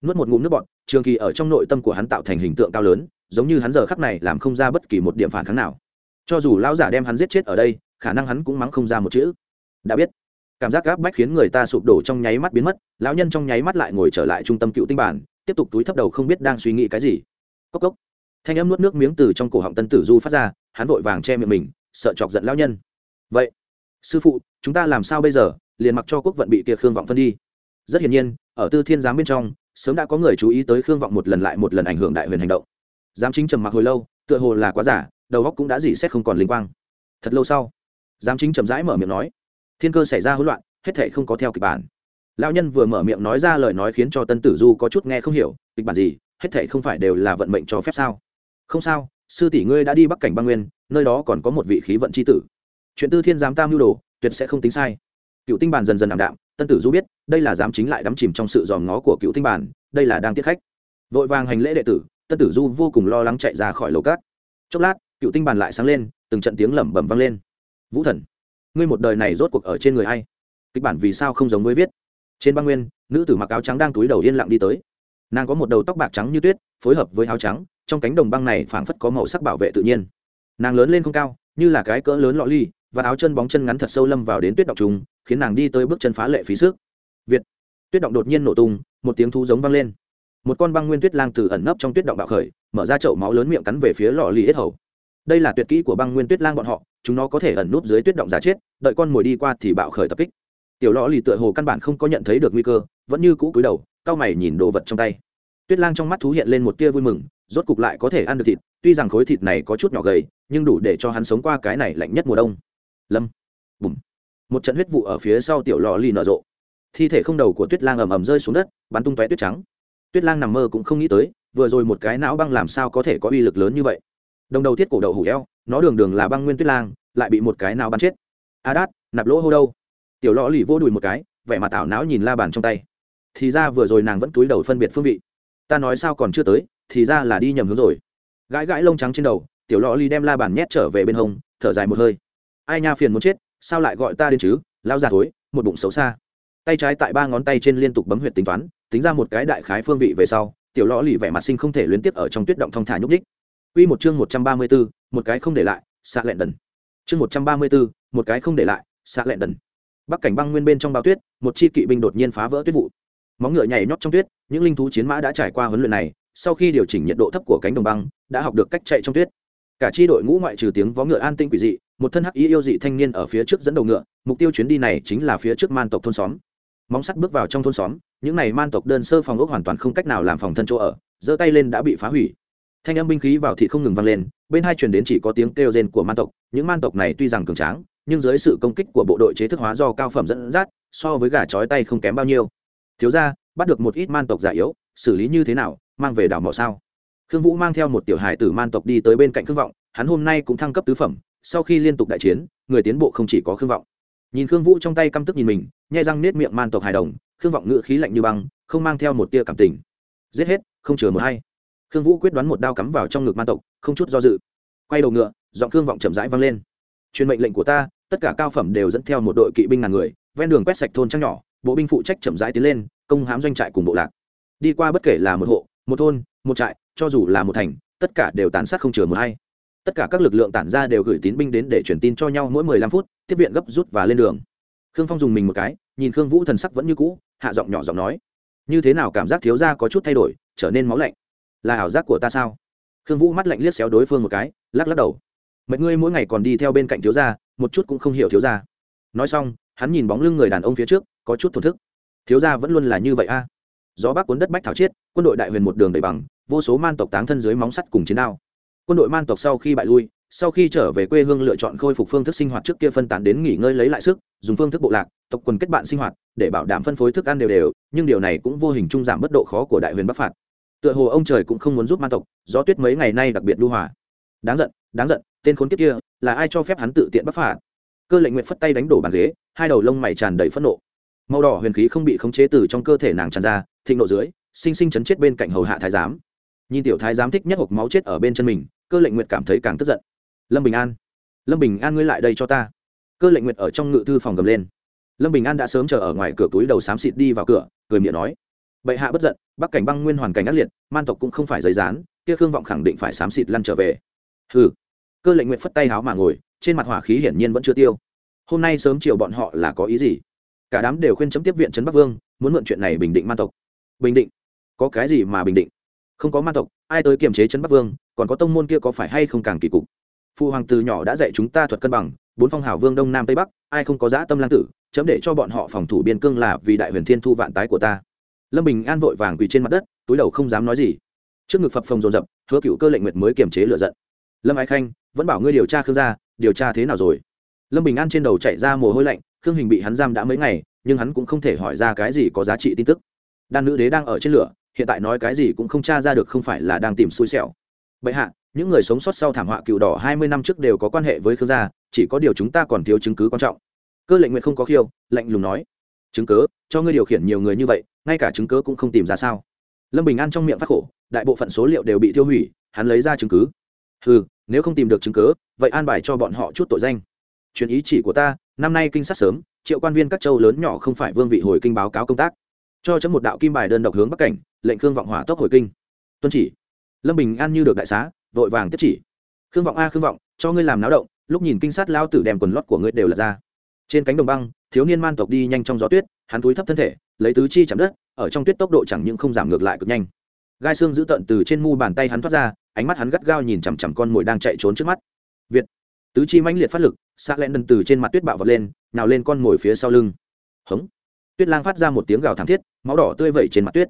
Nuốt một ngụm nước bọt, trường kỳ ở trong nội tâm của hắn tạo thành hình tượng cao lớn, giống như hắn giờ khắc này làm không ra bất kỳ một điểm phản kháng nào. Cho dù lão giả đem hắn giết chết ở đây, khả năng hắn cũng mắng không ra một chữ. Đã biết. Cảm giác gáp bách khiến người ta sụp đổ trong nháy mắt biến mất, lão nhân trong nháy mắt lại ngồi trở lại trung tâm cựu tinh bản, tiếp tục túi thấp đầu không biết đang suy nghĩ cái gì. Cốc cốc thanh âm nuốt nước miếng từ trong cổ họng tân tử du phát ra, hắn vội vàng che miệng mình, sợ chọc giận lão nhân. Vậy, sư phụ, chúng ta làm sao bây giờ? Liền mặc cho quốc vận bị kia khương vọng phân đi. Rất hiển nhiên, ở tư thiên giám bên trong, sớm đã có người chú ý tới khương vọng một lần lại một lần ảnh hưởng đại huyền hành động. Giám chính trầm mặc hồi lâu, tựa hồ là quá giả, đầu góc cũng đã dỉ xét không còn linh quang. Thật lâu sau, giám chính chậm rãi mở miệng nói, thiên cơ xảy ra hỗn loạn, hết thể không có theo kịch bản. Lão nhân vừa mở miệng nói ra lời nói khiến cho tân tử du có chút nghe không hiểu, kịch bản gì? Hết thể không phải đều là vận mệnh cho phép sao? Không sao, sư tỷ ngươi đã đi bắc cảnh băng nguyên, nơi đó còn có một vị khí vận c h i tử. Chuyện tư thiên giám tam mưu đồ, tuyệt sẽ không tính sai. Cựu tinh bàn dần dần ảm đạm, tân tử du biết, đây là dám chính lại đắm chìm trong sự dòm ngó của cựu tinh bản đây là đang tiết khách. Vội vàng hành lễ đệ tử, tân tử du vô cùng lo lắng chạy ra khỏi lầu cát. Chốc lát, cựu tinh bàn lại sáng lên, từng trận tiếng lẩm bẩm vang lên. Vũ thần, ngươi một đời này rốt cuộc ở trên người hay kịch bản vì sao không giống với viết? Trên băng nguyên, nữ tử mặc áo trắng đang túi đầu yên lặng đi tới. Nàng có một đầu tóc bạc trắng như tuyết, phối hợp với áo trắng trong cánh đồng băng này phảng phất có màu sắc bảo vệ tự nhiên. Nàng lớn lên không cao, như là cái cỡ lớn lọ ly, và áo chân bóng chân ngắn thật sâu lâm vào đến tuyết động trùng, khiến nàng đi tới bước chân phá lệ phí sức. Việt. Tuyết động đột nhiên nổ tung, một tiếng thú giống vang lên. Một con băng nguyên tuyết lang từ ẩn nấp trong tuyết động bạo khởi, mở ra chậu máu lớn miệng cắn về phía lọ ly hết hầu. Đây là tuyệt kỹ của băng nguyên tuyết lang bọn họ, chúng nó có thể ẩn núp dưới tuyết động giả chết, đợi con mồi đi qua thì bạo khởi tập kích. Tiểu lọ lì tựa hồ căn bản không có nhận thấy được nguy cơ, vẫn như cũ cúi đầu cao mày nhìn đồ vật trong tay. Tuyết lang trong mắt thú hiện lên một tia vui mừng rốt cục lại có thể ăn được thịt, tuy rằng khối thịt này có chút nhỏ gầy, nhưng đủ để cho hắn sống qua cái này lạnh nhất mùa đông. Lâm. Bùm. Một trận huyết vụ ở phía sau tiểu lò lì nở rộ. Thi thể không đầu của tuyết lang ầm ầm rơi xuống đất, bắn tung tóe tuyết trắng. Tuyết lang nằm mơ cũng không nghĩ tới, vừa rồi một cái não băng làm sao có thể có uy lực lớn như vậy. Đồng đầu thiết cổ đậu hủ eo, nó đường đường là băng nguyên tuyết lang, lại bị một cái nào bắn chết. A đát, nạp lỗ hô đâu? Tiểu lò lì vô đùi một cái, vẻ mặt tảo não nhìn la bàn trong tay. Thì ra vừa rồi nàng vẫn túi đầu phân biệt phương vị. Ta nói sao còn chưa tới thì ra là đi nhầm hướng rồi gãi gãi lông trắng trên đầu tiểu lò lì đem la bàn nhét trở về bên hông thở dài một hơi ai nha phiền muốn chết sao lại gọi ta đến chứ lao già thối một bụng xấu xa tay trái tại ba ngón tay trên liên tục bấm huyệt tính toán tính ra một cái đại khái phương vị về sau tiểu lò lì vẻ mặt sinh không thể luyến tiếp ở trong tuyết động thong thả nhúc ních Quy một chương một trăm ba mươi 134, một cái không để lại, xạ lẹn đần. Chương một trăm ba mươi 134, một cái không để lại, xạ lẹn đần. Bắc cảnh băng nguyên bên trong bao tuyết, một chi kỵ binh đột nhiên phá vỡ tuyết vụ. Móng ngựa nhảy nhót trong tuyết, những linh thú chiến mã đã trải qua huấn luyện này, sau khi điều chỉnh nhiệt độ thấp của cánh đồng băng, đã học được cách chạy trong tuyết. Cả chi đội ngũ ngoại trừ tiếng vó ngựa an tinh quỷ dị, một thân hắc y yêu dị thanh niên ở phía trước dẫn đầu ngựa, mục tiêu chuyến đi này chính là phía trước man tộc thôn xóm. Móng sắt bước vào trong thôn xóm những này man tộc đơn sơ phòng ốc hoàn toàn không cách nào làm phòng thân chỗ ở giơ tay lên đã bị phá hủy. Thanh âm binh khí vào thị không ngừng vang lên bên hai truyền đến chỉ có tiếng kêu rên của man tộc những man tộc này tuy rằng cường tráng nhưng dưới sự công kích của bộ đội chế thức hóa do cao phẩm dẫn dắt so với gà chói tay không kém bao nhiêu. Thiếu ra bắt được một ít man tộc già yếu xử lý như thế nào? Mang về đảo mỏ sao? Khương vũ mang theo một tiểu hải tử man tộc đi tới bên cạnh khương vọng, hắn hôm nay cũng thăng cấp tứ phẩm, sau khi liên tục đại chiến, người tiến bộ không chỉ có khương vọng. Nhìn khương vũ trong tay căm tức nhìn mình, nhai răng nết miệng man tộc hài đồng, khương vọng ngự khí lạnh như băng, không mang theo một tia cảm tình. Giết hết, không chừa một hay khương vũ quyết đoán một đao cắm vào trong ngực man tộc, không chút do dự. Quay đầu ngựa, giọng khương vọng chậm rãi vang lên. Truyền mệnh lệnh của ta, tất cả cao phẩm đều dẫn theo một đội kỵ binh ngàn người, ven đường quét sạch thôn trăng nhỏ, bộ binh phụ trách chậm rãi tiến lên, công hám doanh trại cùng bộ lạc. Đi qua bất kể là một hộ một thôn, một trại, cho dù là một thành, tất cả đều tàn sát không chừa một hay tất cả các lực lượng tản ra đều gửi tín binh đến để truyền tin cho nhau mỗi mười lăm phút, tiếp viện gấp rút và lên đường. Khương phong dùng mình một cái, nhìn khương vũ thần sắc vẫn như cũ, hạ giọng nhỏ giọng nói, như thế nào cảm giác thiếu gia có chút thay đổi, trở nên máu lạnh? Là ảo giác của ta sao? Khương vũ mắt lạnh liếc xéo đối phương một cái, lắc lắc đầu. Mệt ngươi mỗi ngày còn đi theo bên cạnh thiếu gia, một chút cũng không hiểu thiếu gia. Nói xong, hắn nhìn bóng lưng người đàn ông phía trước, có chút thổn thức. Thiếu gia vẫn luôn là như vậy a? Gió bắc cuốn đất bách thảo chiết, quân đội đại huyền một đường đầy bằng, vô số man tộc táng thân dưới móng sắt cùng chiến đao. Quân đội man tộc sau khi bại lui, sau khi trở về quê hương lựa chọn khôi phục phương thức sinh hoạt trước kia phân tán đến nghỉ ngơi lấy lại sức, dùng phương thức bộ lạc, tộc quần kết bạn sinh hoạt, để bảo đảm phân phối thức ăn đều đều, nhưng điều này cũng vô hình trung giảm bất độ khó của đại huyền bắc phạt. Tựa hồ ông trời cũng không muốn giúp man tộc, gió tuyết mấy ngày nay đặc biệt lưu hòa. Đáng giận đáng giận, tên khốn kiếp kia, là ai cho phép hắn tự tiện bắc phạt? Cơ lệnh nguyện phất tay đánh đổ bàn ghế, hai đầu lông mày tràn đầy phẫn nộ. Màu đỏ huyền khí không bị khống chế từ trong cơ thể nàng tràn ra thịnh nộ dưới sinh sinh chấn chết bên cạnh hầu hạ thái giám. Nhìn tiểu thái giám thích nhất hộp máu chết ở bên chân mình cơ lệnh nguyệt cảm thấy càng tức giận. Lâm bình an lâm bình an ngươi lại đây cho ta. Cơ lệnh nguyệt ở trong ngự thư phòng gầm lên. Lâm bình an đã sớm chờ ở ngoài cửa túi đầu xám xịt đi vào cửa cười miệng nói bệ hạ bất giận bắc cảnh băng nguyên hoàn cảnh ác liệt man tộc cũng không phải giấy rán kia khương vọng khẳng định phải xám xịt lăn trở về. Hừ, cơ lệnh nguyện phất tay háo mà ngồi trên mặt hỏa khí hiển nhiên vẫn chưa tiêu. Hôm nay sớm chiều bọn họ là có ý gì? Cả đám đều khuyên chấm tiếp viện trấn bắc vương muốn mượn chuyện này bình định man tộc bình định. Có cái gì mà bình định? Không có ma tộc, ai tới kiềm chế trấn bắc vương, còn có tông môn kia có phải hay không càng kỳ cục? Phụ hoàng từ nhỏ đã dạy chúng ta thuật cân bằng, bốn phong hào vương đông nam tây bắc, ai không có dã tâm lang tử, chấm để cho bọn họ phòng thủ biên cương là vì đại huyền thiên thu vạn tái của ta. Lâm bình an vội vàng quỳ trên mặt đất, túi đầu không dám nói gì. Trước ngực phập phồng dồn dập, hứa cựu cơ lệnh nguyệt mới kiềm chế lựa giận. Lâm ái khanh, vẫn bảo ngươi điều tra khương gia, điều tra thế nào rồi? Lâm bình an trên đầu chạy ra mồ hôi lạnh, khương hình bị hắn giam đã mấy ngày, nhưng hắn cũng không thể hỏi ra cái gì có giá trị tin tức đan nữ đế đang ở trên lửa, hiện tại nói cái gì cũng không tra ra được không phải là đang tìm xui xẻo. Bệ hạ, những người sống sót sau thảm họa cựu đỏ hai mươi năm trước đều có quan hệ với khương gia, chỉ có điều chúng ta còn thiếu chứng cứ quan trọng. Cơ lệnh nguyện không có khiêu, lạnh lùng nói. Chứng cớ cho ngươi điều khiển nhiều người như vậy, ngay cả chứng cớ cũng không tìm ra sao? Lâm bình an trong miệng phát khổ, đại bộ phận số liệu đều bị tiêu hủy, hắn lấy ra chứng cứ. Ừ nếu không tìm được chứng cớ vậy an bài cho bọn họ chút tội danh. Truyền ý chỉ của ta, năm nay kinh sát sớm, triệu quan viên các châu lớn nhỏ không phải vương vị hồi kinh báo cáo công tác cho chấm một đạo kim bài đơn độc hướng bắc cảnh, lệnh khương vọng hỏa tốc hồi kinh. Tuân chỉ. Lâm bình an như được đại xá, vội vàng tiếp chỉ. Khương vọng a khương vọng, cho ngươi làm náo động, lúc nhìn kinh sát lao tử đem quần lót của ngươi đều lật ra. Trên cánh đồng băng, thiếu niên man tộc đi nhanh trong gió tuyết, hắn túi thấp thân thể, lấy tứ chi chạm đất, ở trong tuyết tốc độ chẳng những không giảm ngược lại cực nhanh. Gai xương giữ tận từ trên mu bàn tay hắn thoát ra, ánh mắt hắn gắt gao nhìn chằm chằm con mồi đang chạy trốn trước mắt. Việt. Tứ chi mãnh liệt phát lực, xạ lẹn đần từ trên mặt tuyết bạo vật lên, nào lên con mồi phía sau lưng. Hống tuyết lang phát ra một tiếng gào thảm thiết, máu đỏ tươi vẩy trên mặt tuyết.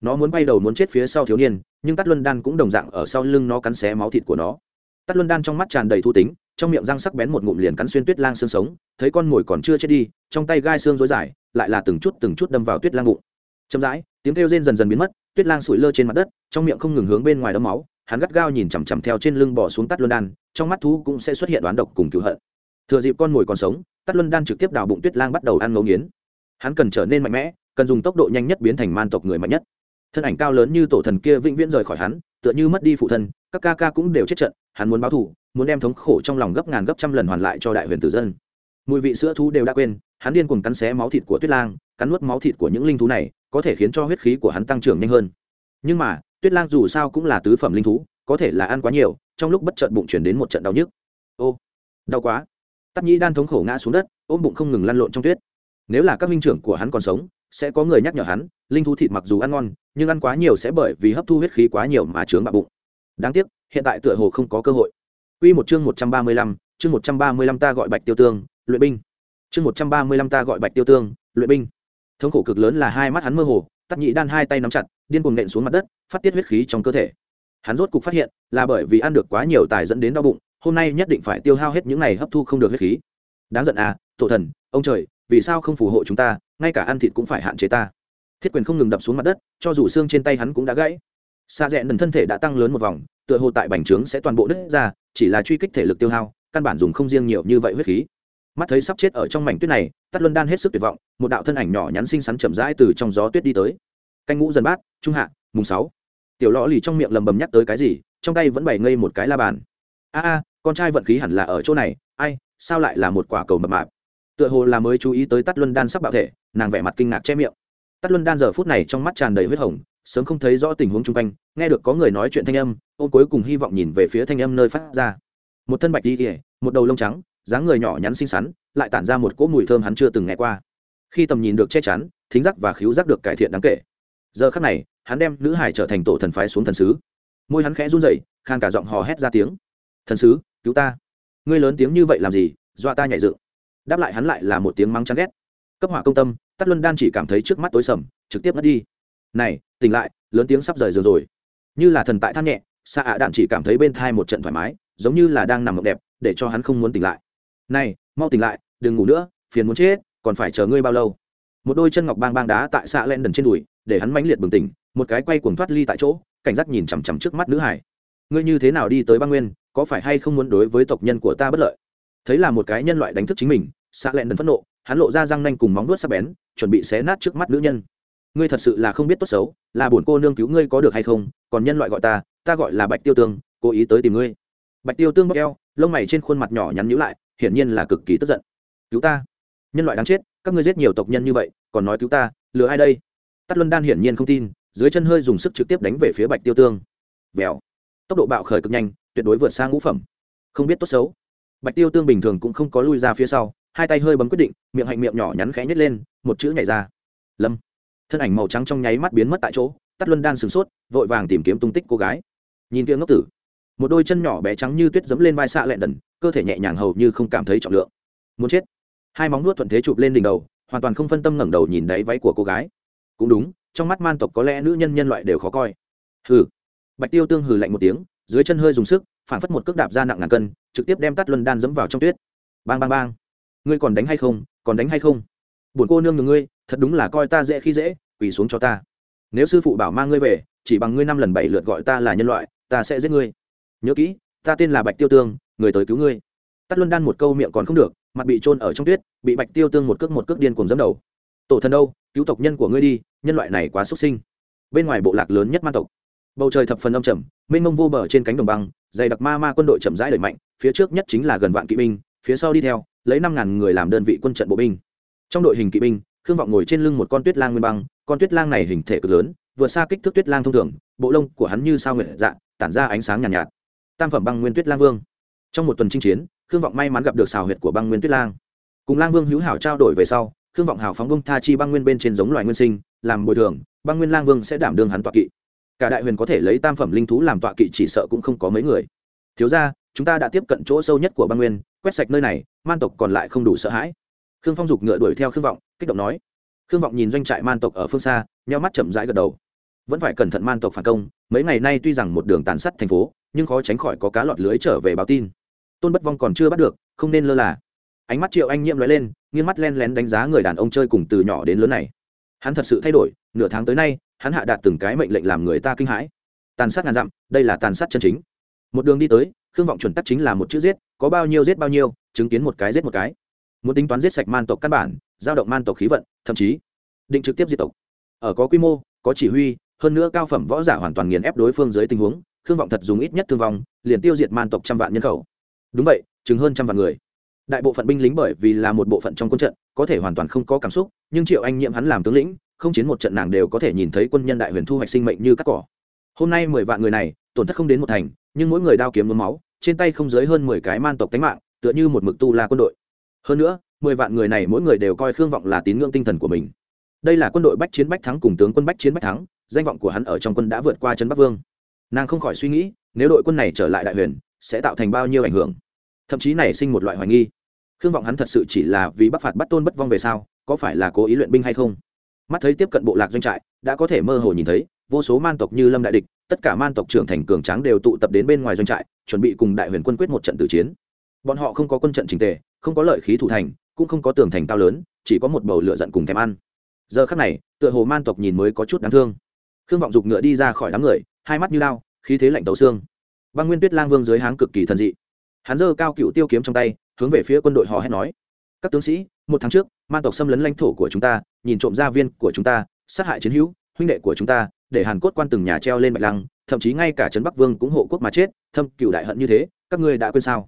Nó muốn bay đầu muốn chết phía sau thiếu niên, nhưng tắt luân đan cũng đồng dạng ở sau lưng nó cắn xé máu thịt của nó. Tắt luân đan trong mắt tràn đầy thu tính, trong miệng răng sắc bén một ngụm liền cắn xuyên tuyết lang xương sống, thấy con mồi còn chưa chết đi, trong tay gai xương rối dài, lại là từng chút từng chút đâm vào tuyết lang bụng. Chậm rãi, tiếng kêu rên dần dần biến mất, tuyết lang sủi lơ trên mặt đất, trong miệng không ngừng hướng bên ngoài đấm máu, hắn gắt gao nhìn chằm chằm theo trên lưng bỏ xuống tắt luân đan, trong mắt thú cũng sẽ xuất hiện đoán độc cùng cứu hận. Thừa dịp con mồi còn sống tắt luân đan trực tiếp đào bụng tuyết lang bắt đầu ăn ngấu nghiến hắn cần trở nên mạnh mẽ, cần dùng tốc độ nhanh nhất biến thành man tộc người mạnh nhất. Thân ảnh cao lớn như tổ thần kia vĩnh viễn rời khỏi hắn, tựa như mất đi phụ thân, các ca ca cũng đều chết trận, hắn muốn báo thù, muốn đem thống khổ trong lòng gấp ngàn gấp trăm lần hoàn lại cho đại huyền tử dân. Mùi vị sữa thú đều đã quên, hắn điên cuồng cắn xé máu thịt của tuyết lang, cắn nuốt máu thịt của những linh thú này, có thể khiến cho huyết khí của hắn tăng trưởng nhanh hơn. Nhưng mà, tuyết lang dù sao cũng là tứ phẩm linh thú, có thể là ăn quá nhiều, trong lúc bất chợt bụng chuyển đến một trận đau nhức. Ô, đau quá. Tắc nhĩ đan thống khổ ngã xuống đất, ôm bụng không ngừng lăn lộn trong tuyết nếu là các minh trưởng của hắn còn sống sẽ có người nhắc nhở hắn linh thú thịt mặc dù ăn ngon nhưng ăn quá nhiều sẽ bởi vì hấp thu huyết khí quá nhiều mà chướng bạo bụng đáng tiếc hiện tại tựa hồ không có cơ hội Quy một chương 135, chương 135 ta gọi Bạch Tiêu Tương, luyện binh. Chương 135 ta gọi Bạch Tiêu Tương, luyện binh. Thống khổ cực lớn là hai mắt hắn mơ hồ, Tắc Nhị Đan hai tay nắm chặt, điên cuồng nện xuống mặt đất, phát tiết huyết khí trong cơ thể. Hắn rốt cục phát hiện, là bởi vì ăn được quá nhiều tài dẫn đến đau bụng, hôm nay nhất định phải tiêu hao hết những này hấp thu không được huyết khí. Đáng giận à, tổ thần, ông trời, vì sao không phù hộ chúng ta, ngay cả ăn thịt cũng phải hạn chế ta. Thiết quyền không ngừng đập xuống mặt đất, cho dù xương trên tay hắn cũng đã gãy. Sa rẽ nần thân thể đã tăng lớn một vòng, tựa hồ tại bành trướng sẽ toàn bộ đứt ra, chỉ là truy kích thể lực tiêu hao căn bản dùng không riêng nhiều như vậy huyết khí. Mắt thấy sắp chết ở trong mảnh tuyết này tắt luân đan hết sức tuyệt vọng một đạo thân ảnh nhỏ nhắn xinh xắn chậm rãi từ trong gió tuyết đi tới. Canh ngũ dần bát trung hạ mùng sáu. Tiểu lõ lì trong miệng lầm bầm nhắc tới cái gì trong tay vẫn bày ngây một cái la bàn. A a con trai vận khí hẳn là ở chỗ này ai sao lại là một quả cầu mập mạp? Tựa hồ là mới chú ý tới tắt luân đan sắp bạo thể, nàng vẻ mặt kinh ngạc che miệng. Tắt luân đan giờ phút này trong mắt tràn đầy huyết hồng, sớm không thấy rõ tình huống chung quanh, nghe được có người nói chuyện thanh âm ô cuối cùng hy vọng nhìn về phía thanh âm nơi phát ra. Một thân bạch đi ỉa một đầu lông trắng, dáng người nhỏ nhắn xinh xắn, lại tản ra một cỗ mùi thơm hắn chưa từng nghe qua. Khi tầm nhìn được che chắn, thính giác và khíu giác được cải thiện đáng kể. Giờ khắc này, hắn đem nữ hải trở thành tổ thần phái xuống thần sứ. Môi hắn khẽ run rẩy, khan cả giọng hò hét ra tiếng. Thần sứ, cứu ta. Ngươi lớn tiếng như vậy làm gì? Dọa ta nhảy dựng đáp lại hắn lại là một tiếng mắng chán ghét. Cấp hỏa công tâm tắt luân đan chỉ cảm thấy trước mắt tối sầm, trực tiếp mất đi. Này, tỉnh lại, lớn tiếng sắp rời giường rồi. Như là thần tại than nhẹ xa ạ đạn chỉ cảm thấy bên thai một trận thoải mái, giống như là đang nằm mộng đẹp, để cho hắn không muốn tỉnh lại. Này, mau tỉnh lại, đừng ngủ nữa, phiền muốn chết, còn phải chờ ngươi bao lâu? Một đôi chân ngọc bang bang đá tại xạ len đần trên đùi, để hắn mãnh liệt bừng tỉnh, một cái quay cuồng thoát ly tại chỗ, cảnh giác nhìn chằm chằm trước mắt nữ hải. Ngươi như thế nào đi tới băng nguyên, có phải hay không muốn đối với tộc nhân của ta bất lợi? Thấy là một cái nhân loại đánh thức chính mình, xạ lẹn đần phẫn nộ, hắn lộ ra răng nanh cùng móng vuốt sắc bén, chuẩn bị xé nát trước mắt nữ nhân. Ngươi thật sự là không biết tốt xấu, là bổn cô nương cứu ngươi có được hay không, còn nhân loại gọi ta ta gọi là bạch tiêu tương, cố ý tới tìm ngươi. Bạch tiêu tương bóc eo, lông mày trên khuôn mặt nhỏ nhắn nhữ lại, hiển nhiên là cực kỳ tức giận. Cứu ta. Nhân loại đáng chết, các ngươi giết nhiều tộc nhân như vậy, còn nói cứu ta, lừa ai đây? Tắt luân đan hiển nhiên không tin, dưới chân hơi dùng sức trực tiếp đánh về phía bạch tiêu tương. Vèo. Tốc độ bạo khởi cực nhanh, tuyệt đối vượt sang ngũ phẩm. Không biết tốt xấu bạch tiêu tương bình thường cũng không có lui ra phía sau, hai tay hơi bấm quyết định, miệng hạnh miệng nhỏ nhắn khẽ nhét lên, một chữ nhảy ra. Lâm. Thân ảnh màu trắng trong nháy mắt biến mất tại chỗ tắt luân đan sửng sốt, vội vàng tìm kiếm tung tích cô gái. Nhìn kia ngốc tử, một đôi chân nhỏ bé trắng như tuyết dẫm lên vai xạ lẹn đần, cơ thể nhẹ nhàng hầu như không cảm thấy trọng lượng. Muốn chết. Hai móng nuốt thuận thế chụp lên đỉnh đầu, hoàn toàn không phân tâm ngẩng đầu nhìn đáy váy của cô gái. Cũng đúng, trong mắt man tộc có lẽ nữ nhân nhân loại đều khó coi. Hừ. Bạch tiêu tương hừ lạnh một tiếng dưới chân hơi dùng sức, phản phất một cước đạp ra nặng ngàn cân, trực tiếp đem tắt luân đan dẫm vào trong tuyết. Bang bang bang. Ngươi còn đánh hay không? Còn đánh hay không? Buồn cô nương nhường ngươi, thật đúng là coi ta dễ khi dễ, quỳ xuống cho ta. Nếu sư phụ bảo mang ngươi về, chỉ bằng ngươi năm lần bảy lượt gọi ta là nhân loại, ta sẽ giết ngươi. Nhớ kỹ, ta tên là bạch tiêu tương, người tới cứu ngươi. Tắt luân đan một câu miệng còn không được, mặt bị trôn ở trong tuyết, bị bạch tiêu tương một cước một cước điên cùng dẫm đầu. Tổ thần đâu? Cứu tộc nhân của ngươi đi, nhân loại này quá xuất sinh. Bên ngoài bộ lạc lớn nhất man tộc bầu trời thập phần âm trầm mênh mông vô bờ trên cánh đồng băng dày đặc ma ma quân đội chậm rãi đẩy mạnh phía trước nhất chính là gần vạn kỵ binh phía sau đi theo lấy năm ngàn người làm đơn vị quân trận bộ binh. Trong đội hình kỵ binh khương vọng ngồi trên lưng một con tuyết lang nguyên băng con tuyết lang này hình thể cực lớn vượt xa kích thước tuyết lang thông thường bộ lông của hắn như sao nguyện dạ tản ra ánh sáng nhàn nhạt, nhạt. Tam phẩm băng nguyên tuyết lang vương. Trong một tuần chinh chiến khương vọng may mắn gặp được xào huyệt của băng nguyên tuyết lang. Cùng lang vương hữu hảo trao đổi về sau khương vọng hào phóng bông tha chi băng nguyên bên trên giống loài nguyên sinh làm bồi thường băng nguyên lang vương sẽ đảm đương hắn tọa kỵ cả đại huyền có thể lấy tam phẩm linh thú làm tọa kỵ chỉ sợ cũng không có mấy người. Thiếu ra chúng ta đã tiếp cận chỗ sâu nhất của băng nguyên, quét sạch nơi này, man tộc còn lại không đủ sợ hãi. Khương phong dục ngựa đuổi theo khương vọng, kích động nói. Khương vọng nhìn doanh trại man tộc ở phương xa, nheo mắt chậm rãi gật đầu. Vẫn phải cẩn thận man tộc phản công, mấy ngày nay tuy rằng một đường tàn sát thành phố, nhưng khó tránh khỏi có cá lọt lưới trở về báo tin. Tôn bất vong còn chưa bắt được, không nên lơ là. Ánh mắt triệu anh nhiễm lóe lên, nghiêng mắt len lén đánh giá người đàn ông chơi cùng từ nhỏ đến lớn này. Hắn thật sự thay đổi, nửa tháng tới nay hắn hạ đạt từng cái mệnh lệnh làm người ta kinh hãi. Tàn sát ngàn dặm, đây là tàn sát chân chính. Một đường đi tới, khương vọng chuẩn tắc chính là một chữ giết, có bao nhiêu giết bao nhiêu, chứng kiến một cái giết một cái. Muốn tính toán giết sạch man tộc căn bản, giao động man tộc khí vận, thậm chí định trực tiếp diệt tộc. Ở có quy mô, có chỉ huy, hơn nữa cao phẩm võ giả hoàn toàn nghiền ép đối phương dưới tình huống, khương vọng thật dùng ít nhất thương vong, liền tiêu diệt man tộc trăm vạn nhân khẩu. Đúng vậy chứng hơn trăm vạn người. Đại bộ phận binh lính bởi vì là một bộ phận trong quân trận, có thể hoàn toàn không có cảm xúc, nhưng triệu anh nhiệm hắn làm tướng lĩnh không chiến một trận nàng đều có thể nhìn thấy quân nhân đại huyền thu hoạch sinh mệnh như cắt cỏ. Hôm nay mười vạn người này, tổn thất không đến một thành, nhưng mỗi người đao kiếm mướm máu, trên tay không dưới hơn mười cái man tộc tánh mạng, tựa như một mực tu la quân đội. Hơn nữa, mười vạn người này mỗi người đều coi khương vọng là tín ngưỡng tinh thần của mình. Đây là quân đội bách chiến bách thắng cùng tướng quân bách chiến bách thắng, danh vọng của hắn ở trong quân đã vượt qua trấn bắc vương. Nàng không khỏi suy nghĩ, nếu đội quân này trở lại đại huyền, sẽ tạo thành bao nhiêu ảnh hưởng? Thậm chí nảy sinh một loại hoài nghi. Khương vọng hắn thật sự chỉ là vì bắc phạt bắt tôn bất vong về sau có phải là cố ý luyện binh hay không? Mắt thấy tiếp cận bộ lạc doanh trại, đã có thể mơ hồ nhìn thấy, vô số man tộc như lâm đại địch, tất cả man tộc trưởng thành cường tráng đều tụ tập đến bên ngoài doanh trại, chuẩn bị cùng đại huyền quân quyết một trận tử chiến. Bọn họ không có quân trận trình tề, không có lợi khí thủ thành, cũng không có tường thành cao lớn, chỉ có một bầu lửa giận cùng thèm ăn. Giờ khắc này, tựa hồ man tộc nhìn mới có chút đáng thương. Khương vọng dục ngựa đi ra khỏi đám người, hai mắt như lao, khí thế lạnh tấu xương. Băng nguyên tuyết lang vương dưới háng cực kỳ thần dị. Hắn giơ cao cựu tiêu kiếm trong tay, hướng về phía quân đội họ hét nói, các tướng sĩ, một tháng trước man tộc xâm lấn lãnh thổ của chúng ta, nhìn trộm gia viên của chúng ta, sát hại chiến hữu, huynh đệ của chúng ta, để hàn cốt quan từng nhà treo lên bạch lăng, thậm chí ngay cả trấn bắc vương cũng hộ quốc mà chết, thâm cựu đại hận như thế, các ngươi đã quên sao?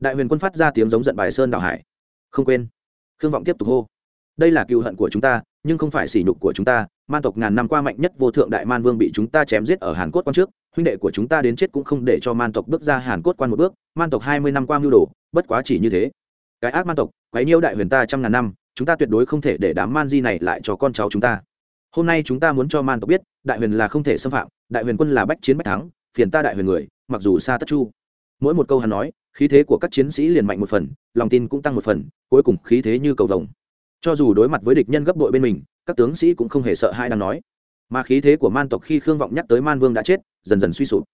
Đại huyền quân phát ra tiếng giống giận bài sơn đạo hải. Không quên. Khương vọng tiếp tục hô. Đây là cựu hận của chúng ta, nhưng không phải sỉ nhục của chúng ta, man tộc ngàn năm qua mạnh nhất vô thượng đại man vương bị chúng ta chém giết ở hàn cốt quan trước, huynh đệ của chúng ta đến chết cũng không để cho man tộc bước ra hàn cốt quan một bước, man tộc hai mươi năm qua mưu đồ, bất quá chỉ như thế. Cái ác man tộc, quấy nhiêu đại huyền ta trăm ngàn năm chúng ta tuyệt đối không thể để đám man di này lại cho con cháu chúng ta. Hôm nay chúng ta muốn cho man tộc biết đại huyền là không thể xâm phạm đại huyền quân là bách chiến bách thắng phiền ta đại huyền người mặc dù xa tất chu. Mỗi một câu hắn nói khí thế của các chiến sĩ liền mạnh một phần lòng tin cũng tăng một phần cuối cùng khí thế như cầu vồng. Cho dù đối mặt với địch nhân gấp đội bên mình các tướng sĩ cũng không hề sợ hai đang nói. Mà khí thế của man tộc khi khương vọng nhắc tới man vương đã chết dần dần suy sụp.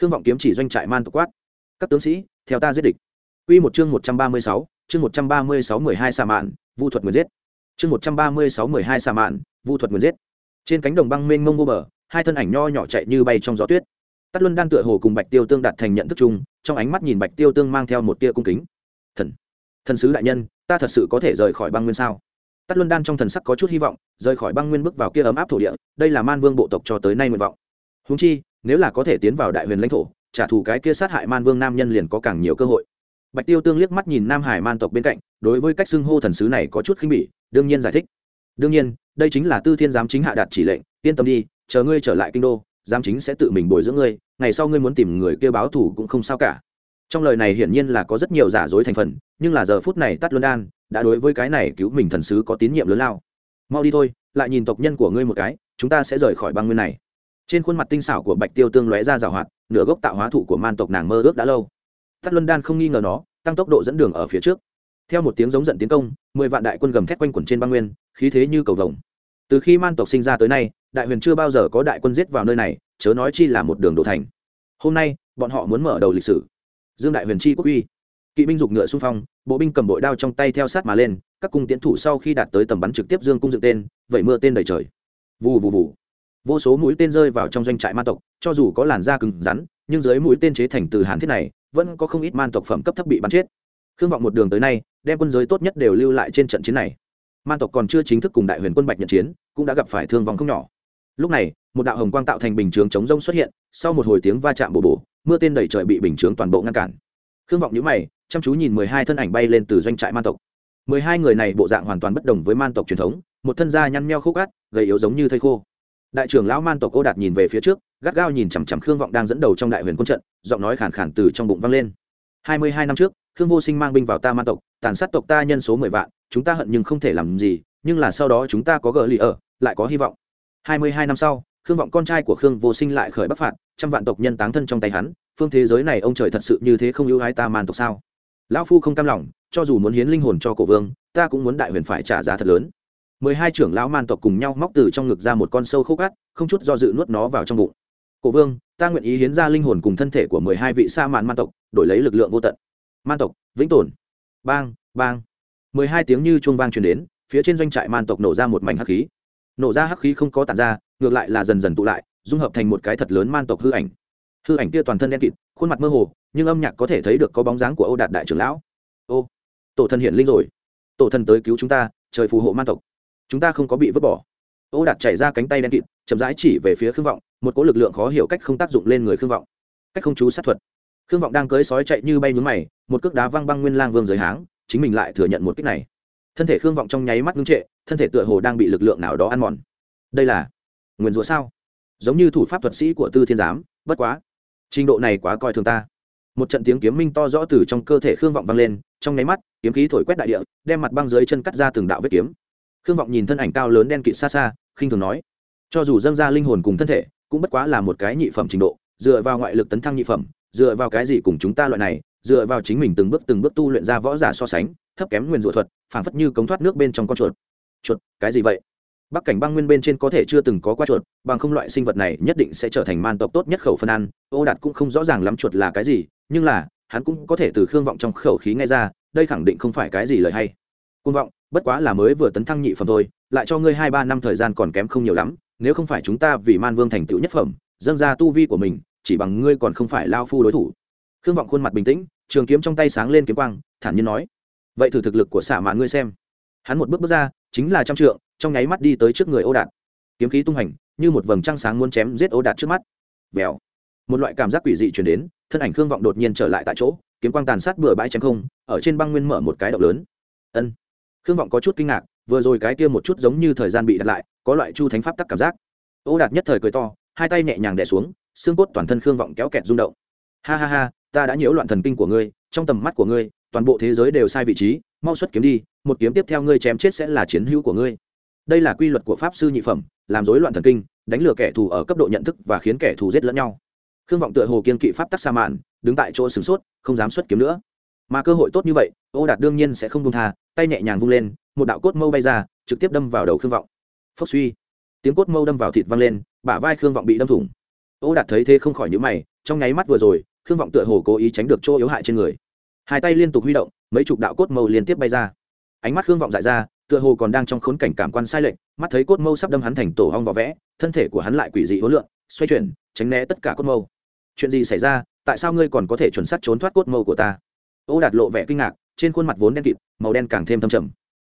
Khương vọng kiếm chỉ doanh trại man tộc quát. Các tướng sĩ theo ta giết địch. Quy một chương 136, chương một trăm ba mươi sáu mười hai xà mạn, vu thuật nguyên giết. Chương một trăm ba mươi sáu mười hai xà mạn, vu thuật nguyên giết. Trên cánh đồng băng mênh mông vô bờ, hai thân ảnh nho nhỏ chạy như bay trong gió tuyết. Tát Luân đan tựa hồ cùng Bạch Tiêu Tương đạt thành nhận thức chung, trong ánh mắt nhìn Bạch Tiêu Tương mang theo một tia cung kính. "Thần, thần sứ đại nhân, ta thật sự có thể rời khỏi băng nguyên sao?" Tát Luân đan trong thần sắc có chút hy vọng, rời khỏi băng nguyên bước vào kia ấm áp thổ địa, đây là Man Vương bộ tộc cho tới nay nguyện vọng. Huống chi, nếu là có thể tiến vào đại huyền lãnh thổ, trả thù cái kia sát hại Man Vương nam nhân liền có càng nhiều cơ hội bạch tiêu tương liếc mắt nhìn nam hải man tộc bên cạnh, đối với cách xưng hô thần sứ này có chút khinh bỉ, đương nhiên giải thích. Đương nhiên, đây chính là tư thiên giám chính hạ đạt chỉ lệnh, yên tâm đi, chờ ngươi trở lại kinh đô, giám chính sẽ tự mình bồi dưỡng ngươi, ngày sau ngươi muốn tìm người kêu báo thủ cũng không sao cả. Trong lời này hiển nhiên là có rất nhiều giả dối thành phần, nhưng là giờ phút này tắt luân đan đã đối với cái này cứu mình thần sứ có tín nhiệm lớn lao. Mau đi thôi, lại nhìn tộc nhân của ngươi một cái, chúng ta sẽ rời khỏi băng nguyên này. Trên khuôn mặt tinh xảo của bạch tiêu tương lóe ra rào hoạt, nửa gốc tạo hóa thụ của man tộc nàng mơ ước đã lâu tắt luân đan không nghi ngờ nó, tăng tốc độ dẫn đường ở phía trước. Theo một tiếng giống giận tiến công, mười vạn đại quân gầm thét quanh quẩn trên băng nguyên, khí thế như cầu vồng. Từ khi man tộc sinh ra tới nay, đại huyền chưa bao giờ có đại quân giết vào nơi này, chớ nói chi là một đường đổ thành. Hôm nay, bọn họ muốn mở đầu lịch sử. Dương đại huyền chi quốc uy. Kỵ binh dục ngựa xung phong, bộ binh cầm bội đao trong tay theo sát mà lên, các cung tiến thủ sau khi đạt tới tầm bắn trực tiếp dương cung dựng tên vậy mưa tên đầy trời. Vù vù vù. Vô số mũi tên rơi vào trong doanh trại man tộc, cho dù có làn da cứng rắn, nhưng dưới mũi tên chế thành từ hàn thiết này vẫn có không ít man tộc phẩm cấp thấp bị bắn chết. Khương vọng một đường tới nay, đem quân giới tốt nhất đều lưu lại trên trận chiến này. Man tộc còn chưa chính thức cùng đại huyền quân bạch nhận chiến, cũng đã gặp phải thương vong không nhỏ. Lúc này, một đạo hồng quang tạo thành bình chướng chống rông xuất hiện, sau một hồi tiếng va chạm bổ bổ, mưa tên đầy trời bị bình chướng toàn bộ ngăn cản. Khương vọng nhữ mày, chăm chú nhìn mười hai thân ảnh bay lên từ doanh trại man tộc. Mười hai người này bộ dạng hoàn toàn bất đồng với man tộc truyền thống, một thân da nhăn meo khúc át, gầy yếu giống như thây khô. Đại trưởng lão man tộc ô đạt nhìn về phía trước gắt gao nhìn chằm chằm khương vọng đang dẫn đầu trong đại huyền quân trận, giọng nói khản khản từ trong bụng vang lên. Hai mươi hai năm trước, khương vô sinh mang binh vào ta man tộc, tàn sát tộc ta nhân số mười vạn, chúng ta hận nhưng không thể làm gì, nhưng là sau đó chúng ta có gỡ lì ở, lại có hy vọng. Hai mươi hai năm sau, khương vọng con trai của khương vô sinh lại khởi bắc phạt, trăm vạn tộc nhân táng thân trong tay hắn, phương thế giới này ông trời thật sự như thế không ưu ái ta man tộc sao? Lão phu không cam lòng, cho dù muốn hiến linh hồn cho cổ vương, ta cũng muốn đại huyền phải trả giá thật lớn. Mười hai trưởng lão man tộc cùng nhau móc từ trong ngực ra một con sâu khô cát, không chút do dự nuốt nó vào trong bụng cổ vương, ta nguyện ý hiến ra linh hồn cùng thân thể của mười hai vị sa mạn man tộc, đổi lấy lực lượng vô tận. Man tộc, vĩnh tồn. Bang bang. Mười hai tiếng như chuông vang truyền đến, phía trên doanh trại man tộc nổ ra một mảnh hắc khí. Nổ ra hắc khí không có tàn ra, ngược lại là dần dần tụ lại, dung hợp thành một cái thật lớn man tộc hư ảnh. Hư ảnh kia toàn thân đen kịt, khuôn mặt mơ hồ, nhưng âm nhạc có thể thấy được có bóng dáng của Âu đạt đại trưởng lão. Ô, tổ thần hiện linh rồi. Tổ thần tới cứu chúng ta, trời phù hộ man tộc. Chúng ta không có bị vứt bỏ. Ô đạt chảy ra cánh tay đen kịt, chậm rãi chỉ về phía khương vọng một cỗ lực lượng khó hiểu cách không tác dụng lên người khương vọng. Cách không chú sát thuật. Khương vọng đang cưới sói chạy như bay nhúng mày, một cước đá văng băng nguyên lang vương dưới háng, chính mình lại thừa nhận một kích này. Thân thể khương vọng trong nháy mắt ngưng trệ, thân thể tựa hồ đang bị lực lượng nào đó ăn mòn. Đây là nguyền rủa sao? Giống như thủ pháp thuật sĩ của tư thiên giám, bất quá. Trình độ này quá coi thường ta. Một trận tiếng kiếm minh to rõ từ trong cơ thể khương vọng vang lên, trong nháy mắt, kiếm khí thổi quét đại địa, đem mặt băng dưới chân cắt ra từng đạo vết kiếm. Khương vọng nhìn thân ảnh cao lớn đen kịt xa xa, khinh thường nói, cho dù dâng ra linh hồn cùng thân thể cũng bất quá là một cái nhị phẩm trình độ, dựa vào ngoại lực tấn thăng nhị phẩm, dựa vào cái gì cùng chúng ta loại này, dựa vào chính mình từng bước từng bước tu luyện ra võ giả so sánh, thấp kém nguyên rủa thuật, phảng phất như cống thoát nước bên trong con chuột. Chuột, cái gì vậy? Bắc cảnh băng nguyên bên trên có thể chưa từng có qua chuột, bằng không loại sinh vật này nhất định sẽ trở thành man tộc tốt nhất khẩu phân ăn, ô đạt cũng không rõ ràng lắm chuột là cái gì, nhưng là, hắn cũng có thể từ khương vọng trong khẩu khí nghe ra, đây khẳng định không phải cái gì lời hay. Côn vọng, bất quá là mới vừa tấn thăng nhị phẩm thôi, lại cho ngươi hai ba năm thời gian còn kém không nhiều lắm nếu không phải chúng ta vì man vương thành tựu nhất phẩm, dâng ra tu vi của mình, chỉ bằng ngươi còn không phải lao phu đối thủ. Khương vọng khuôn mặt bình tĩnh, trường kiếm trong tay sáng lên kiếm quang, thản nhiên nói, vậy thử thực lực của xả mạn ngươi xem. Hắn một bước bước ra, chính là trăm trượng, trong nháy mắt đi tới trước người ô đạt. Kiếm khí tung hành, như một vầng trăng sáng muốn chém giết ô đạt trước mắt. Vèo. Một loại cảm giác quỷ dị chuyển đến, thân ảnh khương vọng đột nhiên trở lại tại chỗ, kiếm quang tàn sát bừa bãi chém không, ở trên băng nguyên mở một cái động lớn. Ân. Khương vọng có chút kinh ngạc, vừa rồi cái kia một chút giống như thời gian bị đặt lại có loại chu thánh pháp tắc cảm giác. Ô đạt nhất thời cười to, hai tay nhẹ nhàng đẻ xuống, xương cốt toàn thân khương vọng kéo kẹt rung động. Ha ha ha, ta đã nhiễu loạn thần kinh của ngươi, trong tầm mắt của ngươi, toàn bộ thế giới đều sai vị trí, mau xuất kiếm đi, một kiếm tiếp theo ngươi chém chết sẽ là chiến hữu của ngươi. Đây là quy luật của pháp sư nhị phẩm, làm rối loạn thần kinh, đánh lừa kẻ thù ở cấp độ nhận thức và khiến kẻ thù giết lẫn nhau. Khương vọng tựa hồ kiên kỵ pháp tắc sa mạn, đứng tại chỗ sửng sốt, không dám xuất kiếm nữa. Mà cơ hội tốt như vậy, ô đạt đương nhiên sẽ không buông tha, tay nhẹ nhàng vung lên, một đạo cốt mâu bay ra, trực tiếp đâm vào đầu khương vọng phốc suy. Tiếng cốt mâu đâm vào thịt văng lên, bả vai khương vọng bị đâm thủng. Ô đạt thấy thế không khỏi nhữ mày, trong nháy mắt vừa rồi, khương vọng tựa hồ cố ý tránh được chỗ yếu hại trên người. Hai tay liên tục huy động, mấy chục đạo cốt mâu liên tiếp bay ra. Ánh mắt khương vọng dại ra, tựa hồ còn đang trong khốn cảnh cảm quan sai lệch, mắt thấy cốt mâu sắp đâm hắn thành tổ hong vỏ vẽ, thân thể của hắn lại quỷ dị hối lượng xoay chuyển, tránh né tất cả cốt mâu. Chuyện gì xảy ra? Tại sao ngươi còn có thể chuẩn xác trốn thoát cốt mâu của ta? Ô đạt lộ vẻ kinh ngạc, trên khuôn mặt vốn đen kịt, màu đen càng thêm thâm trầm.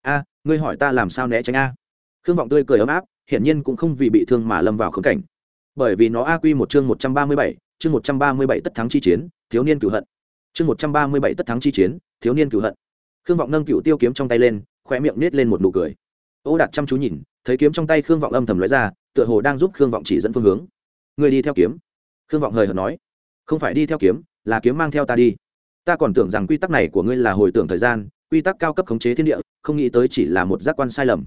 A, ngươi hỏi ta làm sao né tránh a? Khương vọng tươi cười ấm áp, hiển nhiên cũng không vì bị thương mà lâm vào khốn cảnh. Bởi vì nó a quy một chương một trăm ba mươi bảy, chương một trăm ba mươi bảy tất thắng chi chiến, thiếu niên cửu hận. Chương một trăm ba mươi bảy tất thắng chi chiến, thiếu niên cửu hận. Khương vọng nâng cựu tiêu kiếm trong tay lên khoe miệng nết lên một nụ cười. Ô đạt chăm chú nhìn, thấy kiếm trong tay khương vọng âm thầm lóe ra, tựa hồ đang giúp khương vọng chỉ dẫn phương hướng. Người đi theo kiếm. Khương vọng hời hợt nói. Không phải đi theo kiếm, là kiếm mang theo ta đi. Ta còn tưởng rằng quy tắc này của ngươi là hồi tưởng thời gian, quy tắc cao cấp khống chế thiên địa, không nghĩ tới chỉ là một giác quan sai lầm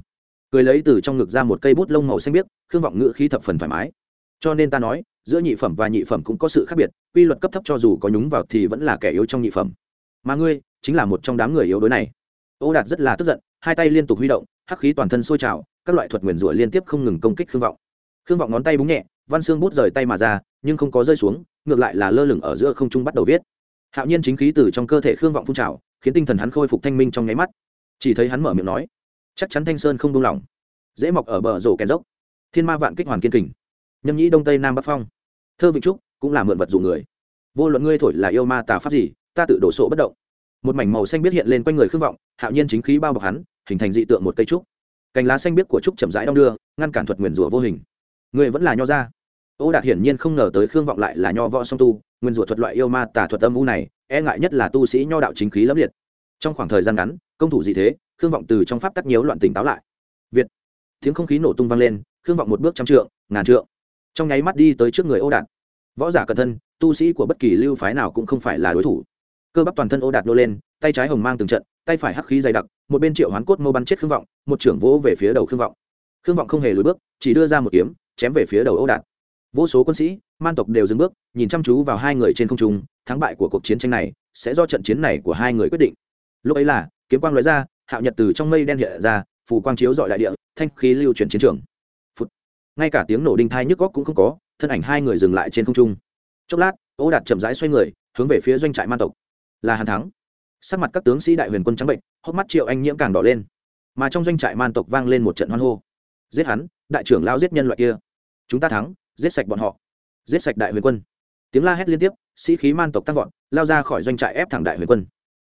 cười lấy từ trong ngực ra một cây bút lông màu xanh biếc, khương vọng ngữ khí thập phần thoải mái. Cho nên ta nói, giữa nhị phẩm và nhị phẩm cũng có sự khác biệt, quy luật cấp thấp cho dù có nhúng vào thì vẫn là kẻ yếu trong nhị phẩm. Mà ngươi, chính là một trong đám người yếu đối này. Ô đạt rất là tức giận, hai tay liên tục huy động, hắc khí toàn thân sôi trào, các loại thuật nguyền rủa liên tiếp không ngừng công kích khương vọng. Khương vọng ngón tay búng nhẹ, văn xương bút rời tay mà ra, nhưng không có rơi xuống, ngược lại là lơ lửng ở giữa không trung bắt đầu viết. Hạo nhiên chính khí từ trong cơ thể khương vọng phun trào, khiến tinh thần hắn khôi phục thanh minh trong nháy mắt. Chỉ thấy hắn mở miệng nói chắc chắn thanh sơn không đông lòng dễ mọc ở bờ rổ kèn dốc. Thiên ma vạn kích hoàn kiên kình. Nhâm nhĩ đông tây nam bắc phong. Thơ vĩnh trúc cũng là mượn vật dụ người. Vô luận ngươi thổi là yêu ma tà pháp gì, ta tự đổ sộ bất động. Một mảnh màu xanh biết hiện lên quanh người khương vọng, hạo nhiên chính khí bao bọc hắn, hình thành dị tượng một cây trúc. Cành lá xanh biết của trúc chậm rãi đong đưa, ngăn cản thuật nguyền rủa vô hình. Người vẫn là nho ra ô đạt hiển nhiên không ngờ tới khương vọng lại là nho võ song tu nguyên rủa thuật loại yêu ma tà thuật âm u này e ngại nhất là tu sĩ nho đạo chính khí lẫm liệt. Trong khoảng thời gian ngắn, công thủ gì thế khương vọng từ trong pháp tắc nhiễu loạn tỉnh táo lại. Việt. Tiếng không khí nổ tung vang lên, khương vọng một bước trăm trượng, ngàn trượng. Trong nháy mắt đi tới trước người ô đạt. Võ giả cẩn thân, tu sĩ của bất kỳ lưu phái nào cũng không phải là đối thủ. Cơ bắp toàn thân ô đạt nô lên, tay trái hồng mang từng trận, tay phải hắc khí dày đặc, một bên triệu hoán cốt mâu bắn chết khương vọng, một trưởng vỗ về phía đầu khương vọng. Khương vọng không hề lùi bước, chỉ đưa ra một kiếm, chém về phía đầu ô đạt. Vô số quân sĩ, man tộc đều dừng bước, nhìn chăm chú vào hai người trên không trung, thắng bại của cuộc chiến tranh này sẽ do trận chiến này của hai người quyết định. Lúc ấy là, kiếm quang lóe ra hạo nhật từ trong mây đen hiện ra phủ quang chiếu dọi đại địa, thanh khí lưu chuyển chiến trường. Phụt. ngay cả tiếng nổ đinh thai nhức góc cũng không có, thân ảnh hai người dừng lại trên không trung. Chốc lát, ô đạt chậm rãi xoay người, hướng về phía doanh trại man tộc. Là hàn thắng. Sắc mặt các tướng sĩ đại huyền quân trắng bệnh, hốc mắt triệu anh nhiễm càng đỏ lên. Mà trong doanh trại man tộc vang lên một trận hoan hô. Giết hắn, đại trưởng lao giết nhân loại kia. Chúng ta thắng, giết sạch bọn họ. Giết sạch đại huyền quân. Tiếng la hét liên tiếp, sĩ khí man tộc tăng vọt, lao ra khỏi doanh trại ép thẳng đại huyền quân.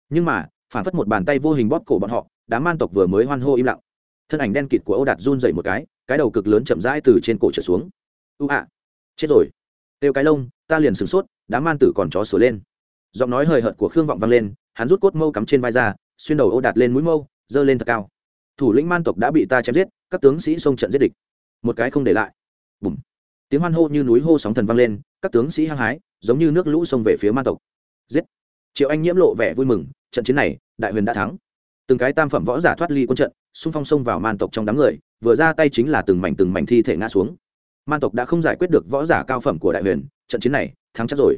Nhưng mà, phản phất một bàn tay vô hình bóp cổ bọn họ đám man tộc vừa mới hoan hô im lặng. Thân ảnh đen kịt của ô đạt run dậy một cái cái đầu cực lớn chậm rãi từ trên cổ trở xuống. Ưu ạ, chết rồi. Têu cái lông, ta liền sửng sốt, đám man tử còn chó sửa lên. Giọng nói hời hợt của khương vọng vang lên, hắn rút cốt mâu cắm trên vai ra, xuyên đầu ô đạt lên mũi mâu, giơ lên thật cao. Thủ lĩnh man tộc đã bị ta chém giết, các tướng sĩ xông trận giết địch. Một cái không để lại. Bùm. Tiếng hoan hô như núi hô sóng thần vang lên, các tướng sĩ hăng hái, giống như nước lũ xông về phía man tộc. Giết. Triệu anh nhiễm lộ vẻ vui mừng, trận chiến này, đại huyền đã thắng từng cái tam phẩm võ giả thoát ly quân trận, xung phong xông vào man tộc trong đám người, vừa ra tay chính là từng mảnh từng mảnh thi thể ngã xuống. Man tộc đã không giải quyết được võ giả cao phẩm của đại huyền, trận chiến này thắng chắc rồi.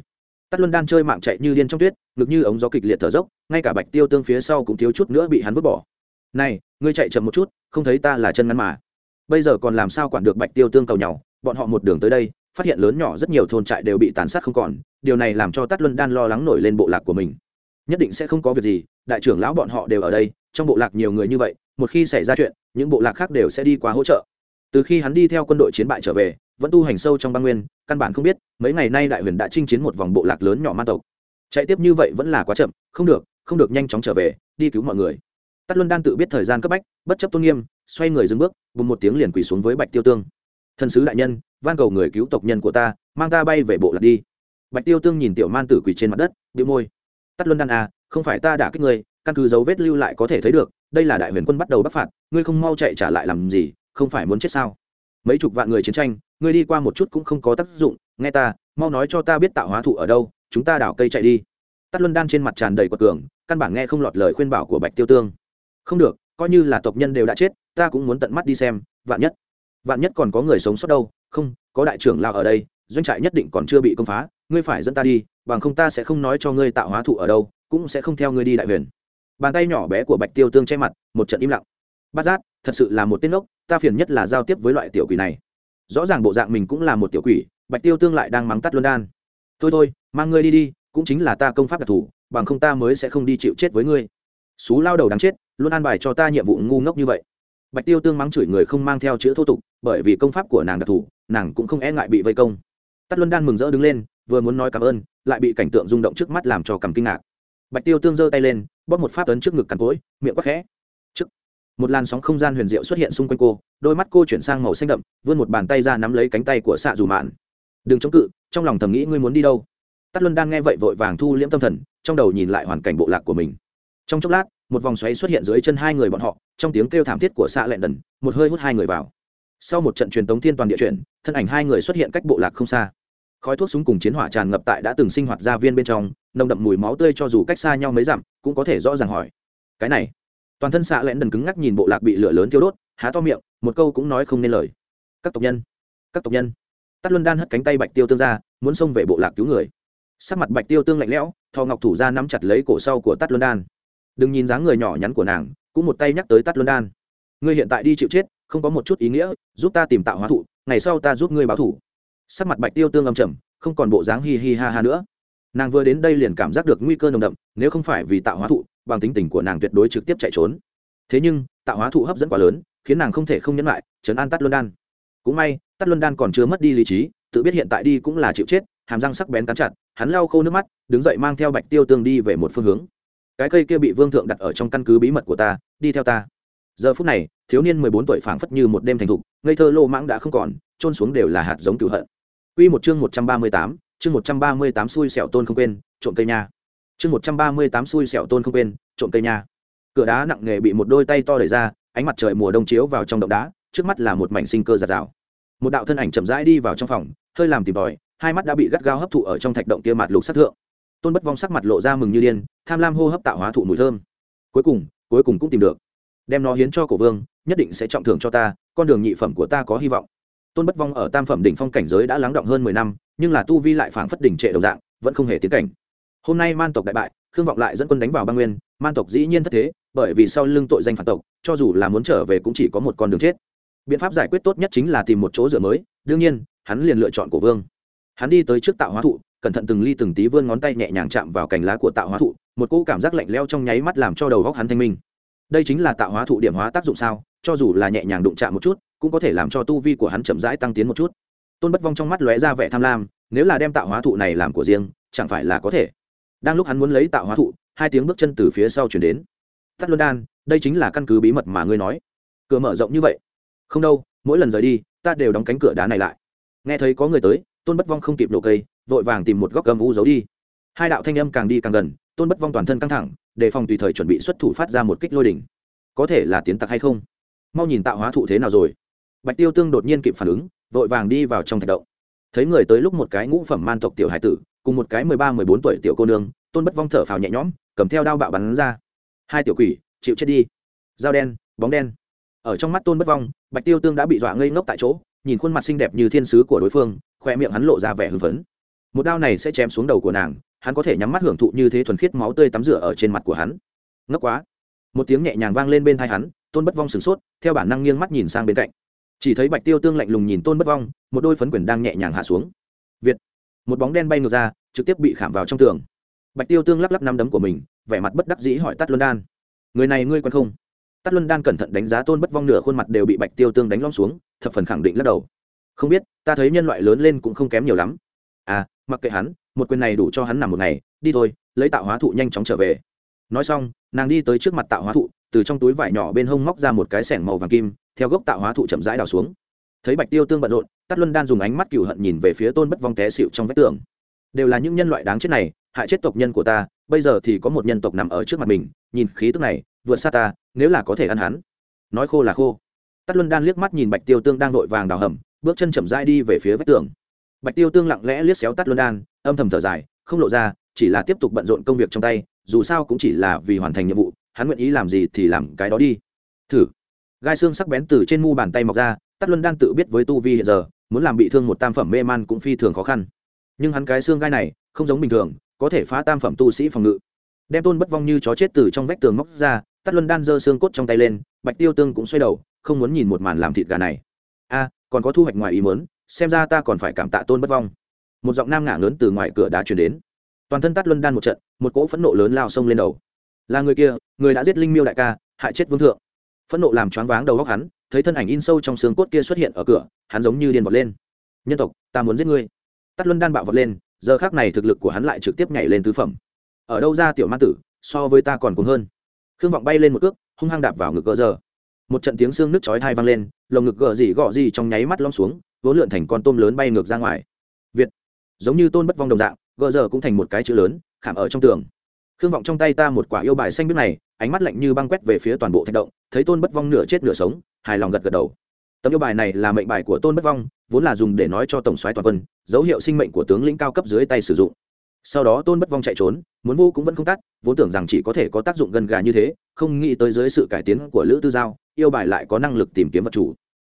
Tắt luân đan chơi mạng chạy như điên trong tuyết, ngực như ống gió kịch liệt thở dốc, ngay cả bạch tiêu tương phía sau cũng thiếu chút nữa bị hắn vứt bỏ. Này, ngươi chạy chậm một chút, không thấy ta là chân ngắn mà. Bây giờ còn làm sao quản được bạch tiêu tương cầu nhau bọn họ một đường tới đây, phát hiện lớn nhỏ rất nhiều thôn trại đều bị tàn sát không còn, điều này làm cho tắt luân đan lo lắng nổi lên bộ lạc của mình nhất định sẽ không có việc gì, đại trưởng lão bọn họ đều ở đây, trong bộ lạc nhiều người như vậy, một khi xảy ra chuyện, những bộ lạc khác đều sẽ đi qua hỗ trợ. Từ khi hắn đi theo quân đội chiến bại trở về, vẫn tu hành sâu trong băng nguyên, căn bản không biết, mấy ngày nay đại huyền đã chinh chiến một vòng bộ lạc lớn nhỏ man tộc. Chạy tiếp như vậy vẫn là quá chậm, không được không được nhanh chóng trở về, đi cứu mọi người. Tắt luân đan tự biết thời gian cấp bách, bất chấp tôn nghiêm, xoay người dừng bước, bùng một tiếng liền quỳ xuống với bạch tiêu tương. Thần sứ đại nhân, van cầu người cứu tộc nhân của ta, mang ta bay về bộ lạc đi. Bạch tiêu tương nhìn tiểu man tử quỳ trên mặt đất bị môi tắt luân đan à không phải ta đã kích ngươi, căn cứ dấu vết lưu lại có thể thấy được, đây là đại huyền quân bắt đầu bắc phạt, ngươi không mau chạy trả lại làm gì, không phải muốn chết sao? Mấy chục vạn người chiến tranh, ngươi đi qua một chút cũng không có tác dụng, nghe ta, mau nói cho ta biết tạo hóa thụ ở đâu, chúng ta đảo cây chạy đi. Tắt luân đan trên mặt tràn đầy quật cường, căn bản nghe không lọt lời khuyên bảo của bạch tiêu tương. Không được, coi như là tộc nhân đều đã chết, ta cũng muốn tận mắt đi xem, vạn nhất vạn nhất còn có người sống sót đâu, không, có đại trưởng lao ở đây, doanh trại nhất định còn chưa bị công phá, ngươi phải dẫn ta đi bằng không ta sẽ không nói cho ngươi tạo hóa thụ ở đâu, cũng sẽ không theo ngươi đi đại huyền. Bàn tay nhỏ bé của bạch tiêu tương che mặt, một trận im lặng. Bát giác, thật sự là một tên ốc ta phiền nhất là giao tiếp với loại tiểu quỷ này. Rõ ràng bộ dạng mình cũng là một tiểu quỷ, bạch tiêu tương lại đang mắng tắt luân đan. Thôi thôi, mang ngươi đi đi, cũng chính là ta công pháp đặc thù, bằng không ta mới sẽ không đi chịu chết với ngươi. Xú lao đầu đáng chết, luôn an bài cho ta nhiệm vụ ngu ngốc như vậy. Bạch tiêu tương mắng chửi người không mang theo chữ thô tục, bởi vì công pháp của nàng đặc thù, nàng cũng không e ngại bị vây công. Tắt luân đan mừng rỡ đứng lên, vừa muốn nói cảm ơn lại bị cảnh tượng rung động trước mắt làm cho cầm kinh ngạc. Bạch tiêu tương giơ tay lên, bóp một phát ấn trước ngực cằn cỗi miệng quắc khẽ. Trước. Một làn sóng không gian huyền diệu xuất hiện xung quanh cô, đôi mắt cô chuyển sang màu xanh đậm, vươn một bàn tay ra nắm lấy cánh tay của xạ dù mạn. Đừng chống cự, trong lòng thầm nghĩ ngươi muốn đi đâu? Tắt luân đang nghe vậy vội vàng thu liễm tâm thần, trong đầu nhìn lại hoàn cảnh bộ lạc của mình. Trong chốc lát, một vòng xoáy xuất hiện dưới chân hai người bọn họ, trong tiếng kêu thảm thiết của xạ lẹn đần, một hơi hút hai người vào. Sau một trận truyền tống thiên toàn địa chuyển, thân ảnh hai người xuất hiện cách bộ lạc không xa khói thuốc súng cùng chiến hỏa tràn ngập tại đã từng sinh hoạt gia viên bên trong, nồng đậm mùi máu tươi cho dù cách xa nhau mấy dặm, cũng có thể rõ ràng hỏi. Cái này, toàn thân xạ lẽn đần cứng ngắc nhìn bộ lạc bị lửa lớn thiêu đốt, há to miệng, một câu cũng nói không nên lời. Các tộc nhân, các tộc nhân. Tắt luân đan hất cánh tay bạch tiêu tương ra, muốn xông về bộ lạc cứu người. Sắc mặt bạch tiêu tương lạnh lẽo thò ngọc thủ ra nắm chặt lấy cổ sau của tắt luân đan. Đừng nhìn dáng người nhỏ nhắn của nàng, cũng một tay nhắc tới tắt luân đan. Ngươi hiện tại đi chịu chết, không có một chút ý nghĩa, giúp ta tìm tạo hóa thụ, ngày sau ta giúp ngươi báo thủ sắc mặt bạch tiêu tương âm trầm, không còn bộ dáng hi hi ha ha nữa. Nàng vừa đến đây liền cảm giác được nguy cơ nồng đậm, nếu không phải vì tạo hóa thụ, bằng tính tình của nàng tuyệt đối trực tiếp chạy trốn. Thế nhưng, tạo hóa thụ hấp dẫn quá lớn, khiến nàng không thể không nhẫn lại chấn an tắt luân đan. Cũng may tắt luân đan còn chưa mất đi lý trí, tự biết hiện tại đi cũng là chịu chết, hàm răng sắc bén cắn chặt, hắn lau khô nước mắt, đứng dậy mang theo bạch tiêu tương đi về một phương hướng. Cái cây kia bị vương thượng đặt ở trong căn cứ bí mật của ta, đi theo ta. Giờ phút này, thiếu niên mười bốn tuổi phảng phất như một đêm thành thục, ngây thơ lô mãng đã không còn trôn xuống đều là hạt giống cửu hận. Quy một chương một trăm ba mươi tám, chương một trăm ba mươi tám xui xẻo tôn không quên, trộm cây nhà. chương một trăm ba mươi tám xui xẻo tôn không quên, trộm cây nhà. cửa đá nặng nề bị một đôi tay to đẩy ra, ánh mặt trời mùa đông chiếu vào trong động đá, trước mắt là một mảnh sinh cơ rạt rào. Một đạo thân ảnh chậm rãi đi vào trong phòng, hơi làm tìm tòi, hai mắt đã bị gắt gao hấp thụ ở trong thạch động kia mặt lục sắc thượng. Tôn bất vong sắc mặt lộ ra mừng như điên, tham lam hô hấp tạo hóa thụ mùi thơm. Cuối cùng cuối cùng cũng tìm được. Đem nó hiến cho cổ vương, nhất định sẽ trọng thưởng cho ta, con đường nhị phẩm của ta có hy vọng tôn bất vong ở tam phẩm đỉnh phong cảnh giới đã lắng động hơn mười năm, nhưng là tu vi lại phảng phất đỉnh trệ đầu dạng, vẫn không hề tiến cảnh. Hôm nay man tộc đại bại, khương vọng lại dẫn quân đánh vào băng nguyên, man tộc dĩ nhiên thất thế, bởi vì sau lưng tội danh phản tộc, cho dù là muốn trở về cũng chỉ có một con đường chết. Biện pháp giải quyết tốt nhất chính là tìm một chỗ dựa mới, đương nhiên, hắn liền lựa chọn cổ vương. Hắn đi tới trước tạo hóa thụ, cẩn thận từng ly từng tí vươn ngón tay nhẹ nhàng chạm vào cành lá của tạo hóa thụ, một cỗ cảm giác lạnh leo trong nháy mắt làm cho đầu góc hắn thanh minh. Đây chính là tạo hóa thụ điểm hóa tác dụng sao, cho dù là nhẹ nhàng đụng chạm một chút cũng có thể làm cho tu vi của hắn chậm rãi tăng tiến một chút. Tôn bất vong trong mắt lóe ra vẻ tham lam, nếu là đem tạo hóa thụ này làm của riêng, chẳng phải là có thể. Đang lúc hắn muốn lấy tạo hóa thụ, hai tiếng bước chân từ phía sau chuyển đến. Tắt luân đan, đây chính là căn cứ bí mật mà ngươi nói. Cửa mở rộng như vậy. Không đâu, mỗi lần rời đi, ta đều đóng cánh cửa đá này lại. Nghe thấy có người tới, tôn bất vong không kịp nổ cây, vội vàng tìm một góc gầm u giấu đi. Hai đạo thanh âm càng đi càng gần, tôn bất vong toàn thân căng thẳng, đề phòng tùy thời chuẩn bị xuất thủ phát ra một kích lôi đỉnh. Có thể là tiến tặc hay không? Mau nhìn tạo hóa thụ thế nào rồi bạch tiêu tương đột nhiên kịp phản ứng, vội vàng đi vào trong thạch động. Thấy người tới lúc một cái ngũ phẩm man tộc tiểu hải tử, cùng một cái mười ba, mười bốn tuổi tiểu cô nương, tôn bất vong thở phào nhẹ nhõm, cầm theo đao bạo bắn ra. Hai tiểu quỷ, chịu chết đi. Dao đen, bóng đen. Ở trong mắt tôn bất vong, bạch tiêu tương đã bị dọa ngây ngốc tại chỗ, nhìn khuôn mặt xinh đẹp như thiên sứ của đối phương khoe miệng hắn lộ ra vẻ hưng phấn. Một đao này sẽ chém xuống đầu của nàng, hắn có thể nhắm mắt hưởng thụ như thế thuần khiết máu tươi tắm rửa ở trên mặt của hắn. Ngốc quá. Một tiếng nhẹ nhàng vang lên bên thai hắn, tôn bất vong sửng sốt, theo bản năng nghiêng mắt nhìn sang bên cạnh chỉ thấy bạch tiêu tương lạnh lùng nhìn tôn bất vong, một đôi phấn quyền đang nhẹ nhàng hạ xuống. Việt. Một bóng đen bay ngược ra, trực tiếp bị khảm vào trong tường. Bạch tiêu tương lắc lắc năm đấm của mình, vẻ mặt bất đắc dĩ hỏi tắt luân đan. Người này ngươi quen không? Tắt luân đan cẩn thận đánh giá tôn bất vong nửa khuôn mặt đều bị bạch tiêu tương đánh lom xuống, thập phần khẳng định lắc đầu. Không biết, ta thấy nhân loại lớn lên cũng không kém nhiều lắm. À mặc kệ hắn, một quyền này đủ cho hắn nằm một ngày, đi thôi, lấy tạo hóa thụ nhanh chóng trở về nói xong, nàng đi tới trước mặt tạo hóa thụ, từ trong túi vải nhỏ bên hông móc ra một cái sẻng màu vàng kim, theo gốc tạo hóa thụ chậm rãi đào xuống. Thấy bạch tiêu tương bận rộn tắt luân đan dùng ánh mắt cựu hận nhìn về phía tôn bất vong té xịu trong vách tường. Đều là những nhân loại đáng chết này, hại chết tộc nhân của ta, bây giờ thì có một nhân tộc nằm ở trước mặt mình, nhìn khí tức này, vượt xa ta, nếu là có thể ăn hắn. Nói khô là khô. Tắt luân đan liếc mắt nhìn bạch tiêu tương đang vội vàng đào hầm, bước chân chậm rãi đi về phía vách tường. Bạch tiêu tương lặng lẽ liếc xéo tắt luân đan, âm thầm thở dài, không lộ ra, chỉ là tiếp tục bận rộn công việc trong tay dù sao cũng chỉ là vì hoàn thành nhiệm vụ, hắn nguyện ý làm gì thì làm cái đó đi. Thử. Gai xương sắc bén từ trên mu bàn tay mọc ra, tắt luân đan tự biết với tu vi hiện giờ, muốn làm bị thương một tam phẩm mê man cũng phi thường khó khăn. Nhưng hắn cái xương gai này, không giống bình thường, có thể phá tam phẩm tu sĩ phòng ngự. Đem tôn bất vong như chó chết từ trong vách tường móc ra, tắt luân đan giơ xương cốt trong tay lên, bạch tiêu tương cũng xoay đầu, không muốn nhìn một màn làm thịt gà này. A, còn có thu hoạch ngoài ý muốn, xem ra ta còn phải cảm tạ tôn bất vong. Một giọng nam ngả lớn từ ngoài cửa đã chuyển đến toàn thân tắt luân đan một trận, một cỗ phẫn nộ lớn lao sông lên đầu. Là người kia, người đã giết linh miêu đại ca, hại chết vương thượng. Phẫn nộ làm choáng váng đầu góc hắn, thấy thân ảnh in sâu trong xương cốt kia xuất hiện ở cửa, hắn giống như điên vọt lên. Nhân tộc, ta muốn giết ngươi. Tắt luân đan bạo vọt lên, giờ khác này thực lực của hắn lại trực tiếp nhảy lên tứ phẩm. Ở đâu ra tiểu ma tử, so với ta còn cuồng hơn. Khương vọng bay lên một cước, hung hăng đạp vào ngực gỡ giờ. Một trận tiếng xương nước chói thai vang lên, lồng ngực gỡ gì gọ gì trong nháy mắt lom xuống vốn lượn thành con tôm lớn bay ngược ra ngoài. Việt, giống như tôn bất vong đồng dạng gờ giờ cũng thành một cái chữ lớn, khảm ở trong tường. Khương vọng trong tay ta một quả yêu bài xanh biết này, ánh mắt lạnh như băng quét về phía toàn bộ thạch động, thấy tôn bất vong nửa chết nửa sống, hài lòng gật gật đầu. Tấm yêu bài này là mệnh bài của tôn bất vong, vốn là dùng để nói cho tổng soái toàn quân, dấu hiệu sinh mệnh của tướng lĩnh cao cấp dưới tay sử dụng. Sau đó tôn bất vong chạy trốn, muốn vô cũng vẫn không tắt, vốn tưởng rằng chỉ có thể có tác dụng gần gà như thế, không nghĩ tới dưới sự cải tiến của lữ tư giao, yêu bài lại có năng lực tìm kiếm vật chủ.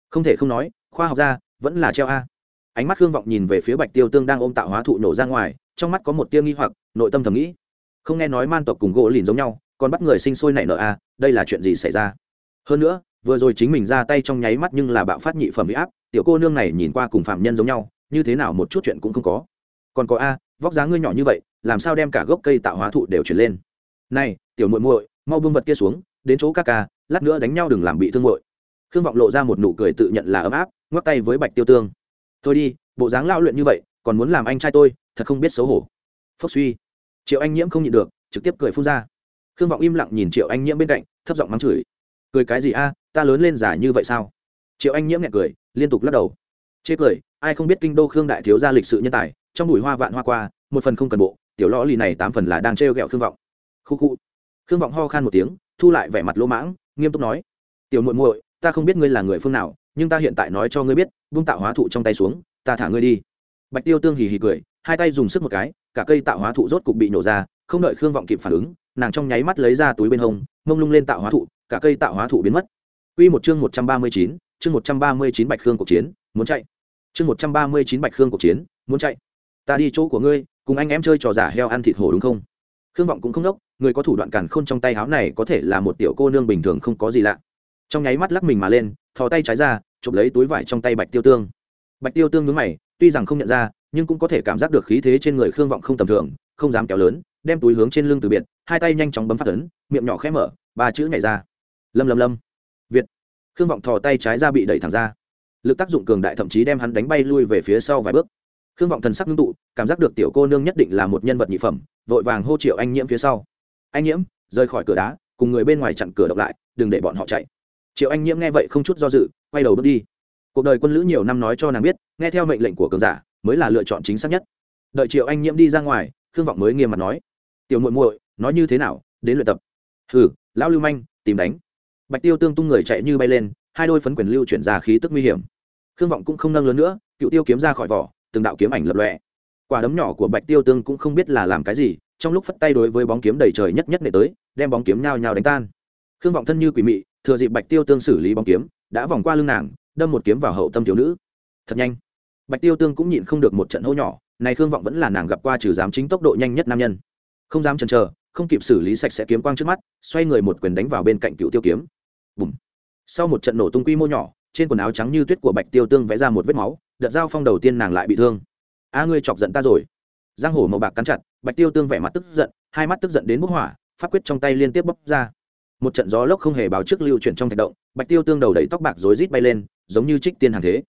Không thể không nói, khoa học gia vẫn là treo a. Ánh mắt khương vọng nhìn về phía bạch tiêu tương đang ôm tạo hóa thụ nổ ra ngoài trong mắt có một tia nghi hoặc, nội tâm thầm nghĩ. Không nghe nói man tộc cùng gỗ lìn giống nhau, còn bắt người sinh sôi nảy nở a đây là chuyện gì xảy ra? Hơn nữa, vừa rồi chính mình ra tay trong nháy mắt nhưng là bạo phát nhị phẩm bị áp, tiểu cô nương này nhìn qua cùng phạm nhân giống nhau, như thế nào một chút chuyện cũng không có. Còn có a, vóc dáng ngươi nhỏ như vậy, làm sao đem cả gốc cây tạo hóa thụ đều chuyển lên? Này, tiểu muội muội, mau buông vật kia xuống, đến chỗ ca ca, lát nữa đánh nhau đừng làm bị thương muội. Khương vọng lộ ra một nụ cười tự nhận là ấm áp, ngoắc tay với bạch tiêu tương. Thôi đi, bộ dáng lao luyện như vậy còn muốn làm anh trai tôi, thật không biết xấu hổ. Phốc suy. Triệu anh nhiễm không nhịn được, trực tiếp cười phun ra. Khương vọng im lặng nhìn triệu anh nhiễm bên cạnh, thấp giọng mắng chửi. Cười cái gì a, ta lớn lên giả như vậy sao? Triệu anh nhiễm nhẹ cười, liên tục lắc đầu. Chê cười, ai không biết kinh đô khương đại thiếu gia lịch sự nhân tài, trong bụi hoa vạn hoa qua, một phần không cần bộ, tiểu lõ lì này tám phần là đang trêu ghẹo khương vọng. Khu khu. Khương vọng ho khan một tiếng, thu lại vẻ mặt lỗ mãng, nghiêm túc nói. Tiểu muội muội, ta không biết ngươi là người phương nào, nhưng ta hiện tại nói cho ngươi biết, vung tạo hóa thụ trong tay xuống, ta thả ngươi đi bạch tiêu tương hì hì cười hai tay dùng sức một cái cả cây tạo hóa thụ rốt cục bị nổ ra không đợi khương vọng kịp phản ứng nàng trong nháy mắt lấy ra túi bên hông mông lung lên tạo hóa thụ cả cây tạo hóa thụ biến mất Quy một chương một trăm ba mươi chín, chương một trăm ba mươi chín Bạch Khương cuộc chiến, muốn chạy. Chương một trăm ba mươi chín Bạch Khương cuộc chiến, muốn chạy. Ta đi chỗ của ngươi, cùng anh em chơi trò giả heo ăn thịt hổ đúng không? Khương vọng cũng không đốc, người có thủ đoạn càn khôn trong tay áo này có thể là một tiểu cô nương bình thường không có gì lạ. Trong nháy mắt lắc mình mà lên, thò tay trái ra, chụp lấy túi vải trong tay Bạch Tiêu Tương. Bạch Tiêu Tương nhướng mày, tuy rằng không nhận ra, nhưng cũng có thể cảm giác được khí thế trên người Khương vọng không tầm thường, không dám kéo lớn, đem túi hướng trên lưng từ biệt, hai tay nhanh chóng bấm phát ấn, miệng nhỏ khẽ mở, ba chữ nhảy ra. Lâm lâm lâm. Việt. Khương vọng thò tay trái ra bị đẩy thẳng ra. Lực tác dụng cường đại thậm chí đem hắn đánh bay lui về phía sau vài bước. Khương vọng thần sắc ngưng tụ cảm giác được tiểu cô nương nhất định là một nhân vật nhị phẩm vội vàng hô triệu anh nhiễm phía sau. Anh nhiễm rời khỏi cửa đá cùng người bên ngoài chặn cửa độc lại đừng để bọn họ chạy. Triệu anh nhiễm nghe vậy không chút do dự quay đầu bước đi cuộc đời quân lữ nhiều năm nói cho nàng biết, nghe theo mệnh lệnh của cường giả, mới là lựa chọn chính xác nhất. Đợi triệu anh nhiễm đi ra ngoài, khương vọng mới nghiêm mặt nói, tiểu muội muội, nói như thế nào? Đến luyện tập. Hừ, lão lưu manh, tìm đánh. Bạch tiêu tương tung người chạy như bay lên, hai đôi phấn quyền lưu chuyển ra khí tức nguy hiểm. Khương vọng cũng không nâng lớn nữa, cựu tiêu kiếm ra khỏi vỏ, từng đạo kiếm ảnh lập lọe quả đấm nhỏ của bạch tiêu tương cũng không biết là làm cái gì, trong lúc phất tay đối với bóng kiếm đầy trời nhất nhất nệ tới, đem bóng kiếm nhào nhào đánh tan. Khương vọng thân như quỷ mị, thừa dịp bạch tiêu tương xử lý bóng kiếm, đã vòng qua lưng nàng đâm một kiếm vào hậu tâm thiếu nữ. Thật nhanh. Bạch tiêu tương cũng nhịn không được một trận hô nhỏ, này khương vọng vẫn là nàng gặp qua trừ dám chính tốc độ nhanh nhất nam nhân. Không dám chần chờ, không kịp xử lý sạch sẽ kiếm quang trước mắt, xoay người một quyền đánh vào bên cạnh cựu tiêu kiếm. Bùm. Sau một trận nổ tung quy mô nhỏ, trên quần áo trắng như tuyết của bạch tiêu tương vẽ ra một vết máu, đợt giao phong đầu tiên nàng lại bị thương. A, ngươi chọc giận ta rồi. Giang hổ màu bạc cắn chặt, bạch tiêu tương vẻ mặt tức giận, hai mắt tức giận đến bốc hỏa, pháp quyết trong tay liên tiếp bốc ra. Một trận gió lốc không hề báo trước lưu chuyển trong thạch động, bạch tiêu tương đầu đẩy tóc bạc rối rít bay lên giống như trích tiên hàng thế.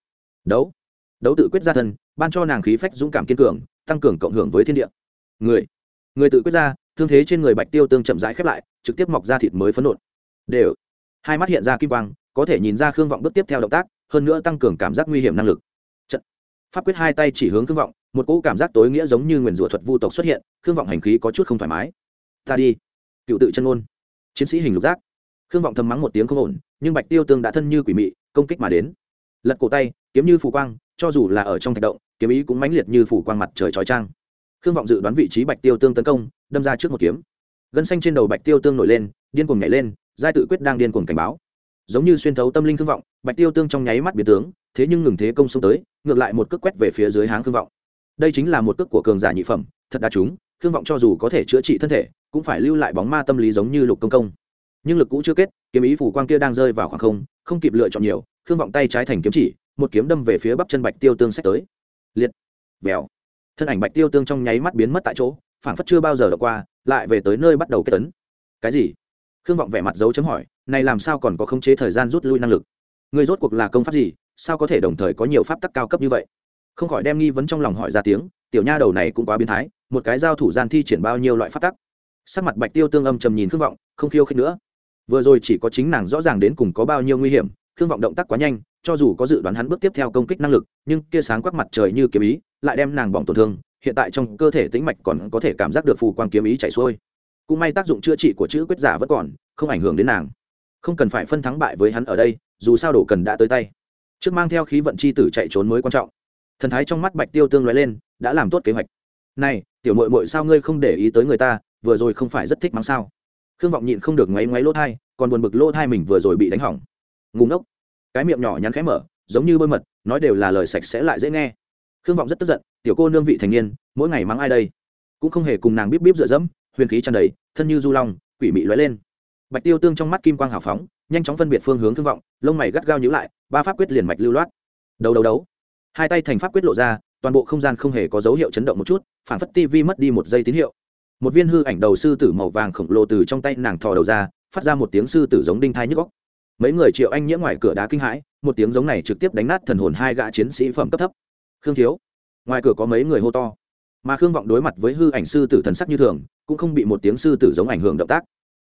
Đấu. Đấu tự quyết ra thân, ban cho nàng khí phách dũng cảm kiên cường, tăng cường cộng hưởng với thiên địa. Người. Người tự quyết ra, thương thế trên người bạch tiêu tương chậm rãi khép lại, trực tiếp mọc ra thịt mới phấn nộn. Đều. Hai mắt hiện ra kim quang, có thể nhìn ra khương vọng bước tiếp theo động tác, hơn nữa tăng cường cảm giác nguy hiểm năng lực. Trận. Pháp quyết hai tay chỉ hướng khương vọng, một cỗ cảm giác tối nghĩa giống như nguyền rủa thuật vu tộc xuất hiện, khương vọng hành khí có chút không thoải mái. Ta đi. Cựu tự chân ôn chiến sĩ hình lục giác. Khương vọng thầm mắng một tiếng không ổn, nhưng bạch tiêu tương đã thân như quỷ mị công kích mà đến. Lật cổ tay, kiếm như phủ quang, cho dù là ở trong thạch động, kiếm ý cũng mãnh liệt như phủ quang mặt trời trói trang. Khương vọng dự đoán vị trí bạch tiêu tương tấn công, đâm ra trước một kiếm. Gân xanh trên đầu bạch tiêu tương nổi lên, điên cuồng nhảy lên, giai tự quyết đang điên cuồng cảnh báo. Giống như xuyên thấu tâm linh khương vọng, bạch tiêu tương trong nháy mắt biến tướng, thế nhưng ngừng thế công xông tới, ngược lại một cước quét về phía dưới háng khương vọng. Đây chính là một cước của cường giả nhị phẩm, thật đa chúng, khương vọng cho dù có thể chữa trị thân thể, cũng phải lưu lại bóng ma tâm lý giống như lục công công. Nhưng lực cũ chưa kết, kiếm ý phủ quang kia đang rơi vào khoảng không không kịp lựa chọn nhiều, khương vọng tay trái thành kiếm chỉ, một kiếm đâm về phía bắp chân bạch tiêu tương xét tới. Liệt. Vèo. Thân ảnh bạch tiêu tương trong nháy mắt biến mất tại chỗ, phảng phất chưa bao giờ đọc qua, lại về tới nơi bắt đầu kết tấn. Cái gì? Khương vọng vẻ mặt dấu chấm hỏi, này làm sao còn có khống chế thời gian rút lui năng lực? Người rốt cuộc là công pháp gì? Sao có thể đồng thời có nhiều pháp tắc cao cấp như vậy? Không khỏi đem nghi vấn trong lòng hỏi ra tiếng, tiểu nha đầu này cũng quá biến thái, một cái giao thủ gian thi triển bao nhiêu loại pháp tắc? Sắc mặt bạch tiêu tương âm trầm nhìn khương vọng, không khiêu khích nữa vừa rồi chỉ có chính nàng rõ ràng đến cùng có bao nhiêu nguy hiểm, khương vọng động tác quá nhanh, cho dù có dự đoán hắn bước tiếp theo công kích năng lực, nhưng kia sáng quắc mặt trời như kiếm ý, lại đem nàng bỏng tổn thương, hiện tại trong cơ thể tĩnh mạch còn có thể cảm giác được phù quang kiếm ý chảy xuôi. Cũng may tác dụng chữa trị của chữ quyết giả vẫn còn, không ảnh hưởng đến nàng. Không cần phải phân thắng bại với hắn ở đây, dù sao đổ cần đã tới tay. Trước mang theo khí vận c h i tử chạy trốn mới quan trọng. Thần thái trong mắt bạch tiêu tương nói lên, đã làm tốt kế hoạch. Này, tiểu mội mội sao ngươi không để ý tới người ta, vừa rồi không phải rất thích mắng sao? Khương vọng nhịn không được ngoáy ngoáy lỗ thai, còn buồn bực lỗ thai mình vừa rồi bị đánh hỏng. Ngủ ngốc. Cái miệng nhỏ nhắn khẽ mở, giống như bơi mật, nói đều là lời sạch sẽ lại dễ nghe. Khương vọng rất tức giận, tiểu cô nương vị thành niên, mỗi ngày mắng ai đây? Cũng không hề cùng nàng bíp bíp dựa dẫm, huyền khí tràn đầy, thân như du long, quỷ mị lóe lên. Bạch tiêu tương trong mắt kim quang hào phóng, nhanh chóng phân biệt phương hướng thương vọng, lông mày gắt gao nhữ lại, ba pháp quyết liền mạch lưu loát. Đầu đầu đấu. Hai tay thành pháp quyết lộ ra, toàn bộ không gian không hề có dấu hiệu chấn động một chút, phản phất tivi mất đi một giây tín hiệu một viên hư ảnh đầu sư tử màu vàng khổng lồ từ trong tay nàng thò đầu ra, phát ra một tiếng sư tử giống đinh thai nhức góc mấy người triệu anh nhiễm ngoài cửa đá kinh hãi, một tiếng giống này trực tiếp đánh nát thần hồn hai gã chiến sĩ phẩm cấp thấp. Khương thiếu, ngoài cửa có mấy người hô to. Mà khương vọng đối mặt với hư ảnh sư tử thần sắc như thường, cũng không bị một tiếng sư tử giống ảnh hưởng động tác.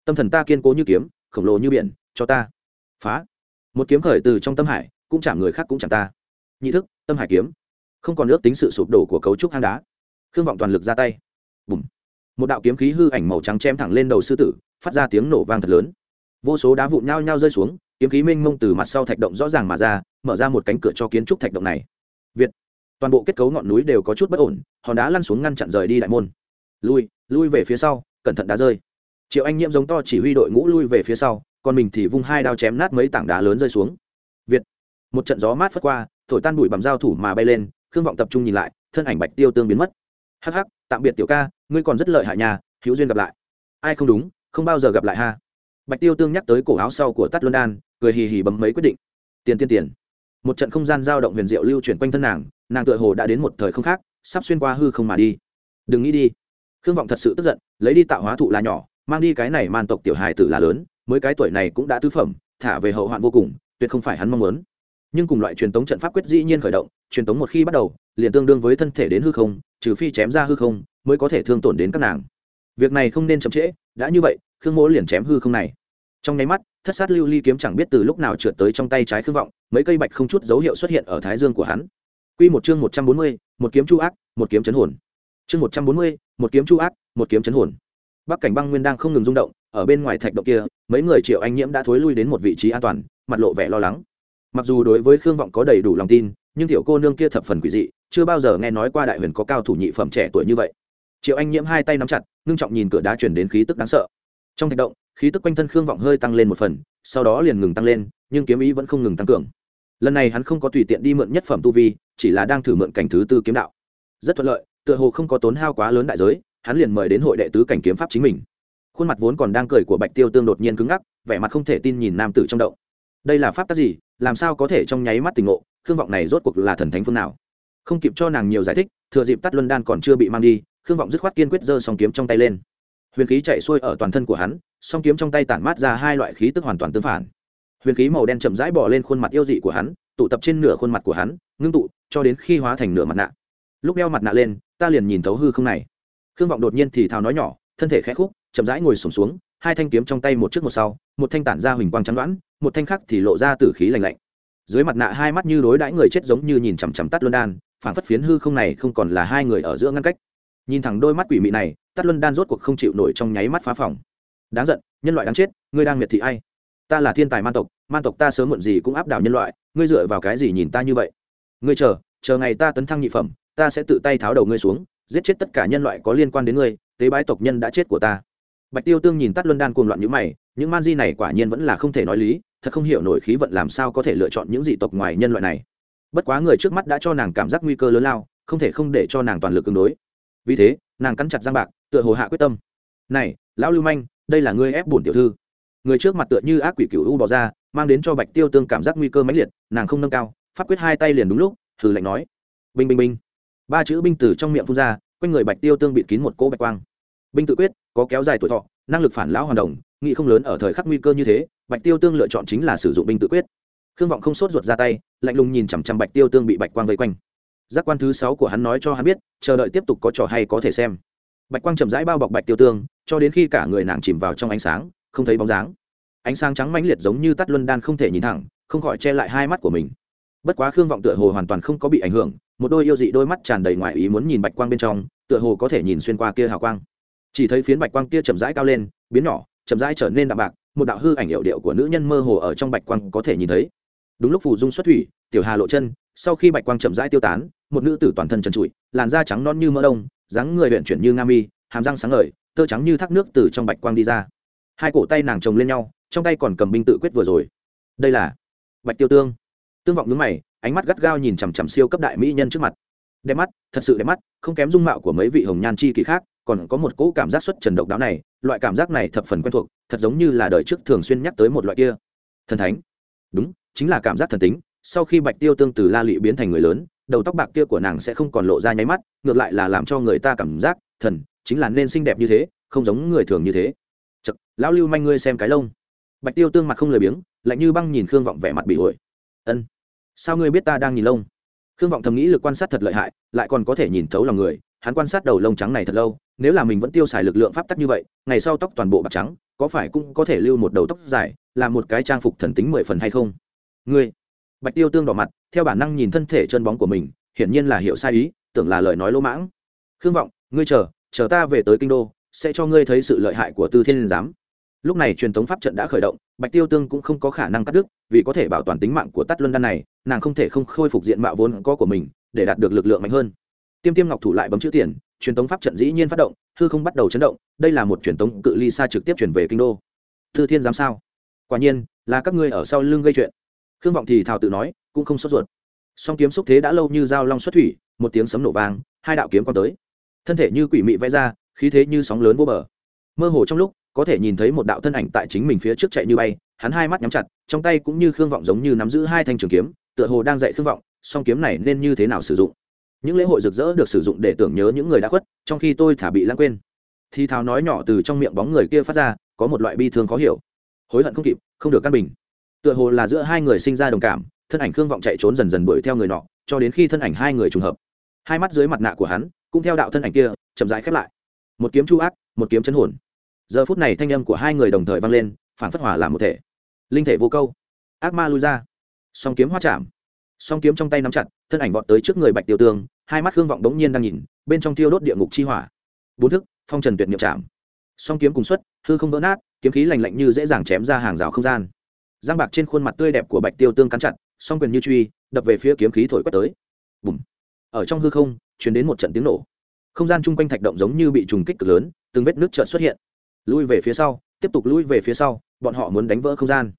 Tâm thần ta kiên cố như kiếm, khổng lồ như biển, cho ta. Phá. Một kiếm khởi từ trong tâm hải, cũng chạm người khác cũng chạm ta. Nhị thức, tâm hải kiếm. Không còn ước tính sự sụp đổ của cấu trúc hang đá. Khương vọng toàn lực ra tay. Bùm một đạo kiếm khí hư ảnh màu trắng chém thẳng lên đầu sư tử, phát ra tiếng nổ vang thật lớn. Vô số đá vụn nhao nhao rơi xuống, kiếm khí mênh mông từ mặt sau thạch động rõ ràng mà ra, mở ra một cánh cửa cho kiến trúc thạch động này. Việt. Toàn bộ kết cấu ngọn núi đều có chút bất ổn, hòn đá lăn xuống ngăn chặn rời đi đại môn. Lui lui về phía sau, cẩn thận đá rơi. Triệu anh nhiễm giống to chỉ huy đội ngũ lui về phía sau, còn mình thì vung hai đao chém nát mấy tảng đá lớn rơi xuống. Việt. Một trận gió mát phất qua, thổi tan bụi bằng dao thủ mà bay lên, khương vọng tập trung nhìn lại, thân ảnh bạch tiêu tương biến mất. Hắc hắc, tạm biệt tiểu ca ngươi còn rất lợi hại nhà hữu duyên gặp lại. Ai không đúng, không bao giờ gặp lại ha. Bạch tiêu tương nhắc tới cổ áo sau của tắt luân đan, cười hì hì bấm mấy quyết định. Tiền tiền tiền. Một trận không gian dao động huyền diệu lưu chuyển quanh thân nàng nàng tựa hồ đã đến một thời không khác, sắp xuyên qua hư không mà đi. Đừng nghĩ đi. Khương vọng thật sự tức giận, lấy đi tạo hóa thụ là nhỏ, mang đi cái này man tộc tiểu hài tử là lớn, mới cái tuổi này cũng đã tứ phẩm, thả về hậu hoạn vô cùng, tuyệt không phải hắn mong muốn. Nhưng cùng loại truyền tống trận pháp quyết dĩ nhiên khởi động, truyền tống một khi bắt đầu, liền tương đương với thân thể đến hư không trừ phi chém ra hư không mới có thể thương tổn đến các nàng việc này không nên chậm trễ đã như vậy khương mỗ liền chém hư không này trong nháy mắt thất sát lưu ly kiếm chẳng biết từ lúc nào trượt tới trong tay trái khương vọng mấy cây bạch không chút dấu hiệu xuất hiện ở thái dương của hắn Quy một chương một trăm bốn mươi, một kiếm chu ác, một kiếm chấn hồn. Chương một trăm bốn mươi, một kiếm chu ác, một kiếm chấn hồn. Bắc cảnh băng nguyên đang không ngừng rung động, ở bên ngoài thạch động kia, mấy người Triệu Anh Nhiễm đã thối lui đến một vị trí an toàn, mặt lộ vẻ lo lắng. Mặc dù đối với Khương Vọng có đầy đủ lòng tin, nhưng tiểu cô nương kia thập phần quỷ dị, chưa bao giờ nghe nói qua đại huyền có cao thủ nhị phẩm trẻ tuổi như vậy. Triệu Anh Nhiễm hai tay nắm chặt, ngưng trọng nhìn cửa đá chuyển đến khí tức đáng sợ. Trong thạch động, khí tức quanh thân Khương Vọng hơi tăng lên một phần, sau đó liền ngừng tăng lên, nhưng kiếm ý vẫn không ngừng tăng cường. Lần này hắn không có tùy tiện đi mượn nhất phẩm tu vi, chỉ là đang thử mượn cảnh thứ tư kiếm đạo. Rất thuận lợi, tựa hồ không có tốn hao quá lớn đại giới, hắn liền mời đến hội đệ tứ cảnh kiếm pháp chính mình khuôn mặt vốn còn đang cười của bạch tiêu tương đột nhiên cứng ngắc vẻ mặt không thể tin nhìn nam tử trong động đây là pháp tác gì làm sao có thể trong nháy mắt tình ngộ khương vọng này rốt cuộc là thần thánh phương nào không kịp cho nàng nhiều giải thích thừa dịp tắt luân đan còn chưa bị mang đi khương vọng dứt khoát kiên quyết giơ song kiếm trong tay lên. Huyền khí chạy xuôi ở toàn thân của hắn song kiếm trong tay tản mát ra hai loại khí tức hoàn toàn tương phản. Huyền khí màu đen chậm rãi bỏ lên khuôn mặt yêu dị của hắn tụ tập trên nửa khuôn mặt của hắn ngưng tụ cho đến khi hóa thành nửa mặt nạ. Lúc đeo mặt nạ lên ta liền nhìn thấu hư không này. Khương vọng đột nhiên thì thào nói nhỏ thân thể khẽ khúc chậm rãi ngồi sổm xuống, xuống hai thanh kiếm trong tay một trước một sau một thanh tản ra huỳnh quang trắng đoãn một thanh khác thì lộ ra tử khí lạnh lạnh. Dưới mặt nạ hai mắt như đối đãi người chết giống như nhìn chằm chằm tắt luân đan phản phất phiến hư không này không còn là hai người ở giữa ngăn cách. Nhìn thẳng đôi mắt quỷ mị này tắt luân đan rốt cuộc không chịu nổi trong nháy mắt phá phòng. Đáng giận, nhân loại đáng chết, ngươi đang miệt thị ai? Ta là thiên tài man tộc man tộc ta sớm muộn gì cũng áp đảo nhân loại, ngươi dựa vào cái gì nhìn ta như vậy? Ngươi chờ chờ ngày ta tấn thăng nhị phẩm, ta sẽ tự tay tháo đầu ngươi xuống, giết chết tất cả nhân loại có liên quan đến ngươi, tế bái tộc nhân đã chết của ta. Bạch tiêu tương nhìn tắt luân đan cuồng loạn như mày, những man di này quả nhiên vẫn là không thể nói lý, thật không hiểu nổi khí vận làm sao có thể lựa chọn những dị tộc ngoài nhân loại này bất quá người trước mắt đã cho nàng cảm giác nguy cơ lớn lao, không thể không để cho nàng toàn lực ứng đối. Vì thế, nàng cắn chặt răng bạc, tựa hồ hạ quyết tâm. Này, lão lưu manh, đây là ngươi ép bổn tiểu thư. Người trước mặt tựa như ác quỷ cựu u bỏ ra, mang đến cho bạch tiêu tương cảm giác nguy cơ mãnh liệt, nàng không nâng cao, pháp quyết hai tay liền đúng lúc thử lạnh nói. Binh binh binh. Ba chữ binh từ trong miệng phun ra, quanh người bạch tiêu tương bịt kín một cỗ bạch quang. Binh tự quyết, có kéo dài tuổi thọ, năng lực phản lão hoàn đồng, nghị không lớn ở thời khắc nguy cơ như thế, bạch tiêu tương lựa chọn chính là sử dụng binh tự quyết khương vọng không sốt ruột ra tay, lạnh lùng nhìn chằm chằm bạch tiêu tương bị bạch quang vây quanh. Giác quan thứ sáu của hắn nói cho hắn biết, chờ đợi tiếp tục có trò hay có thể xem. Bạch quang chậm rãi bao bọc bạch tiêu tương, cho đến khi cả người nàng chìm vào trong ánh sáng, không thấy bóng dáng. Ánh sáng trắng mãnh liệt giống như tắt luân đan không thể nhìn thẳng, không khỏi che lại hai mắt của mình. Bất quá khương vọng tựa hồ hoàn toàn không có bị ảnh hưởng, một đôi yêu dị đôi mắt tràn đầy ngoại ý muốn nhìn bạch quang bên trong, tựa hồ có thể nhìn xuyên qua kia hào quang. Chỉ thấy phiến bạch quang kia chậm rãi cao lên, biến nhỏ, chậm rãi trở nên đạm bạc, một đạo hư ảnh hiệu điệu của nữ nhân mơ hồ ở trong bạch quang có thể nhìn thấy đúng lúc phù dung xuất thủy, tiểu hà lộ chân, sau khi bạch quang chậm rãi tiêu tán, một nữ tử toàn thân trần trụi, làn da trắng non như mỡ đông, dáng người huyện chuyển như nga mi, hàm răng sáng ngời, tơ trắng như thác nước từ trong bạch quang đi ra. Hai cổ tay nàng chồng lên nhau, trong tay còn cầm binh tự quyết vừa rồi. Đây là bạch tiêu tương. Tương vọng nhướng mày, ánh mắt gắt gao nhìn chằm chằm siêu cấp đại mỹ nhân trước mặt. Đẹp mắt, thật sự đẹp mắt, không kém dung mạo của mấy vị hồng nhan chi kỳ khác, còn có một cỗ cảm giác xuất trần độc đáo này, loại cảm giác này thập phần quen thuộc, thật giống như là đời trước thường xuyên nhắc tới một loại kia. Thần thánh. Đúng chính là cảm giác thần tính sau khi bạch tiêu tương từ la lụy biến thành người lớn đầu tóc bạc kia của nàng sẽ không còn lộ ra nháy mắt ngược lại là làm cho người ta cảm giác thần chính là nên xinh đẹp như thế không giống người thường như thế. Chật, lão lưu manh ngươi xem cái lông. Bạch tiêu tương mặt không lười biếng lạnh như băng nhìn khương vọng vẻ mặt bị ổi ân sao ngươi biết ta đang nhìn lông? Khương vọng thầm nghĩ lực quan sát thật lợi hại lại còn có thể nhìn thấu lòng người hắn quan sát đầu lông trắng này thật lâu nếu là mình vẫn tiêu xài lực lượng pháp tắc như vậy ngày sau tóc toàn bộ bạc trắng có phải cũng có thể lưu một đầu tóc dài làm một cái trang phục thần tính mười phần hay không? Ngươi. Bạch tiêu tương đỏ mặt, theo bản năng nhìn thân thể chân bóng của mình, hiển nhiên là hiểu sai ý, tưởng là lời nói lỗ mãng. Khương vọng, ngươi chờ chờ ta về tới kinh đô, sẽ cho ngươi thấy sự lợi hại của tư thiên giám. Lúc này truyền thống pháp trận đã khởi động, bạch tiêu tương cũng không có khả năng cắt đứt, vì có thể bảo toàn tính mạng của tắt luân đan này, nàng không thể không khôi phục diện mạo vốn có của mình, để đạt được lực lượng mạnh hơn. Tiêm tiêm ngọc thủ lại bấm chữ tiền, truyền thống pháp trận dĩ nhiên phát động, hư không bắt đầu chấn động, đây là một truyền thống cự ly xa trực tiếp chuyển về kinh đô. Thư thiên giám sao? Quả nhiên, là các ngươi ở sau lưng gây chuyện khương vọng thì thào tự nói, cũng không sốt ruột. Song kiếm xúc thế đã lâu như dao long xuất thủy, một tiếng sấm nổ vang, hai đạo kiếm còn tới. Thân thể như quỷ mị vẽ ra, khí thế như sóng lớn vô bờ. Mơ hồ trong lúc, có thể nhìn thấy một đạo thân ảnh tại chính mình phía trước chạy như bay, hắn hai mắt nhắm chặt, trong tay cũng như khương vọng giống như nắm giữ hai thanh trường kiếm, tựa hồ đang dạy khương vọng, song kiếm này nên như thế nào sử dụng. Những lễ hội rực rỡ được sử dụng để tưởng nhớ những người đã khuất, trong khi tôi thả bị lãng quên. Thì thào nói nhỏ từ trong miệng bóng người kia phát ra, có một loại bi thương khó hiểu. Hối hận không kịp, không được căn bình tựa hồ là giữa hai người sinh ra đồng cảm, thân ảnh khương vọng chạy trốn dần dần đuổi theo người nọ, cho đến khi thân ảnh hai người trùng hợp. Hai mắt dưới mặt nạ của hắn, cũng theo đạo thân ảnh kia, chậm rãi khép lại. Một kiếm chu ác, một kiếm chấn hồn. Giờ phút này thanh âm của hai người đồng thời vang lên phản phất hòa làm một thể. Linh thể vô câu. Ác ma lui ra. Song kiếm hoa chạm. Song kiếm trong tay nắm chặt, thân ảnh vọt tới trước người bạch tiêu tương, hai mắt hương vọng đống nhiên đang nhìn, bên trong tiêu đốt địa ngục chi hỏa. Bốn thức, phong trần tuyệt niệm chạm. Song kiếm cùng xuất, hư không vỡ nát, kiếm khí lành lạnh như dễ dàng chém ra hàng rào không gian giang bạc trên khuôn mặt tươi đẹp của bạch tiêu tương cắn chặt, song quyền như truy, đập về phía kiếm khí thổi quét tới. Bùm. Ở trong hư không chuyển đến một trận tiếng nổ. Không gian chung quanh thạch động giống như bị trùng kích cực lớn, từng vết nước trợn xuất hiện. Lui về phía sau, tiếp tục lui về phía sau, bọn họ muốn đánh vỡ không gian.